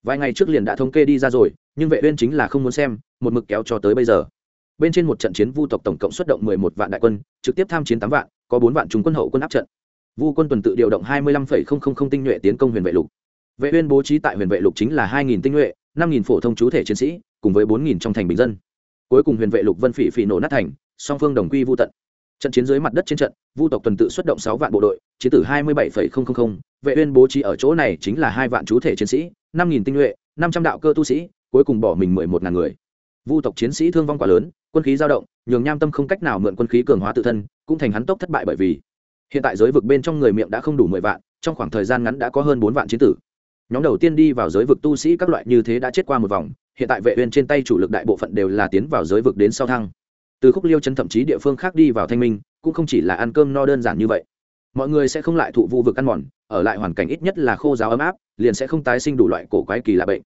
Vài ngày trước liền đã thống kê đi ra rồi, nhưng vệ uyên chính là không muốn xem một mực kéo cho tới bây giờ. Bên trên một trận chiến vu tộc tổng cộng xuất động 11 vạn đại quân trực tiếp tham chiến 8 vạn có 4 vạn trung quân hậu quân áp trận. Vu quân tuần tự điều động 25,000 tinh nhuệ tiến công huyền vệ lục. Vệ uyên bố trí tại huyền vệ lục chính là 2.000 tinh nhuệ 5.000 phổ thông chú thể chiến sĩ cùng với 4.000 trong thành bình dân. Cuối cùng huyền vệ lục vân phỉ phỉ nổ nát thành song phương đồng quy vu tận. Trận chiến dưới mặt đất trên trận vu tộc tuần tự xuất động sáu vạn bộ đội chiến tử hai mươi bảy vệ uyên bố trí ở chỗ này chính là hai vạn chú thể chiến sĩ năm nghìn tinh nhuệ năm trăm đạo cơ tu sĩ cuối cùng bỏ mình mười một ngàn người vu tộc chiến sĩ thương vong quá lớn, quân khí dao động, nhường nham tâm không cách nào mượn quân khí cường hóa tự thân, cũng thành hắn tốc thất bại bởi vì hiện tại giới vực bên trong người miệng đã không đủ mười vạn, trong khoảng thời gian ngắn đã có hơn bốn vạn chiến tử. Nhóm đầu tiên đi vào giới vực tu sĩ các loại như thế đã chết qua một vòng, hiện tại vệ uyên trên tay chủ lực đại bộ phận đều là tiến vào giới vực đến sau thăng. Từ khúc liêu chân thậm chí địa phương khác đi vào thanh minh, cũng không chỉ là ăn cơm no đơn giản như vậy. Mọi người sẽ không lại thụ vu vực ăn mòn, ở lại hoàn cảnh ít nhất là khô giáo ấm áp, liền sẽ không tái sinh đủ loại cổ quái kỳ lạ bệnh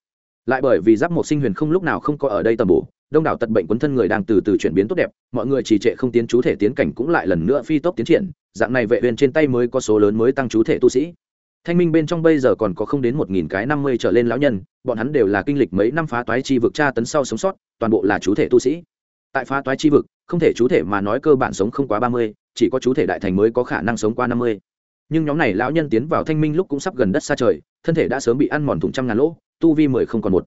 lại bởi vì giáp một sinh huyền không lúc nào không có ở đây tầm bổ, đông đảo tật bệnh quấn thân người đang từ từ chuyển biến tốt đẹp, mọi người trì trệ không tiến chú thể tiến cảnh cũng lại lần nữa phi tốc tiến triển, dạng này vệ huyền trên tay mới có số lớn mới tăng chú thể tu sĩ. Thanh minh bên trong bây giờ còn có không đến một nghìn cái năm mươi trở lên lão nhân, bọn hắn đều là kinh lịch mấy năm phá toái chi vực tra tấn sau sống sót, toàn bộ là chú thể tu sĩ. Tại phá toái chi vực, không thể chú thể mà nói cơ bản sống không quá ba mươi, chỉ có chú thể đại thành mới có khả năng sống qua năm mươi nhưng nhóm này lão nhân tiến vào thanh minh lúc cũng sắp gần đất xa trời, thân thể đã sớm bị ăn mòn thủng trăm ngàn lỗ, tu vi mười không còn một.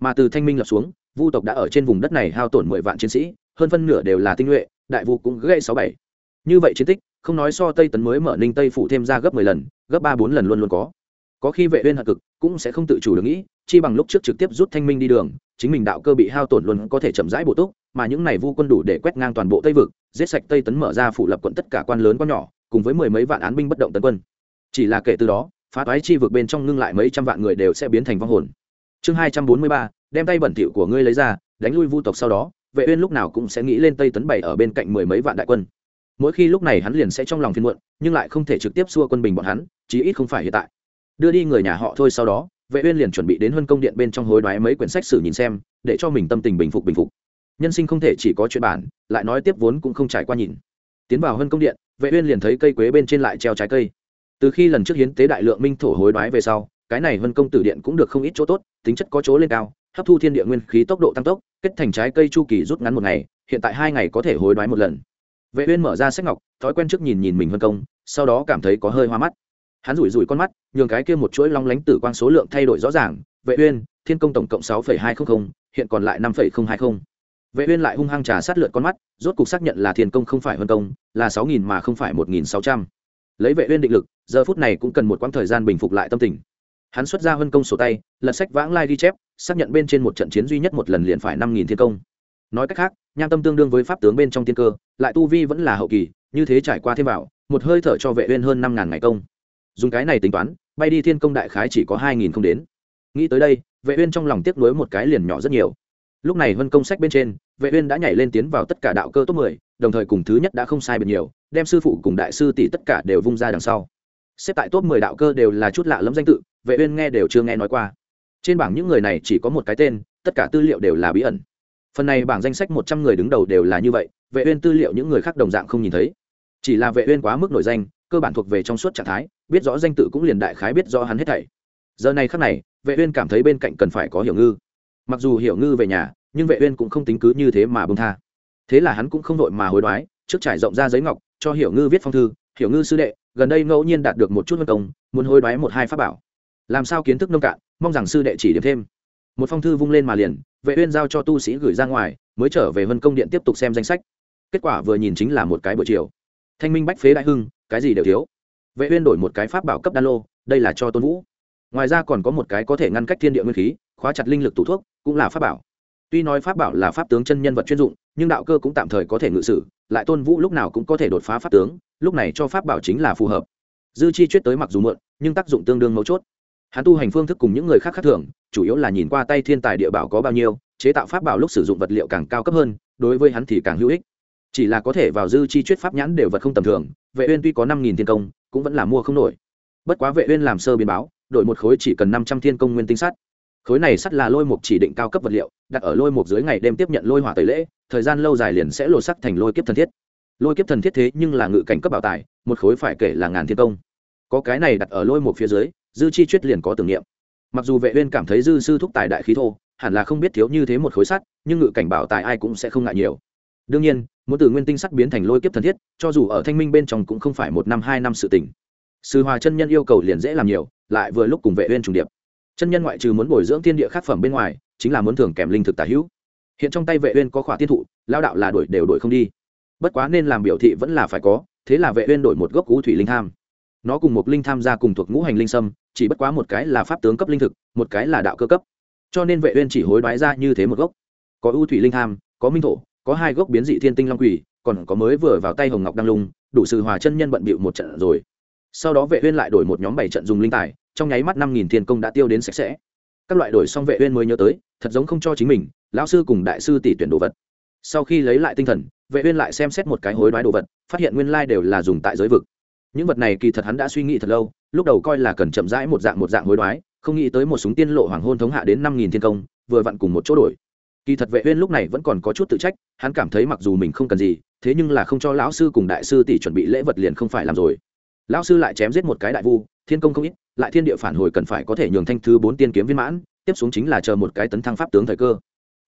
Mà từ thanh minh lập xuống, vu tộc đã ở trên vùng đất này hao tổn mười vạn chiến sĩ, hơn phân nửa đều là tinh nhuệ, đại vu cũng gây sáu bảy. Như vậy chiến tích, không nói so tây tấn mới mở ninh tây phụ thêm ra gấp mười lần, gấp ba bốn lần luôn luôn có. Có khi vệ uyên hận cực, cũng sẽ không tự chủ được nghĩ, chi bằng lúc trước trực tiếp rút thanh minh đi đường, chính mình đạo cơ bị hao tổn luôn có thể chậm rãi bổ túc, mà những này vu quân đủ để quét ngang toàn bộ tây vực, giết sạch tây tấn mở ra phủ lập quận tất cả quan lớn quan nhỏ cùng với mười mấy vạn án binh bất động tấn quân. Chỉ là kể từ đó, phá toái chi vực bên trong ngưng lại mấy trăm vạn người đều sẽ biến thành vong hồn. Chương hai trăm bốn mươi ba, đem tay bẩn thỉu của ngươi lấy ra, đánh lui vu tộc sau đó, vệ uyên lúc nào cũng sẽ nghĩ lên tây tấn bảy ở bên cạnh mười mấy vạn đại quân. Mỗi khi lúc này hắn liền sẽ trong lòng phiền muộn, nhưng lại không thể trực tiếp xua quân bình bọn hắn, chí ít không phải hiện tại. Đưa đi người nhà họ thôi sau đó, vệ uyên liền chuẩn bị đến huân công điện bên trong hối đoái mấy quyển sách sử nhìn xem, để cho mình tâm tình bình phục bình phục. Nhân sinh không thể chỉ có chuyện bản, lại nói tiếp vốn cũng không trải qua nhìn. Tiến vào huân công điện vệ uyên liền thấy cây quế bên trên lại treo trái cây. Từ khi lần trước hiến tế đại lượng minh thổ hối đoái về sau, cái này vân công tử điện cũng được không ít chỗ tốt, tính chất có chỗ lên cao, hấp thu thiên địa nguyên khí tốc độ tăng tốc, kết thành trái cây chu kỳ rút ngắn một ngày, hiện tại hai ngày có thể hối đoái một lần. Vệ uyên mở ra sách ngọc, thói quen trước nhìn nhìn mình vân công, sau đó cảm thấy có hơi hoa mắt. Hắn rủi rủi con mắt, nhường cái kia một chuỗi long lánh tử quang số lượng thay đổi rõ ràng. Vệ uyên, thiên công tổng cộng sáu hai trăm linh hiện còn lại năm hai mươi vệ uyên lại hung hăng trà sát lượt con mắt, rốt cục xác nhận là thiên công không phải huân công, là sáu nghìn mà không phải một nghìn sáu trăm. Lấy vệ uyên định lực, giờ phút này cũng cần một quãng thời gian bình phục lại tâm tình. Hắn xuất ra huân công sổ tay, lật sách vãng lai ghi chép, xác nhận bên trên một trận chiến duy nhất một lần liền phải năm nghìn thiên công. Nói cách khác, nham tâm tương đương với pháp tướng bên trong tiên cơ, lại tu vi vẫn là hậu kỳ, như thế trải qua thêm vào, một hơi thở cho vệ uyên hơn năm ngàn ngày công. Dùng cái này tính toán, bay đi thiên công đại khái chỉ có hai nghìn không đến. Nghĩ tới đây, vệ uyên trong lòng tiếc nuối một cái liền nhỏ rất nhiều lúc này vân công sách bên trên vệ uyên đã nhảy lên tiến vào tất cả đạo cơ top 10, đồng thời cùng thứ nhất đã không sai biệt nhiều đem sư phụ cùng đại sư tỷ tất cả đều vung ra đằng sau. Xếp tại top 10 đạo cơ đều là chút lạ lẫm danh tự vệ uyên nghe đều chưa nghe nói qua. Trên bảng những người này chỉ có một cái tên tất cả tư liệu đều là bí ẩn. Phần này bảng danh sách 100 người đứng đầu đều là như vậy vệ uyên tư liệu những người khác đồng dạng không nhìn thấy. Chỉ là vệ uyên quá mức nổi danh cơ bản thuộc về trong suốt trạng thái biết rõ danh tự cũng liền đại khái biết rõ hắn hết thảy. Giờ này khắc này vệ uyên cảm thấy bên cạnh cần phải có hiểu ngư mặc dù hiểu ngư về nhà, nhưng vệ uyên cũng không tính cứ như thế mà buông tha. Thế là hắn cũng không vội mà hối đoái, trước trải rộng ra giấy ngọc, cho hiểu ngư viết phong thư. Hiểu ngư sư đệ, gần đây ngẫu nhiên đạt được một chút vân công, muốn hối đoái một hai pháp bảo. Làm sao kiến thức nông cạn, mong rằng sư đệ chỉ điểm thêm. Một phong thư vung lên mà liền, vệ uyên giao cho tu sĩ gửi ra ngoài, mới trở về vân công điện tiếp tục xem danh sách. Kết quả vừa nhìn chính là một cái buổi chiều. Thanh minh bách phế đại hưng, cái gì đều thiếu. Vệ uyên đổi một cái pháp bảo cấp đan lô, đây là cho tôn vũ. Ngoài ra còn có một cái có thể ngăn cách thiên địa nguyên khí khóa chặt linh lực tủ thuốc, cũng là pháp bảo. Tuy nói pháp bảo là pháp tướng chân nhân vật chuyên dụng, nhưng đạo cơ cũng tạm thời có thể ngự sử, lại tôn vũ lúc nào cũng có thể đột phá pháp tướng, lúc này cho pháp bảo chính là phù hợp. Dư chi chuyết tới mặc dù mượn nhưng tác dụng tương đương mấu chốt. Hắn tu hành phương thức cùng những người khác khác thường, chủ yếu là nhìn qua tay thiên tài địa bảo có bao nhiêu, chế tạo pháp bảo lúc sử dụng vật liệu càng cao cấp hơn, đối với hắn thì càng hữu ích. Chỉ là có thể vào dư chi chuyết pháp nhãn đều vật không tầm thường, vệ uyên tuy có năm nghìn thiên công, cũng vẫn là mua không nổi. Bất quá vệ uyên làm sơ biến báo, đổi một khối chỉ cần năm trăm thiên công nguyên tinh sắt khối này sắt là lôi mục chỉ định cao cấp vật liệu, đặt ở lôi mục dưới ngày đêm tiếp nhận lôi hỏa tẩy lễ, thời gian lâu dài liền sẽ lột sắc thành lôi kiếp thần thiết. Lôi kiếp thần thiết thế nhưng là ngự cảnh cấp bảo tài, một khối phải kể là ngàn thiên công. Có cái này đặt ở lôi mục phía dưới, dư chi chuyết liền có tưởng niệm. Mặc dù vệ uyên cảm thấy dư sư thúc tài đại khí thô, hẳn là không biết thiếu như thế một khối sắt, nhưng ngự cảnh bảo tài ai cũng sẽ không ngại nhiều. Đương nhiên, muốn từ nguyên tinh sắt biến thành lôi kiếp thần thiết, cho dù ở thanh minh bên trong cũng không phải một năm, hai năm sự tình. Sư hòa chân nhân yêu cầu liền dễ làm nhiều, lại vừa lúc cùng vệ uyên trùng điệp chân nhân ngoại trừ muốn bồi dưỡng thiên địa khắc phẩm bên ngoài, chính là muốn thường kèm linh thực tả hữu. Hiện trong tay vệ uyên có khỏa tiên thụ, lao đạo là đổi đều đổi không đi. Bất quá nên làm biểu thị vẫn là phải có, thế là vệ uyên đổi một gốc cú thủy linh tham. Nó cùng một linh tham gia cùng thuộc ngũ hành linh sâm, chỉ bất quá một cái là pháp tướng cấp linh thực, một cái là đạo cơ cấp. Cho nên vệ uyên chỉ hối đoái ra như thế một gốc. Có ưu thủy linh tham, có minh thổ, có hai gốc biến dị thiên tinh long quỷ, còn có mới vừa vào tay hồng ngọc đăng lung, đủ sự hòa chân nhân bận bịu một trận rồi. Sau đó vệ uyên lại đổi một nhóm bảy trận dùng linh tài trong nháy mắt năm nghìn thiên công đã tiêu đến sạch sẽ. Các loại đổi xong vệ uyên mới nhớ tới, thật giống không cho chính mình, lão sư cùng đại sư tỷ tuyển đồ vật. Sau khi lấy lại tinh thần, vệ uyên lại xem xét một cái hối đoái đồ vật, phát hiện nguyên lai đều là dùng tại giới vực. Những vật này kỳ thật hắn đã suy nghĩ thật lâu, lúc đầu coi là cần chậm rãi một dạng một dạng hối đoái, không nghĩ tới một súng tiên lộ hoàng hôn thống hạ đến năm nghìn thiên công, vừa vặn cùng một chỗ đổi. Kỳ thật vệ uyên lúc này vẫn còn có chút tự trách, hắn cảm thấy mặc dù mình không cần gì, thế nhưng là không cho lão sư cùng đại sư tỷ chuẩn bị lễ vật liền không phải làm rồi. Lão sư lại chém giết một cái đại vu, thiên công không ít lại thiên địa phản hồi cần phải có thể nhường thanh thứ bốn tiên kiếm viên mãn, tiếp xuống chính là chờ một cái tấn thăng pháp tướng thời cơ.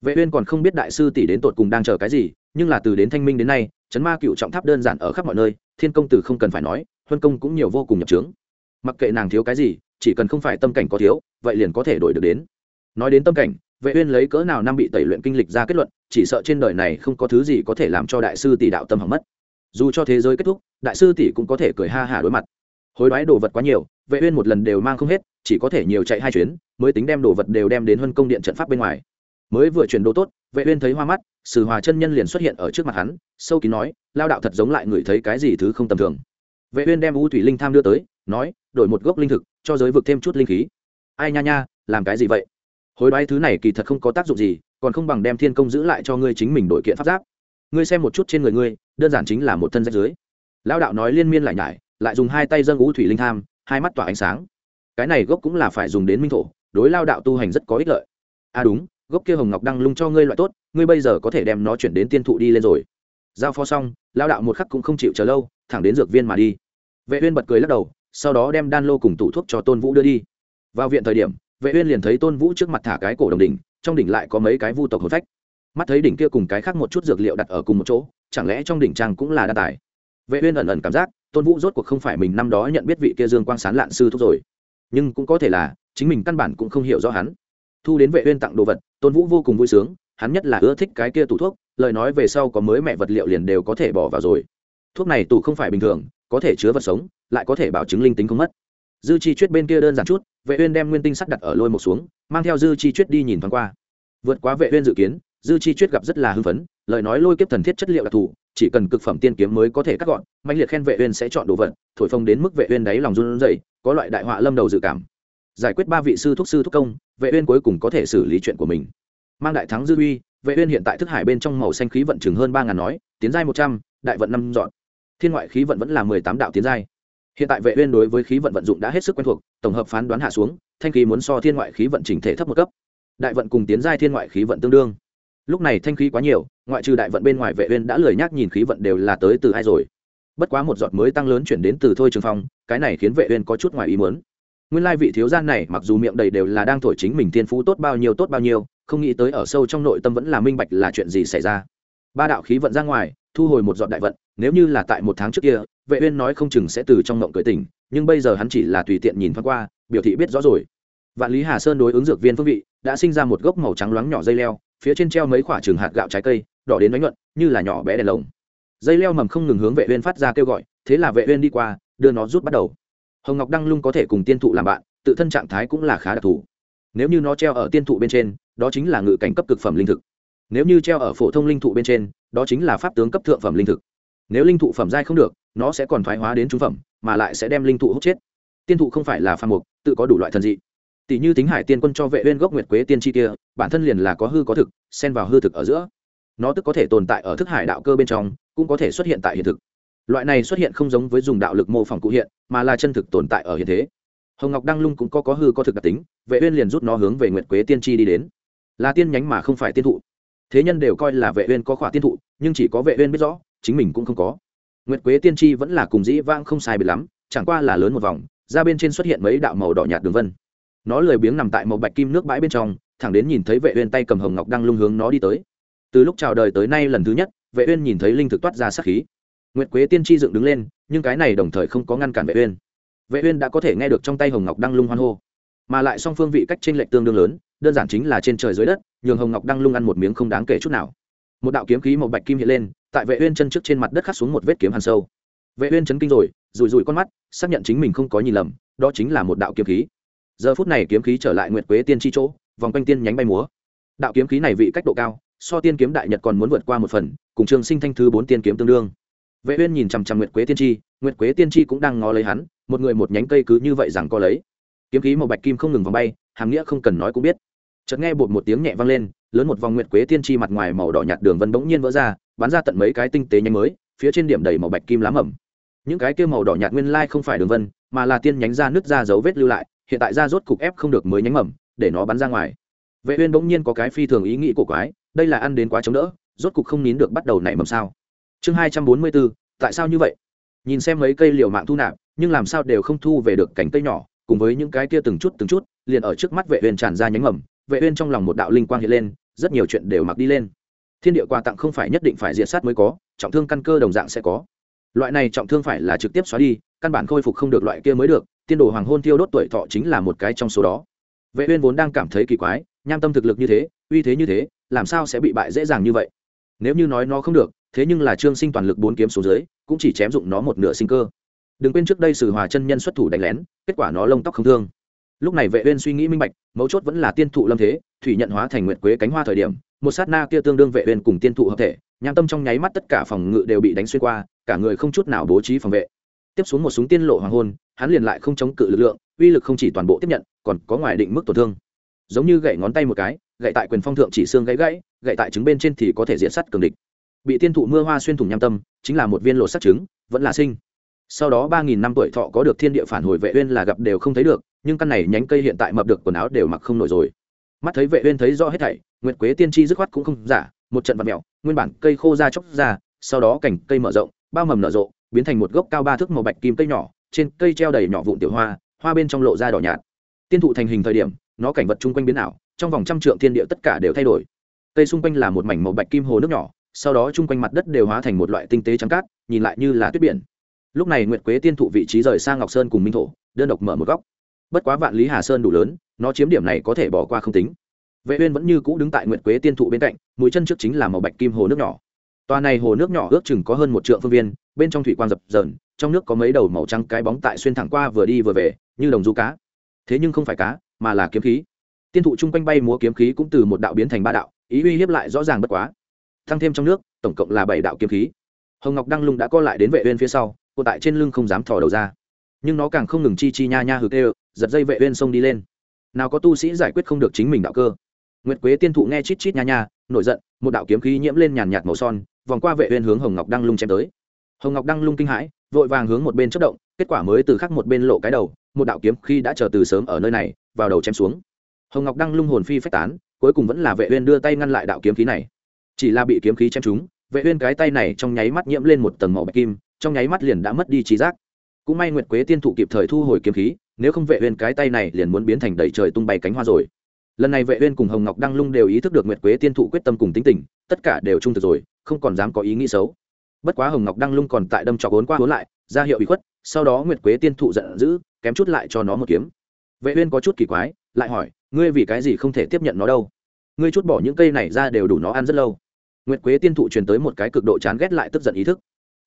Vệ uyên còn không biết đại sư tỷ đến tột cùng đang chờ cái gì, nhưng là từ đến thanh minh đến nay, chấn ma cựu trọng tháp đơn giản ở khắp mọi nơi, thiên công tử không cần phải nói, huân công cũng nhiều vô cùng nhập trướng. Mặc kệ nàng thiếu cái gì, chỉ cần không phải tâm cảnh có thiếu, vậy liền có thể đổi được đến. Nói đến tâm cảnh, vệ uyên lấy cỡ nào năm bị tẩy luyện kinh lịch ra kết luận, chỉ sợ trên đời này không có thứ gì có thể làm cho đại sư tỷ đạo tâm hỏng mất. Dù cho thế giới kết thúc, đại sư tỷ cũng có thể cười ha hà đối mặt. Hối đoái đồ vật quá nhiều vệ uyên một lần đều mang không hết, chỉ có thể nhiều chạy hai chuyến, mới tính đem đồ vật đều đem đến huân công điện trận pháp bên ngoài. Mới vừa chuyển đồ tốt, vệ uyên thấy hoa mắt, sử hòa chân nhân liền xuất hiện ở trước mặt hắn, sâu kín nói, lao đạo thật giống lại người thấy cái gì thứ không tầm thường. Vệ uyên đem u thủy linh tham đưa tới, nói, đổi một gốc linh thực, cho giới vực thêm chút linh khí. Ai nha nha, làm cái gì vậy? Hối đoái thứ này kỳ thật không có tác dụng gì, còn không bằng đem thiên công giữ lại cho ngươi chính mình đổi kiện pháp giáp. Ngươi xem một chút trên người ngươi, đơn giản chính là một thân rách dưới. Lao đạo nói liên miên lại nhải, lại dùng hai tay dâng u thủy linh tham hai mắt tỏa ánh sáng. Cái này gốc cũng là phải dùng đến minh thổ, đối lao đạo tu hành rất có ích lợi. À đúng, gốc kia hồng ngọc đăng lung cho ngươi loại tốt, ngươi bây giờ có thể đem nó chuyển đến tiên thụ đi lên rồi. Giao phó xong, lao đạo một khắc cũng không chịu chờ lâu, thẳng đến dược viên mà đi. Vệ uyên bật cười lắc đầu, sau đó đem đan lô cùng tủ thuốc cho tôn vũ đưa đi. Vào viện thời điểm, vệ uyên liền thấy tôn vũ trước mặt thả cái cổ đồng đỉnh, trong đỉnh lại có mấy cái vu tộc hồn phách. Mắt thấy đỉnh kia cùng cái khác một chút dược liệu đặt ở cùng một chỗ, chẳng lẽ trong đỉnh trang cũng là đa tài? Vệ uyên ẩn ẩn cảm giác tôn vũ rốt cuộc không phải mình năm đó nhận biết vị kia dương quang sán lạn sư thúc rồi. Nhưng cũng có thể là, chính mình căn bản cũng không hiểu rõ hắn. Thu đến vệ uyên tặng đồ vật, tôn vũ vô cùng vui sướng, hắn nhất là ưa thích cái kia tủ thuốc, lời nói về sau có mới mẹ vật liệu liền đều có thể bỏ vào rồi. Thuốc này tủ không phải bình thường, có thể chứa vật sống, lại có thể bảo chứng linh tính không mất. Dư chi chuyết bên kia đơn giản chút, vệ uyên đem nguyên tinh sắt đặt ở lôi một xuống, mang theo dư chi chuyết đi nhìn thoáng qua. Vượt quá vệ uyên dự kiến, dư chi chuyết gặp rất là hưng phấn lời nói lôi kiếp thần thiết chất liệu đặc thù, chỉ cần cực phẩm tiên kiếm mới có thể cắt gọn mạnh liệt khen vệ uyên sẽ chọn đồ vật, thổi phồng đến mức vệ uyên đáy lòng run rẩy, có loại đại họa lâm đầu dự cảm. Giải quyết ba vị sư thúc sư thúc công, vệ uyên cuối cùng có thể xử lý chuyện của mình. Mang đại thắng dư uy, vệ uyên hiện tại thức hải bên trong màu xanh khí vận chừng hơn ba ngàn nói, tiến giai một trăm, đại vận năm dọn. Thiên ngoại khí vận vẫn là mười tám đạo tiến giai. Hiện tại vệ uyên đối với khí vận vận dụng đã hết sức quen thuộc, tổng hợp phán đoán hạ xuống, thanh khí muốn so thiên ngoại khí vận chỉnh thể thấp một cấp. Đại vận cùng tiến giai thiên ngoại khí vận tương đương lúc này thanh khí quá nhiều, ngoại trừ đại vận bên ngoài vệ uyên đã lười nhác nhìn khí vận đều là tới từ ai rồi. Bất quá một giọt mới tăng lớn chuyển đến từ thôi trường phong, cái này khiến vệ uyên có chút ngoài ý muốn. Nguyên lai vị thiếu gia này mặc dù miệng đầy đều là đang thổi chính mình thiên phú tốt bao nhiêu tốt bao nhiêu, không nghĩ tới ở sâu trong nội tâm vẫn là minh bạch là chuyện gì xảy ra. Ba đạo khí vận ra ngoài, thu hồi một giọt đại vận, nếu như là tại một tháng trước kia, vệ uyên nói không chừng sẽ từ trong ngộng cười tỉnh, nhưng bây giờ hắn chỉ là tùy tiện nhìn thoáng qua, biểu thị biết rõ rồi. Vạn lý hà sơn đối ứng dược viên phương vị, đã sinh ra một gốc màu trắng loáng nhỏ dây leo phía trên treo mấy quả trường hạt gạo trái cây, đỏ đến bánh nhuận, như là nhỏ bé đèn lồng. Dây leo mầm không ngừng hướng vệ uyên phát ra kêu gọi, thế là vệ uyên đi qua, đưa nó rút bắt đầu. Hồng ngọc đăng lung có thể cùng tiên thụ làm bạn, tự thân trạng thái cũng là khá đặc thù. Nếu như nó treo ở tiên thụ bên trên, đó chính là ngự cảnh cấp cực phẩm linh thực. Nếu như treo ở phổ thông linh thụ bên trên, đó chính là pháp tướng cấp thượng phẩm linh thực. Nếu linh thụ phẩm giai không được, nó sẽ còn thoái hóa đến trung phẩm, mà lại sẽ đem linh thụ hút chết. Tiên thụ không phải là pha mục, tự có đủ loại thần dị tỷ như tính hải tiên quân cho vệ uyên gốc nguyệt quế tiên chi kia, bản thân liền là có hư có thực, xen vào hư thực ở giữa. Nó tức có thể tồn tại ở thức hải đạo cơ bên trong, cũng có thể xuất hiện tại hiện thực. Loại này xuất hiện không giống với dùng đạo lực mô phỏng cụ hiện, mà là chân thực tồn tại ở hiện thế. Hồng ngọc đăng lung cũng có có hư có thực đặc tính, vệ uyên liền rút nó hướng về nguyệt quế tiên chi đi đến. Là tiên nhánh mà không phải tiên thụ. Thế nhân đều coi là vệ uyên có khỏa tiên thụ, nhưng chỉ có vệ uyên biết rõ, chính mình cũng không có. Nguyệt quế tiên chi vẫn là cùng dĩ vãng không sai biệt lắm, chẳng qua là lớn một vòng, ra bên trên xuất hiện mấy đạo màu đỏ nhạt đường vân nó lười biếng nằm tại một bạch kim nước bãi bên trong, thẳng đến nhìn thấy vệ uyên tay cầm hồng ngọc đang lung hướng nó đi tới. Từ lúc chào đời tới nay lần thứ nhất, vệ uyên nhìn thấy linh thực toát ra sát khí. Nguyệt quế tiên tri dựng đứng lên, nhưng cái này đồng thời không có ngăn cản vệ uyên. Vệ uyên đã có thể nghe được trong tay hồng ngọc đang lung hoan hô. Mà lại song phương vị cách trên lệch tương đương lớn, đơn giản chính là trên trời dưới đất, nhường hồng ngọc đang lung ăn một miếng không đáng kể chút nào. Một đạo kiếm khí màu bạch kim hiện lên, tại vệ uyên chân trước trên mặt đất khắc xuống một vết kiếm hàn sâu. Vệ uyên chấn kinh rồi, rủi rủi con mắt, xác nhận chính mình không có nhìn lầm, đó chính là một đạo kiếm khí giờ phút này kiếm khí trở lại nguyệt quế tiên chi chỗ, vòng quanh tiên nhánh bay múa. Đạo kiếm khí này vị cách độ cao, so tiên kiếm đại nhật còn muốn vượt qua một phần, cùng trường sinh thanh thứ bốn tiên kiếm tương đương. Vệ uyên nhìn chằm chằm nguyệt quế tiên tri, nguyệt quế tiên tri cũng đang ngó lấy hắn, một người một nhánh cây cứ như vậy rằng co lấy. Kiếm khí màu bạch kim không ngừng vòng bay, hàm nghĩa không cần nói cũng biết. Chợt nghe bột một tiếng nhẹ vang lên, lớn một vòng nguyệt quế tiên tri mặt ngoài màu đỏ nhạt đường vân bỗng nhiên vỡ ra, bắn ra tận mấy cái tinh tế nhánh mới, phía trên điểm đầy màu bạch kim lá mầm. Những cái kia màu đỏ nhạt nguyên lai không phải đường vân, mà là tiên nhánh ra nứt ra dấu vết lưu lại hiện tại ra rốt cục ép không được mới nhánh mầm để nó bắn ra ngoài. Vệ uyên bỗng nhiên có cái phi thường ý nghĩ của quái đây là ăn đến quá chống đỡ rốt cục không nín được bắt đầu nảy mầm sao. Chương 244, tại sao như vậy? Nhìn xem mấy cây liều mạng thu nạp nhưng làm sao đều không thu về được cành cây nhỏ cùng với những cái kia từng chút từng chút liền ở trước mắt vệ uyên tràn ra nhánh mầm vệ uyên trong lòng một đạo linh quang hiện lên rất nhiều chuyện đều mặc đi lên. Thiên địa quà tặng không phải nhất định phải diệt sát mới có trọng thương căn cơ đồng dạng sẽ có. Loại này trọng thương phải là trực tiếp xóa đi căn bản khôi phục không được loại kia mới được tiên đồ hoàng hôn tiêu đốt tuổi thọ chính là một cái trong số đó. Vệ uyên vốn đang cảm thấy kỳ quái, nham tâm thực lực như thế, uy thế như thế, làm sao sẽ bị bại dễ dàng như vậy? Nếu như nói nó không được, thế nhưng là trương sinh toàn lực bốn kiếm xuống dưới, cũng chỉ chém dụng nó một nửa sinh cơ. Đừng quên trước đây sử hòa chân nhân xuất thủ đánh lén, kết quả nó lông tóc không thương. Lúc này vệ uyên suy nghĩ minh bạch, mấu chốt vẫn là tiên thụ lâm thế, thủy nhận hóa thành nguyệt quế cánh hoa thời điểm, một sát na kia tương đương vệ uyên cùng tiên thụ hợp thể, nham tâm trong nháy mắt tất cả phòng ngự đều bị đánh xuyên qua, cả người không chút nào bố trí phòng vệ tiếp xuống một súng tiên lộ hoàng hôn, hắn liền lại không chống cự lực lượng, uy lực không chỉ toàn bộ tiếp nhận, còn có ngoài định mức tổn thương. Giống như gậy ngón tay một cái, gậy tại quyền phong thượng chỉ xương gãy gãy, gậy tại trứng bên trên thì có thể diện sắt cường địch. Bị tiên thụ mưa hoa xuyên thủng nham tâm, chính là một viên lộ sắt trứng, vẫn là sinh. Sau đó ba nghìn năm tuổi thọ có được thiên địa phản hồi vệ uyên là gặp đều không thấy được, nhưng căn này nhánh cây hiện tại mập được quần áo đều mặc không nổi rồi. Mắt thấy vệ uyên thấy rõ hết thảy, nguyệt quế tiên tri dứt khoát cũng không giả, một trận vật mèo nguyên bản cây khô ra chốc ra, sau đó cảnh cây mở rộng, bao mầm nở rộ biến thành một gốc cao ba thước màu bạch kim cây nhỏ, trên cây treo đầy nhỏ vụn tiểu hoa hoa bên trong lộ ra đỏ nhạt. Tiên thụ thành hình thời điểm, nó cảnh vật chung quanh biến ảo, trong vòng trăm trượng thiên địa tất cả đều thay đổi. Cây xung quanh là một mảnh màu bạch kim hồ nước nhỏ, sau đó chung quanh mặt đất đều hóa thành một loại tinh tế trắng cát, nhìn lại như là tuyết biển. Lúc này nguyệt quế tiên thụ vị trí rời sang ngọc sơn cùng minh thổ, đơn độc mở một góc. Bất quá vạn lý hà sơn đủ lớn, nó chiếm điểm này có thể bỏ qua không tính. Vệ uyên vẫn như cũ đứng tại nguyệt quế tiên thụ bên cạnh, mũi chân trước chính là màu bạch kim hồ nước nhỏ. Toa này hồ nước nhỏ ước chừng có hơn một trượng phương viên bên trong thủy quang dập dờn, trong nước có mấy đầu màu trắng cái bóng tại xuyên thẳng qua vừa đi vừa về, như đồng du cá. Thế nhưng không phải cá, mà là kiếm khí. Tiên thụ chung quanh bay múa kiếm khí cũng từ một đạo biến thành ba đạo, ý uy hiếp lại rõ ràng bất quá. Thăng thêm trong nước, tổng cộng là bảy đạo kiếm khí. Hồng ngọc đăng lung đã co lại đến vệ uyên phía sau, cô tại trên lưng không dám thò đầu ra. Nhưng nó càng không ngừng chi chi nha nha hừ tê giật dây vệ uyên xông đi lên. Nào có tu sĩ giải quyết không được chính mình đạo cơ. Nguyệt quế tiên thụ nghe chít chít nha nha, nổi giận, một đạo kiếm khí nhiễm lên nhàn nhạt màu son, vòng qua vệ uyên hướng hồng ngọc đăng lung chém tới hồng ngọc đăng lung kinh hãi, vội vàng hướng một bên chớp động, kết quả mới từ khắc một bên lộ cái đầu, một đạo kiếm khi đã chờ từ sớm ở nơi này, vào đầu chém xuống. Hồng ngọc đăng lung hồn phi phách tán, cuối cùng vẫn là vệ uyên đưa tay ngăn lại đạo kiếm khí này. Chỉ là bị kiếm khí chém trúng, vệ uyên cái tay này trong nháy mắt nhiễm lên một tầng màu bạch kim, trong nháy mắt liền đã mất đi trí giác. Cũng may nguyệt quế tiên thụ kịp thời thu hồi kiếm khí, nếu không vệ uyên cái tay này liền muốn biến thành đầy trời tung bay cánh hoa rồi. Lần này vệ uyên cùng hồng ngọc đăng lung đều ý thức được nguyệt quế tiên thụ quyết tâm cùng tính tình, tất cả đều trung thực rồi, không còn dám có ý nghĩ xấu bất quá hồng ngọc đăng lung còn tại đâm trọc vốn qua vốn lại, ra hiệu bị khuất, sau đó nguyệt quế tiên thụ giận dữ, kém chút lại cho nó một kiếm. Vệ uyên có chút kỳ quái, lại hỏi, ngươi vì cái gì không thể tiếp nhận nó đâu? Ngươi chút bỏ những cây này ra đều đủ nó ăn rất lâu. Nguyệt quế tiên thụ truyền tới một cái cực độ chán ghét lại tức giận ý thức.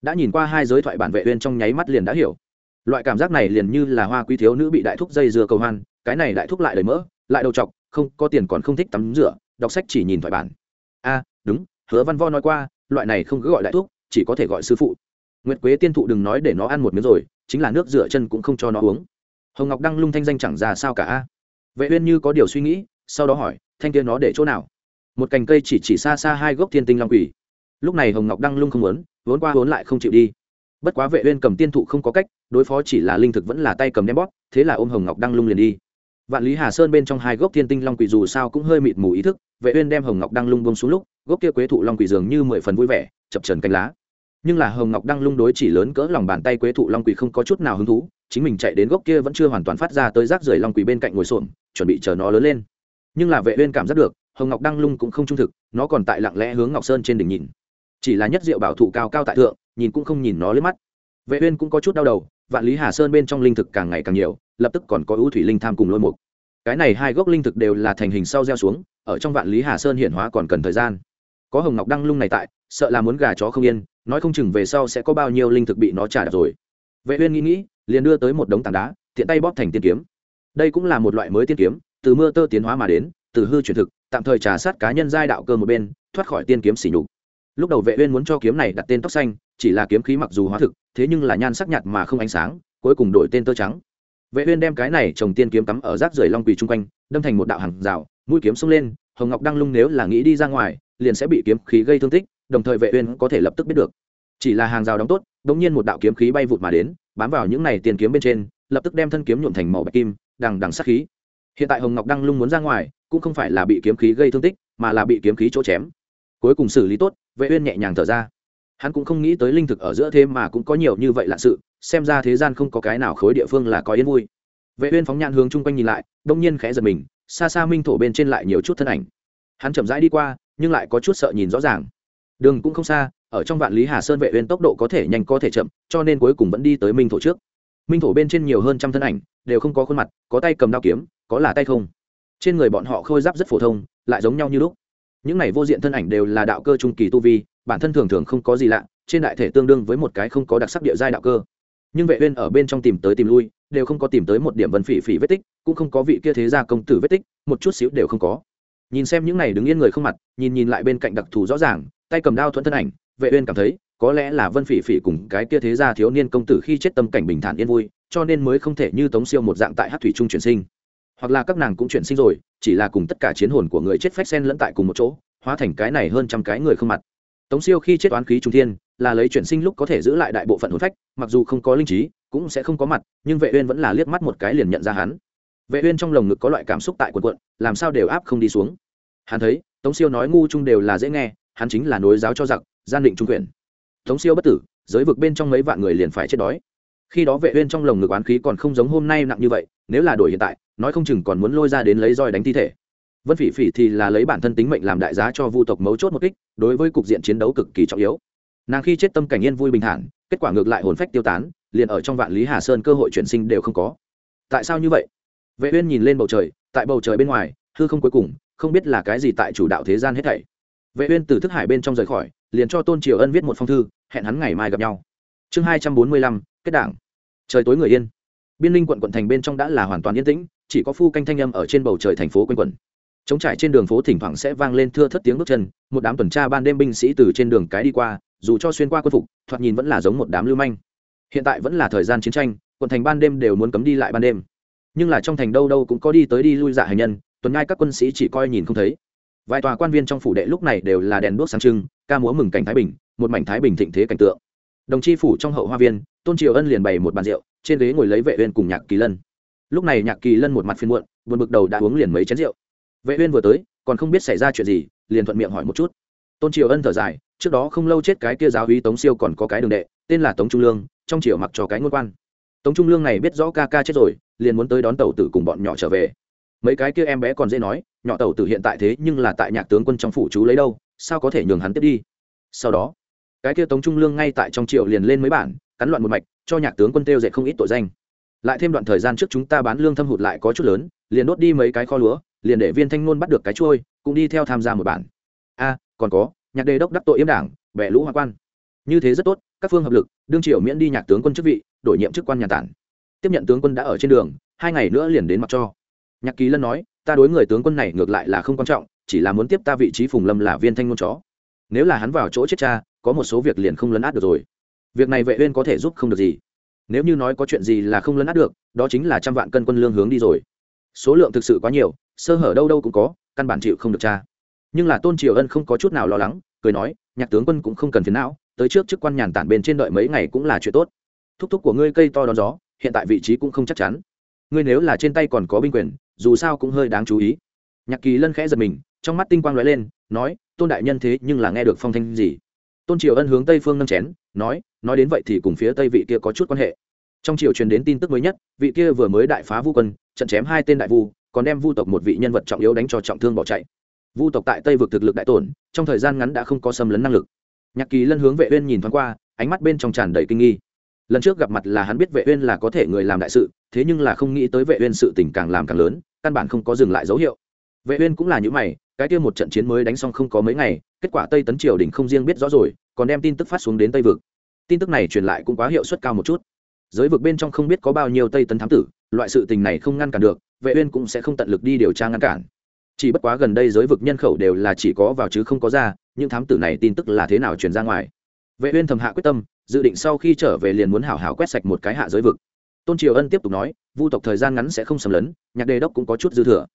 Đã nhìn qua hai giới thoại bản vệ uyên trong nháy mắt liền đã hiểu. Loại cảm giác này liền như là hoa quý thiếu nữ bị đại thúc dây dưa cầu hoan, cái này đại thúc lại đầy mỡ, lại đầu trọc không, có tiền còn không thích tắm rửa, đọc sách chỉ nhìn thoại bản. A, đúng, hứa văn vo nói qua, loại này không cứ gọi đại thúc chỉ có thể gọi sư phụ. Nguyệt quế tiên thụ đừng nói để nó ăn một miếng rồi, chính là nước rửa chân cũng không cho nó uống. Hồng ngọc đăng lung thanh danh chẳng ra sao cả a. Vệ uyên như có điều suy nghĩ, sau đó hỏi, thanh kia nó để chỗ nào? Một cành cây chỉ chỉ xa xa hai gốc thiên tinh long quỷ. Lúc này hồng ngọc đăng lung không muốn, vốn qua vốn lại không chịu đi. Bất quá vệ uyên cầm tiên thụ không có cách, đối phó chỉ là linh thực vẫn là tay cầm đem bóp, thế là ôm hồng ngọc đăng lung liền đi. Vạn lý hà sơn bên trong hai gốc thiên tinh long quỷ dù sao cũng hơi mịt mù ý thức, vệ uyên đem hồng ngọc đăng lung buông xuống lúc, gốc kia quế thụ long quỷ dường như mười phần vui vẻ, chập chờn cánh lá nhưng là hồng ngọc đăng lung đối chỉ lớn cỡ lòng bàn tay quế thụ long quỷ không có chút nào hứng thú, chính mình chạy đến gốc kia vẫn chưa hoàn toàn phát ra tới rác rưởi long quỷ bên cạnh ngồi xổm, chuẩn bị chờ nó lớn lên. Nhưng là vệ uyên cảm giác được, hồng ngọc đăng lung cũng không trung thực, nó còn tại lặng lẽ hướng ngọc sơn trên đỉnh nhìn. Chỉ là nhất diệu bảo thụ cao cao tại thượng, nhìn cũng không nhìn nó lướt mắt. Vệ uyên cũng có chút đau đầu, vạn lý hà sơn bên trong linh thực càng ngày càng nhiều, lập tức còn có ưu thủy linh tham cùng lôi mục. Cái này hai gốc linh thực đều là thành hình sau gieo xuống, ở trong vạn lý hà sơn hiện hóa còn cần thời gian. Có hồng ngọc đăng lung này tại, sợ là muốn gà chó không yên nói không chừng về sau sẽ có bao nhiêu linh thực bị nó trả đạp rồi. Vệ uyên nghĩ nghĩ, liền đưa tới một đống tảng đá, tiện tay bóp thành tiên kiếm. Đây cũng là một loại mới tiên kiếm, từ mưa tơ tiến hóa mà đến, từ hư chuyển thực, tạm thời trà sát cá nhân giai đạo cơ một bên, thoát khỏi tiên kiếm xỉ nhục. Lúc đầu vệ uyên muốn cho kiếm này đặt tên tóc xanh, chỉ là kiếm khí mặc dù hóa thực, thế nhưng là nhan sắc nhạt mà không ánh sáng, cuối cùng đổi tên tơ trắng. Vệ uyên đem cái này trồng tiên kiếm cắm ở rác rưởi long quỳ trung quanh, đâm thành một đạo hàng rào, mũi kiếm xông lên, hồng ngọc đăng lung nếu là nghĩ đi ra ngoài, liền sẽ bị kiếm khí gây thương tích đồng thời vệ uyên có thể lập tức biết được. Chỉ là hàng rào đóng tốt đống nhiên một đạo kiếm khí bay vụt mà đến, bám vào những này tiền kiếm bên trên, lập tức đem thân kiếm nhuộm thành màu bạch kim, đằng đằng sát khí. Hiện tại hồng ngọc đăng lung muốn ra ngoài, cũng không phải là bị kiếm khí gây thương tích, mà là bị kiếm khí chỗ chém. Cuối cùng xử lý tốt, vệ uyên nhẹ nhàng thở ra. Hắn cũng không nghĩ tới linh thực ở giữa thế mà cũng có nhiều như vậy lạ sự, xem ra thế gian không có cái nào khối địa phương là có yên vui. Vệ uyên phóng nhãn hướng chung quanh nhìn lại đông nhiên khẽ giật mình, xa xa minh thổ bên trên lại nhiều chút thân ảnh. Hắn chậm rãi đi qua, nhưng lại có chút sợ nhìn rõ ràng đường cũng không xa, ở trong vạn lý hà sơn vệ uyên tốc độ có thể nhanh có thể chậm, cho nên cuối cùng vẫn đi tới minh thổ trước. Minh thổ bên trên nhiều hơn trăm thân ảnh, đều không có khuôn mặt, có tay cầm đao kiếm, có là tay không. Trên người bọn họ khôi giáp rất phổ thông, lại giống nhau như lúc. Những này vô diện thân ảnh đều là đạo cơ trung kỳ tu vi, bản thân thường thường không có gì lạ, trên đại thể tương đương với một cái không có đặc sắc địa giai đạo cơ. Nhưng vệ uyên ở bên trong tìm tới tìm lui, đều không có tìm tới một điểm vân phỉ phỉ vết tích, cũng không có vị kia thế gia công tử vết tích, một chút xíu đều không có. Nhìn xem những này đứng yên người không mặt, nhìn nhìn lại bên cạnh đặc thù rõ ràng tay cầm đao thuẫn thân ảnh vệ uyên cảm thấy có lẽ là vân phỉ phỉ cùng cái kia thế gia thiếu niên công tử khi chết tâm cảnh bình thản yên vui cho nên mới không thể như tống siêu một dạng tại hát thủy trung chuyển sinh. Hoặc là các nàng cũng chuyển sinh rồi chỉ là cùng tất cả chiến hồn của người chết phách sen lẫn tại cùng một chỗ hóa thành cái này hơn trăm cái người không mặt. Tống siêu khi chết oán khí trung thiên là lấy chuyển sinh lúc có thể giữ lại đại bộ phận hồn phách mặc dù không có linh trí cũng sẽ không có mặt nhưng vệ uyên vẫn là liếc mắt một cái liền nhận ra hắn. Vệ uyên trong lồng ngực có loại cảm xúc tại cuộn cuộn, làm sao đều áp không đi xuống. Hắn thấy tống siêu nói ngu chung đều là dễ nghe hắn chính là nối giáo cho giặc, gian định trung quyền. Tống siêu bất tử, giới vực bên trong mấy vạn người liền phải chết đói. Khi đó vệ uyên trong lồng ngực oán khí còn không giống hôm nay nặng như vậy, nếu là đổi hiện tại, nói không chừng còn muốn lôi ra đến lấy roi đánh thi thể. Vân phỉ phỉ thì là lấy bản thân tính mệnh làm đại giá cho vu tộc mấu chốt một kích, đối với cục diện chiến đấu cực kỳ trọng yếu. Nàng khi chết tâm cảnh yên vui bình thản, kết quả ngược lại hồn phách tiêu tán, liền ở trong vạn lý hà sơn cơ hội chuyển sinh đều không có. Tại sao như vậy? Vệ uyên nhìn lên bầu trời, tại bầu trời bên ngoài, hư không cuối cùng, không biết là cái gì tại chủ đạo thế gian hết thảy vệ uyên từ thức hải bên trong rời khỏi liền cho tôn triều ân viết một phong thư hẹn hắn ngày mai gặp nhau. Chương 245, kết đảng. Trời tối người yên. Biên linh quận quận thành bên trong đã là hoàn toàn yên tĩnh chỉ có phu canh thanh âm ở trên bầu trời thành phố quanh quẩn. Chống trải trên đường phố thỉnh thoảng sẽ vang lên thưa thất tiếng bước chân một đám tuần tra ban đêm binh sĩ từ trên đường cái đi qua dù cho xuyên qua quân phục thoạt nhìn vẫn là giống một đám lưu manh. Hiện tại vẫn là thời gian chiến tranh quận thành ban đêm đều muốn cấm đi lại ban đêm. Nhưng là trong thành đâu đâu cũng có đi tới đi lui dạ hành nhân tuần ngai các quân sĩ chỉ coi nhìn không thấy vài tòa quan viên trong phủ đệ lúc này đều là đèn đuốc sáng trưng, ca múa mừng cảnh thái bình, một mảnh thái bình thịnh thế cảnh tượng. Đồng chi phủ trong hậu hoa viên, tôn triều ân liền bày một bàn rượu, trên ghế ngồi lấy vệ uyên cùng nhạc kỳ lân. Lúc này nhạc kỳ lân một mặt phiền muộn, buồn bực đầu đã uống liền mấy chén rượu. Vệ uyên vừa tới, còn không biết xảy ra chuyện gì, liền thuận miệng hỏi một chút. Tôn triều ân thở dài, trước đó không lâu chết cái kia giáo úy tống siêu còn có cái đường đệ, tên là tống trung lương, trong triều mặc cho cái ngôn quan. Tống trung lương này biết rõ ca ca chết rồi, liền muốn tới đón tàu tử cùng bọn nhỏ trở về mấy cái kia em bé còn dễ nói, nhỏ tàu tử hiện tại thế nhưng là tại nhạc tướng quân trong phủ chú lấy đâu, sao có thể nhường hắn tiếp đi? Sau đó, cái kia tống trung lương ngay tại trong triều liền lên mấy bản, cắn loạn một mạch, cho nhạc tướng quân tiêu dệt không ít tội danh. Lại thêm đoạn thời gian trước chúng ta bán lương thâm hụt lại có chút lớn, liền đốt đi mấy cái kho lúa, liền để viên thanh ngôn bắt được cái trôi cũng đi theo tham gia một bản. A, còn có, nhạc đề đốc đắc tội yếm đảng, bẻ lũ hoa quan. Như thế rất tốt, các phương hợp lực, đương triều miễn đi nhạc tướng quân chức vị, đổi nhiệm chức quan nhà tản. Tiếp nhận tướng quân đã ở trên đường, hai ngày nữa liền đến mặc cho nhạc kỳ lân nói, ta đối người tướng quân này ngược lại là không quan trọng, chỉ là muốn tiếp ta vị trí phùng lâm là viên thanh ngôn chó. Nếu là hắn vào chỗ chết cha, có một số việc liền không lấn át được rồi. Việc này vệ uyên có thể giúp không được gì. Nếu như nói có chuyện gì là không lấn át được, đó chính là trăm vạn cân quân lương hướng đi rồi. Số lượng thực sự quá nhiều, sơ hở đâu đâu cũng có, căn bản chịu không được cha. Nhưng là tôn triều ân không có chút nào lo lắng, cười nói, nhạc tướng quân cũng không cần phiền não, tới trước chức quan nhàn tản bên trên đợi mấy ngày cũng là chuyện tốt. Thúc thúc của ngươi cây to đón gió, hiện tại vị trí cũng không chắc chắn. Ngươi nếu là trên tay còn có binh quyền dù sao cũng hơi đáng chú ý. Nhạc kỳ lân khẽ giật mình, trong mắt tinh quang lóe lên, nói, tôn đại nhân thế nhưng là nghe được phong thanh gì? Tôn triều ân hướng tây phương nâng chén, nói nói đến vậy thì cùng phía tây vị kia có chút quan hệ. Trong triều truyền đến tin tức mới nhất, vị kia vừa mới đại phá vu quân, trận chém hai tên đại vu, còn đem vu tộc một vị nhân vật trọng yếu đánh cho trọng thương bỏ chạy. Vu tộc tại tây vực thực lực đại tổn, trong thời gian ngắn đã không có xâm lấn năng lực. Nhạc kỳ lân hướng vệ uyên nhìn thoáng qua, ánh mắt bên trong tràn đầy kinh nghi. Lần trước gặp mặt là hắn biết vệ uyên là có thể người làm đại sự thế nhưng là không nghĩ tới vệ uyên sự tình càng làm càng lớn, căn bản không có dừng lại dấu hiệu. Vệ uyên cũng là như mày, cái kia một trận chiến mới đánh xong không có mấy ngày, kết quả tây tấn triều đình không riêng biết rõ rồi, còn đem tin tức phát xuống đến tây vực. Tin tức này truyền lại cũng quá hiệu suất cao một chút. Giới vực bên trong không biết có bao nhiêu tây tấn thám tử, loại sự tình này không ngăn cản được, vệ uyên cũng sẽ không tận lực đi điều tra ngăn cản. Chỉ bất quá gần đây giới vực nhân khẩu đều là chỉ có vào chứ không có ra, những thám tử này tin tức là thế nào truyền ra ngoài. Vệ uyên thầm hạ quyết tâm, dự định sau khi trở về liền muốn hảo hảo quét sạch một cái hạ giới vực tôn triều ân tiếp tục nói, vu tộc thời gian ngắn sẽ không xâm lấn, nhạc đề đốc cũng có chút dư thừa.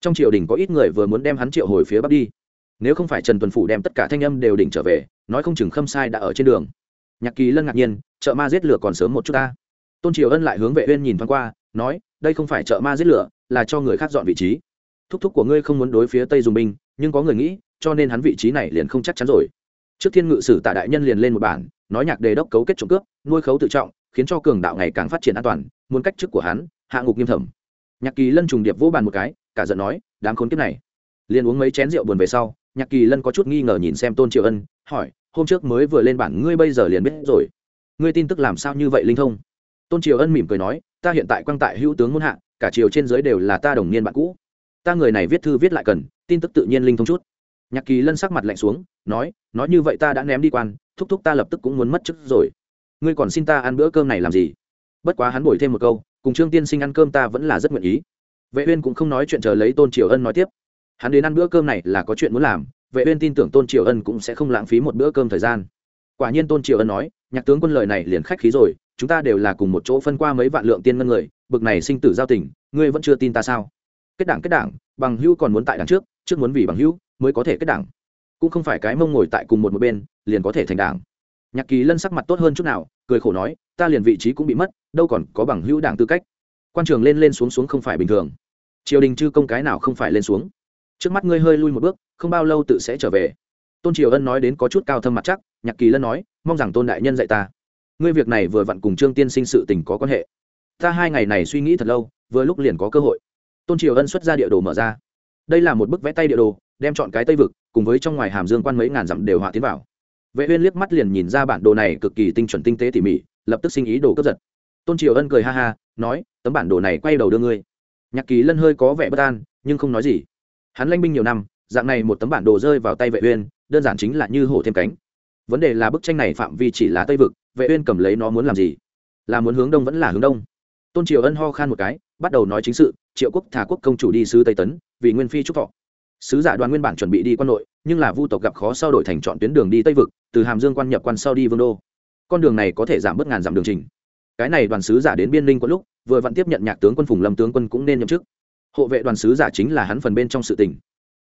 Trong triều đình có ít người vừa muốn đem hắn triệu hồi phía bắc đi. Nếu không phải trần tuần phủ đem tất cả thanh âm đều đỉnh trở về, nói không chừng khâm sai đã ở trên đường. Nhạc kỳ lân ngạc nhiên chợ ma giết lửa còn sớm một chút ta. Tôn triều ân lại hướng vệ uyên nhìn thoáng qua, nói, đây không phải chợ ma giết lửa, là cho người khác dọn vị trí. Thúc thúc của ngươi không muốn đối phía tây dùng binh, nhưng có người nghĩ, cho nên hắn vị trí này liền không chắc chắn rồi. Trước thiên ngự sử tả đại nhân liền lên một bản, nói nhạc đề đốc cấu kết trộm cướp, nuôi khấu tự trọng khiến cho cường đạo ngày càng phát triển an toàn, muốn cách chức của hắn, hạ ngục nghiêm thẩm. Nhạc kỳ lân trùng điệp vỗ bàn một cái, cả giận nói, đám khốn kiếp này. Liền uống mấy chén rượu buồn về sau, nhạc kỳ lân có chút nghi ngờ nhìn xem tôn triệu ân, hỏi, hôm trước mới vừa lên bản, ngươi bây giờ liền biết rồi. Ngươi tin tức làm sao như vậy linh thông? Tôn triều ân mỉm cười nói, ta hiện tại quang tại hữu tướng muôn hạ, cả triều trên giới đều là ta đồng niên bạn cũ. Ta người này viết thư viết lại cần, tin tức tự nhiên linh thông chút. Nhạc kỳ lân sắc mặt lạnh xuống, nói nói như vậy ta đã ném đi quan, thúc thúc ta lập tức cũng muốn mất chức rồi ngươi còn xin ta ăn bữa cơm này làm gì? Bất quá hắn bồi thêm một câu, cùng trương tiên sinh ăn cơm ta vẫn là rất nguyện ý. Vệ uyên cũng không nói chuyện chờ lấy tôn triều ân nói tiếp. Hắn đến ăn bữa cơm này là có chuyện muốn làm, vệ uyên tin tưởng tôn triều ân cũng sẽ không lãng phí một bữa cơm thời gian. Quả nhiên tôn triều ân nói, nhạc tướng quân lời này liền khách khí rồi, chúng ta đều là cùng một chỗ phân qua mấy vạn lượng tiên ngân người, bực này sinh tử giao tình, ngươi vẫn chưa tin ta sao? Kết đảng kết đảng, bằng hữu còn muốn tại đảng trước trước muốn vì bằng hữu mới có thể kết đảng. Cũng không phải cái mông ngồi tại cùng một một bên, liền có thể thành đảng nhạc kỳ lân sắc mặt tốt hơn chút nào, cười khổ nói, ta liền vị trí cũng bị mất, đâu còn có bằng hữu đảng tư cách. Quan trường lên lên xuống xuống không phải bình thường. Triều đình chư công cái nào không phải lên xuống? Trước mắt ngươi hơi lui một bước, không bao lâu tự sẽ trở về. Tôn triều ân nói đến có chút cao thâm mặt chắc, nhạc kỳ lân nói, mong rằng tôn đại nhân dạy ta. Ngươi việc này vừa vặn cùng trương tiên sinh sự tình có quan hệ. Ta hai ngày này suy nghĩ thật lâu, vừa lúc liền có cơ hội. Tôn triều ân xuất ra địa đồ mở ra. Đây là một bức vẽ tay địa đồ, đem chọn cái tây vực, cùng với trong ngoài hàm dương quan mấy ngàn dặm đều họa tiến vào vệ uyên liếc mắt liền nhìn ra bản đồ này cực kỳ tinh chuẩn tinh tế tỉ mỉ, lập tức sinh ý đồ cướp giật. Tôn triều ân cười ha ha, nói, tấm bản đồ này quay đầu đưa ngươi. Nhạc kỳ lân hơi có vẻ bất an, nhưng không nói gì. Hắn lanh binh nhiều năm, dạng này một tấm bản đồ rơi vào tay vệ uyên, đơn giản chính là như hổ thêm cánh. Vấn đề là bức tranh này phạm vi chỉ là tây vực, vệ uyên cầm lấy nó muốn làm gì? Là muốn hướng đông vẫn là hướng đông? Tôn triều ân ho khan một cái, bắt đầu nói chính sự, triệu quốc, thả quốc công chủ đi sứ tây tấn, vì nguyên phi trúc thọ. Sứ giả đoàn nguyên bản chuẩn bị đi quan nội, nhưng là vu tộc gặp khó sau đổi thành chọn tuyến đường đi tây vực từ hàm dương quan nhập quan sau đi vương đô. Con đường này có thể giảm bớt ngàn dặm đường trình. Cái này đoàn sứ giả đến biên linh có lúc, vừa vặn tiếp nhận nhạc tướng quân phùng lâm tướng quân cũng nên nhậm chức. Hộ vệ đoàn sứ giả chính là hắn phần bên trong sự tình.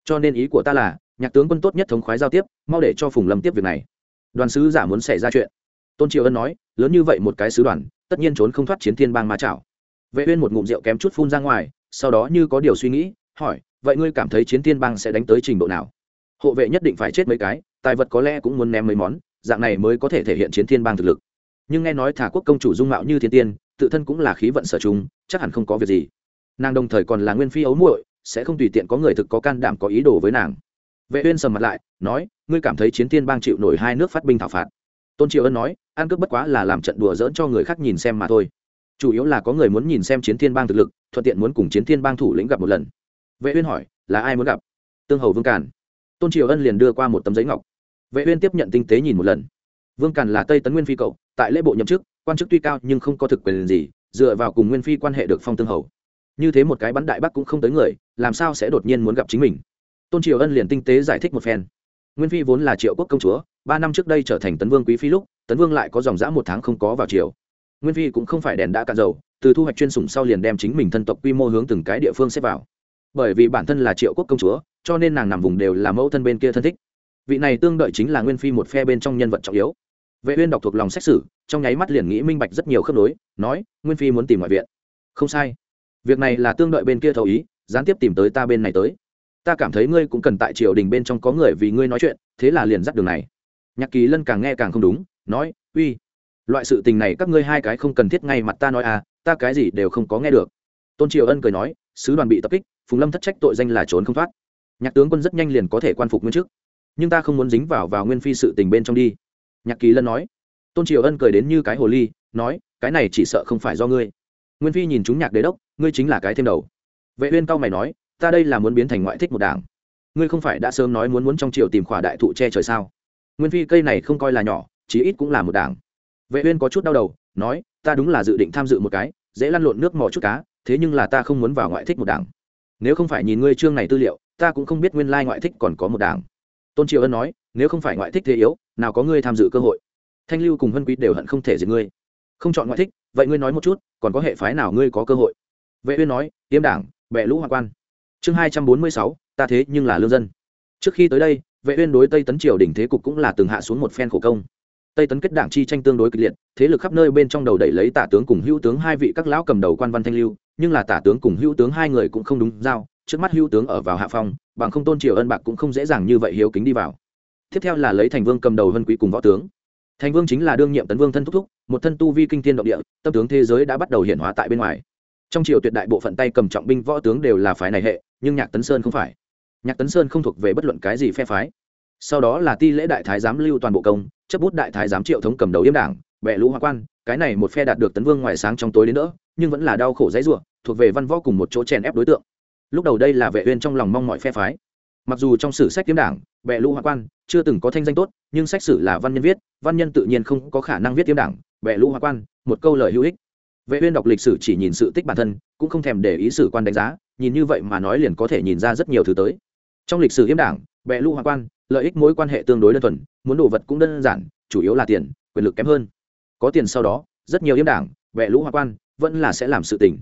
Cho nên ý của ta là, nhạc tướng quân tốt nhất thống khoái giao tiếp, mau để cho phùng lâm tiếp việc này. Đoàn sứ giả muốn xảy ra chuyện. Tôn triều ân nói, lớn như vậy một cái sứ đoàn, tất nhiên trốn không thoát chiến thiên bang ma chảo. Vệ uyên một ngụm rượu kém chút phun ra ngoài, sau đó như có điều suy nghĩ, hỏi, vậy ngươi cảm thấy chiến thiên bang sẽ đánh tới trình độ nào? Hộ vệ nhất định phải chết mấy cái tài vật có lẽ cũng muốn ném mấy món, dạng này mới có thể thể hiện chiến thiên bang thực lực. Nhưng nghe nói thả quốc công chủ dung mạo như thiên tiên, tự thân cũng là khí vận sở chúng chắc hẳn không có việc gì. Nàng đồng thời còn là nguyên phi ấu muội, sẽ không tùy tiện có người thực có can đảm có ý đồ với nàng. Vệ uyên sầm mặt lại, nói, ngươi cảm thấy chiến thiên bang chịu nổi hai nước phát binh thảo phạt. Tôn Triệu ân nói an cướp bất quá là làm trận đùa dỡn cho người khác nhìn xem mà thôi. Chủ yếu là có người muốn nhìn xem chiến thiên bang thực lực, thuận tiện muốn cùng chiến thiên bang thủ lĩnh gặp một lần. Vệ uyên hỏi, là ai muốn gặp? Tương hầu vương càn. Tôn triều ân liền đưa qua một tấm giấy ngọc vệ uyên tiếp nhận tinh tế nhìn một lần. Vương càn là tây tấn nguyên phi cậu, tại lễ bộ nhậm chức, quan chức tuy cao nhưng không có thực quyền gì, dựa vào cùng nguyên phi quan hệ được phong tương hầu. Như thế một cái bắn đại bắc cũng không tới người, làm sao sẽ đột nhiên muốn gặp chính mình? Tôn triều ân liền tinh tế giải thích một phen. Nguyên phi vốn là triệu quốc công chúa, ba năm trước đây trở thành tấn vương quý phi lúc, tấn vương lại có dòng dã một tháng không có vào triều. Nguyên phi cũng không phải đèn đã cạn dầu, từ thu hoạch chuyên sủng sau liền đem chính mình thân tộc quy mô hướng từng cái địa phương xếp vào. Bởi vì bản thân là triệu quốc công chúa, cho nên nàng nằm vùng đều là mẫu thân bên kia thân thích vị này tương đợi chính là nguyên phi một phe bên trong nhân vật trọng yếu. Vệ uyên đọc thuộc lòng xét xử, trong nháy mắt liền nghĩ minh bạch rất nhiều khớp nối, nói, nguyên phi muốn tìm ngoại viện. Không sai. Việc này là tương đợi bên kia thấu ý, gián tiếp tìm tới ta bên này tới. Ta cảm thấy ngươi cũng cần tại triều đình bên trong có người vì ngươi nói chuyện, thế là liền dắt đường này. Nhạc kỳ lân càng nghe càng không đúng, nói, uy, loại sự tình này các ngươi hai cái không cần thiết ngay mặt ta nói à ta cái gì đều không có nghe được. Tôn triều ân cười nói, sứ đoàn bị tập kích, phùng lâm thất trách tội danh là trốn không thoát. Nhạc tướng quân rất nhanh liền có thể quan phục nguyên chức nhưng ta không muốn dính vào vào nguyên phi sự tình bên trong đi. Nhạc kỳ lân nói. Tôn triều ân cười đến như cái hồ ly, nói, cái này chỉ sợ không phải do ngươi. Nguyên phi nhìn chúng nhạc đế đốc, ngươi chính là cái thêm đầu. Vệ uyên cao mày nói, ta đây là muốn biến thành ngoại thích một đảng. Ngươi không phải đã sớm nói muốn muốn trong triều tìm khỏa đại thụ che trời sao? Nguyên phi cây này không coi là nhỏ, chí ít cũng là một đảng. Vệ uyên có chút đau đầu, nói, ta đúng là dự định tham dự một cái, dễ lăn lộn nước mò chút cá, thế nhưng là ta không muốn vào ngoại thích một đảng. Nếu không phải nhìn ngươi chương này tư liệu, ta cũng không biết nguyên lai ngoại thích còn có một đảng tôn triều ân nói, nếu không phải ngoại thích thế yếu, nào có ngươi tham dự cơ hội. Thanh lưu cùng hân quý đều hận không thể diệt ngươi. Không chọn ngoại thích, vậy ngươi nói một chút, còn có hệ phái nào ngươi có cơ hội? Vệ uyên nói tiêm đảng, bệ lũ hoa quan. Chương hai trăm bốn mươi sáu, ta thế nhưng là lương dân. Trước khi tới đây, vệ uyên đối tây tấn triều đỉnh thế cục cũng là từng hạ xuống một phen khổ công. Tây tấn kết đảng chi tranh tương đối kịch liệt, thế lực khắp nơi bên trong đầu đẩy lấy tả tướng cùng hữu tướng hai vị các lão cầm đầu quan văn thanh lưu, nhưng là tả tướng cùng hữu tướng hai người cũng không đúng giao, trước mắt hữu tướng ở vào hạ phong bằng không tôn triều ân bạc cũng không dễ dàng như vậy hiếu kính đi vào. Tiếp theo là lấy thành vương cầm đầu vân quý cùng võ tướng. Thành vương chính là đương nhiệm tấn vương thân thúc thúc, một thân tu vi kinh thiên động địa, tâm tướng thế giới đã bắt đầu hiện hóa tại bên ngoài. Trong triều tuyệt đại bộ phận tay cầm trọng binh võ tướng đều là phái này hệ, nhưng nhạc tấn sơn không phải. Nhạc tấn sơn không thuộc về bất luận cái gì phe phái. Sau đó là ti lễ đại thái giám lưu toàn bộ công, chấp bút đại thái giám triệu thống cầm đầu yếm đảng, bệ lũ hoa quan, cái này một phe đạt được tấn vương ngoài sáng trong tối đến nữa nhưng vẫn là đau khổ dãy ruộng thuộc về văn võ cùng một chỗ chèn ép đối tượng lúc đầu đây là vệ uyên trong lòng mong mọi phe phái. Mặc dù trong sử sách kiếm đảng bệ lũ hoa quan chưa từng có thanh danh tốt, nhưng sách sử là văn nhân viết, văn nhân tự nhiên không có khả năng viết kiếm đảng bệ lũ hoa quan, một câu lời hữu ích. Vệ uyên đọc lịch sử chỉ nhìn sự tích bản thân, cũng không thèm để ý sử quan đánh giá, nhìn như vậy mà nói liền có thể nhìn ra rất nhiều thứ tới. Trong lịch sử yếm đảng bệ lũ hoa quan, lợi ích mối quan hệ tương đối đơn thuần, muốn đồ vật cũng đơn giản, chủ yếu là tiền, quyền lực kém hơn. Có tiền sau đó, rất nhiều yếm đảng bệ lũ hoa quan vẫn là sẽ làm sự tình.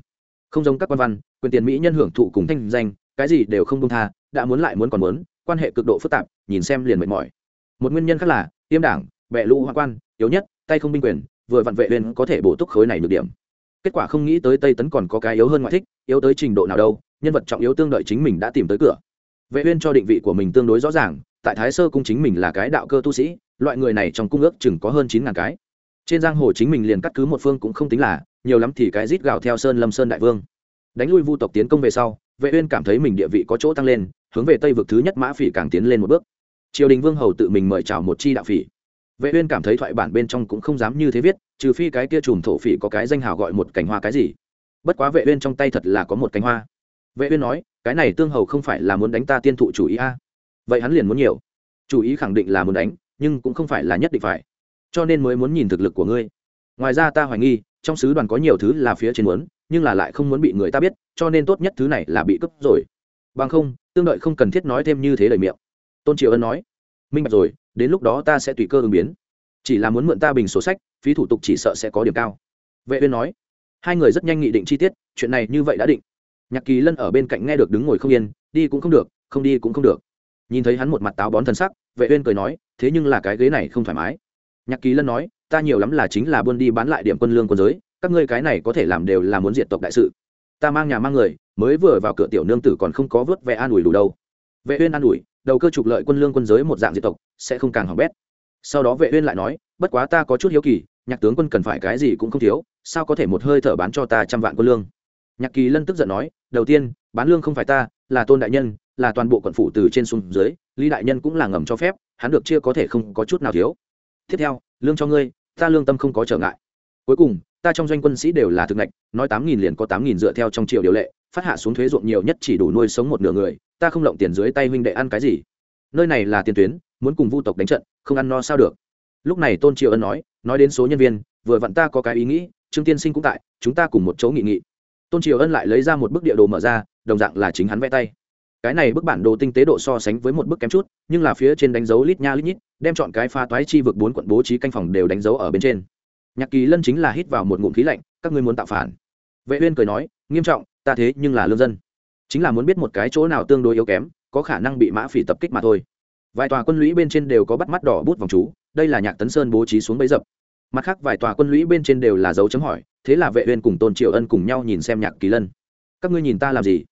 Không giống các quan văn quyền tiền mỹ nhân hưởng thụ cùng thanh danh, cái gì đều không công tha, đã muốn lại muốn còn muốn, quan hệ cực độ phức tạp, nhìn xem liền mệt mỏi. Một nguyên nhân khác là, Tiêm đảng bệ lũ hoa quan, yếu nhất, tay không binh quyền, vừa vặn vệ uyên có thể bổ túc khối này được điểm. Kết quả không nghĩ tới tây tấn còn có cái yếu hơn ngoại thích, yếu tới trình độ nào đâu, nhân vật trọng yếu tương đợi chính mình đã tìm tới cửa. Vệ uyên cho định vị của mình tương đối rõ ràng, tại thái sơ cung chính mình là cái đạo cơ tu sĩ, loại người này trong cung ước chừng có hơn chín ngàn cái. Trên giang hồ chính mình liền cắt cứ một phương cũng không tính là, nhiều lắm thì cái rít gào theo sơn lâm sơn đại vương đánh lui vu tộc tiến công về sau, vệ uyên cảm thấy mình địa vị có chỗ tăng lên, hướng về tây vực thứ nhất mã phỉ càng tiến lên một bước. Triều đình vương hầu tự mình mời chào một chi đạo phỉ. Vệ uyên cảm thấy thoại bản bên trong cũng không dám như thế viết, trừ phi cái kia chùm thổ phỉ có cái danh hào gọi một cành hoa cái gì. Bất quá vệ uyên trong tay thật là có một cành hoa. Vệ uyên nói, cái này tương hầu không phải là muốn đánh ta tiên thụ chủ ý a? Vậy hắn liền muốn nhiều. Chủ ý khẳng định là muốn đánh, nhưng cũng không phải là nhất định phải. Cho nên mới muốn nhìn thực lực của ngươi. Ngoài ra ta hoài nghi, trong sứ đoàn có nhiều thứ là phía trên muốn nhưng là lại không muốn bị người ta biết, cho nên tốt nhất thứ này là bị cướp rồi. Bằng không, tương đợi không cần thiết nói thêm như thế lời miệng. Tôn triều ân nói. Minh bạch rồi, đến lúc đó ta sẽ tùy cơ ứng biến. Chỉ là muốn mượn ta bình sổ sách, phí thủ tục chỉ sợ sẽ có điểm cao. Vệ uyên nói. Hai người rất nhanh nghị định chi tiết, chuyện này như vậy đã định. Nhạc kỳ lân ở bên cạnh nghe được đứng ngồi không yên, đi cũng không được, không đi cũng không được. Nhìn thấy hắn một mặt táo bón thân sắc, vệ uyên cười nói, thế nhưng là cái ghế này không thoải mái. Nhạc kỳ lân nói, ta nhiều lắm là chính là buôn đi bán lại điểm quân lương quân giới các ngươi cái này có thể làm đều là muốn diệt tộc đại sự. Ta mang nhà mang người, mới vừa vào cửa tiểu nương tử còn không có vớt vẻ an ủi đủ đâu. Vệ uyên an ủi, đầu cơ trục lợi quân lương quân giới một dạng diệt tộc, sẽ không càng hỏng bét. Sau đó vệ uyên lại nói, bất quá ta có chút hiếu kỳ, nhạc tướng quân cần phải cái gì cũng không thiếu, sao có thể một hơi thở bán cho ta trăm vạn quân lương? Nhạc kỳ lân tức giận nói, đầu tiên, bán lương không phải ta, là tôn đại nhân, là toàn bộ quận phủ từ trên xuống dưới, lý đại nhân cũng là ngầm cho phép, hắn được chia có thể không có chút nào thiếu. Tiếp theo, lương cho ngươi, ta lương tâm không có trở ngại cuối cùng, ta trong doanh quân sĩ đều là thực ngạch, nói tám nghìn liền có tám nghìn dựa theo trong triệu điều lệ, phát hạ xuống thuế ruộng nhiều nhất chỉ đủ nuôi sống một nửa người, ta không lộng tiền dưới tay huynh đệ ăn cái gì. Nơi này là tiền tuyến, muốn cùng vu tộc đánh trận, không ăn no sao được. Lúc này tôn triều ân nói nói đến số nhân viên, vừa vặn ta có cái ý nghĩ, trương tiên sinh cũng tại, chúng ta cùng một chỗ nghị nghị. Tôn triều ân lại lấy ra một bức địa đồ mở ra, đồng dạng là chính hắn vẽ tay. Cái này bức bản đồ tinh tế độ so sánh với một bức kém chút, nhưng là phía trên đánh dấu lít nha lít nhít, đem chọn cái pha toái chi vực bốn quận bố trí canh phòng đều đánh dấu ở bên trên nhạc kỳ lân chính là hít vào một ngụm khí lạnh, các ngươi muốn tạo phản. Vệ uyên cười nói, nghiêm trọng, ta thế nhưng là lương dân. Chính là muốn biết một cái chỗ nào tương đối yếu kém, có khả năng bị mã phỉ tập kích mà thôi. Vài tòa quân lũy bên trên đều có bắt mắt đỏ bút vòng chú, đây là nhạc tấn sơn bố trí xuống bấy dập. Mặt khác vài tòa quân lũy bên trên đều là dấu chấm hỏi, thế là vệ uyên cùng tôn triều ân cùng nhau nhìn xem nhạc kỳ lân. Các ngươi nhìn ta làm gì?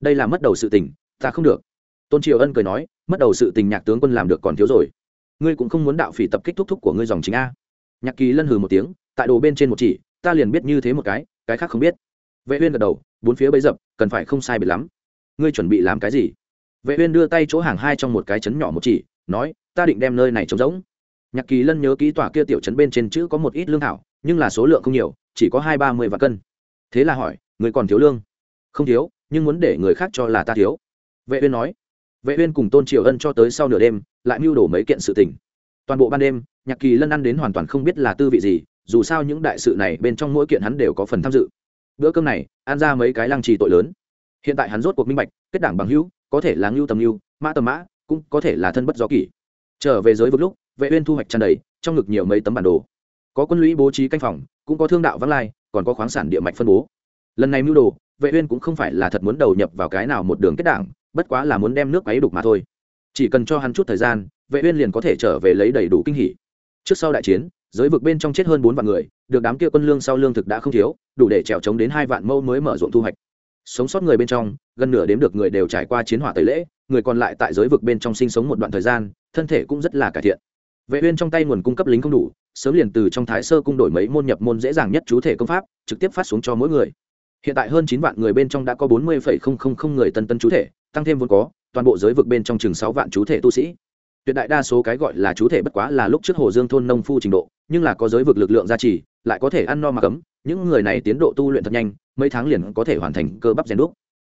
Đây là mất đầu sự tình, ta không được. Tôn triều ân cười nói, mất đầu sự tình nhạc tướng quân làm được còn thiếu rồi. Ngươi cũng không muốn đạo phỉ tập kích thúc thúc của ngươi dòng chính a nhạc kỳ lân hừ một tiếng, tại đồ bên trên một chỉ, ta liền biết như thế một cái cái khác không biết. Vệ uyên gật đầu, bốn phía bấy dập, cần phải không sai biệt lắm. Ngươi chuẩn bị làm cái gì? Vệ uyên đưa tay chỗ hàng hai trong một cái chấn nhỏ một chỉ, nói, ta định đem nơi này trống rỗng. Nhạc kỳ lân nhớ kỹ tòa kia tiểu chấn bên trên chữ có một ít lương thảo, nhưng là số lượng không nhiều, chỉ có hai ba mươi vạn cân. Thế là hỏi, người còn thiếu lương? Không thiếu, nhưng muốn để người khác cho là ta thiếu. Vệ uyên nói. Vệ uyên cùng tôn triều ân cho tới sau nửa đêm, lại mưu đổ mấy kiện sự tình toàn bộ ban đêm, nhạc kỳ lân ăn đến hoàn toàn không biết là tư vị gì, dù sao những đại sự này bên trong mỗi kiện hắn đều có phần tham dự. Bữa cơm này, ăn ra mấy cái lăng trì tội lớn. Hiện tại hắn rốt cuộc minh bạch, kết đảng bằng hữu, có thể là ngưu tầm ngưu, mã tầm mã, cũng có thể là thân bất do kỷ. Trở về giới vực lúc, vệ uyên thu hoạch tràn đầy, trong ngực nhiều mấy tấm bản đồ. Có quân lũy bố trí canh phòng, cũng có thương đạo vắng lai, còn có khoáng sản địa mạch phân bố. Lần này mưu đồ, vệ uyên cũng không phải là thật muốn đầu nhập vào cái nào một đường kết đảng, bất quá là muốn đem nước ấy đục mà thôi. Chỉ cần cho hắn chút thời gian vệ uyên liền có thể trở về lấy đầy đủ kinh hỉ. Trước sau đại chiến, giới vực bên trong chết hơn bốn vạn người, được đám kia quân lương sau lương thực đã không thiếu, đủ để trèo chống đến hai vạn mâu mới mở ruộng thu hoạch. Sống sót người bên trong, gần nửa đếm được người đều trải qua chiến hỏa tẩy lễ, người còn lại tại giới vực bên trong sinh sống một đoạn thời gian, thân thể cũng rất là cải thiện. Vệ uyên trong tay nguồn cung cấp lính không đủ, sớm liền từ trong thái sơ cung đổi mấy môn nhập môn dễ dàng nhất chú thể công pháp, trực tiếp phát xuống cho mỗi người. Hiện tại hơn chín vạn người bên trong đã có bốn mươi người tân tân chú thể, tăng thêm vốn có, toàn bộ giới vực bên trong chừng sáu vạn chú thể tu sĩ tuyệt đại đa số cái gọi là chú thể bất quá là lúc trước hồ dương thôn nông phu trình độ, nhưng là có giới vực lực lượng gia trì, lại có thể ăn no mà cấm, những người này tiến độ tu luyện thật nhanh, mấy tháng liền có thể hoàn thành cơ bắp rèn đúc.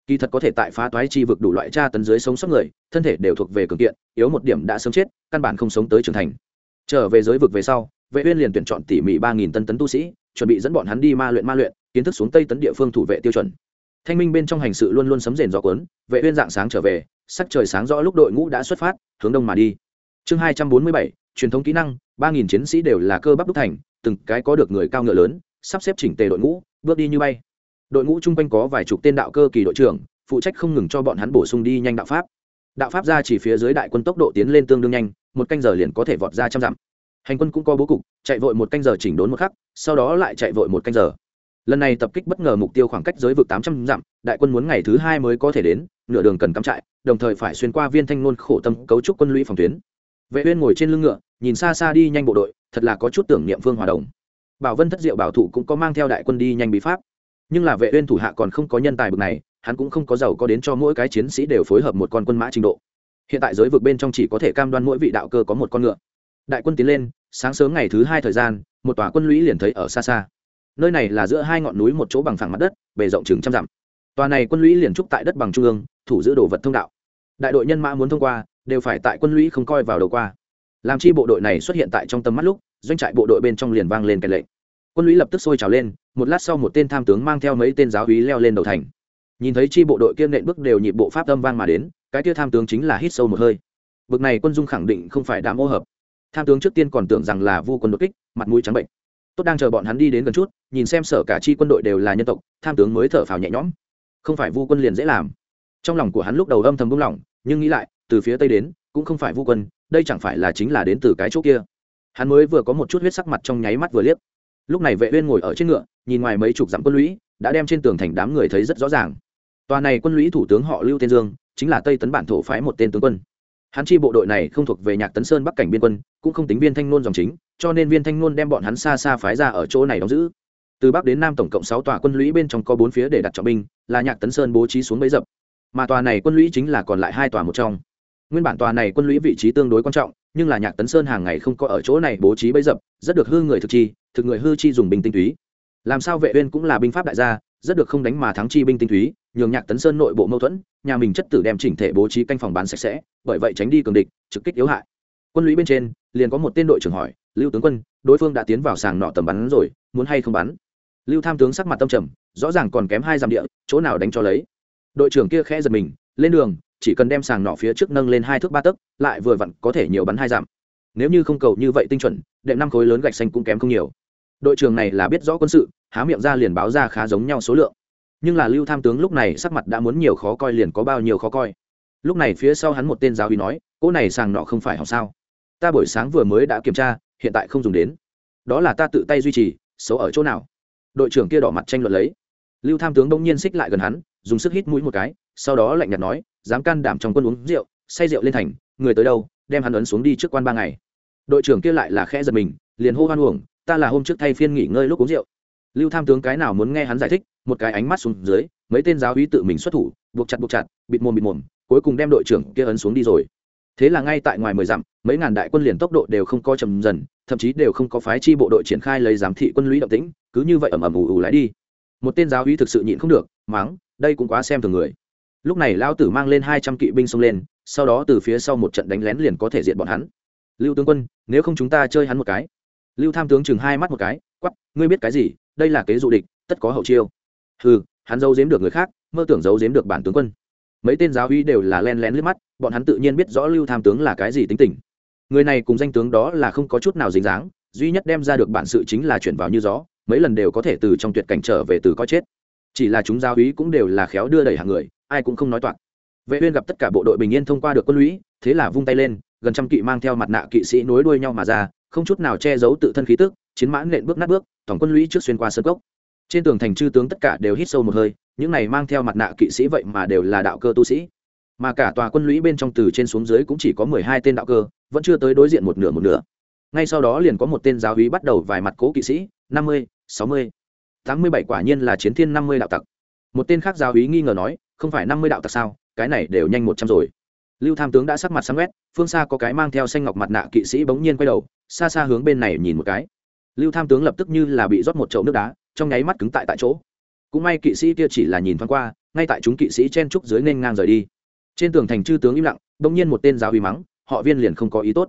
Kỳ thật có thể tại phá toái chi vực đủ loại tra tấn dưới sống sót người, thân thể đều thuộc về cường kiện, yếu một điểm đã sớm chết, căn bản không sống tới trưởng thành. Trở về giới vực về sau, vệ uyên liền tuyển chọn tỉ mỉ ba nghìn tân tấn tu sĩ, chuẩn bị dẫn bọn hắn đi ma luyện ma luyện, kiến thức xuống tây tấn địa phương thủ vệ tiêu chuẩn. Thanh minh bên trong hành sự luôn luôn sấm rền gió cuốn, vệ uyên dạng sáng trở về sắc trời sáng rõ lúc đội ngũ đã xuất phát hướng đông mà đi. Chương 247, truyền thống kỹ năng ba nghìn chiến sĩ đều là cơ bắp đúc thành từng cái có được người cao ngựa lớn sắp xếp chỉnh tề đội ngũ bước đi như bay. Đội ngũ trung quanh có vài chục tên đạo cơ kỳ đội trưởng phụ trách không ngừng cho bọn hắn bổ sung đi nhanh đạo pháp. Đạo pháp ra chỉ phía dưới đại quân tốc độ tiến lên tương đương nhanh một canh giờ liền có thể vọt ra trăm dặm. Hành quân cũng có bố cục chạy vội một canh giờ chỉnh đốn một khắc sau đó lại chạy vội một canh giờ lần này tập kích bất ngờ mục tiêu khoảng cách giới vực tám trăm dặm, đại quân muốn ngày thứ hai mới có thể đến, nửa đường cần cắm trại, đồng thời phải xuyên qua viên thanh ngôn khổ tâm cấu trúc quân lũy phòng tuyến. Vệ uyên ngồi trên lưng ngựa, nhìn xa xa đi nhanh bộ đội, thật là có chút tưởng niệm vương hòa đồng. Bảo vân thất diệu bảo thủ cũng có mang theo đại quân đi nhanh bí pháp. Nhưng là vệ uyên thủ hạ còn không có nhân tài bậc này, hắn cũng không có giàu có đến cho mỗi cái chiến sĩ đều phối hợp một con quân mã trình độ. Hiện tại giới vực bên trong chỉ có thể cam đoan mỗi vị đạo cơ có một con ngựa. Đại quân tiến lên, sáng sớm ngày thứ hai thời gian, một tòa quân lũy liền thấy ở xa xa nơi này là giữa hai ngọn núi một chỗ bằng phẳng mặt đất, bề rộng chừng trăm dặm. Tòa này quân lũy liền trúc tại đất bằng trung ương, thủ giữ đồ vật thông đạo. Đại đội nhân mã muốn thông qua, đều phải tại quân lũy không coi vào đầu qua. Làm chi bộ đội này xuất hiện tại trong tầm mắt lúc, doanh trại bộ đội bên trong liền vang lên kèn lệnh. Quân lũy lập tức sôi trào lên, một lát sau một tên tham tướng mang theo mấy tên giáo úy leo lên đầu thành. Nhìn thấy chi bộ đội kiên nện bước đều nhịp bộ pháp âm vang mà đến, cái kia tham tướng chính là hít sâu một hơi. Bực này quân dung khẳng định không phải đã mô hợp. Tham tướng trước tiên còn tưởng rằng là vu quân đột kích, mặt mũi trắng bệnh tốt đang chờ bọn hắn đi đến gần chút, nhìn xem sở cả chi quân đội đều là nhân tộc, tham tướng mới thở phào nhẹ nhõm. Không phải vu quân liền dễ làm. Trong lòng của hắn lúc đầu âm thầm buông lỏng, nhưng nghĩ lại, từ phía tây đến, cũng không phải vu quân, đây chẳng phải là chính là đến từ cái chỗ kia. Hắn mới vừa có một chút huyết sắc mặt trong nháy mắt vừa liếc. Lúc này vệ uyên ngồi ở trên ngựa, nhìn ngoài mấy chục dặm quân lũy, đã đem trên tường thành đám người thấy rất rõ ràng. Tòa này quân lũy thủ tướng họ lưu tiên dương, chính là tây tấn bản thổ phái một tên tướng quân hắn chi bộ đội này không thuộc về nhạc tấn sơn bắc cảnh biên quân, cũng không tính viên thanh nôn dòng chính, cho nên viên thanh nôn đem bọn hắn xa xa phái ra ở chỗ này đóng giữ. Từ bắc đến nam tổng cộng sáu tòa quân lũy bên trong có bốn phía để đặt trọng binh, là nhạc tấn sơn bố trí xuống bấy dập. Mà tòa này quân lũy chính là còn lại hai tòa một trong. Nguyên bản tòa này quân lũy vị trí tương đối quan trọng, nhưng là nhạc tấn sơn hàng ngày không có ở chỗ này bố trí bấy dập, rất được hư người thực chi, thực người hư chi dùng binh tinh túy. Làm sao vệ uyên cũng là binh pháp đại gia rất được không đánh mà thắng chi binh tinh túy, nhường nhạc tấn sơn nội bộ mâu thuẫn, nhà mình chất tử đem chỉnh thể bố trí canh phòng bán sạch sẽ, bởi vậy tránh đi cường địch, trực kích yếu hại. Quân lũy bên trên, liền có một tên đội trưởng hỏi, lưu tướng quân, đối phương đã tiến vào sàng nọ tầm bắn rồi, muốn hay không bắn? Lưu tham tướng sắc mặt tâm trầm, rõ ràng còn kém hai dặm địa, chỗ nào đánh cho lấy. Đội trưởng kia khẽ giật mình, lên đường, chỉ cần đem sàng nọ phía trước nâng lên hai thước ba tấc, lại vừa vặn có thể nhiều bắn hai dặm. Nếu như không cầu như vậy tinh chuẩn, đệm năm khối lớn gạch xanh cũng kém không nhiều đội trưởng này là biết rõ quân sự, há miệng ra liền báo ra khá giống nhau số lượng. Nhưng là lưu tham tướng lúc này sắc mặt đã muốn nhiều khó coi liền có bao nhiêu khó coi. Lúc này phía sau hắn một tên giáo uy nói cỗ này sàng nọ không phải học sao? Ta buổi sáng vừa mới đã kiểm tra, hiện tại không dùng đến. Đó là ta tự tay duy trì, xấu ở chỗ nào? Đội trưởng kia đỏ mặt tranh luận lấy. Lưu tham tướng đông nhiên xích lại gần hắn, dùng sức hít mũi một cái, sau đó lạnh nhạt nói, dám can đảm trong quân uống rượu, say rượu lên thành, người tới đâu, đem hắn ấn xuống đi trước quan ba ngày. Đội trưởng kia lại là khẽ giật mình, liền hô hoan uổng ta là hôm trước thay phiên nghỉ ngơi lúc uống rượu. Lưu tham tướng cái nào muốn nghe hắn giải thích, một cái ánh mắt xuống dưới, mấy tên giáo úy tự mình xuất thủ, buộc chặt buộc chặt, bịt mồm bịt mồm, cuối cùng đem đội trưởng kia ấn xuống đi rồi. Thế là ngay tại ngoài mười dặm, mấy ngàn đại quân liền tốc độ đều không co chậm dần, thậm chí đều không có phái chi bộ đội triển khai lấy giám thị quân lũy động tĩnh, cứ như vậy ầm ầm ù ù lái đi. Một tên giáo úy thực sự nhịn không được, mắng, đây cũng quá xem thường người. Lúc này lão tử mang lên hai trăm kỵ binh xông lên, sau đó từ phía sau một trận đánh lén liền có thể diệt bọn hắn. Lưu tướng quân, nếu không chúng ta chơi hắn một cái lưu tham tướng chừng hai mắt một cái quắp ngươi biết cái gì? Đây là kế dụ địch, tất có hậu chiêu. Ừ hắn giấu giếm được người khác, mơ tưởng giấu giếm được bản tướng quân. Mấy tên giáo uy đều là len lén liếc mắt, bọn hắn tự nhiên biết rõ lưu tham tướng là cái gì tính tình. Người này cùng danh tướng đó là không có chút nào dính dáng, duy nhất đem ra được bản sự chính là chuyển vào như gió, mấy lần đều có thể từ trong tuyệt cảnh trở về từ có chết. Chỉ là chúng giáo uy cũng đều là khéo đưa đẩy hàng người, ai cũng không nói toạc. Vệ uyên gặp tất cả bộ đội bình yên thông qua được quân lũy, thế là vung tay lên, gần trăm kỵ mang theo mặt nạ kỵ sĩ nối đuôi nhau mà ra không chút nào che giấu tự thân khí tức, chiến mã nện bước nát bước, tổng quân lũy trước xuyên qua sân gốc trên tường thành chư tướng tất cả đều hít sâu một hơi, những này mang theo mặt nạ kỵ sĩ vậy mà đều là đạo cơ tu sĩ. Mà cả tòa quân lũy bên trong từ trên xuống dưới cũng chỉ có mười hai tên đạo cơ, vẫn chưa tới đối diện một nửa một nửa. Ngay sau đó liền có một tên giáo hí bắt đầu vài mặt cố kỵ sĩ, năm mươi, sáu mươi, tám mươi bảy quả nhiên là chiến thiên năm mươi đạo tặc. Một tên khác giáo hí nghi ngờ nói, không phải năm mươi đạo tặc sao? Cái này đều nhanh một trăm rồi lưu tham tướng đã sắc mặt sáng quét, phương xa có cái mang theo xanh ngọc mặt nạ kỵ sĩ bỗng nhiên quay đầu, xa xa hướng bên này nhìn một cái. Lưu tham tướng lập tức như là bị rót một chậu nước đá, trong nháy mắt cứng tại tại chỗ. Cũng may kỵ sĩ kia chỉ là nhìn thoáng qua, ngay tại chúng kỵ sĩ chen trúc dưới nên ngang rời đi. Trên tường thành chư tướng im lặng, bỗng nhiên một tên giáo uy mắng, họ viên liền không có ý tốt.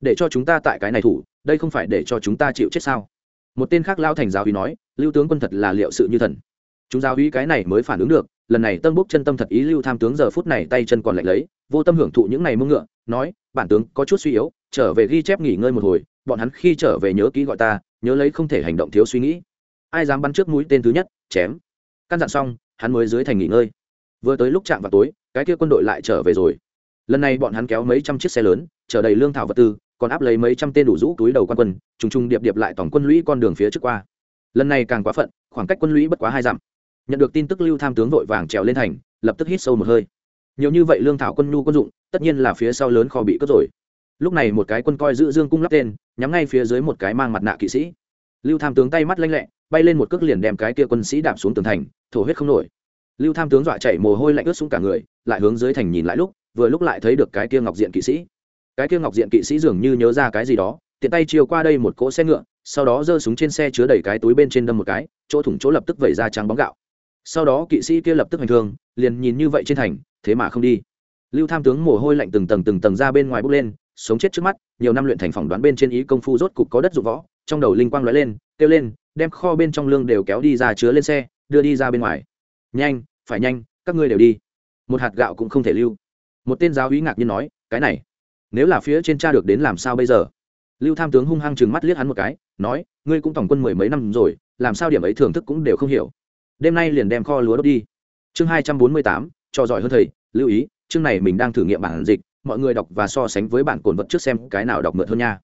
Để cho chúng ta tại cái này thủ, đây không phải để cho chúng ta chịu chết sao? Một tên khác lao thành giáo uy nói, lưu tướng quân thật là liệu sự như thần. Chúng giáo uy cái này mới phản ứng được, lần này tân bốc chân tâm thật ý lưu tham tướng giờ phút này tay chân còn lạnh lấy vô tâm hưởng thụ những này mưng ngựa, nói, bản tướng có chút suy yếu, trở về ghi chép nghỉ ngơi một hồi, bọn hắn khi trở về nhớ kỹ gọi ta, nhớ lấy không thể hành động thiếu suy nghĩ. Ai dám bắn trước mũi tên thứ nhất? Chém. Căn dặn xong, hắn mới dưới thành nghỉ ngơi. Vừa tới lúc chạm vào tối, cái kia quân đội lại trở về rồi. Lần này bọn hắn kéo mấy trăm chiếc xe lớn, chở đầy lương thảo vật tư, còn áp lấy mấy trăm tên đủ rũ túi đầu quan quân, trùng trùng điệp điệp lại tổng quân lũy con đường phía trước qua. Lần này càng quá phận, khoảng cách quân lũy bất quá hai dặm. Nhận được tin tức lưu tham tướng vội vàng trèo lên thành, lập tức hít sâu một hơi nhiều như vậy lương thảo quân nhu quân dụng, tất nhiên là phía sau lớn kho bị cướp rồi. Lúc này một cái quân coi giữ dương cung lắp tên, nhắm ngay phía dưới một cái mang mặt nạ kỵ sĩ. Lưu tham tướng tay mắt lanh lẹ, bay lên một cước liền đem cái kia quân sĩ đạp xuống tường thành, thổ huyết không nổi. Lưu tham tướng dọa chạy mồ hôi lạnh ướt xuống cả người, lại hướng dưới thành nhìn lại lúc, vừa lúc lại thấy được cái kia ngọc diện kỵ sĩ. Cái kia ngọc diện kỵ sĩ dường như nhớ ra cái gì đó, tiện tay chiều qua đây một cỗ xe ngựa, sau đó giơ súng trên xe chứa đầy cái túi bên trên đâm một cái, chỗ thủng chỗ lập tức vẩy ra trắng bóng gạo sau đó kỵ sĩ kia lập tức hành thương, liền nhìn như vậy trên thành, thế mà không đi. Lưu tham tướng mồ hôi lạnh từng tầng từng tầng ra bên ngoài bốc lên, sống chết trước mắt, nhiều năm luyện thành phỏng đoán bên trên ý công phu rốt cục có đất dụng võ, trong đầu linh quang lóe lên, kêu lên, đem kho bên trong lương đều kéo đi ra chứa lên xe, đưa đi ra bên ngoài. Nhanh, phải nhanh, các ngươi đều đi. Một hạt gạo cũng không thể lưu. Một tên giáo úy ngạc nhiên nói, cái này, nếu là phía trên cha được đến làm sao bây giờ? Lưu tham tướng hung hăng chừng mắt liếc hắn một cái, nói, ngươi cũng tổng quân mười mấy năm rồi, làm sao điểm ấy thưởng thức cũng đều không hiểu đêm nay liền đem kho lúa đốt đi. Chương hai trăm bốn mươi tám, cho giỏi hơn thầy, lưu ý, chương này mình đang thử nghiệm bản dịch, mọi người đọc và so sánh với bản cồn vật trước xem cái nào đọc mượt hơn nha.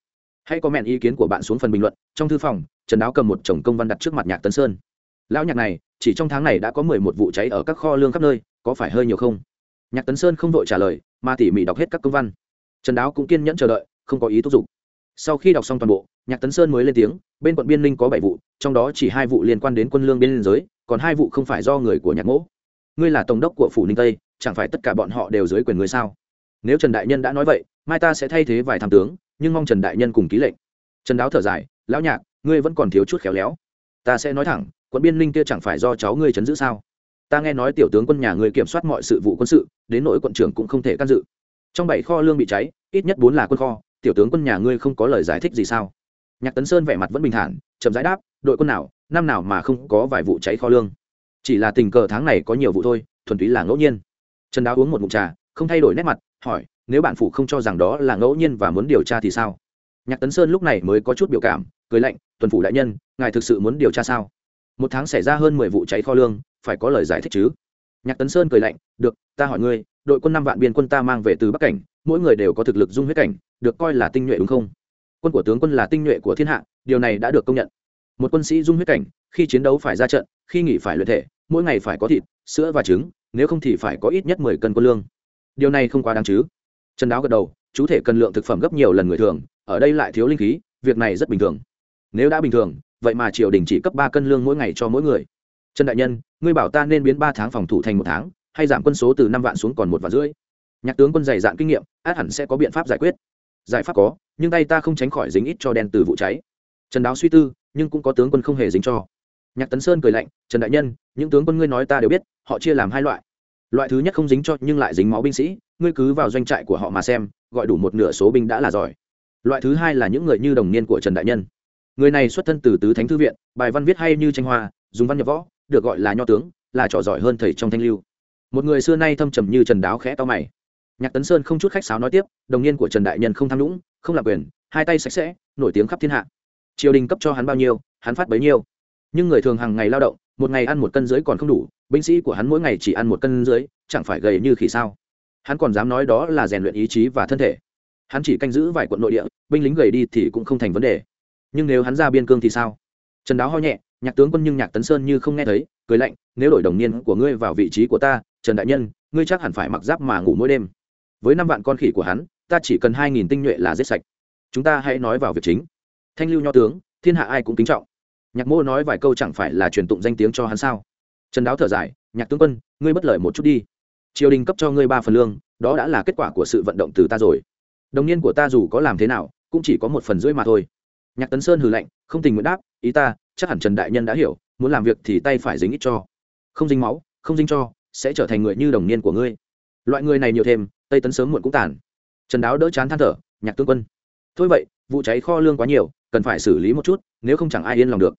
Hãy có mẹn ý kiến của bạn xuống phần bình luận, trong thư phòng, trần đáo cầm một chồng công văn đặt trước mặt nhạc tấn sơn. Lão nhạc này, chỉ trong tháng này đã có mười một vụ cháy ở các kho lương khắp nơi, có phải hơi nhiều không? Nhạc tấn sơn không vội trả lời, mà tỉ mỉ đọc hết các công văn. Trần đáo cũng kiên nhẫn chờ đợi, không có ý thúc giục. Sau khi đọc xong toàn bộ, nhạc tấn sơn mới lên tiếng, bên quận biên ninh có bảy vụ, trong đó chỉ hai vụ liên quan đến quân lương biên giới còn hai vụ không phải do người của nhạc ngỗ ngươi là tổng đốc của phủ ninh tây, chẳng phải tất cả bọn họ đều dưới quyền ngươi sao? Nếu trần đại nhân đã nói vậy, mai ta sẽ thay thế vài tham tướng, nhưng mong trần đại nhân cùng ký lệnh. Trần đáo thở dài, lão nhạc, ngươi vẫn còn thiếu chút khéo léo. Ta sẽ nói thẳng, quận biên ninh kia chẳng phải do cháu ngươi chấn giữ sao? Ta nghe nói tiểu tướng quân nhà ngươi kiểm soát mọi sự vụ quân sự, đến nỗi quận trưởng cũng không thể can dự. Trong bảy kho lương bị cháy, ít nhất bốn là quân kho, tiểu tướng quân nhà ngươi không có lời giải thích gì sao? Nhạc tấn sơn vẻ mặt vẫn bình thản, chậm giải đáp, đội quân nào năm nào mà không có vài vụ cháy kho lương. Chỉ là tình cờ tháng này có nhiều vụ thôi, thuần túy là ngẫu nhiên. Trần đáo uống một mụn trà, không thay đổi nét mặt, hỏi, nếu bạn phụ không cho rằng đó là ngẫu nhiên và muốn điều tra thì sao? Nhạc tấn sơn lúc này mới có chút biểu cảm, cười lạnh, tuần phủ đại nhân, ngài thực sự muốn điều tra sao? Một tháng xảy ra hơn mười vụ cháy kho lương, phải có lời giải thích chứ? Nhạc tấn sơn cười lạnh, được, ta hỏi ngươi, đội quân năm vạn biên quân ta mang về từ bắc cảnh, mỗi người đều có thực lực dung huyết cảnh, được coi là tinh nhuệ đúng không? Quân của tướng quân là tinh nhuệ của thiên hạ, điều này đã được công nhận một quân sĩ dung huyết cảnh, khi chiến đấu phải ra trận, khi nghỉ phải luyện thể, mỗi ngày phải có thịt, sữa và trứng, nếu không thì phải có ít nhất mười cân quân lương. Điều này không quá đáng chứ. Trần đáo gật đầu, chú thể cần lượng thực phẩm gấp nhiều lần người thường, ở đây lại thiếu linh khí, việc này rất bình thường. Nếu đã bình thường, vậy mà triều đình chỉ cấp ba cân lương mỗi ngày cho mỗi người. Trần đại nhân, ngươi bảo ta nên biến ba tháng phòng thủ thành một tháng, hay giảm quân số từ năm vạn xuống còn một vạn rưỡi? Nhạc tướng quân dày dạn kinh nghiệm, át hẳn sẽ có biện pháp giải quyết. Giải pháp có, nhưng tay ta không tránh khỏi dính ít cho đen từ vụ cháy trần đáo suy tư, nhưng cũng có tướng quân không hề dính cho. Nhạc tấn sơn cười lạnh, trần đại nhân, những tướng quân ngươi nói ta đều biết, họ chia làm hai loại. Loại thứ nhất không dính cho nhưng lại dính máu binh sĩ, ngươi cứ vào doanh trại của họ mà xem, gọi đủ một nửa số binh đã là giỏi. Loại thứ hai là những người như đồng niên của trần đại nhân. Người này xuất thân từ tứ thánh thư viện, bài văn viết hay như tranh hoa, dùng văn nhập võ, được gọi là nho tướng, là trò giỏi hơn thầy trong thanh lưu. Một người xưa nay thâm trầm như trần đáo khẽ to mày. Nhạc tấn sơn không chút khách sáo nói tiếp, đồng niên của trần đại nhân không tham lũng không làm quyền, hai tay sạch sẽ, nổi tiếng khắp thiên hạ triều đình cấp cho hắn bao nhiêu, hắn phát bấy nhiêu. Nhưng người thường hàng ngày lao động, một ngày ăn một cân dưới còn không đủ, binh sĩ của hắn mỗi ngày chỉ ăn một cân dưới chẳng phải gầy như khỉ sao? Hắn còn dám nói đó là rèn luyện ý chí và thân thể. Hắn chỉ canh giữ vài quận nội địa, binh lính gầy đi thì cũng không thành vấn đề. Nhưng nếu hắn ra biên cương thì sao? Trần đáo ho nhẹ, nhạc tướng quân nhưng nhạc tấn sơn như không nghe thấy, cười lạnh, nếu đổi đồng niên của ngươi vào vị trí của ta, trần đại nhân, ngươi chắc hẳn phải mặc giáp mà ngủ mỗi đêm. Với năm vạn con khỉ của hắn, ta chỉ cần hai nghìn tinh nhuệ là giết sạch. Chúng ta hãy nói vào việc chính thanh lưu nho tướng, thiên hạ ai cũng kính trọng. Nhạc mô nói vài câu chẳng phải là truyền tụng danh tiếng cho hắn sao? Trần đáo thở dài, nhạc tướng quân, ngươi bất lợi một chút đi. Triều đình cấp cho ngươi ba phần lương, đó đã là kết quả của sự vận động từ ta rồi. Đồng niên của ta dù có làm thế nào, cũng chỉ có một phần rưỡi mà thôi. Nhạc tấn sơn hừ lạnh, không tình nguyện đáp, ý ta, chắc hẳn trần đại nhân đã hiểu, muốn làm việc thì tay phải dính ít cho. Không dính máu, không dính cho, sẽ trở thành người như đồng niên của ngươi. Loại người này nhiều thêm, tây tấn sớm muộn cũng tàn. Trần đáo đỡ chán than thở, nhạc tướng quân, thôi vậy, vụ cháy kho lương quá nhiều cần phải xử lý một chút, nếu không chẳng ai yên lòng được.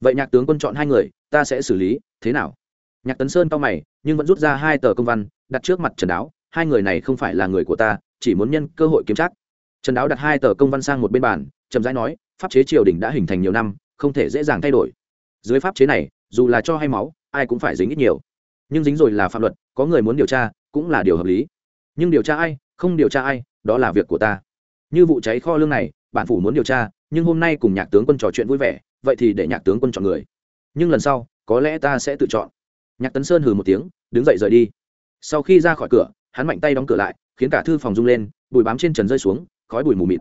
Vậy nhạc tướng quân chọn hai người, ta sẽ xử lý, thế nào? Nhạc tấn sơn cao mày, nhưng vẫn rút ra hai tờ công văn, đặt trước mặt trần đáo, hai người này không phải là người của ta, chỉ muốn nhân cơ hội kiếm chắc. Trần đáo đặt hai tờ công văn sang một bên bàn, chậm rãi nói, pháp chế triều đình đã hình thành nhiều năm, không thể dễ dàng thay đổi. Dưới pháp chế này, dù là cho hay máu, ai cũng phải dính ít nhiều. Nhưng dính rồi là phạm luật, có người muốn điều tra, cũng là điều hợp lý. Nhưng điều tra ai, không điều tra ai, đó là việc của ta. Như vụ cháy kho lương này, bản phủ muốn điều tra nhưng hôm nay cùng nhạc tướng quân trò chuyện vui vẻ, vậy thì để nhạc tướng quân chọn người. Nhưng lần sau, có lẽ ta sẽ tự chọn. Nhạc tấn sơn hừ một tiếng, đứng dậy rời đi. Sau khi ra khỏi cửa, hắn mạnh tay đóng cửa lại, khiến cả thư phòng rung lên, bụi bám trên trần rơi xuống, khói bụi mù mịt.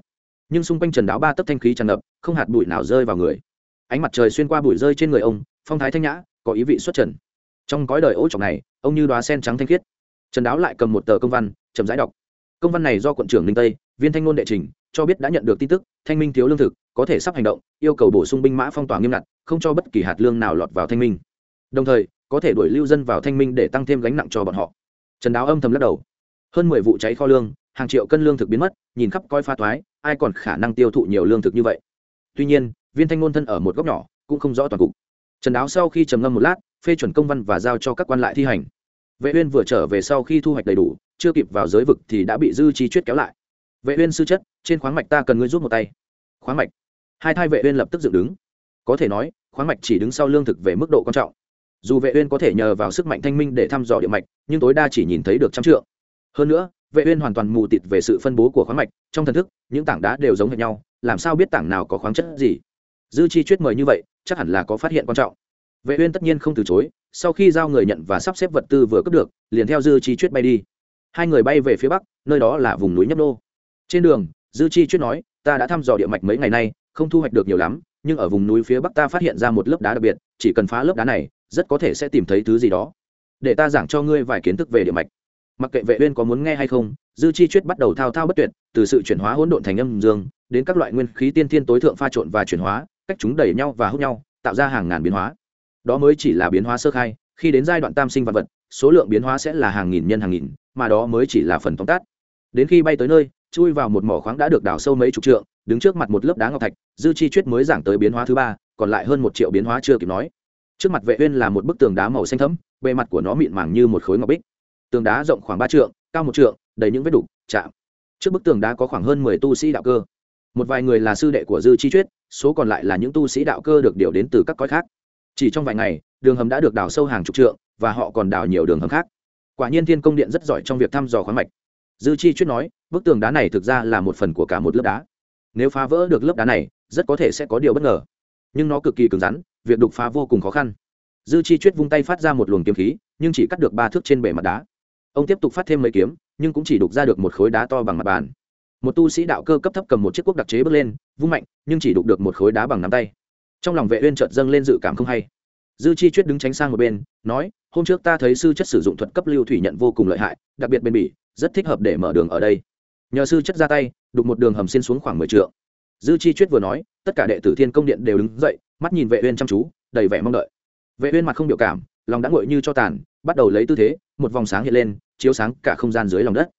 Nhưng xung quanh trần đáo ba tấc thanh khí tràn ngập, không hạt bụi nào rơi vào người. Ánh mặt trời xuyên qua bụi rơi trên người ông, phong thái thanh nhã, có ý vị xuất trần. Trong cõi đời ố trọng này, ông như đoá sen trắng thanh khiết. Trần đáo lại cầm một tờ công văn, chậm rãi đọc. Công văn này do quận trưởng ninh tây, viên thanh ngôn đệ trình cho biết đã nhận được tin tức, thanh minh thiếu lương thực có thể sắp hành động, yêu cầu bổ sung binh mã phong tỏa nghiêm ngặt, không cho bất kỳ hạt lương nào lọt vào thanh minh. Đồng thời, có thể đuổi lưu dân vào thanh minh để tăng thêm gánh nặng cho bọn họ. Trần đáo âm thầm lắc đầu. Hơn mười vụ cháy kho lương, hàng triệu cân lương thực biến mất, nhìn khắp coi pha thoái ai còn khả năng tiêu thụ nhiều lương thực như vậy? Tuy nhiên, viên thanh ngôn thân ở một góc nhỏ, cũng không rõ toàn cục. Trần đáo sau khi trầm ngâm một lát, phê chuẩn công văn và giao cho các quan lại thi hành. Vệ uyên vừa trở về sau khi thu hoạch đầy đủ, chưa kịp vào giới vực thì đã bị dư chi chuyết kéo lại. Vệ uyên sư chất trên khoáng mạch ta cần ngươi giúp một tay. Khoáng mạch. Hai thai vệ uyên lập tức dựng đứng. Có thể nói, khoáng mạch chỉ đứng sau lương thực về mức độ quan trọng. Dù vệ uyên có thể nhờ vào sức mạnh thanh minh để thăm dò địa mạch, nhưng tối đa chỉ nhìn thấy được trăm trượng. Hơn nữa, vệ uyên hoàn toàn mù tịt về sự phân bố của khoáng mạch, trong thần thức, những tảng đá đều giống hệt nhau, làm sao biết tảng nào có khoáng chất gì? Dư chi chuyết mời như vậy, chắc hẳn là có phát hiện quan trọng. Vệ uyên tất nhiên không từ chối, sau khi giao người nhận và sắp xếp vật tư vừa cấp được, liền theo dư chi chuyết bay đi. Hai người bay về phía bắc, nơi đó là vùng núi nhấp nô. Trên đường dư chi chuyết nói, ta đã thăm dò địa mạch mấy ngày nay, không thu hoạch được nhiều lắm, nhưng ở vùng núi phía bắc ta phát hiện ra một lớp đá đặc biệt, chỉ cần phá lớp đá này, rất có thể sẽ tìm thấy thứ gì đó. Để ta giảng cho ngươi vài kiến thức về địa mạch. Mặc kệ vệ uyên có muốn nghe hay không, dư chi chuyết bắt đầu thao thao bất tuyệt, từ sự chuyển hóa hỗn độn thành âm dương, đến các loại nguyên khí tiên thiên tối thượng pha trộn và chuyển hóa, cách chúng đẩy nhau và hút nhau, tạo ra hàng ngàn biến hóa. Đó mới chỉ là biến hóa sơ khai, khi đến giai đoạn tam sinh vật vật, số lượng biến hóa sẽ là hàng nghìn nhân hàng nghìn, mà đó mới chỉ là phần tóm tắt đến khi bay tới nơi, chui vào một mỏ khoáng đã được đào sâu mấy chục trượng, đứng trước mặt một lớp đá ngọc thạch, dư chi chuyết mới giảng tới biến hóa thứ ba, còn lại hơn một triệu biến hóa chưa kịp nói. Trước mặt vệ uyên là một bức tường đá màu xanh thẫm, bề mặt của nó mịn màng như một khối ngọc bích. Tường đá rộng khoảng ba trượng, cao một trượng, đầy những vết đục, chạm. Trước bức tường đá có khoảng hơn mười tu sĩ đạo cơ. Một vài người là sư đệ của dư chi chuyết, số còn lại là những tu sĩ đạo cơ được điều đến từ các cõi khác. Chỉ trong vài ngày, đường hầm đã được đào sâu hàng chục trượng, và họ còn đào nhiều đường hầm khác. Quả nhiên thiên công điện rất giỏi trong việc thăm dò khoáng mạch dư chi chuyết nói, bức tường đá này thực ra là một phần của cả một lớp đá. Nếu phá vỡ được lớp đá này, rất có thể sẽ có điều bất ngờ. Nhưng nó cực kỳ cứng rắn, việc đục phá vô cùng khó khăn. Dư chi chuyết vung tay phát ra một luồng kiếm khí, nhưng chỉ cắt được ba thước trên bề mặt đá. Ông tiếp tục phát thêm mấy kiếm, nhưng cũng chỉ đục ra được một khối đá to bằng mặt bàn. Một tu sĩ đạo cơ cấp thấp cầm một chiếc cuốc đặc chế bước lên, vung mạnh, nhưng chỉ đục được một khối đá bằng nắm tay. Trong lòng vệ uyên chợt dâng lên dự cảm không hay. Dư chi chuyết đứng tránh sang một bên, nói, hôm trước ta thấy sư chất sử dụng thuật cấp lưu thủy nhận vô cùng lợi hại, đặc biệt bền bỉ rất thích hợp để mở đường ở đây. Nhờ sư chất ra tay, đục một đường hầm xin xuống khoảng mười trượng. Dư chi chuyết vừa nói, tất cả đệ tử thiên công điện đều đứng dậy, mắt nhìn vệ uyên chăm chú, đầy vẻ mong đợi. Vệ uyên mặt không biểu cảm, lòng đã nguội như cho tàn, bắt đầu lấy tư thế, một vòng sáng hiện lên, chiếu sáng cả không gian dưới lòng đất.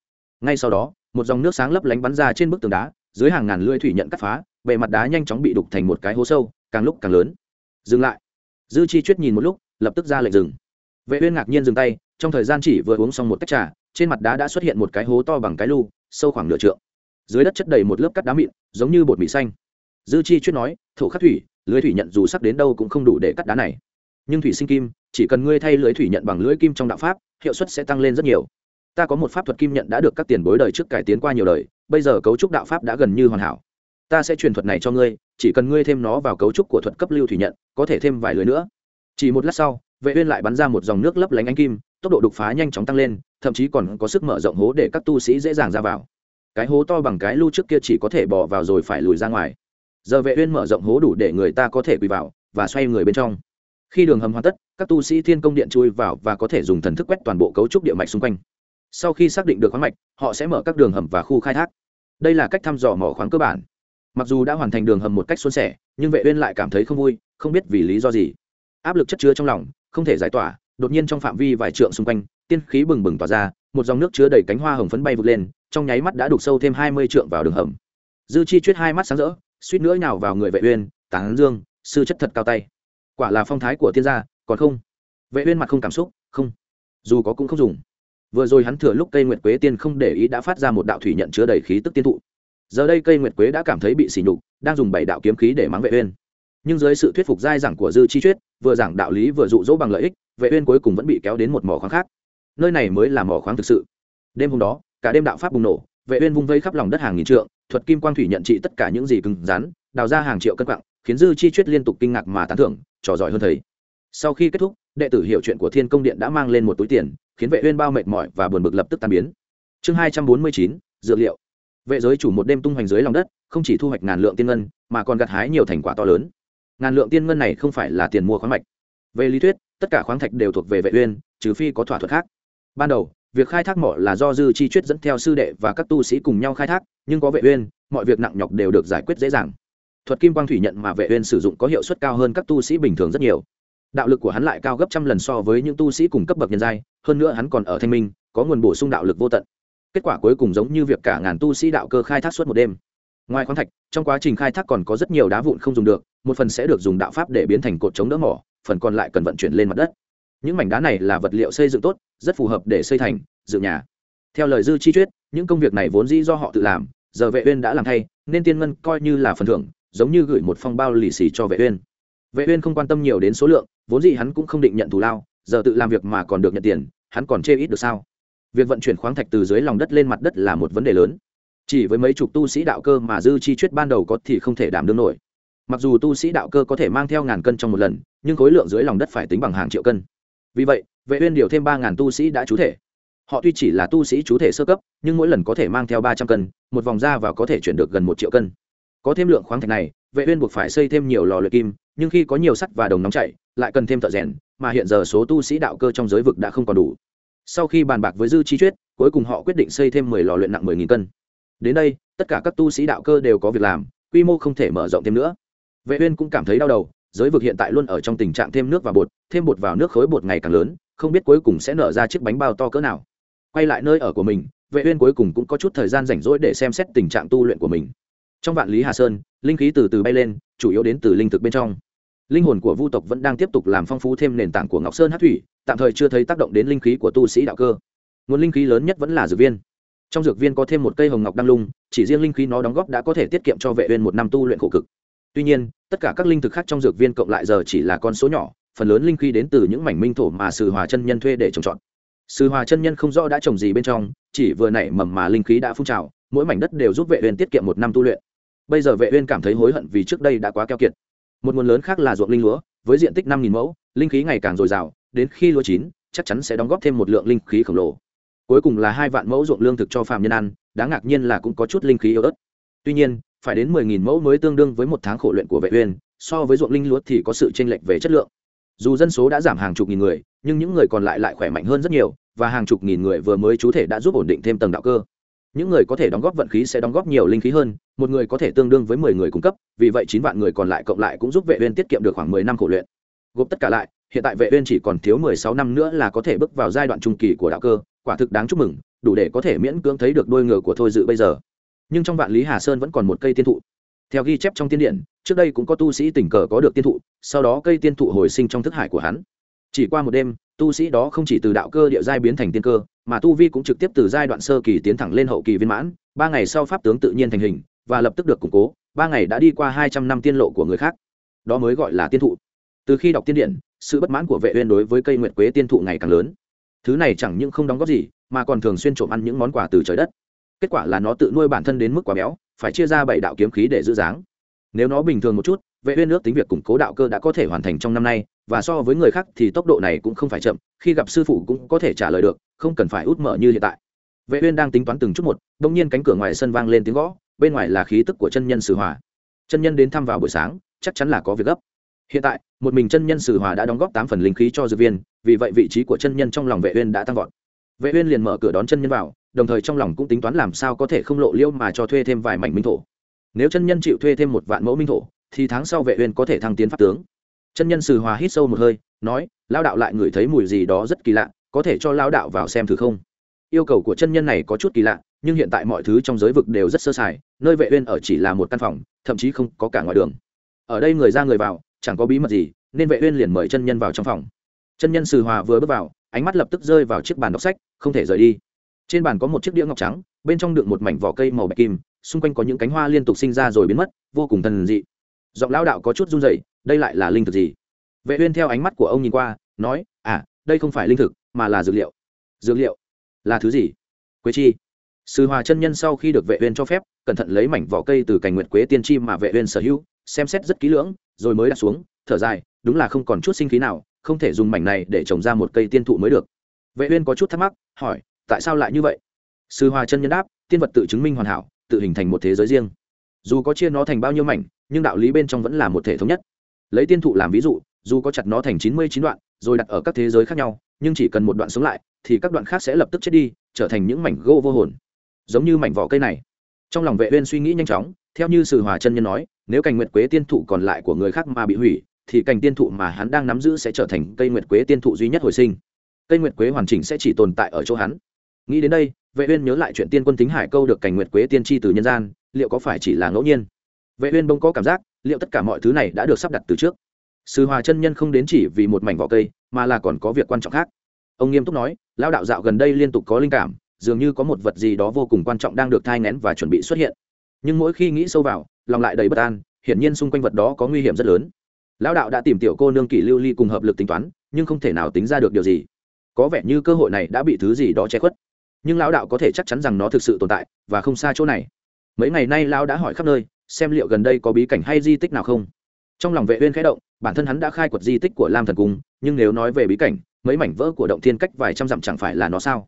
Ngay sau đó, một dòng nước sáng lấp lánh bắn ra trên bức tường đá, dưới hàng ngàn lưỡi thủy nhận cắt phá, bề mặt đá nhanh chóng bị đục thành một cái hố sâu, càng lúc càng lớn. Dừng lại. Dư chi chuyết nhìn một lúc, lập tức ra lệnh dừng. Vệ uyên ngạc nhiên dừng tay, trong thời gian chỉ vừa uống xong một tách trà trên mặt đá đã xuất hiện một cái hố to bằng cái lu, sâu khoảng nửa trượng. Dưới đất chất đầy một lớp cắt đá mịn, giống như bột mì xanh. Dư chi chuyết nói, thổ khắc thủy, lưới thủy nhận dù sắc đến đâu cũng không đủ để cắt đá này. Nhưng thủy sinh kim, chỉ cần ngươi thay lưới thủy nhận bằng lưới kim trong đạo pháp, hiệu suất sẽ tăng lên rất nhiều. Ta có một pháp thuật kim nhận đã được các tiền bối đời trước cải tiến qua nhiều đời, bây giờ cấu trúc đạo pháp đã gần như hoàn hảo. Ta sẽ truyền thuật này cho ngươi, chỉ cần ngươi thêm nó vào cấu trúc của thuật cấp lưu thủy nhận, có thể thêm vài lưới nữa. Chỉ một lát sau, vệ uyên lại bắn ra một dòng nước lấp lánh ánh kim, tốc độ đục phá nhanh chóng tăng lên thậm chí còn có sức mở rộng hố để các tu sĩ dễ dàng ra vào. Cái hố to bằng cái lưu trước kia chỉ có thể bỏ vào rồi phải lùi ra ngoài. Giờ vệ uyên mở rộng hố đủ để người ta có thể quỳ vào và xoay người bên trong. Khi đường hầm hoàn tất, các tu sĩ thiên công điện chui vào và có thể dùng thần thức quét toàn bộ cấu trúc địa mạch xung quanh. Sau khi xác định được khoáng mạch, họ sẽ mở các đường hầm và khu khai thác. Đây là cách thăm dò mỏ khoáng cơ bản. Mặc dù đã hoàn thành đường hầm một cách xuân sẻ, nhưng vệ uyên lại cảm thấy không vui, không biết vì lý do gì. Áp lực chất chứa trong lòng, không thể giải tỏa, đột nhiên trong phạm vi vài trượng xung quanh tiên khí bừng bừng tỏa ra, một dòng nước chứa đầy cánh hoa hồng phấn bay vụt lên, trong nháy mắt đã đục sâu thêm hai mươi trượng vào đường hầm. Dư chi chuyết hai mắt sáng rỡ, suýt nữa nhào vào người vệ uyên, tán dương, sư chất thật cao tay. Quả là phong thái của tiên gia, còn không? Vệ uyên mặt không cảm xúc, không, dù có cũng không dùng. Vừa rồi hắn thừa lúc cây nguyệt quế tiên không để ý đã phát ra một đạo thủy nhận chứa đầy khí tức tiên thụ. Giờ đây cây nguyệt quế đã cảm thấy bị sỉ nhục, đang dùng bảy đạo kiếm khí để mắng vệ uyên. Nhưng dưới sự thuyết phục dai dẳng của dư chi chuyết, vừa giảng đạo lý vừa dụ dỗ bằng lợi ích, vệ uyên cuối cùng vẫn bị kéo đến một mỏ khoáng khác nơi này mới là mỏ khoáng thực sự. Đêm hôm đó cả đêm đạo pháp bùng nổ vệ uyên vung vây khắp lòng đất hàng nghìn trượng thuật kim quang thủy nhận trị tất cả những gì cứng rắn đào ra hàng triệu cân quặng khiến dư chi chuyết liên tục kinh ngạc mà tán thưởng trò giỏi hơn thầy. Sau khi kết thúc đệ tử hiểu chuyện của thiên công điện đã mang lên một túi tiền khiến vệ uyên bao mệt mỏi và buồn bực lập tức tan biến. Chương 249, dược liệu. Vệ giới chủ một đêm tung hoành dưới lòng đất không chỉ thu hoạch ngàn lượng tiên ngân mà còn gặt hái nhiều thành quả to lớn. Ngàn lượng tiên ngân này không phải là tiền mua khoáng mạch. Về lý thuyết tất cả khoáng thạch đều thuộc về vệ uyên trừ phi có thỏa thuận khác ban đầu, việc khai thác mỏ là do dư chi chuyết dẫn theo sư đệ và các tu sĩ cùng nhau khai thác, nhưng có vệ uyên, mọi việc nặng nhọc đều được giải quyết dễ dàng. Thuật kim quang thủy nhận mà vệ uyên sử dụng có hiệu suất cao hơn các tu sĩ bình thường rất nhiều. Đạo lực của hắn lại cao gấp trăm lần so với những tu sĩ cùng cấp bậc nhân giai, hơn nữa hắn còn ở thanh minh, có nguồn bổ sung đạo lực vô tận. Kết quả cuối cùng giống như việc cả ngàn tu sĩ đạo cơ khai thác suốt một đêm. Ngoài khoáng thạch, trong quá trình khai thác còn có rất nhiều đá vụn không dùng được, một phần sẽ được dùng đạo pháp để biến thành cột chống đỡ mỏ, phần còn lại cần vận chuyển lên mặt đất những mảnh đá này là vật liệu xây dựng tốt, rất phù hợp để xây thành, dựng nhà. Theo lời dư chi chuyết những công việc này vốn dĩ do họ tự làm, giờ vệ uyên đã làm thay, nên tiên ngân coi như là phần thưởng, giống như gửi một phong bao lì xì cho vệ uyên. Vệ uyên không quan tâm nhiều đến số lượng, vốn dĩ hắn cũng không định nhận thù lao, giờ tự làm việc mà còn được nhận tiền, hắn còn chê ít được sao? Việc vận chuyển khoáng thạch từ dưới lòng đất lên mặt đất là một vấn đề lớn. Chỉ với mấy chục tu sĩ đạo cơ mà dư chi chuyết ban đầu có thì không thể đảm đương nổi. Mặc dù tu sĩ đạo cơ có thể mang theo ngàn cân trong một lần, nhưng khối lượng dưới lòng đất phải tính bằng hàng triệu cân vì vậy, vệ uyên điều thêm ba ngàn tu sĩ đã chú thể. Họ tuy chỉ là tu sĩ chú thể sơ cấp, nhưng mỗi lần có thể mang theo ba trăm cân, một vòng ra vào có thể chuyển được gần một triệu cân. Có thêm lượng khoáng thạch này, vệ uyên buộc phải xây thêm nhiều lò luyện kim, nhưng khi có nhiều sắt và đồng nóng chảy, lại cần thêm thợ rèn, mà hiện giờ số tu sĩ đạo cơ trong giới vực đã không còn đủ. Sau khi bàn bạc với dư chi chuyết, cuối cùng họ quyết định xây thêm mười lò luyện nặng mười nghìn cân. Đến đây, tất cả các tu sĩ đạo cơ đều có việc làm, quy mô không thể mở rộng thêm nữa. Vệ uyên cũng cảm thấy đau đầu giới vực hiện tại luôn ở trong tình trạng thêm nước vào bột, thêm bột vào nước khối bột ngày càng lớn, không biết cuối cùng sẽ nở ra chiếc bánh bao to cỡ nào. Quay lại nơi ở của mình, vệ uyên cuối cùng cũng có chút thời gian rảnh rỗi để xem xét tình trạng tu luyện của mình. Trong vạn lý hà sơn, linh khí từ từ bay lên, chủ yếu đến từ linh thực bên trong. Linh hồn của vu tộc vẫn đang tiếp tục làm phong phú thêm nền tảng của ngọc sơn hát thủy, tạm thời chưa thấy tác động đến linh khí của tu sĩ đạo cơ. Nguồn linh khí lớn nhất vẫn là dược viên. Trong dược viên có thêm một cây hồng ngọc đăng lung, chỉ riêng linh khí nó đóng góp đã có thể tiết kiệm cho vệ uyên một năm tu luyện khổ cực tuy nhiên, tất cả các linh thực khác trong dược viên cộng lại giờ chỉ là con số nhỏ, phần lớn linh khí đến từ những mảnh minh thổ mà sư hòa chân nhân thuê để trồng trọt. Sư hòa chân nhân không rõ đã trồng gì bên trong, chỉ vừa nảy mầm mà linh khí đã phun trào, mỗi mảnh đất đều giúp vệ uyên tiết kiệm một năm tu luyện. Bây giờ vệ uyên cảm thấy hối hận vì trước đây đã quá keo kiệt. Một nguồn lớn khác là ruộng linh lúa, với diện tích năm nghìn mẫu, linh khí ngày càng dồi dào, đến khi lúa chín, chắc chắn sẽ đóng góp thêm một lượng linh khí khổng lồ. Cuối cùng là hai vạn mẫu ruộng lương thực cho phạm nhân ăn, đáng ngạc nhiên là cũng có chút linh khí yếu ớt. Tuy nhiên phải đến mười nghìn mẫu mới tương đương với một tháng khổ luyện của vệ uyên, so với ruộng linh lúa thì có sự chênh lệch về chất lượng. Dù dân số đã giảm hàng chục nghìn người, nhưng những người còn lại lại khỏe mạnh hơn rất nhiều, và hàng chục nghìn người vừa mới chú thể đã giúp ổn định thêm tầng đạo cơ. Những người có thể đóng góp vận khí sẽ đóng góp nhiều linh khí hơn, một người có thể tương đương với mười người cung cấp, vì vậy chín vạn người còn lại cộng lại cũng giúp vệ uyên tiết kiệm được khoảng mười năm khổ luyện. Gộp tất cả lại, hiện tại vệ uyên chỉ còn thiếu mười sáu năm nữa là có thể bước vào giai đoạn trung kỳ của đạo cơ, quả thực đáng chúc mừng, đủ để có thể miễn cưỡng thấy được đôi ngựa của thôi dự bây giờ nhưng trong vạn lý hà sơn vẫn còn một cây tiên thụ. Theo ghi chép trong tiên điện trước đây cũng có tu sĩ tình cờ có được tiên thụ, sau đó cây tiên thụ hồi sinh trong thức hải của hắn. Chỉ qua một đêm, tu sĩ đó không chỉ từ đạo cơ địa giai biến thành tiên cơ, mà tu vi cũng trực tiếp từ giai đoạn sơ kỳ tiến thẳng lên hậu kỳ viên mãn, ba ngày sau pháp tướng tự nhiên thành hình, và lập tức được củng cố, ba ngày đã đi qua hai trăm năm tiên lộ của người khác. Đó mới gọi là tiên thụ. Từ khi đọc tiên điện sự bất mãn của vệ uyên đối với cây nguyệt quế tiên thụ ngày càng lớn. Thứ này chẳng những không đóng góp gì, mà còn thường xuyên trộm ăn những món quà từ trời đất kết quả là nó tự nuôi bản thân đến mức quá béo, phải chia ra bảy đạo kiếm khí để giữ dáng. Nếu nó bình thường một chút, vệ uyên nước tính việc củng cố đạo cơ đã có thể hoàn thành trong năm nay, và so với người khác thì tốc độ này cũng không phải chậm, khi gặp sư phụ cũng có thể trả lời được, không cần phải út mở như hiện tại. Vệ uyên đang tính toán từng chút một đung nhiên cánh cửa ngoài sân vang lên tiếng gõ, bên ngoài là khí tức của chân nhân sử hòa. Chân nhân đến thăm vào buổi sáng, chắc chắn là có việc gấp. Hiện tại, một mình chân nhân sử hòa đã đóng góp tám phần linh khí cho dược viên, vì vậy vị trí của chân nhân trong lòng vệ uyên đã tăng vọt vệ uyên liền mở cửa đón chân nhân vào, đồng thời trong lòng cũng tính toán làm sao có thể không lộ liêu mà cho thuê thêm vài mảnh minh thổ. Nếu chân nhân chịu thuê thêm một vạn mẫu minh thổ, thì tháng sau vệ uyên có thể thăng tiến pháp tướng. Chân nhân sử hòa hít sâu một hơi, nói, lão đạo lại ngửi thấy mùi gì đó rất kỳ lạ, có thể cho lão đạo vào xem thử không? Yêu cầu của chân nhân này có chút kỳ lạ, nhưng hiện tại mọi thứ trong giới vực đều rất sơ sài, nơi vệ uyên ở chỉ là một căn phòng, thậm chí không có cả ngoài đường. Ở đây người ra người vào, chẳng có bí mật gì, nên vệ uyên liền mời chân nhân vào trong phòng. Chân nhân sử hòa vừa bước vào, ánh mắt lập tức rơi vào chiếc bàn đọc sách không thể rời đi. Trên bàn có một chiếc đĩa ngọc trắng, bên trong đựng một mảnh vỏ cây màu bạch kim, xung quanh có những cánh hoa liên tục sinh ra rồi biến mất, vô cùng thần dị. Giọng lão đạo có chút run rẩy, đây lại là linh thực gì? Vệ uyên theo ánh mắt của ông nhìn qua, nói à đây không phải linh thực, mà là dược liệu. Dược liệu? Là thứ gì? Quế chi. Sư hòa chân nhân sau khi được vệ uyên cho phép, cẩn thận lấy mảnh vỏ cây từ cành nguyệt quế tiên chi mà vệ uyên sở hữu, xem xét rất kỹ lưỡng, rồi mới đặt xuống, thở dài, đúng là không còn chút sinh khí nào, không thể dùng mảnh này để trồng ra một cây tiên thụ mới được vệ uyên có chút thắc mắc, hỏi, tại sao lại như vậy? Sư hòa chân nhân đáp, tiên vật tự chứng minh hoàn hảo, tự hình thành một thế giới riêng. Dù có chia nó thành bao nhiêu mảnh, nhưng đạo lý bên trong vẫn là một thể thống nhất. Lấy tiên thụ làm ví dụ, dù có chặt nó thành chín mươi chín đoạn, rồi đặt ở các thế giới khác nhau, nhưng chỉ cần một đoạn sống lại, thì các đoạn khác sẽ lập tức chết đi, trở thành những mảnh gỗ vô hồn. Giống như mảnh vỏ cây này. Trong lòng vệ uyên suy nghĩ nhanh chóng, theo như sử hòa chân nhân nói, nếu cành nguyệt quế tiên thụ còn lại của người khác mà bị hủy, thì cành tiên thụ mà hắn đang nắm giữ sẽ trở thành cây nguyệt quế tiên thụ duy nhất hồi sinh cây nguyệt quế hoàn chỉnh sẽ chỉ tồn tại ở chỗ hắn. Nghĩ đến đây, vệ uyên nhớ lại chuyện tiên quân tính hải câu được cành nguyệt quế tiên tri từ nhân gian, liệu có phải chỉ là ngẫu nhiên? Vệ uyên bỗng có cảm giác, liệu tất cả mọi thứ này đã được sắp đặt từ trước. Sư hòa chân nhân không đến chỉ vì một mảnh vỏ cây, mà là còn có việc quan trọng khác. Ông nghiêm túc nói, lão đạo dạo gần đây liên tục có linh cảm, dường như có một vật gì đó vô cùng quan trọng đang được thai nén và chuẩn bị xuất hiện. Nhưng mỗi khi nghĩ sâu vào, lòng lại đầy bất an, hiển nhiên xung quanh vật đó có nguy hiểm rất lớn. Lão đạo đã tìm tiểu cô nương kỷ lưu ly cùng hợp lực tính toán, nhưng không thể nào tính ra được điều gì có vẻ như cơ hội này đã bị thứ gì đó che khuất. Nhưng lão đạo có thể chắc chắn rằng nó thực sự tồn tại, và không xa chỗ này. Mấy ngày nay lão đã hỏi khắp nơi, xem liệu gần đây có bí cảnh hay di tích nào không. Trong lòng vệ uyên khẽ động, bản thân hắn đã khai quật di tích của lam thần cung, nhưng nếu nói về bí cảnh, mấy mảnh vỡ của động thiên cách vài trăm dặm chẳng phải là nó sao?